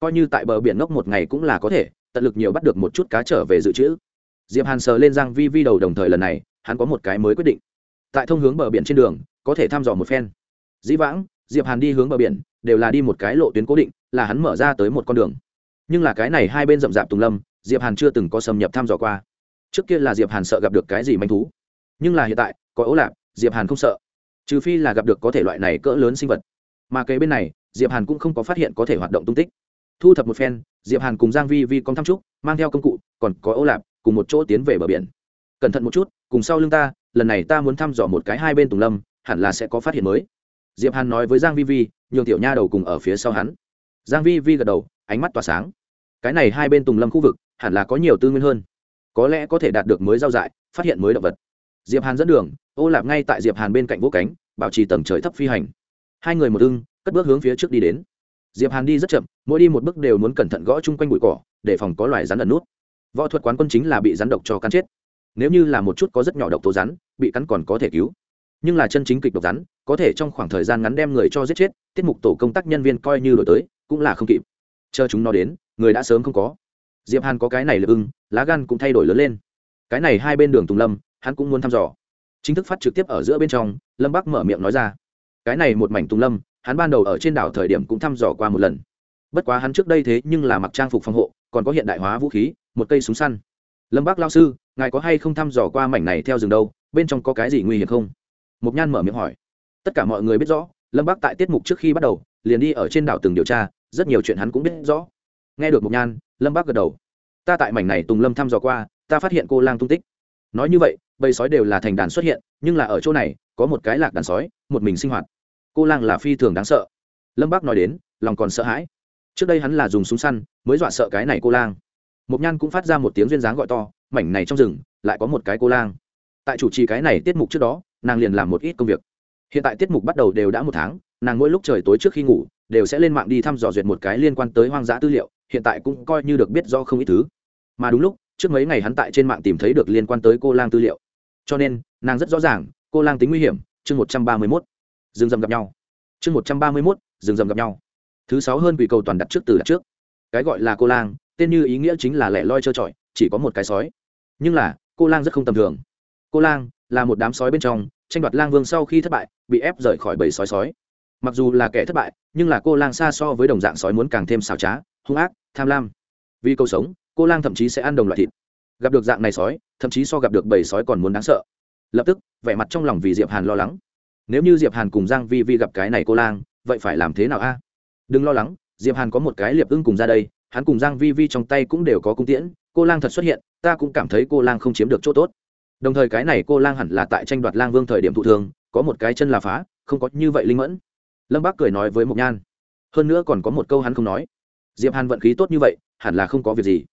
Coi như tại bờ biển ngốc một ngày cũng là có thể, tận lực nhiều bắt được một chút cá trở về dự trữ. Diệp hàn sờ lên giang vi vi đầu đồng thời lần này, hắn có một cái mới quyết định. Tại thông hướng bờ biển trên đường, có thể thăm dò một phen. Dĩ vãng diệp hàn đi hướng bờ biển, đều là đi một cái lộ tuyến cố định, là hắn mở ra tới một con đường. Nhưng là cái này hai bên rậm rạp tùng lâm, diệp hàn chưa từng có xâm nhập thăm dò qua. Trước kia là diệp hàn sợ gặp được cái gì manh thú. Nhưng là hiện tại, có ấu lạp diệp hàn không sợ. Trừ phi là gặp được có thể loại này cỡ lớn sinh vật. Mà kế bên này, diệp hàn cũng không có phát hiện có thể hoạt động tung tích. Thu thập một phen, diệp hàn cùng giang vi vi con thăm trúc, mang theo công cụ, còn có ấu lạp cùng một chỗ tiến về bờ biển. Cẩn thận một chút, cùng sau lưng ta, lần này ta muốn thăm dò một cái hai bên tùng lâm, hẳn là sẽ có phát hiện mới diệp hàn nói với giang vi vi, nhường tiểu nha đầu cùng ở phía sau hắn. Giang vi vi gật đầu, ánh mắt tỏa sáng. Cái này hai bên tùng lâm khu vực, hẳn là có nhiều tư nguyên hơn. Có lẽ có thể đạt được mới giao dại, phát hiện mới động vật. Diệp hàn dẫn đường, ô lạp ngay tại diệp hàn bên cạnh vỗ cánh, bảo trì tầng trời thấp phi hành. Hai người một ưng, cất bước hướng phía trước đi đến. Diệp hàn đi rất chậm, mỗi đi một bước đều muốn cẩn thận gõ chung quanh bụi cỏ, để phòng có loài rắn ẩn nút. Võ thuật quán quân chính là bị rắn độc cho cắn chết. Nếu như là một chút có rất nhỏ độc tố rắn, bị cắn còn có thể cứu nhưng là chân chính kịch độc rắn, có thể trong khoảng thời gian ngắn đem người cho giết chết, tiết mục tổ công tác nhân viên coi như đổi tới, cũng là không kịp. Chờ chúng nó đến, người đã sớm không có. Diệp hàn có cái này lực ưng, lá gan cũng thay đổi lớn lên. Cái này hai bên đường tùng lâm, hắn cũng muốn thăm dò. Chính thức phát trực tiếp ở giữa bên trong, lâm bắc mở miệng nói ra. Cái này một mảnh tùng lâm, hắn ban đầu ở trên đảo thời điểm cũng thăm dò qua một lần. Bất quá hắn trước đây thế nhưng là mặc trang phục phòng hộ, còn có hiện đại hóa vũ khí, một cây súng săn. Lâm bắc lao sư, ngài có hay không thăm dò qua mảnh này theo rừng đâu, bên trong có cái gì nguy hiểm không? Mộc nhan mở miệng hỏi. Tất cả mọi người biết rõ, lâm bác tại tiết mục trước khi bắt đầu, liền đi ở trên đảo từng điều tra, rất nhiều chuyện hắn cũng biết rõ. Nghe được Mộc nhan, lâm bác gật đầu. Ta tại mảnh này tùng lâm thăm dò qua, ta phát hiện cô lang tung tích. Nói như vậy, bầy sói đều là thành đàn xuất hiện, nhưng là ở chỗ này, có một cái lạc đàn sói, một mình sinh hoạt. Cô lang là phi thường đáng sợ. Lâm bác nói đến, lòng còn sợ hãi. Trước đây hắn là dùng súng săn, mới dọa sợ cái này cô lang. Mộc nhan cũng phát ra một tiếng duyên dáng gọi to, mảnh này trong rừng, lại có một cái cô lang. Tại chủ trì cái này tiết mục trước đó nàng liền làm một ít công việc. Hiện tại tiết mục bắt đầu đều đã một tháng, nàng mỗi lúc trời tối trước khi ngủ, đều sẽ lên mạng đi thăm dò duyệt một cái liên quan tới hoang dã tư liệu, hiện tại cũng coi như được biết do không ít thứ. Mà đúng lúc, trước mấy ngày hắn tại trên mạng tìm thấy được liên quan tới cô lang tư liệu. Cho nên, nàng rất rõ ràng, cô lang tính nguy hiểm, chương một trăm ba mươi mốt. Rừng rầm gặp nhau. Chương một trăm ba mươi mốt, rừng rầm gặp nhau. Thứ sáu hơn quỷ cầu toàn đặt trước từ đặt trước. Cái gọi là cô lang, tên như ý nghĩa chính là lẻ loi trơ trọi, chỉ có một cái sói. Nhưng là, cô lang rất không tầm thường. Cô lang là một đám sói bên trong, tranh đoạt lang vương sau khi thất bại, bị ép rời khỏi bầy sói sói. Mặc dù là kẻ thất bại, nhưng là cô lang xa so với đồng dạng sói muốn càng thêm xào trá, hung ác, tham lam. Vì câu sống, cô lang thậm chí sẽ ăn đồng loại thịt. Gặp được dạng này sói, thậm chí so gặp được bầy sói còn muốn đáng sợ. Lập tức, vẻ mặt trong lòng vì diệp hàn lo lắng. Nếu như diệp hàn cùng giang vi vi gặp cái này cô lang, vậy phải làm thế nào a? Đừng lo lắng, diệp hàn có một cái liệp ưng cùng ra đây, hắn cùng giang vi vi trong tay cũng đều có cung tiễn, cô lang thật xuất hiện, ta cũng cảm thấy cô lang không chiếm được chỗ tốt đồng thời cái này cô lang hẳn là tại tranh đoạt lang vương thời điểm thụ thường có một cái chân là phá, không có như vậy linh mẫn. Lâm bác cười nói với mộc nhan. Hơn nữa còn có một câu hắn không nói. Diệp hàn vận khí tốt như vậy, hẳn là không có việc gì.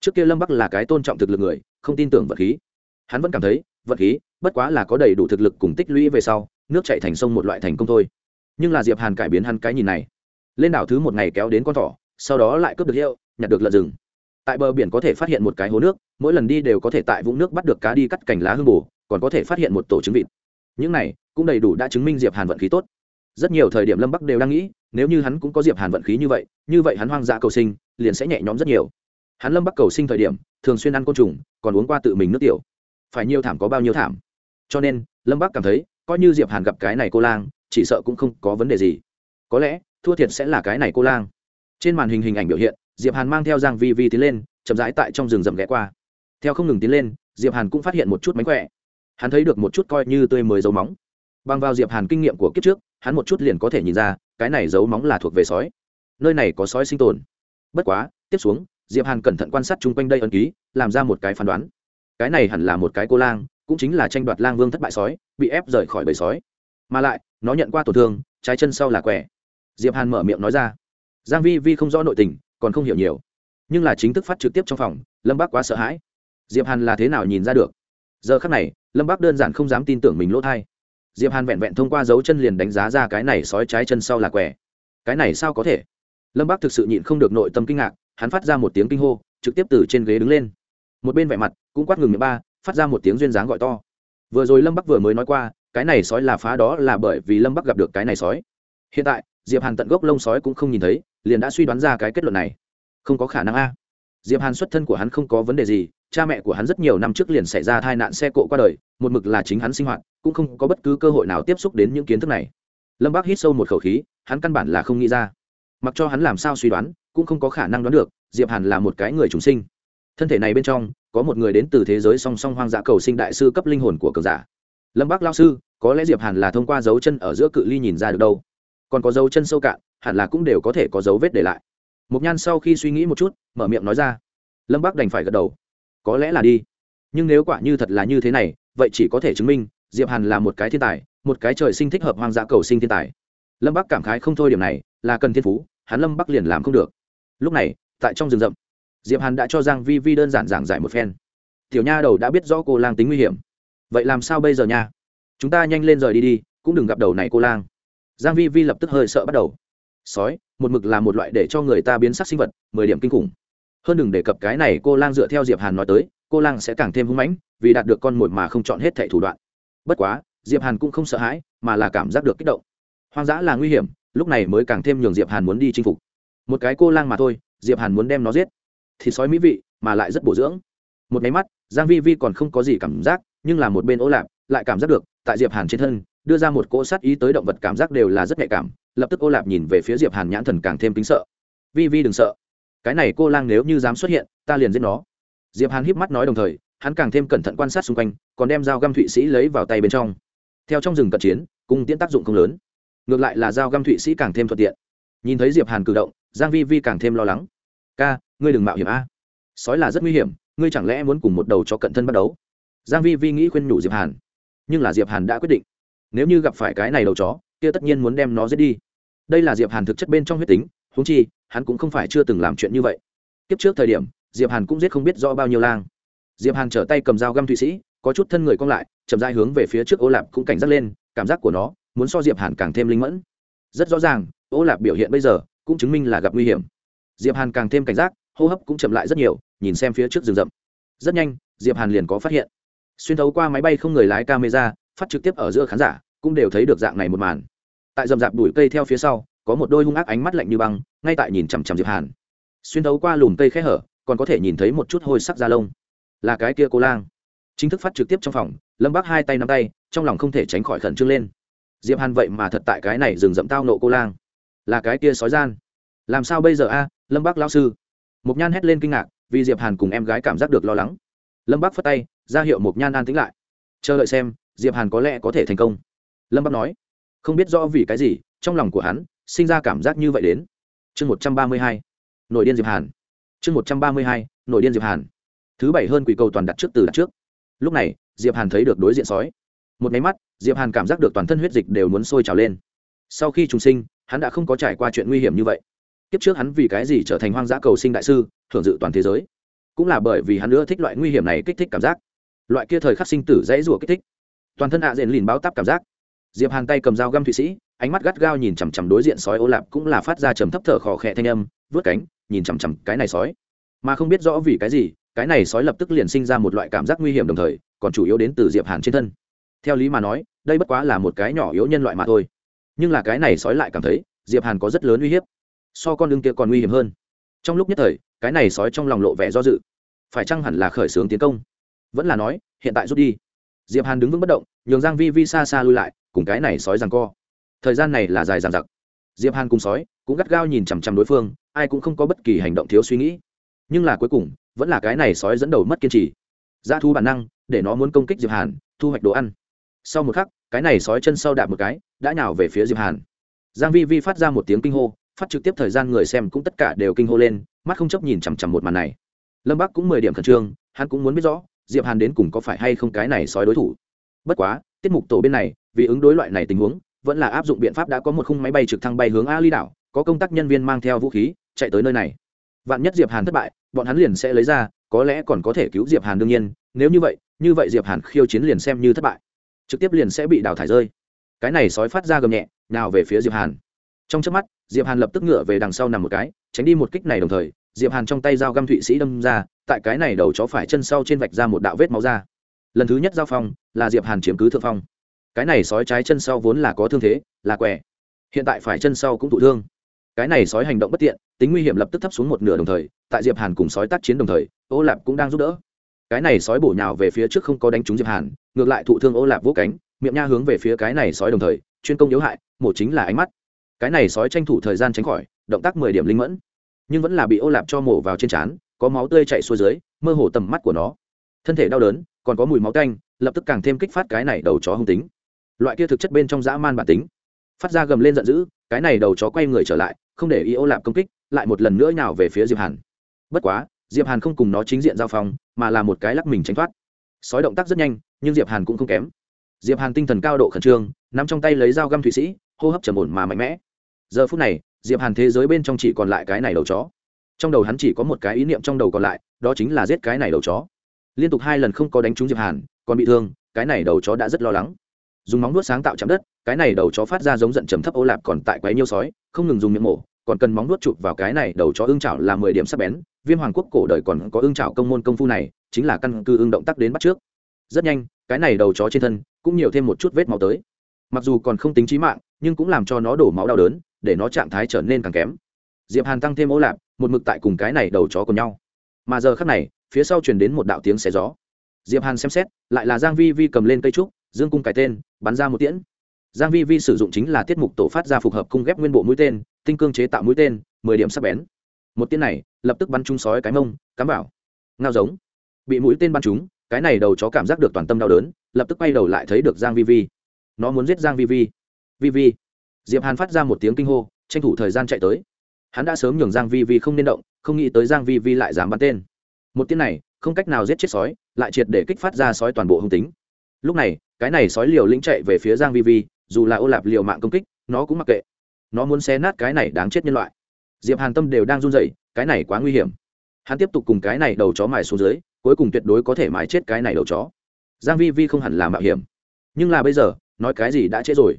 Trước kia lâm bắc là cái tôn trọng thực lực người, không tin tưởng vận khí. Hắn vẫn cảm thấy, vận khí, bất quá là có đầy đủ thực lực cùng tích lũy về sau, nước chạy thành sông một loại thành công thôi. Nhưng là diệp hàn cải biến hắn cái nhìn này. Lên đảo thứ một ngày kéo đến con thỏ, sau đó lại cướp được hiệu, nhặt được lợn rừng tại bờ biển có thể phát hiện một cái hố nước, mỗi lần đi đều có thể tại vũng nước bắt được cá đi cắt cành lá hương bù, còn có thể phát hiện một tổ trứng vịt. Những này cũng đầy đủ đã chứng minh diệp hàn vận khí tốt. Rất nhiều thời điểm lâm bắc đều đang nghĩ, nếu như hắn cũng có diệp hàn vận khí như vậy như vậy hắn hoang dã cầu sinh, liền sẽ nhẹ nhõm rất nhiều. Hắn lâm bắc cầu sinh thời điểm, thường xuyên ăn côn trùng, còn uống qua tự mình nước tiểu. Phải nhiều thảm có bao nhiêu thảm? Cho nên, lâm bắc cảm thấy, coi như diệp hàn gặp cái này cô lang, chỉ sợ cũng không có vấn đề gì. Có lẽ, thua thiệt sẽ là cái này cô lang. Trên màn hình hình ảnh biểu hiện diệp hàn mang theo giang vi vi tiến lên, chậm rãi tại trong rừng rậm ghé qua. Theo không ngừng tiến lên, diệp hàn cũng phát hiện một chút mánh khỏe. Hắn thấy được một chút coi như tươi mới dấu móng. Bằng vào diệp hàn kinh nghiệm của kiếp trước, hắn một chút liền có thể nhìn ra, cái này dấu móng là thuộc về sói. Nơi này có sói sinh tồn. Bất quá, tiếp xuống, diệp hàn cẩn thận quan sát chung quanh đây ấn ký, làm ra một cái phán đoán. Cái này hẳn là một cái cô lang, cũng chính là tranh đoạt lang vương thất bại sói, bị ép rời khỏi bầy sói. Mà lại, nó nhận qua tổn thương, trái chân sau là quẻ. Diệp hàn mở miệng nói ra. Giang vi vi không rõ nội tình còn không hiểu nhiều. Nhưng là chính thức phát trực tiếp trong phòng, lâm bác quá sợ hãi. Diệp hàn là thế nào nhìn ra được? Giờ khắc này, lâm bác đơn giản không dám tin tưởng mình lỗ thai. Diệp hàn vẹn vẹn thông qua dấu chân liền đánh giá ra cái này sói trái chân sau là quẻ cái này sao có thể? Lâm bác thực sự nhịn không được nội tâm kinh ngạc, hắn phát ra một tiếng kinh hô, trực tiếp từ trên ghế đứng lên. Một bên vẻ mặt cũng quát ngừng miệng ba, phát ra một tiếng duyên dáng gọi to. Vừa rồi lâm bắc vừa mới nói qua, cái này sói là phá đó là bởi vì lâm bắc gặp được cái này sói. Hiện tại, diệp hàn tận gốc lông sói cũng không nhìn thấy liền đã suy đoán ra cái kết luận này. Không có khả năng a. Diệp hàn xuất thân của hắn không có vấn đề gì, cha mẹ của hắn rất nhiều năm trước liền xảy ra tai nạn xe cộ qua đời, một mực là chính hắn sinh hoạt, cũng không có bất cứ cơ hội nào tiếp xúc đến những kiến thức này. Lâm bác hít sâu một khẩu khí, hắn căn bản là không nghĩ ra. Mặc cho hắn làm sao suy đoán, cũng không có khả năng đoán được, diệp hàn là một cái người chúng sinh. Thân thể này bên trong, có một người đến từ thế giới song song hoang dã cầu sinh đại sư cấp linh hồn của cường giả. Lâm bác lao sư, có lẽ diệp hàn là thông qua dấu chân ở giữa cự ly nhìn ra được đâu. Còn có dấu chân sâu cạn hẳn là cũng đều có thể có dấu vết để lại. Mục nhan sau khi suy nghĩ một chút, mở miệng nói ra. Lâm bác đành phải gật đầu. Có lẽ là đi. Nhưng nếu quả như thật là như thế này, vậy chỉ có thể chứng minh, diệp hàn là một cái thiên tài, một cái trời sinh thích hợp hoang dã cầu sinh thiên tài. Lâm bắc cảm khái không thôi điểm này, là cần thiên phú, hắn lâm bắc liền làm không được. Lúc này, tại trong rừng rậm, diệp hàn đã cho giang vi vi đơn giản giảng giải một phen. Tiểu nha đầu đã biết rõ cô lang tính nguy hiểm. Vậy làm sao bây giờ nha? Chúng ta nhanh lên rời đi đi, cũng đừng gặp đầu này cô lang. Giang vi vi lập tức hơi sợ bắt đầu sói, một mực là một loại để cho người ta biến sắc sinh vật, mười điểm kinh khủng. Hơn đừng đề cập cái này, cô lang dựa theo diệp hàn nói tới, cô lang sẽ càng thêm hung mãnh, vì đạt được con mồi mà không chọn hết thảy thủ đoạn. Bất quá, diệp hàn cũng không sợ hãi, mà là cảm giác được kích động. Hoang dã là nguy hiểm, lúc này mới càng thêm nhường diệp hàn muốn đi chinh phục. Một cái cô lang mà thôi, diệp hàn muốn đem nó giết. Thịt sói mỹ vị, mà lại rất bổ dưỡng. Một máy mắt, giang vi vi còn không có gì cảm giác, nhưng là một bên ô lạp lại cảm giác được, tại diệp hàn trên thân, đưa ra một cỗ sát ý tới động vật cảm giác đều là rất nhạy cảm lập tức ô lạp nhìn về phía diệp hàn nhãn thần càng thêm kính sợ. Vi vi đừng sợ. Cái này cô lang nếu như dám xuất hiện, ta liền giết nó. Diệp hàn híp mắt nói đồng thời, hắn càng thêm cẩn thận quan sát xung quanh, còn đem dao găm thụy sĩ lấy vào tay bên trong. Theo trong rừng cận chiến, cung tiễn tác dụng không lớn. Ngược lại là dao găm thụy sĩ càng thêm thuận tiện. Nhìn thấy diệp hàn cử động, giang vi vi càng thêm lo lắng. Ca, ngươi đừng mạo hiểm a. Sói là rất nguy hiểm, ngươi chẳng lẽ muốn cùng một đầu cho cận thân bắt đấu giang vi vi nghĩ khuyên nhủ diệp hàn. Nhưng là diệp hàn đã quyết định. Nếu như gặp phải cái này đầu chó, kia tất nhiên muốn đem nó giết đi đây là diệp hàn thực chất bên trong huyết tính, huống chi, hắn cũng không phải chưa từng làm chuyện như vậy. Kiếp trước thời điểm, diệp hàn cũng giết không biết rõ bao nhiêu lang. Diệp hàn trở tay cầm dao găm thụy sĩ, có chút thân người cong lại, chậm rãi hướng về phía trước ô lạp cũng cảnh giác lên, cảm giác của nó muốn so diệp hàn càng thêm linh mẫn. Rất rõ ràng, ô lạp biểu hiện bây giờ cũng chứng minh là gặp nguy hiểm. Diệp hàn càng thêm cảnh giác, hô hấp cũng chậm lại rất nhiều, nhìn xem phía trước rừng rậm. Rất nhanh, diệp hàn liền có phát hiện. Xuyên thấu qua máy bay không người lái camera, phát trực tiếp ở giữa khán giả, cũng đều thấy được dạng này một màn tại rậm rạp đuổi cây theo phía sau, có một đôi hung ác ánh mắt lạnh như băng, ngay tại nhìn chằm chằm diệp hàn. Xuyên thấu qua lùm cây khe hở, còn có thể nhìn thấy một chút hôi sắc da lông. Là cái kia cô lang. Chính thức phát trực tiếp trong phòng, lâm bác hai tay nắm tay, trong lòng không thể tránh khỏi khẩn trương lên. Diệp hàn vậy mà thật tại cái này dừng dậm tao nộ cô lang. Là cái kia sói gian. Làm sao bây giờ a, lâm bác lão sư? Mục nhan hét lên kinh ngạc, vì diệp hàn cùng em gái cảm giác được lo lắng. Lâm bác phất tay, ra hiệu mục nhan an tĩnh lại. Chờ đợi xem, diệp hàn có lẽ có thể thành công. Lâm bác nói không biết rõ vì cái gì, trong lòng của hắn, sinh ra cảm giác như vậy đến. Chương một trăm ba mươi hai, nội điên diệp hàn. Chương một trăm ba mươi hai, nội điên diệp hàn. Thứ bảy hơn quỷ cầu toàn đặt trước từ đặt trước. Lúc này, diệp hàn thấy được đối diện sói. Một máy mắt, diệp hàn cảm giác được toàn thân huyết dịch đều muốn sôi trào lên. Sau khi trùng sinh, hắn đã không có trải qua chuyện nguy hiểm như vậy. Kiếp trước hắn vì cái gì trở thành hoang dã cầu sinh đại sư, thưởng dự toàn thế giới? Cũng là bởi vì hắn nữa thích loại nguy hiểm này kích thích cảm giác. Loại kia thời khắc sinh tử dãy rủa kích thích. Toàn thân ạ à diện lìn báo tắp cảm giác diệp hàn tay cầm dao găm thụy sĩ, ánh mắt gắt gao nhìn chằm chằm đối diện sói ô lạp cũng là phát ra trầm thấp thở khò khẽ thanh âm, vớt cánh, nhìn chằm chằm cái này sói. Mà không biết rõ vì cái gì, cái này sói lập tức liền sinh ra một loại cảm giác nguy hiểm đồng thời, còn chủ yếu đến từ diệp hàn trên thân. Theo lý mà nói, đây bất quá là một cái nhỏ yếu nhân loại mà thôi. Nhưng là cái này sói lại cảm thấy, diệp hàn có rất lớn uy hiếp. So con đương kia còn nguy hiểm hơn. Trong lúc nhất thời, cái này sói trong lòng lộ vẻ do dự. Phải chăng hẳn là khởi xướng tiến công? Vẫn là nói, hiện tại rút đi diệp hàn đứng vững bất động, nhường giang vi vi xa xa lui lại, cùng cái này sói giằng co. Thời gian này là dài dằng dặc. Diệp hàn cùng sói cũng gắt gao nhìn chằm chằm đối phương, ai cũng không có bất kỳ hành động thiếu suy nghĩ. Nhưng là cuối cùng, vẫn là cái này sói dẫn đầu mất kiên trì. Dã thu bản năng, để nó muốn công kích diệp hàn, thu hoạch đồ ăn. Sau một khắc, cái này sói chân sau đạp một cái, đã nhào về phía diệp hàn. Giang vi vi phát ra một tiếng kinh hô, phát trực tiếp thời gian người xem cũng tất cả đều kinh hô lên, mắt không chấp nhìn chằm chằm một màn này. Lâm bắc cũng mười điểm khẩn trương, hắn cũng muốn biết rõ diệp hàn đến cùng có phải hay không cái này sói đối thủ? Bất quá, tiết mục tổ bên này, vì ứng đối loại này tình huống, vẫn là áp dụng biện pháp đã có một khung máy bay trực thăng bay hướng a ly đảo, có công tác nhân viên mang theo vũ khí, chạy tới nơi này. Vạn nhất diệp hàn thất bại, bọn hắn liền sẽ lấy ra, có lẽ còn có thể cứu diệp hàn đương nhiên, nếu như vậy như vậy diệp hàn khiêu chiến liền xem như thất bại. Trực tiếp liền sẽ bị đào thải rơi. Cái này sói phát ra gầm nhẹ, nào về phía diệp hàn. Trong chớp mắt, diệp hàn lập tức ngựa về đằng sau nằm một cái, tránh đi một kích này đồng thời diệp hàn trong tay dao găm thụy sĩ đâm ra, tại cái này đầu chó phải chân sau trên vạch ra một đạo vết máu ra. Lần thứ nhất giao phong, là diệp hàn chiếm cứ thượng phong. Cái này sói trái chân sau vốn là có thương thế, là quẻ hiện tại phải chân sau cũng thụ thương. Cái này sói hành động bất tiện, tính nguy hiểm lập tức thấp xuống một nửa đồng thời, tại diệp hàn cùng sói tác chiến đồng thời, ô lạp cũng đang giúp đỡ. Cái này sói bổ nhào về phía trước không có đánh trúng diệp hàn, ngược lại thụ thương ô lạp vỗ cánh, miệng nha hướng về phía cái này sói đồng thời, chuyên công yếu hại, mổ chính là ánh mắt. Cái này sói tranh thủ thời gian tránh khỏi, động tác mười điểm linh mẫn nhưng vẫn là bị ô lạp cho mổ vào trên trán, có máu tươi chạy xuôi dưới, mơ hồ tầm mắt của nó. Thân thể đau đớn, còn có mùi máu canh lập tức càng thêm kích phát cái này đầu chó hung tính. Loại kia thực chất bên trong dã man bản tính. Phát ra gầm lên giận dữ, cái này đầu chó quay người trở lại, không để ý ô lạp công kích, lại một lần nữa nào về phía diệp hàn. Bất quá, diệp hàn không cùng nó chính diện giao phong, mà là một cái lắc mình tránh thoát. Sói động tác rất nhanh, nhưng diệp hàn cũng không kém. Diệp hàn tinh thần cao độ khẩn trương, nắm trong tay lấy dao găm thụy sĩ, hô hấp trầm ổn mà mạnh mẽ. Giờ phút này diệp hàn thế giới bên trong chỉ còn lại cái này đầu chó. Trong đầu hắn chỉ có một cái ý niệm trong đầu còn lại, đó chính là giết cái này đầu chó. Liên tục hai lần không có đánh trúng diệp hàn, còn bị thương, cái này đầu chó đã rất lo lắng. Dùng móng nuốt sáng tạo chạm đất, cái này đầu chó phát ra giống giận trầm thấp ô lạp còn tại quấy nhiêu sói, không ngừng dùng miệng mổ, còn cần móng nuốt chụp vào cái này đầu chó ương chảo là mười điểm sắc bén. Viêm hoàng quốc cổ đời còn có ương chảo công môn công phu này, chính là căn cứ ương động tác đến bắt trước. Rất nhanh, cái này đầu chó trên thân cũng nhiều thêm một chút vết máu tới. Mặc dù còn không tính trí mạng, nhưng cũng làm cho nó đổ máu đau đớn để nó trạng thái trở nên càng kém. Diệp hàn tăng thêm ô lạp, một mực tại cùng cái này đầu chó cùng nhau. Mà giờ khắc này, phía sau truyền đến một đạo tiếng xé gió. Diệp hàn xem xét, lại là giang vi vi cầm lên cây trúc, dương cung cài tên, bắn ra một tiễn. Giang vi vi sử dụng chính là tiết mục tổ phát ra phục hợp cung ghép nguyên bộ mũi tên, tinh cương chế tạo mũi tên, mười điểm sắc bén. Một tiễn này, lập tức bắn trúng sói cái mông, cắm vào. Ngao giống. Bị mũi tên bắn trúng, cái này đầu chó cảm giác được toàn tâm đau đớn, lập tức quay đầu lại thấy được giang vi vi. Nó muốn giết giang vi vi. Vi vi diệp hàn phát ra một tiếng kinh hô, tranh thủ thời gian chạy tới. Hắn đã sớm nhường giang vi vi không nên động, không nghĩ tới giang vi vi lại dám bắn tên. Một tiếng này, không cách nào giết chết sói, lại triệt để kích phát ra sói toàn bộ hung tính. Lúc này, cái này sói liều lĩnh chạy về phía giang vi vi, dù là ô lạp liều mạng công kích, nó cũng mặc kệ. Nó muốn xé nát cái này đáng chết nhân loại. Diệp hàn tâm đều đang run rẩy, cái này quá nguy hiểm. Hắn tiếp tục cùng cái này đầu chó mài xuống dưới, cuối cùng tuyệt đối có thể mái chết cái này đầu chó. Giang vi vi không hẳn là mạo hiểm. Nhưng là bây giờ, nói cái gì đã chết rồi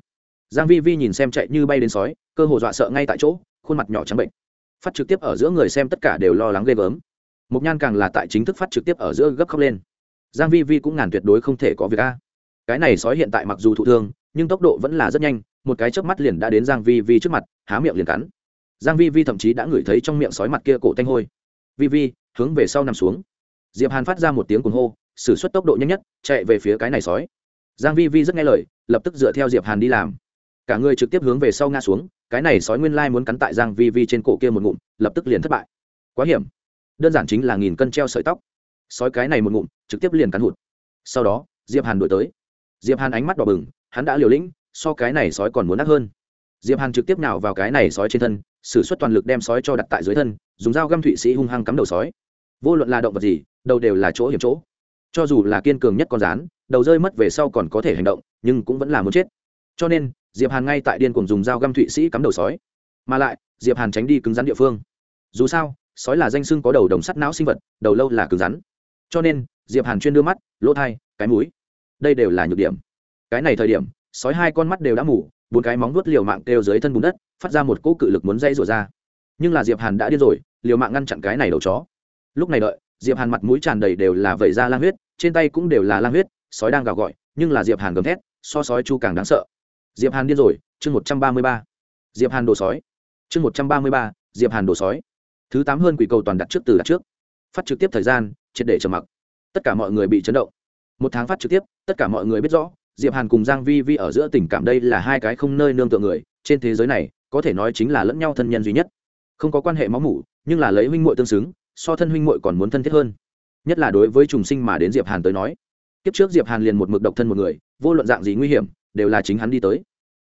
giang vi vi nhìn xem chạy như bay đến sói, cơ hồ dọa sợ ngay tại chỗ, khuôn mặt nhỏ trắng bệnh. Phát trực tiếp ở giữa người xem tất cả đều lo lắng ghê gớm. Mục nhan càng là tại chính thức phát trực tiếp ở giữa gấp khóc lên. Giang vi vi cũng ngàn tuyệt đối không thể có việc a. Cái này sói hiện tại mặc dù thụ thương, nhưng tốc độ vẫn là rất nhanh, một cái chớp mắt liền đã đến giang vi vi trước mặt, há miệng liền cắn. Giang vi vi thậm chí đã ngửi thấy trong miệng sói mặt kia cổ tanh hôi. Vi vi, hướng về sau nằm xuống. Diệp hàn phát ra một tiếng cuồng hô, sử xuất tốc độ nhanh nhất, chạy về phía cái này sói. Giang vi vi rất nghe lời, lập tức dựa theo diệp hàn đi làm cả người trực tiếp hướng về sau ngã xuống, cái này sói nguyên lai muốn cắn tại giang vi vi trên cổ kia một ngụm, lập tức liền thất bại. Quá hiểm. Đơn giản chính là nghìn cân treo sợi tóc. Sói cái này một ngụm, trực tiếp liền cắn hụt. Sau đó, diệp hàn đuổi tới. Diệp hàn ánh mắt đỏ bừng, hắn đã liều lĩnh, so cái này sói còn muốn ác hơn. Diệp hàn trực tiếp nào vào cái này sói trên thân, sử xuất toàn lực đem sói cho đặt tại dưới thân, dùng dao găm thụy sĩ hung hăng cắm đầu sói. Vô luận là động vật gì, đầu đều là chỗ hiểm chỗ. Cho dù là kiên cường nhất con rán đầu rơi mất về sau còn có thể hành động, nhưng cũng vẫn là muốn chết. Cho nên diệp hàn ngay tại điên cuồng dùng dao găm thụy sĩ cắm đầu sói. Mà lại, diệp hàn tránh đi cứng rắn địa phương. Dù sao, sói là danh xưng có đầu đồng sắt não sinh vật, đầu lâu là cứng rắn. Cho nên, diệp hàn chuyên đưa mắt, lỗ thai, cái mũi. Đây đều là nhược điểm. Cái này thời điểm, sói hai con mắt đều đã mủ bốn cái móng vuốt liều mạng kêu dưới thân bùn đất, phát ra một cỗ cự lực muốn dây rủa ra. Nhưng là diệp hàn đã điên rồi, liều mạng ngăn chặn cái này đầu chó. Lúc này đợi, diệp hàn mặt mũi tràn đầy đều là vẩy ra lang huyết, trên tay cũng đều là lang huyết, sói đang gào gọi, nhưng là diệp hàn gầm thét, so sói chu càng đáng sợ diệp hàn điên rồi, chương một trăm ba mươi ba. Diệp hàn đồ sói. Chương một trăm ba mươi ba, diệp hàn đồ sói. Thứ tám hơn quỷ cầu toàn đặt trước từ đặt trước. Phát trực tiếp thời gian, triệt để trầm mặc. Tất cả mọi người bị chấn động. Một tháng phát trực tiếp, tất cả mọi người biết rõ, diệp hàn cùng giang vi vi ở giữa tình cảm đây là hai cái không nơi nương tựa người, trên thế giới này, có thể nói chính là lẫn nhau thân nhân duy nhất. Không có quan hệ máu mủ, nhưng là lấy huynh muội tương xứng, so thân huynh muội còn muốn thân thiết hơn. Nhất là đối với trùng sinh mà đến diệp hàn tới nói. Kiếp trước diệp hàn liền một mực độc thân một người, vô luận dạng gì nguy hiểm, đều là chính hắn đi tới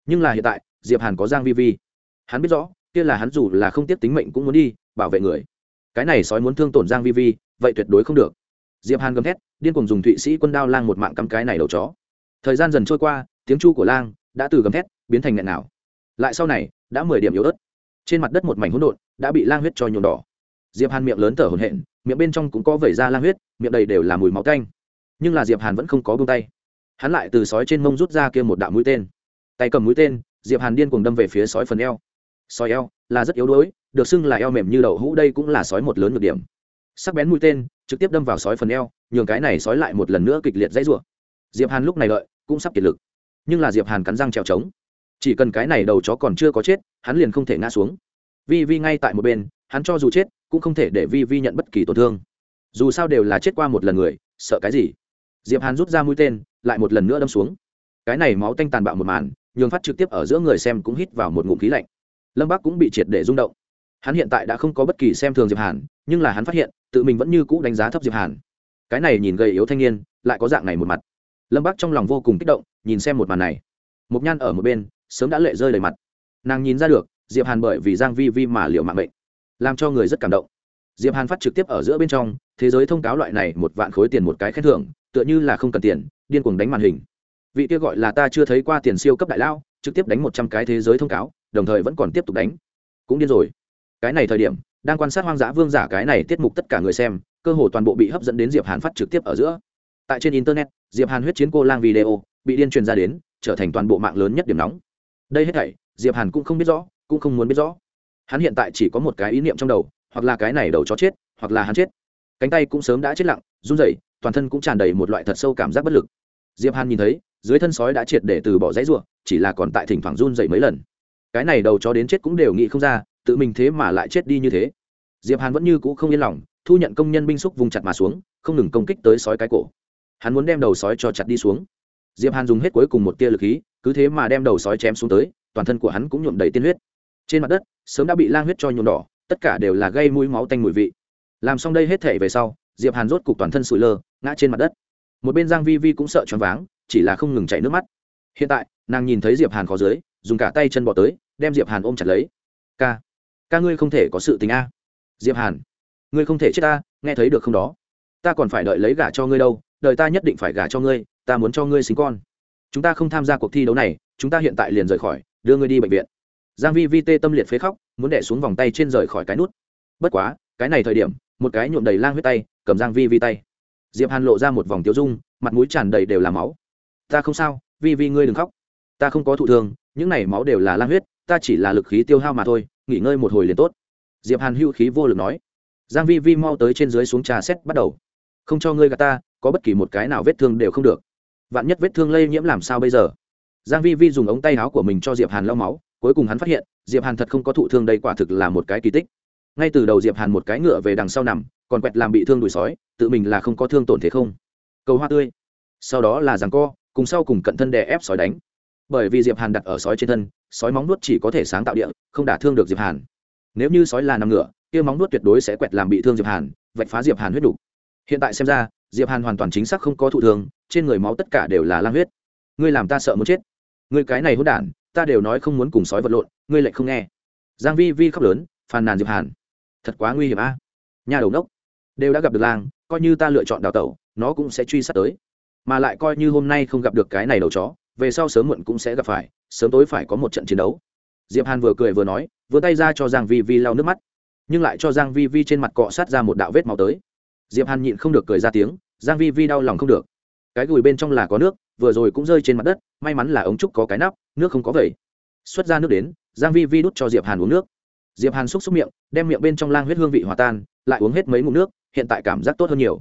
nhưng là hiện tại, diệp hàn có giang vi vi. Hắn biết rõ, kia là hắn dù là không tiếp tính mệnh cũng muốn đi, bảo vệ người. Cái này sói muốn thương tổn giang vi vi, vậy tuyệt đối không được. Diệp hàn gầm thét, điên cuồng dùng thụy sĩ quân đao lang một mạng cắm cái này đầu chó. Thời gian dần trôi qua, tiếng chu của lang đã từ gầm thét biến thành nghẹn nào. Lại sau này, đã mười điểm yếu ớt. Trên mặt đất một mảnh hỗn độn đã bị lang huyết cho nhuộm đỏ. Diệp hàn miệng lớn thở hổn hển, miệng bên trong cũng có vẩy ra lang huyết, miệng đầy đều là mùi máu tanh. nhưng là diệp hàn vẫn không có buông tay. Hắn lại từ sói trên mông rút ra kia một đạo mũi tên tay cầm mũi tên diệp hàn điên cuồng đâm về phía sói phần eo. Sói eo là rất yếu đuối được xưng là eo mềm như đậu hũ đây cũng là sói một lớn nhược điểm. Sắc bén mũi tên trực tiếp đâm vào sói phần eo nhường cái này sói lại một lần nữa kịch liệt dãy rủa. Diệp hàn lúc này lợi, cũng sắp kiệt lực. Nhưng là diệp hàn cắn răng trèo trống. Chỉ cần cái này đầu chó còn chưa có chết hắn liền không thể ngã xuống. Vi vi ngay tại một bên hắn cho dù chết cũng không thể để vi vi nhận bất kỳ tổn thương. Dù sao đều là chết qua một lần người sợ cái gì? Diệp hàn rút ra mũi tên lại một lần nữa đâm xuống. Cái này máu tanh tàn bạo một màn nhường phát trực tiếp ở giữa người xem cũng hít vào một ngụm khí lạnh. Lâm bắc cũng bị triệt để rung động. Hắn hiện tại đã không có bất kỳ xem thường diệp hàn, nhưng là hắn phát hiện, tự mình vẫn như cũ đánh giá thấp diệp hàn. Cái này nhìn gầy yếu thanh niên, lại có dạng này một mặt. Lâm bắc trong lòng vô cùng kích động, nhìn xem một màn này. Mục nhan ở một bên, sớm đã lệ rơi đầy mặt. Nàng nhìn ra được, diệp hàn bởi vì giang vi vi mà liệu mạng bệnh làm cho người rất cảm động. Diệp hàn phát trực tiếp ở giữa bên trong, thế giới thông cáo loại này một vạn khối tiền một cái khen thưởng, tựa như là không cần tiền, điên cuồng đánh màn hình vị kia gọi là ta chưa thấy qua tiền siêu cấp đại lao, trực tiếp đánh một trăm cái thế giới thông cáo, đồng thời vẫn còn tiếp tục đánh. Cũng điên rồi. Cái này thời điểm, đang quan sát hoang dã vương giả cái này tiết mục tất cả người xem, cơ hồ toàn bộ bị hấp dẫn đến diệp hàn phát trực tiếp ở giữa. Tại trên internet, diệp hàn huyết chiến cô lang video, bị điên truyền ra đến, trở thành toàn bộ mạng lớn nhất điểm nóng. Đây hết thảy, diệp hàn cũng không biết rõ, cũng không muốn biết rõ. Hắn hiện tại chỉ có một cái ý niệm trong đầu, hoặc là cái này đầu chó chết, hoặc là hắn chết. Cánh tay cũng sớm đã chết lặng, run rẩy, toàn thân cũng tràn đầy một loại thật sâu cảm giác bất lực diệp hàn nhìn thấy, dưới thân sói đã triệt để từ bỏ dãy ruộng chỉ là còn tại thỉnh thoảng run rẩy mấy lần. Cái này đầu chó đến chết cũng đều nghĩ không ra, tự mình thế mà lại chết đi như thế. Diệp hàn vẫn như cũ không yên lòng, thu nhận công nhân binh xúc vùng chặt mà xuống, không ngừng công kích tới sói cái cổ. Hắn muốn đem đầu sói cho chặt đi xuống. Diệp hàn dùng hết cuối cùng một tia lực khí, cứ thế mà đem đầu sói chém xuống tới, toàn thân của hắn cũng nhuộm đầy tiên huyết. Trên mặt đất, sớm đã bị lang huyết cho nhuộm đỏ, tất cả đều là gây mũi máu tanh mùi vị. Làm xong đây hết thể về sau, diệp hàn rốt cục toàn thân sụi lơ, ngã trên mặt đất một bên giang vi vi cũng sợ choáng váng, chỉ là không ngừng chảy nước mắt. Hiện tại, nàng nhìn thấy diệp hàn khó dưới, dùng cả tay chân bỏ tới, đem diệp hàn ôm chặt lấy. Ca ca ngươi không thể có sự tình a. Diệp hàn, ngươi không thể chết ta, nghe thấy được không đó? Ta còn phải đợi lấy gả cho ngươi đâu đợi ta nhất định phải gả cho ngươi, ta muốn cho ngươi sinh con. Chúng ta không tham gia cuộc thi đấu này, chúng ta hiện tại liền rời khỏi, đưa ngươi đi bệnh viện. Giang vi vi tê tâm liệt phế khóc, muốn đẻ xuống vòng tay trên rời khỏi cái nút. Bất quá, cái này thời điểm, một cái nhuộm đầy lang huyết tay, cầm giang vi vi tay diệp hàn lộ ra một vòng tiêu dung, mặt mũi tràn đầy đều là máu. Ta không sao, vi vi ngươi đừng khóc. Ta không có thụ thương, những này máu đều là lang huyết, ta chỉ là lực khí tiêu hao mà thôi, nghỉ ngơi một hồi liền tốt. Diệp hàn hữu khí vô lực nói. Giang vi vi mau tới trên dưới xuống trà xét bắt đầu. Không cho ngươi gạt ta, có bất kỳ một cái nào vết thương đều không được. Vạn nhất vết thương lây nhiễm làm sao bây giờ? Giang vi vi dùng ống tay áo của mình cho diệp hàn lau máu, cuối cùng hắn phát hiện, diệp hàn thật không có thụ thương đây quả thực là một cái kỳ tích. Ngay từ đầu diệp hàn một cái ngựa về đằng sau nằm còn quẹt làm bị thương đùi sói, tự mình là không có thương tổn thế không? Cầu hoa tươi. Sau đó là giằng co, cùng sau cùng cận thân đè ép sói đánh. Bởi vì diệp hàn đặt ở sói trên thân, sói móng nuốt chỉ có thể sáng tạo địa, không đả thương được diệp hàn. Nếu như sói là nằm ngựa kia móng nuốt tuyệt đối sẽ quẹt làm bị thương diệp hàn, vạch phá diệp hàn huyết đủ hiện tại xem ra, diệp hàn hoàn toàn chính xác không có thụ thương, trên người máu tất cả đều là lang huyết. Ngươi làm ta sợ muốn chết. Ngươi cái này hỗn đản, ta đều nói không muốn cùng sói vật lộn, ngươi lại không nghe. Giang vi vi khóc lớn, phàn nàn diệp hàn. Thật quá nguy hiểm a. Nhà đầu nốc đều đã gặp được lang, coi như ta lựa chọn đào tẩu, nó cũng sẽ truy sát tới. Mà lại coi như hôm nay không gặp được cái này đầu chó, về sau sớm muộn cũng sẽ gặp phải, sớm tối phải có một trận chiến đấu. Diệp hàn vừa cười vừa nói, vừa tay ra cho giang vi vi lau nước mắt. Nhưng lại cho giang vi vi trên mặt cọ sát ra một đạo vết máu tới. Diệp hàn nhịn không được cười ra tiếng, giang vi vi đau lòng không được. Cái gùi bên trong là có nước, vừa rồi cũng rơi trên mặt đất, may mắn là ống trúc có cái nắp, nước không có vẩy. Xuất ra nước đến, giang vi vi đút cho diệp hàn uống nước. Diệp hàn xúc xúc miệng, đem miệng bên trong lang huyết hương vị hòa tan lại uống hết mấy ngụm nước, hiện tại cảm giác tốt hơn nhiều.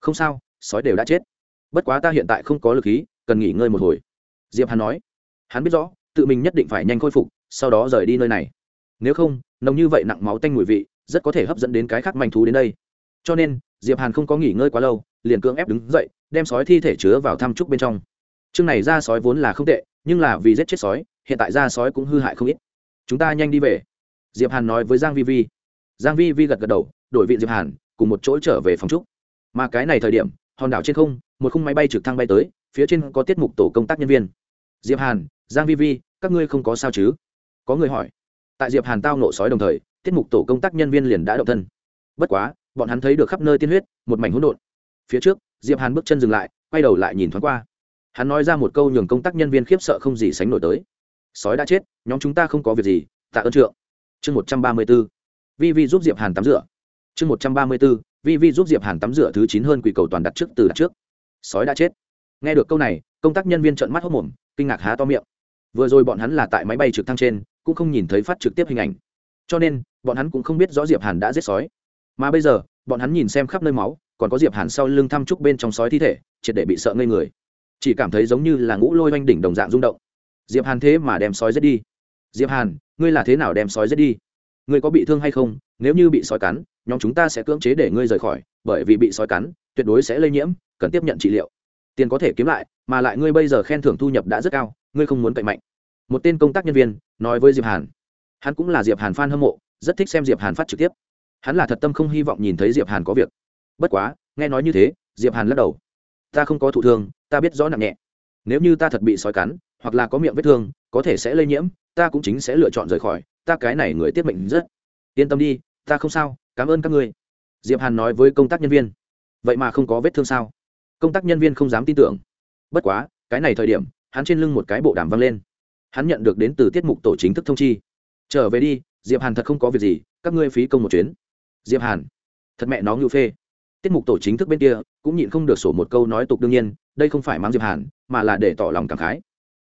Không sao, sói đều đã chết. Bất quá ta hiện tại không có lực khí, cần nghỉ ngơi một hồi. Diệp hàn nói. Hắn biết rõ, tự mình nhất định phải nhanh khôi phục, sau đó rời đi nơi này. Nếu không, nồng như vậy nặng máu tanh mùi vị, rất có thể hấp dẫn đến cái khác manh thú đến đây. Cho nên, diệp hàn không có nghỉ ngơi quá lâu, liền cưỡng ép đứng dậy, đem sói thi thể chứa vào thăm trúc bên trong. Chương này ra sói vốn là không tệ, nhưng là vì giết chết sói, hiện tại ra sói cũng hư hại không ít. Chúng ta nhanh đi về. Diệp hàn nói với giang vi vi. Giang vi vi gật gật đầu đổi vị diệp hàn, cùng một chỗ trở về phòng trúc. Mà cái này thời điểm, hòn đảo trên không, một khung máy bay trực thăng bay tới, phía trên có tiết mục tổ công tác nhân viên. Diệp hàn, giang vi vi, các ngươi không có sao chứ? Có người hỏi. Tại diệp hàn tao nộ sói đồng thời, tiết mục tổ công tác nhân viên liền đã động thân. Bất quá, bọn hắn thấy được khắp nơi tiên huyết, một mảnh hỗn độn. Phía trước, diệp hàn bước chân dừng lại, quay đầu lại nhìn thoáng qua. Hắn nói ra một câu nhường công tác nhân viên khiếp sợ không gì sánh nổi tới. Sói đã chết, nhóm chúng ta không có việc gì, tạ ơn trượng. Chương một trăm ba mươi b ố vi vi giúp diệp hàn tắm rửa chương một trăm ba mươi vi vi giúp diệp hàn tắm rửa thứ chín hơn quỷ cầu toàn đặt trước từ đặt trước. Sói đã chết. Nghe được câu này, công tác nhân viên trợn mắt hốc mồm kinh ngạc há to miệng. Vừa rồi bọn hắn là tại máy bay trực thăng trên, cũng không nhìn thấy phát trực tiếp hình ảnh. Cho nên, bọn hắn cũng không biết rõ diệp hàn đã giết sói. Mà bây giờ, bọn hắn nhìn xem khắp nơi máu, còn có diệp hàn sau lưng thăm trúc bên trong sói thi thể, triệt để bị sợ ngây người. Chỉ cảm thấy giống như là ngũ lôi oanh đỉnh đồng dạng rung động. Diệp hàn thế mà đem sói giết đi. Diệp hàn, ngươi là thế nào đem sói giết đi? Ngươi có bị thương hay không? Nếu như bị sói cắn, nhóm chúng ta sẽ cưỡng chế để ngươi rời khỏi, bởi vì bị sói cắn, tuyệt đối sẽ lây nhiễm, cần tiếp nhận trị liệu. Tiền có thể kiếm lại, mà lại ngươi bây giờ khen thưởng thu nhập đã rất cao, ngươi không muốn cậy mạnh. Một tên công tác nhân viên, nói với diệp hàn. Hắn cũng là diệp hàn fan hâm mộ, rất thích xem diệp hàn phát trực tiếp. Hắn là thật tâm không hy vọng nhìn thấy diệp hàn có việc. Bất quá, nghe nói như thế, diệp hàn lắc đầu. Ta không có thụ thương, ta biết rõ nặng nhẹ. Nếu như ta thật bị sói cắn, hoặc là có miệng vết thương, có thể sẽ lây nhiễm, ta cũng chính sẽ lựa chọn rời khỏi, ta cái này người tiết mệnh rất yên tâm đi, ta không sao, cảm ơn các ngươi. Diệp hàn nói với công tác nhân viên. Vậy mà không có vết thương sao? Công tác nhân viên không dám tin tưởng. Bất quá, cái này thời điểm, hắn trên lưng một cái bộ đàm văng lên. Hắn nhận được đến từ tiết mục tổ chính thức thông chi. Trở về đi, diệp hàn thật không có việc gì, các ngươi phí công một chuyến. Diệp hàn, thật mẹ nó ngưu phê. Tiết mục tổ chính thức bên kia, cũng nhịn không được sổ một câu nói tục đương nhiên, đây không phải mang diệp hàn, mà là để tỏ lòng cảm khái.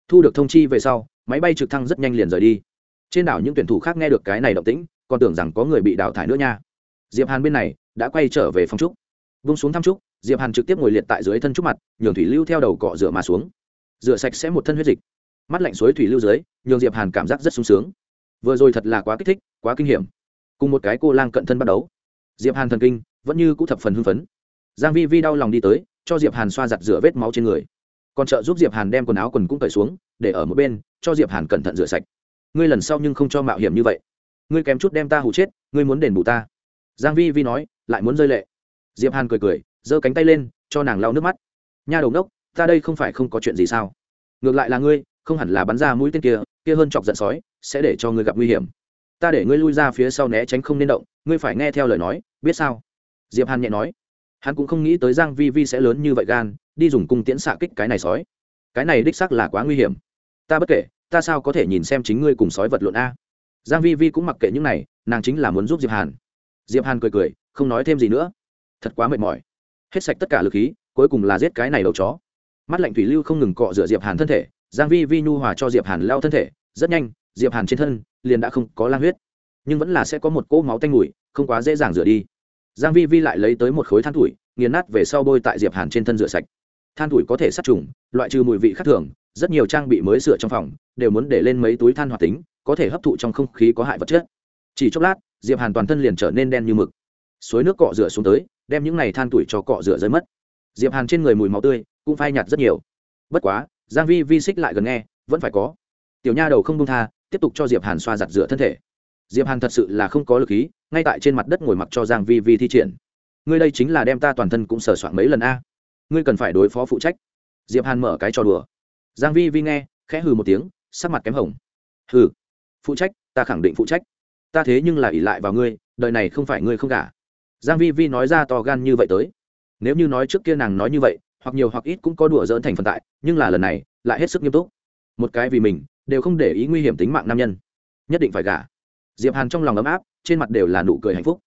Thu được thông chi về sau, máy bay trực thăng rất nhanh liền rời đi. Trên đảo những tuyển thủ khác nghe được cái này động tĩnh còn tưởng rằng có người bị đào thải nữa nha. Diệp hàn bên này đã quay trở về phòng trúc. Vung xuống thăm trúc, diệp hàn trực tiếp ngồi liệt tại dưới thân trúc mặt, nhường thủy lưu theo đầu cọ rửa mà xuống. Rửa sạch sẽ một thân huyết dịch. Mắt lạnh suối thủy lưu dưới, nhường diệp hàn cảm giác rất sung sướng. Vừa rồi thật là quá kích thích, quá kinh hiểm. Cùng một cái cô lang cận thân bắt đấu diệp hàn thần kinh vẫn như cũ thập phần hưng phấn. Giang vi vi đau lòng đi tới, cho diệp hàn xoa giặt rửa vết máu trên người. Còn trợ giúp diệp hàn đem quần áo quần cũng cởi xuống, để ở một bên, cho diệp hàn cẩn thận rửa sạch. Ngươi lần sau nhưng không cho mạo hiểm như vậy ngươi kém chút đem ta hụ chết, ngươi muốn đền bù ta. Giang vi vi nói, lại muốn rơi lệ. Diệp hàn cười cười, giơ cánh tay lên, cho nàng lau nước mắt. Nha đầu đốc ta đây không phải không có chuyện gì sao? Ngược lại là ngươi, không hẳn là bắn ra mũi tên kia kia hơn chọc giận sói, sẽ để cho ngươi gặp nguy hiểm. Ta để ngươi lui ra phía sau né tránh không nên động, ngươi phải nghe theo lời nói, biết sao? Diệp hàn nhẹ nói. Hắn cũng không nghĩ tới giang vi vi sẽ lớn như vậy gan, đi dùng cung tiễn xạ kích cái này sói. Cái này đích xác là quá nguy hiểm. Ta bất kể, ta sao có thể nhìn xem chính ngươi cùng sói vật lộn a? Giang vi vi cũng mặc kệ những này, nàng chính là muốn giúp diệp hàn. Diệp hàn cười cười, không nói thêm gì nữa. Thật quá mệt mỏi. Hết sạch tất cả lực khí, cuối cùng là giết cái này đầu chó. Mắt lạnh thủy lưu không ngừng cọ rửa diệp hàn thân thể, giang vi vi nhu hòa cho diệp hàn lao thân thể, rất nhanh, diệp hàn trên thân liền đã không có lang huyết. Nhưng vẫn là sẽ có một cỗ máu tanh mùi, không quá dễ dàng rửa đi. Giang vi vi lại lấy tới một khối than tuổi, nghiền nát về sau bôi tại diệp hàn trên thân rửa sạch. Than tuổi có thể sát trùng, loại trừ mùi vị khác thường, rất nhiều trang bị mới sửa trong phòng, đều muốn để lên mấy túi than hoạt tính có thể hấp thụ trong không khí có hại vật chất. Chỉ chốc lát, diệp hàn toàn thân liền trở nên đen như mực. Suối nước cọ rửa xuống tới, đem những này than tuổi cho cọ rửa rơi mất. Diệp hàn trên người mùi máu tươi cũng phai nhạt rất nhiều. Bất quá, giang vi vi xích lại gần nghe, vẫn phải có. Tiểu nha đầu không buông tha, tiếp tục cho diệp hàn xoa giặt rửa thân thể. Diệp hàn thật sự là không có lực khí ngay tại trên mặt đất ngồi mặc cho giang vi vi thi triển. Ngươi đây chính là đem ta toàn thân cũng sờ soạn mấy lần a. Ngươi cần phải đối phó phụ trách. Diệp hàn mở cái trò đùa. Giang vi vi nghe, khẽ hừ một tiếng, sắc mặt kém hồng. Hừ phụ trách, ta khẳng định phụ trách. Ta thế nhưng là ỷ lại vào ngươi, đời này không phải ngươi không cả giang vi vi nói ra to gan như vậy tới. Nếu như nói trước kia nàng nói như vậy, hoặc nhiều hoặc ít cũng có đùa dỡn thành phần tại, nhưng là lần này, lại hết sức nghiêm túc. Một cái vì mình, đều không để ý nguy hiểm tính mạng nam nhân. Nhất định phải gả. Diệp hàn trong lòng ấm áp, trên mặt đều là nụ cười hạnh phúc.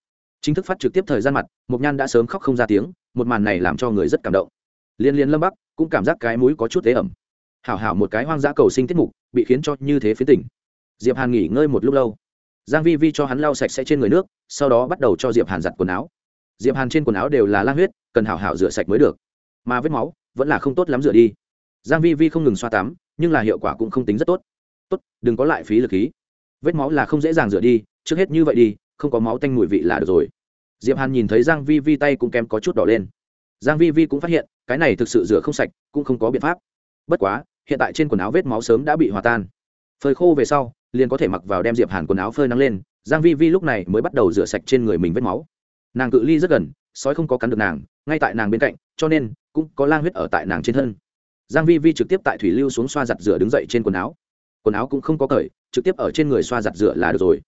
Chính thức phát trực tiếp thời gian mặt, mộc nhan đã sớm khóc không ra tiếng, một màn này làm cho người rất cảm động. Liên liên lâm bắc, cũng cảm giác cái mũi có chút tế ẩm. Hảo hảo một cái hoang dã cầu sinh tiết mục, bị khiến cho như thế phía tỉnh diệp hàn nghỉ ngơi một lúc lâu. Giang vi vi cho hắn lau sạch sẽ trên người nước, sau đó bắt đầu cho diệp hàn giặt quần áo. Diệp hàn trên quần áo đều là lang huyết, cần hảo hảo rửa sạch mới được. Mà vết máu vẫn là không tốt lắm rửa đi. Giang vi vi không ngừng xoa tắm, nhưng là hiệu quả cũng không tính rất tốt. Tốt, đừng có lại phí lực khí. Vết máu là không dễ dàng rửa đi, trước hết như vậy đi, không có máu tanh mùi vị là được rồi. Diệp hàn nhìn thấy giang vi vi tay cũng kém có chút đỏ lên. Giang vi vi cũng phát hiện, cái này thực sự rửa không sạch, cũng không có biện pháp. Bất quá, hiện tại trên quần áo vết máu sớm đã bị hòa tan. Phơi khô về sau liền có thể mặc vào đem diệp hàn quần áo phơi nắng lên, giang vi vi lúc này mới bắt đầu rửa sạch trên người mình vết máu. Nàng cự ly rất gần, sói không có cắn được nàng, ngay tại nàng bên cạnh, cho nên cũng có lang huyết ở tại nàng trên thân. Giang vi vi trực tiếp tại thủy lưu xuống xoa giặt rửa đứng dậy trên quần áo. Quần áo cũng không có cởi, trực tiếp ở trên người xoa giặt rửa là được rồi.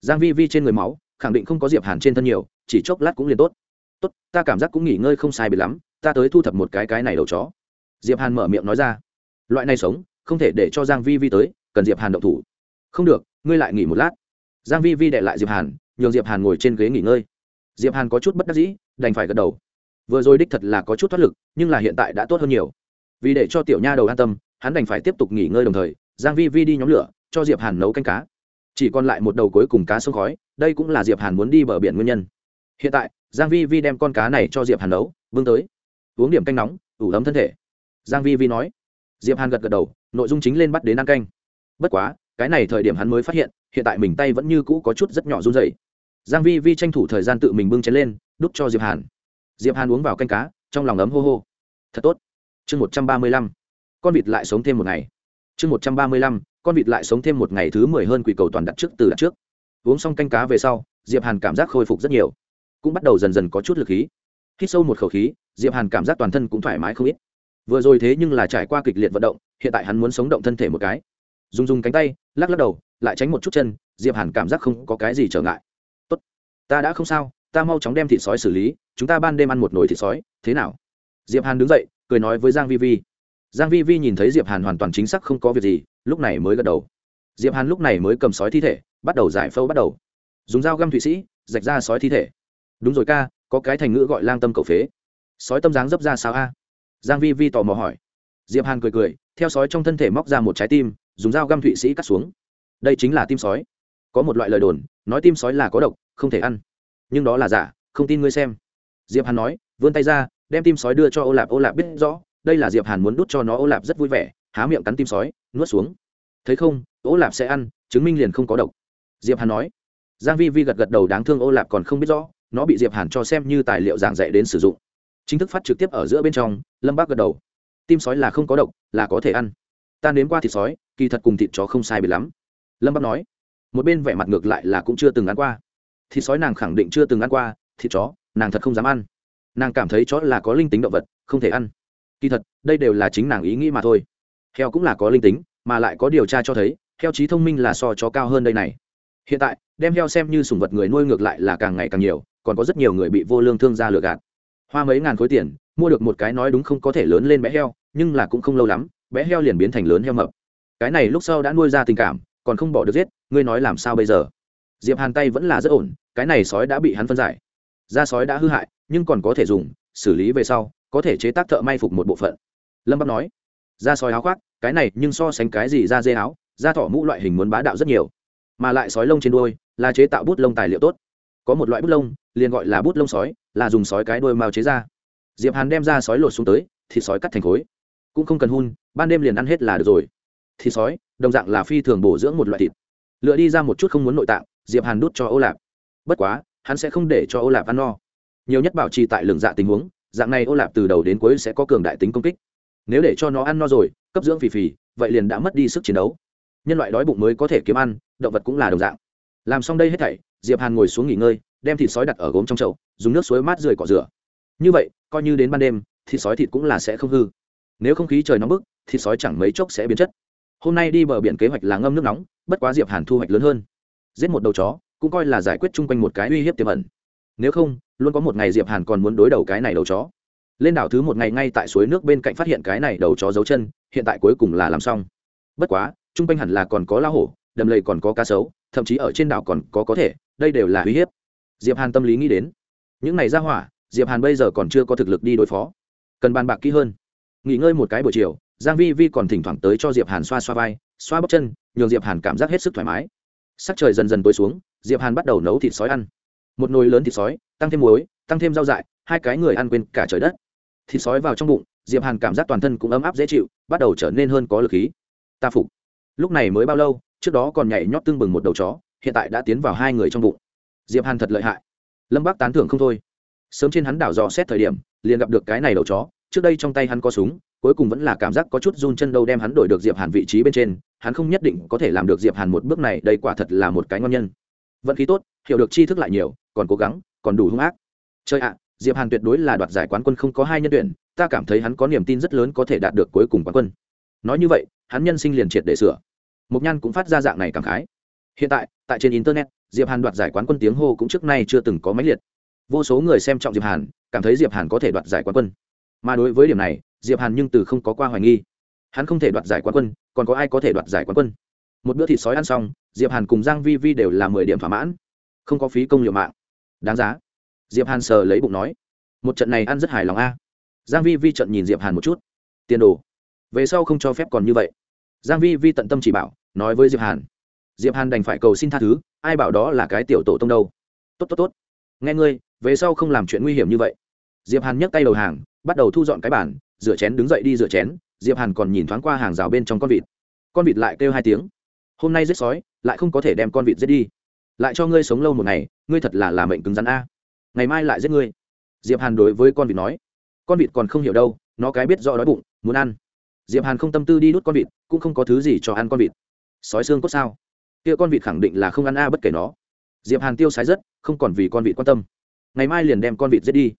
Giang vi vi trên người máu, khẳng định không có diệp hàn trên thân nhiều, chỉ chốc lát cũng liền tốt. Tốt, ta cảm giác cũng nghỉ ngơi không sai biệt lắm, ta tới thu thập một cái cái này đầu chó. Diệp hàn mở miệng nói ra. Loại này sống, không thể để cho giang vi vi tới, cần diệp hàn động thủ không được, ngươi lại nghỉ một lát. Giang vi vi đệ lại diệp hàn, nhường diệp hàn ngồi trên ghế nghỉ ngơi. Diệp hàn có chút bất đắc dĩ, đành phải gật đầu. Vừa rồi đích thật là có chút thoát lực, nhưng là hiện tại đã tốt hơn nhiều. Vì để cho tiểu nha đầu an tâm, hắn đành phải tiếp tục nghỉ ngơi đồng thời, giang vi vi đi nhóm lửa, cho diệp hàn nấu canh cá. Chỉ còn lại một đầu cuối cùng cá sông khói, đây cũng là diệp hàn muốn đi bờ biển nguyên nhân. Hiện tại, giang vi vi đem con cá này cho diệp hàn nấu vương tới. Uống điểm canh nóng, ủ ấm thân thể. Giang vi vi nói. Diệp hàn gật gật đầu, nội dung chính lên bắt đến ăn canh. Bất quá cái này thời điểm hắn mới phát hiện hiện tại mình tay vẫn như cũ có chút rất nhỏ run rẩy. Giang vi vi tranh thủ thời gian tự mình bưng chén lên, đút cho diệp hàn. Diệp hàn uống vào canh cá, trong lòng ấm hô hô. Thật tốt. Chương một trăm ba mươi lăm. Con vịt lại sống thêm một ngày. Chương một trăm ba mươi lăm. Con vịt lại sống thêm một ngày thứ mười hơn quỷ cầu toàn đặt trước từ đặt trước. Uống xong canh cá về sau, diệp hàn cảm giác khôi phục rất nhiều. Cũng bắt đầu dần dần có chút lực khí. Hít sâu một khẩu khí, diệp hàn cảm giác toàn thân cũng thoải mái không ít. Vừa rồi thế nhưng là trải qua kịch liệt vận động, hiện tại hắn muốn sống động thân thể một cái. Dùng dùng cánh tay lắc lắc đầu, lại tránh một chút chân, diệp hàn cảm giác không có cái gì trở ngại. Tốt, ta đã không sao, ta mau chóng đem thịt sói xử lý, chúng ta ban đêm ăn một nồi thịt sói, thế nào? Diệp hàn đứng dậy, cười nói với giang vi vi. Giang vi vi nhìn thấy diệp hàn hoàn toàn chính xác không có việc gì, lúc này mới gật đầu. Diệp hàn lúc này mới cầm sói thi thể, bắt đầu giải phẫu bắt đầu. Dùng dao găm thụy sĩ, rạch ra sói thi thể. Đúng rồi ca, có cái thành ngữ gọi lang tâm cầu phế. Sói tâm dáng dấp ra sao a? Giang vi vi tò mò hỏi. Diệp hàn cười cười, theo sói trong thân thể móc ra một trái tim dùng dao găm thụy sĩ cắt xuống. Đây chính là tim sói. Có một loại lời đồn, nói tim sói là có độc, không thể ăn. Nhưng đó là giả, không tin ngươi xem. Diệp hàn nói, vươn tay ra, đem tim sói đưa cho ô lạp ô lạp biết rõ, đây là diệp hàn muốn đút cho nó, ô lạp rất vui vẻ, há miệng cắn tim sói, nuốt xuống. Thấy không, ô lạp sẽ ăn, chứng minh liền không có độc. Diệp hàn nói, giang vi vi gật gật đầu đáng thương ô lạp còn không biết rõ, nó bị diệp hàn cho xem như tài liệu giảng dạy đến sử dụng. Chính thức phát trực tiếp ở giữa bên trong, lâm bác gật đầu. Tim sói là không có độc, là có thể ăn ta nếm qua thịt sói, kỳ thật cùng thịt chó không sai biệt lắm. Lâm bác nói, một bên vẻ mặt ngược lại là cũng chưa từng ăn qua. Thịt sói nàng khẳng định chưa từng ăn qua, thịt chó, nàng thật không dám ăn. Nàng cảm thấy chó là có linh tính động vật, không thể ăn. Kỳ thật, đây đều là chính nàng ý nghĩ mà thôi. Heo cũng là có linh tính, mà lại có điều tra cho thấy, heo trí thông minh là so chó cao hơn đây này. Hiện tại, đem heo xem như sùng vật người nuôi ngược lại là càng ngày càng nhiều, còn có rất nhiều người bị vô lương thương gia lừa gạt. Hoa mấy ngàn khối tiền, mua được một cái nói đúng không có thể lớn lên bé heo, nhưng là cũng không lâu lắm bé heo liền biến thành lớn heo mập. Cái này lúc sau đã nuôi ra tình cảm, còn không bỏ được giết, ngươi nói làm sao bây giờ? Diệp hàn tay vẫn là rất ổn, cái này sói đã bị hắn phân giải. Da sói đã hư hại, nhưng còn có thể dùng, xử lý về sau, có thể chế tác thợ may phục một bộ phận. Lâm bắc nói, da sói áo khoác, cái này nhưng so sánh cái gì da dê áo, da thỏ mũ loại hình muốn bá đạo rất nhiều. Mà lại sói lông trên đuôi, là chế tạo bút lông tài liệu tốt. Có một loại bút lông, liền gọi là bút lông sói, là dùng sói cái đuôi mao chế ra. Diệp hàn đem ra sói lột xuống tới, thịt sói cắt thành khối cũng không cần hun, ban đêm liền ăn hết là được rồi. Thịt sói, đồng dạng là phi thường bổ dưỡng một loại thịt. Lựa đi ra một chút không muốn nội tạng, diệp hàn đút cho ô lạp. Bất quá, hắn sẽ không để cho ô lạp ăn no. Nhiều nhất bảo trì tại lường dạ tình huống, dạng này ô lạp từ đầu đến cuối sẽ có cường đại tính công kích. Nếu để cho nó ăn no rồi, cấp dưỡng phì phì, vậy liền đã mất đi sức chiến đấu. Nhân loại đói bụng mới có thể kiếm ăn, động vật cũng là đồng dạng. Làm xong đây hết thảy, diệp hàn ngồi xuống nghỉ ngơi, đem thịt sói đặt ở gốm trong chậu, dùng nước suối mát rượi cỏ rửa. Như vậy, coi như đến ban đêm, thịt sói thịt cũng là sẽ không hư nếu không khí trời nóng bức, thịt sói chẳng mấy chốc sẽ biến chất. Hôm nay đi bờ biển kế hoạch là ngâm nước nóng, bất quá diệp hàn thu hoạch lớn hơn. Giết một đầu chó, cũng coi là giải quyết chung quanh một cái uy hiếp tiềm ẩn. Nếu không, luôn có một ngày diệp hàn còn muốn đối đầu cái này đầu chó. Lên đảo thứ một ngày ngay tại suối nước bên cạnh phát hiện cái này đầu chó dấu chân, hiện tại cuối cùng là làm xong. Bất quá, chung quanh hẳn là còn có la hổ, đầm lầy còn có cá sấu, thậm chí ở trên đảo còn có có thể, đây đều là uy hiếp. Diệp hàn tâm lý nghĩ đến, những này ra hỏa, diệp hàn bây giờ còn chưa có thực lực đi đối phó. Cần bàn bạc kỹ hơn nghỉ ngơi một cái buổi chiều, giang vi vi còn thỉnh thoảng tới cho diệp hàn xoa xoa vai, xoa bắp chân, nhường diệp hàn cảm giác hết sức thoải mái. Sắc trời dần dần tối xuống, diệp hàn bắt đầu nấu thịt sói ăn. Một nồi lớn thịt sói, tăng thêm muối, tăng thêm rau dại, hai cái người ăn quên cả trời đất. Thịt sói vào trong bụng, diệp hàn cảm giác toàn thân cũng ấm áp dễ chịu, bắt đầu trở nên hơn có lực khí. Ta phục. Lúc này mới bao lâu, trước đó còn nhảy nhót tương bừng một đầu chó, hiện tại đã tiến vào hai người trong bụng. Diệp hàn thật lợi hại. Lâm bác tán thưởng không thôi. Sớm trên hắn đảo dò xét thời điểm, liền gặp được cái này đầu chó trước đây trong tay hắn có súng, cuối cùng vẫn là cảm giác có chút run chân đâu đem hắn đổi được diệp hàn vị trí bên trên, hắn không nhất định có thể làm được diệp hàn một bước này, đây quả thật là một cái ngon nhân. Vận khí tốt, hiểu được tri thức lại nhiều, còn cố gắng, còn đủ hung ác. Chơi ạ, diệp hàn tuyệt đối là đoạt giải quán quân không có hai nhân tuyển, ta cảm thấy hắn có niềm tin rất lớn có thể đạt được cuối cùng quán quân. Nói như vậy, hắn nhân sinh liền triệt để sửa. Mục nhan cũng phát ra dạng này cảm khái. Hiện tại tại trên internet, diệp hàn đoạt giải quán quân tiếng hô cũng trước nay chưa từng có máy liệt. Vô số người xem trọng diệp hàn, cảm thấy diệp hàn có thể đoạt giải quán quân mà đối với điểm này, diệp hàn nhưng từ không có qua hoài nghi. Hắn không thể đoạt giải quán quân, còn có ai có thể đoạt giải quán quân? Một bữa thịt sói ăn xong, diệp hàn cùng giang vi vi đều là mười điểm thỏa mãn. Không có phí công liều mạng. Đáng giá. Diệp hàn sờ lấy bụng nói, một trận này ăn rất hài lòng a. Giang vi vi trận nhìn diệp hàn một chút. Tiền đồ, về sau không cho phép còn như vậy. Giang vi vi tận tâm chỉ bảo, nói với diệp hàn. Diệp hàn đành phải cầu xin tha thứ, ai bảo đó là cái tiểu tổ tông đâu. Tốt tốt tốt. Nghe ngươi, về sau không làm chuyện nguy hiểm như vậy diệp hàn nhấc tay đầu hàng, bắt đầu thu dọn cái bàn, rửa chén đứng dậy đi rửa chén, diệp hàn còn nhìn thoáng qua hàng rào bên trong con vịt. Con vịt lại kêu hai tiếng. Hôm nay giết sói, lại không có thể đem con vịt giết đi. Lại cho ngươi sống lâu một ngày, ngươi thật là làm mệnh cứng rắn a. Ngày mai lại giết ngươi. Diệp hàn đối với con vịt nói. Con vịt còn không hiểu đâu, nó cái biết rõ đói bụng, muốn ăn. Diệp hàn không tâm tư đi đút con vịt, cũng không có thứ gì cho ăn con vịt. Sói xương cốt sao? Kia con vịt khẳng định là không ăn a, bất kể nó. Diệp hàn tiêu sái rất, không còn vì con vịt quan tâm. Ngày mai liền đem con vịt giết đi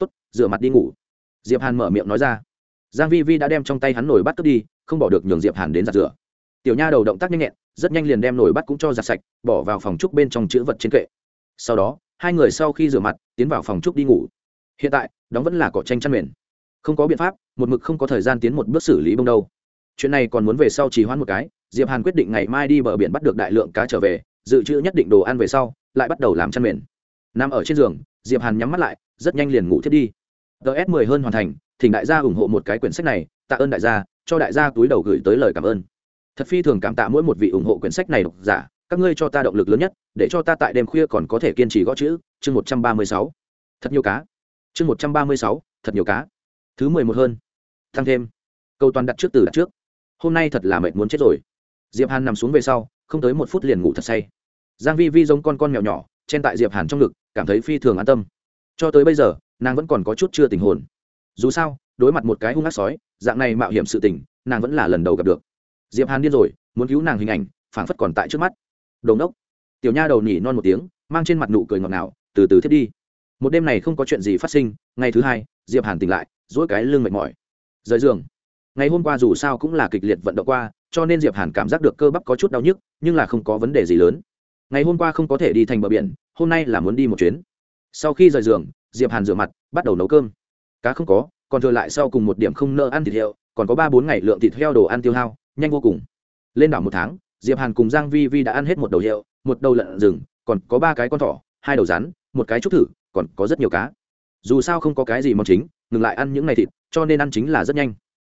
tốt, rửa mặt đi ngủ. Diệp hàn mở miệng nói ra. Giang vi vi đã đem trong tay hắn nổi bắt cướp đi, không bỏ được nhường diệp hàn đến giặt rửa. Tiểu nha đầu động tác nhanh nhẹn, rất nhanh liền đem nồi bắt cũng cho giặt sạch, bỏ vào phòng trúc bên trong chữ vật trên kệ. Sau đó, hai người sau khi rửa mặt, tiến vào phòng trúc đi ngủ. Hiện tại, đóng vẫn là cỏ tranh chăn mền. Không có biện pháp, một mực không có thời gian tiến một bước xử lý bông đâu. Chuyện này còn muốn về sau trì hoãn một cái, diệp hàn quyết định ngày mai đi bờ biển bắt được đại lượng cá trở về, dự trữ nhất định đồ ăn về sau, lại bắt đầu làm chăn mền. Nằm ở trên giường diệp hàn nhắm mắt lại, rất nhanh liền ngủ thiết đi. Ts 10 hơn hoàn thành, thỉnh đại gia ủng hộ một cái quyển sách này, tạ ơn đại gia, cho đại gia túi đầu gửi tới lời cảm ơn. Thật phi thường cảm tạ mỗi một vị ủng hộ quyển sách này độc giả, các ngươi cho ta động lực lớn nhất, để cho ta tại đêm khuya còn có thể kiên trì gõ chữ, chương một trăm ba mươi sáu. Thật nhiều cá. Chương một trăm ba mươi sáu, thật nhiều cá. Thứ mười một hơn. Thăng thêm. Câu toàn đặt trước từ đặt trước. Hôm nay thật là mệt muốn chết rồi. Diệp hàn nằm xuống về sau, không tới một phút liền ngủ thật say. Giang vi vi giống con con mèo nhỏ chen tại diệp hàn trong ngực, cảm thấy phi thường an tâm. Cho tới bây giờ, nàng vẫn còn có chút chưa tình hồn. Dù sao, đối mặt một cái hung ác sói, dạng này mạo hiểm sự tình, nàng vẫn là lần đầu gặp được. Diệp hàn điên rồi, muốn cứu nàng hình ảnh, phảng phất còn tại trước mắt. Đồn đốc tiểu nha đầu nhỉ non một tiếng, mang trên mặt nụ cười ngọt ngào, từ từ thiết đi. Một đêm này không có chuyện gì phát sinh, ngày thứ hai, diệp hàn tỉnh lại dỗi cái lưng mệt mỏi. Rời giường. Ngày hôm qua dù sao cũng là kịch liệt vận động qua, cho nên diệp hàn cảm giác được cơ bắp có chút đau nhức, nhưng là không có vấn đề gì lớn ngày hôm qua không có thể đi thành bờ biển, hôm nay là muốn đi một chuyến. Sau khi rời giường, diệp hàn rửa mặt, bắt đầu nấu cơm. Cá không có, còn thừa lại sau cùng một điểm không nợ ăn thịt heo, còn có ba bốn ngày lượng thịt heo đồ ăn tiêu hao, nhanh vô cùng. Lên đảo một tháng, diệp hàn cùng giang vi vi đã ăn hết một đầu hiệu một đầu lợn rừng, còn có ba cái con thỏ, hai đầu rắn, một cái trúc thử, còn có rất nhiều cá. Dù sao không có cái gì mong chính, ngừng lại ăn những ngày thịt, cho nên ăn chính là rất nhanh.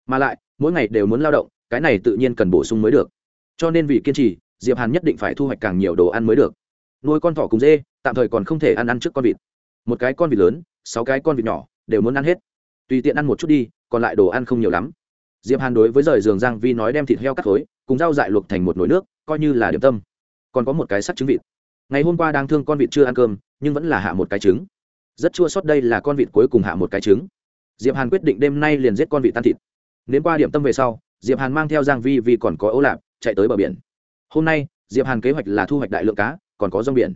Mà lại, mỗi ngày đều muốn lao động, cái này tự nhiên cần bổ sung mới được. Cho nên vì kiên trì diệp hàn nhất định phải thu hoạch càng nhiều đồ ăn mới được. Nuôi con thỏ cùng dê, tạm thời còn không thể ăn ăn trước con vịt. Một cái con vịt lớn, sáu cái con vịt nhỏ, đều muốn ăn hết. Tùy tiện ăn một chút đi, còn lại đồ ăn không nhiều lắm. Diệp hàn đối với rời giường giang vi nói đem thịt heo cắt khối, cùng rau dại luộc thành một nồi nước, coi như là điểm tâm. Còn có một cái sắt trứng vịt. Ngày hôm qua đang thương con vịt chưa ăn cơm, nhưng vẫn là hạ một cái trứng. Rất chua sót đây là con vịt cuối cùng hạ một cái trứng. Diệp hàn quyết định đêm nay liền giết con vịt tan thịt. Nếu qua điểm tâm về sau, diệp hàn mang theo giang vi vì còn có ấu lạp, chạy tới bờ biển hôm nay, diệp hàn kế hoạch là thu hoạch đại lượng cá, còn có rong biển.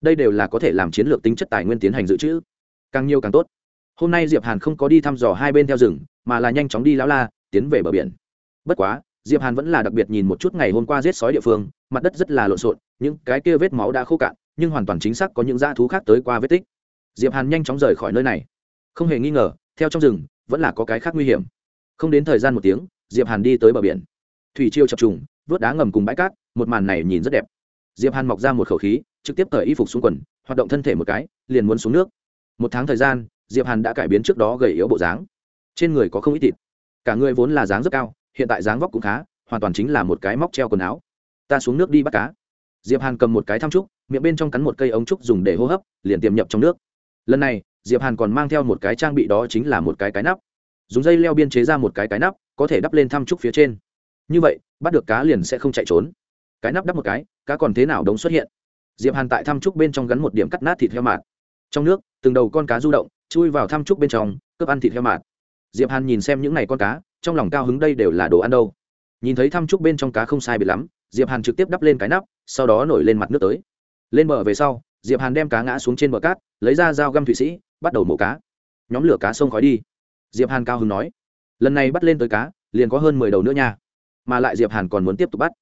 Đây đều là có thể làm chiến lược tính chất tài nguyên tiến hành dự trữ. Càng nhiều càng tốt. Hôm nay diệp hàn không có đi thăm dò hai bên theo rừng, mà là nhanh chóng đi lão la, tiến về bờ biển. Bất quá, diệp hàn vẫn là đặc biệt nhìn một chút ngày hôm qua giết sói địa phương, mặt đất rất là lộn xộn, những cái kia vết máu đã khô cạn, nhưng hoàn toàn chính xác có những dã thú khác tới qua vết tích. Diệp hàn nhanh chóng rời khỏi nơi này. Không hề nghi ngờ, theo trong rừng, vẫn là có cái khác nguy hiểm. Không đến thời gian một tiếng, diệp hàn đi tới bờ biển. Thủy chiêu chập trùng vớt đá ngầm cùng bãi cát, một màn này nhìn rất đẹp. Diệp hàn mọc ra một khẩu khí, trực tiếp cởi y phục xuống quần, hoạt động thân thể một cái, liền muốn xuống nước. Một tháng thời gian, diệp hàn đã cải biến trước đó gầy yếu bộ dáng. Trên người có không ít thịt. Cả người vốn là dáng rất cao, hiện tại dáng vóc cũng khá, hoàn toàn chính là một cái móc treo quần áo. Ta xuống nước đi bắt cá. Diệp hàn cầm một cái thăm trúc, miệng bên trong cắn một cây ống trúc dùng để hô hấp, liền tiềm nhập trong nước. Lần này, diệp hàn còn mang theo một cái trang bị đó chính là một cái cái nắp. Dùng dây leo biên chế ra một cái cái nắp, có thể đắp lên thăm trúc phía trên như vậy, bắt được cá liền sẽ không chạy trốn. Cái nắp đắp một cái, cá còn thế nào đống xuất hiện? Diệp hàn tại thăm trúc bên trong gắn một điểm cắt nát thịt heo mạt. Trong nước, từng đầu con cá du động, chui vào thăm trúc bên trong, cướp ăn thịt heo mạt. Diệp hàn nhìn xem những ngày con cá, trong lòng cao hứng đây đều là đồ ăn đâu. Nhìn thấy thăm trúc bên trong cá không sai biệt lắm, diệp hàn trực tiếp đắp lên cái nắp, sau đó nổi lên mặt nước tới. Lên bờ về sau, diệp hàn đem cá ngã xuống trên bờ cát, lấy ra dao găm thụy sĩ, bắt đầu mổ cá. Nhóm lửa cá sông khói đi. Diệp hàn cao hứng nói, lần này bắt lên tới cá, liền có hơn mười đầu nữa nha mà lại diệp hàn còn muốn tiếp tục bắt.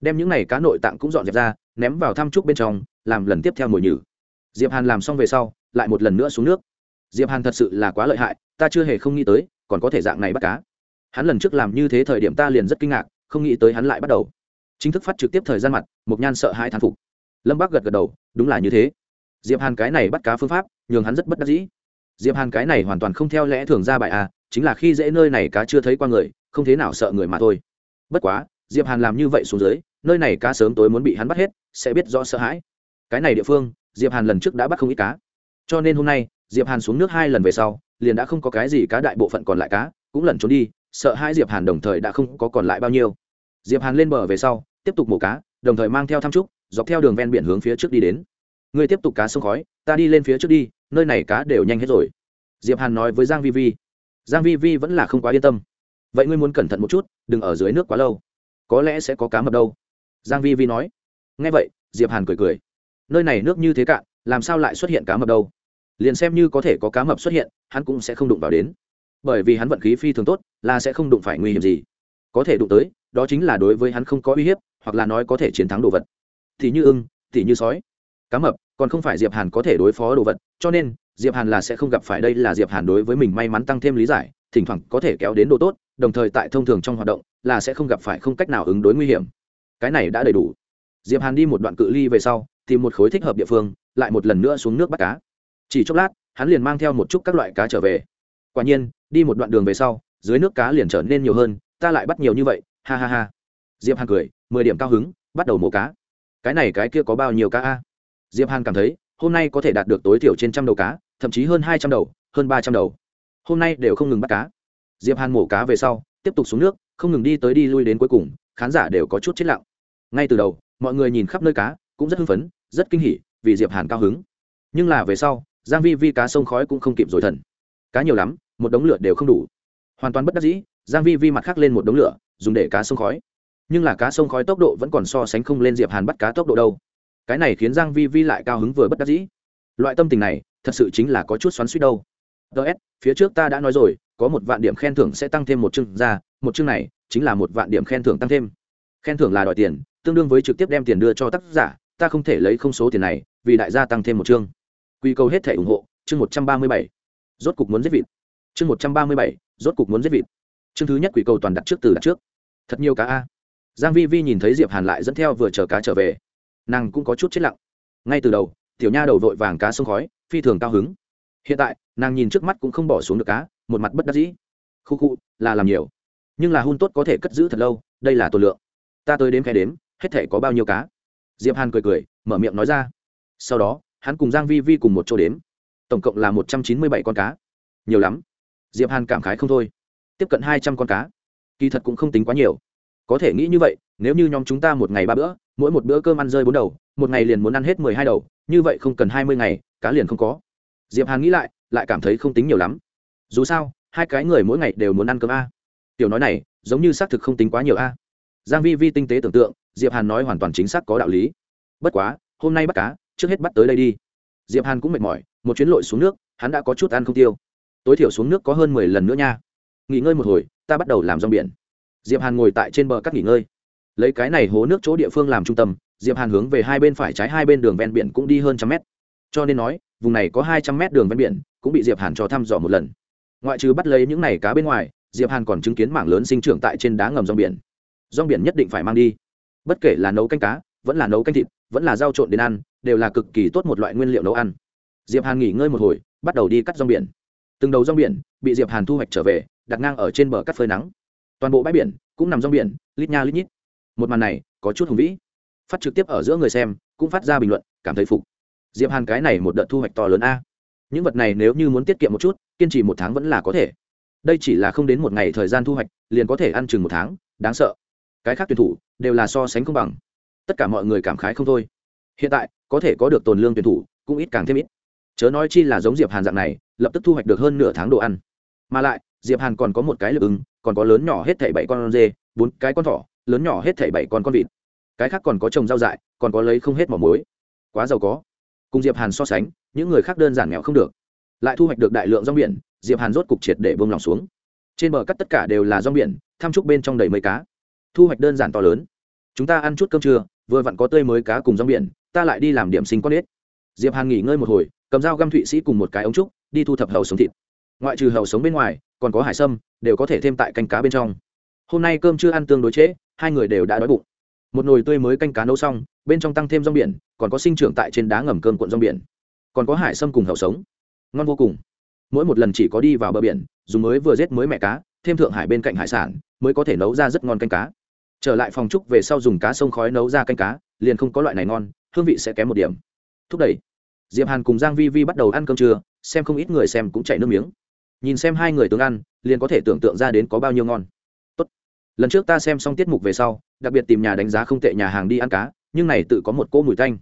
Đem những này cá nội tạng cũng dọn dẹp ra, ném vào thăm trúc bên trong, làm lần tiếp theo mồi nhử. Diệp hàn làm xong về sau, lại một lần nữa xuống nước. Diệp hàn thật sự là quá lợi hại, ta chưa hề không nghĩ tới, còn có thể dạng này bắt cá. Hắn lần trước làm như thế thời điểm ta liền rất kinh ngạc, không nghĩ tới hắn lại bắt đầu. Chính thức phát trực tiếp thời gian mặt mục nhan sợ hai thán phục. Lâm bác gật gật đầu, đúng là như thế. Diệp hàn cái này bắt cá phương pháp, nhường hắn rất bất đắc dĩ. Diệp hàn cái này hoàn toàn không theo lẽ thường ra bài à chính là khi dễ nơi này cá chưa thấy qua người, không thế nào sợ người mà thôi bất quá, diệp hàn làm như vậy xuống dưới, nơi này cá sớm tối muốn bị hắn bắt hết, sẽ biết rõ sợ hãi. Cái này địa phương, diệp hàn lần trước đã bắt không ít cá. Cho nên hôm nay, diệp hàn xuống nước hai lần về sau, liền đã không có cái gì cá đại bộ phận còn lại cá, cũng lẩn trốn đi, sợ hai diệp hàn đồng thời đã không có còn lại bao nhiêu. Diệp hàn lên bờ về sau, tiếp tục mổ cá, đồng thời mang theo tham trúc, dọc theo đường ven biển hướng phía trước đi đến. Người tiếp tục cá sông khói, ta đi lên phía trước đi, nơi này cá đều nhanh hết rồi. Diệp hàn nói với giang vi vi. Giang vi vi vẫn là không quá yên tâm vậy ngươi muốn cẩn thận một chút, đừng ở dưới nước quá lâu. Có lẽ sẽ có cá mập đâu. Giang vi vi nói. Nghe vậy, diệp hàn cười cười. Nơi này nước như thế cạn, làm sao lại xuất hiện cá mập đâu? Liền xem như có thể có cá mập xuất hiện, hắn cũng sẽ không đụng vào đến. Bởi vì hắn vận khí phi thường tốt, là sẽ không đụng phải nguy hiểm gì. Có thể đụng tới, đó chính là đối với hắn không có uy hiếp, hoặc là nói có thể chiến thắng đồ vật. Thì như ưng, thì như sói. Cá mập, còn không phải diệp hàn có thể đối phó đồ vật, cho nên, diệp hàn là sẽ không gặp phải đây là diệp hàn đối với mình may mắn tăng thêm lý giải thỉnh thoảng có thể kéo đến đồ tốt, đồng thời tại thông thường trong hoạt động là sẽ không gặp phải không cách nào ứng đối nguy hiểm. Cái này đã đầy đủ. Diệp hàn đi một đoạn cự ly về sau, tìm một khối thích hợp địa phương, lại một lần nữa xuống nước bắt cá. Chỉ chốc lát, hắn liền mang theo một chút các loại cá trở về. Quả nhiên, đi một đoạn đường về sau, dưới nước cá liền trở nên nhiều hơn, ta lại bắt nhiều như vậy, ha ha ha. Diệp hàn cười, mười điểm cao hứng, bắt đầu mổ cá. Cái này cái kia có bao nhiêu cá a? Diệp hàn cảm thấy, hôm nay có thể đạt được tối thiểu trên trăm đầu cá, thậm chí hơn hai trăm đầu, hơn ba trăm đầu hôm nay đều không ngừng bắt cá. Diệp hàn mổ cá về sau, tiếp tục xuống nước, không ngừng đi tới đi lui đến cuối cùng, khán giả đều có chút chết lặng. Ngay từ đầu, mọi người nhìn khắp nơi cá, cũng rất hưng phấn, rất kinh hỉ vì diệp hàn cao hứng. Nhưng là về sau, giang vi vi cá sông khói cũng không kịp rồi thần. Cá nhiều lắm, một đống lửa đều không đủ. Hoàn toàn bất đắc dĩ, giang vi vi mặt khác lên một đống lửa, dùng để cá sông khói. Nhưng là cá sông khói tốc độ vẫn còn so sánh không lên diệp hàn bắt cá tốc độ đâu. Cái này khiến giang vi vi lại cao hứng vừa bất đắc dĩ. Loại tâm tình này, thật sự chính là có chút xoắn xuýt đâu. Ts phía trước ta đã nói rồi, có một vạn điểm khen thưởng sẽ tăng thêm một chương ra, một chương này chính là một vạn điểm khen thưởng tăng thêm. Khen thưởng là đòi tiền, tương đương với trực tiếp đem tiền đưa cho tác giả, ta không thể lấy không số tiền này, vì đại gia tăng thêm một chương. Quy cầu hết thể ủng hộ, chương một trăm ba mươi bảy. Rốt cục muốn giết vịt. Chương một trăm ba mươi bảy, rốt cục muốn giết vịt. Chương thứ nhất quỷ cầu toàn đặt trước từ đặt trước. Thật nhiều cá a. Giang vi vi nhìn thấy diệp hàn lại dẫn theo vừa chờ cá trở về. Nàng cũng có chút chết lặng. Ngay từ đầu, tiểu nha đầu vội vàng cá sông khói, phi thường cao hứng. Hiện tại nàng nhìn trước mắt cũng không bỏ xuống được cá, một mặt bất đắc dĩ. Khu khu, là làm nhiều. Nhưng là hun tốt có thể cất giữ thật lâu, đây là tổ lượng. Ta tới đếm khe đếm, hết thể có bao nhiêu cá? Diệp hàn cười cười, mở miệng nói ra. Sau đó, hắn cùng giang vi vi cùng một chỗ đếm. Tổng cộng là một trăm chín mươi bảy con cá. Nhiều lắm. Diệp hàn cảm khái không thôi. Tiếp cận hai trăm con cá. Kỳ thật cũng không tính quá nhiều. Có thể nghĩ như vậy, nếu như nhóm chúng ta một ngày ba bữa, mỗi một bữa cơm ăn rơi bốn đầu, một ngày liền muốn ăn hết mười hai đầu, như vậy không cần hai mươi ngày, cá liền không có. Diệp hàn nghĩ lại lại cảm thấy không tính nhiều lắm. Dù sao, hai cái người mỗi ngày đều muốn ăn cơm a. Tiểu nói này, giống như xác thực không tính quá nhiều a. Giang vi vi tinh tế tưởng tượng, diệp hàn nói hoàn toàn chính xác có đạo lý. Bất quá, hôm nay bắt cá, trước hết bắt tới đây đi. Diệp hàn cũng mệt mỏi, một chuyến lội xuống nước, hắn đã có chút ăn không tiêu. Tối thiểu xuống nước có hơn mười lần nữa nha. Nghỉ ngơi một hồi, ta bắt đầu làm rong biển. Diệp hàn ngồi tại trên bờ cắt nghỉ ngơi. Lấy cái này hố nước chỗ địa phương làm trung tâm, diệp hàn hướng về hai bên phải trái hai bên đường ven biển cũng đi hơn trăm mét. Cho nên nói, vùng này có hai trăm mét đường ven biển cũng bị diệp hàn cho thăm dò một lần. Ngoại trừ bắt lấy những này cá bên ngoài, diệp hàn còn chứng kiến mảng lớn sinh trưởng tại trên đá ngầm rong biển. Rong biển nhất định phải mang đi. Bất kể là nấu canh cá, vẫn là nấu canh thịt, vẫn là rau trộn đến ăn, đều là cực kỳ tốt một loại nguyên liệu nấu ăn. Diệp hàn nghỉ ngơi một hồi, bắt đầu đi cắt rong biển. Từng đầu rong biển bị diệp hàn thu hoạch trở về, đặt ngang ở trên bờ cắt phơi nắng. Toàn bộ bãi biển cũng nằm rong biển, lít nha lít nhít. Một màn này có chút hùng vĩ. Phát trực tiếp ở giữa người xem, cũng phát ra bình luận, cảm thấy phục. Diệp hàn cái này một đợt thu hoạch to lớn a những vật này nếu như muốn tiết kiệm một chút, kiên trì một tháng vẫn là có thể. Đây chỉ là không đến một ngày thời gian thu hoạch, liền có thể ăn chừng một tháng, đáng sợ. Cái khác tuyển thủ, đều là so sánh công bằng. Tất cả mọi người cảm khái không thôi. Hiện tại, có thể có được tồn lương tuyển thủ, cũng ít càng thêm ít. Chớ nói chi là giống diệp hàn dạng này, lập tức thu hoạch được hơn nửa tháng đồ ăn. Mà lại, diệp hàn còn có một cái lực ứng, còn có lớn nhỏ hết thảy bảy con dê, bốn cái con thỏ, lớn nhỏ hết thảy bảy con con vịt. Cái khác còn có trồng rau dại, còn có lấy không hết mỏ muối. Quá giàu có. Cùng diệp hàn so sánh những người khác đơn giản nghèo không được. Lại thu hoạch được đại lượng rong biển, diệp hàn rốt cục triệt để bông lòng xuống. Trên bờ cắt tất cả đều là rong biển, tham trúc bên trong đầy mây cá. Thu hoạch đơn giản to lớn. Chúng ta ăn chút cơm trưa, vừa vặn có tươi mới cá cùng rong biển, ta lại đi làm điểm sinh con ếch diệp hàn nghỉ ngơi một hồi, cầm dao găm thụy sĩ cùng một cái ống trúc, đi thu thập hầu sống thịt. Ngoại trừ hầu sống bên ngoài, còn có hải sâm, đều có thể thêm tại canh cá bên trong. Hôm nay cơm chưa ăn tương đối trễ, hai người đều đã đói bụng. Một nồi tươi mới canh cá nấu xong, bên trong tăng thêm rong biển, còn có sinh trưởng tại trên đá ngầm cơm cuộn rong biển còn có hải sâm cùng hậu sống. Ngon vô cùng. Mỗi một lần chỉ có đi vào bờ biển dùng mới vừa rết mới mẹ cá, thêm thượng hải bên cạnh hải sản, mới có thể nấu ra rất ngon canh cá. Trở lại phòng trúc về sau dùng cá sông khói nấu ra canh cá, liền không có loại này ngon, hương vị sẽ kém một điểm. Thúc đẩy. Diệp hàn cùng giang vi vi bắt đầu ăn cơm trưa, xem không ít người xem cũng chảy nước miếng. Nhìn xem hai người tướng ăn, liền có thể tưởng tượng ra đến có bao nhiêu ngon. Tốt. lần trước ta xem xong tiết mục về sau, đặc biệt tìm nhà đánh giá không tệ nhà hàng đi ăn cá, nhưng này tự có một cô mùi thanh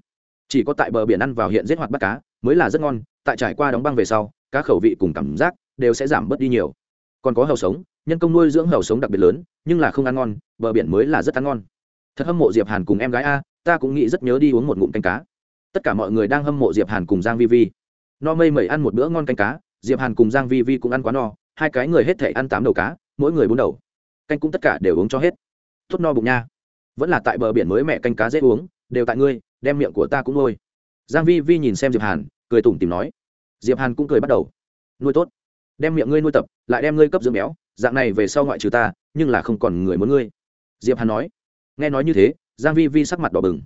chỉ có tại bờ biển ăn vào hiện giết hoạt bắt cá mới là rất ngon, tại trải qua đóng băng về sau, cá khẩu vị cùng cảm giác đều sẽ giảm bớt đi nhiều. Còn có hầu sống, nhân công nuôi dưỡng hầu sống đặc biệt lớn, nhưng là không ăn ngon, bờ biển mới là rất ăn ngon. Thật hâm mộ diệp hàn cùng em gái a, ta cũng nghĩ rất nhớ đi uống một ngụm canh cá. Tất cả mọi người đang hâm mộ diệp hàn cùng giang vi vi. No mây mẩy ăn một bữa ngon canh cá, diệp hàn cùng giang vi vi cũng ăn quá no, hai cái người hết thể ăn tám đầu cá, mỗi người bốn đầu. Canh cũng tất cả đều uống cho hết. Tốt no bụng nha. Vẫn là tại bờ biển mới mẹ canh cá dễ uống, đều tại ngươi, đem miệng của ta cũng nuôi giang vi vi nhìn xem diệp hàn, cười tủm tỉm nói. Diệp hàn cũng cười bắt đầu. Nuôi tốt. Đem miệng ngươi nuôi tập, lại đem ngươi cấp dưỡng béo, dạng này về sau ngoại trừ ta, nhưng là không còn người muốn ngươi. Diệp hàn nói. Nghe nói như thế, giang vi vi sắc mặt đỏ bừng.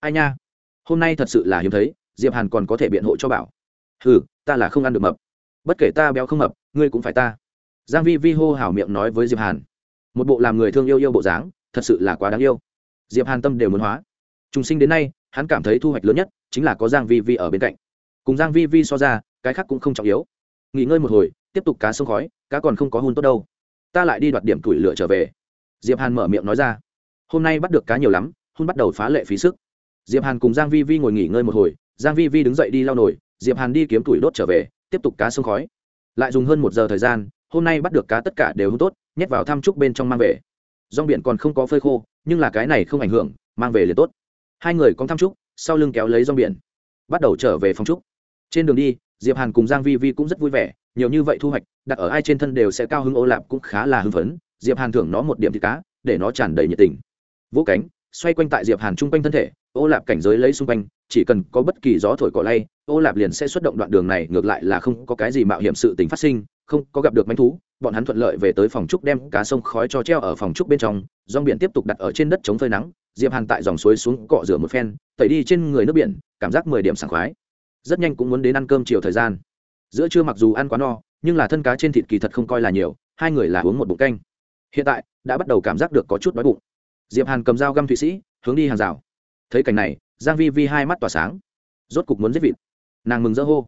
Ai nha? Hôm nay thật sự là hiếm thấy, diệp hàn còn có thể biện hộ cho bảo. Hừ, ta là không ăn được mập. Bất kể ta béo không mập, ngươi cũng phải ta. Giang vi vi hô hào miệng nói với diệp hàn. Một bộ làm người thương yêu yêu bộ dáng, thật sự là quá đáng yêu. Diệp hàn tâm đều muốn hóa. Trùng sinh đến nay hắn cảm thấy thu hoạch lớn nhất chính là có giang vi vi ở bên cạnh. Cùng giang vi vi so ra, cái khác cũng không trọng yếu. Nghỉ ngơi một hồi, tiếp tục cá sông khói, cá còn không có hun tốt đâu. Ta lại đi đoạt điểm tuổi lửa trở về. Diệp hàn mở miệng nói ra. Hôm nay bắt được cá nhiều lắm, hun bắt đầu phá lệ phí sức. Diệp hàn cùng giang vi vi ngồi nghỉ ngơi một hồi, giang vi vi đứng dậy đi lau nồi, diệp hàn đi kiếm tuổi đốt trở về, tiếp tục cá sông khói. Lại dùng hơn một giờ thời gian, hôm nay bắt được cá tất cả đều hun tốt, nhét vào tham trúc bên trong mang về. Rong biển còn không có phơi khô, nhưng là cái này không ảnh hưởng, mang về liền tốt hai người con thăm trúc, sau lưng kéo lấy rong biển, bắt đầu trở về phòng trúc. Trên đường đi, diệp hàn cùng giang vi vi cũng rất vui vẻ, nhiều như vậy thu hoạch, đặt ở ai trên thân đều sẽ cao hứng ô lạp cũng khá là hưng phấn, diệp hàn thưởng nó một điểm thịt cá, để nó tràn đầy nhiệt tình. Vỗ cánh, xoay quanh tại diệp hàn trung quanh thân thể, ô lạp cảnh giới lấy xung quanh, chỉ cần có bất kỳ gió thổi cỏ lay, ô lạp liền sẽ xuất động đoạn đường này, ngược lại là không có cái gì mạo hiểm sự tình phát sinh không có gặp được manh thú, bọn hắn thuận lợi về tới phòng trúc đem cá sông khói cho treo ở phòng trúc bên trong dòng biển tiếp tục đặt ở trên đất chống phơi nắng, diệp hàn tại dòng suối xuống cọ rửa một phen, tẩy đi trên người nước biển, cảm giác mười điểm sảng khoái. Rất nhanh cũng muốn đến ăn cơm chiều thời gian. Giữa trưa mặc dù ăn quá no, nhưng là thân cá trên thịt kỳ thật không coi là nhiều, hai người là uống một bụng canh. Hiện tại, đã bắt đầu cảm giác được có chút đói bụng. Diệp hàn cầm dao găm thụy sĩ, hướng đi hàng rào. Thấy cảnh này, giang vi vi hai mắt tỏa sáng. Rốt cục muốn giết vịt. Nàng mừng rỡ hô.